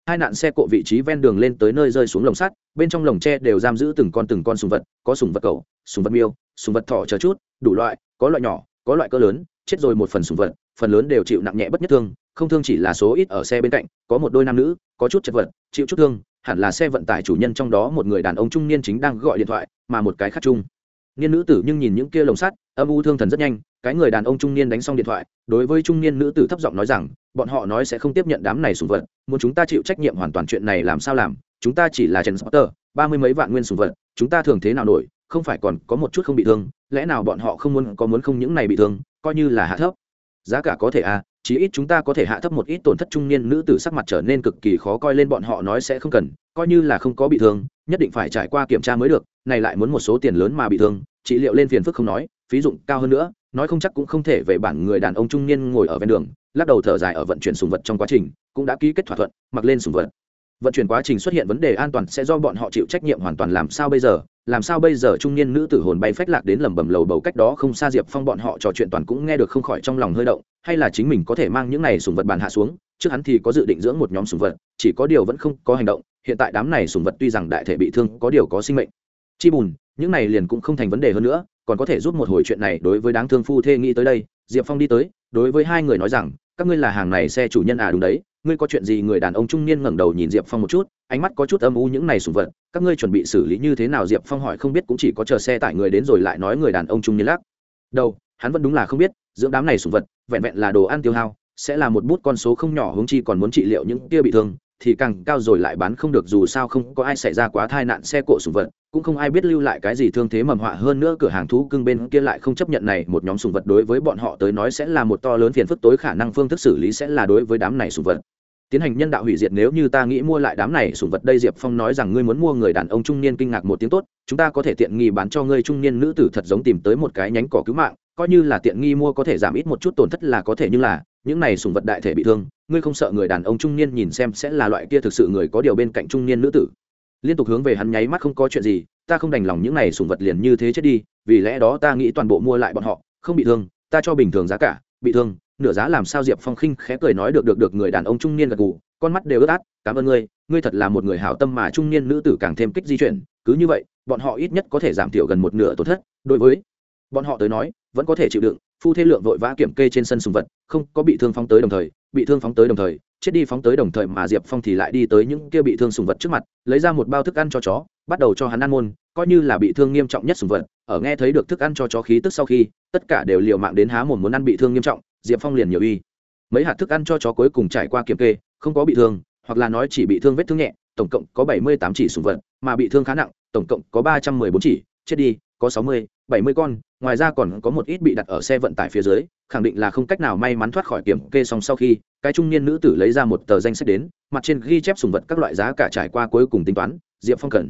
Hai nạn xe cộ vị trí ven đường lên tới nơi rơi xuống lồng sắt, bên trong lồng tre đều giam giữ từng con từng con sùng vật, có sùng vật cầu sùng vật miêu, sùng vật thỏ chờ chút, đủ loại, có loại nhỏ, có loại cỡ lớn, chết rồi một phần sùng vật, phần lớn đều chịu nặng nhẹ bất nhất thương, không thương chỉ là số ít ở xe bên cạnh, có một đôi nam nữ, có chút chật vật, chịu chút thương hẳn là xe vận tải chủ nhân trong đó một người đàn ông trung niên chính đang gọi điện thoại, mà một cái khác chung niên nữ tử nhưng nhìn những kia lồng sắt, âm u thương thần rất nhanh, cái người đàn ông trung niên đánh xong điện thoại, đối với trung niên nữ tử thấp giọng nói rằng, bọn họ nói sẽ không tiếp nhận đám này sùng vật, muốn chúng ta chịu trách nhiệm hoàn toàn chuyện này làm sao làm, chúng ta chỉ là trần spotter, ba mươi mấy vạn nguyên sùng vật, chúng ta thường thế nào nổi, không phải còn có một chút không bị thương, lẽ nào bọn họ không muốn, có muốn không những này bị thương, coi như là hạ thấp. Giá cả có thể à chí ít chúng ta có thể hạ thấp một ít tổn thất trung niên nữ tử sắc mặt trở nên cực kỳ khó coi lên bọn họ nói sẽ không cần, coi như là không có bị thương, nhất định phải trải qua kiểm tra mới được, này lại muốn một số tiền lớn mà bị thương, trị liệu lên phiền phức không nói, phí dụng cao hơn nữa, nói không chắc cũng không thể về bản người đàn ông trung niên ngồi ở ven đường, lắc đầu thở dài ở vận chuyển sùng vật trong quá trình, cũng đã ký kết thỏa thuận, mặc lên sùng vật vận chuyển quá trình xuất hiện vấn đề an toàn sẽ do bọn họ chịu trách nhiệm hoàn toàn làm sao bây giờ? Làm sao bây giờ trung niên nữ tử hồn bay phách lạc đến lẩm bẩm lầu bầu cách đó không xa diệp phong bọn họ trò chuyện toàn cũng nghe được không khỏi trong lòng hơi động, hay là chính mình có thể mang những này sùng vật bàn hạ xuống, trước hắn thì có dự định dưỡng một nhóm sùng vật, chỉ có điều vẫn không có hành động, hiện tại đám này sùng vật tuy rằng đại thể bị thương, có điều có sinh mệnh. Chi bùn, những này liền cũng không thành vấn đề hơn nữa, còn có thể giúp một hồi chuyện này đối với đáng thương phu thê nghĩ tới đây, diệp phong đi tới, đối với hai người nói rằng, các ngươi là hàng này xe chủ nhân à đúng đấy ngươi có chuyện gì người đàn ông trung niên ngẩng đầu nhìn diệp phong một chút, ánh mắt có chút âm u những này sùng vật, các ngươi chuẩn bị xử lý như thế nào diệp phong hỏi không biết cũng chỉ có chờ xe tải người đến rồi lại nói người đàn ông trung niên lắc. Đầu, hắn vẫn đúng là không biết, dưỡng đám này sùng vật, vẹn vẹn là đồ ăn tiêu hao, sẽ là một bút con số không nhỏ hướng chi còn muốn trị liệu những kia bị thương thì càng cao rồi lại bán không được dù sao không có ai xảy ra quá tai nạn xe cộ sùng vật, cũng không ai biết lưu lại cái gì thương thế mầm họa hơn nữa cửa hàng thú cưng bên kia lại không chấp nhận này một nhóm sùng vật đối với bọn họ tới nói sẽ là một to lớn phiền phức tối khả năng phương thức xử lý sẽ là đối với đám này sùng vật. Tiến hành nhân đạo hủy diệt nếu như ta nghĩ mua lại đám này sùng vật đây diệp phong nói rằng ngươi muốn mua người đàn ông trung niên kinh ngạc một tiếng tốt, chúng ta có thể tiện nghi bán cho ngươi trung niên nữ tử thật giống tìm tới một cái nhánh cỏ cứu mạng, coi như là tiện nghi mua có thể giảm ít một chút tổn thất là có thể nhưng là những này sùng vật đại thể bị thương, ngươi không sợ người đàn ông trung niên nhìn xem sẽ là loại kia thực sự người có điều bên cạnh trung niên nữ tử? Liên tục hướng về hắn nháy mắt không có chuyện gì, ta không đành lòng những này sùng vật liền như thế chết đi, vì lẽ đó ta nghĩ toàn bộ mua lại bọn họ, không bị thương, ta cho bình thường giá cả, bị thương, nửa giá làm sao diệp phong khinh khẽ cười nói được được được người đàn ông trung niên gật gù, con mắt đều ướt át, cảm ơn ngươi ngươi thật là một người hảo tâm mà trung niên nữ tử càng thêm kích di chuyển, cứ như vậy, bọn họ ít nhất có thể giảm thiểu gần một nửa tổn thất, đối với bọn họ tới nói, vẫn có thể chịu đựng phu thế lượng vội vã kiểm kê trên sân sùng vật, không có bị thương phóng tới đồng thời, bị thương phóng tới đồng thời, chết đi phóng tới đồng thời mà diệp phong thì lại đi tới những kia bị thương sùng vật trước mặt, lấy ra một bao thức ăn cho chó, bắt đầu cho hắn ăn môn, coi như là bị thương nghiêm trọng nhất sùng vật, ở nghe thấy được thức ăn cho chó khí tức sau khi, tất cả đều liều mạng đến há mồm muốn ăn bị thương nghiêm trọng, diệp phong liền nhiều y. Mấy hạt thức ăn cho chó cuối cùng trải qua kiểm kê, không có bị thương, hoặc là nói chỉ bị thương vết thương nhẹ, tổng cộng có bảy mươi tám chỉ sùng vật, mà bị thương khá nặng, tổng cộng có ba trăm mười bốn chỉ, chết đi có sáu mươi, bảy mươi con, ngoài ra còn có một ít bị đặt ở xe vận tải phía dưới, khẳng định là không cách nào may mắn thoát khỏi kiểm kê xong sau khi, cái trung niên nữ tử lấy ra một tờ danh sách đến, mặt trên ghi chép sùng vật các loại giá cả trải qua cuối cùng tính toán, diệp phong cần.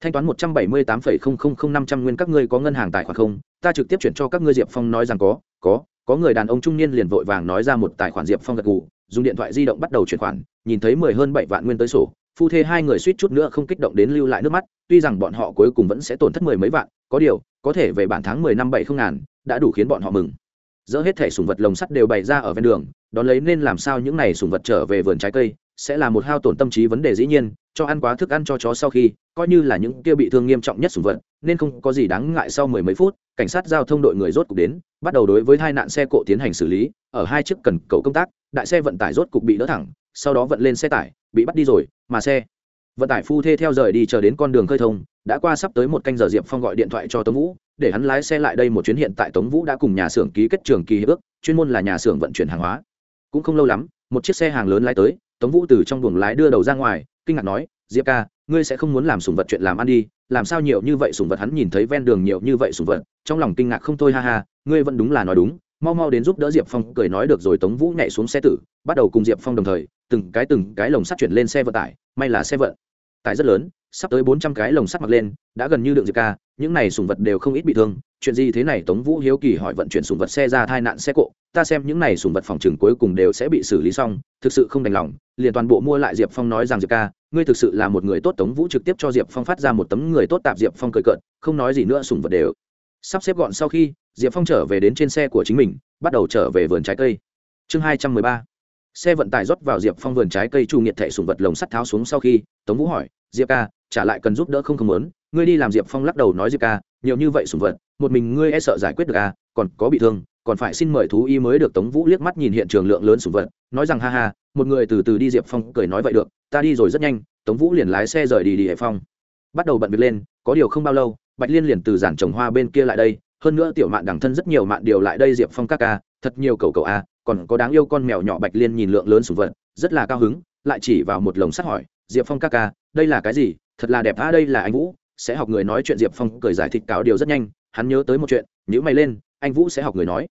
Thanh toán một trăm bảy mươi tám phẩy không không không năm trăm nguyên các ngươi có ngân hàng tài khoản không? Ta trực tiếp chuyển cho các ngươi, diệp phong nói rằng có có có người đàn ông trung niên liền vội vàng nói ra một tài khoản diệp phong gật gù, dùng điện thoại di động bắt đầu chuyển khoản, nhìn thấy mười hơn bảy vạn nguyên tới sổ phu thê hai người suýt chút nữa không kích động đến lưu lại nước mắt, tuy rằng bọn họ cuối cùng vẫn sẽ tổn thất mười mấy vạn, có điều, có thể về bản tháng mười năm bảy không ngàn, đã đủ khiến bọn họ mừng. Dỡ hết thẻ sùng vật lồng sắt đều bày ra ở ven đường, đón lấy nên làm sao những này sùng vật trở về vườn trái cây, sẽ là một hao tổn tâm trí vấn đề dĩ nhiên, cho ăn quá thức ăn cho chó sau khi, coi như là những kia bị thương nghiêm trọng nhất sùng vật, nên không có gì đáng ngại sau mười mấy phút, cảnh sát giao thông đội người rốt cục đến, bắt đầu đối với hai nạn xe cộ tiến hành xử lý, ở hai chiếc cần cầu công tác, đại xe vận tải rốt cục bị đỡ thẳng, sau đó vận lên xe tải, bị bắt đi rồi mà xe. Vận tải phu thê theo rời đi chờ đến con đường khơi thông, đã qua sắp tới một canh giờ diệp phong gọi điện thoại cho tống vũ, để hắn lái xe lại đây một chuyến hiện tại tống vũ đã cùng nhà xưởng ký kết trường kỳ hiệp ước, chuyên môn là nhà xưởng vận chuyển hàng hóa. Cũng không lâu lắm, một chiếc xe hàng lớn lái tới, tống vũ từ trong buồng lái đưa đầu ra ngoài, kinh ngạc nói, diệp ca, ngươi sẽ không muốn làm sùng vật chuyện làm ăn đi, làm sao nhiều như vậy sùng vật hắn nhìn thấy ven đường nhiều như vậy sùng vật, trong lòng kinh ngạc không thôi ha ha, ngươi vẫn đúng là nói đúng mau mau đến giúp đỡ diệp phong, cười nói được rồi, tống vũ nhảy xuống xe tử, bắt đầu cùng diệp phong đồng thời, từng cái từng cái lồng sắt chuyển lên xe vận tải, may là xe vận tải rất lớn, sắp tới bốn trăm cái lồng sắt mặc lên, đã gần như đựng diệp ca, những này sùng vật đều không ít bị thương, chuyện gì thế này tống vũ hiếu kỳ hỏi vận chuyển sùng vật xe ra tai nạn xe cộ, ta xem những này sùng vật phòng trừng cuối cùng đều sẽ bị xử lý xong, thực sự không đành lòng, liền toàn bộ mua lại diệp phong nói rằng diệp ca, ngươi thực sự là một người tốt, tống vũ trực tiếp cho diệp phong phát ra một tấm người tốt tạp diệp phong cười cợt, không nói gì nữa sùng vật đều sắp xếp gọn sau khi diệp phong trở về đến trên xe của chính mình, bắt đầu trở về vườn trái cây. Chương hai trăm mười ba. Xe vận tải rót vào diệp phong vườn trái cây chu nghiệt Thệ sùng vật lồng sắt tháo xuống sau khi, tống vũ hỏi, diệp ca, trả lại cần giúp đỡ không không muốn? Ngươi đi làm diệp phong lắc đầu nói diệp ca, nhiều như vậy sùng vật, một mình ngươi e sợ giải quyết được à còn có bị thương, còn phải xin mời thú y mới được. Tống vũ liếc mắt nhìn hiện trường lượng lớn sùng vật, nói rằng, ha ha, một người từ từ đi diệp phong cười nói vậy được, ta đi rồi rất nhanh. Tống vũ liền lái xe rời đi đi hệ phong. Bắt đầu bận việc lên, có điều không bao lâu, bạch liên liền từ giản trồng hoa bên kia lại đây hơn nữa tiểu mạn đằng thân rất nhiều mạn điều lại đây diệp phong các ca, thật nhiều cầu cầu a, còn có đáng yêu con mèo nhỏ bạch liên nhìn lượng lớn sùng vật, rất là cao hứng, lại chỉ vào một lồng sắt hỏi, diệp phong các ca, đây là cái gì? Thật là đẹp a, đây là anh vũ, sẽ học người nói chuyện. Diệp phong cười giải thích cáo điều rất nhanh, hắn nhớ tới một chuyện nhữ mày lên, anh vũ sẽ học người nói.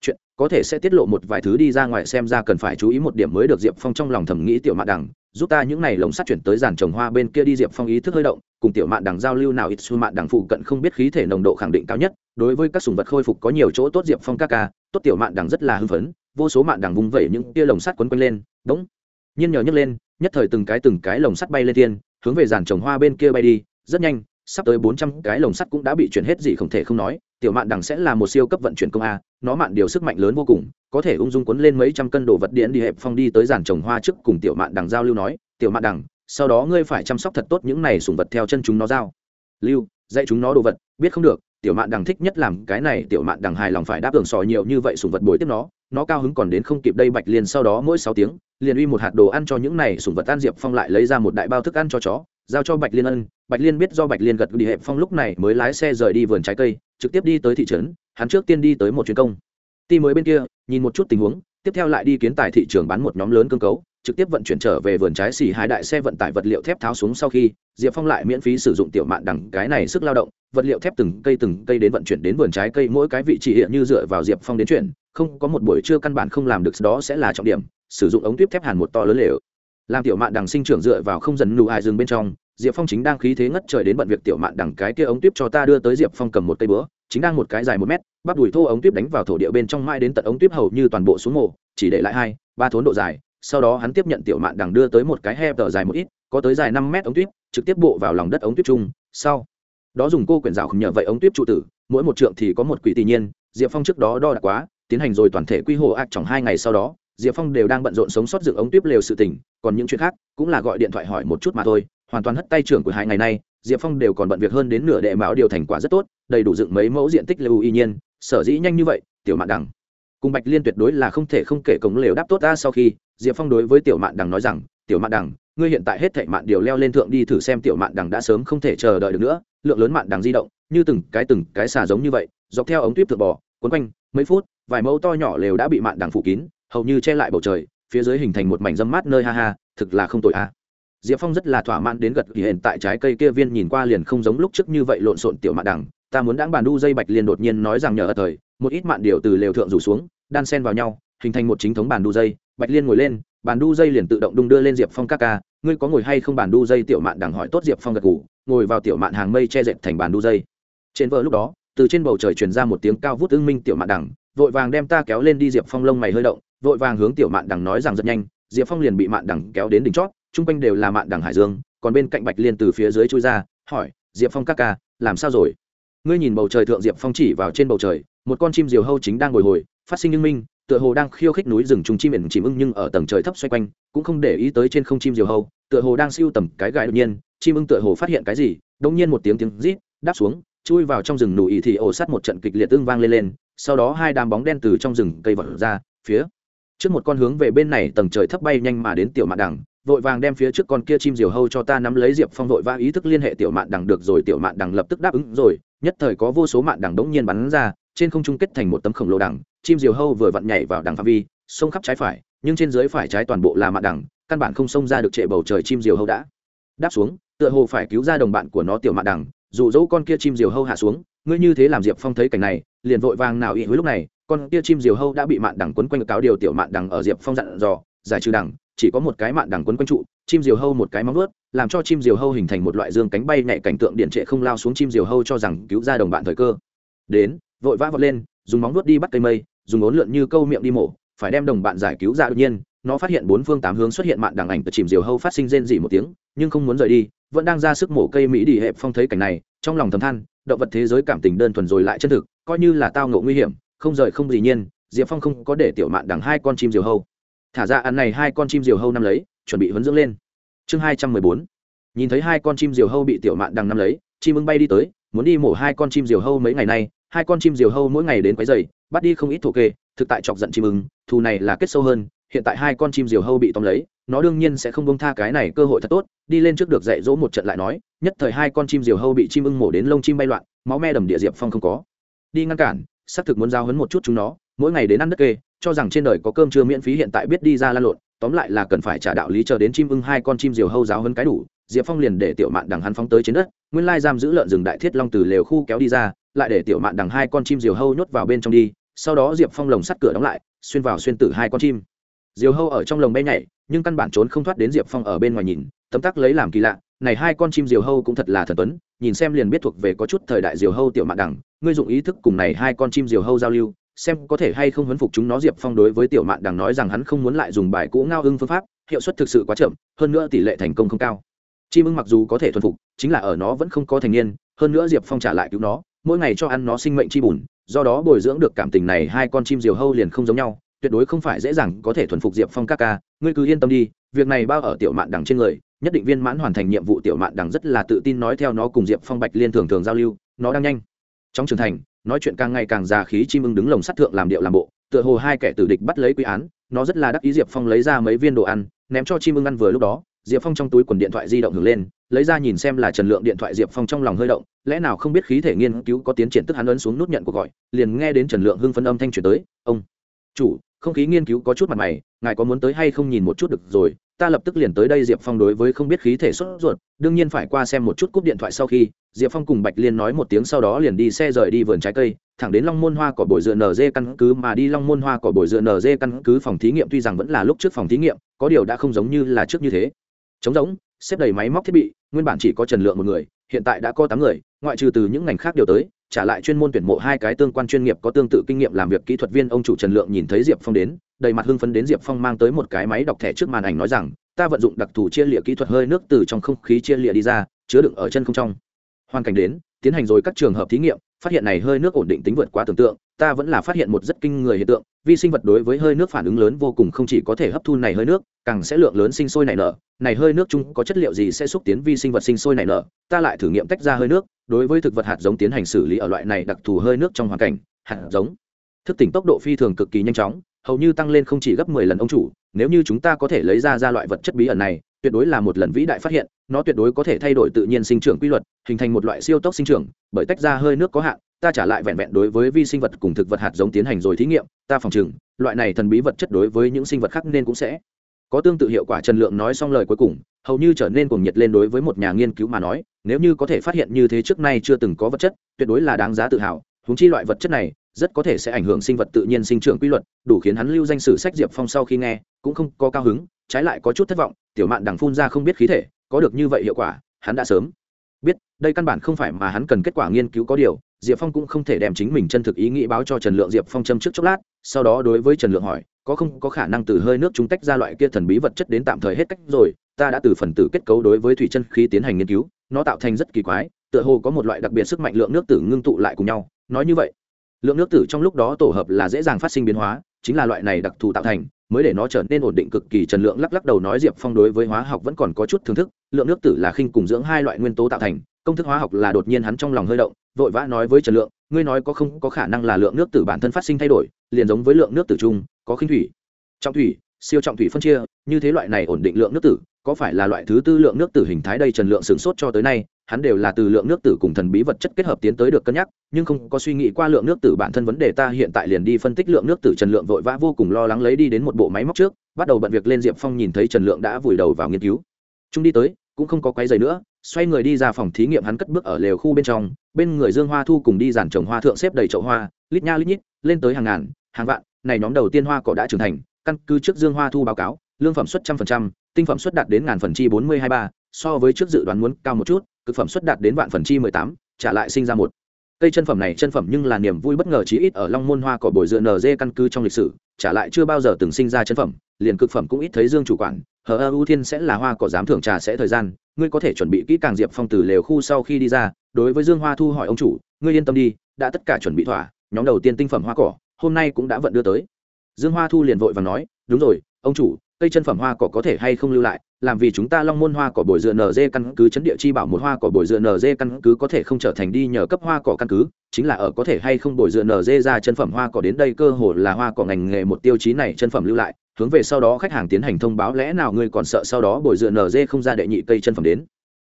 Chuyện, có thể sẽ tiết lộ một vài thứ đi ra ngoài xem ra cần phải chú ý một điểm mới được diệp phong trong lòng thầm nghĩ tiểu mạn đằng, giúp ta những n à y lồng sắt chuyển tới giàn trồng hoa bên kia đi. Diệp phong ý thức hơi động, cùng tiểu mạn đằng giao lưu nào ít xu mạn đằng phụ cận không biết khí thể nồng độ khẳng định cao nhất đối với các sùng vật khôi phục có nhiều chỗ tốt diệp phong ca ca, tốt tiểu mạn đằng rất là hưng phấn, vô số mạn đằng vung vẩy những tia lồng sắt quấn quanh lên đống nhiên nhờ nhấc lên, nhất thời từng cái từng cái lồng sắt bay lên thiên, hướng về giàn trồng hoa bên kia bay đi, rất nhanh, sắp tới bốn trăm cái lồng sắt cũng đã bị chuyển hết gì không thể không nói, tiểu mạn đằng sẽ là một siêu cấp vận chuyển công a, nó mạn điều sức mạnh lớn vô cùng, có thể ung dung cuốn lên mấy trăm cân đồ vật điện đi hẹp phong đi tới giàn trồng hoa trước cùng tiểu mạn đằng giao lưu nói, tiểu mạn đằng, sau đó ngươi phải chăm sóc thật tốt những này sùng vật theo chân chúng nó giao. Lưu, dạy chúng nó đồ vật, biết không được tiểu mạn đằng thích nhất làm cái này, tiểu mạn đằng hài lòng phải đáp ứng sò nhiều như vậy sùng vật bồi tiếp nó nó cao hứng còn đến không kịp đây bạch liên sau đó mỗi sáu tiếng, liền uy một hạt đồ ăn cho những này sùng vật ăn, diệp phong lại lấy ra một đại bao thức ăn cho chó, giao cho bạch liên ân, bạch liên biết do bạch liên gật đi hẹp phong lúc này mới lái xe rời đi vườn trái cây, trực tiếp đi tới thị trấn, hắn trước tiên đi tới một chuyến công. Ti mới bên kia, nhìn một chút tình huống, tiếp theo lại đi kiến tài thị trường bán một nhóm lớn cơ cấu trực tiếp vận chuyển trở về vườn trái xỉ hai đại xe vận tải vật liệu thép tháo xuống sau khi, diệp phong lại miễn phí sử dụng tiểu mạn đằng, cái này sức lao động, vật liệu thép từng cây từng cây đến vận chuyển đến vườn trái cây, mỗi cái vị trí hiện như dựa vào diệp phong đến chuyển, không có một buổi trưa căn bản không làm được, đó sẽ là trọng điểm, sử dụng ống tuyếp thép hàn một to lớn lều. Làm tiểu mạn đằng sinh trưởng dựa vào không dần nụ ai rừng bên trong, diệp phong chính đang khí thế ngất trời đến bận việc tiểu mạn đằng cái kia ống tuyếp cho ta đưa tới diệp phong cầm một cây búa, chính đang một cái dài một mét, bắp đùi thô ống tuyếp đánh vào thổ địa bên trong mai đến tận ống tuyếp hầu như toàn bộ xuống mổ chỉ để lại hai, ba thốn độ dài sau đó hắn tiếp nhận tiểu mạn đằng đưa tới một cái hẹp tờ dài một ít, có tới dài năm mét ống tuyếp, trực tiếp bộ vào lòng đất ống tuyếp chung. Sau, đó dùng cô quyển rào không nhờ vậy ống tuyếp trụ tử, mỗi một trượng thì có một quỷ tỷ nhiên, diệp phong trước đó đo đạc quá, tiến hành rồi toàn thể quy hồ ác trong hai ngày sau đó, diệp phong đều đang bận rộn sống sót dựng ống tuyếp lều sự tỉnh còn những chuyện khác cũng là gọi điện thoại hỏi một chút mà thôi, hoàn toàn hất tay trưởng của hai ngày nay, diệp phong đều còn bận việc hơn đến nửa đệ mão điều thành quả rất tốt, đầy đủ dựng mấy mẫu diện tích lưu y nhiên, sở dĩ nhanh như vậy, tiểu mạn đằng cùng bạch liên tuyệt đối là không thể không kể cống lều đáp tốt ta sau khi, diệp phong đối với tiểu mạn đằng nói rằng, tiểu mạn đằng, ngươi hiện tại hết thảy mạn điều leo lên thượng đi thử xem tiểu mạn đằng đã sớm không thể chờ đợi được nữa, lượng lớn mạn đằng di động, như từng cái từng cái xà giống như vậy, dọc theo ống tuyếp thượng bò quấn quanh, mấy phút, vài mẫu to nhỏ lều đã bị mạn đằng phủ kín, hầu như che lại bầu trời, phía dưới hình thành một mảnh dâm mát nơi ha ha, thực là không tội a. Diệp phong rất là thỏa mãn đến gật hiện tại trái cây kia viên nhìn qua liền không giống lúc trước như vậy lộn xộn tiểu mạn đằng, ta muốn đáng bàn đu dây bạch liền đột nhiên nói rằng nhờ ở thời một ít mạn điều từ lều thượng rủ xuống, đan sen vào nhau, hình thành một chính thống bàn đu dây. Bạch liên ngồi lên bàn đu dây liền tự động đung đưa lên diệp phong các ca. Ngươi có ngồi hay không bàn đu dây, tiểu mạn đằng hỏi tốt diệp phong gật ngủ ngồi vào tiểu mạn hàng mây che dệt thành bàn đu dây. Trên vợ lúc đó, từ trên bầu trời truyền ra một tiếng cao vút ưng minh tiểu mạn đằng, vội vàng đem ta kéo lên đi diệp phong lông mày hơi động, vội vàng hướng tiểu mạn đằng nói rằng rất nhanh, diệp phong liền bị mạn đằng kéo đến đỉnh chót, chung quanh đều là mạn đằng hải dương, còn bên cạnh bạch liên từ phía dưới chui ra, hỏi, diệp phong các ca, làm sao rồi? Ngươi nhìn bầu trời thượng diệp phong chỉ vào trên bầu trời một con chim diều hâu chính đang ngồi hồi, phát sinh nhưng minh, tựa hồ đang khiêu khích núi rừng trùng chim ẩn chìm ưng nhưng ở tầng trời thấp xoay quanh, cũng không để ý tới trên không chim diều hâu, tựa hồ đang siêu tầm cái gai đột nhiên, chim ưng tựa hồ phát hiện cái gì đông nhiên một tiếng tiếng rít, đáp xuống, chui vào trong rừng nụ ỉ thì ổ sát một trận kịch liệt tương vang lên lên, sau đó hai đám bóng đen từ trong rừng cây vật ra, phía trước một con hướng về bên này tầng trời thấp bay nhanh mà đến tiểu mạn đằng, vội vàng đem phía trước con kia chim diều hâu cho ta nắm lấy diệp phong vội vã ý thức liên hệ tiểu mạn đằng được rồi, tiểu mạn đằng lập tức đáp ứng rồi, nhất thời có vô số mạn đằng đống nhiên bắn ra trên không trung kết thành một tấm khổng lồ đằng, chim diều hâu vừa vặn nhảy vào đằng phạm vi, sông khắp trái phải, nhưng trên dưới phải trái toàn bộ là mạn đằng, căn bản không xông ra được trệ bầu trời chim diều hâu đã. Đáp xuống, tựa hồ phải cứu ra đồng bạn của nó tiểu mạn đằng dụ dỗ con kia chim diều hâu hạ xuống, ngươi như thế làm diệp phong thấy cảnh này, liền vội vàng nào ý hối lúc này, con kia chim diều hâu đã bị mạn đằng quấn quanh cáo điều tiểu mạn đằng ở diệp phong dặn dò, giải trừ đằng, chỉ có một cái mạn đằng quấn quanh trụ, chim diều hâu một cái móng ướt làm cho chim diều hâu hình thành một loại dương cánh bay nhẹ cảnh tượng điện trệ không lao xuống chim diều hâu cho rằng cứu ra đồng bạn thời cơ. Đến vội vã vọt lên, dùng móng nuốt đi bắt cây mây, dùng ốn lượn như câu miệng đi mổ, phải đem đồng bạn giải cứu ra đột nhiên, nó phát hiện bốn phương tám hướng xuất hiện mạn đằng ảnh từ chìm diều hâu phát sinh rên dỉ một tiếng, nhưng không muốn rời đi, vẫn đang ra sức mổ cây mỹ đi hẹp phong thấy cảnh này, trong lòng thầm than, động vật thế giới cảm tình đơn thuần rồi lại chân thực, coi như là tao ngộ nguy hiểm, không rời không gì nhiên, diệp phong không có để tiểu mạn đằng hai con chim diều hâu. Thả ra ăn này hai con chim diều hâu năm lấy, chuẩn bị huấn dưỡng lên. Chương hai trăm mười bốn. Nhìn thấy hai con chim diều hâu bị tiểu mạn đằng năm lấy, chim ưng bay đi tới, muốn đi mổ hai con chim diều hâu mấy ngày nay hai con chim diều hâu mỗi ngày đến quấy dày bắt đi không ít thổ kê, thực tại chọc giận chim ưng, thù này là kết sâu hơn, hiện tại hai con chim diều hâu bị tóm lấy, nó đương nhiên sẽ không bông tha cái này cơ hội thật tốt, đi lên trước được dạy dỗ một trận lại nói, nhất thời hai con chim diều hâu bị chim ưng mổ đến lông chim bay loạn, máu me đầm địa diệp phong không có. Đi ngăn cản, xác thực muốn giao hấn một chút chúng nó, mỗi ngày đến ăn đất kê, cho rằng trên đời có cơm chưa miễn phí hiện tại biết đi ra lan lộn, tóm lại là cần phải trả đạo lý chờ đến chim ưng hai con chim diều hâu giáo hấn cái đủ, diệp phong liền để tiểu mạn đằng hắn phóng tới trên đất, nguyên lai giam giữ lợn rừng đại thiết long từ lều khu kéo đi ra lại để tiểu mạn đằng hai con chim diều hâu nhốt vào bên trong đi, sau đó diệp phong lồng sắt cửa đóng lại, xuyên vào xuyên tử hai con chim. Diều hâu ở trong lồng bay nhảy, nhưng căn bản trốn không thoát đến diệp phong ở bên ngoài nhìn, tấm tắc lấy làm kỳ lạ, này hai con chim diều hâu cũng thật là thần tuấn, nhìn xem liền biết thuộc về có chút thời đại diều hâu tiểu mạn đằng, ngươi dụng ý thức cùng này hai con chim diều hâu giao lưu, xem có thể hay không huấn phục chúng nó, diệp phong đối với tiểu mạn đằng nói rằng hắn không muốn lại dùng bài cũ ngao ưng phương pháp, hiệu suất thực sự quá chậm, hơn nữa tỷ lệ thành công không cao. Chim ưng mặc dù có thể thuần phục, chính là ở nó vẫn không có thành niên, hơn nữa diệp phong trả lại cứu nó mỗi ngày cho ăn nó sinh mệnh chi bùn, do đó bồi dưỡng được cảm tình này hai con chim diều hâu liền không giống nhau, tuyệt đối không phải dễ dàng có thể thuần phục diệp phong các ca, ngươi cứ yên tâm đi, việc này bao ở tiểu mạn đằng trên người, nhất định viên mãn hoàn thành nhiệm vụ tiểu mạn đằng rất là tự tin nói theo nó cùng diệp phong bạch liên thường thường giao lưu, nó đang nhanh. Trong trưởng thành, nói chuyện càng ngày càng già khí chim ưng đứng lồng sắt thượng làm điệu làm bộ, tựa hồ hai kẻ tử địch bắt lấy quy án, nó rất là đắc ý diệp phong lấy ra mấy viên đồ ăn, ném cho chim ưng ăn vừa lúc đó diệp phong trong túi quần điện thoại di động hưởng lên, lấy ra nhìn xem là trần lượng điện thoại diệp phong trong lòng hơi động, lẽ nào không biết khí thể nghiên cứu có tiến triển tức hắn ấn xuống nút nhận cuộc gọi, liền nghe đến trần lượng hưng phân âm thanh chuyển tới, ông chủ, không khí nghiên cứu có chút mặt mày, ngài có muốn tới hay không nhìn một chút được rồi, ta lập tức liền tới đây. Diệp phong đối với không biết khí thể sốt ruột, đương nhiên phải qua xem một chút cúp điện thoại sau khi, diệp phong cùng bạch liên nói một tiếng sau đó liền đi xe rời đi vườn trái cây, thẳng đến long môn hoa cỏ bồi dựa nz căn cứ mà đi long môn hoa cỏ bồi dựa nz căn cứ phòng thí nghiệm tuy rằng vẫn là lúc trước phòng thí nghiệm, có điều đã không giống như là trước như thế trống rỗng, xếp đầy máy móc thiết bị, nguyên bản chỉ có trần lượng một người, hiện tại đã có tám người, ngoại trừ từ những ngành khác điều tới, trả lại chuyên môn tuyển mộ hai cái tương quan chuyên nghiệp có tương tự kinh nghiệm làm việc kỹ thuật viên, ông chủ trần lượng nhìn thấy diệp phong đến, đầy mặt hưng phấn đến diệp phong mang tới một cái máy đọc thẻ trước màn ảnh nói rằng, ta vận dụng đặc thù chia lịa kỹ thuật hơi nước từ trong không khí chia lịa đi ra, chứa đựng ở chân không trong. Hoàn cảnh đến, tiến hành rồi các trường hợp thí nghiệm, phát hiện này hơi nước ổn định tính vượt quá tưởng tượng ta vẫn là phát hiện một rất kinh người hiện tượng, vi sinh vật đối với hơi nước phản ứng lớn vô cùng không chỉ có thể hấp thu này hơi nước, càng sẽ lượng lớn sinh sôi nảy nở. Này hơi nước chung có chất liệu gì sẽ xúc tiến vi sinh vật sinh sôi nảy nở? Ta lại thử nghiệm tách ra hơi nước, đối với thực vật hạt giống tiến hành xử lý ở loại này đặc thù hơi nước trong hoàn cảnh, hạt giống. Thức tỉnh tốc độ phi thường cực kỳ nhanh chóng, hầu như tăng lên không chỉ gấp mười lần ông chủ, nếu như chúng ta có thể lấy ra ra loại vật chất bí ẩn này, tuyệt đối là một lần vĩ đại phát hiện, nó tuyệt đối có thể thay đổi tự nhiên sinh trưởng quy luật, hình thành một loại siêu tốc sinh trưởng, bởi tách ra hơi nước có hạn ta trả lại vẹn vẹn đối với vi sinh vật cùng thực vật hạt giống tiến hành rồi thí nghiệm, ta phòng chừng loại này thần bí vật chất đối với những sinh vật khác nên cũng sẽ có tương tự hiệu quả. Trần lượng nói xong lời cuối cùng, hầu như trở nên cuồng nhiệt lên đối với một nhà nghiên cứu mà nói, nếu như có thể phát hiện như thế trước nay chưa từng có vật chất, tuyệt đối là đáng giá tự hào. Húng chi loại vật chất này, rất có thể sẽ ảnh hưởng sinh vật tự nhiên sinh trưởng quy luật, đủ khiến hắn lưu danh sử sách diệp phong sau khi nghe, cũng không có cao hứng, trái lại có chút thất vọng, tiểu mạn đằng phun ra không biết khí thể, có được như vậy hiệu quả, hắn đã sớm biết, đây căn bản không phải mà hắn cần kết quả nghiên cứu có điều diệp phong cũng không thể đem chính mình chân thực ý nghĩ báo cho trần lượng diệp phong châm trước chốc lát, sau đó đối với trần lượng hỏi, có không, có khả năng từ hơi nước chúng tách ra loại kia thần bí vật chất đến tạm thời hết cách rồi, ta đã từ phần tử kết cấu đối với thủy chân khí tiến hành nghiên cứu, nó tạo thành rất kỳ quái, tựa hồ có một loại đặc biệt sức mạnh lượng nước tử ngưng tụ lại cùng nhau. Nói như vậy, lượng nước tử trong lúc đó tổ hợp là dễ dàng phát sinh biến hóa, chính là loại này đặc thù tạo thành, mới để nó trở nên ổn định cực kỳ. Trần lượng lắc lắc đầu nói diệp phong đối với hóa học vẫn còn có chút thưởng thức, lượng nước tử là khinh cùng dưỡng hai loại nguyên tố tạo thành, công thức hóa học là đột nhiên hắn trong lòng hơi động vội vã nói với trần lượng, ngươi nói có không có khả năng là lượng nước tử bản thân phát sinh thay đổi, liền giống với lượng nước tử chung, có khinh thủy, trọng thủy, siêu trọng thủy phân chia, như thế loại này ổn định lượng nước tử, có phải là loại thứ tư lượng nước tử hình thái đây trần lượng sửng sốt cho tới nay, hắn đều là từ lượng nước tử cùng thần bí vật chất kết hợp tiến tới được cân nhắc, nhưng không có suy nghĩ qua lượng nước tử bản thân vấn đề, ta hiện tại liền đi phân tích lượng nước tử. Trần lượng vội vã vô cùng lo lắng lấy đi đến một bộ máy móc trước, bắt đầu bận việc lên diệp phong nhìn thấy trần lượng đã vùi đầu vào nghiên cứu. Trung đi tới, cũng không có quấy giày nữa, xoay người đi ra phòng thí nghiệm hắn cất bước ở lều khu bên trong bên người dương hoa thu cùng đi giàn trồng hoa thượng xếp đầy chậu hoa, lít nha lít nhít, lên tới hàng ngàn, hàng vạn, này nhóm đầu tiên hoa cỏ đã trưởng thành, căn cứ trước dương hoa thu báo cáo, lương phẩm suất trăm phần trăm, tinh phẩm suất đạt đến ngàn phần chi bốn mươi hai ba, so với trước dự đoán muốn cao một chút, cực phẩm suất đạt đến vạn phần chi mười tám, trả lại sinh ra một. Cây chân phẩm này chân phẩm nhưng là niềm vui bất ngờ chí ít ở long môn hoa cỏ bồi dựa nz căn cứ trong lịch sử, trả lại chưa bao giờ từng sinh ra chân phẩm, liền cực phẩm cũng ít thấy dương chủ quản hờ ơ ưu thiên sẽ là hoa cỏ giám thưởng trà sẽ thời gian, ngươi có thể chuẩn bị kỹ càng diệp phong từ lều khu sau khi đi ra, đối với dương hoa thu hỏi ông chủ, ngươi yên tâm đi, đã tất cả chuẩn bị thỏa, nhóm đầu tiên tinh phẩm hoa cỏ, hôm nay cũng đã vận đưa tới. Dương hoa thu liền vội và nói, đúng rồi, ông chủ, cây chân phẩm hoa cỏ có thể hay không lưu lại? Làm vì chúng ta long môn hoa cỏ bồi dựa nz căn cứ, chấn địa chi bảo một hoa cỏ bồi dựa nz căn cứ có thể không trở thành đi nhờ cấp hoa cỏ căn cứ, chính là ở có thể hay không bồi dựa nz ra chân phẩm hoa cỏ đến đây cơ hồ là hoa cỏ ngành nghề một tiêu chí này chân phẩm lưu lại hướng về sau đó khách hàng tiến hành thông báo, lẽ nào ngươi còn sợ sau đó bồi dựa nz không ra đệ nhị cây chân phẩm đến?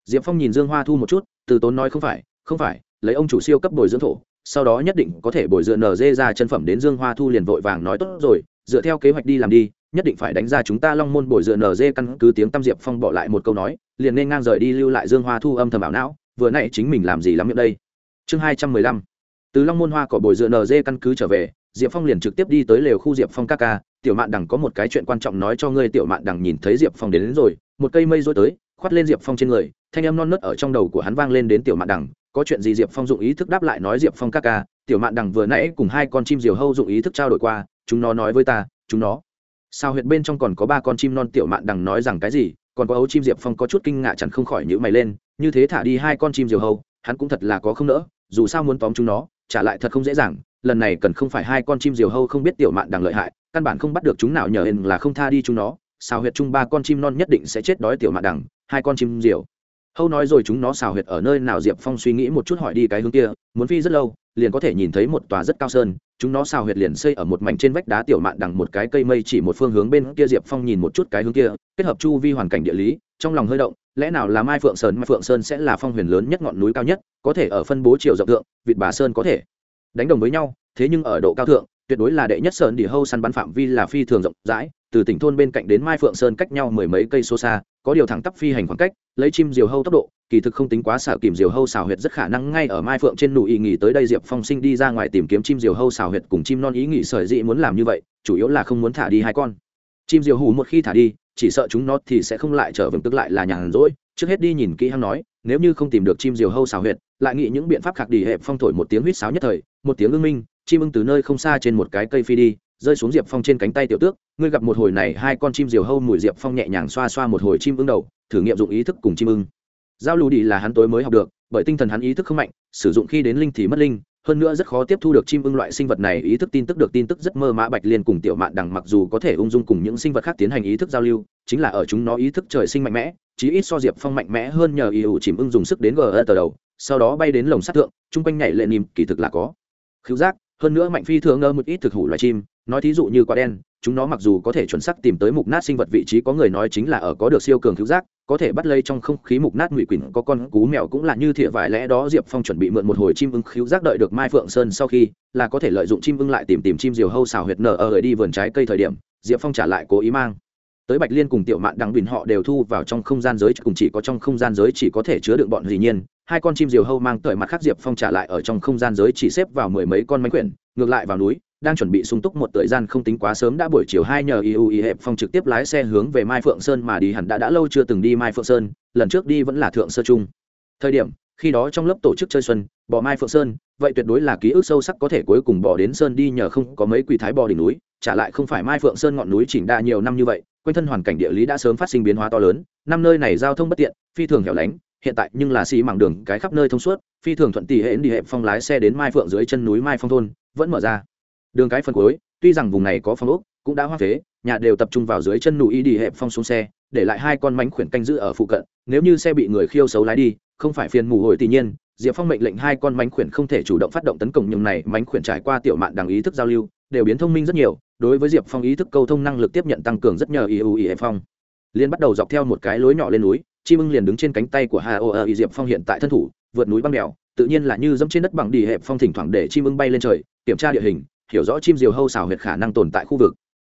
Diệp phong nhìn dương hoa thu một chút, từ tốn nói không phải không phải, lấy ông chủ siêu cấp bồi dưỡng thổ, sau đó nhất định có thể bồi dựa nz ra chân phẩm đến dương hoa thu liền vội vàng nói tốt rồi, dựa theo kế hoạch đi làm đi, nhất định phải đánh ra chúng ta long môn bồi dựa nz căn cứ tiếng tam diệp phong bỏ lại một câu nói, liền nên ngang rời đi lưu lại dương hoa thu âm thầm ảo não, vừa nãy chính mình làm gì lắm miệng đây? Chương hai trăm mười lăm. Từ long môn hoa cỏ bồi dựa nd căn cứ trở về, diệp phong liền trực tiếp đi tới lều khu diệp phong ca ca tiểu mạn đằng có một cái chuyện quan trọng nói cho ngươi tiểu mạn đằng nhìn thấy diệp phong đến, đến rồi một cây mây rối tới khoát lên diệp phong trên người thanh âm non nớt ở trong đầu của hắn vang lên đến tiểu mạn đằng có chuyện gì diệp phong dụng ý thức đáp lại nói diệp phong các ca tiểu mạn đằng vừa nãy cùng hai con chim diều hâu dụng ý thức trao đổi qua chúng nó nói với ta chúng nó. Sao huyệt bên trong còn có ba con chim non tiểu mạn đằng nói rằng cái gì còn có ấu chim diệp phong có chút kinh ngạc chẳng không khỏi nhữ mày lên như thế thả đi hai con chim diều hâu hắn cũng thật là có không nỡ dù sao muốn tóm chúng nó trả lại thật không dễ dàng lần này cần không phải hai con chim diều hâu không biết tiểu mạn đằng lợi hại, căn bản không bắt được chúng nào nhờ hên là không tha đi chúng nó. Xào huyệt chung ba con chim non nhất định sẽ chết đói tiểu mạn đằng, hai con chim diều. Hâu nói rồi chúng nó xào huyệt ở nơi nào diệp phong suy nghĩ một chút hỏi đi cái hướng kia, muốn phi rất lâu, liền có thể nhìn thấy một tòa rất cao sơn, chúng nó xào huyệt liền xây ở một mảnh trên vách đá tiểu mạn đằng một cái cây mây chỉ một phương hướng bên kia diệp phong nhìn một chút cái hướng kia, kết hợp chu vi hoàn cảnh địa lý, trong lòng hơi động, lẽ nào là mai phượng sơn? Mai phượng sơn sẽ là phong huyền lớn nhất ngọn núi cao nhất, có thể ở phân bố chiều rộng thượng, vịt bà sơn có thể đánh đồng với nhau, thế nhưng ở độ cao thượng, tuyệt đối là đệ nhất sơn đi hâu săn bắn phạm vi là phi thường rộng rãi, từ tỉnh thôn bên cạnh đến mai phượng sơn cách nhau mười mấy cây số xa, có điều thẳng tắp phi hành khoảng cách, lấy chim diều hâu tốc độ, kỳ thực không tính quá xảo kìm diều hâu xào huyệt rất khả năng ngay ở mai phượng trên nụ ý nghỉ tới đây diệp phong sinh đi ra ngoài tìm kiếm chim diều hâu xào huyệt cùng chim non ý nghỉ sởi dị muốn làm như vậy, chủ yếu là không muốn thả đi hai con. Chim diều hù một khi thả đi, chỉ sợ chúng nó thì sẽ không lại trở về, tức lại là nhàn rỗi. Trước hết đi nhìn kỹ hăng nói, nếu như không tìm được chim diều hâu xào huyệt lại nghĩ những biện pháp khác đi hẹp phong thổi một tiếng huýt sáo nhất thời, một tiếng ưng minh, chim ưng từ nơi không xa trên một cái cây phi đi, rơi xuống diệp phong trên cánh tay tiểu tước, ngươi gặp một hồi này hai con chim diều hâu mùi diệp phong nhẹ nhàng xoa xoa một hồi chim ưng đầu, thử nghiệm dụng ý thức cùng chim ưng. Giao lưu đi là hắn tối mới học được, bởi tinh thần hắn ý thức không mạnh, sử dụng khi đến linh thì mất linh, hơn nữa rất khó tiếp thu được chim ưng loại sinh vật này, ý thức tin tức được tin tức rất mơ mã bạch liên cùng tiểu mạn đằng mặc dù có thể ung dung cùng những sinh vật khác tiến hành ý thức giao lưu, chính là ở chúng nó ý thức trời sinh mạnh mẽ, chí ít so diệp phong mạnh mẽ hơn nhờ ý ủ chìm ưng dùng sức đến gờ tờ đầu sau đó bay đến lồng sát thượng, chung quanh nhảy lệ nìm kỳ thực là có. Khứu giác, hơn nữa mạnh phi thường ngơ một ít thực hủ loài chim, nói thí dụ như quả đen, chúng nó mặc dù có thể chuẩn xác tìm tới mục nát sinh vật vị trí có người nói chính là ở có được siêu cường cứu giác, có thể bắt lây trong không khí mục nát ngụy quỷ có con cú mèo cũng là như thìa vải lẽ đó, diệp phong chuẩn bị mượn một hồi chim ưng cứu giác đợi được mai phượng sơn sau khi, là có thể lợi dụng chim ưng lại tìm tìm chim diều hâu xào huyệt nở ở đi vườn trái cây thời điểm, diệp phong trả lại cố ý mang. Tới bạch liên cùng tiểu mạn đằng bình họ đều thu vào trong không gian giới, cùng chỉ có trong không gian giới chỉ có thể chứa đựng bọn dĩ nhiên hai con chim diều hâu mang tới mặt khác diệp phong trả lại ở trong không gian giới chỉ xếp vào mười mấy con mánh quyển, ngược lại vào núi, đang chuẩn bị sung túc một thời gian không tính quá sớm đã buổi chiều hai nhờ iu y hẹp phong trực tiếp lái xe hướng về mai phượng sơn mà đi hẳn đã đã lâu chưa từng đi mai phượng sơn, lần trước đi vẫn là thượng sơ trung. Thời điểm, khi đó trong lớp tổ chức chơi xuân, bỏ mai phượng sơn, vậy tuyệt đối là ký ức sâu sắc có thể cuối cùng bỏ đến sơn đi nhờ không có mấy quỷ thái bò đỉnh núi, trả lại không phải mai phượng sơn ngọn núi chỉnh đa nhiều năm như vậy, quanh thân hoàn cảnh địa lý đã sớm phát sinh biến hóa to lớn, năm nơi này giao thông bất tiện, phi thường hẻo lánh hiện tại nhưng là xi mảng đường cái khắp nơi thông suốt, phi thường thuận tỷ hệ đi hẹp phong lái xe đến mai phượng dưới chân núi mai phong thôn, vẫn mở ra. Đường cái phân cuối, tuy rằng vùng này có phong ốc, cũng đã hoa phế, nhà đều tập trung vào dưới chân núi đi hẹp phong xuống xe, để lại hai con mánh khuyển canh giữ ở phụ cận, nếu như xe bị người khiêu xấu lái đi, không phải phiền mù hồi tự nhiên, diệp phong mệnh lệnh hai con mánh khuyển không thể chủ động phát động tấn công, nhưng này mánh khuyển trải qua tiểu mạn đằng ý thức giao lưu, đều biến thông minh rất nhiều, đối với diệp phong ý thức câu thông năng lực tiếp nhận tăng cường rất nhờ iu ý phong. Liên bắt đầu dọc theo một cái lối nhỏ lên núi chim ưng liền đứng trên cánh tay của hà ô ơ diệp phong hiện tại thân thủ vượt núi băng đèo tự nhiên là như dẫm trên đất bằng đi hẹp phong thỉnh thoảng để chim ưng bay lên trời kiểm tra địa hình hiểu rõ chim diều hâu xào huyệt khả năng tồn tại khu vực.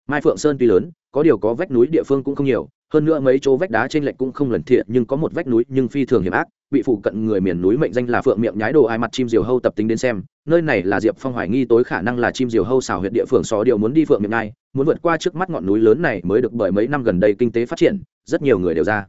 Mai phượng sơn tuy lớn có điều có vách núi địa phương cũng không nhiều hơn nữa mấy chỗ vách đá trên lệch cũng không lần thiện nhưng có một vách núi nhưng phi thường hiểm ác bị phụ cận người miền núi mệnh danh là phượng miệng nhái đồ ai mặt chim diều hâu tập tính đến xem nơi này là diệp phong hoài nghi tối khả năng là chim diều hâu xào huyệt địa phường xó điều muốn đi phượng miệng ngay, muốn vượt qua trước mắt ngọn núi lớn này mới được bởi mấy năm gần đây kinh tế phát triển rất nhiều người đều ra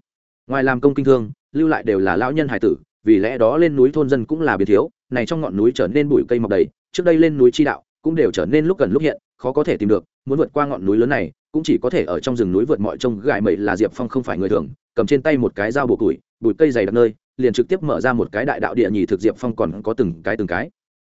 ngoài làm công kinh thương, lưu lại đều là lão nhân hải tử, vì lẽ đó lên núi thôn dân cũng là biệt thiếu, này trong ngọn núi trở nên bụi cây mọc đầy, trước đây lên núi chi đạo cũng đều trở nên lúc gần lúc hiện, khó có thể tìm được, muốn vượt qua ngọn núi lớn này, cũng chỉ có thể ở trong rừng núi vượt mọi trông gại mậy là diệp phong không phải người thường, cầm trên tay một cái dao bổ củi, bụi cây dày đặc nơi, liền trực tiếp mở ra một cái đại đạo địa nhì thực diệp phong còn có từng cái từng cái.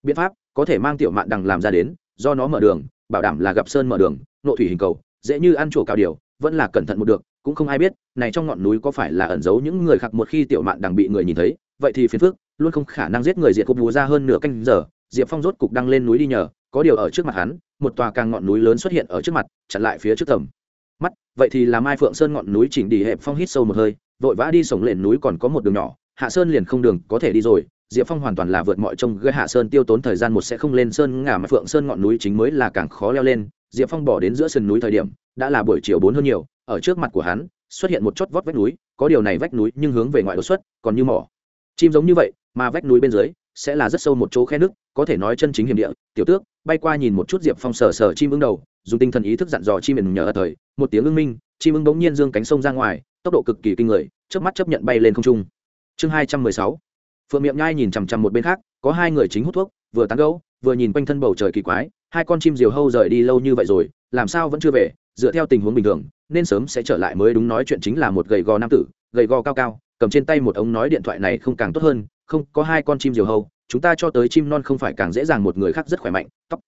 Biện pháp, có thể mang tiểu mạn đằng làm ra đến, do nó mở đường, bảo đảm là gặp sơn mở đường, nội thủy hình cầu, dễ như ăn chỗ cao điều, vẫn là cẩn thận một được cũng không ai biết, này trong ngọn núi có phải là ẩn giấu những người khác một khi tiểu mạn đằng bị người nhìn thấy, vậy thì phiền phức, luôn không khả năng giết người diệt cục bù ra hơn nửa canh giờ, diệp phong rốt cục đăng lên núi đi nhờ, có điều ở trước mặt hắn, một tòa càng ngọn núi lớn xuất hiện ở trước mặt, chặn lại phía trước tầm. Mắt, vậy thì là mai phượng sơn ngọn núi chỉnh đi hẹp phong hít sâu một hơi, vội vã đi sổng lên núi còn có một đường nhỏ, hạ sơn liền không đường có thể đi rồi, diệp phong hoàn toàn là vượt mọi trông gây hạ sơn tiêu tốn thời gian một sẽ không lên sơn ngả mà phượng sơn ngọn núi chính mới là càng khó leo lên, diệp phong bỏ đến giữa sườn núi thời điểm, đã là buổi chiều bốn hơn nhiều ở trước mặt của hắn, xuất hiện một chót vót vách núi, có điều này vách núi nhưng hướng về ngoại đột xuất, còn như mỏ. Chim giống như vậy, mà vách núi bên dưới sẽ là rất sâu một chỗ khe nước, có thể nói chân chính hiểm địa. Tiểu tước, bay qua nhìn một chút diệp phong sờ sờ chim ưng đầu, dùng tinh thần ý thức dặn dò chim ưng nhờ ở thời, một tiếng ưng minh, chim ưng bỗng nhiên dương cánh sông ra ngoài, tốc độ cực kỳ kinh người trước mắt chấp nhận bay lên không trung. Chương hai trăm mười sáu. Phượng miệng nhai nhìn chằm chằm một bên khác, có hai người chính hút thuốc, vừa tán gấu vừa nhìn quanh thân bầu trời kỳ quái, hai con chim diều hâu rời đi lâu như vậy rồi, làm sao vẫn chưa về, dựa theo tình huống bình thường nên sớm sẽ trở lại mới đúng nói chuyện chính là một gầy gò nam tử, gầy gò cao cao, cầm trên tay một ống nói điện thoại này không càng tốt hơn, không, có hai con chim diều hâu, chúng ta cho tới chim non không phải càng dễ dàng một người khác rất khỏe mạnh, tóc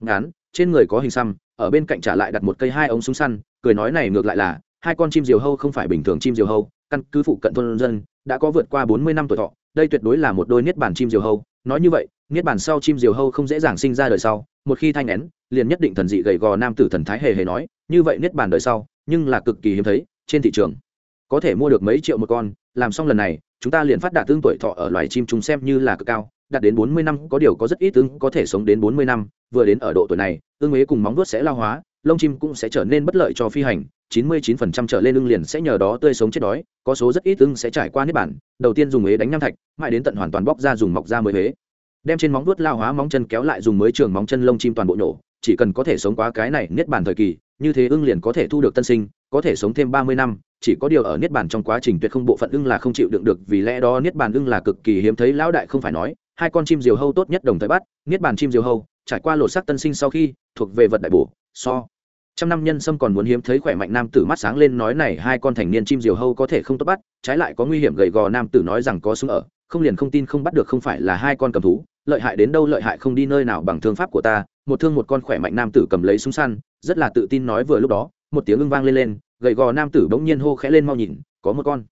ngắn trên người có hình xăm, ở bên cạnh trả lại đặt một cây hai ống súng săn, cười nói này ngược lại là, hai con chim diều hâu không phải bình thường chim diều hâu, căn cứ phụ cận thôn dân, đã có vượt qua bốn mươi năm tuổi thọ, đây tuyệt đối là một đôi niết bàn chim diều hâu, nói như vậy, niết bàn sau chim diều hâu không dễ dàng sinh ra đời sau, một khi thanh nén, liền nhất định thần dị gầy gò nam tử thần thái hề hề nói, như vậy niết bàn đời sau nhưng là cực kỳ hiếm thấy, trên thị trường. Có thể mua được mấy triệu một con, làm xong lần này, chúng ta liền phát đạt tương tuổi thọ ở loài chim chúng xem như là cực cao, đạt đến bốn mươi năm có điều có rất ít ưng có thể sống đến bốn mươi năm, vừa đến ở độ tuổi này ưng ế cùng móng vuốt sẽ lao hóa, lông chim cũng sẽ trở nên bất lợi cho phi hành, chín mươi chín phần trăm trở lên ưng liền sẽ nhờ đó tươi sống chết đói, có số rất ít ưng sẽ trải qua nếp bản đầu tiên dùng ế đánh nham thạch, mãi đến tận hoàn toàn bóc ra dùng mọc ra mới ế đem trên móng vuốt lao hóa móng chân kéo lại dùng mới trường móng chân lông chim toàn bộ nổ chỉ cần có thể sống qua cái này niết bàn thời kỳ, như thế ưng liền có thể thu được tân sinh, có thể sống thêm ba mươi năm, chỉ có điều ở niết bàn trong quá trình tuyệt không bộ phận ưng là không chịu đựng được, vì lẽ đó niết bàn ưng là cực kỳ hiếm thấy, lão đại không phải nói, hai con chim diều hâu tốt nhất đồng thời bắt, niết bàn chim diều hâu, trải qua lột xác tân sinh sau khi, thuộc về vật đại bổ, so. Trăm năm nhân sâm còn muốn hiếm thấy khỏe mạnh nam tử mắt sáng lên nói này, hai con thành niên chim diều hâu có thể không tốt bắt, trái lại có nguy hiểm gầy gò nam tử nói rằng có súng ở, không liền không tin không bắt được không phải là hai con cầm thú lợi hại đến đâu lợi hại không đi nơi nào bằng thương pháp của ta, một thương một con khỏe mạnh nam tử cầm lấy súng săn, rất là tự tin nói vừa lúc đó, một tiếng ưng vang lên lên, gầy gò nam tử bỗng nhiên hô khẽ lên mau nhìn, có một con.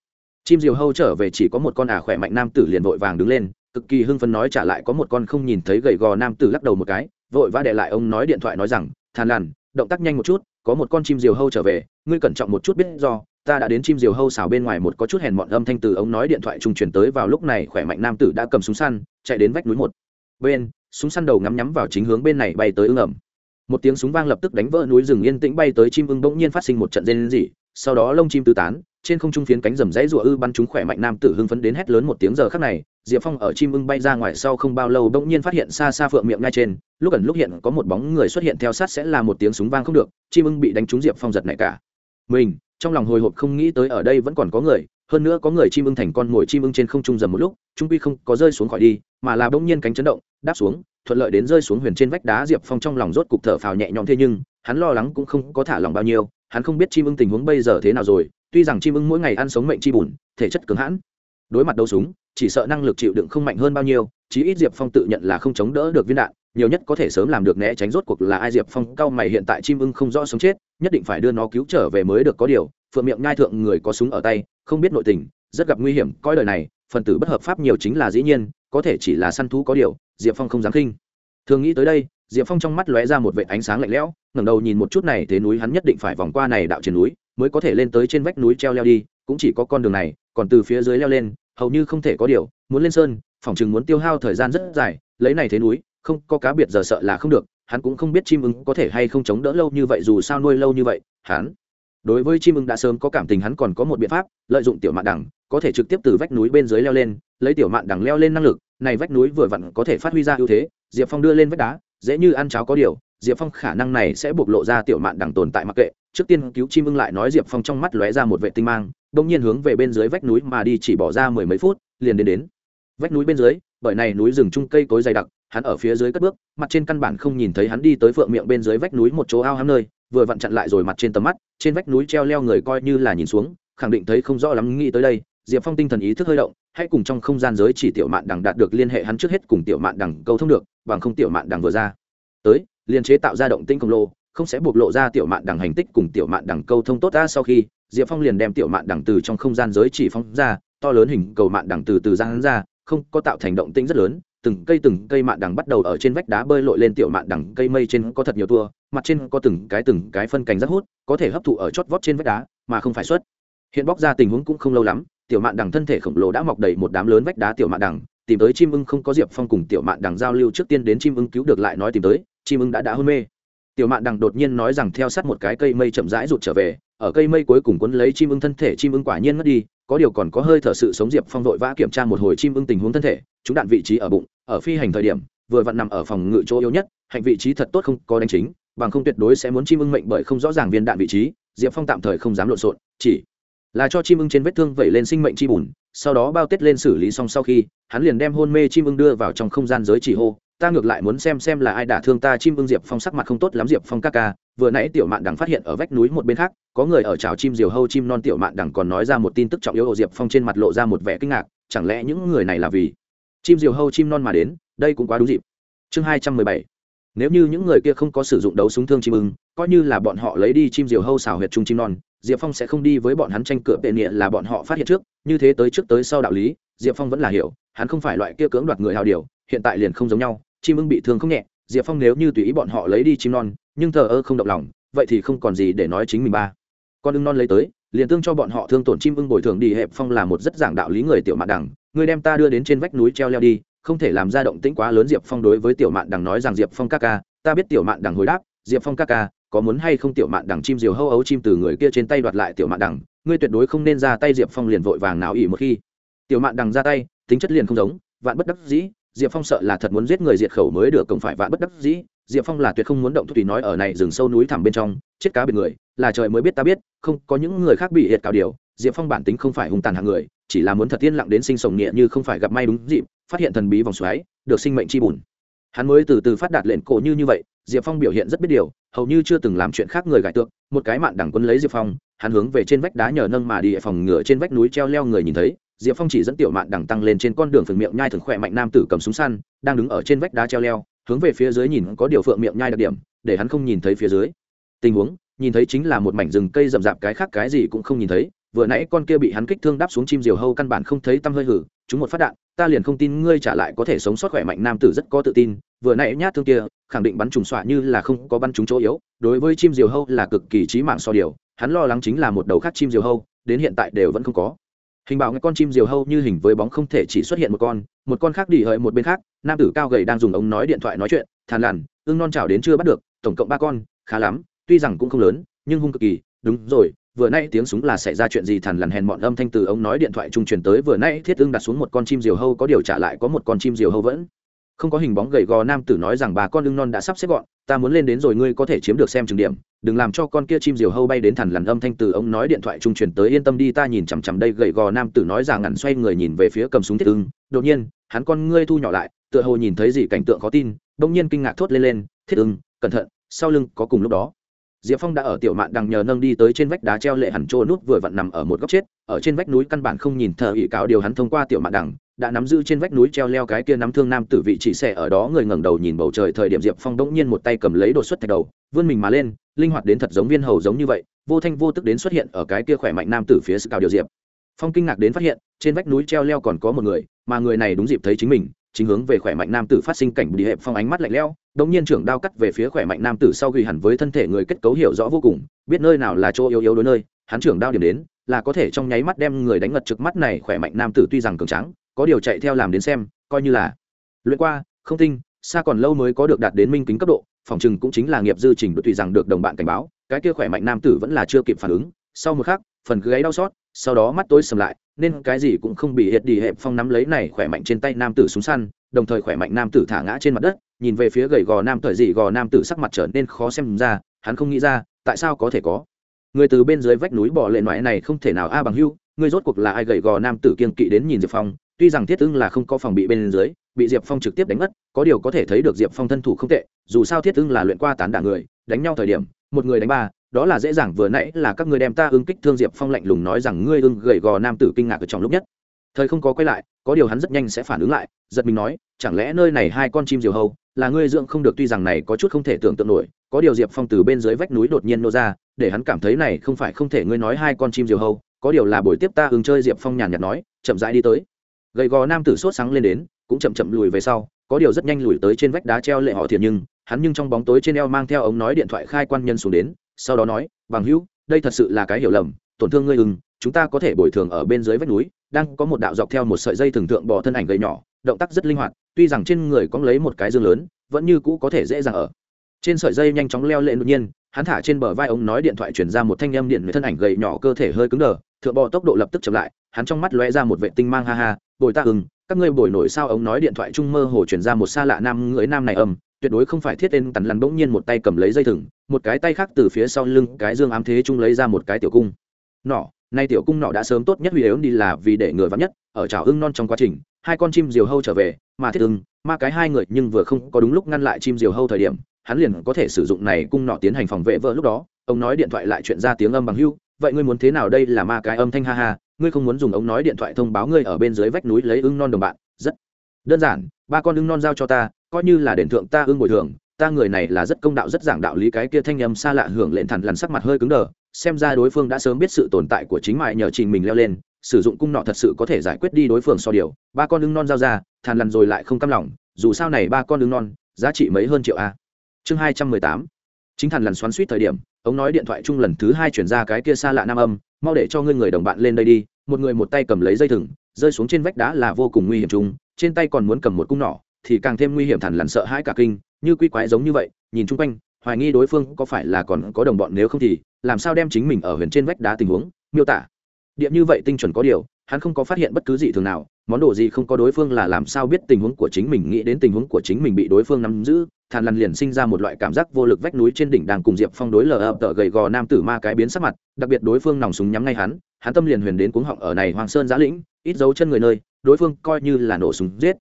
Chim diều hâu trở về chỉ có một con à khỏe mạnh nam tử liền vội vàng đứng lên, cực kỳ hưng phấn nói trả lại có một con không nhìn thấy gầy gò nam tử lắc đầu một cái, vội vã để lại ông nói điện thoại nói rằng, thàn lằn, động tác nhanh một chút, có một con chim diều hâu trở về, ngươi cẩn trọng một chút biết do, ta đã đến chim diều hâu xào bên ngoài một có chút hèn mọn âm thanh từ ông nói điện thoại trung truyền tới vào lúc này khỏe mạnh nam tử đã cầm súng săn chạy đến vách núi một. Bên, súng săn đầu ngắm nhắm vào chính hướng bên này bay tới ưng ẩm. Một tiếng súng vang lập tức đánh vỡ núi rừng yên tĩnh bay tới chim ưng bỗng nhiên phát sinh một trận rên rỉ, sau đó lông chim tứ tán, trên không trung phiến cánh rầm rẫy rụa ư bắn chúng khỏe mạnh nam tử hưng phấn đến hét lớn một tiếng giờ khắc này, diệp phong ở chim ưng bay ra ngoài sau không bao lâu bỗng nhiên phát hiện xa xa phượng miệng ngay trên, lúc ẩn lúc hiện có một bóng người xuất hiện theo sát sẽ là một tiếng súng vang không được, chim ưng bị đánh trúng diệp phong giật này cả. Mình, trong lòng hồi hộp không nghĩ tới ở đây vẫn còn có người hơn nữa có người chim ưng thành con mồi chim ưng trên không trung dầm một lúc, trung quy không có rơi xuống khỏi đi, mà là bỗng nhiên cánh chấn động, đáp xuống, thuận lợi đến rơi xuống huyền trên vách đá diệp phong trong lòng rốt cục thở phào nhẹ nhõm thế nhưng, hắn lo lắng cũng không có thả lòng bao nhiêu, hắn không biết chim ưng tình huống bây giờ thế nào rồi, tuy rằng chim ưng mỗi ngày ăn sống mệnh chi bùn, thể chất cứng hãn, đối mặt đấu súng, chỉ sợ năng lực chịu đựng không mạnh hơn bao nhiêu, chí ít diệp phong tự nhận là không chống đỡ được viên đạn, nhiều nhất có thể sớm làm được né tránh rốt cuộc là ai diệp phong, cao mày hiện tại chim ưng không rõ sống chết, nhất định phải đưa nó cứu trở về mới được có điều phượng miệng ngai thượng người có súng ở tay, không biết nội tình, rất gặp nguy hiểm, coi đời này, phần tử bất hợp pháp nhiều chính là dĩ nhiên, có thể chỉ là săn thú có điều, diệp phong không dám khinh. Thường nghĩ tới đây, diệp phong trong mắt lóe ra một vệ ánh sáng lạnh lẽo, ngẩng đầu nhìn một chút này, thế núi hắn nhất định phải vòng qua này đạo trên núi, mới có thể lên tới trên vách núi treo leo đi, cũng chỉ có con đường này, còn từ phía dưới leo lên, hầu như không thể có điều, muốn lên sơn, phòng chừng muốn tiêu hao thời gian rất dài, lấy này thế núi, không có cá biệt giờ sợ là không được, hắn cũng không biết chim ưng có thể hay không chống đỡ lâu như vậy, dù sao nuôi lâu như vậy, hắn đối với chim ưng đã sớm có cảm tình, hắn còn có một biện pháp, lợi dụng tiểu mạn đẳng có thể trực tiếp từ vách núi bên dưới leo lên, lấy tiểu mạn đẳng leo lên năng lực, này vách núi vừa vặn có thể phát huy ra ưu thế, diệp phong đưa lên vách đá, dễ như ăn cháo có điều, diệp phong khả năng này sẽ bộc lộ ra tiểu mạn đẳng tồn tại mặc kệ, trước tiên cứu chim ưng lại nói diệp phong trong mắt lóe ra một vệ tinh mang đ ỗ n g nhiên hướng về bên dưới vách núi mà đi, chỉ bỏ ra mười mấy phút, liền đến đến. Vách núi bên dưới, bởi này núi rừng trung cây cối dày đặc, hắn ở phía dưới cất bước, mặt trên căn bản không nhìn thấy hắn đi tới phượng miệng bên dưới vách núi một chỗ ao hám nơi vừa vặn chặn lại rồi mặt trên tầm mắt, trên vách núi treo leo người coi như là nhìn xuống, khẳng định thấy không rõ lắm nghĩ tới đây, diệp phong tinh thần ý thức hơi động, hãy cùng trong không gian giới chỉ tiểu mạn đằng đạt được liên hệ hắn trước hết cùng tiểu mạn đằng câu thông được, bằng không tiểu mạn đằng vừa ra. Tới liên chế tạo ra động tinh khổng lồ, không sẽ bộc lộ ra tiểu mạn đằng hành tích cùng tiểu mạn đằng câu thông tốt ra sau khi, diệp phong liền đem tiểu mạn đằng từ trong không gian giới chỉ phong ra, to lớn hình cầu mạn đằng từ từ ra hắn ra, không có tạo thành động tinh rất lớn từng cây từng cây mạn đằng bắt đầu ở trên vách đá bơi lội lên tiểu mạn đằng, cây mây trên có thật nhiều tua, mặt trên có từng cái từng cái phân cành rất hút, có thể hấp thụ ở chót vót trên vách đá, mà không phải xuất. Hiện bóc ra tình huống cũng không lâu lắm, tiểu mạn đằng thân thể khổng lồ đã mọc đầy một đám lớn vách đá tiểu mạn đằng, tìm tới chim ưng không có diệp phong cùng tiểu mạn đằng giao lưu trước tiên đến chim ưng cứu được lại nói tìm tới, chim ưng đã đã hôn mê. Tiểu mạn đằng đột nhiên nói rằng theo sát một cái cây mây chậm rãi rụt trở về, ở cây mây cuối cùng quấn lấy chim ưng thân thể, chim ưng quả nhiên mất đi, có điều còn có hơi thở sự sống diệp phong vội vã kiểm tra một hồi chim ưng tình huống thân thể chúng đạn vị trí ở bụng, ở phi hành thời điểm, vừa vặn nằm ở phòng ngự chỗ yếu nhất hành vị trí thật tốt không có đánh chính, bằng không tuyệt đối sẽ muốn chim ưng mệnh bởi không rõ ràng viên đạn vị trí, diệp phong tạm thời không dám lộn xộn, chỉ là cho chim ưng trên vết thương vẩy lên sinh mệnh chi bùn, sau đó bao tết lên xử lý xong sau khi, hắn liền đem hôn mê chim ưng đưa vào trong không gian giới chỉ hô, ta ngược lại muốn xem xem là ai đả thương ta chim ưng. Diệp phong sắc mặt không tốt lắm, diệp phong ca ca, vừa nãy tiểu mạn đằng phát hiện ở vách núi một bên khác, có người ở chảo chim diều hâu chim non tiểu mạn đằng còn nói ra một tin tức trọng yếu ồ diệp phong trên mặt lộ ra một vẻ kinh ngạc, chẳng lẽ những người này là vì chim diều hâu chim non mà đến, đây cũng quá đúng dịp chương hai trăm mười bảy nếu như những người kia không có sử dụng đấu súng thương chim ưng, coi như là bọn họ lấy đi chim diều hâu xào huyệt chung chim non, diệp phong sẽ không đi với bọn hắn tranh cửa tệ nghĩa là bọn họ phát hiện trước, như thế tới trước tới sau đạo lý, diệp phong vẫn là hiểu, hắn không phải loại kia cưỡng đoạt người hào điều, hiện tại liền không giống nhau, chim ưng bị thương không nhẹ, diệp phong nếu như tùy ý bọn họ lấy đi chim non, nhưng thờ ơ không động lòng, vậy thì không còn gì để nói chính mình ba con ưng non lấy tới, liền tương cho bọn họ thương tổn chim ưng bồi thường đi, hẹp phong là một rất giảng đạo lý người tiểu mạn đẳng. Ngươi đem ta đưa đến trên vách núi treo leo đi, không thể làm ra động tĩnh quá lớn, diệp phong đối với tiểu mạn đằng nói rằng, diệp phong ca ca, ta biết tiểu mạn đằng hồi đáp, diệp phong ca ca, có muốn hay không tiểu mạn đằng chim diều hâu ấu chim từ người kia trên tay đoạt lại tiểu mạn đằng, ngươi tuyệt đối không nên ra tay. Diệp phong liền vội vàng nào ỉ một khi. Tiểu mạn đằng ra tay, tính chất liền không giống, vạn bất đắc dĩ, diệp phong sợ là thật muốn giết người diệt khẩu mới được cộng phải vạn bất đắc dĩ, diệp phong là tuyệt không muốn động tùy nói ở này rừng sâu núi thẳm bên trong, chết cá biệt người, là trời mới biết ta biết, không có những người khác bị hiệt cào điều, diệp phong bản tính không phải hung tàn hạng người chỉ là muốn thật tiên lặng đến sinh sồng nghĩa như không phải gặp may đúng dịp, phát hiện thần bí vòng xoáy, được sinh mệnh chi bùn. Hắn mới từ từ phát đạt lệnh cổ như như vậy, diệp phong biểu hiện rất biết điều, hầu như chưa từng làm chuyện khác người gãi tượng, một cái mạn đẳng quân lấy diệp phong, hắn hướng về trên vách đá nhờ nâng mà đi phòng ngựa trên vách núi treo leo người nhìn thấy, diệp phong chỉ dẫn tiểu mạn đẳng tăng lên trên con đường phượng miệng nhai thường khỏe mạnh nam tử cầm súng săn, đang đứng ở trên vách đá treo leo, hướng về phía dưới nhìn có điều phượng miệng nhai đặc điểm, để hắn không nhìn thấy phía dưới. Tình huống, nhìn thấy chính là một mảnh rừng cây rậm rạp, cái khác cái gì cũng không nhìn thấy vừa nãy con kia bị hắn kích thương đáp xuống chim diều hâu căn bản không thấy tăm hơi hử, chúng một phát đạn, ta liền không tin ngươi trả lại có thể sống sót khỏe mạnh nam tử rất có tự tin, vừa nãy nhát thương kia, khẳng định bắn trùng xoạ như là không có bắn trúng chỗ yếu, đối với chim diều hâu là cực kỳ trí mạng so điều, hắn lo lắng chính là một đầu khác chim diều hâu, đến hiện tại đều vẫn không có. Hình bảo nghe con chim diều hâu như hình với bóng không thể chỉ xuất hiện một con một con khác đỉ hợi một bên khác, nam tử cao gầy đang dùng ống nói điện thoại nói chuyện, thàn lằn, ưng non chảo đến chưa bắt được, tổng cộng ba con, khá lắm, tuy rằng cũng không lớn, nhưng hung cực kỳ, đúng rồi vừa nay tiếng súng là xảy ra chuyện gì? Thằn lằn hèn mọn âm thanh từ ống nói điện thoại trung truyền tới. Vừa nay thiết ưng đặt xuống một con chim diều hâu, có điều trả lại có một con chim diều hâu vẫn không có hình bóng gầy gò. Nam tử nói rằng, bà con ưng non đã sắp xếp gọn, ta muốn lên đến rồi, ngươi có thể chiếm được xem trường điểm. Đừng làm cho con kia chim diều hâu bay đến. Thằn lằn âm thanh từ ống nói điện thoại trung truyền tới. Yên tâm đi, ta nhìn chằm chằm đây. Gầy gò nam tử nói rằng, ngẩn xoay người nhìn về phía cầm súng thiết ưng. Đột nhiên, hắn con ngươi thu nhỏ lại, tựa hồ nhìn thấy gì, cảnh tượng khó tin. Bỗng nhiên kinh ngạc thốt lên lên, thiết ưng, cẩn thận, sau lưng có cùng lúc đó diệp phong đã ở tiểu mạn đằng nhờ nâng đi tới trên vách đá treo lệ hẳn trô nút vừa vặn nằm ở một góc chết, ở trên vách núi căn bản không nhìn thờ ỵ cáo điều hắn thông qua tiểu mạn đằng, đã nắm giữ trên vách núi treo leo cái kia nắm thương nam tử vị chỉ xẻ ở đó người ngẩng đầu nhìn bầu trời thời điểm diệp phong đ ỗ n g nhiên một tay cầm lấy đột xuất thạch đầu, vươn mình mà lên, linh hoạt đến thật giống viên hầu giống như vậy, vô thanh vô tức đến xuất hiện ở cái kia khỏe mạnh nam tử phía sự cao điều diệp. Phong kinh ngạc đến phát hiện, trên vách núi treo leo còn có một người, mà người này đúng dịp thấy chính mình chính hướng về khỏe mạnh nam tử phát sinh cảnh bị hẹp phong ánh mắt lạnh lẽo, đống nhiên trưởng đao cắt về phía khỏe mạnh nam tử sau ghi hẳn với thân thể người kết cấu hiểu rõ vô cùng, biết nơi nào là chỗ yếu yếu đối nơi, hắn trưởng đao điểm đến, là có thể trong nháy mắt đem người đánh ngật trực mắt này khỏe mạnh nam tử tuy rằng cường trắng có điều chạy theo làm đến xem, coi như là luyện qua, không tinh, xa còn lâu mới có được đạt đến minh kính cấp độ, phòng chừng cũng chính là nghiệp dư trình độ tùy rằng được đồng bạn cảnh báo, cái kia khỏe mạnh nam tử vẫn là chưa kịp phản ứng, sau một khắc, phần gáy đau xót sau đó mắt tối sầm lại, nên cái gì cũng không bị hiệt đi hẹp phong nắm lấy này khỏe mạnh trên tay nam tử súng săn, đồng thời khỏe mạnh nam tử thả ngã trên mặt đất, nhìn về phía gầy gò nam thời dị gò nam tử sắc mặt trở nên khó xem ra, hắn không nghĩ ra, tại sao có thể có. Người từ bên dưới vách núi bỏ lệ loại này không thể nào a bằng hưu, người rốt cuộc là ai gầy gò nam tử kiên kỵ đến nhìn diệp phong, tuy rằng thiết ưng là không có phòng bị bên dưới, bị diệp phong trực tiếp đánh mất, có điều có thể thấy được diệp phong thân thủ không tệ, dù sao thiết ưng là luyện qua tán đảng người, đánh nhau thời điểm, một người đánh ba đó là dễ dàng, vừa nãy là các ngươi đem ta ưng kích thương diệp phong lạnh lùng nói rằng ngươi ưng gầy gò nam tử kinh ngạc ở trong lúc nhất. Thời không có quay lại, có điều hắn rất nhanh sẽ phản ứng lại, giật mình nói, chẳng lẽ nơi này hai con chim diều hâu là ngươi dưỡng không được, tuy rằng này có chút không thể tưởng tượng nổi, có điều diệp phong từ bên dưới vách núi đột nhiên nô ra, để hắn cảm thấy này không phải không thể, ngươi nói hai con chim diều hâu có điều là buổi tiếp ta ưng chơi diệp phong nhàn nhạt nói, chậm rãi đi tới. Gầy gò nam tử sốt sáng lên đến, cũng chậm chậm lùi về sau, có điều rất nhanh lùi tới trên vách đá treo lệ họ thiệt nhưng, hắn nhưng trong bóng tối trên eo mang theo ống nói điện thoại khai quan nhân xuống đến sau đó nói, bằng hữu, đây thật sự là cái hiểu lầm, tổn thương ngươi ưng, chúng ta có thể bồi thường ở bên dưới vách núi, đang có một đạo dọc theo một sợi dây thường tượng bỏ thân ảnh gầy nhỏ, động tác rất linh hoạt, tuy rằng trên người có lấy một cái dương lớn, vẫn như cũ có thể dễ dàng ở. Trên sợi dây nhanh chóng leo lên đột nhiên, hắn thả trên bờ vai ông nói điện thoại chuyển ra một thanh âm điện với thân ảnh gầy nhỏ cơ thể hơi cứng đờ, thượng bò tốc độ lập tức chậm lại, hắn trong mắt lóe ra một vệ tinh mang ha ha, bồi ta ưng, các ngươi bồi nổi sao? Ông nói điện thoại trung mơ hồ chuyển ra một xa lạ nam, người nam này âm tuyệt đối không phải thiết tên tần lằn bỗng nhiên một tay cầm lấy dây thừng, một cái tay khác từ phía sau lưng cái dương ám thế trung lấy ra một cái tiểu cung. Nọ, nay tiểu cung nọ đã sớm tốt nhất huy ếu đi là vì để người vắng nhất, ở trào ưng non trong quá trình, hai con chim diều hâu trở về, mà thiết ưng ma cái hai người nhưng vừa không có đúng lúc ngăn lại chim diều hâu thời điểm, hắn liền có thể sử dụng này cung nọ tiến hành phòng vệ vợ lúc đó, ông nói điện thoại lại chuyện ra tiếng âm bằng hưu, vậy ngươi muốn thế nào đây là ma cái âm thanh ha ha, ngươi không muốn dùng ống nói điện thoại thông báo ngươi ở bên dưới vách núi lấy ưng non đồng bạn, rất đơn giản, ba con ưng non giao cho ta coi như là đền thượng ta ưng bồi thường, ta người này là rất công đạo rất giảng đạo lý cái kia thanh âm xa lạ hưởng lệnh thẳng lằn sắc mặt hơi cứng đờ, xem ra đối phương đã sớm biết sự tồn tại của chính mại nhờ trình mình leo lên, sử dụng cung nọ thật sự có thể giải quyết đi đối phương so điều, ba con ưng non giao ra thàn lằn rồi lại không căm lòng, dù sao này ba con ưng non, giá trị mấy hơn triệu a. Chương hai trăm mười tám. Chính thàn lằn xoắn suýt thời điểm, ông nói điện thoại chung lần thứ hai chuyển ra cái kia xa lạ nam âm, mau để cho ngươi người đồng bạn lên đây đi. Một người một tay cầm lấy dây thừng, rơi xuống trên vách đá là vô cùng nguy hiểm chung, trên tay còn muốn cầm một cung nỏ thì càng thêm nguy hiểm thản lặn sợ hãi cả kinh, như quy quái giống như vậy, nhìn chung quanh, hoài nghi đối phương có phải là còn có đồng bọn nếu không thì, làm sao đem chính mình ở huyền trên vách đá tình huống, miêu tả. Điện như vậy tinh chuẩn có điều, hắn không có phát hiện bất cứ gì thường nào, món đồ gì không có đối phương là làm sao biết tình huống của chính mình nghĩ đến tình huống của chính mình bị đối phương nắm giữ thàn lằn liền sinh ra một loại cảm giác vô lực vách núi trên đỉnh đàng cùng diệp phong đối lờ ập tờ gầy gò nam tử ma cái biến sắc mặt, đặc biệt đối phương nòng súng nhắm ngay hắn hắn tâm liền huyền đến cuống họng ở này hoàng sơn giã lĩnh, ít dấu chân người nơi, đối phương coi như là nổ súng giết.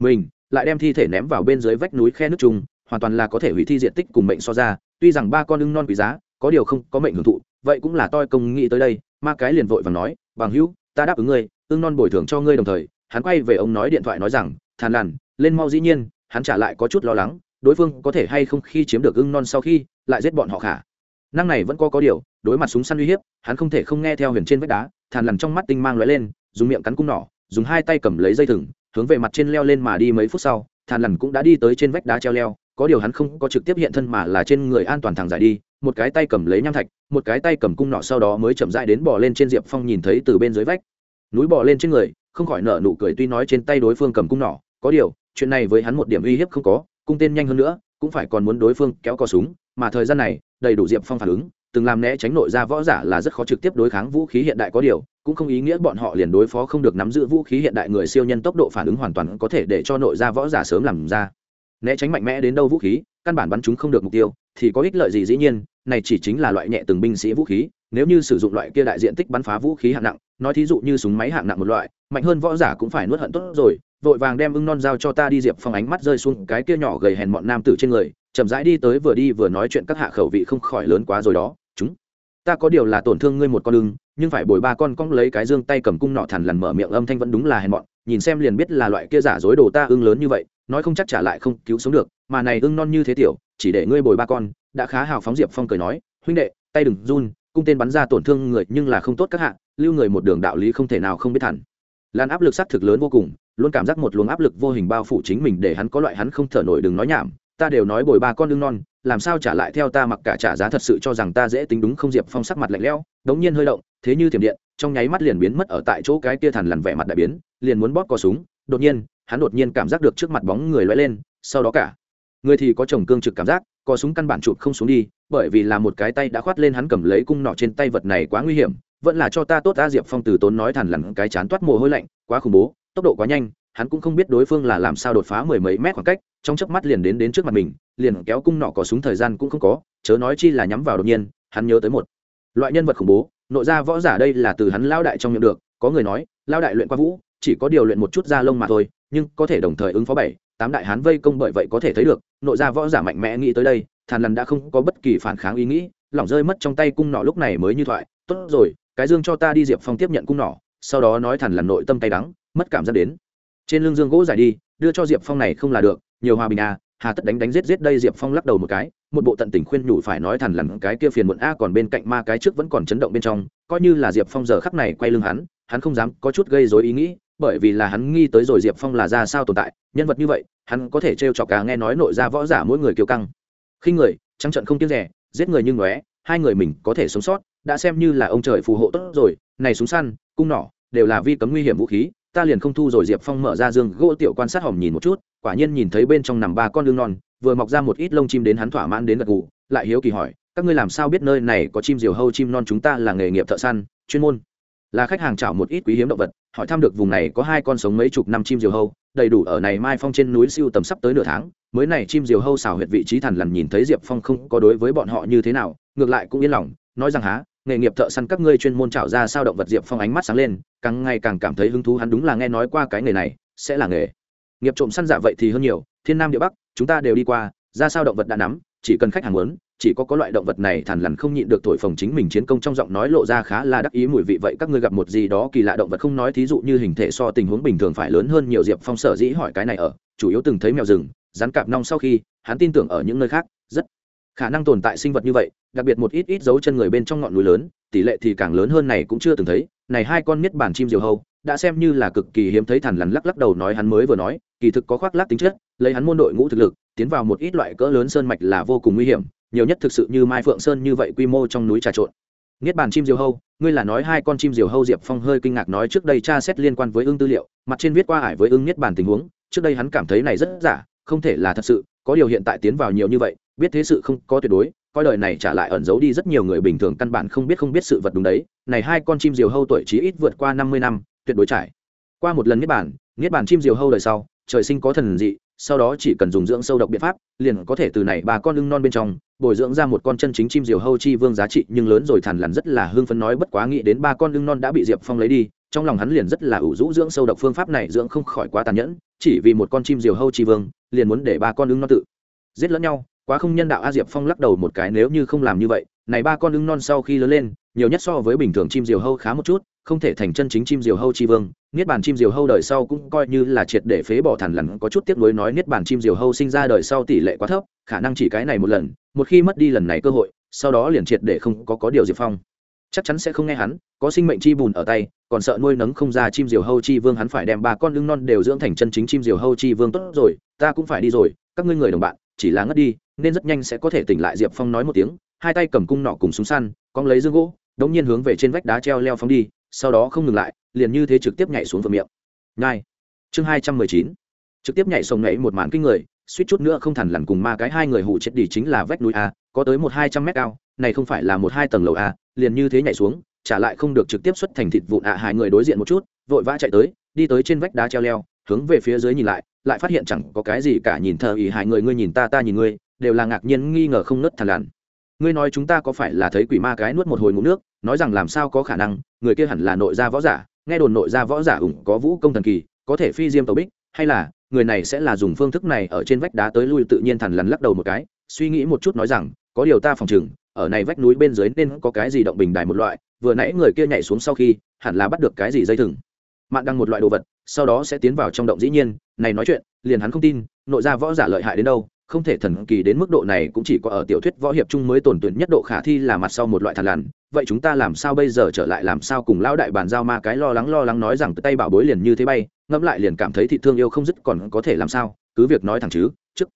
Mình lại đem thi thể ném vào bên dưới vách núi khe nước trùng hoàn toàn là có thể hủy thi diện tích cùng mệnh so ra, tuy rằng ba con ưng non quý giá, có điều không có mệnh hưởng thụ, vậy cũng là toi công nghĩ tới đây, ma cái liền vội và nói, bằng hữu, ta đáp ứng ngươi, ưng non bồi thường cho ngươi đồng thời. Hắn quay về ông nói điện thoại nói rằng, thàn lằn lên mau dĩ nhiên. Hắn trả lại có chút lo lắng, đối phương có thể hay không khi chiếm được ưng non sau khi, lại giết bọn họ khả? Năng này vẫn có có điều, đối mặt súng săn uy hiếp, hắn không thể không nghe theo huyền trên vách đá, thàn lằn trong mắt tinh mang lóe lên, dùng miệng cắn cung nỏ, dùng hai tay cầm lấy dây thừng hướng về mặt trên leo lên mà đi mấy phút sau, thàn lằn cũng đã đi tới trên vách đá treo leo, có điều hắn không có trực tiếp hiện thân mà là trên người an toàn thẳng giải đi, một cái tay cầm lấy nham thạch, một cái tay cầm cung nọ sau đó mới chậm dại đến bỏ lên trên diệp phong nhìn thấy từ bên dưới vách. Núi bỏ lên trên người, không khỏi nở nụ cười tuy nói trên tay đối phương cầm cung nọ có điều, chuyện này với hắn một điểm uy hiếp không có, cung tên nhanh hơn nữa, cũng phải còn muốn đối phương kéo cò súng, mà thời gian này, đầy đủ diệp phong phản ứng, từng làm né tránh nội ra võ giả là rất khó trực tiếp đối kháng vũ khí hiện đại có điều cũng không ý nghĩa bọn họ liền đối phó không được nắm giữ vũ khí hiện đại người siêu nhân tốc độ phản ứng hoàn toàn có thể để cho nội ra võ giả sớm làm ra né tránh mạnh mẽ đến đâu vũ khí, căn bản bắn chúng không được mục tiêu, thì có ích lợi gì dĩ nhiên, này chỉ chính là loại nhẹ từng binh sĩ vũ khí, nếu như sử dụng loại kia đại diện tích bắn phá vũ khí hạng nặng, nói thí dụ như súng máy hạng nặng một loại, mạnh hơn võ giả cũng phải nuốt hận tốt rồi, vội vàng đem ưng non giao cho ta đi diệp phong ánh mắt rơi xuống cái kia nhỏ gầy hèn mọn nam tử trên người, chậm rãi đi tới vừa đi vừa nói chuyện các hạ khẩu vị không khỏi lớn quá rồi đó, chúng, ta có điều là tổn thương ngươi một con đường nhưng phải bồi ba con cong lấy cái dương tay cầm cung nọ thằn lằn mở miệng âm thanh vẫn đúng là hèn mọn, nhìn xem liền biết là loại kia giả dối đồ ta ưng lớn như vậy, nói không chắc trả lại không cứu sống được, mà này ưng non như thế tiểu, chỉ để ngươi bồi ba con, đã khá hào phóng diệp phong cười nói, huynh đệ, tay đừng run, cung tên bắn ra tổn thương người nhưng là không tốt các hạ, lưu người một đường đạo lý không thể nào không biết hẳn. Lan áp lực xác thực lớn vô cùng, luôn cảm giác một luồng áp lực vô hình bao phủ chính mình để hắn có loại hắn không thở nổi đừng nói nhảm, ta đều nói bồi ba con đương non, làm sao trả lại theo ta mặc cả trả giá thật sự cho rằng ta dễ tính đúng không? Diệp phong sắc mặt lạnh lẽo, đống nhiên hơi động thế như thiểm điện, trong nháy mắt liền biến mất ở tại chỗ cái kia thằn lằn vẻ mặt đại biến, liền muốn bóp cò súng, đột nhiên, hắn đột nhiên cảm giác được trước mặt bóng người loay lên, sau đó cả người thì có chồng cương trực cảm giác có súng căn bản chụp không xuống đi, bởi vì là một cái tay đã khoát lên hắn cầm lấy cung nọ trên tay vật này quá nguy hiểm, vẫn là cho ta tốt ta diệp phong từ tốn nói thằn lằn cái chán toát mồ hôi lạnh, quá khủng bố, tốc độ quá nhanh, hắn cũng không biết đối phương là làm sao đột phá mười mấy mét khoảng cách, trong chớp mắt liền đến đến trước mặt mình, liền kéo cung nọ có súng thời gian cũng không có, chớ nói chi là nhắm vào đột nhiên, hắn nhớ tới một loại nhân vật khủng bố nội ra võ giả đây là từ hắn lao đại trong miệng được có người nói lao đại luyện qua vũ chỉ có điều luyện một chút da lông mà thôi nhưng có thể đồng thời ứng phó bảy tám đại hán vây công bởi vậy có thể thấy được nội ra võ giả mạnh mẽ nghĩ tới đây thàn lằn đã không có bất kỳ phản kháng ý nghĩ lỏng rơi mất trong tay cung nỏ lúc này mới như thoại tốt rồi cái dương cho ta đi diệp phong tiếp nhận cung nỏ, sau đó nói thàn lằn nội tâm tay đắng mất cảm giác đến. Trên lưng dương gỗ giải đi đưa cho diệp phong này không là được nhiều hòa bình à hà tất đánh đánh giết giết đây diệp phong lắc đầu một cái, một bộ tận tình khuyên nhủ phải nói thẳng lằn cái kia phiền muộn a còn bên cạnh ma cái trước vẫn còn chấn động bên trong, coi như là diệp phong giờ khắc này quay lưng hắn hắn không dám có chút gây dối ý nghĩ, bởi vì là hắn nghi tới rồi diệp phong là ra sao tồn tại, nhân vật như vậy, hắn có thể t r e o chọc cả nghe nói nội ra võ giả mỗi người kiêu căng. Khi người, trắng trận không tiếc rẻ, giết người như ngóe, hai người mình có thể sống sót, đã xem như là ông trời phù hộ tốt rồi, này súng săn, cung nỏ, đều là vi cấm nguy hiểm vũ khí ta liền không thu rồi diệp phong mở ra dương gỗ tiểu quan sát hòm nhìn một chút, quả nhiên nhìn thấy bên trong nằm ba con lương non, vừa mọc ra một ít lông chim đến hắn thỏa mãn đến gật gù, lại hiếu kỳ hỏi, các ngươi làm sao biết nơi này có chim diều hâu chim non chúng ta là nghề nghiệp thợ săn, chuyên môn? Là khách hàng chảo một ít quý hiếm động vật, hỏi thăm được vùng này có hai con sống mấy chục năm chim diều hâu, đầy đủ ở này mai phong trên núi siêu tầm sắp tới nửa tháng, mới này chim diều hâu xào huyệt vị trí thần lần nhìn thấy diệp phong không có đối với bọn họ như thế nào, ngược lại cũng yên lòng, nói rằng há nghề nghiệp thợ săn các ngươi chuyên môn trảo ra sao động vật diệp phong ánh mắt sáng lên, càng ngày càng cảm thấy hứng thú hắn đúng là nghe nói qua cái nghề này, sẽ là nghề. Nghiệp trộm săn giả vậy thì hơn nhiều, thiên nam địa bắc, chúng ta đều đi qua, ra sao động vật đã nắm, chỉ cần khách hàng muốn, chỉ có có loại động vật này thản lằn không nhịn được thổi phồng chính mình chiến công trong giọng nói lộ ra khá là đắc ý mùi vị vậy các ngươi gặp một gì đó kỳ lạ động vật không nói thí dụ như hình thể so tình huống bình thường phải lớn hơn nhiều diệp phong sở dĩ hỏi cái này ở, chủ yếu từng thấy mèo rừng, rắn cạp nong sau khi, hắn tin tưởng ở những nơi khác, rất khả năng tồn tại sinh vật như vậy, đặc biệt một ít ít dấu chân người bên trong ngọn núi lớn, tỷ lệ thì càng lớn hơn này cũng chưa từng thấy. Này hai con miết bản chim diều hâu, đã xem như là cực kỳ hiếm thấy thằn lằn lắc lắc đầu nói hắn mới vừa nói, kỳ thực có khoác lác tính chất, lấy hắn môn đội ngũ thực lực, tiến vào một ít loại cỡ lớn sơn mạch là vô cùng nguy hiểm, nhiều nhất thực sự như mai phượng sơn như vậy quy mô trong núi trà trộn. Niết bàn chim diều hâu, ngươi là nói hai con chim diều hâu diệp phong hơi kinh ngạc nói trước đây cha xét liên quan với ưng tư liệu, mặt trên viết qua ải với ưng niết bàn tình huống, trước đây hắn cảm thấy này rất giả, không thể là thật sự, có điều hiện tại tiến vào nhiều như vậy biết thế sự không có tuyệt đối coi đời này trả lại ẩn giấu đi rất nhiều người bình thường căn bản không biết không biết sự vật đúng đấy này hai con chim diều hâu tuổi trí ít vượt qua năm mươi năm tuyệt đối trải. Qua một lần niết bản, niết bản chim diều hâu đời sau trời sinh có thần dị sau đó chỉ cần dùng dưỡng sâu độc biện pháp liền có thể từ này ba con lưng non bên trong bồi dưỡng ra một con chân chính chim diều hâu chi vương giá trị nhưng lớn rồi thằn lằn rất là hưng phấn nói bất quá nghĩ đến ba con lưng non đã bị diệp phong lấy đi trong lòng hắn liền rất là ủ rũ dưỡng sâu độc phương pháp này dưỡng không khỏi quá tàn nhẫn chỉ vì một con chim diều hâu chi vương liền muốn để ba con lưng non tự giết lẫn nhau quá không nhân đạo a diệp phong lắc đầu một cái, nếu như không làm như vậy, này ba con ưng non sau khi lớn lên, nhiều nhất so với bình thường chim diều hâu khá một chút, không thể thành chân chính chim diều hâu chi vương. Niết bàn chim diều hâu đời sau cũng coi như là triệt để phế bỏ thằn lằn, có chút tiếc nuối nói niết bàn chim diều hâu sinh ra đời sau tỷ lệ quá thấp, khả năng chỉ cái này một lần, một khi mất đi lần này cơ hội, sau đó liền triệt để không có có điều diệp phong. Chắc chắn sẽ không nghe hắn, có sinh mệnh chi bùn ở tay, còn sợ nuôi nấng không ra chim diều hâu chi vương, hắn phải đem ba con lưng non đều dưỡng thành chân chính chim diều hâu chi vương tốt rồi, ta cũng phải đi rồi, các ngươi người đồng bạn chỉ là ngất đi, nên rất nhanh sẽ có thể tỉnh lại, diệp phong nói một tiếng, hai tay cầm cung nọ cùng súng săn con lấy dương gỗ, đống nhiên hướng về trên vách đá treo leo phóng đi, sau đó không ngừng lại, liền như thế trực tiếp nhảy xuống vượt miệng. Ngay, chương hai trăm mười chín, trực tiếp nhảy sông nhảy một màn kinh người, suýt chút nữa không thằn lằn cùng ma cái hai người hụ chết đi chính là vách núi a, có tới một hai trăm mét cao, này không phải là một hai tầng lầu a, liền như thế nhảy xuống, trả lại không được trực tiếp xuất thành thịt vụn ạ hai người đối diện một chút, vội vã chạy tới, đi tới trên vách đá treo leo, hướng về phía dưới nhìn lại lại phát hiện chẳng có cái gì cả, nhìn thờ ý hai người, ngươi nhìn ta ta nhìn ngươi, đều là ngạc nhiên, nghi ngờ không nớt thằn lằn. Ngươi nói chúng ta có phải là thấy quỷ ma cái nuốt một hồi ngụm nước, nói rằng làm sao có khả năng, người kia hẳn là nội gia võ giả, nghe đồn nội gia võ giả ủng có vũ công thần kỳ, có thể phi diêm tàu bích, hay là, người này sẽ là dùng phương thức này ở trên vách đá tới lui tự nhiên thằn lằn lắc đầu một cái, suy nghĩ một chút nói rằng, có điều ta phòng chừng ở này vách núi bên dưới nên có cái gì động bình đài một loại, vừa nãy người kia nhảy xuống sau khi, hẳn là bắt được cái gì dây thừng. Mạng đăng một loại đồ vật sau đó sẽ tiến vào trong động dĩ nhiên, này nói chuyện, liền hắn không tin, nội gia võ giả lợi hại đến đâu, không thể thần kỳ đến mức độ này cũng chỉ có ở tiểu thuyết võ hiệp chung mới tồn tuyển nhất độ khả thi là mặt sau một loại thằn lằn. Vậy chúng ta làm sao bây giờ trở lại, làm sao cùng lão đại bàn giao ma cái lo lắng lo lắng nói rằng tay bảo bối liền như thế bay, ngẫm lại liền cảm thấy thị thương yêu không dứt còn có thể làm sao, cứ việc nói thẳng chứ, trước.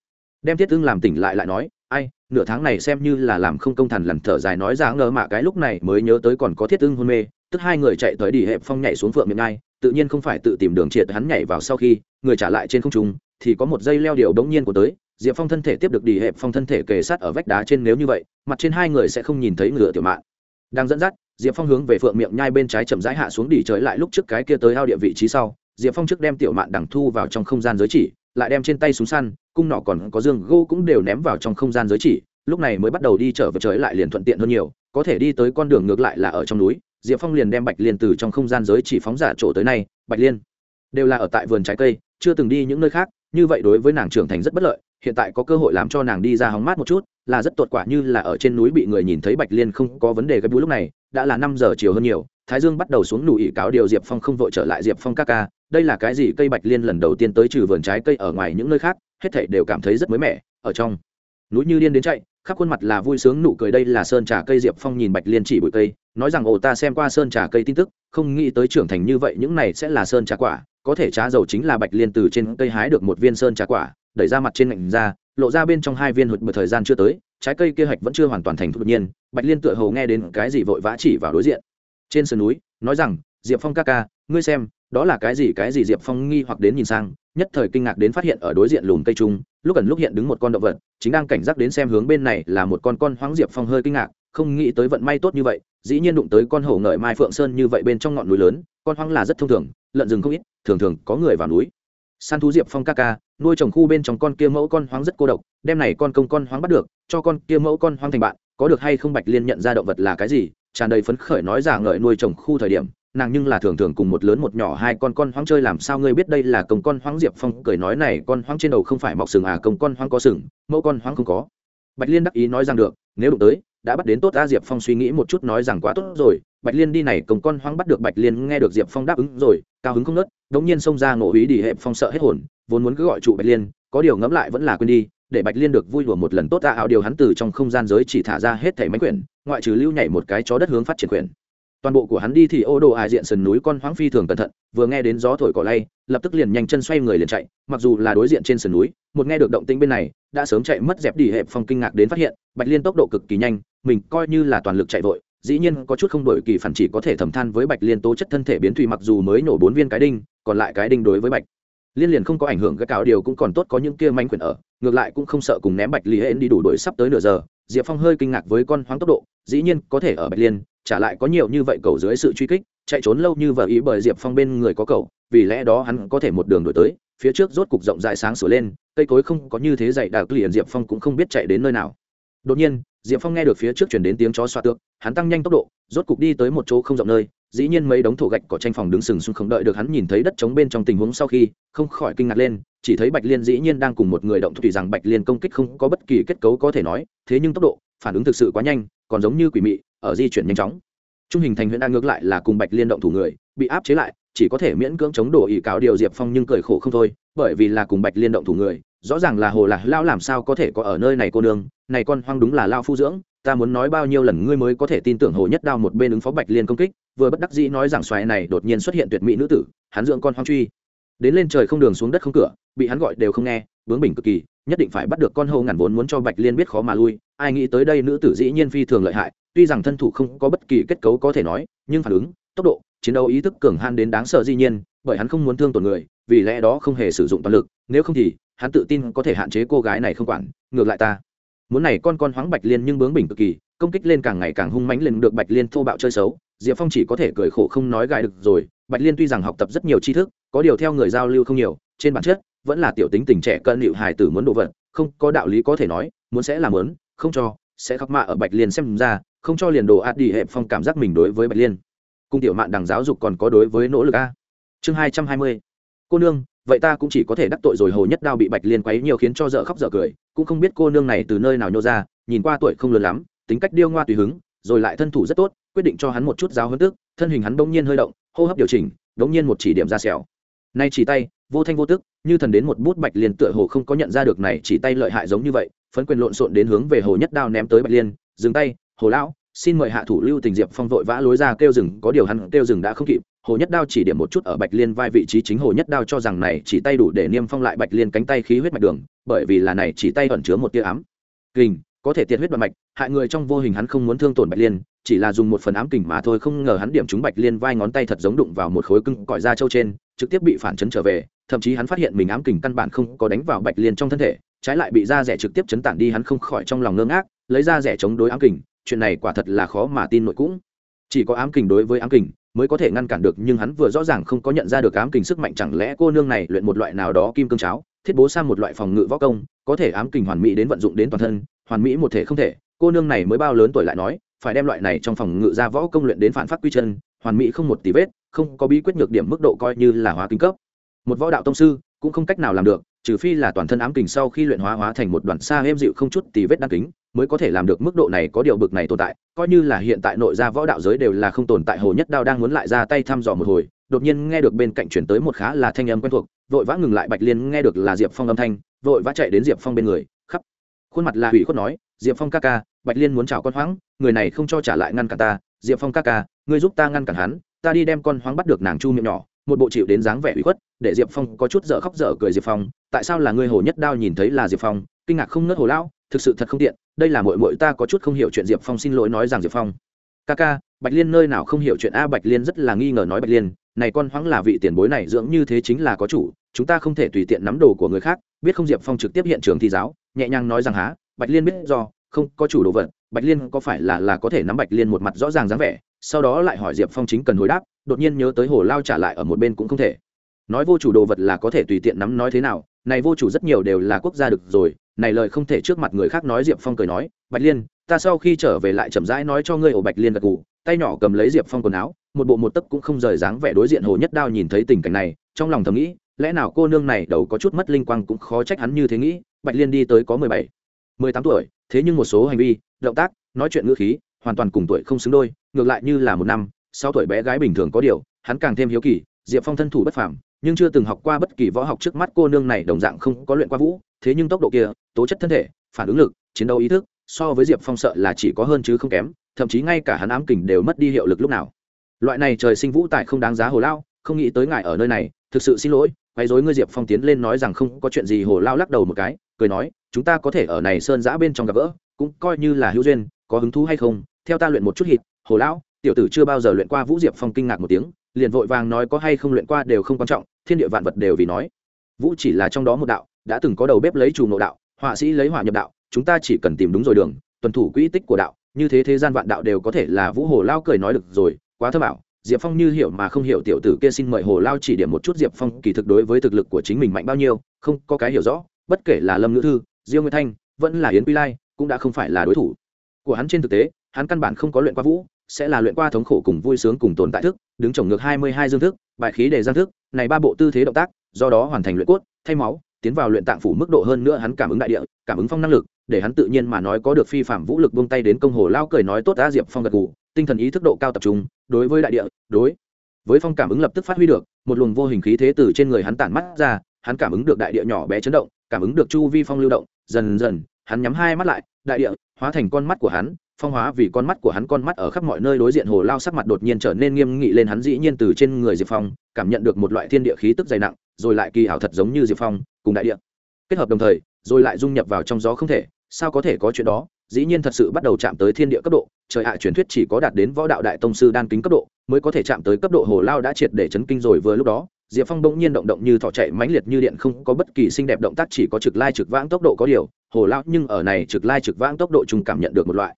Đem thiết tương làm tỉnh lại lại nói, ai, nửa tháng này xem như là làm không công thần lằn thở dài nói ra ngờ mạ cái lúc này mới nhớ tới còn có thiết tương hôn mê, tức hai người chạy tới đi hẹp phong nhảy xuống phượng miệng ngay tự nhiên không phải tự tìm đường triệt hắn nhảy vào sau khi, người trả lại trên không trung, thì có một dây leo điều đống nhiên của tới, diệp phong thân thể tiếp được đi hẹp phong thân thể kề sát ở vách đá trên nếu như vậy, mặt trên hai người sẽ không nhìn thấy ngựa tiểu mạng đang dẫn dắt, diệp phong hướng về phượng miệng nhai bên trái chậm rãi hạ xuống đi trời lại lúc trước cái kia tới ao địa vị trí sau, diệp phong trước đem tiểu mạn đằng thu vào trong không gian giới chỉ, lại đem trên tay súng săn, cung nọ còn có dương gô cũng đều ném vào trong không gian giới chỉ, lúc này mới bắt đầu đi trở về trời lại liền thuận tiện hơn nhiều, có thể đi tới con đường ngược lại là ở trong núi diệp phong liền đem bạch liên từ trong không gian giới chỉ phóng giả chỗ tới nay, bạch liên đều là ở tại vườn trái cây, chưa từng đi những nơi khác, như vậy đối với nàng trưởng thành rất bất lợi, hiện tại có cơ hội làm cho nàng đi ra hóng mát một chút, là rất tột quả như là ở trên núi bị người nhìn thấy bạch liên không có vấn đề gây bú lúc này, đã là năm giờ chiều hơn nhiều, thái dương bắt đầu xuống nụ ỉ cáo điều diệp phong không vội trở lại diệp phong các ca, đây là cái gì cây bạch liên lần đầu tiên tới trừ vườn trái cây ở ngoài những nơi khác, hết thảy đều cảm thấy rất mới mẻ, ở trong núi như điên đến chạy khắp khuôn mặt là vui sướng, nụ cười đây là sơn trà cây diệp phong nhìn bạch liên chỉ bụi cây, nói rằng, ồ, ta xem qua sơn trà cây tin tức, không nghĩ tới trưởng thành như vậy, những này sẽ là sơn trà quả, có thể trá dầu chính là bạch liên từ trên cây hái được một viên sơn trà quả, đẩy ra mặt trên ngạnh ra, lộ ra bên trong hai viên hụt bởi thời gian chưa tới, trái cây kia hạch vẫn chưa hoàn toàn thành thục nhiên. Bạch liên tựa hồ nghe đến cái gì vội vã chỉ vào đối diện. Trên sườn núi, nói rằng, diệp phong ca ca, ngươi xem, đó là cái gì cái gì? Diệp phong nghi hoặc đến nhìn sang nhất thời kinh ngạc đến phát hiện ở đối diện lùm cây trung, lúc gần lúc hiện đứng một con động vật, chính đang cảnh giác đến xem hướng bên này là một con con hoáng diệp phong hơi kinh ngạc, không nghĩ tới vận may tốt như vậy, dĩ nhiên đụng tới con hổ ngợi mai phượng sơn như vậy bên trong ngọn núi lớn, con hoang là rất thông thường, lợn rừng không ít, thường thường có người vào núi. Săn thú diệp phong ca ca, nuôi trồng khu bên trong con kia mẫu con hoang rất cô độc, đem này con công con hoang bắt được, cho con kia mẫu con hoang thành bạn, có được hay không bạch liên nhận ra động vật là cái gì, tràn đầy phấn khởi nói giả ngợi nuôi trồng khu thời điểm nàng nhưng là thường thường cùng một lớn một nhỏ hai con con hoang chơi làm sao ngươi biết đây là công con hoang diệp phong cười nói này con hoang trên đầu không phải mọc sừng à công con hoang có sừng, mẫu con hoang không có. Bạch liên đắc ý nói rằng được, nếu đụng tới, đã bắt đến tốt a diệp phong suy nghĩ một chút nói rằng quá tốt rồi. Bạch liên đi này công con hoang bắt được bạch liên nghe được diệp phong đáp ứng rồi, cao hứng không nớt đống nhiên xông ra ngộ ý đi hẹp phong sợ hết hồn, vốn muốn cứ gọi trụ bạch liên, có điều ngẫm lại vẫn là quên đi, để bạch liên được vui đùa một lần tốt ta ảo điều hắn từ trong không gian giới chỉ thả ra hết thẻ máy quyển, ngoại trừ lưu nhảy một cái chó đất hướng phát triển quyển toàn bộ của hắn đi thì ô đồ Ải diện sườn núi con hoáng phi thường cẩn thận, vừa nghe đến gió thổi cỏ lay, lập tức liền nhanh chân xoay người liền chạy, mặc dù là đối diện trên sườn núi, một nghe được động tĩnh bên này, đã sớm chạy mất dẹp đi hẹp phong kinh ngạc đến phát hiện, bạch liên tốc độ cực kỳ nhanh, mình coi như là toàn lực chạy vội, dĩ nhiên có chút không đổi kỳ phản chỉ có thể thầm than với bạch liên tố chất thân thể biến thủy mặc dù mới nổ bốn viên cái đinh, còn lại cái đinh đối với bạch liên liền không có ảnh hưởng, cái cáo điều cũng còn tốt có những kia manh quyền ở ngược lại cũng không sợ cùng ném bạch lý hên đi đủ đuổi sắp tới nửa giờ, diệp phong hơi kinh ngạc với con hoang tốc độ, dĩ nhiên có thể ở bạch liên trả lại có nhiều như vậy cầu dưới sự truy kích, chạy trốn lâu như vợ ý bởi diệp phong bên người có cầu, vì lẽ đó hắn có thể một đường đổi tới, phía trước rốt cục rộng rãi sáng sửa lên, cây cối không có như thế dày đặc, liền diệp phong cũng không biết chạy đến nơi nào đột nhiên, diệp phong nghe được phía trước chuyển đến tiếng chó xoa tước, hắn tăng nhanh tốc độ, rốt cục đi tới một chỗ không rộng nơi, dĩ nhiên mấy đống thổ gạch có tranh phòng đứng sừng sững không đợi được hắn nhìn thấy đất trống bên trong tình huống sau khi, không khỏi kinh ngạc lên, chỉ thấy bạch liên dĩ nhiên đang cùng một người động thủy rằng bạch liên công kích không có bất kỳ kết cấu có thể nói, thế nhưng tốc độ, phản ứng thực sự quá nhanh, còn giống như quỷ mị, ở di chuyển nhanh chóng. Trung hình thành huyện đang ngược lại là cùng bạch liên động thủ người, bị áp chế lại chỉ có thể miễn cưỡng chống đổ ỷ cáo điều diệp phong nhưng cười khổ không thôi, bởi vì là cùng bạch liên động thủ người, rõ ràng là hồ là lao làm sao có thể có ở nơi này cô nương, này con hoang đúng là lao phu dưỡng, ta muốn nói bao nhiêu lần ngươi mới có thể tin tưởng hồ nhất đao một bên ứng phó bạch liên công kích, vừa bất đắc dĩ nói rằng xoáy này đột nhiên xuất hiện tuyệt mỹ nữ tử, hắn dưỡng con hoang truy. Đến lên trời không đường xuống đất không cửa, bị hắn gọi đều không nghe, bướng bỉnh cực kỳ, nhất định phải bắt được con hầu ngàn vốn muốn cho bạch liên biết khó mà lui, ai nghĩ tới đây nữ tử dĩ nhiên phi thường lợi hại, tuy rằng thân thủ không có bất kỳ kết cấu có thể nói, nhưng phản ứng, tốc độ chiến đấu ý thức cường han đến đáng sợ dĩ nhiên, bởi hắn không muốn thương tổn người, vì lẽ đó không hề sử dụng toàn lực, nếu không thì, hắn tự tin có thể hạn chế cô gái này không quản, ngược lại ta. Muốn này con con hoáng bạch liên nhưng bướng bỉnh cực kỳ, công kích lên càng ngày càng hung mãnh lên được bạch liên thô bạo chơi xấu, diệp phong chỉ có thể cười khổ không nói gài được rồi, bạch liên tuy rằng học tập rất nhiều tri thức, có điều theo người giao lưu không nhiều, trên bản chất, vẫn là tiểu tính tình trẻ cận liệu hài tử muốn đồ vật, không có đạo lý có thể nói, muốn sẽ làm lớn không cho, sẽ khắc mạ ở bạch liên xem ra, không cho liền đồ ạt đi hẹp phong cảm giác mình đối với bạch liên cung tiểu mạn đằng giáo dục còn có đối với nỗ lực a. Chương hai trăm hai mươi. Cô nương, vậy ta cũng chỉ có thể đắc tội rồi, hồ nhất đao bị bạch liên quấy nhiều khiến cho dở khóc dở cười, cũng không biết cô nương này từ nơi nào nhô ra, nhìn qua tuổi không lớn lắm, tính cách điêu ngoa tùy hứng, rồi lại thân thủ rất tốt, quyết định cho hắn một chút giáo hơn tức, thân hình hắn bỗng nhiên hơi động, hô hấp điều chỉnh, bỗng nhiên một chỉ điểm ra xẻo nay chỉ tay, vô thanh vô tức, như thần đến một bút bạch liên tựa hồ không có nhận ra được này chỉ tay lợi hại giống như vậy, phấn quyền lộn xộn đến hướng về hồ nhất đao ném tới bạch liên, dừng tay, hồ lão xin mời hạ thủ lưu tình diệp phong vội vã lối ra kêu rừng có điều hắn kêu rừng đã không kịp, hồ nhất đao chỉ điểm một chút ở bạch liên vai vị trí chính hồ nhất đao cho rằng này chỉ tay đủ để niêm phong lại bạch liên cánh tay khí huyết mạch đường, bởi vì là này chỉ tay ẩn chứa một tia ám kình, có thể tiệt huyết đoạn mạch, hại người trong vô hình hắn không muốn thương tổn bạch liên, chỉ là dùng một phần ám kình mà thôi, không ngờ hắn điểm trúng bạch liên vai ngón tay thật giống đụng vào một khối cưng cỏi da trâu trên, trực tiếp bị phản chấn trở về, thậm chí hắn phát hiện mình ám kình căn bản không có đánh vào bạch liên trong thân thể, trái lại bị da rẻ trực tiếp chấn tản đi, hắn không khỏi trong lòng ngơ ngác lấy ra rẻ chống đối ám kình, chuyện này quả thật là khó mà tin nội cũng. Chỉ có ám kình đối với ám kình mới có thể ngăn cản được, nhưng hắn vừa rõ ràng không có nhận ra được ám kình sức mạnh, chẳng lẽ cô nương này luyện một loại nào đó kim cương cháo, thiết bố sang một loại phòng ngự võ công, có thể ám kình hoàn mỹ đến vận dụng đến toàn thân, hoàn mỹ một thể không thể. Cô nương này mới bao lớn tuổi lại nói, phải đem loại này trong phòng ngự ra võ công luyện đến phản phát quy chân, hoàn mỹ không một tí vết, không có bí quyết nhược điểm mức độ coi như là hóa kinh cấp. Một võ đạo tông sư cũng không cách nào làm được trừ phi là toàn thân ám kình sau khi luyện hóa hóa thành một đoàn xa êm dịu không chút tì vết đăng kính, mới có thể làm được mức độ này có điều bực này tồn tại, coi như là hiện tại nội gia võ đạo giới đều là không tồn tại, hồ nhất đao đang muốn lại ra tay thăm dò một hồi, đột nhiên nghe được bên cạnh chuyển tới một khá là thanh âm quen thuộc, vội vã ngừng lại, bạch liên nghe được là diệp phong âm thanh, vội vã chạy đến diệp phong bên người, khắp khuôn mặt là hủy khuất nói, diệp phong ca ca, bạch liên muốn chào con hoáng, người này không cho trả lại ngăn cản ta, diệp phong ca ca, ngươi giúp ta ngăn cản hắn, ta đi đem con hoáng bắt được nàng chu miệng nhỏ một bộ chịu đến dáng vẻ ủy khuất, để diệp phong có chút dở khóc dở cười diệp phong, tại sao là ngươi hồ nhất đao nhìn thấy là diệp phong, kinh ngạc không nớt hồ lão, thực sự thật không tiện, đây là mội mội ta có chút không hiểu chuyện diệp phong xin lỗi nói rằng diệp phong. Ca ca, bạch liên nơi nào không hiểu chuyện a bạch liên rất là nghi ngờ nói bạch liên, này con hoãng là vị tiền bối này dưỡng như thế chính là có chủ, chúng ta không thể tùy tiện nắm đồ của người khác, biết không diệp phong trực tiếp hiện trường thi giáo, nhẹ nhàng nói rằng há, bạch liên biết do, không, có chủ đồ vật, bạch liên có phải là là có thể nắm bạch liên một mặt rõ ràng dáng vẻ, sau đó lại hỏi diệp phong chính cần hồi đáp đột nhiên nhớ tới hồ lao trả lại ở một bên cũng không thể. Nói vô chủ đồ vật là có thể tùy tiện nắm nói thế nào, này vô chủ rất nhiều đều là quốc gia được rồi, này lời không thể trước mặt người khác nói, diệp phong cười nói, bạch liên, ta sau khi trở về lại chậm rãi nói cho ngươi ổ bạch liên gật gù, tay nhỏ cầm lấy diệp phong quần áo, một bộ một tấc cũng không rời dáng vẻ đối diện hồ nhất đao nhìn thấy tình cảnh này, trong lòng thầm nghĩ, lẽ nào cô nương này đầu có chút mất linh quang cũng khó trách hắn như thế nghĩ, bạch liên đi tới có mười bảy, mười tám tuổi, thế nhưng một số hành vi, động tác, nói chuyện ngữ khí, hoàn toàn cùng tuổi không xứng đôi, ngược lại như là một năm sau tuổi bé gái bình thường có điều, hắn càng thêm hiếu kỳ, diệp phong thân thủ bất phàm, nhưng chưa từng học qua bất kỳ võ học trước mắt cô nương này đồng dạng không có luyện qua vũ, thế nhưng tốc độ kia, tố chất thân thể, phản ứng lực, chiến đấu ý thức, so với diệp phong sợ là chỉ có hơn chứ không kém, thậm chí ngay cả hắn ám kình đều mất đi hiệu lực lúc nào. Loại này trời sinh vũ tại không đáng giá hồ lao, không nghĩ tới ngài ở nơi này, thực sự xin lỗi, quấy dối ngươi diệp phong tiến lên nói rằng không có chuyện gì, hồ lao lắc đầu một cái, cười nói, chúng ta có thể ở này sơn giã bên trong gặp gỡ, cũng coi như là hữu duyên, có hứng thú hay không, theo ta luyện một chút hít hồ lão tiểu tử chưa bao giờ luyện qua vũ diệp phong kinh ngạc một tiếng, liền vội vàng nói có hay không luyện qua đều không quan trọng, thiên địa vạn vật đều vì nói. Vũ chỉ là trong đó một đạo, đã từng có đầu bếp lấy trù nội đạo, họa sĩ lấy họa nhập đạo, chúng ta chỉ cần tìm đúng rồi đường tuân thủ quỹ tích của đạo, như thế thế gian vạn đạo đều có thể là vũ hồ lao cười nói được rồi, quá thơ bảo. Diệp phong như hiểu mà không hiểu tiểu tử kia xin mời hồ lao chỉ điểm một chút diệp phong kỳ thực đối với thực lực của chính mình mạnh bao nhiêu, không có cái hiểu rõ, bất kể là lâm ngữ thư, diêu nguyệt thanh, vẫn là yến quy lai, cũng đã không phải là đối thủ. Của hắn trên thực tế, hắn căn bản không có luyện qua vũ sẽ là luyện qua thống khổ cùng vui sướng cùng tồn tại thức, đứng trồng ngược hai mươi hai dương thức, bài khí đề giang thức, này ba bộ tư thế động tác, do đó hoàn thành luyện cốt, thay máu, tiến vào luyện tạng phủ mức độ hơn nữa hắn cảm ứng đại địa, cảm ứng phong năng lực, để hắn tự nhiên mà nói có được phi phạm vũ lực buông tay đến công hồ lao cười nói tốt đã diệp phong gật gù, tinh thần ý thức độ cao tập trung, đối với đại địa, đối với phong cảm ứng lập tức phát huy được, một luồng vô hình khí thế từ trên người hắn tản mắt ra, hắn cảm ứng được đại địa nhỏ bé chấn động, cảm ứng được chu vi phong lưu động, dần dần, hắn nhắm hai mắt lại, đại địa hóa thành con mắt của hắn phong hóa vì con mắt của hắn, con mắt ở khắp mọi nơi đối diện hồ lao sắc mặt đột nhiên trở nên nghiêm nghị lên, hắn dĩ nhiên từ trên người diệp phong cảm nhận được một loại thiên địa khí tức dày nặng, rồi lại kỳ hảo thật giống như diệp phong, cùng đại địa kết hợp đồng thời, rồi lại dung nhập vào trong gió không thể, sao có thể có chuyện đó? Dĩ nhiên thật sự bắt đầu chạm tới thiên địa cấp độ, trời ạ, truyền thuyết chỉ có đạt đến võ đạo đại tông sư đan kính cấp độ mới có thể chạm tới cấp độ hồ lao đã triệt để chấn kinh rồi. Vừa lúc đó, diệp phong bỗng nhiên động động như thỏ chạy mãnh liệt như điện, không có bất kỳ xinh đẹp động tác, chỉ có trực lai trực vãng tốc độ có điều, hồ lao nhưng ở này trực lai trực vãng tốc độ chúng cảm nhận được một loại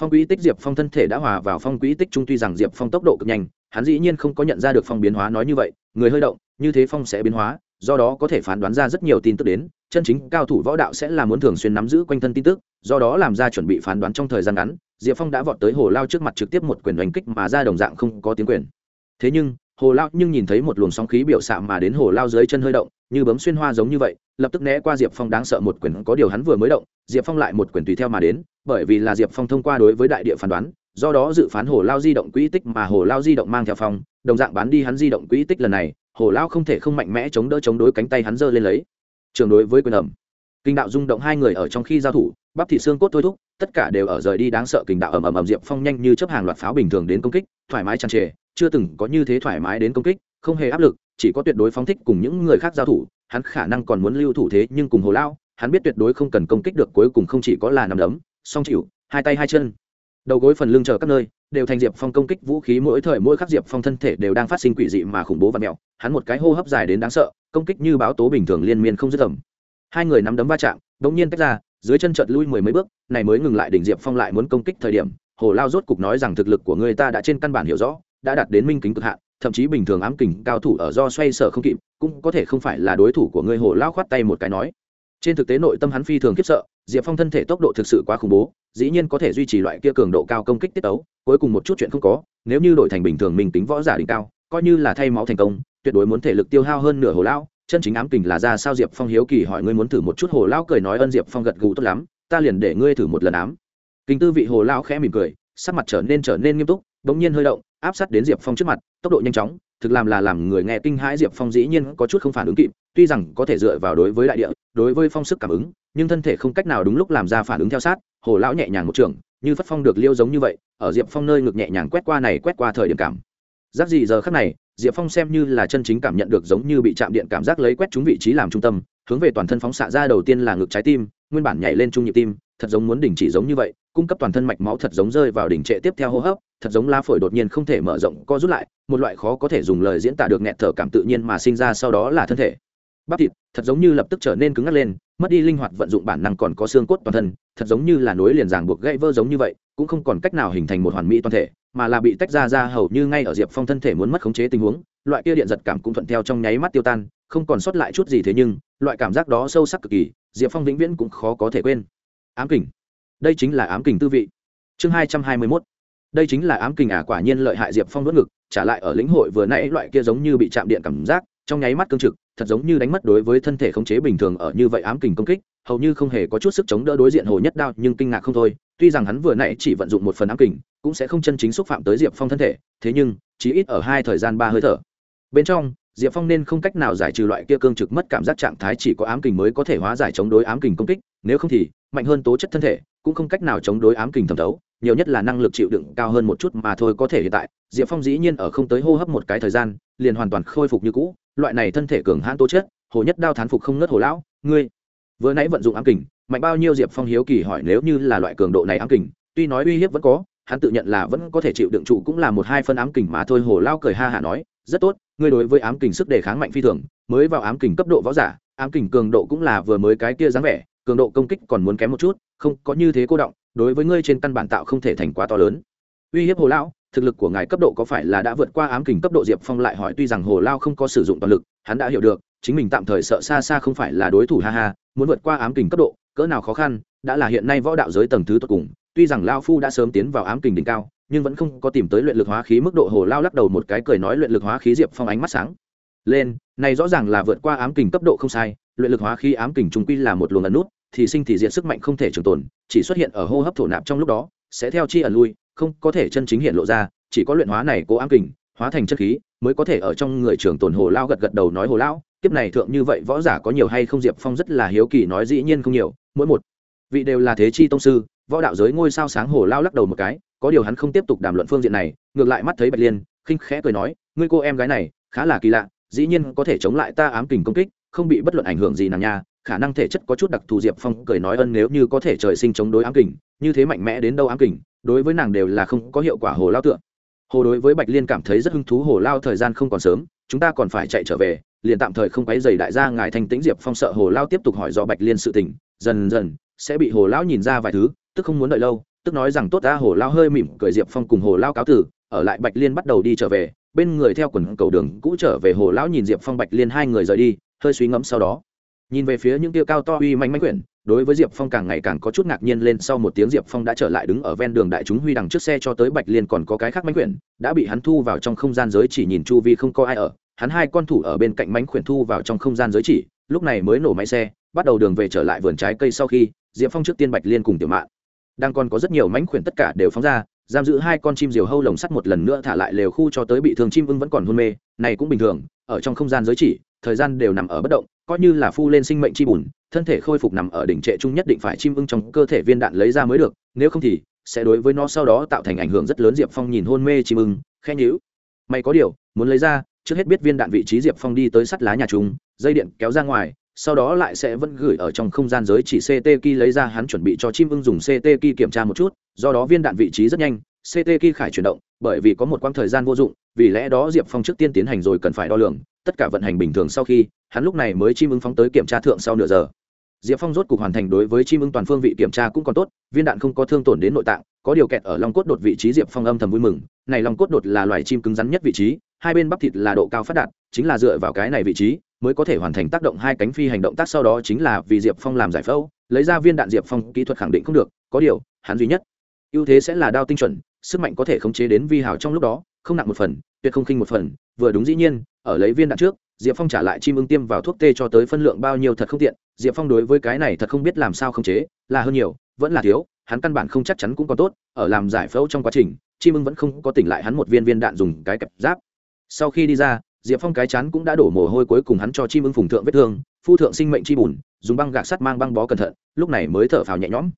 phong quỹ tích diệp phong thân thể đã hòa vào phong quỹ tích trung tuy rằng diệp phong tốc độ cực nhanh, hắn dĩ nhiên không có nhận ra được phong biến hóa nói như vậy, người hơi động, như thế phong sẽ biến hóa, do đó có thể phán đoán ra rất nhiều tin tức đến, chân chính cao thủ võ đạo sẽ là muốn thường xuyên nắm giữ quanh thân tin tức, do đó làm ra chuẩn bị phán đoán trong thời gian ngắn, diệp phong đã vọt tới hồ lao trước mặt trực tiếp một quyền đánh kích mà ra đồng dạng không có tiếng quyền. Thế nhưng, hồ lao nhưng nhìn thấy một luồng sóng khí biểu xạ mà đến hồ lao dưới chân hơi động như bấm xuyên hoa giống như vậy, lập tức né qua diệp phong đáng sợ một quyền, có điều hắn vừa mới động, diệp phong lại một quyền tùy theo mà đến, bởi vì là diệp phong thông qua đối với đại địa phán đoán, do đó dự phán hồ lao di động quỹ tích mà hồ lao di động mang theo phong, đồng dạng bán đi hắn di động quỹ tích lần này, hồ lao không thể không mạnh mẽ chống đỡ chống đối cánh tay hắn giơ lên lấy. Trường đối với quyền ẩm. Kinh đạo rung động hai người ở trong khi giao thủ, bắp thị xương cốt thôi thúc, tất cả đều ở rời đi đáng sợ kinh đạo ầm ầm ầm diệp phong nhanh như chấp hàng loạt pháo bình thường đến công kích, thoải mái tràn trề, chưa từng có như thế thoải mái đến công kích không hề áp lực, chỉ có tuyệt đối phóng thích cùng những người khác giao thủ, hắn khả năng còn muốn lưu thủ thế nhưng cùng hồ lao hắn biết tuyệt đối không cần công kích được cuối cùng không chỉ có là nằm đấm, song chịu, hai tay hai chân. Đầu gối phần lưng chờ các nơi, đều thành diệp phong công kích vũ khí mỗi thời mỗi khắc diệp phong thân thể đều đang phát sinh quỷ dị mà khủng bố và mẹo, hắn một cái hô hấp dài đến đáng sợ, công kích như báo tố bình thường liên miên không dứt tầm hai người nắm đấm va chạm đ ỗ n g nhiên tách ra, dưới chân trợt lui mười mấy bước, này mới ngừng lại đỉnh diệp phong lại muốn công kích thời điểm, hồ lao rốt cục nói rằng thực lực của người ta đã trên căn bản hiểu rõ, đã đạt đến minh kính cực hạn thậm chí bình thường ám kình cao thủ ở do xoay sở không kịp, cũng có thể không phải là đối thủ của ngươi hồ lao khoát tay một cái nói. Trên thực tế nội tâm hắn phi thường khiếp sợ, diệp phong thân thể tốc độ thực sự quá khủng bố, dĩ nhiên có thể duy trì loại kia cường độ cao công kích tiết tấu, cuối cùng một chút chuyện không có, nếu như đổi thành bình thường mình tính võ giả đỉnh cao, coi như là thay máu thành công, tuyệt đối muốn thể lực tiêu hao hơn nửa hồ lão, chân chính ám kình là ra sao diệp phong hiếu kỳ hỏi ngươi muốn thử một chút hồ lão cười nói ân diệp phong gật gù tốt lắm, ta liền để ngươi thử một lần ám. Kinh tư vị hồ lão khẽ mỉm cười, sắc mặt trở nên trở nên nghiêm túc bỗng nhiên hơi động, áp sát đến diệp phong trước mặt, tốc độ nhanh chóng, thực làm là làm người nghe kinh hãi diệp phong dĩ nhiên có chút không phản ứng kịp, tuy rằng có thể dựa vào đối với đại địa, đối với phong sức cảm ứng, nhưng thân thể không cách nào đúng lúc làm ra phản ứng theo sát, hồ lão nhẹ nhàng một trường, như phất phong được liêu giống như vậy, ở diệp phong nơi ngực nhẹ nhàng quét qua này quét qua thời điểm cảm. Giác gì giờ khắc này diệp phong xem như là chân chính cảm nhận được giống như bị chạm điện cảm giác lấy quét trúng vị trí làm trung tâm, hướng về toàn thân phóng xạ ra đầu tiên là ngực trái tim, nguyên bản nhảy lên trung nhịp tim, thật giống muốn đình chỉ giống như vậy, cung cấp toàn thân mạch máu thật giống rơi vào đỉnh trệ tiếp theo hô hấp, thật giống lá phổi đột nhiên không thể mở rộng, co rút lại, một loại khó có thể dùng lời diễn tả được nghẹt thở cảm tự nhiên mà sinh ra sau đó là thân thể. Bắp thịt, thật giống như lập tức trở nên cứng ngắc lên, mất đi linh hoạt vận dụng bản năng còn có xương cốt toàn thân, thật giống như là nối liền ràng buộc gãy vỡ giống như vậy, cũng không còn cách nào hình thành một hoàn mỹ toàn thể mà là bị tách ra ra hầu như ngay ở diệp phong thân thể muốn mất khống chế tình huống loại kia điện giật cảm cũng thuận theo trong nháy mắt tiêu tan không còn sót lại chút gì thế nhưng loại cảm giác đó sâu sắc cực kỳ diệp phong vĩnh viễn cũng khó có thể quên. Ám kình. Đây chính là ám kình tư vị. Chương hai trăm hai mươi mốt. Đây chính là ám kình ả à, quả nhiên lợi hại diệp phong đốt ngực trả lại ở lĩnh hội vừa nãy loại kia giống như bị chạm điện cảm giác trong nháy mắt cương trực thật giống như đánh mất đối với thân thể khống chế bình thường ở như vậy ám kình công kích hầu như không hề có chút sức chống đỡ đối diện hồ nhất đao nhưng kinh ngạc không thôi tuy rằng hắn vừa nãy chỉ vận dụng một phần ám kình, cũng sẽ không chân chính xúc phạm tới diệp phong thân thể, thế nhưng chỉ ít ở hai thời gian ba hơi thở. Bên trong, diệp phong nên không cách nào giải trừ loại kia cương trực mất cảm giác trạng thái chỉ có ám kình mới có thể hóa giải chống đối ám kình công kích, nếu không thì, mạnh hơn tố chất thân thể, cũng không cách nào chống đối ám kình thẩm thấu, nhiều nhất là năng lực chịu đựng cao hơn một chút mà thôi có thể hiện tại, diệp phong dĩ nhiên ở không tới hô hấp một cái thời gian, liền hoàn toàn khôi phục như cũ, loại này thân thể cường hãn tố chất, hồ nhất đao thán phục không ngớt hồ lão, ngươi vừa nãy vận dụng ám kình, mạnh bao nhiêu diệp phong hiếu kỳ hỏi nếu như là loại cường độ này ám kình, tuy nói uy hiếp vẫn có, hắn tự nhận là vẫn có thể chịu đựng trụ cũng là một hai phân ám kình mà thôi, hồ lao cười ha hả nói, rất tốt, ngươi đối với ám kình sức đề kháng mạnh phi thường, mới vào ám kình cấp độ võ giả, ám kình cường độ cũng là vừa mới cái kia dáng vẻ, cường độ công kích còn muốn kém một chút, không có như thế cô động, đối với ngươi trên căn bản tạo không thể thành quá to lớn. Uy hiếp hồ lão thực lực của ngài cấp độ có phải là đã vượt qua ám kình cấp độ diệp phong lại hỏi, tuy rằng hồ lao không có sử dụng toàn lực, hắn đã hiểu được chính mình tạm thời sợ xa xa không phải là đối thủ, ha ha, muốn vượt qua ám kình cấp độ, cỡ nào khó khăn, đã là hiện nay võ đạo giới tầng thứ tột cùng. Tuy rằng lao phu đã sớm tiến vào ám kình đỉnh cao, nhưng vẫn không có tìm tới luyện lực hóa khí mức độ. Hồ lao lắc đầu một cái cười nói luyện lực hóa khí diệp phong ánh mắt sáng lên. Này rõ ràng là vượt qua ám kình cấp độ không sai, luyện lực hóa khí ám kình trung quy là một luồng ẩn nút, thì sinh thì diện sức mạnh không thể trường tồn, chỉ xuất hiện ở hô hấp thổ nạp trong lúc đó, sẽ theo chi ẩn lui, không có thể chân chính hiện lộ ra, chỉ có luyện hóa này cố ám kình, hóa thành chất khí, mới có thể ở trong người trường tồn. Hồ lao gật gật đầu nói, hồ lao kiếp này thượng như vậy võ giả có nhiều hay không? Diệp phong rất là hiếu kỳ, nói dĩ nhiên không nhiều, mỗi một vị đều là thế chi tông sư, võ đạo giới ngôi sao sáng hồ lao lắc đầu một cái, có điều hắn không tiếp tục đàm luận phương diện này, ngược lại mắt thấy bạch liên, khinh khẽ cười nói, ngươi cô em gái này, khá là kỳ lạ, dĩ nhiên có thể chống lại ta ám kình công kích, không bị bất luận ảnh hưởng gì nào nha, khả năng thể chất có chút đặc thù. Diệp phong cười nói, ân, nếu như có thể trời sinh chống đối ám kình, như thế mạnh mẽ đến đâu ám kình, đối với nàng đều là không có hiệu quả hồ lao tượng hồ đối với bạch liên cảm thấy rất hứng thú, hồ lao thời gian không còn sớm chúng ta còn phải chạy trở về, liền tạm thời không quấy dày đại gia, ngài thanh tĩnh diệp phong sợ hồ lao tiếp tục hỏi do bạch liên sự tình, dần dần sẽ bị hồ lão nhìn ra vài thứ, tức không muốn đợi lâu, tức nói rằng tốt ta, hồ lao hơi mỉm cười diệp phong cùng hồ lao cáo tử, ở lại bạch liên bắt đầu đi trở về, bên người theo quần cầu đường cũ trở về, hồ lão nhìn diệp phong bạch liên hai người rời đi, hơi suy ngẫm sau đó nhìn về phía những tiêu cao to uy manh manh quyển, đối với diệp phong càng ngày càng có chút ngạc nhiên lên sau một tiếng diệp phong đã trở lại đứng ở ven đường đại chúng huy đằng trước xe cho tới bạch liên còn có cái khác mánh quyển, đã bị hắn thu vào trong không gian giới chỉ nhìn chu vi không có ai ở. Hắn hai con thủ ở bên cạnh mánh quyển thu vào trong không gian giới chỉ, lúc này mới nổ máy xe, bắt đầu đường về trở lại vườn trái cây sau khi, diệp phong trước tiên bạch liên cùng tiểu mạn. Đang còn có rất nhiều mánh quyển tất cả đều phóng ra, giam giữ hai con chim diều hâu lồng sắt một lần nữa thả lại lều khu cho tới bị thương chim ưng vẫn còn hôn mê, này cũng bình thường, ở trong không gian giới chỉ, thời gian đều nằm ở bất động coi như là phu lên sinh mệnh chi bùn, thân thể khôi phục nằm ở đỉnh trệ chung nhất định phải chim ưng trong cơ thể viên đạn lấy ra mới được, nếu không thì sẽ đối với nó sau đó tạo thành ảnh hưởng rất lớn. Diệp phong nhìn hôn mê chim ưng khe nhữ may có điều, muốn lấy ra, trước hết biết viên đạn vị trí diệp phong đi tới sắt lá nhà chúng, dây điện kéo ra ngoài, sau đó lại sẽ vẫn gửi ở trong không gian giới chỉ ct ki lấy ra, hắn chuẩn bị cho chim ưng dùng ct ki kiểm tra một chút, do đó viên đạn vị trí rất nhanh ct ki khải chuyển động, bởi vì có một quãng thời gian vô dụng, vì lẽ đó diệp phong trước tiên tiến hành rồi cần phải đo lường tất cả vận hành bình thường sau khi, hắn lúc này mới chim ưng phóng tới kiểm tra thượng sau nửa giờ. Diệp phong rốt cục hoàn thành đối với chim ưng toàn phương vị kiểm tra cũng còn tốt, viên đạn không có thương tổn đến nội tạng, có điều kẹt ở lòng cốt đột vị trí diệp phong âm thầm vui mừng, này lòng cốt đột là loài chim cứng rắn nhất vị trí, hai bên bắp thịt là độ cao phát đạt chính là dựa vào cái này vị trí mới có thể hoàn thành tác động hai cánh phi hành động tác sau đó chính là vì diệp phong làm giải phẫu, lấy ra viên đạn diệp phong kỹ thuật khẳng định không được, có điều, hắn duy nhất ưu thế sẽ là đao tinh chuẩn, sức mạnh có thể khống chế đến vi hào trong lúc đó, không nặng một phần tuyệt không khinh một phần, vừa đúng dĩ nhiên, ở lấy viên đạn trước, diệp phong trả lại chim ưng tiêm vào thuốc tê cho tới phân lượng bao nhiêu thật không tiện. Diệp phong đối với cái này thật không biết làm sao không chế, là hơn nhiều, vẫn là thiếu, hắn căn bản không chắc chắn cũng còn tốt, ở làm giải phẫu trong quá trình, chim ưng vẫn không có tỉnh lại hắn một viên viên đạn dùng cái kẹp giáp. Sau khi đi ra, diệp phong cái chán cũng đã đổ mồ hôi cuối cùng hắn cho chim ưng phùng thượng vết thương, phu thượng sinh mệnh chi bùn, dùng băng gạc sắt mang băng bó cẩn thận, lúc này mới thở phào nhẹ nhõm.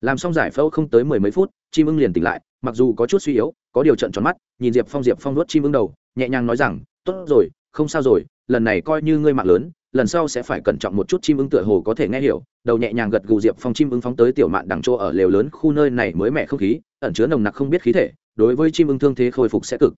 Làm xong giải phẫu không tới mười mấy phút, chim ưng liền tỉnh lại, mặc dù có chút suy yếu có điều trận tròn mắt, nhìn diệp phong diệp phong nuốt chim ưng đầu, nhẹ nhàng nói rằng, tốt rồi, không sao rồi, lần này coi như ngươi mạng lớn, lần sau sẽ phải cẩn trọng một chút chim ưng tựa hồ có thể nghe hiểu. Đầu nhẹ nhàng gật gù diệp phong chim ưng phóng tới tiểu mạn đằng chỗ ở lều lớn khu nơi này mới mẻ không khí, ẩn chứa nồng nặc không biết khí thể, đối với chim ưng thương thế khôi phục sẽ cực.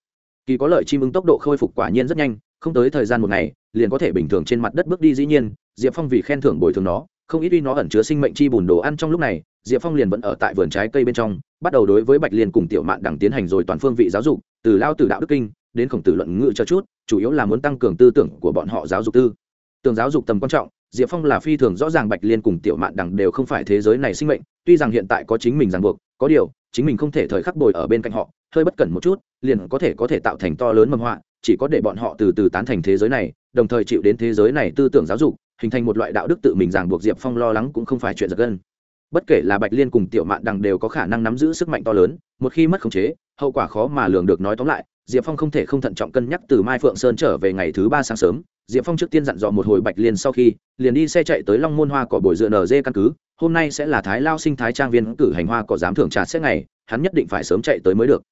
Kỳ có lợi chim ưng tốc độ khôi phục quả nhiên rất nhanh, không tới thời gian một ngày, liền có thể bình thường trên mặt đất bước đi dĩ nhiên, diệp phong vì khen thưởng bồi thường nó không ít uy nó ẩn chứa sinh mệnh chi bùn đồ ăn trong lúc này, diệp phong liền vẫn ở tại vườn trái cây bên trong, bắt đầu đối với bạch liên cùng tiểu mạn đằng tiến hành rồi toàn phương vị giáo dục, từ lao từ đạo đức kinh đến khổng tử luận ngữ cho chút, chủ yếu là muốn tăng cường tư tưởng của bọn họ giáo dục tư. Tưởng giáo dục tầm quan trọng, diệp phong là phi thường rõ ràng bạch liên cùng tiểu mạn đằng đều không phải thế giới này sinh mệnh, tuy rằng hiện tại có chính mình ràng buộc, có điều, chính mình không thể thời khắc bồi ở bên cạnh họ, hơi bất cẩn một chút, liền có thể có thể tạo thành to lớn mầm họa, chỉ có để bọn họ từ từ tán thành thế giới này, đồng thời chịu đến thế giới này tư tưởng giáo dục hình thành một loại đạo đức tự mình ràng buộc diệp phong lo lắng cũng không phải chuyện giật gân. Bất kể là bạch liên cùng tiểu mạn đằng đều có khả năng nắm giữ sức mạnh to lớn, một khi mất khống chế, hậu quả khó mà lường được nói tóm lại, diệp phong không thể không thận trọng cân nhắc từ mai phượng sơn trở về ngày thứ ba sáng sớm, diệp phong trước tiên dặn dò một hồi bạch liên sau khi, liền đi xe chạy tới long môn hoa cỏ bồi dựa nd căn cứ, hôm nay sẽ là thái lao sinh thái trang viên cử hành hoa cỏ giám thưởng trà xét ngày, hắn nhất định phải sớm chạy tới mới được.